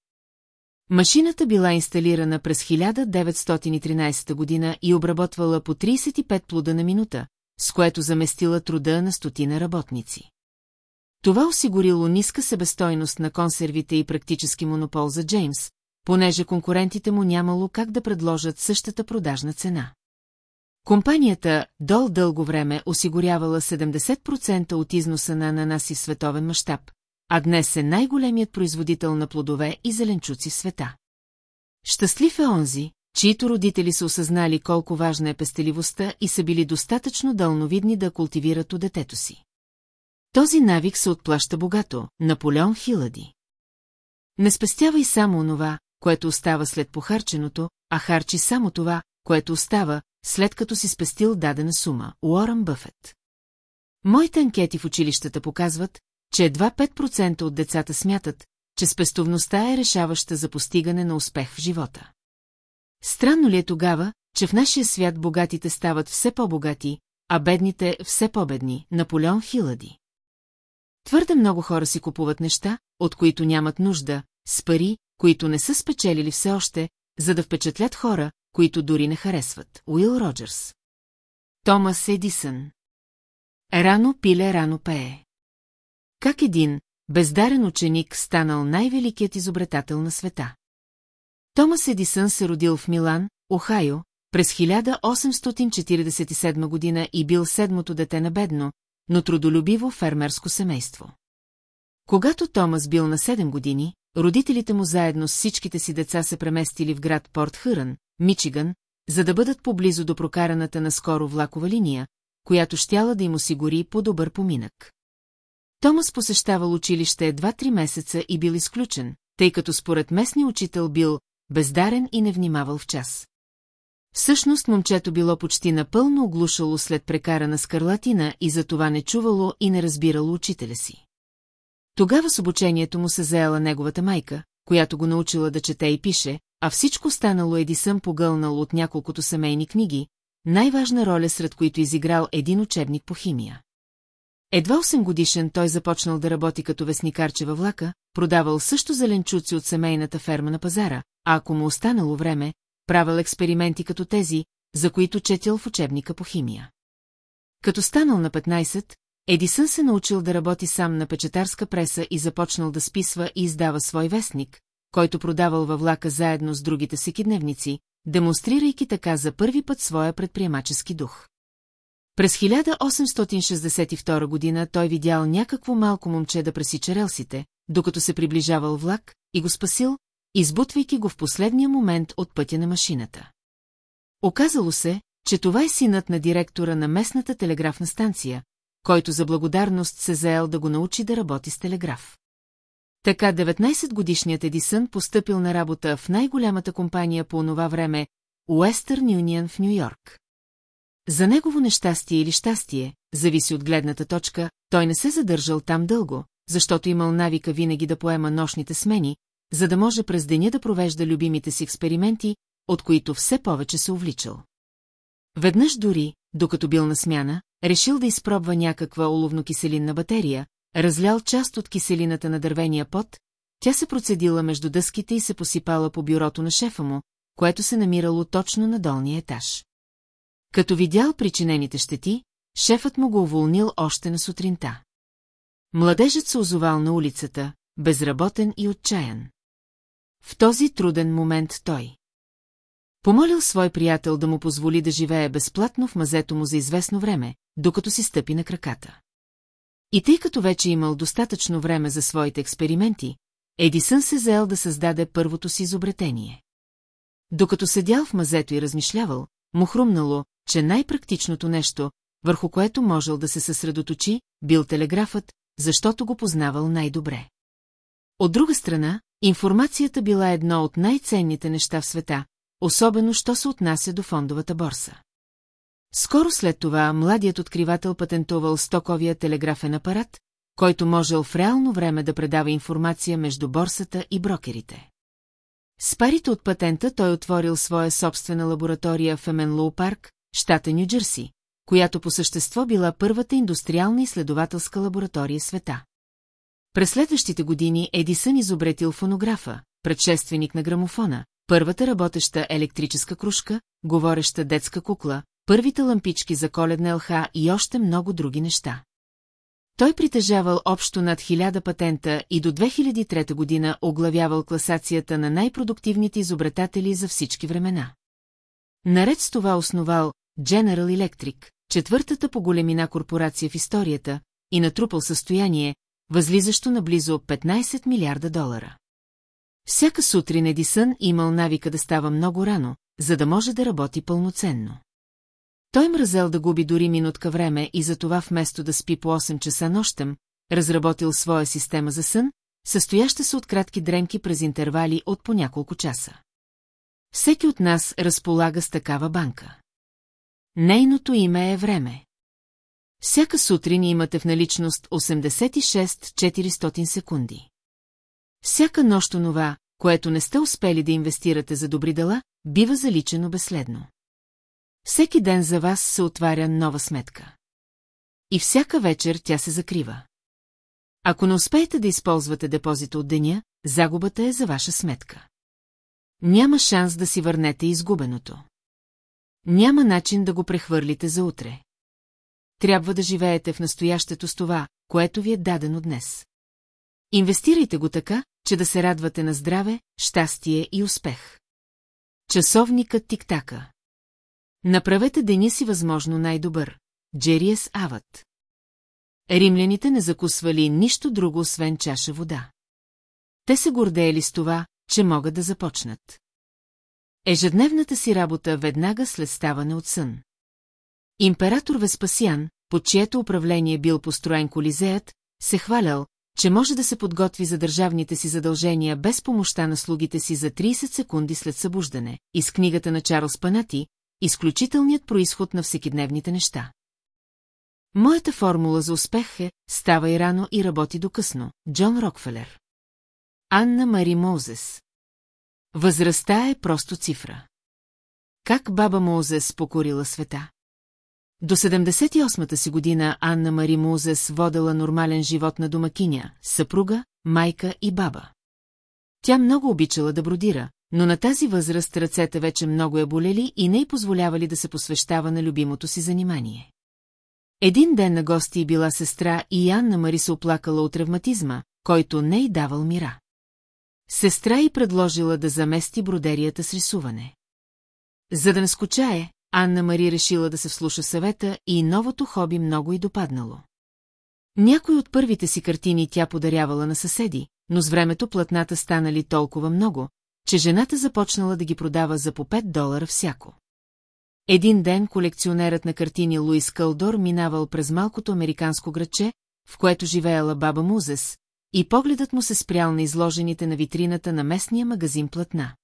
Машината била инсталирана през 1913 година и обработвала по 35 плода на минута, с което заместила труда на стотина работници. Това осигурило ниска себестойност на консервите и практически монопол за Джеймс, понеже конкурентите му нямало как да предложат същата продажна цена. Компанията Дол дълго време осигурявала 70% от износа на ананаси в световен мащаб, а днес е най-големият производител на плодове и зеленчуци в света. Щастлив е онзи, чието родители са осъзнали колко важна е пестеливостта и са били достатъчно дълновидни да култивират у детето си. Този навик се отплаща богато, Наполеон Хилади. Не спестявай само онова, което остава след похарченото, а харчи само това, което остава, след като си спестил дадена сума, Уорън Бъфет. Моите анкети в училищата показват, че едва 5% от децата смятат, че спестовността е решаваща за постигане на успех в живота. Странно ли е тогава, че в нашия свят богатите стават все по-богати, а бедните все по-бедни, Наполеон Хилади? Твърде много хора си купуват неща, от които нямат нужда, с пари, които не са спечелили все още, за да впечатлят хора, които дори не харесват. Уил Роджерс. Томас Едисън. Рано пиле, рано пее. Как един, бездарен ученик, станал най-великият изобретател на света? Томас Едисън се родил в Милан, Охайо, през 1847 година и бил седмото дете на бедно, но трудолюбиво фермерско семейство. Когато Томас бил на 7 години, родителите му заедно с всичките си деца се преместили в град Порт Хърън, Мичиган, за да бъдат поблизо до прокараната на скоро влакова линия, която щяла да им осигури по-добър поминък. Томас посещавал училище едва три месеца и бил изключен, тъй като според местния учител бил бездарен и не внимавал в час. Всъщност момчето било почти напълно оглушало след прекарана скарлатина и за това не чувало и не разбирало учителя си. Тогава с обучението му се заела неговата майка, която го научила да чете и пише, а всичко станало Едисън погълнал от няколкото семейни книги, най-важна роля сред които изиграл един учебник по химия. Едва 8 годишен той започнал да работи като вестникарче във влака, продавал също зеленчуци от семейната ферма на пазара, а ако му останало време, правил експерименти като тези, за които четял в учебника по химия. Като станал на 15, Едисън се научил да работи сам на печетарска преса и започнал да списва и издава свой вестник, който продавал във влака заедно с другите всекидневници, демонстрирайки така за първи път своя предприемачески дух. През 1862 година той видял някакво малко момче да пресича релсите, докато се приближавал влак, и го спасил, избутвайки го в последния момент от пътя на машината. Оказало се, че това е синът на директора на местната телеграфна станция, който за благодарност се заел да го научи да работи с телеграф. Така 19-годишният Едисън постъпил на работа в най-голямата компания по онова време Уестърн Юнион в Нью-Йорк. За негово нещастие или щастие, зависи от гледната точка, той не се задържал там дълго, защото имал навика винаги да поема нощните смени, за да може през деня да провежда любимите си експерименти, от които все повече се увличал. Веднъж дори, докато бил на смяна, решил да изпробва някаква оловнокиселинна батерия, разлял част от киселината на дървения пот, тя се процедила между дъските и се посипала по бюрото на шефа му, което се намирало точно на долния етаж. Като видял причинените щети, шефът му го уволнил още на сутринта. Младежът се озовал на улицата, безработен и отчаян. В този труден момент той. Помолил свой приятел да му позволи да живее безплатно в мазето му за известно време, докато си стъпи на краката. И тъй като вече имал достатъчно време за своите експерименти, Едисън се заел да създаде първото си изобретение. Докато седял в мазето и размишлявал, му хрумнало, че най-практичното нещо, върху което можел да се съсредоточи, бил телеграфът, защото го познавал най-добре. От друга страна, информацията била едно от най-ценните неща в света, особено що се отнася до фондовата борса. Скоро след това младият откривател патентувал стоковия телеграфен апарат, който можел в реално време да предава информация между борсата и брокерите. С парите от патента той отворил своя собствена лаборатория в Еменлоу парк, щата Нью-Джерси, която по същество била първата индустриална изследователска лаборатория света. През следващите години Едисън изобретил фонографа, предшественик на грамофона, първата работеща електрическа кружка, говореща детска кукла, първите лампички за коледна ЛХ и още много други неща. Той притежавал общо над хиляда патента и до 2003 година оглавявал класацията на най-продуктивните изобретатели за всички времена. Наред с това основал General Electric, четвъртата по големина корпорация в историята, и натрупал състояние, възлизащо на близо 15 милиарда долара. Всяка сутрин Едисън имал навика да става много рано, за да може да работи пълноценно. Той мразел да губи дори минутка време и затова вместо да спи по 8 часа нощем, разработил своя система за сън, състояща се от кратки дремки през интервали от по няколко часа. Всеки от нас разполага с такава банка. Нейното име е време. Всяка сутрин имате в наличност 86-400 секунди. Всяка нощ онова, което не сте успели да инвестирате за добри дела, бива заличено безследно. Всеки ден за вас се отваря нова сметка. И всяка вечер тя се закрива. Ако не успеете да използвате депозита от деня, загубата е за ваша сметка. Няма шанс да си върнете изгубеното. Няма начин да го прехвърлите за утре. Трябва да живеете в настоящето с това, което ви е дадено днес. Инвестирайте го така, че да се радвате на здраве, щастие и успех. Часовникът тиктака. Направете деня си възможно най-добър. Джериес Ават. Римляните не закусвали нищо друго, освен чаша вода. Те се гордеели с това, че могат да започнат. Ежедневната си работа веднага след ставане от сън. Император Веспасиан, под чието управление бил построен Колизеят, се хвалял, че може да се подготви за държавните си задължения без помощта на слугите си за 30 секунди след събуждане, из книгата на Чарлз Панати, изключителният происход на всекидневните неща. Моята формула за успех е «Ставай рано и работи до късно» Джон Рокфелер. Анна Мари Моузес Възрастта е просто цифра. Как баба Моузес покорила света? До 78-та си година Анна Мари Музес водела нормален живот на домакиня, съпруга, майка и баба. Тя много обичала да бродира, но на тази възраст ръцете вече много я болели и не й позволявали да се посвещава на любимото си занимание. Един ден на гости била сестра и Анна Мари се оплакала от ревматизма, който не й давал мира. Сестра й предложила да замести бродерията с рисуване. За да не скучае, Анна Мари решила да се вслуша съвета и новото хоби много й допаднало. Някои от първите си картини тя подарявала на съседи, но с времето платната станали толкова много, че жената започнала да ги продава за по 5 долара всяко. Един ден колекционерът на картини Луис Кълдор минавал през малкото американско градче, в което живеела баба Музес, и погледът му се спрял на изложените на витрината на местния магазин платна.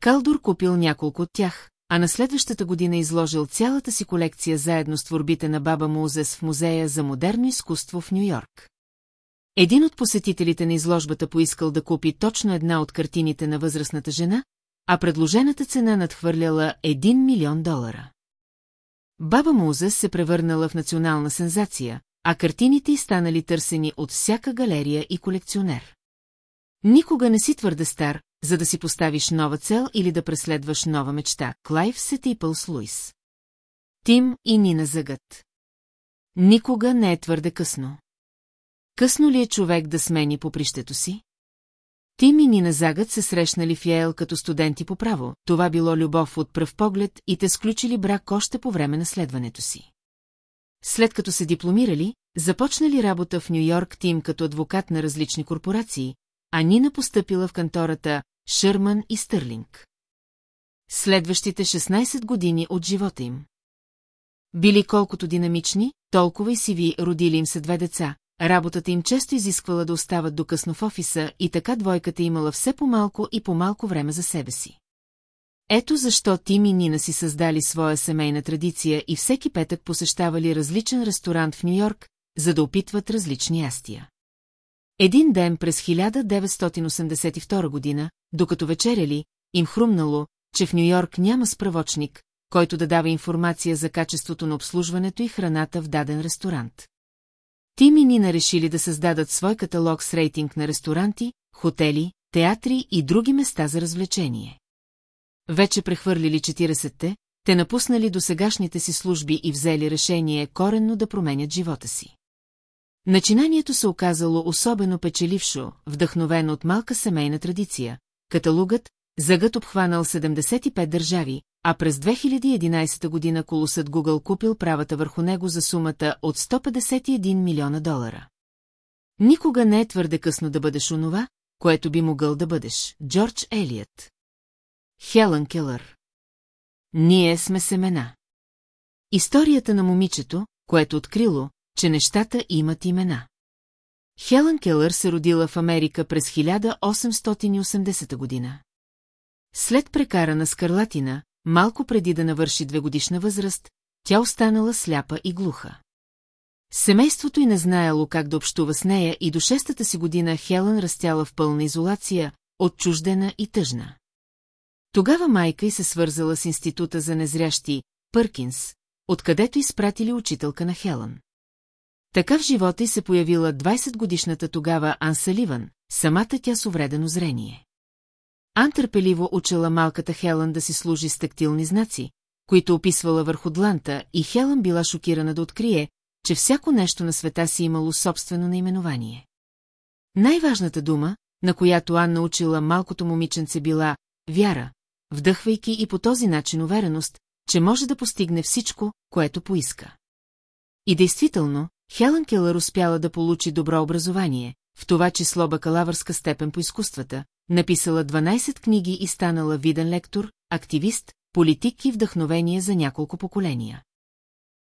Калдор купил няколко от тях, а на следващата година изложил цялата си колекция заедно с творбите на баба Музес в Музея за модерно изкуство в Нью-Йорк. Един от посетителите на изложбата поискал да купи точно една от картините на възрастната жена, а предложената цена надхвърляла 1 милион долара. Баба Музес се превърнала в национална сензация, а картините й станали търсени от всяка галерия и колекционер. Никога не си твърде стар, за да си поставиш нова цел или да преследваш нова мечта. Клайв Сетипълс Луис. Тим и Нина Загът. Никога не е твърде късно. Късно ли е човек да смени попрището си? Тим и Нина Загът се срещнали в Йейл като студенти по право, това било любов от пръв поглед и те сключили брак още по време на следването си. След като се дипломирали, започнали работа в Нью-Йорк Тим като адвокат на различни корпорации, а Нина постъпила в кантората Шърман и Стърлинг. Следващите 16 години от живота им. Били колкото динамични, толкова и сиви, родили им се две деца, работата им често изисквала да остават до късно в офиса и така двойката имала все по-малко и по-малко време за себе си. Ето защо Тим и Нина си създали своя семейна традиция и всеки петък посещавали различен ресторант в Нью-Йорк, за да опитват различни ястия. Един ден през 1982 година, докато вечеряли, им хрумнало, че в Нью-Йорк няма справочник, който да дава информация за качеството на обслужването и храната в даден ресторант. Тим и Нина решили да създадат свой каталог с рейтинг на ресторанти, хотели, театри и други места за развлечение. Вече прехвърлили 40-те, те напуснали до сегашните си служби и взели решение коренно да променят живота си. Начинанието се оказало особено печелившо, вдъхновено от малка семейна традиция. Каталогът, загът обхванал 75 държави, а през 2011 година колосът Google купил правата върху него за сумата от 151 милиона долара. Никога не е твърде късно да бъдеш онова, което би могъл да бъдеш. Джордж Елият. Хелън Келър. Ние сме семена. Историята на момичето, което открило, че нещата имат имена. Хелън Келър се родила в Америка през 1880 година. След прекарана скарлатина, малко преди да навърши две годишна възраст, тя останала сляпа и глуха. Семейството й не знаело как да общува с нея и до шестата си година Хелън растяла в пълна изолация, отчуждена и тъжна. Тогава майка й се свързала с института за незрящи, Пъркинс, откъдето изпратили учителка на Хелън. Така в живота й се появила 20-годишната тогава Ан Саливан, самата тя с увредено зрение. Ан търпеливо учила малката Хелън да си служи с тактилни знаци, които описвала върху дланта, и Хелън била шокирана да открие, че всяко нещо на света си имало собствено наименование. Най-важната дума, на която Ан научила малкото момиченце била «вяра», вдъхвайки и по този начин увереност, че може да постигне всичко, което поиска. И действително, Хелън Келър успяла да получи добро образование, в това число бакалавърска степен по изкуствата, написала 12 книги и станала виден лектор, активист, политик и вдъхновение за няколко поколения.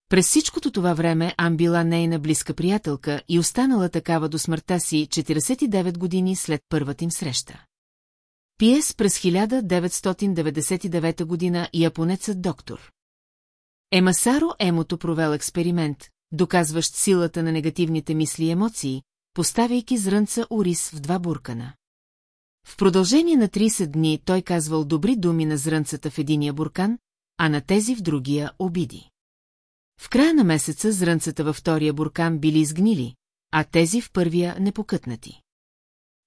През всичкото това време Ан била нейна близка приятелка и останала такава до смъртта си 49 години след първата им среща. Пиес през 1999 година японецът доктор. Емасаро Емото провел експеримент, доказващ силата на негативните мисли и емоции, поставяйки зрънца Орис в два буркана. В продължение на 30 дни той казвал добри думи на зрънцата в единия буркан, а на тези в другия обиди. В края на месеца зрънцата във втория буркан били изгнили, а тези в първия непокътнати.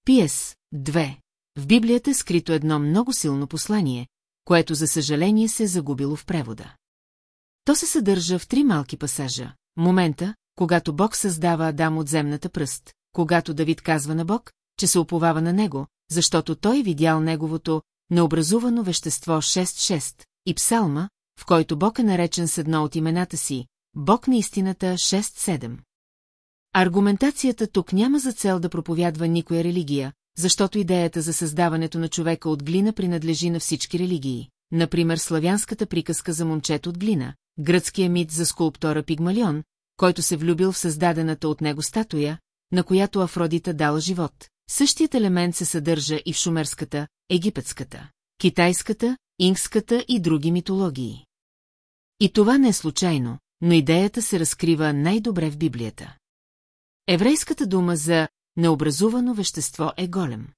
Пиес, 2. В Библията е скрито едно много силно послание, което за съжаление се е загубило в превода. То се съдържа в три малки пасажа. Момента, когато Бог създава Адам от земната пръст, когато Давид казва на Бог, че се оповава на него, защото той видял неговото необразувано вещество 6-6 и псалма, в който Бог е наречен с едно от имената си, Бог на истината 6-7. Аргументацията тук няма за цел да проповядва никоя религия, защото идеята за създаването на човека от глина принадлежи на всички религии. например славянската приказка за момчето от глина, гръцкия мит за скулптора Пигмалион, който се влюбил в създадената от него статуя, на която Афродита дала живот. Същият елемент се съдържа и в шумерската, египетската, китайската, инкската и други митологии. И това не е случайно, но идеята се разкрива най-добре в Библията. Еврейската дума за необразувано вещество е голем.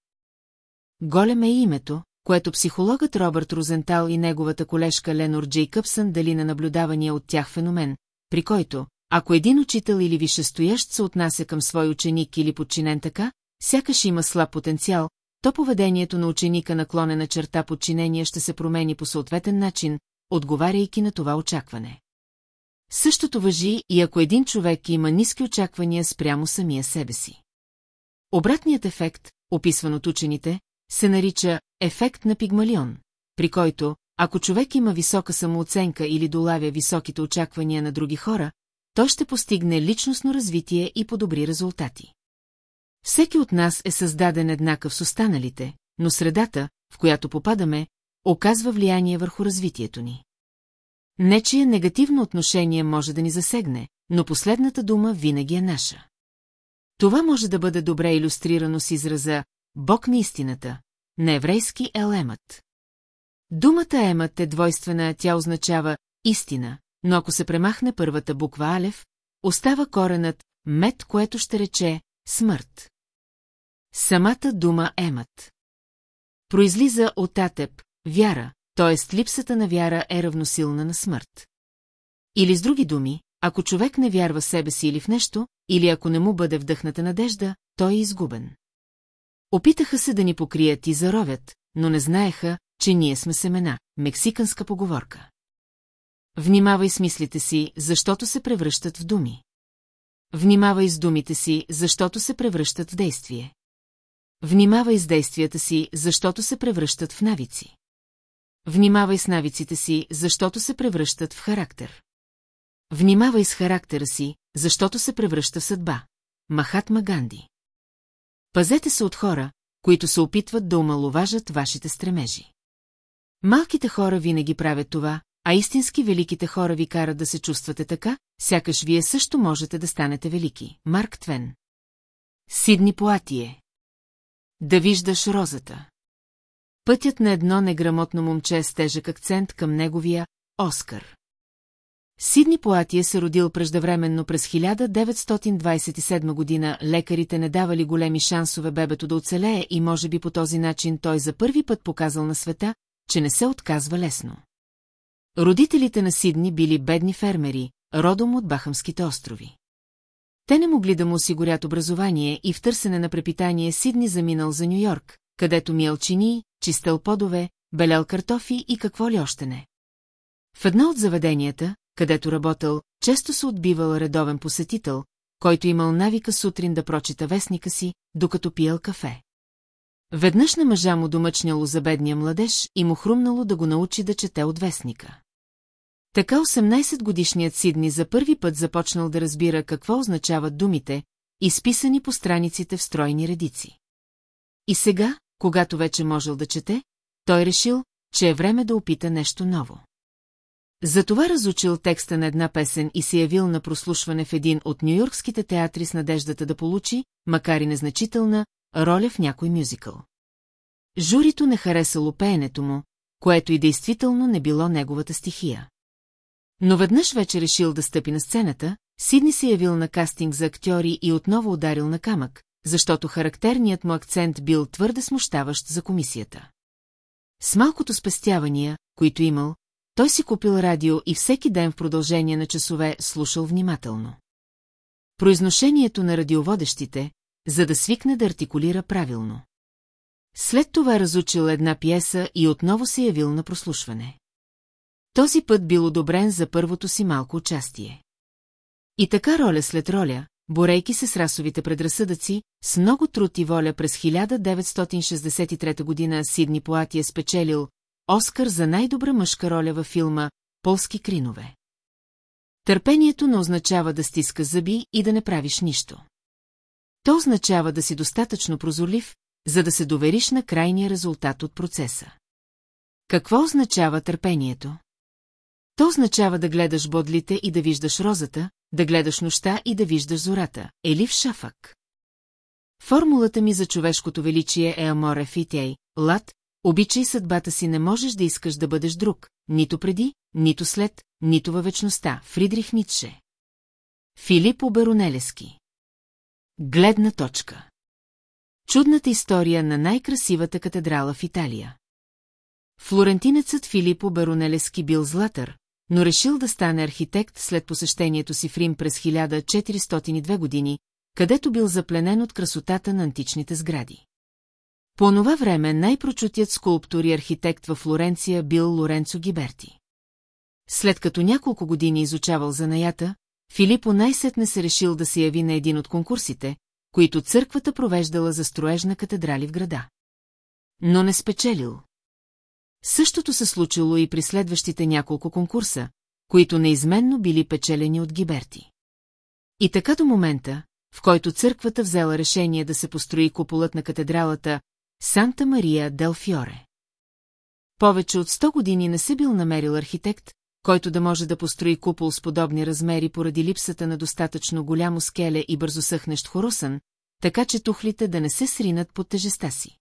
Голем е името, което психологът Робърт Розентал и неговата колежка Ленор Джейкъбсън дали на наблюдавания от тях феномен, при който, ако един учител или висшестоящ се отнася към свой ученик или подчинен така, сякаш има слаб потенциал, то поведението на ученика наклонена черта подчинение ще се промени по съответен начин, отговаряйки на това очакване. Същото въжи и ако един човек има ниски очаквания спрямо самия себе си. Обратният ефект, описван от учените, се нарича ефект на пигмалион, при който, ако човек има висока самооценка или долавя високите очаквания на други хора, той ще постигне личностно развитие и подобри резултати. Всеки от нас е създаден еднакъв с останалите, но средата, в която попадаме, оказва влияние върху развитието ни. Нечие негативно отношение може да ни засегне, но последната дума винаги е наша. Това може да бъде добре иллюстрирано с израза «Бог на истината», на еврейски елемът. Думата емът е двойствена, тя означава истина, но ако се премахне първата буква Алев, остава коренът мед, което ще рече смърт. Самата дума емът. Произлиза от атеп, вяра, т.е. липсата на вяра е равносилна на смърт. Или с други думи, ако човек не вярва себе си или в нещо, или ако не му бъде вдъхната надежда, той е изгубен. Опитаха се да ни покрият и заровят, но не знаеха, че ние сме семена, мексиканска поговорка. Внимавай с мислите си, защото се превръщат в думи. Внимавай с думите си, защото се превръщат в действие. Внимавай с действията си, защото се превръщат в навици. Внимавай с навиците си, защото се превръщат в характер. Внимавай с характера си, защото се превръща в съдба. Махатма Ганди. Пазете се от хора, които се опитват да омаловажат вашите стремежи. Малките хора винаги правят това, а истински великите хора ви карат да се чувствате така, сякаш вие също можете да станете велики. Марк Твен. Сидни Поатие. Да виждаш розата. Пътят на едно неграмотно момче с тежък акцент към неговия Оскар. Сидни Поатия се родил преждевременно през 1927 година, лекарите не давали големи шансове бебето да оцелее и може би по този начин той за първи път показал на света, че не се отказва лесно. Родителите на Сидни били бедни фермери, родом от Бахамските острови. Те не могли да му осигурят образование и в търсене на препитание Сидни заминал за Нью-Йорк, където миел чини, чистел подове, белял картофи и какво ли още не. В едно от заведенията, където работил, често се отбивал редовен посетител, който имал навика сутрин да прочита вестника си, докато пиел кафе. Веднъж на мъжа му домъчняло за бедния младеж и му хрумнало да го научи да чете от вестника. Така 18-годишният Сидни за първи път започнал да разбира какво означават думите, изписани по страниците в стройни редици. И сега, когато вече можел да чете, той решил, че е време да опита нещо ново. Затова разучил текста на една песен и се явил на прослушване в един от нюйоркските театри с надеждата да получи, макар и незначителна, роля в някой мюзикъл. Журито не харесало пеенето му, което и действително не било неговата стихия. Но веднъж вече решил да стъпи на сцената, Сидни се явил на кастинг за актьори и отново ударил на камък, защото характерният му акцент бил твърде смущаващ за комисията. С малкото спестявания, които имал, той си купил радио и всеки ден в продължение на часове слушал внимателно. Произношението на радиоводещите, за да свикне да артикулира правилно. След това разучил една пиеса и отново се явил на прослушване. Този път бил одобрен за първото си малко участие. И така роля след роля, борейки се с расовите предразсъдъци, с много труд и воля през 1963 година Сидни Поати е спечелил Оскар за най-добра мъжка роля във филма «Полски кринове». Търпението не означава да стиска зъби и да не правиш нищо. То означава да си достатъчно прозорлив, за да се довериш на крайния резултат от процеса. Какво означава търпението? То означава да гледаш бодлите и да виждаш розата, да гледаш нощта и да виждаш зората. Ели в шафък. Формулата ми за човешкото величие е Аморе Фитей, лад, обичай съдбата си не можеш да искаш да бъдеш друг, нито преди, нито след, нито във вечността. Фридрих Ницше. Филип Оберонелески. Гледна точка. Чудната история на най-красивата катедрала в Италия. Флорентинецът Филипо Баронелески бил златър, но решил да стане архитект след посещението си в Рим през 1402 години, където бил запленен от красотата на античните сгради. По онова време най-прочутият скулптор и архитект във Флоренция бил Лоренцо Гиберти. След като няколко години изучавал занаята, Филипо най-сетне се решил да се яви на един от конкурсите, които църквата провеждала за строеж на катедрали в града. Но не спечелил. Същото се случило и при следващите няколко конкурса, които неизменно били печелени от Гиберти. И така до момента, в който църквата взела решение да се построи куполът на катедралата Санта Мария Дел Фьоре. Повече от 100 години не се бил намерил архитект, който да може да построи купол с подобни размери поради липсата на достатъчно голямо скеле и бързосъхнещ хорусън, така че тухлите да не се сринат под тежеста си.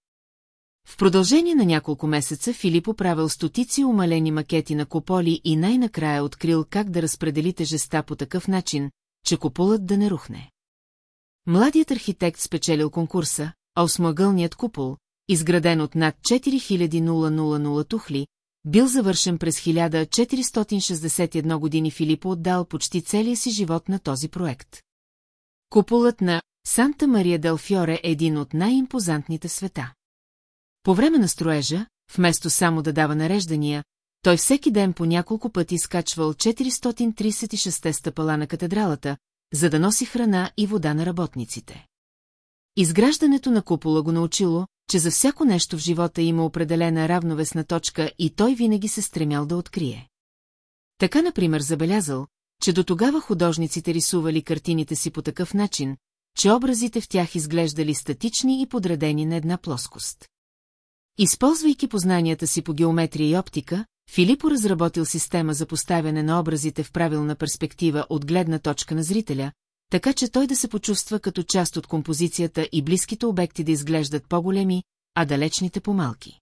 В продължение на няколко месеца Филип оправил стотици умалени макети на куполи и най-накрая открил как да разпредели тежеста по такъв начин, че куполът да не рухне. Младият архитект спечелил конкурса, а осмоъгълният купол, изграден от над 4000 тухли, бил завършен през 1461 години Филипо отдал почти целия си живот на този проект. Куполът на Санта Мария Дел Фьоре е един от най-импозантните света. По време на строежа, вместо само да дава нареждания, той всеки ден по няколко пъти изкачвал 436 стъпала на катедралата, за да носи храна и вода на работниците. Изграждането на купола го научило, че за всяко нещо в живота има определена равновесна точка и той винаги се стремял да открие. Така, например, забелязал, че до тогава художниците рисували картините си по такъв начин, че образите в тях изглеждали статични и подредени на една плоскост. Използвайки познанията си по геометрия и оптика, Филипо разработил система за поставяне на образите в правилна перспектива от гледна точка на зрителя, така че той да се почувства като част от композицията и близките обекти да изглеждат по-големи, а далечните по-малки.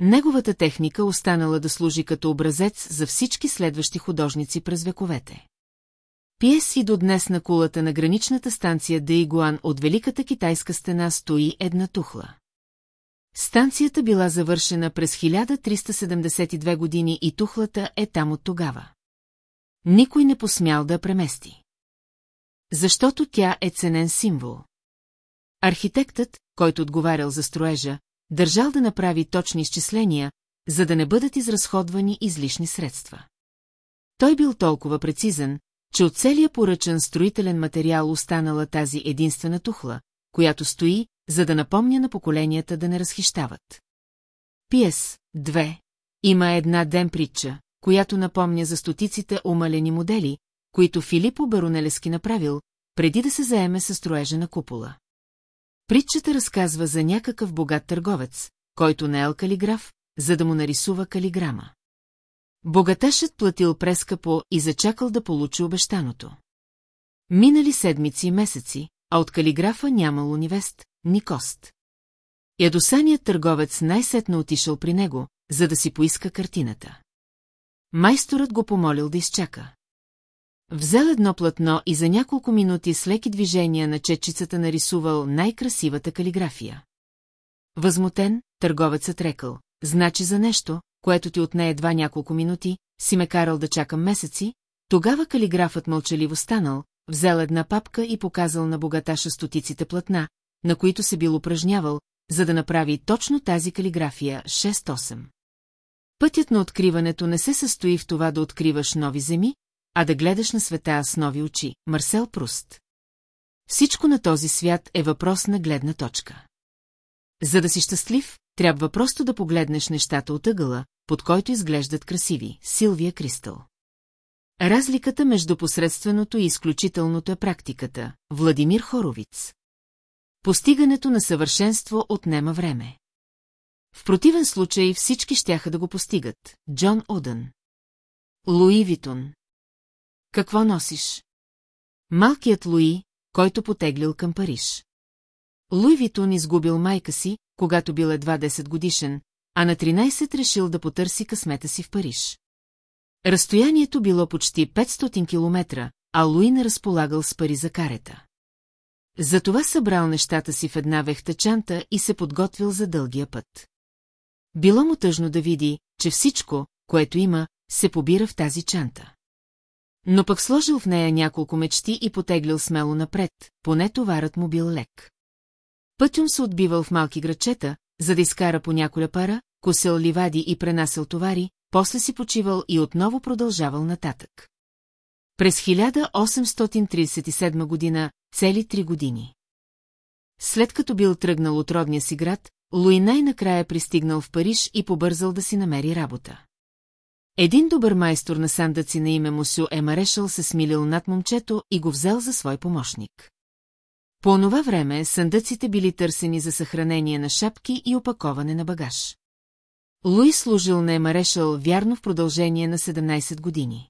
Неговата техника останала да служи като образец за всички следващи художници през вековете. Пиес и до днес на кулата на граничната станция Дейгуан от Великата китайска стена стои една тухла. Станцията била завършена през 1372 години и тухлата е там от тогава. Никой не посмял да премести. Защото тя е ценен символ. Архитектът, който отговарял за строежа, държал да направи точни изчисления, за да не бъдат изразходвани излишни средства. Той бил толкова прецизен, че от целия поръчен строителен материал останала тази единствена тухла, която стои, за да напомня на поколенията да не разхищават. Пиес, 2. Има една ден притча, която напомня за стотиците умалени модели, които Филипо Баронелески направил, преди да се заеме със строежа на купола. Притчата разказва за някакъв богат търговец, който не е калиграф, за да му нарисува калиграма. Богаташът платил прескъпо и зачакал да получи обещаното. Минали седмици и месеци, а от калиграфа нямало ни вест, ни кост. Ядосаният търговец най-сетно отишъл при него, за да си поиска картината. Майсторът го помолил да изчака. Взел едно платно и за няколко минути с леки движения на четчицата нарисувал най-красивата калиграфия. Възмутен, търговецът рекал, значи за нещо, което ти отне едва няколко минути, си ме карал да чакам месеци, тогава калиграфът мълчаливо станал, взел една папка и показал на богаташа стотиците платна, на които се бил упражнявал, за да направи точно тази калиграфия 6-8. Пътят на откриването не се състои в това да откриваш нови земи, а да гледаш на света с нови очи. Марсел Пруст. Всичко на този свят е въпрос на гледна точка. За да си щастлив, трябва просто да погледнеш нещата от ъгъла, под който изглеждат красиви. Силвия Кристал. Разликата между посредственото и изключителното е практиката. Владимир Хоровиц. Постигането на съвършенство отнема време. В противен случай всички щяха да го постигат. Джон Одън. Луи Витон. Какво носиш? Малкият Луи, който потеглил към Париж. Луи Витон изгубил майка си, когато бил едва 10 годишен, а на 13 решил да потърси късмета си в Париж. Разстоянието било почти 500 километра, а Луи не разполагал с пари за карета. Затова събрал нещата си в една вехта чанта и се подготвил за дългия път. Било му тъжно да види, че всичко, което има, се побира в тази чанта. Но пък сложил в нея няколко мечти и потеглил смело напред, поне товарът му бил лек. Пътюм се отбивал в малки грачета, за да изкара по няколя пара, косел ливади и пренасел товари, после си почивал и отново продължавал нататък. През 1837 година, цели три години. След като бил тръгнал от родния си град, Луи най-накрая пристигнал в Париж и побързал да си намери работа. Един добър майстор на сандъци на име Мусю Емарешъл се смилил над момчето и го взел за свой помощник. По онова време съндъците били търсени за съхранение на шапки и опаковане на багаж. Луи служил на Емарешъл вярно в продължение на 17 години.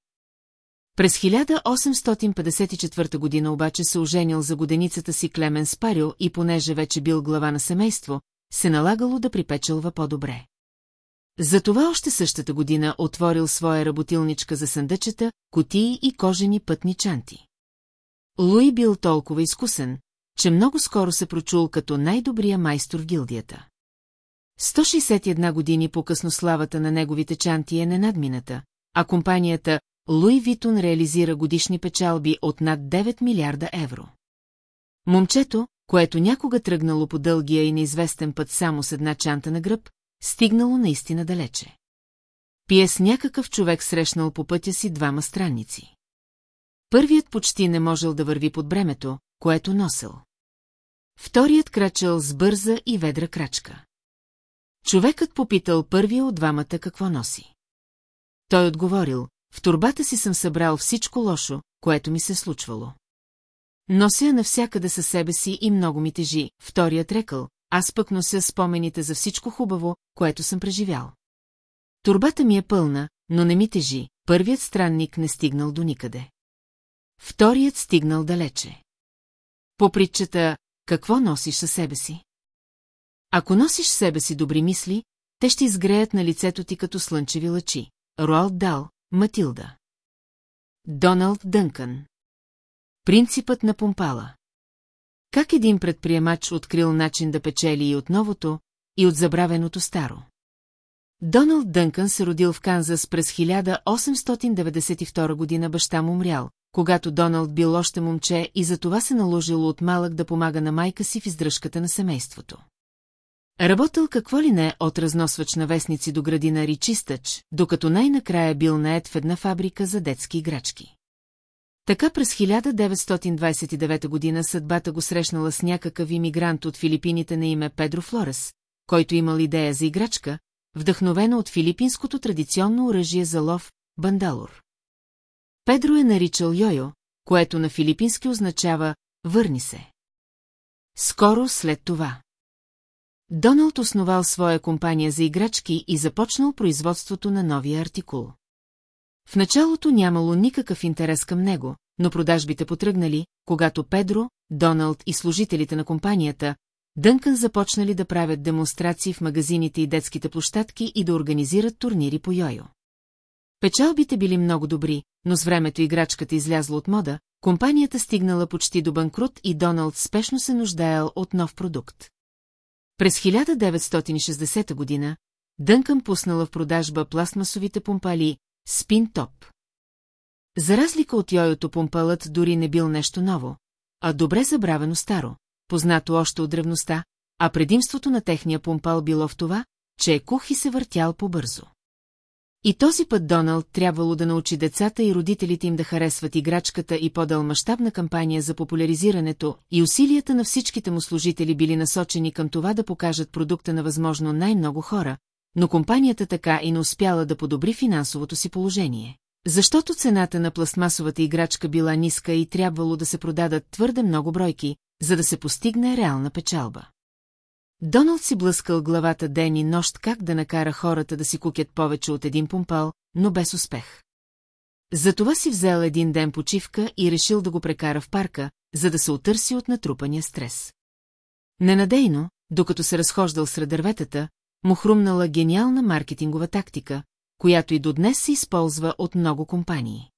През 1854 година обаче се оженил за годеницата си Клемен Спарил и понеже вече бил глава на семейство, се налагало да припечелва по-добре. Затова още същата година отворил своя работилничка за съндъчета, котии и кожени пътни чанти. Луи бил толкова изкусен, че много скоро се прочул като най-добрия майстор в гилдията. 161 години по-късно славата на неговите чанти е ненадмината, а компанията Луи Витон реализира годишни печалби от над 9 милиарда евро. Момчето, което някога тръгнало по дългия и неизвестен път само с една чанта на гръб, стигнало наистина далече. Пие с някакъв човек срещнал по пътя си двама странници. Първият почти не можел да върви под бремето, което носил. Вторият крачал с бърза и ведра крачка. Човекът попитал първия от двамата какво носи. Той отговорил, в турбата си съм събрал всичко лошо, което ми се случвало. Нося навсякъде със себе си и много ми тежи, вторият рекал, аз пък нося спомените за всичко хубаво, което съм преживял. Турбата ми е пълна, но не ми тежи, първият странник не стигнал до никъде. Вторият стигнал далече. По притчата «Какво носиш със себе си?» Ако носиш себе си добри мисли, те ще изгреят на лицето ти като слънчеви лъчи. Роалд Дал, Матилда. Доналд Дънкън. Принципът на помпала. Как един предприемач открил начин да печели и от новото, и от забравеното старо? Доналд Дънкън се родил в Канзас през 1892 година, баща му умрял, когато Доналд бил още момче и за това се наложило от малък да помага на майка си в издръжката на семейството. Работил какво ли не от разносвач на вестници до градина Ричистъч, докато най-накрая бил наед в една фабрика за детски играчки. Така през 1929 година съдбата го срещнала с някакъв иммигрант от Филипините на име Педро Флорес, който имал идея за играчка, вдъхновена от филипинското традиционно оръжие за лов – бандалор. Педро е наричал Йойо, което на филипински означава «върни се». Скоро след това. Доналд основал своя компания за играчки и започнал производството на новия артикул. В началото нямало никакъв интерес към него, но продажбите потръгнали, когато Педро, Доналд и служителите на компанията, Дънкън започнали да правят демонстрации в магазините и детските площадки и да организират турнири по йойо. Печалбите били много добри, но с времето играчката излязла от мода, компанията стигнала почти до банкрут и Доналд спешно се нуждаел от нов продукт. През 1960 година Дънкън пуснала в продажба пластмасовите помпали Спин Топ. За разлика от йойото помпалът дори не бил нещо ново, а добре забравено старо, познато още от древността, а предимството на техния помпал било в това, че е кух и се въртял по-бързо. И този път Доналд трябвало да научи децата и родителите им да харесват играчката и подал мащабна кампания за популяризирането, и усилията на всичките му служители били насочени към това да покажат продукта на възможно най-много хора, но компанията така и не успяла да подобри финансовото си положение. Защото цената на пластмасовата играчка била ниска и трябвало да се продадат твърде много бройки, за да се постигне реална печалба. Доналд си блъскал главата ден и нощ как да накара хората да си кукят повече от един помпал, но без успех. Затова си взел един ден почивка и решил да го прекара в парка, за да се отърси от натрупания стрес. Ненадейно, докато се разхождал сред дърветата, му хрумнала гениална маркетингова тактика, която и до днес се използва от много компании.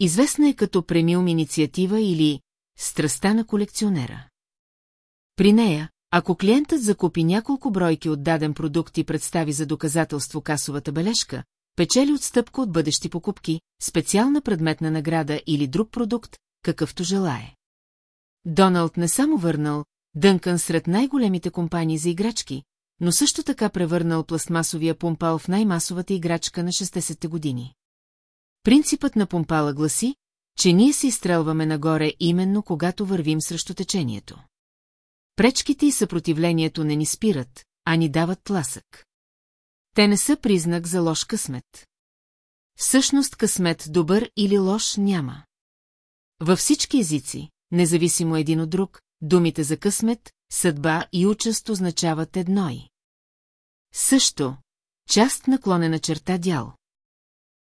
Известна е като премиум инициатива или страста на колекционера. При нея, ако клиентът закупи няколко бройки от даден продукт и представи за доказателство касовата бележка, печели отстъпка от бъдещи покупки, специална предметна награда или друг продукт, какъвто желае. Доналд не само върнал Дънкън сред най-големите компании за играчки, но също така превърнал пластмасовия помпал в най-масовата играчка на 60-те години. Принципът на помпала гласи, че ние се изстрелваме нагоре именно когато вървим срещу течението. Пречките и съпротивлението не ни спират, а ни дават тласък. Те не са признак за лош късмет. Всъщност късмет добър или лош няма. Във всички езици, независимо един от друг, думите за късмет, съдба и участ означават едно и. Също, част наклонена черта дял.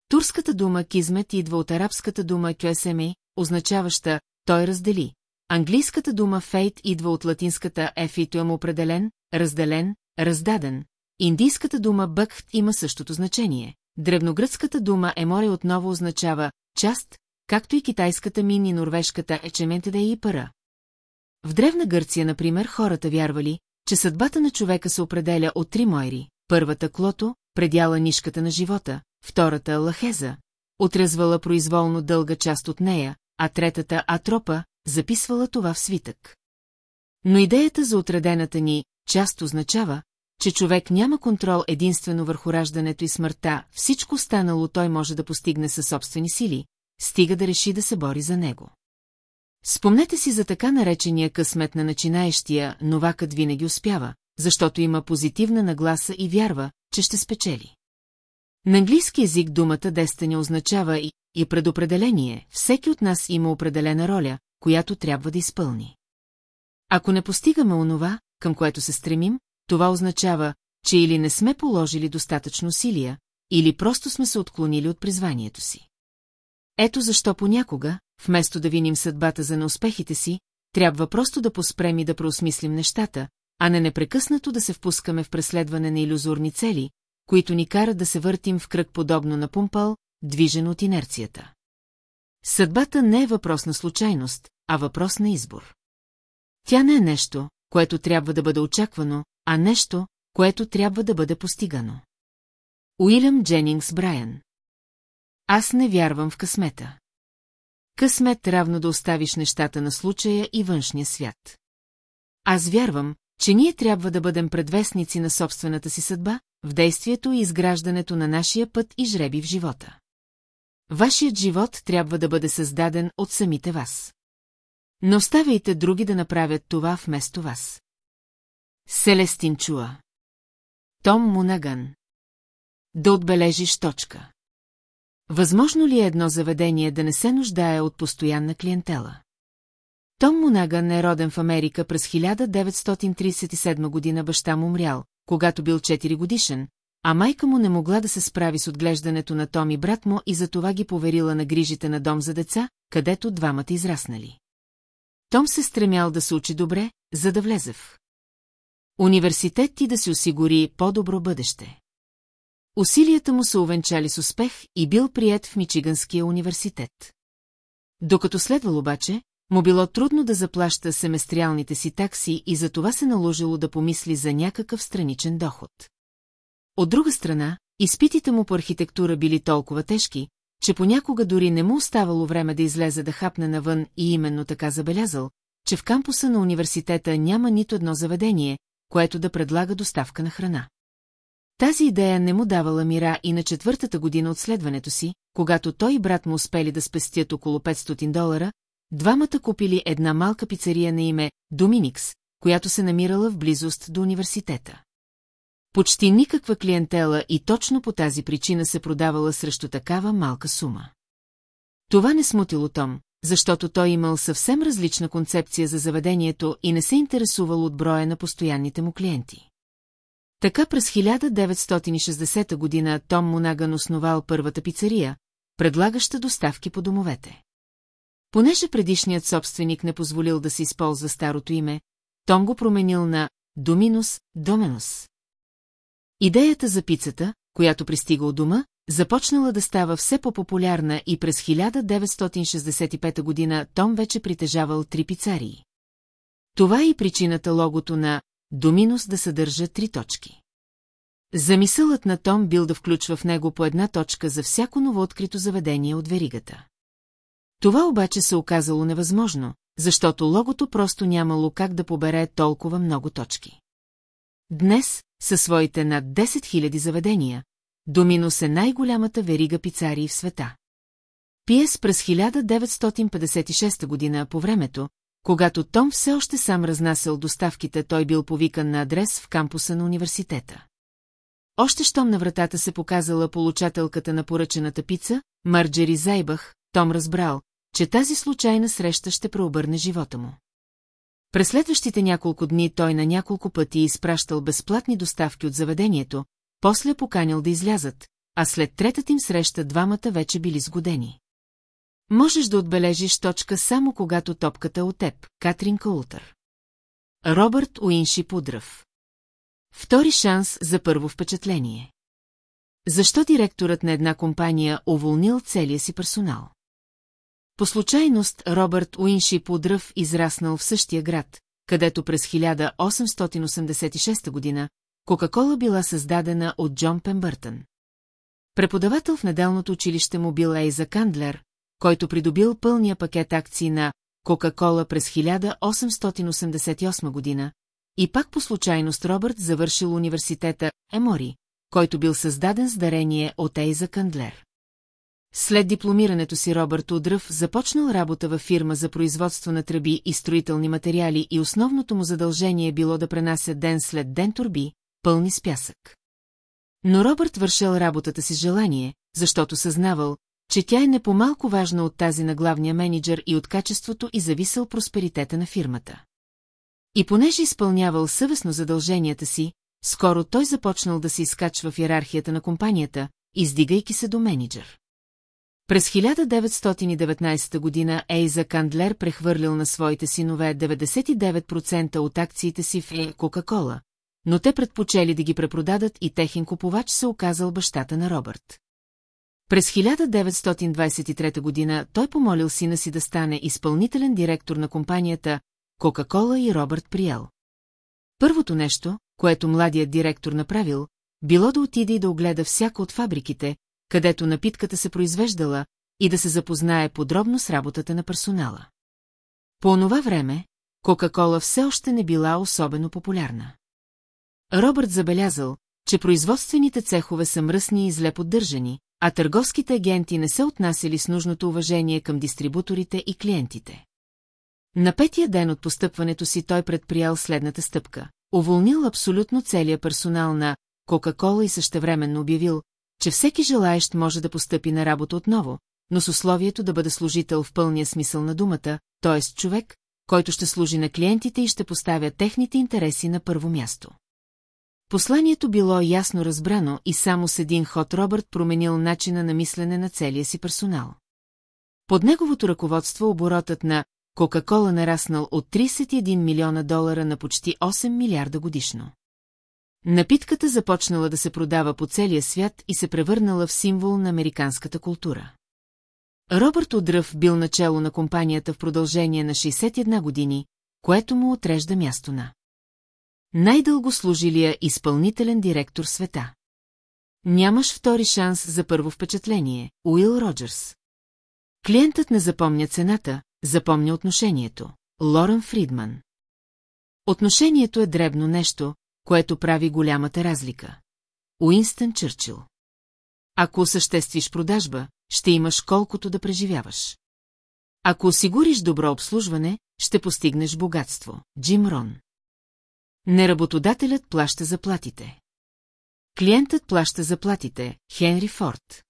Турската дума кизмет идва от арабската дума кюесеми, означаваща «той раздели». Английската дума фейт идва от латинската ефитуем определен, разделен, раздаден. Индийската дума бъкхт има същото значение. Древногръцката дума еморе отново означава част, както и китайската мин и норвежката ечементеде и пара. В Древна Гърция, например, хората вярвали, че съдбата на човека се определя от три мойри. Първата – клото, предяла нишката на живота, втората – лахеза, отрезвала произволно дълга част от нея, а третата – атропа, записвала това в свитък. Но идеята за отредената ни част означава, че човек няма контрол единствено върху раждането и смъртта, всичко станало той може да постигне със собствени сили, стига да реши да се бори за него. Спомнете си за така наречения късмет на начинаещия, новакът винаги успява, защото има позитивна нагласа и вярва, че ще спечели. На английски език думата Дестани означава и, и предопределение, всеки от нас има определена роля, която трябва да изпълни. Ако не постигаме онова, към което се стремим, това означава, че или не сме положили достатъчно усилия, или просто сме се отклонили от призванието си. Ето защо понякога, вместо да виним съдбата за неуспехите си, трябва просто да поспрем и да преосмислим нещата, а не непрекъснато да се впускаме в преследване на иллюзорни цели, които ни карат да се въртим в кръг подобно на пумпал, движен от инерцията. Съдбата не е въпрос на случайност, а въпрос на избор. Тя не е нещо, което трябва да бъде очаквано, а нещо, което трябва да бъде постигано. Уилям Дженингс Брайан Аз не вярвам в късмета. Късмет равно да оставиш нещата на случая и външния свят. Аз вярвам, че ние трябва да бъдем предвестници на собствената си съдба, в действието и изграждането на нашия път и жреби в живота. Вашият живот трябва да бъде създаден от самите вас. Не оставяйте други да направят това вместо вас. Селестин Чуа Том Мунаган Да отбележиш точка. Възможно ли е едно заведение да не се нуждае от постоянна клиентела? Том Мунаган е роден в Америка през 1937 година баща му умрял, когато бил 4 годишен, а майка му не могла да се справи с отглеждането на Том и брат му и затова ги поверила на грижите на дом за деца, където двамата израснали. Том се стремял да се учи добре, за да влезе в университет и да си осигури по-добро бъдеще. Усилията му се увенчали с успех и бил прият в Мичиганския университет. Докато следвал обаче, му било трудно да заплаща семестриалните си такси и за това се наложило да помисли за някакъв страничен доход. От друга страна, изпитите му по архитектура били толкова тежки, че понякога дори не му оставало време да излезе да хапне навън и именно така забелязал, че в кампуса на университета няма нито едно заведение, което да предлага доставка на храна. Тази идея не му давала мира и на четвъртата година от следването си, когато той и брат му успели да спестят около 500 долара, двамата купили една малка пицария на име Доминикс, която се намирала в близост до университета. Почти никаква клиентела и точно по тази причина се продавала срещу такава малка сума. Това не смутило Том, защото той имал съвсем различна концепция за заведението и не се интересувал от броя на постоянните му клиенти. Така през 1960 година Том Монаган основал първата пицария, предлагаща доставки по домовете. Понеже предишният собственик не позволил да се използва старото име, Том го променил на Доминус Доменус. Идеята за пицата, която пристига от дома, започнала да става все по-популярна и през 1965 година Том вече притежавал три пицарии. Това е и причината логото на Доминус да съдържа три точки. Замисълът на Том бил да включва в него по една точка за всяко новооткрито заведение от веригата. Това обаче се оказало невъзможно, защото логото просто нямало как да побере толкова много точки. Днес, със своите над 10 000 заведения, Доминус е най-голямата верига пицарии в света. Пиес през 1956 година по времето, когато Том все още сам разнасял доставките, той бил повикан на адрес в кампуса на университета. Още щом на вратата се показала получателката на поръчената пица, Марджери Зайбах, Том разбрал, че тази случайна среща ще преобърне живота му. През следващите няколко дни той на няколко пъти изпращал безплатни доставки от заведението, после поканил да излязат, а след третата им среща двамата вече били сгодени. Можеш да отбележиш точка само когато топката е от теб, Катрин Коултър. Робърт Уинши Пудръв Втори шанс за първо впечатление. Защо директорът на една компания уволнил целия си персонал? По случайност Робърт Уинши Пудръв израснал в същия град, където през 1886 година Кока-кола била създадена от Джон Пембъртън. Преподавател в неделното училище му бил Ейза Кандлер, който придобил пълния пакет акции на Кока-кола през 1888 година, и пак по случайност Робърт завършил университета Емори, който бил създаден с дарение от Ейза Кандлер. След дипломирането си Робърт Удръв започнал работа във фирма за производство на тръби и строителни материали и основното му задължение било да пренася ден след ден турби, пълни с пясък. Но Робърт вършил работата си с желание, защото съзнавал, че тя е не по-малко важна от тази на главния менеджер и от качеството и зависел просперитета на фирмата. И понеже изпълнявал съвестно задълженията си, скоро той започнал да се изкачва в иерархията на компанията, издигайки се до менеджер. През 1919 година Ейза Кандлер прехвърлил на своите синове 99% от акциите си в Кока-Кола, но те предпочели да ги препродадат и техен купувач се оказал бащата на Робърт. През 1923 година той помолил сина си да стане изпълнителен директор на компанията Кока-Кола и Робърт приел. Първото нещо, което младият директор направил, било да отиде и да огледа всяка от фабриките, където напитката се произвеждала, и да се запознае подробно с работата на персонала. По онова време, Кока-Кола все още не била особено популярна. Робърт забелязал, че производствените цехове са мръсни и зле поддържани, а търговските агенти не се отнасяли с нужното уважение към дистрибуторите и клиентите. На петия ден от постъпването си той предприял следната стъпка. Уволнил абсолютно целия персонал на Кока-Кола и същевременно обявил, че всеки желаещ може да постъпи на работа отново, но с условието да бъде служител в пълния смисъл на думата, т.е. човек, който ще служи на клиентите и ще поставя техните интереси на първо място. Посланието било ясно разбрано и само с един ход Робърт променил начина на мислене на целия си персонал. Под неговото ръководство оборотът на Кока-Кола нараснал от 31 милиона долара на почти 8 милиарда годишно. Напитката започнала да се продава по целия свят и се превърнала в символ на американската култура. Робърт Одръв бил начало на компанията в продължение на 61 години, което му отрежда място на най-дълго служилия изпълнителен директор света. Нямаш втори шанс за първо впечатление, Уил Роджерс. Клиентът не запомня цената, запомня отношението. Лорен Фридман. Отношението е дребно нещо, което прави голямата разлика. Уинстън Чърчил. Ако осъществиш продажба, ще имаш колкото да преживяваш. Ако осигуриш добро обслужване, ще постигнеш богатство. Джим Рон. Неработодателят плаща заплатите. Клиентът плаща заплатите. Хенри Форд.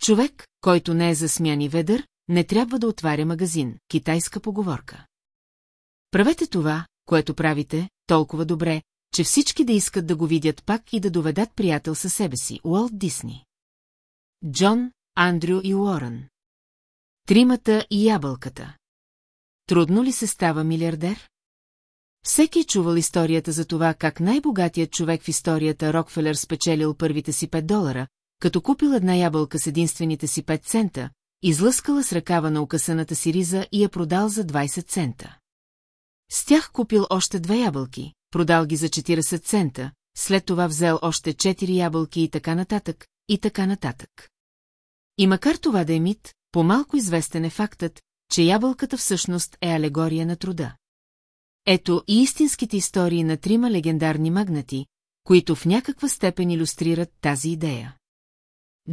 Човек, който не е за смяни ведър, не трябва да отваря магазин, китайска поговорка. Правете това, което правите, толкова добре, че всички да искат да го видят пак и да доведат приятел със себе си, Уолт Дисни. Джон, Андрю и Уорън. Тримата и ябълката. Трудно ли се става милиардер? Всеки е чувал историята за това как най-богатият човек в историята Рокфелер спечелил първите си 5 долара, като купил една ябълка с единствените си 5 цента, излъскала с ръкава на укъсаната си риза и я продал за 20 цента. С тях купил още две ябълки, продал ги за 40 цента, след това взел още 4 ябълки и така нататък, и така нататък. И макар това да е мит, по-малко известен е фактът, че ябълката всъщност е алегория на труда. Ето и истинските истории на трима легендарни магнати, които в някаква степен иллюстрират тази идея.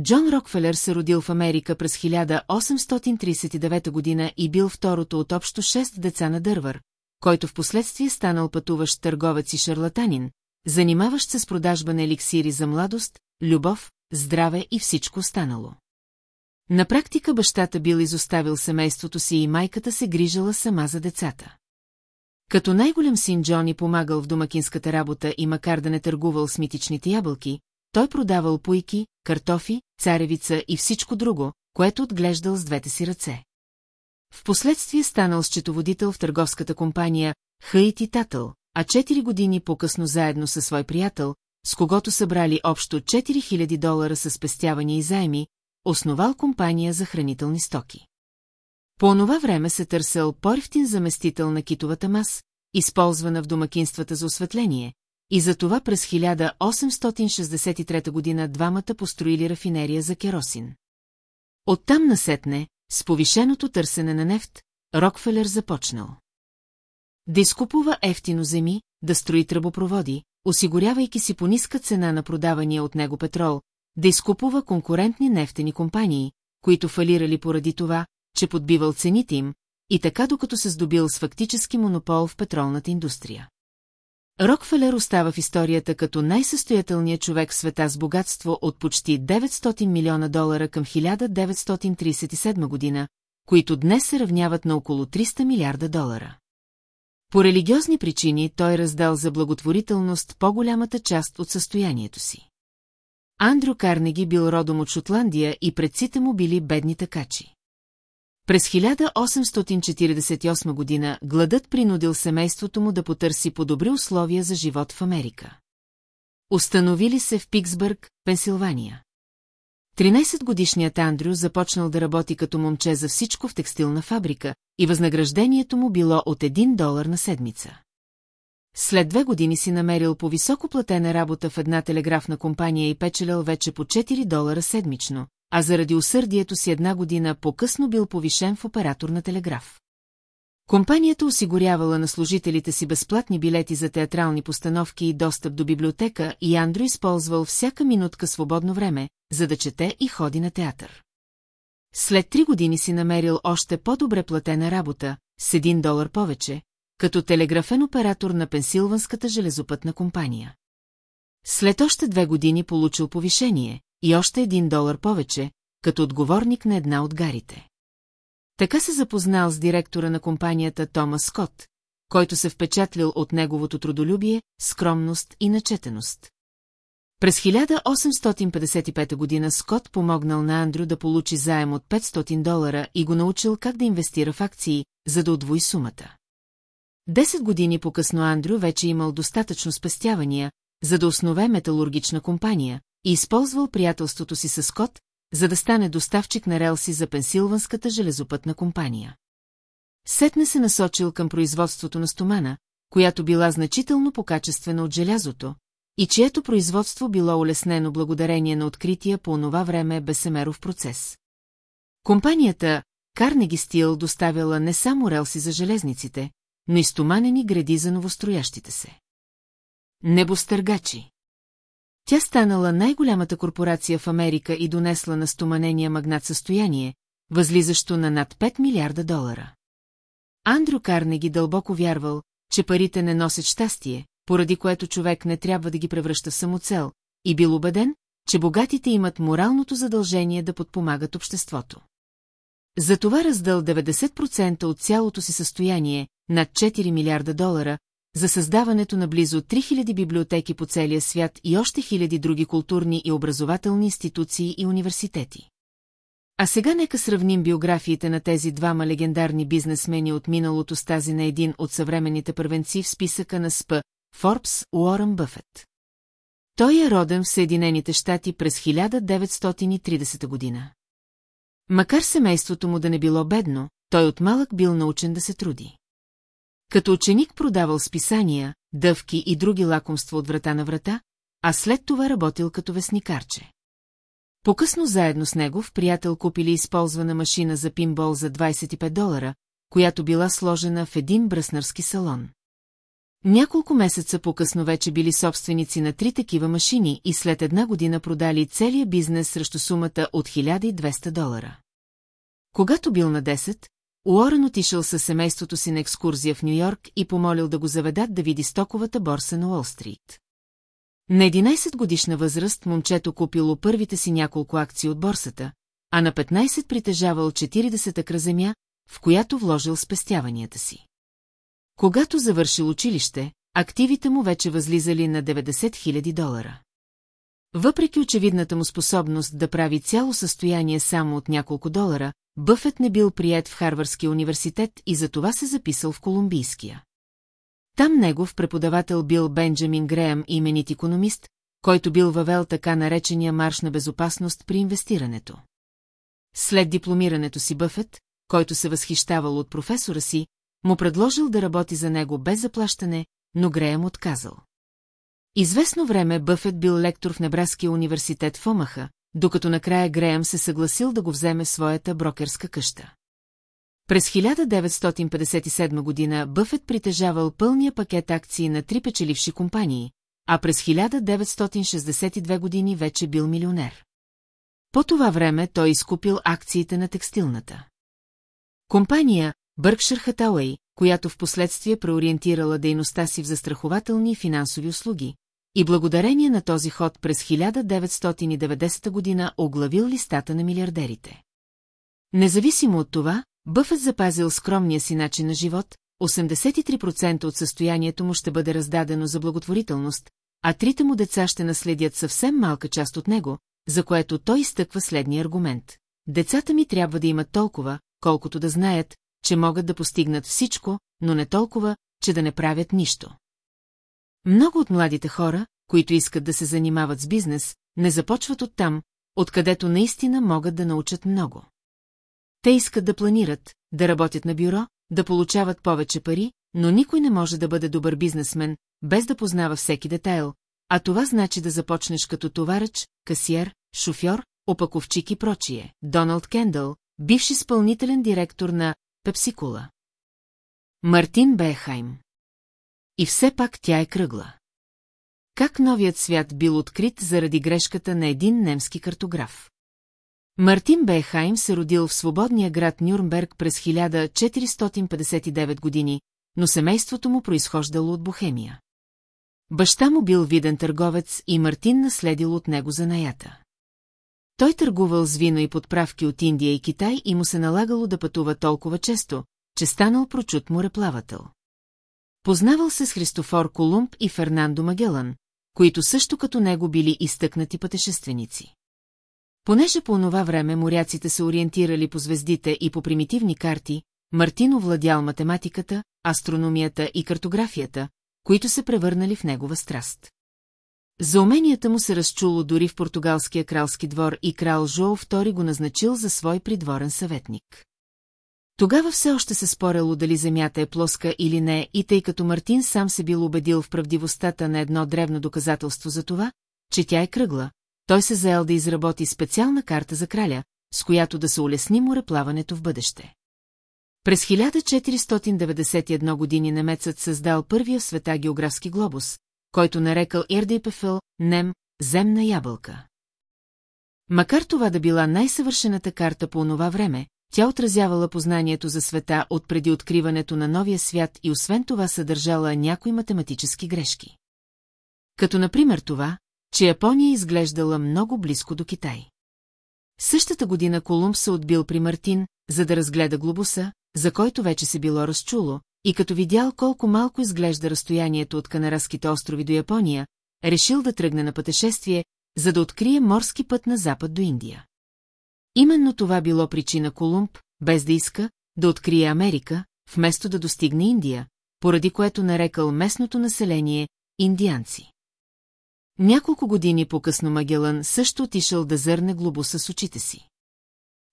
Джон Рокфелер се родил в Америка през 1839 година и бил второто от общо шест деца на Дървър, който в последствие станал пътуващ търговец и шарлатанин, занимаващ се с продажба на еликсири за младост, любов, здраве и всичко останало. На практика бащата бил изоставил семейството си и майката се грижала сама за децата. Като най-голям син Джони помагал в домакинската работа и макар да не търгувал с митичните ябълки, той продавал пуйки, картофи, царевица и всичко друго, което отглеждал с двете си ръце. Впоследствие станал счетоводител в търговската компания Хаити Татъл, а 4 години по-късно заедно със свой приятел, с когото събрали общо 4000 долара с спестявания и заеми, основал компания за хранителни стоки. По онова време се търсил по-ефтин заместител на китовата мас, използвана в домакинствата за осветление, и затова през 1863 година двамата построили рафинерия за керосин. Оттам насетне, с повишеното търсене на нефт, Рокфелер започнал. Да изкупува ефтино земи, да строи тръбопроводи, осигурявайки си по ниска цена на продавания от него петрол, да изкупува конкурентни нефтени компании, които фалирали поради това, че подбивал цените им, и така докато се здобил с фактически монопол в петролната индустрия. Рокфелер остава в историята като най-състоятелният човек в света с богатство от почти 900 милиона долара към 1937 година, които днес се равняват на около 300 милиарда долара. По религиозни причини той раздал за благотворителност по-голямата част от състоянието си. Андрю Карнеги бил родом от Шотландия и предците му били бедни такачи. През 1848 година гладът принудил семейството му да потърси по-добри условия за живот в Америка. Установили се в Пиксбърг, Пенсилвания. 13-годишният Андрю започнал да работи като момче за всичко в текстилна фабрика и възнаграждението му било от 1 долар на седмица. След две години си намерил по високо платена работа в една телеграфна компания и печелял вече по 4 долара седмично, а заради усърдието си една година по-късно бил повишен в оператор на телеграф. Компанията осигурявала на служителите си безплатни билети за театрални постановки и достъп до библиотека и Андрю използвал всяка минутка свободно време, за да чете и ходи на театър. След три години си намерил още по-добре платена работа, с един долар повече, като телеграфен оператор на Пенсилванската железопътна компания. След още две години получил повишение и още един долар повече, като отговорник на една от гарите. Така се запознал с директора на компанията Томас Скот, който се впечатлил от неговото трудолюбие, скромност и начетеност. През 1855 година Скот помогнал на Андрю да получи заем от 500 долара и го научил как да инвестира в акции, за да отвои сумата. Десет години по-късно Андрю вече имал достатъчно спестявания, за да основе металургична компания и използвал приятелството си с Скот, за да стане доставчик на релси за Пенсилванската железопътна компания. Сетне се насочил към производството на стомана, която била значително по-качествена от желязото, и чието производство било улеснено благодарение на открития по онова време Бесемеров процес. Компанията Карнеги Стил доставяла не само релси за железниците, но и стоманени гради за новостроящите се. Небостъргачи Тя станала най-голямата корпорация в Америка и донесла на стоманения магнат състояние, възлизащо на над 5 милиарда долара. Андрю Карнеги дълбоко вярвал, че парите не носят щастие, поради което човек не трябва да ги превръща в самоцел, и бил убеден, че богатите имат моралното задължение да подпомагат обществото. Затова раздал 90% от цялото си състояние, над 4 милиарда долара, за създаването на близо 3000 библиотеки по целия свят и още хиляди други културни и образователни институции и университети. А сега нека сравним биографиите на тези двама легендарни бизнесмени от миналото с тази на един от съвременните първенци в списъка на СП, Форбс Уорън Бъфет. Той е роден в Съединените щати през 1930 година. Макар семейството му да не било бедно, той от малък бил научен да се труди. Като ученик продавал списания, дъвки и други лакомства от врата на врата, а след това работил като вестникарче. Покъсно заедно с него в приятел купили използвана машина за пинбол за 25 долара, която била сложена в един бръснарски салон. Няколко месеца по-късно вече били собственици на три такива машини и след една година продали целия бизнес срещу сумата от 1200 долара. Когато бил на 10, Уорън отишъл със семейството си на екскурзия в Нью-Йорк и помолил да го заведат да види стоковата борса на Уолл-стрит. На 11 годишна възраст момчето купило първите си няколко акции от борсата, а на 15 притежавал 40 акра земя, в която вложил спестяванията си. Когато завършил училище, активите му вече възлизали на 90 000 долара. Въпреки очевидната му способност да прави цяло състояние само от няколко долара, Бъфет не бил прият в Харвардския университет и затова се записал в Колумбийския. Там негов преподавател бил Бенджамин Греъм, именит економист, който бил въвел така наречения марш на безопасност при инвестирането. След дипломирането си Бъфет, който се възхищавал от професора си, му предложил да работи за него без заплащане, но Греъм отказал. Известно време Бъфет бил лектор в Небраския университет в Омаха, докато накрая Греъм се съгласил да го вземе своята брокерска къща. През 1957 година Бъфет притежавал пълния пакет акции на три печеливши компании, а през 1962 години вече бил милионер. По това време той изкупил акциите на текстилната. Компания Бъркшир Хатауей, която в последствие преориентирала дейността си в застрахователни и финансови услуги, и благодарение на този ход през 1990 година оглавил листата на милиардерите. Независимо от това, Бъфът запазил скромния си начин на живот, 83% от състоянието му ще бъде раздадено за благотворителност, а трите му деца ще наследят съвсем малка част от него, за което той изтъква следния аргумент. Децата ми трябва да имат толкова, колкото да знаят, че могат да постигнат всичко, но не толкова, че да не правят нищо. Много от младите хора, които искат да се занимават с бизнес, не започват от там, откъдето наистина могат да научат много. Те искат да планират, да работят на бюро, да получават повече пари, но никой не може да бъде добър бизнесмен, без да познава всеки детайл, а това значи да започнеш като товарач, касиер, шофьор, опаковчик и прочие. Доналд Кендъл, бивш изпълнителен директор на Пепсикула. Мартин Бехайм. И все пак тя е кръгла. Как новият свят бил открит заради грешката на един немски картограф? Мартин Бехайм се родил в свободния град Нюрнберг през 1459 години, но семейството му произхождало от Бохемия. Баща му бил виден търговец и Мартин наследил от него занаята. Той търгувал с вино и подправки от Индия и Китай и му се налагало да пътува толкова често, че станал прочут мореплавател. Познавал се с Христофор Колумб и Фернандо Магелан, които също като него били изтъкнати пътешественици. Понеже по онова време моряците се ориентирали по звездите и по примитивни карти, Мартин овладял математиката, астрономията и картографията, които се превърнали в негова страст. За уменията му се разчуло дори в португалския кралски двор и крал Жоу II го назначил за свой придворен съветник. Тогава все още се спорело дали земята е плоска или не и тъй като Мартин сам се бил убедил в правдивостта на едно древно доказателство за това, че тя е кръгла, той се заел да изработи специална карта за краля, с която да се улесни мореплаването в бъдеще. През 1491 години немецът създал първия света географски глобус, който нарекал Ирдейпефел, Нем, земна ябълка. Макар това да била най-съвършената карта по онова време, тя отразявала познанието за света от преди откриването на новия свят и освен това съдържала някои математически грешки. Като например това, че Япония изглеждала много близко до Китай. Същата година Колумб се отбил при Мартин, за да разгледа глобуса, за който вече се било разчуло, и като видял колко малко изглежда разстоянието от Канарските острови до Япония, решил да тръгне на пътешествие, за да открие морски път на запад до Индия. Именно това било причина Колумб, без да иска, да открие Америка, вместо да достигне Индия, поради което нарекал местното население индианци. Няколко години по-късно Магелан също отишъл да зърне глобуса с очите си.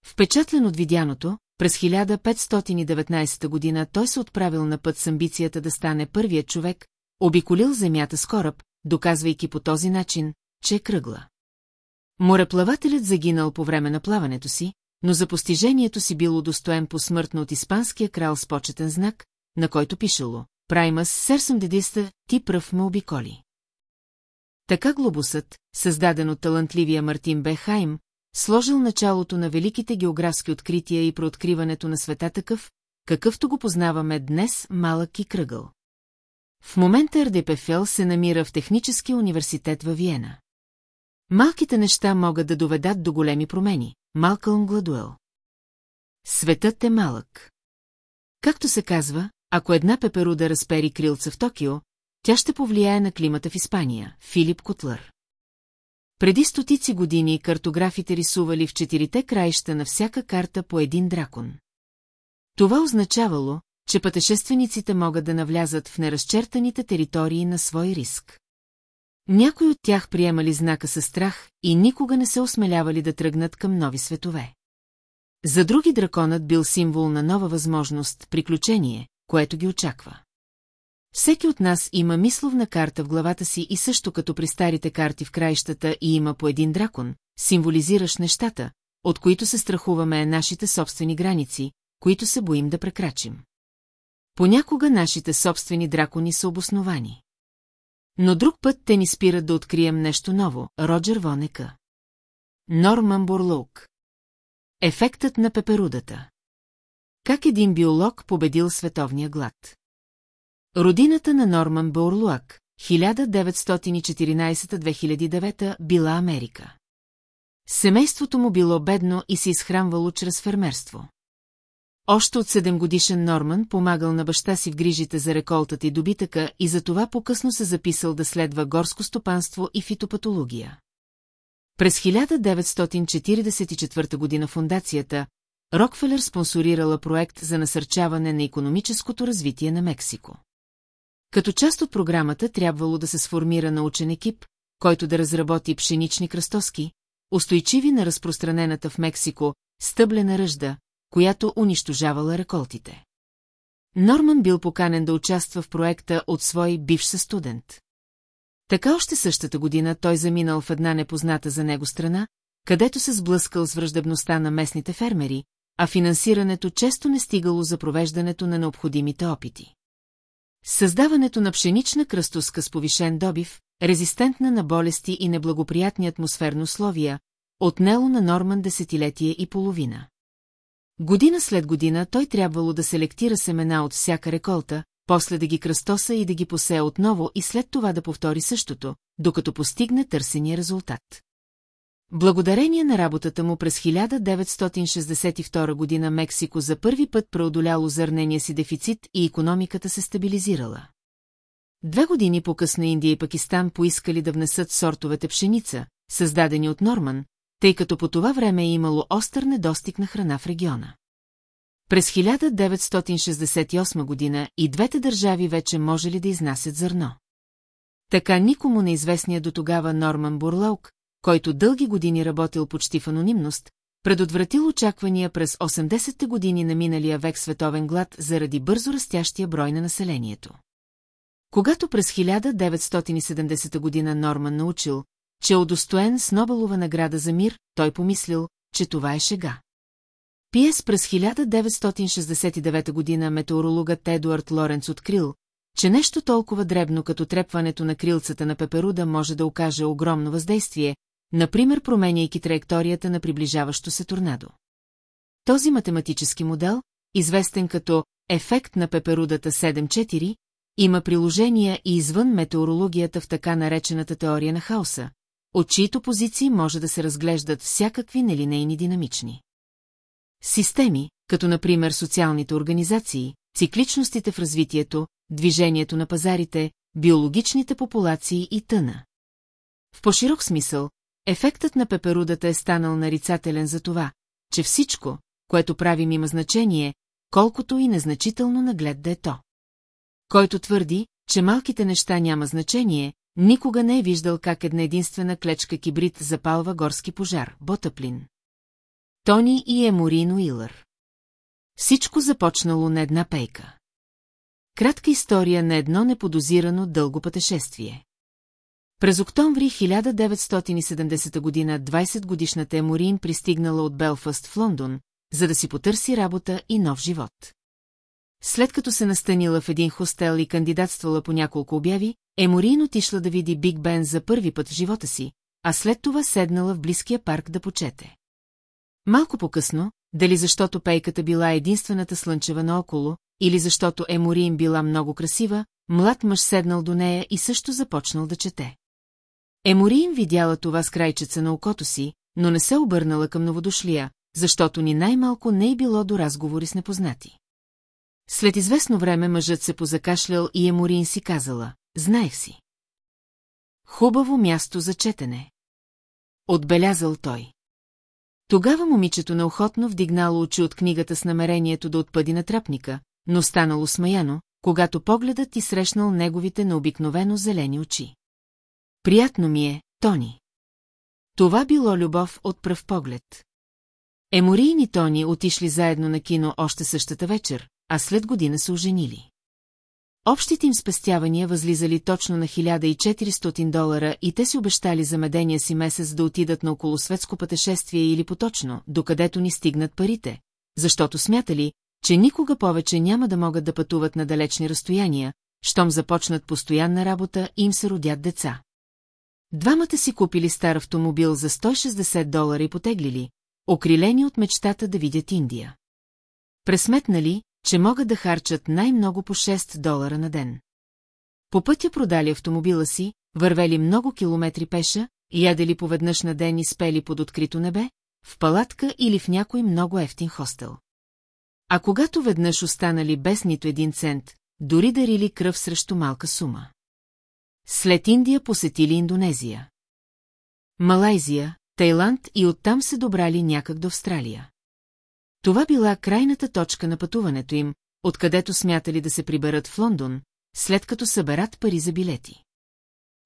Впечатлен от видяното, през 1519 година той се отправил на път с амбицията да стане първият човек, обиколил земята с кораб, доказвайки по този начин, че е кръгла. Мореплавателят загинал по време на плаването си, но за постижението си бил удостоен посмъртно от испанския крал с почетен знак, на който пишело «Праймас серсъм дедиста, ти пръв ме обиколи». Така глобусът, създаден от талантливия Мартин Бехайм, сложил началото на великите географски открития и прооткриването на света такъв, какъвто го познаваме днес малък и кръгъл. В момента РДПФЛ се намира в Техническия университет във Виена. Малките неща могат да доведат до големи промени. Малкълм Гладуел. Светът е малък. Както се казва, ако една пеперуда разпери крилца в Токио, тя ще повлияе на климата в Испания. Филип Котлър. Преди стотици години картографите рисували в четирите краища на всяка карта по един дракон. Това означавало, че пътешествениците могат да навлязат в неразчертаните територии на свой риск. Някои от тях приемали знака със страх и никога не се осмелявали да тръгнат към нови светове. За други драконът бил символ на нова възможност, приключение, което ги очаква. Всеки от нас има мисловна карта в главата си и също като при старите карти в краищата и има по един дракон, символизираш нещата, от които се страхуваме нашите собствени граници, които се боим да прекрачим. Понякога нашите собствени дракони са обосновани. Но друг път те ни спират да открием нещо ново, Роджер Вонека. Норман Бурлоук. Ефектът на пеперудата. Как един биолог победил световния глад? Родината на Норман Баурлуак, 1914-2009, била Америка. Семейството му било бедно и се изхранвало чрез фермерство. Още от 7 годишен Норман помагал на баща си в грижите за реколтата и добитъка и затова по-късно се записал да следва горско стопанство и фитопатология. През 1944 година фундацията Рокфелер спонсорирала проект за насърчаване на економическото развитие на Мексико. Като част от програмата трябвало да се сформира научен екип, който да разработи пшенични кръстоски, устойчиви на разпространената в Мексико стъблена ръжда, която унищожавала реколтите. Норман бил поканен да участва в проекта от свой бивш студент. Така още същата година той заминал в една непозната за него страна, където се сблъскал с враждебността на местните фермери, а финансирането често не стигало за провеждането на необходимите опити. Създаването на пшенична кръстоска с повишен добив, резистентна на болести и неблагоприятни атмосферни условия, отнело на Норман десетилетие и половина. Година след година той трябвало да селектира семена от всяка реколта, после да ги кръстоса и да ги посее отново и след това да повтори същото, докато постигне търсения резултат. Благодарение на работата му през 1962 година Мексико за първи път преодоляло зърнения си дефицит и економиката се стабилизирала. Две години по-късно Индия и Пакистан поискали да внесат сортовете пшеница, създадени от Норман, тъй като по това време е имало остър недостиг на храна в региона. През 1968 година и двете държави вече можели да изнасят зърно. Така никому неизвестния до тогава Норман Бурлаук, който дълги години работил почти в анонимност, предотвратил очаквания през 80-те години на миналия век световен глад заради бързо растящия брой на населението. Когато през 1970 година Норман научил, че е удостоен с Нобелова награда за мир, той помислил, че това е шега. Пиес през 1969 година метеорологът Едуард Лоренц открил, че нещо толкова дребно като трепването на крилцата на пеперуда може да окаже огромно въздействие, например променяйки траекторията на приближаващо се торнадо. Този математически модел, известен като ефект на пеперудата 7.4, има приложения и извън метеорологията в така наречената теория на хаоса, от чието позиции може да се разглеждат всякакви нелинейни динамични. Системи, като например социалните организации, цикличностите в развитието, движението на пазарите, биологичните популации и тъна. В по-широк смисъл, ефектът на пеперудата е станал нарицателен за това, че всичко, което правим има значение, колкото и незначително наглед да е то. Който твърди, че малките неща няма значение, никога не е виждал как една единствена клечка кибрид запалва горски пожар, Ботаплин. Тони и Еморин Уилър. Всичко започнало на една пейка. Кратка история на едно неподозирано дълго пътешествие. През октомври 1970 година 20-годишната Еморин пристигнала от Белфаст в Лондон, за да си потърси работа и нов живот. След като се настанила в един хостел и кандидатствала по няколко обяви, Еморин отишла да види Биг Бен за първи път в живота си, а след това седнала в близкия парк да почете. Малко по-късно, дали защото пейката била единствената слънчева наоколо, или защото Еморин била много красива, млад мъж седнал до нея и също започнал да чете. Еморин видяла това с крайчеца на окото си, но не се обърнала към новодошлия, защото ни най-малко не е било до разговори с непознати. След известно време мъжът се позакашлял и Еморин си казала, знаех си. Хубаво място за четене. Отбелязал той. Тогава момичето неохотно вдигнало очи от книгата с намерението да отпъди на трапника, но станало смаяно, когато погледът и срещнал неговите необикновено зелени очи. Приятно ми е, Тони. Това било любов от пръв поглед. Еморин и Тони отишли заедно на кино още същата вечер, а след година се оженили. Общите им спестявания възлизали точно на 1400 долара и те си обещали за медения си месец да отидат на околосветско пътешествие или поточно, докъдето ни стигнат парите, защото смятали, че никога повече няма да могат да пътуват на далечни разстояния, щом започнат постоянна работа и им се родят деца. Двамата си купили стар автомобил за 160 долара и потеглили, окрилени от мечтата да видят Индия. Пресметнали, че могат да харчат най-много по 6 долара на ден. По пътя продали автомобила си, вървели много километри пеша, ядели поведнъж на ден и спели под открито небе, в палатка или в някой много ефтин хостел. А когато веднъж останали без нито един цент, дори дарили кръв срещу малка сума. След Индия посетили Индонезия. Малайзия, Тайланд и оттам се добрали някак до Австралия. Това била крайната точка на пътуването им, откъдето смятали да се приберат в Лондон, след като съберат пари за билети.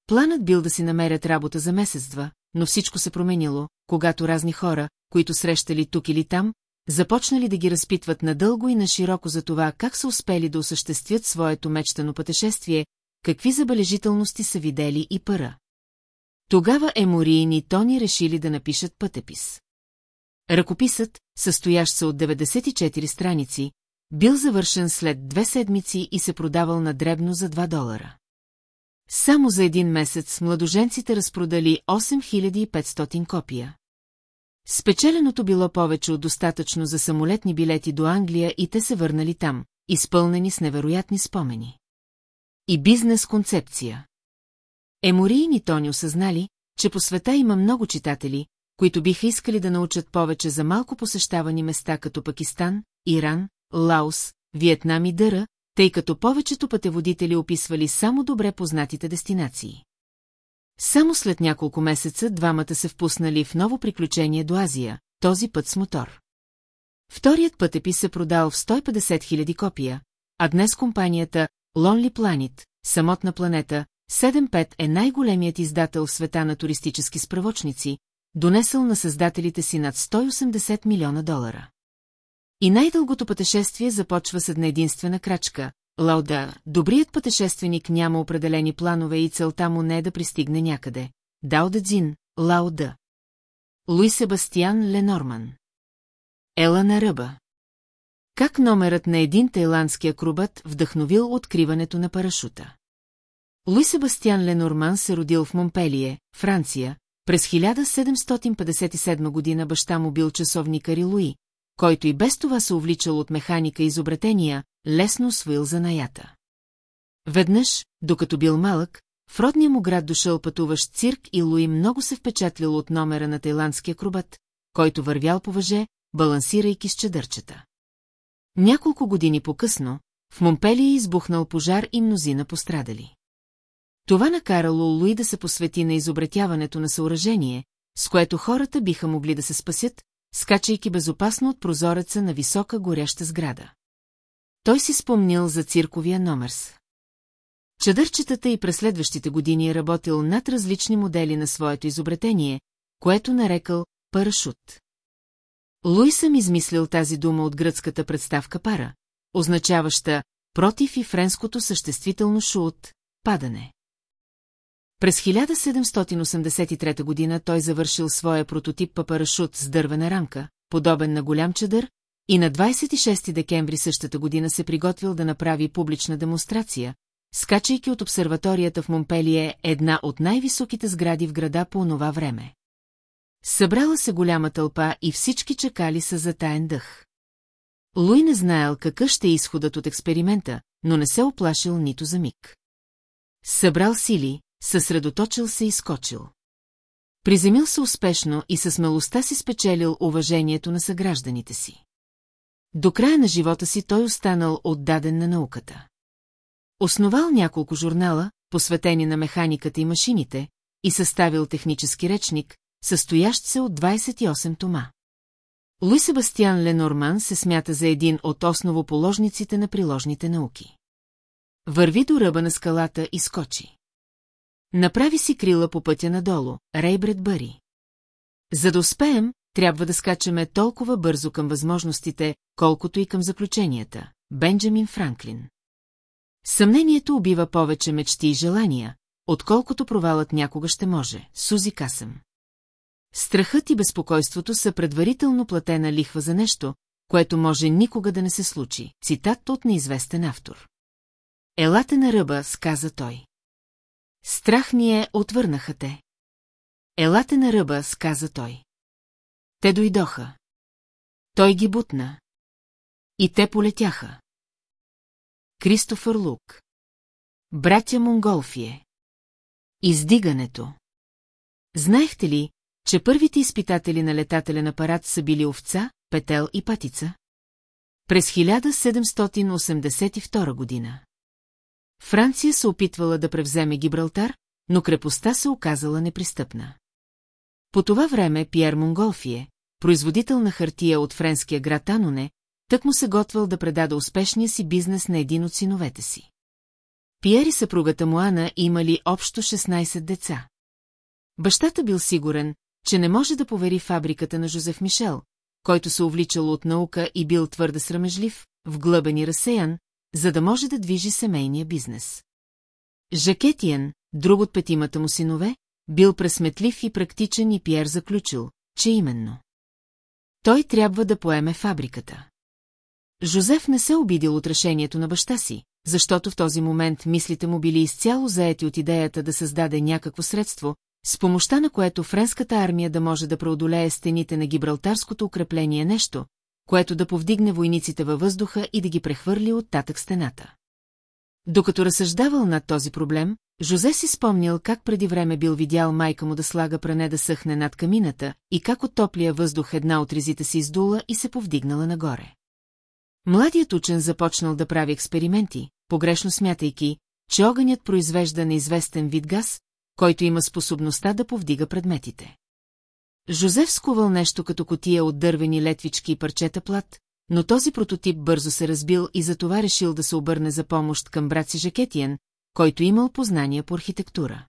Планът бил да си намерят работа за месец-два, но всичко се променило, когато разни хора, които срещали тук или там, започнали да ги разпитват надълго и на широко за това как са успели да осъществят своето мечтано пътешествие, какви забележителности са видели и пара. Тогава Еморин и Тони решили да напишат пътепис. Ръкописът, състоящ се от 94 страници, бил завършен след две седмици и се продавал на дребно за 2 долара. Само за един месец младоженците разпродали 8500 копия. Спечеленото било повече от достатъчно за самолетни билети до Англия и те се върнали там, изпълнени с невероятни спомени. И бизнес-концепция. Емории и Тони осъзнали, че по света има много читатели, които биха искали да научат повече за малко посещавани места като Пакистан, Иран, Лаос, Виетнам и Дъра, тъй като повечето пътеводители описвали само добре познатите дестинации. Само след няколко месеца двамата се впуснали в ново приключение до Азия, този път с мотор. Вторият пътепис се продал в 150 000 копия, а днес компанията Lonely Planet, самотна планета, 75 е най-големият издател в света на туристически справочници, донесъл на създателите си над 180 милиона долара. И най-дългото пътешествие започва с една единствена крачка. Лауда, добрият пътешественик няма определени планове и целта му не е да пристигне някъде. Дауда Дзин, Лауда. Луи Себастиан Ленорман. Ела на ръба. Как номерът на един тайландски акробат вдъхновил откриването на парашута? Луи Себастиан Ленорман се родил в Монпелие, Франция, през 1757 година баща му бил часовникър и Луи, който и без това се увличал от механика и изобретения, лесно освоил занаята. Веднъж, докато бил малък, в родния му град дошъл пътуващ цирк и Луи много се впечатлил от номера на тайландския акробат, който вървял по въже, балансирайки с чадърчета. Няколко години по-късно, в Момпелия избухнал пожар и мнозина пострадали. Това накарало Луи да се посвети на изобретяването на съоръжение, с което хората биха могли да се спасят, скачайки безопасно от прозореца на висока горяща сграда. Той си спомнил за цирковия номерс. Чадърчетата и през следващите години е работил над различни модели на своето изобретение, което нарекал парашут. Луи съм измислил тази дума от гръцката представка пара, означаваща против и френското съществително шут – падане. През 1783 година той завършил своя прототип парашут с дървена рамка, подобен на голям чадър, и на 26 декември същата година се приготвил да направи публична демонстрация, скачайки от обсерваторията в Момпелие една от най-високите сгради в града по онова време. Събрала се голяма тълпа и всички чакали за таен дъх. Луи не знаел какъв ще е изходът от експеримента, но не се оплашил нито за миг. Събрал сили, съсредоточил се и скочил. Приземил се успешно и със смелостта си спечелил уважението на съгражданите си. До края на живота си той останал отдаден на науката. Основал няколко журнала, посветени на механиката и машините, и съставил технически речник, състоящ се от 28 тома. Луи Себастиан Ленорман се смята за един от основоположниците на приложните науки. Върви до ръба на скалата и скочи. Направи си крила по пътя надолу, Рейбред Бъри. За да успеем, трябва да скачаме толкова бързо към възможностите, колкото и към заключенията. Бенджамин Франклин. Съмнението убива повече мечти и желания, отколкото провалът някога ще може. Сузи Касъм. Страхът и безпокойството са предварително платена лихва за нещо, което може никога да не се случи. Цитат от неизвестен автор. Елате на ръба, сказа той. Страх ни е, отвърнаха те. Елате на ръба, сказа той. Те дойдоха. Той ги бутна. И те полетяха. Кристофър Лук. Братя Монголфие. Издигането. Знаехте ли, че първите изпитатели на летателен апарат са били овца, петел и патица? През 1782 година. Франция се опитвала да превземе Гибралтар, но крепостта се оказала непристъпна. По това време Пьер Монголфие, производител на хартия от френския град Аноне, тък му се готвил да предаде успешния си бизнес на един от синовете си. Пиер и съпругата му Ана имали общо 16 деца. Бащата бил сигурен, че не може да повери фабриката на Жозеф Мишел, който се увличал от наука и бил твърде срамежлив, вглъбен и разсеян, за да може да движи семейния бизнес. Жакетиен, друг от петимата му синове, бил пресметлив и практичен и Пьер заключил, че именно. Той трябва да поеме фабриката. Жозеф не се обидил от решението на баща си, защото в този момент мислите му били изцяло заети от идеята да създаде някакво средство, с помощта на което френската армия да може да преодолее стените на гибралтарското укрепление нещо, което да повдигне войниците във въздуха и да ги прехвърли от татък стената. Докато разсъждавал над този проблем, Жозе си спомнил как преди време бил видял майка му да слага пране да съхне над камината и как от топлия въздух една от резите си издула и се повдигнала нагоре. Младият учен започнал да прави експерименти, погрешно смятайки, че огънят произвежда неизвестен вид газ, който има способността да повдига предметите. Жозеф скувал нещо като котия от дървени летвички и парчета плат, но този прототип бързо се разбил и затова решил да се обърне за помощ към брат си Жакетиен, който имал познания по архитектура.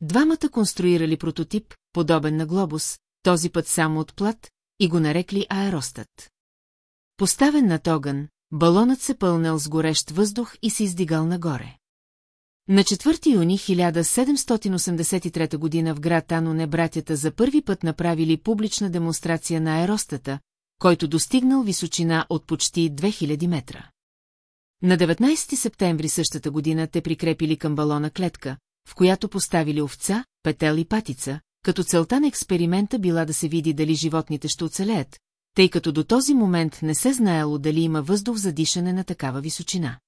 Двамата конструирали прототип, подобен на глобус, този път само от плат, и го нарекли аеростат. Поставен над огън, балонът се пълнал с горещ въздух и се издигал нагоре. На 4 юни 1783 година в град Аноне братята за първи път направили публична демонстрация на аеростата, който достигнал височина от почти 2000 метра. На 19 септември същата година те прикрепили към балона клетка, в която поставили овца, петел и патица, като целта на експеримента била да се види дали животните ще оцелеят, тъй като до този момент не се знаело дали има въздух за дишане на такава височина.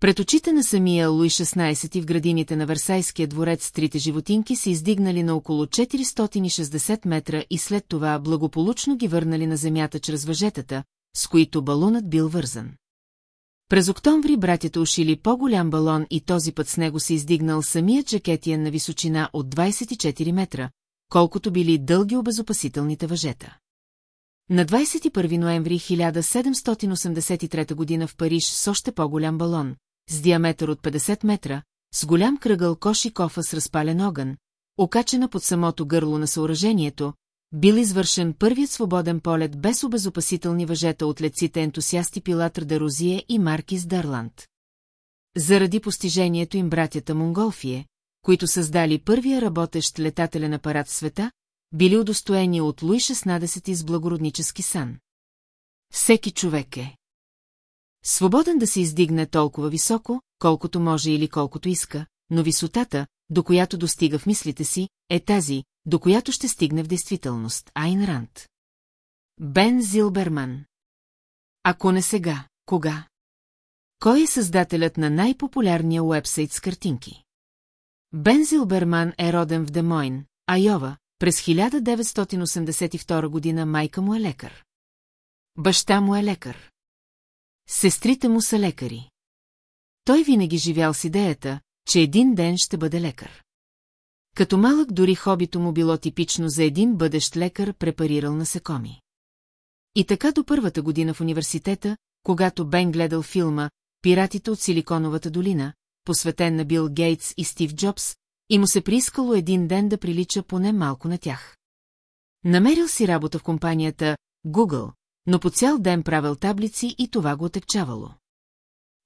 Пред очите на самия Луи 16 в градините на Версайския дворец трите животинки се издигнали на около 460 метра и след това благополучно ги върнали на земята чрез въжетата, с които балонът бил вързан. През октомври братята ушили по-голям балон и този път с него се издигнал самият джакетиен на височина от 24 метра, колкото били дълги обезопасителните въжета. На 21 ноември 1783 г. в Париж с още по-голям балон, с диаметър от 50 метра, с голям кръгъл кош и кофа с разпален огън, окачена под самото гърло на съоръжението, бил извършен първият свободен полет без обезопасителни въжета от леците ентусиасти Пилатър де Розие и Маркис Дарланд. Заради постижението им братята Монголфие, които създали първия работещ летателен апарат в света, били удостоени от Луи 16 с благороднически сан. Всеки човек е. Свободен да се издигне толкова високо, колкото може или колкото иска, но висотата, до която достига в мислите си, е тази, до която ще стигне в действителност. Айн Ранд. Бен Зилберман. Ако не сега, кога? Кой е създателят на най-популярния уебсайт с картинки? Бен Зилберман е роден в Демойн, Айова, през 1982 година майка му е лекар. Баща му е лекар. Сестрите му са лекари. Той винаги живял с идеята, че един ден ще бъде лекар. Като малък дори хобито му било типично за един бъдещ лекар, препарирал насекоми. И така до първата година в университета, когато Бен гледал филма «Пиратите от Силиконовата долина», посветен на Бил Гейтс и Стив Джобс, и му се приискало един ден да прилича поне малко на тях. Намерил си работа в компанията Google, но по цял ден правил таблици и това го отекчавало.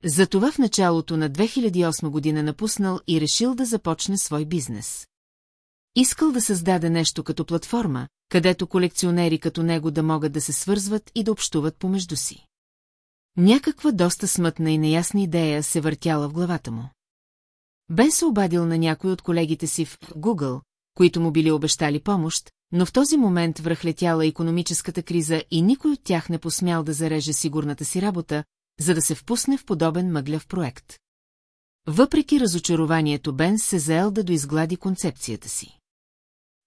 Затова в началото на 2008 година напуснал и решил да започне свой бизнес. Искал да създаде нещо като платформа, където колекционери като него да могат да се свързват и да общуват помежду си. Някаква доста смътна и неясна идея се въртяла в главата му. Бен се обадил на някой от колегите си в Google, които му били обещали помощ, но в този момент връхлетяла економическата криза и никой от тях не посмял да зареже сигурната си работа, за да се впусне в подобен мъгляв проект. Въпреки разочарованието Бен се заел да доизглади концепцията си.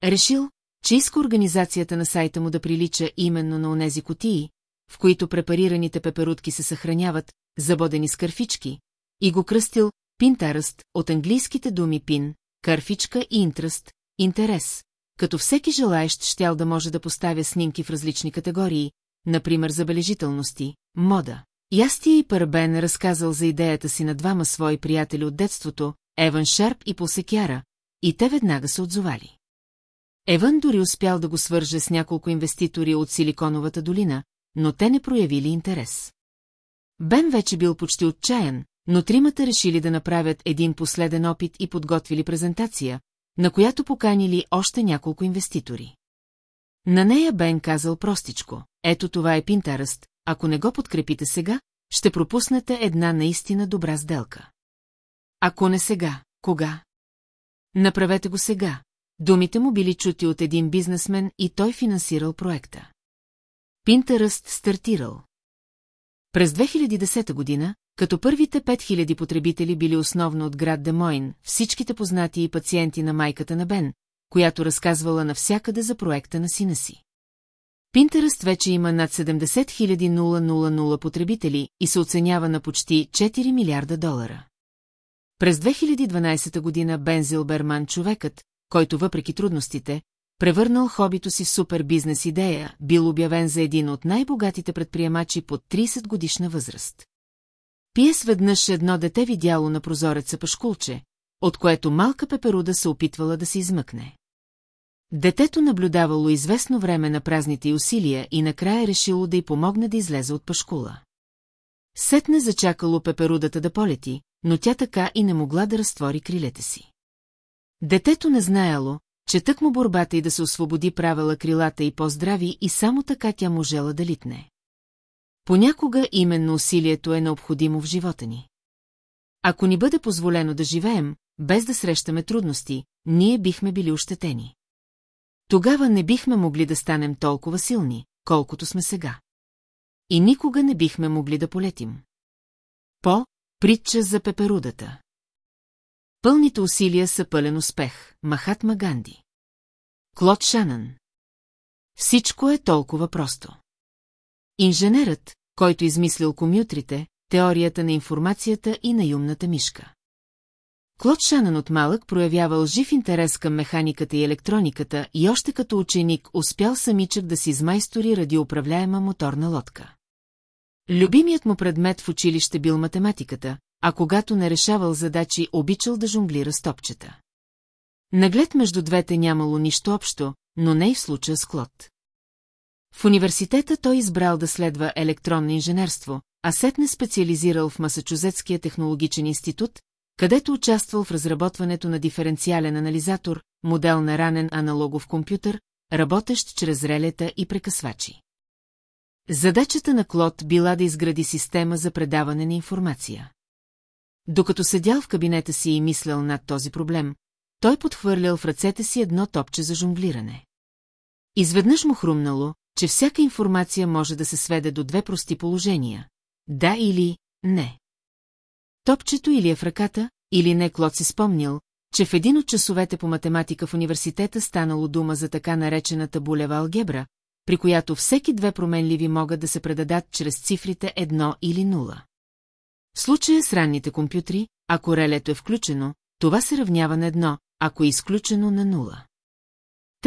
Решил, че иска организацията на сайта му да прилича именно на онези котии, в които препарираните пеперутки се съхраняват, забодени с кърфички, и го кръстил Пинтаръст от английските думи пин, кърфичка и интръст, интерес, като всеки желаещ щял да може да поставя снимки в различни категории, например забележителности, мода. Ястия и Парбен разказал за идеята си на двама свои приятели от детството, Еван Шарп и Посекяра, и те веднага се отзовали. Еван дори успял да го свърже с няколко инвеститори от Силиконовата долина, но те не проявили интерес. Бен вече бил почти отчаян, но тримата решили да направят един последен опит и подготвили презентация, на която поканили още няколко инвеститори. На нея Бен казал простичко, ето това е Пинтаръст, ако не го подкрепите сега, ще пропуснете една наистина добра сделка. Ако не сега, кога? Направете го сега. Думите му били чути от един бизнесмен и той финансирал проекта. Пинтъръст стартирал. През 2010 година, като първите 5000 потребители били основно от град Демойн, всичките познати и пациенти на майката на Бен, която разказвала навсякъде за проекта на сина си. Пинтеръст вече има над 70 000 потребители и се оценява на почти 4 милиарда долара. През 2012 година Бен Зилберман човекът, който въпреки трудностите, превърнал хобито си в супер бизнес идея, бил обявен за един от най-богатите предприемачи под 30 годишна възраст. Пиес веднъж едно дете видяло на прозореца пашкулче, от което малка пеперуда се опитвала да се измъкне. Детето наблюдавало известно време на празните й усилия и накрая решило да й помогне да излезе от пашкула. Сетне зачакало пеперудата да полети, но тя така и не могла да разтвори крилете си. Детето не знаело, че тък му борбата и да се освободи правила крилата и по-здрави и само така тя можела да литне. Понякога именно усилието е необходимо в живота ни. Ако ни бъде позволено да живеем, без да срещаме трудности, ние бихме били ощетени. Тогава не бихме могли да станем толкова силни, колкото сме сега. И никога не бихме могли да полетим. По, Притча за пеперудата. Пълните усилия са пълен успех. Махатма Ганди. Клод Шанън. Всичко е толкова просто. Инженерът, който измислил комютрите, теорията на информацията и на юмната мишка. Клод Шанън от малък проявявал жив интерес към механиката и електрониката и още като ученик успял самичък да си измайстори радиоуправляема моторна лодка. Любимият му предмет в училище бил математиката, а когато не решавал задачи, обичал да жонглира с топчета. Наглед между двете нямало нищо общо, но не и в случая с Клод. В университета той избрал да следва електронно инженерство, а сетне специализирал в Масачузетския технологичен институт, където участвал в разработването на диференциален анализатор, модел на ранен аналогов компютър, работещ чрез релета и прекъсвачи. Задачата на Клод била да изгради система за предаване на информация. Докато седял в кабинета си и мислял над този проблем, той подхвърлял в ръцете си едно топче за жонглиране. Изведнъж му хрумнало, че всяка информация може да се сведе до две прости положения – да или не. Топчето или е в ръката, или не Клод си спомнил, че в един от часовете по математика в университета станало дума за така наречената булева алгебра, при която всеки две променливи могат да се предадат чрез цифрите едно или нула. В случая с ранните компютри, ако релето е включено, това се равнява на едно, ако е изключено на нула.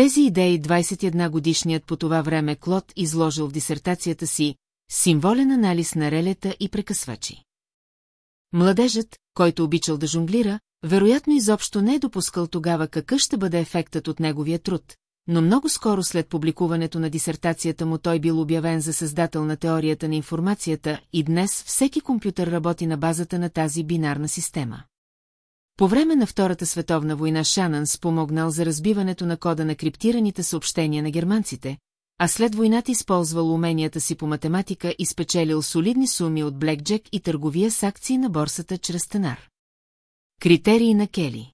Тези идеи 21 годишният по това време Клод изложил в дисертацията си символен анализ на релета и прекъсвачи. Младежът, който обичал да жонглира, вероятно изобщо не е допускал тогава какъв ще бъде ефектът от неговия труд, но много скоро след публикуването на дисертацията му той бил обявен за създател на теорията на информацията и днес всеки компютър работи на базата на тази бинарна система. По време на Втората световна война Шанън спомогнал за разбиването на кода на криптираните съобщения на германците, а след войната използвал уменията си по математика и спечелил солидни суми от Блекджек и търговия с акции на борсата чрез Тенар. Критерии на Кели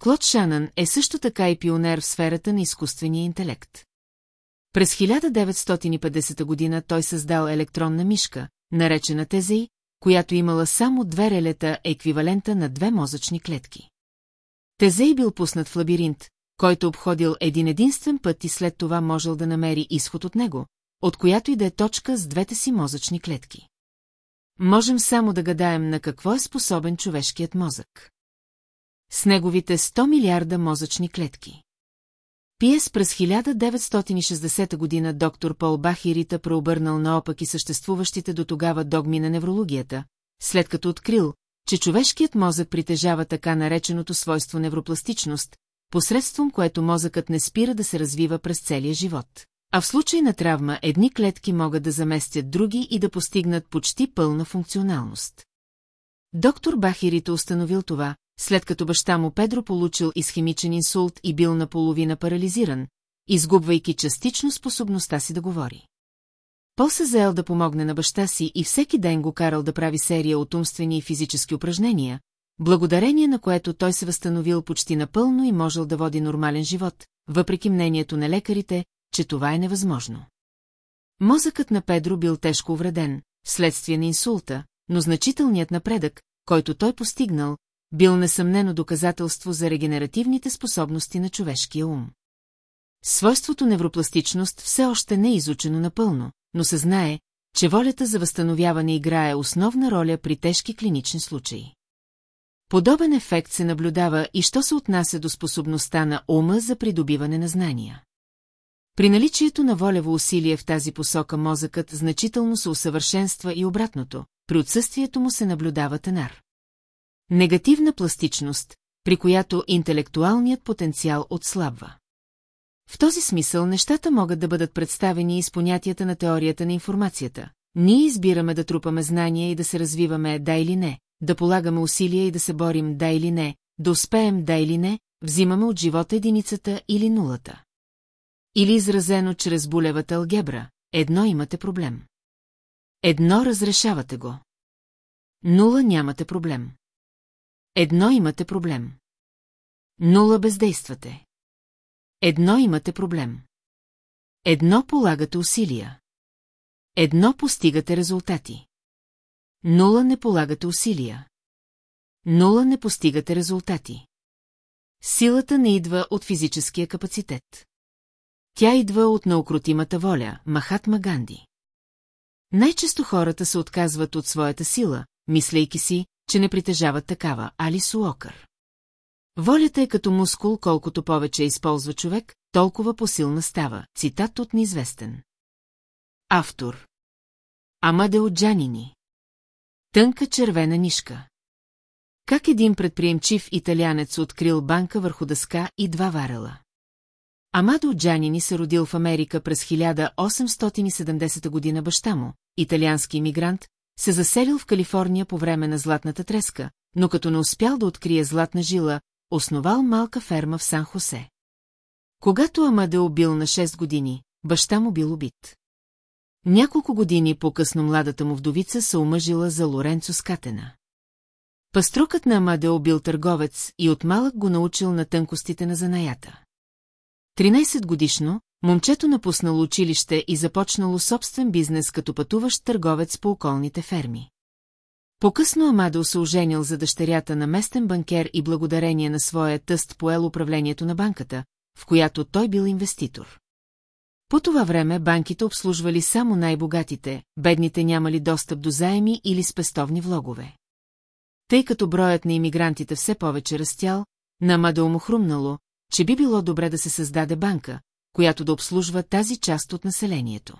Клод Шанън е също така и пионер в сферата на изкуствения интелект. През 1950 година той създал електронна мишка, наречена Тезей, която имала само две релета еквивалента на две мозъчни клетки. Тезей бил пуснат в лабиринт, който обходил един единствен път и след това можел да намери изход от него, от която и да е точка с двете си мозъчни клетки. Можем само да гадаем на какво е способен човешкият мозък. С неговите 100 милиарда мозъчни клетки. Пиес през 1960 година доктор Пол Бахирита преобърнал наопаки съществуващите до тогава догми на неврологията, след като открил, че човешкият мозък притежава така нареченото свойство невропластичност, посредством което мозъкът не спира да се развива през целия живот. А в случай на травма едни клетки могат да заместят други и да постигнат почти пълна функционалност. Доктор Бахирите установил това, след като баща му Педро получил изхемичен инсулт и бил наполовина парализиран, изгубвайки частично способността си да говори. Пол се заел да помогне на баща си и всеки ден го карал да прави серия от умствени и физически упражнения, благодарение на което той се възстановил почти напълно и можел да води нормален живот, въпреки мнението на лекарите, че това е невъзможно. Мозъкът на Педро бил тежко увреден, вследствие на инсулта, но значителният напредък, който той постигнал, бил несъмнено доказателство за регенеративните способности на човешкия ум. Свойството невропластичност все още не е изучено напълно, но се знае, че волята за възстановяване играе основна роля при тежки клинични случаи. Подобен ефект се наблюдава и що се отнася до способността на ума за придобиване на знания. При наличието на волево усилие в тази посока мозъкът значително се усъвършенства и обратното, при отсъствието му се наблюдава тенар. Негативна пластичност, при която интелектуалният потенциал отслабва. В този смисъл нещата могат да бъдат представени и с понятията на теорията на информацията. Ние избираме да трупаме знания и да се развиваме да или не, да полагаме усилия и да се борим да или не, да успеем да или не, взимаме от живота единицата или нулата. Или изразено чрез булевата алгебра, едно имате проблем. Едно разрешавате го. Нула нямате проблем. Едно имате проблем. Нула бездействате. Едно имате проблем. Едно полагате усилия. Едно постигате резултати. Нула не полагате усилия. Нула не постигате резултати. Силата не идва от физическия капацитет. Тя идва от неукротимата воля, Махатма Ганди. Най-често хората се отказват от своята сила, мислейки си, че не притежават такава, Али Суокър. Волята е като мускул, колкото повече използва човек, толкова посилна става. Цитат от неизвестен. Автор Амадео Джанини Тънка червена нишка Как един предприемчив италянец открил банка върху дъска и два варела? Амадо Джанини се родил в Америка през 1870 година баща му, италиански иммигрант, се заселил в Калифорния по време на Златната треска, но като не успял да открие златна жила, основал малка ферма в Сан-Хосе. Когато Амадео бил на 6 години, баща му бил убит. Няколко години по-късно младата му вдовица се омъжила за Лоренцо Скатена. Паструкът на Амадео бил търговец и от малък го научил на тънкостите на занаята. 13 годишно, момчето напуснало училище и започнало собствен бизнес като пътуващ търговец по околните ферми. По-късно Амадо се оженил за дъщерята на местен банкер и благодарение на своя тъст поел управлението на банката, в която той бил инвеститор. По това време банките обслужвали само най-богатите, бедните нямали достъп до заеми или спестовни влогове. Тъй като броят на иммигрантите все повече растял, на Амадо му хрумнало, че би било добре да се създаде банка, която да обслужва тази част от населението.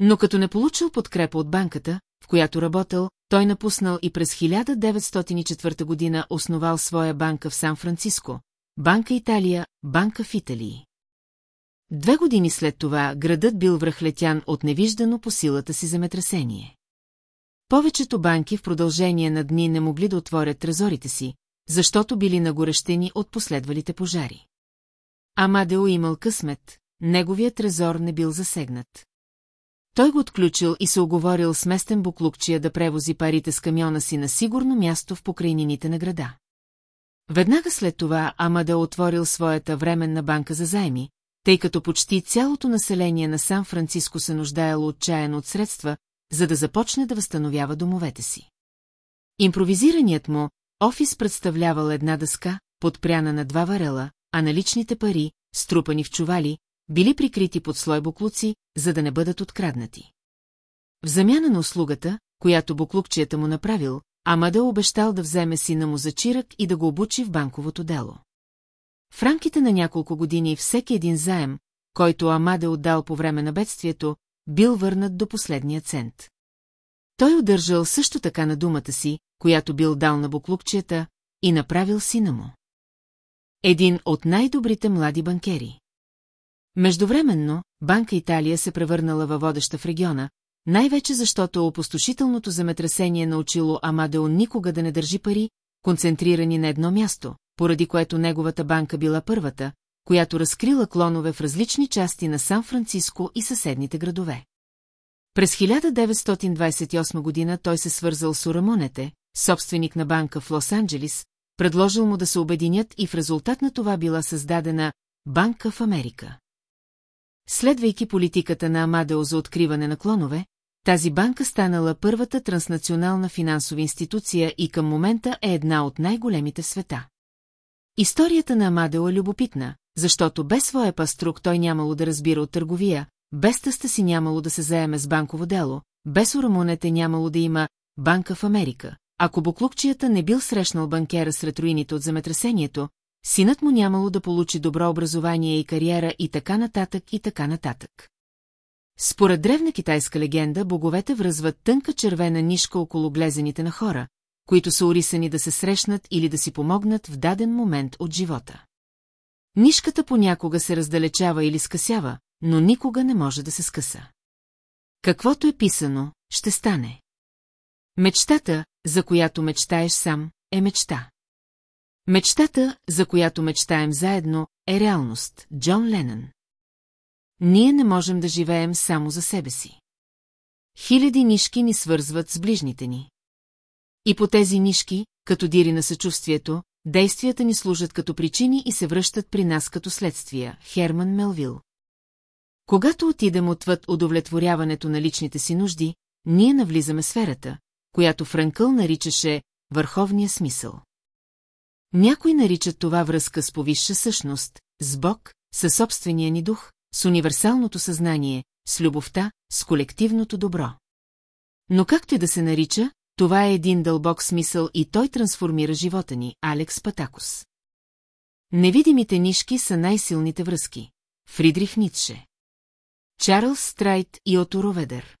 Но като не получил подкрепа от банката, в която работил, той напуснал и през 1904 година основал своя банка в Сан-Франциско, Банка Италия, Банка в Италии. Две години след това градът бил връхлетян от невиждано по силата си земетресение. Повечето банки в продължение на дни не могли да отворят трезорите си, защото били нагорещени от последвалите пожари. Амадео имал късмет, неговият трезор не бил засегнат. Той го отключил и се оговорил с местен буклукчия да превози парите с камиона си на сигурно място в покрайнините на града. Веднага след това Амада отворил своята временна банка за займи, тъй като почти цялото население на Сан-Франциско се нуждаело отчаяно от средства, за да започне да възстановява домовете си. Импровизираният му офис представлявал една дъска, подпряна на два варела, а наличните пари, струпани в чували, били прикрити под слой буклуци, за да не бъдат откраднати. В замяна на услугата, която буклукчията му направил, Амада обещал да вземе сина му за чирък и да го обучи в банковото дело. В рамките на няколко години всеки един заем, който Амаде отдал по време на бедствието, бил върнат до последния цент. Той удържал също така на думата си, която бил дал на буклукчията, и направил сина му. Един от най-добрите млади банкери. Междувременно, Банка Италия се превърнала във водеща в региона, най-вече защото опустошителното земетресение научило Амадео никога да не държи пари, концентрирани на едно място, поради което неговата банка била първата, която разкрила клонове в различни части на Сан-Франциско и съседните градове. През 1928 година той се свързал с Урамонете, собственик на банка в Лос-Анджелис, предложил му да се обединят и в резултат на това била създадена Банка в Америка. Следвайки политиката на Амадео за откриване на клонове, тази банка станала първата транснационална финансова институция и към момента е една от най-големите в света. Историята на Амадео е любопитна, защото без своя паструк той нямало да разбира от търговия, без тъста си нямало да се заеме с банково дело, без урамонете нямало да има банка в Америка. Ако буклукчията не бил срещнал банкера сред руините от земетресението, синът му нямало да получи добро образование и кариера и така нататък и така нататък. Според древна китайска легенда, боговете връзват тънка червена нишка около глезените на хора, които са урисани да се срещнат или да си помогнат в даден момент от живота. Нишката понякога се раздалечава или скъсява, но никога не може да се скъса. Каквото е писано, ще стане. Мечтата, за която мечтаеш сам, е мечта. Мечтата, за която мечтаем заедно, е реалност, Джон Ленън. Ние не можем да живеем само за себе си. Хиляди нишки ни свързват с ближните ни. И по тези нишки, като дири на съчувствието, действията ни служат като причини и се връщат при нас като следствия. Херман Мелвил. Когато отидем отвъд удовлетворяването на личните си нужди, ние навлизаме сферата, която Франкъл наричаше върховния смисъл. Някои наричат това връзка с повисша същност, с Бог, със собствения ни дух, с универсалното съзнание, с любовта, с колективното добро. Но както и да се нарича, това е един дълбок смисъл и той трансформира живота ни, Алекс Патакос. Невидимите нишки са най-силните връзки. Фридрих Ницше. Чарлз Страйт и Ото Роведер.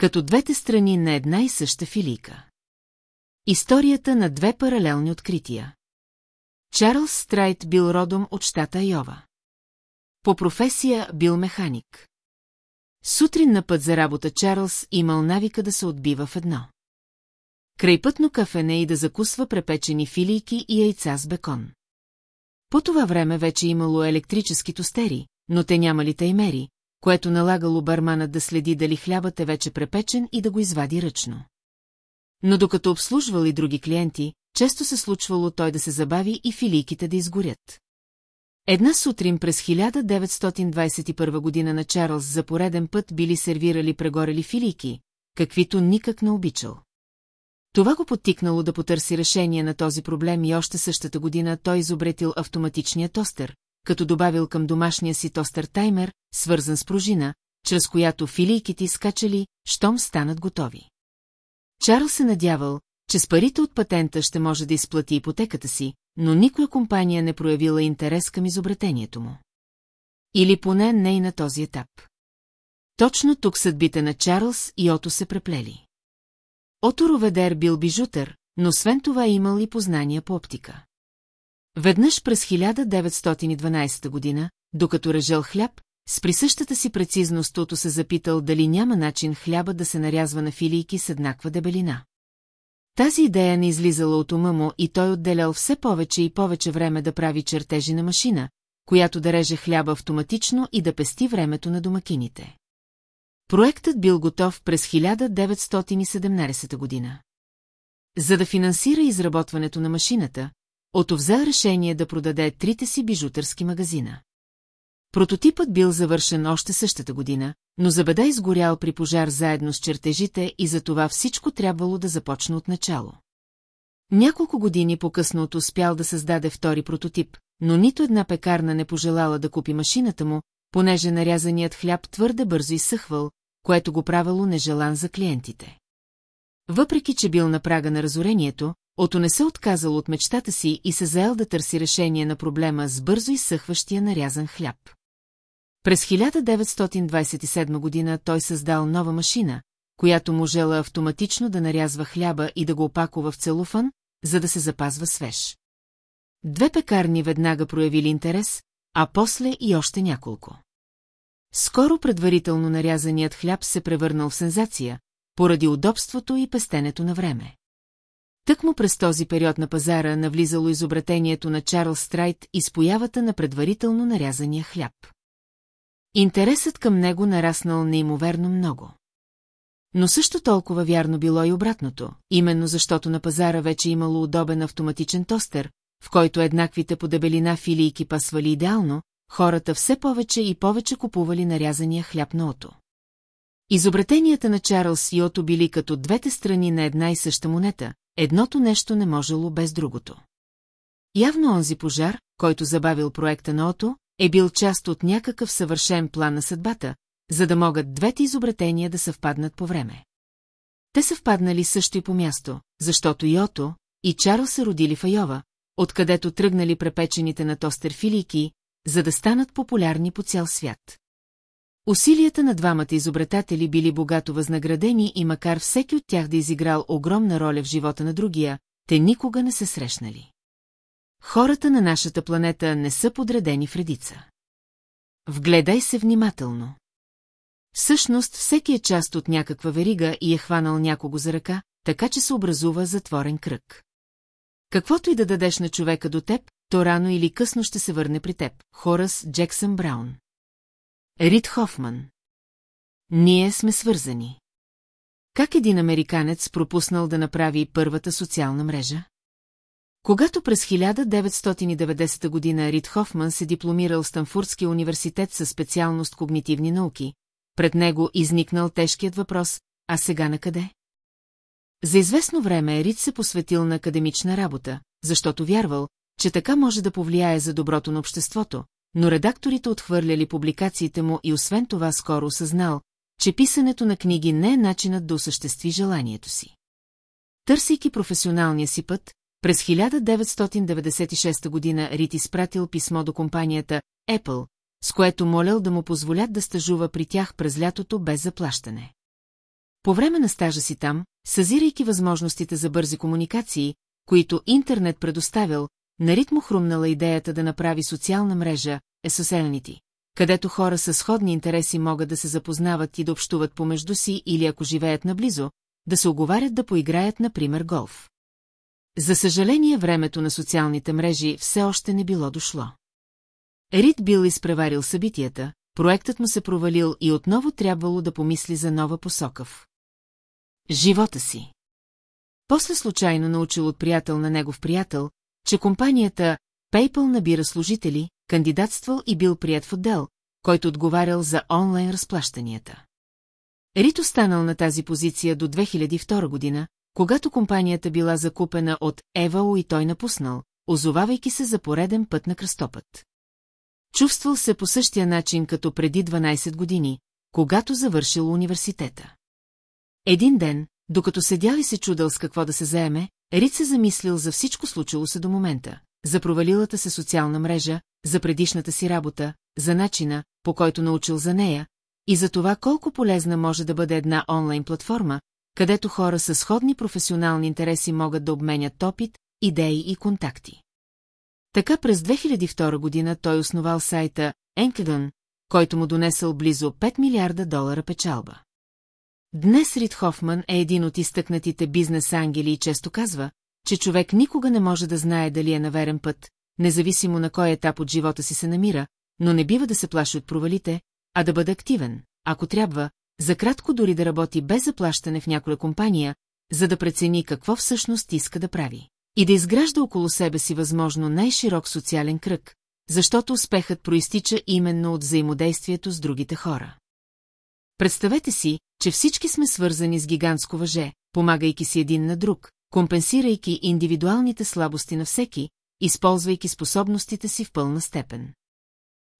Като двете страни на една и съща филийка. Историята на две паралелни открития. Чарлз Страйт бил родом от щата Айова. По професия бил механик. Сутрин на път за работа Чарлз имал навика да се отбива в едно. Крайпътно кафене и да закусва препечени филийки и яйца с бекон. По това време вече имало електрически тостери, но те нямали таймери, което налагало барманът да следи дали хлябът е вече препечен и да го извади ръчно. Но докато обслужвал и други клиенти, често се случвало той да се забави и филийките да изгорят. Една сутрин през 1921 година на Чарлз за пореден път били сервирали прегорели филийки, каквито никак не обичал. Това го потикнало да потърси решение на този проблем и още същата година той изобретил автоматичния тостер, като добавил към домашния си тостер таймер, свързан с пружина, чрез която филийките изкачали, щом станат готови. Чарл се надявал, че с парите от патента ще може да изплати ипотеката си, но никоя компания не проявила интерес към изобретението му. Или поне не и на този етап. Точно тук съдбите на Чарлз и Ото се преплели. Ото Роведер бил бижутър, но освен това имал и познания по оптика. Веднъж през 1912 година, докато режал хляб, с присъщата си прецизност Ото се запитал дали няма начин хляба да се нарязва на филийки с еднаква дебелина. Тази идея не излизала от ума му и той отделял все повече и повече време да прави чертежи на машина, която да реже хляба автоматично и да пести времето на домакините. Проектът бил готов през 1917 година. За да финансира изработването на машината, Ото взел решение да продаде трите си бижутърски магазина. Прототипът бил завършен още същата година, но за беда изгорял при пожар заедно с чертежите и за това всичко трябвало да започне от начало. Няколко години по-късно успял да създаде втори прототип, но нито една пекарна не пожелала да купи машината му, понеже нарязаният хляб твърде бързо изсъхвал, което го правило нежелан за клиентите. Въпреки, че бил на прага на разорението, Ото не се отказал от мечтата си и се заел да търси решение на проблема с бързо изсъхващия нарязан хляб. През 1927 година той създал нова машина, която можела автоматично да нарязва хляба и да го опакова в целофан, за да се запазва свеж. Две пекарни веднага проявили интерес, а после и още няколко. Скоро предварително нарязаният хляб се превърнал в сензация, поради удобството и пестенето на време. Тъкмо през този период на пазара навлизало изобретението на Чарлз Страйт и с появата на предварително нарязания хляб. Интересът към него нараснал неимоверно много. Но също толкова вярно било и обратното, именно защото на пазара вече имало удобен автоматичен тостер, в който еднаквите по дебелина филийки пасвали идеално, хората все повече и повече купували нарязания хляб на ото. Изобретенията на Чарлз и Ото били като двете страни на една и съща монета, едното нещо не можело без другото. Явно онзи пожар, който забавил проекта на Ото, е бил част от някакъв съвършен план на съдбата, за да могат двете изобретения да съвпаднат по време. Те съвпаднали също и по място, защото и Ото, и Чарл се родили в Айова, откъдето тръгнали препечените на тостер филийки, за да станат популярни по цял свят. Усилията на двамата изобретатели били богато възнаградени и макар всеки от тях да изиграл огромна роля в живота на другия, те никога не се срещнали. Хората на нашата планета не са подредени в редица. Вгледай се внимателно. Всъщност всеки е част от някаква верига и е хванал някого за ръка, така че се образува затворен кръг. Каквото и да дадеш на човека до теб, то рано или късно ще се върне при теб. Хорас Джексън Браун Рид Хофман Ние сме свързани. Как един американец пропуснал да направи първата социална мрежа? Когато през 1990 година Рид Хофман се дипломирал в Станфурдския университет със специалност когнитивни науки, пред него изникнал тежкият въпрос, а сега на къде? За известно време Рид се посветил на академична работа, защото вярвал, че така може да повлияе за доброто на обществото, но редакторите отхвърляли публикациите му и освен това скоро осъзнал, че писането на книги не е начинът да осъществи желанието си. Търсейки професионалния си път, през 1996 година Рит изпратил писмо до компанията Apple, с което молял да му позволят да стажува при тях през лятото без заплащане. По време на стажа си там, съзирайки възможностите за бързи комуникации, които интернет предоставил, на Рит му хрумнала идеята да направи социална мрежа, Есоселнити, където хора с сходни интереси могат да се запознават и да общуват помежду си или ако живеят наблизо, да се оговарят да поиграят, например, голф. За съжаление, времето на социалните мрежи все още не било дошло. Рид бил изпреварил събитията, проектът му се провалил и отново трябвало да помисли за нова посока в живота си. После случайно научил от приятел на негов приятел, че компанията PayPal набира служители, кандидатствал и бил прият в отдел, който отговарял за онлайн разплащанията. Рит останал на тази позиция до 2002 година, когато компанията била закупена от Евао и той напуснал, озовавайки се за пореден път на кръстопът. Чувствал се по същия начин като преди 12 години, когато завършил университета. Един ден, докато седял и се чудал с какво да се заеме, Рит се замислил за всичко случило се до момента, за провалилата се социална мрежа, за предишната си работа, за начина, по който научил за нея, и за това колко полезна може да бъде една онлайн платформа, където хора с сходни професионални интереси могат да обменят опит, идеи и контакти. Така през 2002 година той основал сайта Enkedon, който му донесъл близо 5 милиарда долара печалба. Днес Рид Хофман е един от изтъкнатите бизнес ангели и често казва, че човек никога не може да знае дали е на верен път, независимо на кой етап от живота си се намира, но не бива да се плаши от провалите, а да бъде активен, ако трябва, за кратко дори да работи без заплащане в някоя компания, за да прецени какво всъщност иска да прави. И да изгражда около себе си възможно най-широк социален кръг, защото успехът проистича именно от взаимодействието с другите хора. Представете си, че всички сме свързани с гигантско въже, помагайки си един на друг, компенсирайки индивидуалните слабости на всеки, използвайки способностите си в пълна степен.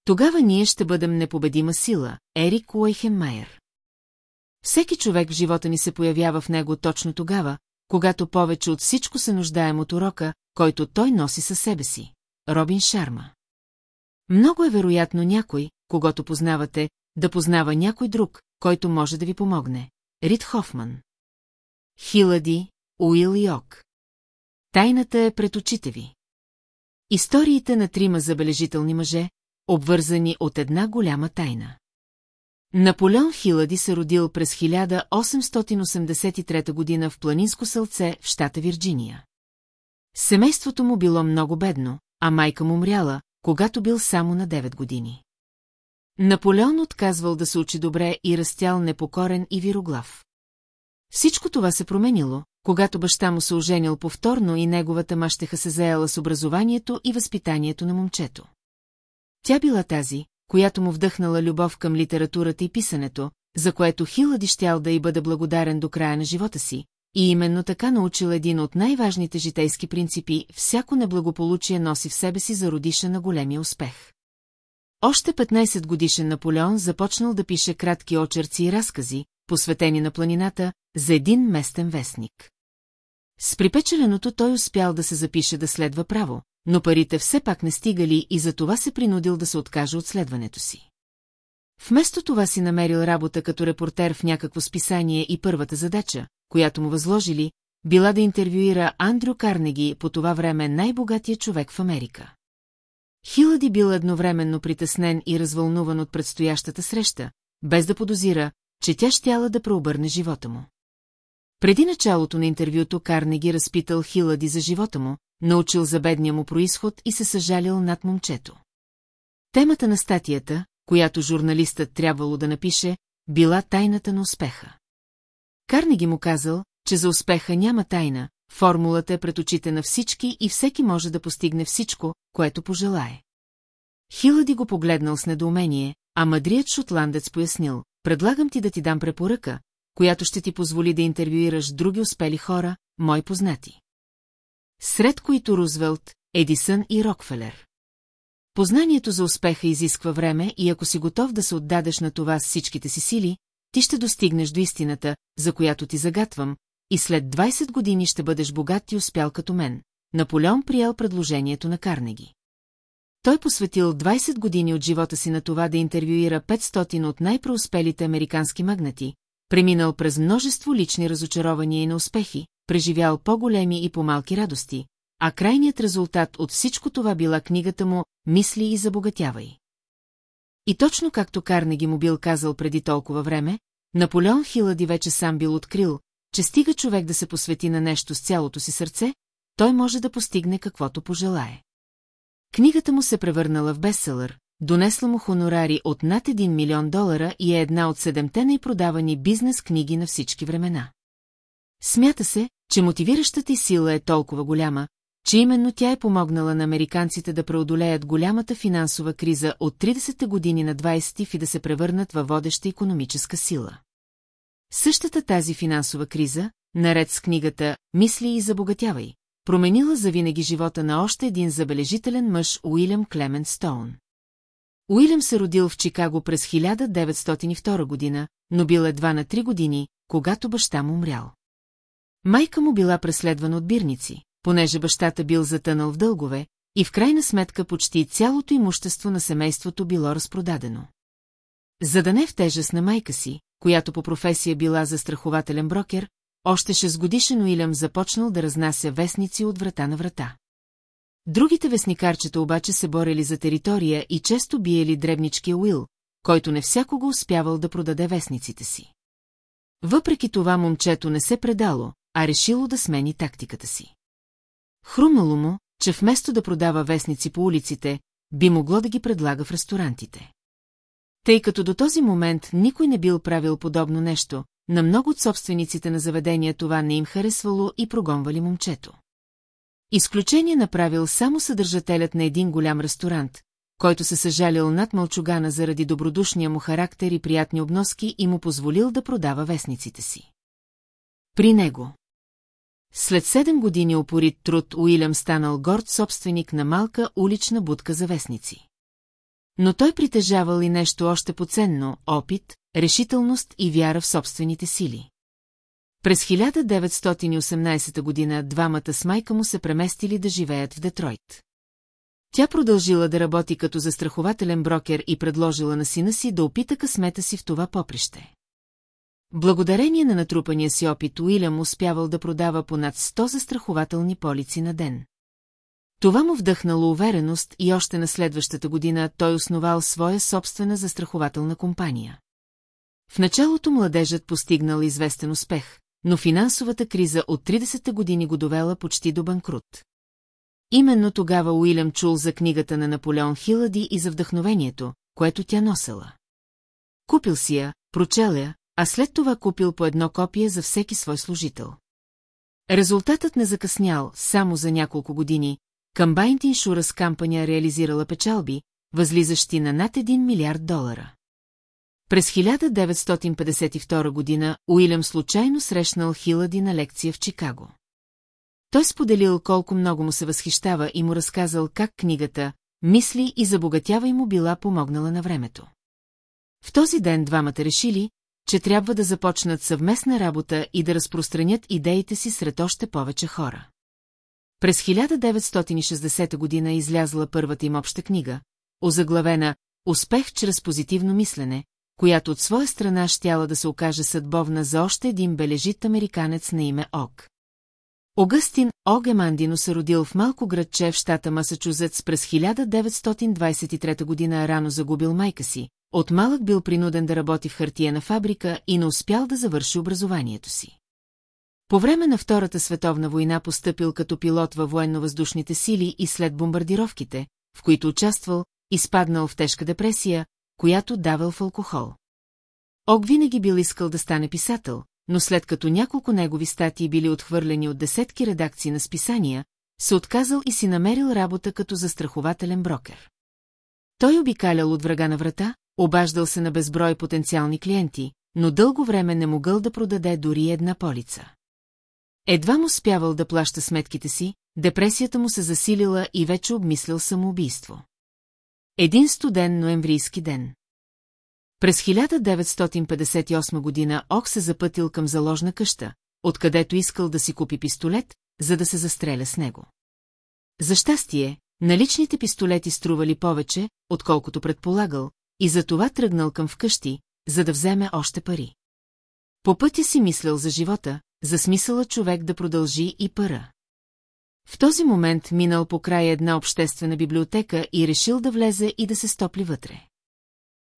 Тогава ние ще бъдем непобедима сила, Ерик Уейхенмайер. Всеки човек в живота ни се появява в него точно тогава, когато повече от всичко се нуждаем от урока, който той носи със себе си. Робин Шарма. Много е вероятно някой, когато познавате, да познава някой друг, който може да ви помогне. Рид Хофман. Хилади, Уил и Ок. Тайната е пред очите ви. Историите на трима забележителни мъже, обвързани от една голяма тайна. Наполеон Хилади се родил през 1883 година в планинско сълце в щата Вирджиния. Семейството му било много бедно, а майка му умряла, когато бил само на 9 години. Наполеон отказвал да се учи добре и растял непокорен и вироглав. Всичко това се променило, когато баща му се оженил повторно и неговата мащеха се заела с образованието и възпитанието на момчето. Тя била тази, която му вдъхнала любов към литературата и писането, за което Хилади щял да й бъде благодарен до края на живота си, и именно така научил един от най-важните житейски принципи – всяко неблагополучие носи в себе си зародиша на големия успех. Още 15 годишен Наполеон започнал да пише кратки очерци и разкази, посветени на планината, за един местен вестник. С припечеленото той успял да се запише да следва право, но парите все пак не стигали и за това се принудил да се откаже от следването си. Вместо това си намерил работа като репортер в някакво списание и първата задача, която му възложили, била да интервюира Андрю Карнеги, по това време най-богатия човек в Америка. Хилади бил едновременно притеснен и развълнуван от предстоящата среща, без да подозира, че тя щяла да преобърне живота му. Преди началото на интервюто Карнеги разпитал Хилади за живота му, научил за бедния му происход и се съжалил над момчето. Темата на статията, която журналистът трябвало да напише, била тайната на успеха. Карнеги му казал, че за успеха няма тайна, формулата е пред очите на всички и всеки може да постигне всичко, което пожелае. Хилади го погледнал с недоумение, а мъдрият шотландец пояснил, предлагам ти да ти дам препоръка, която ще ти позволи да интервюираш други успели хора, мои познати. Сред които Рузвелт, Едисън и Рокфелер. Познанието за успеха изисква време и ако си готов да се отдадеш на това с всичките си сили, ти ще достигнеш до истината, за която ти загатвам, и след 20 години ще бъдеш богат и успял като мен. Наполеон приел предложението на Карнеги. Той посветил 20 години от живота си на това да интервюира 500 от най-преуспелите американски магнати, преминал през множество лични разочарования и неуспехи, преживял по-големи и по-малки радости, а крайният резултат от всичко това била книгата му «Мисли и забогатявай». И точно както Карнеги му бил казал преди толкова време, Наполеон Хилади вече сам бил открил, че стига човек да се посвети на нещо с цялото си сърце, той може да постигне каквото пожелае. Книгата му се превърнала в бестселър, донесла му хонорари от над 1 милион долара и е една от седемте най-продавани бизнес книги на всички времена. Смята се, че мотивиращата й сила е толкова голяма, че именно тя е помогнала на американците да преодолеят голямата финансова криза от 30-те години на 20 и да се превърнат във водеща економическа сила. Същата тази финансова криза, наред с книгата «Мисли и забогатявай», променила завинаги живота на още един забележителен мъж Уилям Клемент Стоун. Уилям се родил в Чикаго през 1902 година, но бил едва на 3 години, когато баща му умрял. Майка му била преследвана от бирници, понеже бащата бил затънал в дългове, и в крайна сметка почти цялото имущество на семейството било разпродадено. За да не в тежест на майка си, която по професия била застрахователен брокер, още 6 годишен Уилям започнал да разнася вестници от врата на врата. Другите вестникарчета обаче се борели за територия и често биели дребничкия Уил, който не всякога успявал да продаде вестниците си. Въпреки това момчето не се предало, а решило да смени тактиката си. Хрумнало му, че вместо да продава вестници по улиците, би могло да ги предлага в ресторантите. Тъй като до този момент никой не бил правил подобно нещо, на много от собствениците на заведения това не им харесвало и прогонвали момчето. Изключение направил само съдържателят на един голям ресторант, който се съжалил над мълчугана заради добродушния му характер и приятни обноски и му позволил да продава вестниците си. При него. След седем години опорит труд Уилям станал горд собственик на малка улична будка за вестници. Но той притежавал и нещо още поценно – опит, решителност и вяра в собствените сили. През 1918 година двамата с майка му се преместили да живеят в Детройт. Тя продължила да работи като застрахователен брокер и предложила на сина си да опита късмета си в това поприще. Благодарение на натрупания си опит Уилям успявал да продава понад 100 застрахователни полици на ден. Това му вдъхнало увереност и още на следващата година той основал своя собствена застрахователна компания. В началото младежът постигнал известен успех, но финансовата криза от 30-те години го довела почти до банкрут. Именно тогава Уилям чул за книгата на Наполеон Хилади и за вдъхновението, което тя носела. Купил си я, прочел я, а след това купил по едно копие за всеки свой служител. Резултатът не закъснял само за няколко години, Combined Insurance Company реализирала печалби, възлизащи на над 1 милиард долара. През 1952 година Уилям случайно срещнал Хилади на лекция в Чикаго. Той споделил колко много му се възхищава и му разказал как книгата «Мисли и забогатявай му» била помогнала на времето. В този ден двамата решили, че трябва да започнат съвместна работа и да разпространят идеите си сред още повече хора. През 1960 година е излязла първата им обща книга, озаглавена «Успех чрез позитивно мислене», която от своя страна щяла да се окаже съдбовна за още един бележит американец на име Ог. Огъстин Ог Емандино се родил в малко градче в щата Масачузетс през 1923 година рано загубил майка си, от малък бил принуден да работи в хартия фабрика и не успял да завърши образованието си. По време на Втората световна война постъпил като пилот във военно-въздушните сили и след бомбардировките, в които участвал, изпаднал в тежка депресия, която давал в алкохол. Ог винаги бил искал да стане писател, но след като няколко негови статии били отхвърлени от десетки редакции на списания, се отказал и си намерил работа като застрахователен брокер. Той обикалял от врага на врата, обаждал се на безброй потенциални клиенти, но дълго време не могъл да продаде дори една полица. Едва му успявал да плаща сметките си, депресията му се засилила и вече обмислял самоубийство. Един студен ноемврийски ден. През 1958 година Ок се запътил към заложна къща, откъдето искал да си купи пистолет, за да се застреля с него. За щастие, наличните пистолети стрували повече, отколкото предполагал, и за това тръгнал към вкъщи, за да вземе още пари. По пътя си мислял за живота, за смисъла човек да продължи и пара. В този момент минал по край една обществена библиотека и решил да влезе и да се стопли вътре.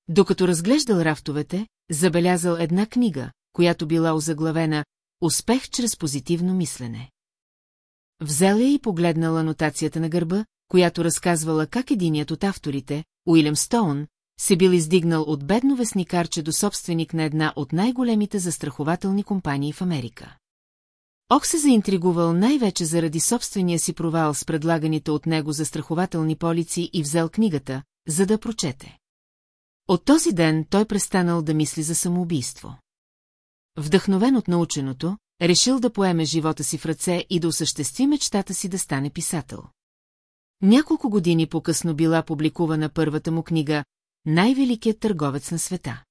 Докато разглеждал рафтовете, забелязал една книга, която била озаглавена «Успех чрез позитивно мислене». Взел я и погледнала анотацията на гърба, която разказвала как единият от авторите, Уилям Стоун, се бил издигнал от бедно вестникарче до собственик на една от най-големите застрахователни компании в Америка. Ок се заинтригувал най-вече заради собствения си провал с предлаганите от него застрахователни полици и взел книгата, за да прочете. От този ден той престанал да мисли за самоубийство. Вдъхновен от наученото, решил да поеме живота си в ръце и да осъществи мечтата си да стане писател. Няколко години по-късно била публикувана първата му книга «Най-великият търговец на света».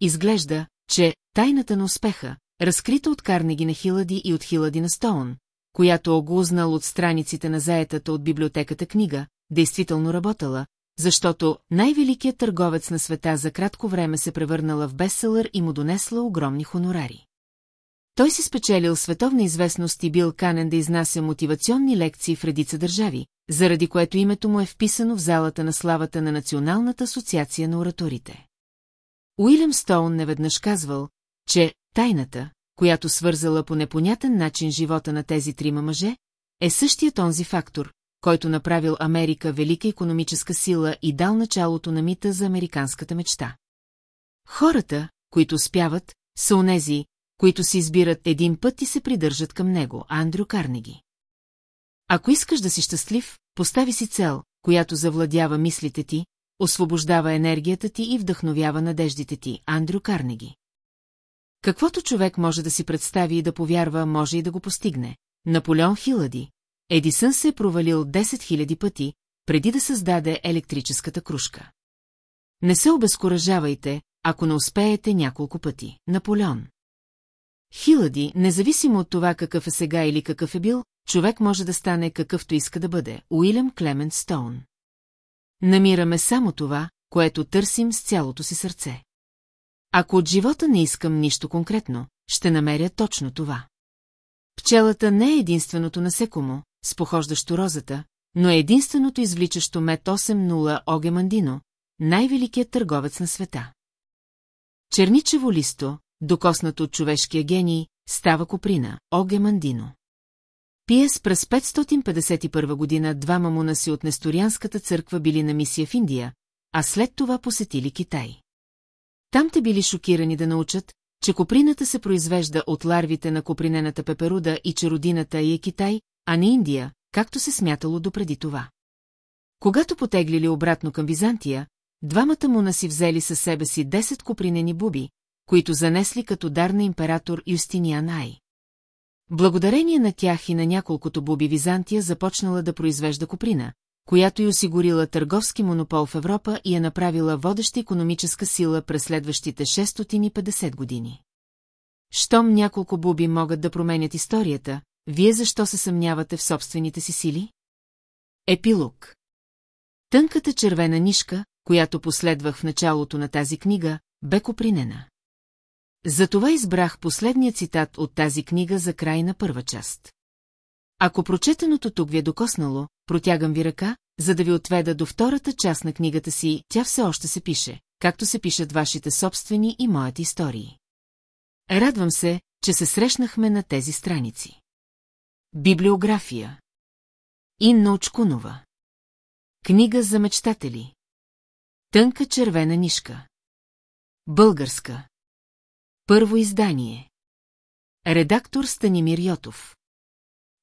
Изглежда, че «Тайната на успеха», разкрита от Карнеги на Хилади и от Хилади на Стоун, която го узнал от страниците на заетата от библиотеката книга, действително работала, защото най-великият търговец на света за кратко време се превърнала в бестселър и му донесла огромни хонорари. Той си спечелил световна известност и бил канен да изнася мотивационни лекции в редица държави, заради което името му е вписано в залата на славата на Националната асоциация на ораторите. Уилям Стоун неведнъж казвал, че тайната, която свързала по непонятен начин живота на тези трима мъже, е същият онзи фактор, който направил Америка велика економическа сила и дал началото на мита за американската мечта. Хората, които спяват, са онези, които си избират един път и се придържат към него, Андрю Карнеги. Ако искаш да си щастлив, постави си цел, която завладява мислите ти, освобождава енергията ти и вдъхновява надеждите ти, Андрю Карнеги. Каквото човек може да си представи и да повярва, може и да го постигне. Наполеон Хилади, Едисън се е провалил 10 000 пъти, преди да създаде електрическата кружка. Не се обезкуражавайте, ако не успеете няколко пъти. Наполеон. Хилади, независимо от това какъв е сега или какъв е бил, човек може да стане какъвто иска да бъде. Уилям Клемент Стоун. Намираме само това, което търсим с цялото си сърце. Ако от живота не искам нищо конкретно, ще намеря точно това. Пчелата не е единственото насекомо, спохождащо розата, но е единственото извличащо мед 8-0 Огемандино, най-великият търговец на света. Черничево листо, докоснато от човешкия гений, става коприна, Огемандино. Пиес през 551 година двама монаси от Несторианската църква били на мисия в Индия, а след това посетили Китай. Там те били шокирани да научат, че коприната се произвежда от ларвите на копринената пеперуда и че родината е Китай, а не Индия, както се смятало допреди това. Когато потеглили обратно към Византия, двамата му си взели със себе си 10 копринени буби, които занесли като дар на император Юстиниан Ай. Благодарение на тях и на няколкото буби Византия започнала да произвежда коприна, която й осигурила търговски монопол в Европа и е направила водеща економическа сила през следващите 650 години. Щом няколко буби могат да променят историята, вие защо се съмнявате в собствените си сили? Епилог Тънката червена нишка, която последвах в началото на тази книга, бе копринена. Затова избрах последния цитат от тази книга за край на първа част. Ако прочетеното тук ви е докоснало, протягам ви ръка, за да ви отведа до втората част на книгата си, тя все още се пише, както се пишат вашите собствени и моите истории. Радвам се, че се срещнахме на тези страници. Библиография Инна Очкунова Книга за мечтатели Тънка червена нишка Българска Първо издание Редактор Станимир Йотов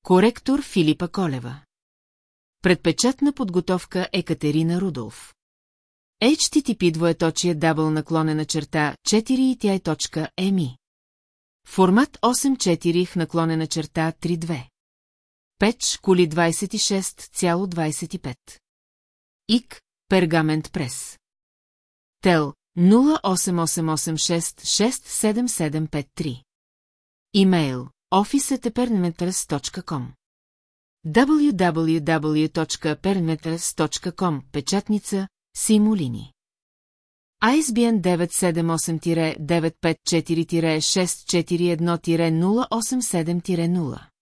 Коректор Филипа Колева Предпечатна подготовка Екатерина Рудолф HTTP двоеточие дабл наклонена черта 4iti.emi. Формат 8.4 х наклонена черта 3.2. Печ, коли 26,25. ИК, пергамент прес. Тел 0888667753. Имейл office.permeters.com www.permeters.com Печатница Симулини ISBN 978-954-641-087-0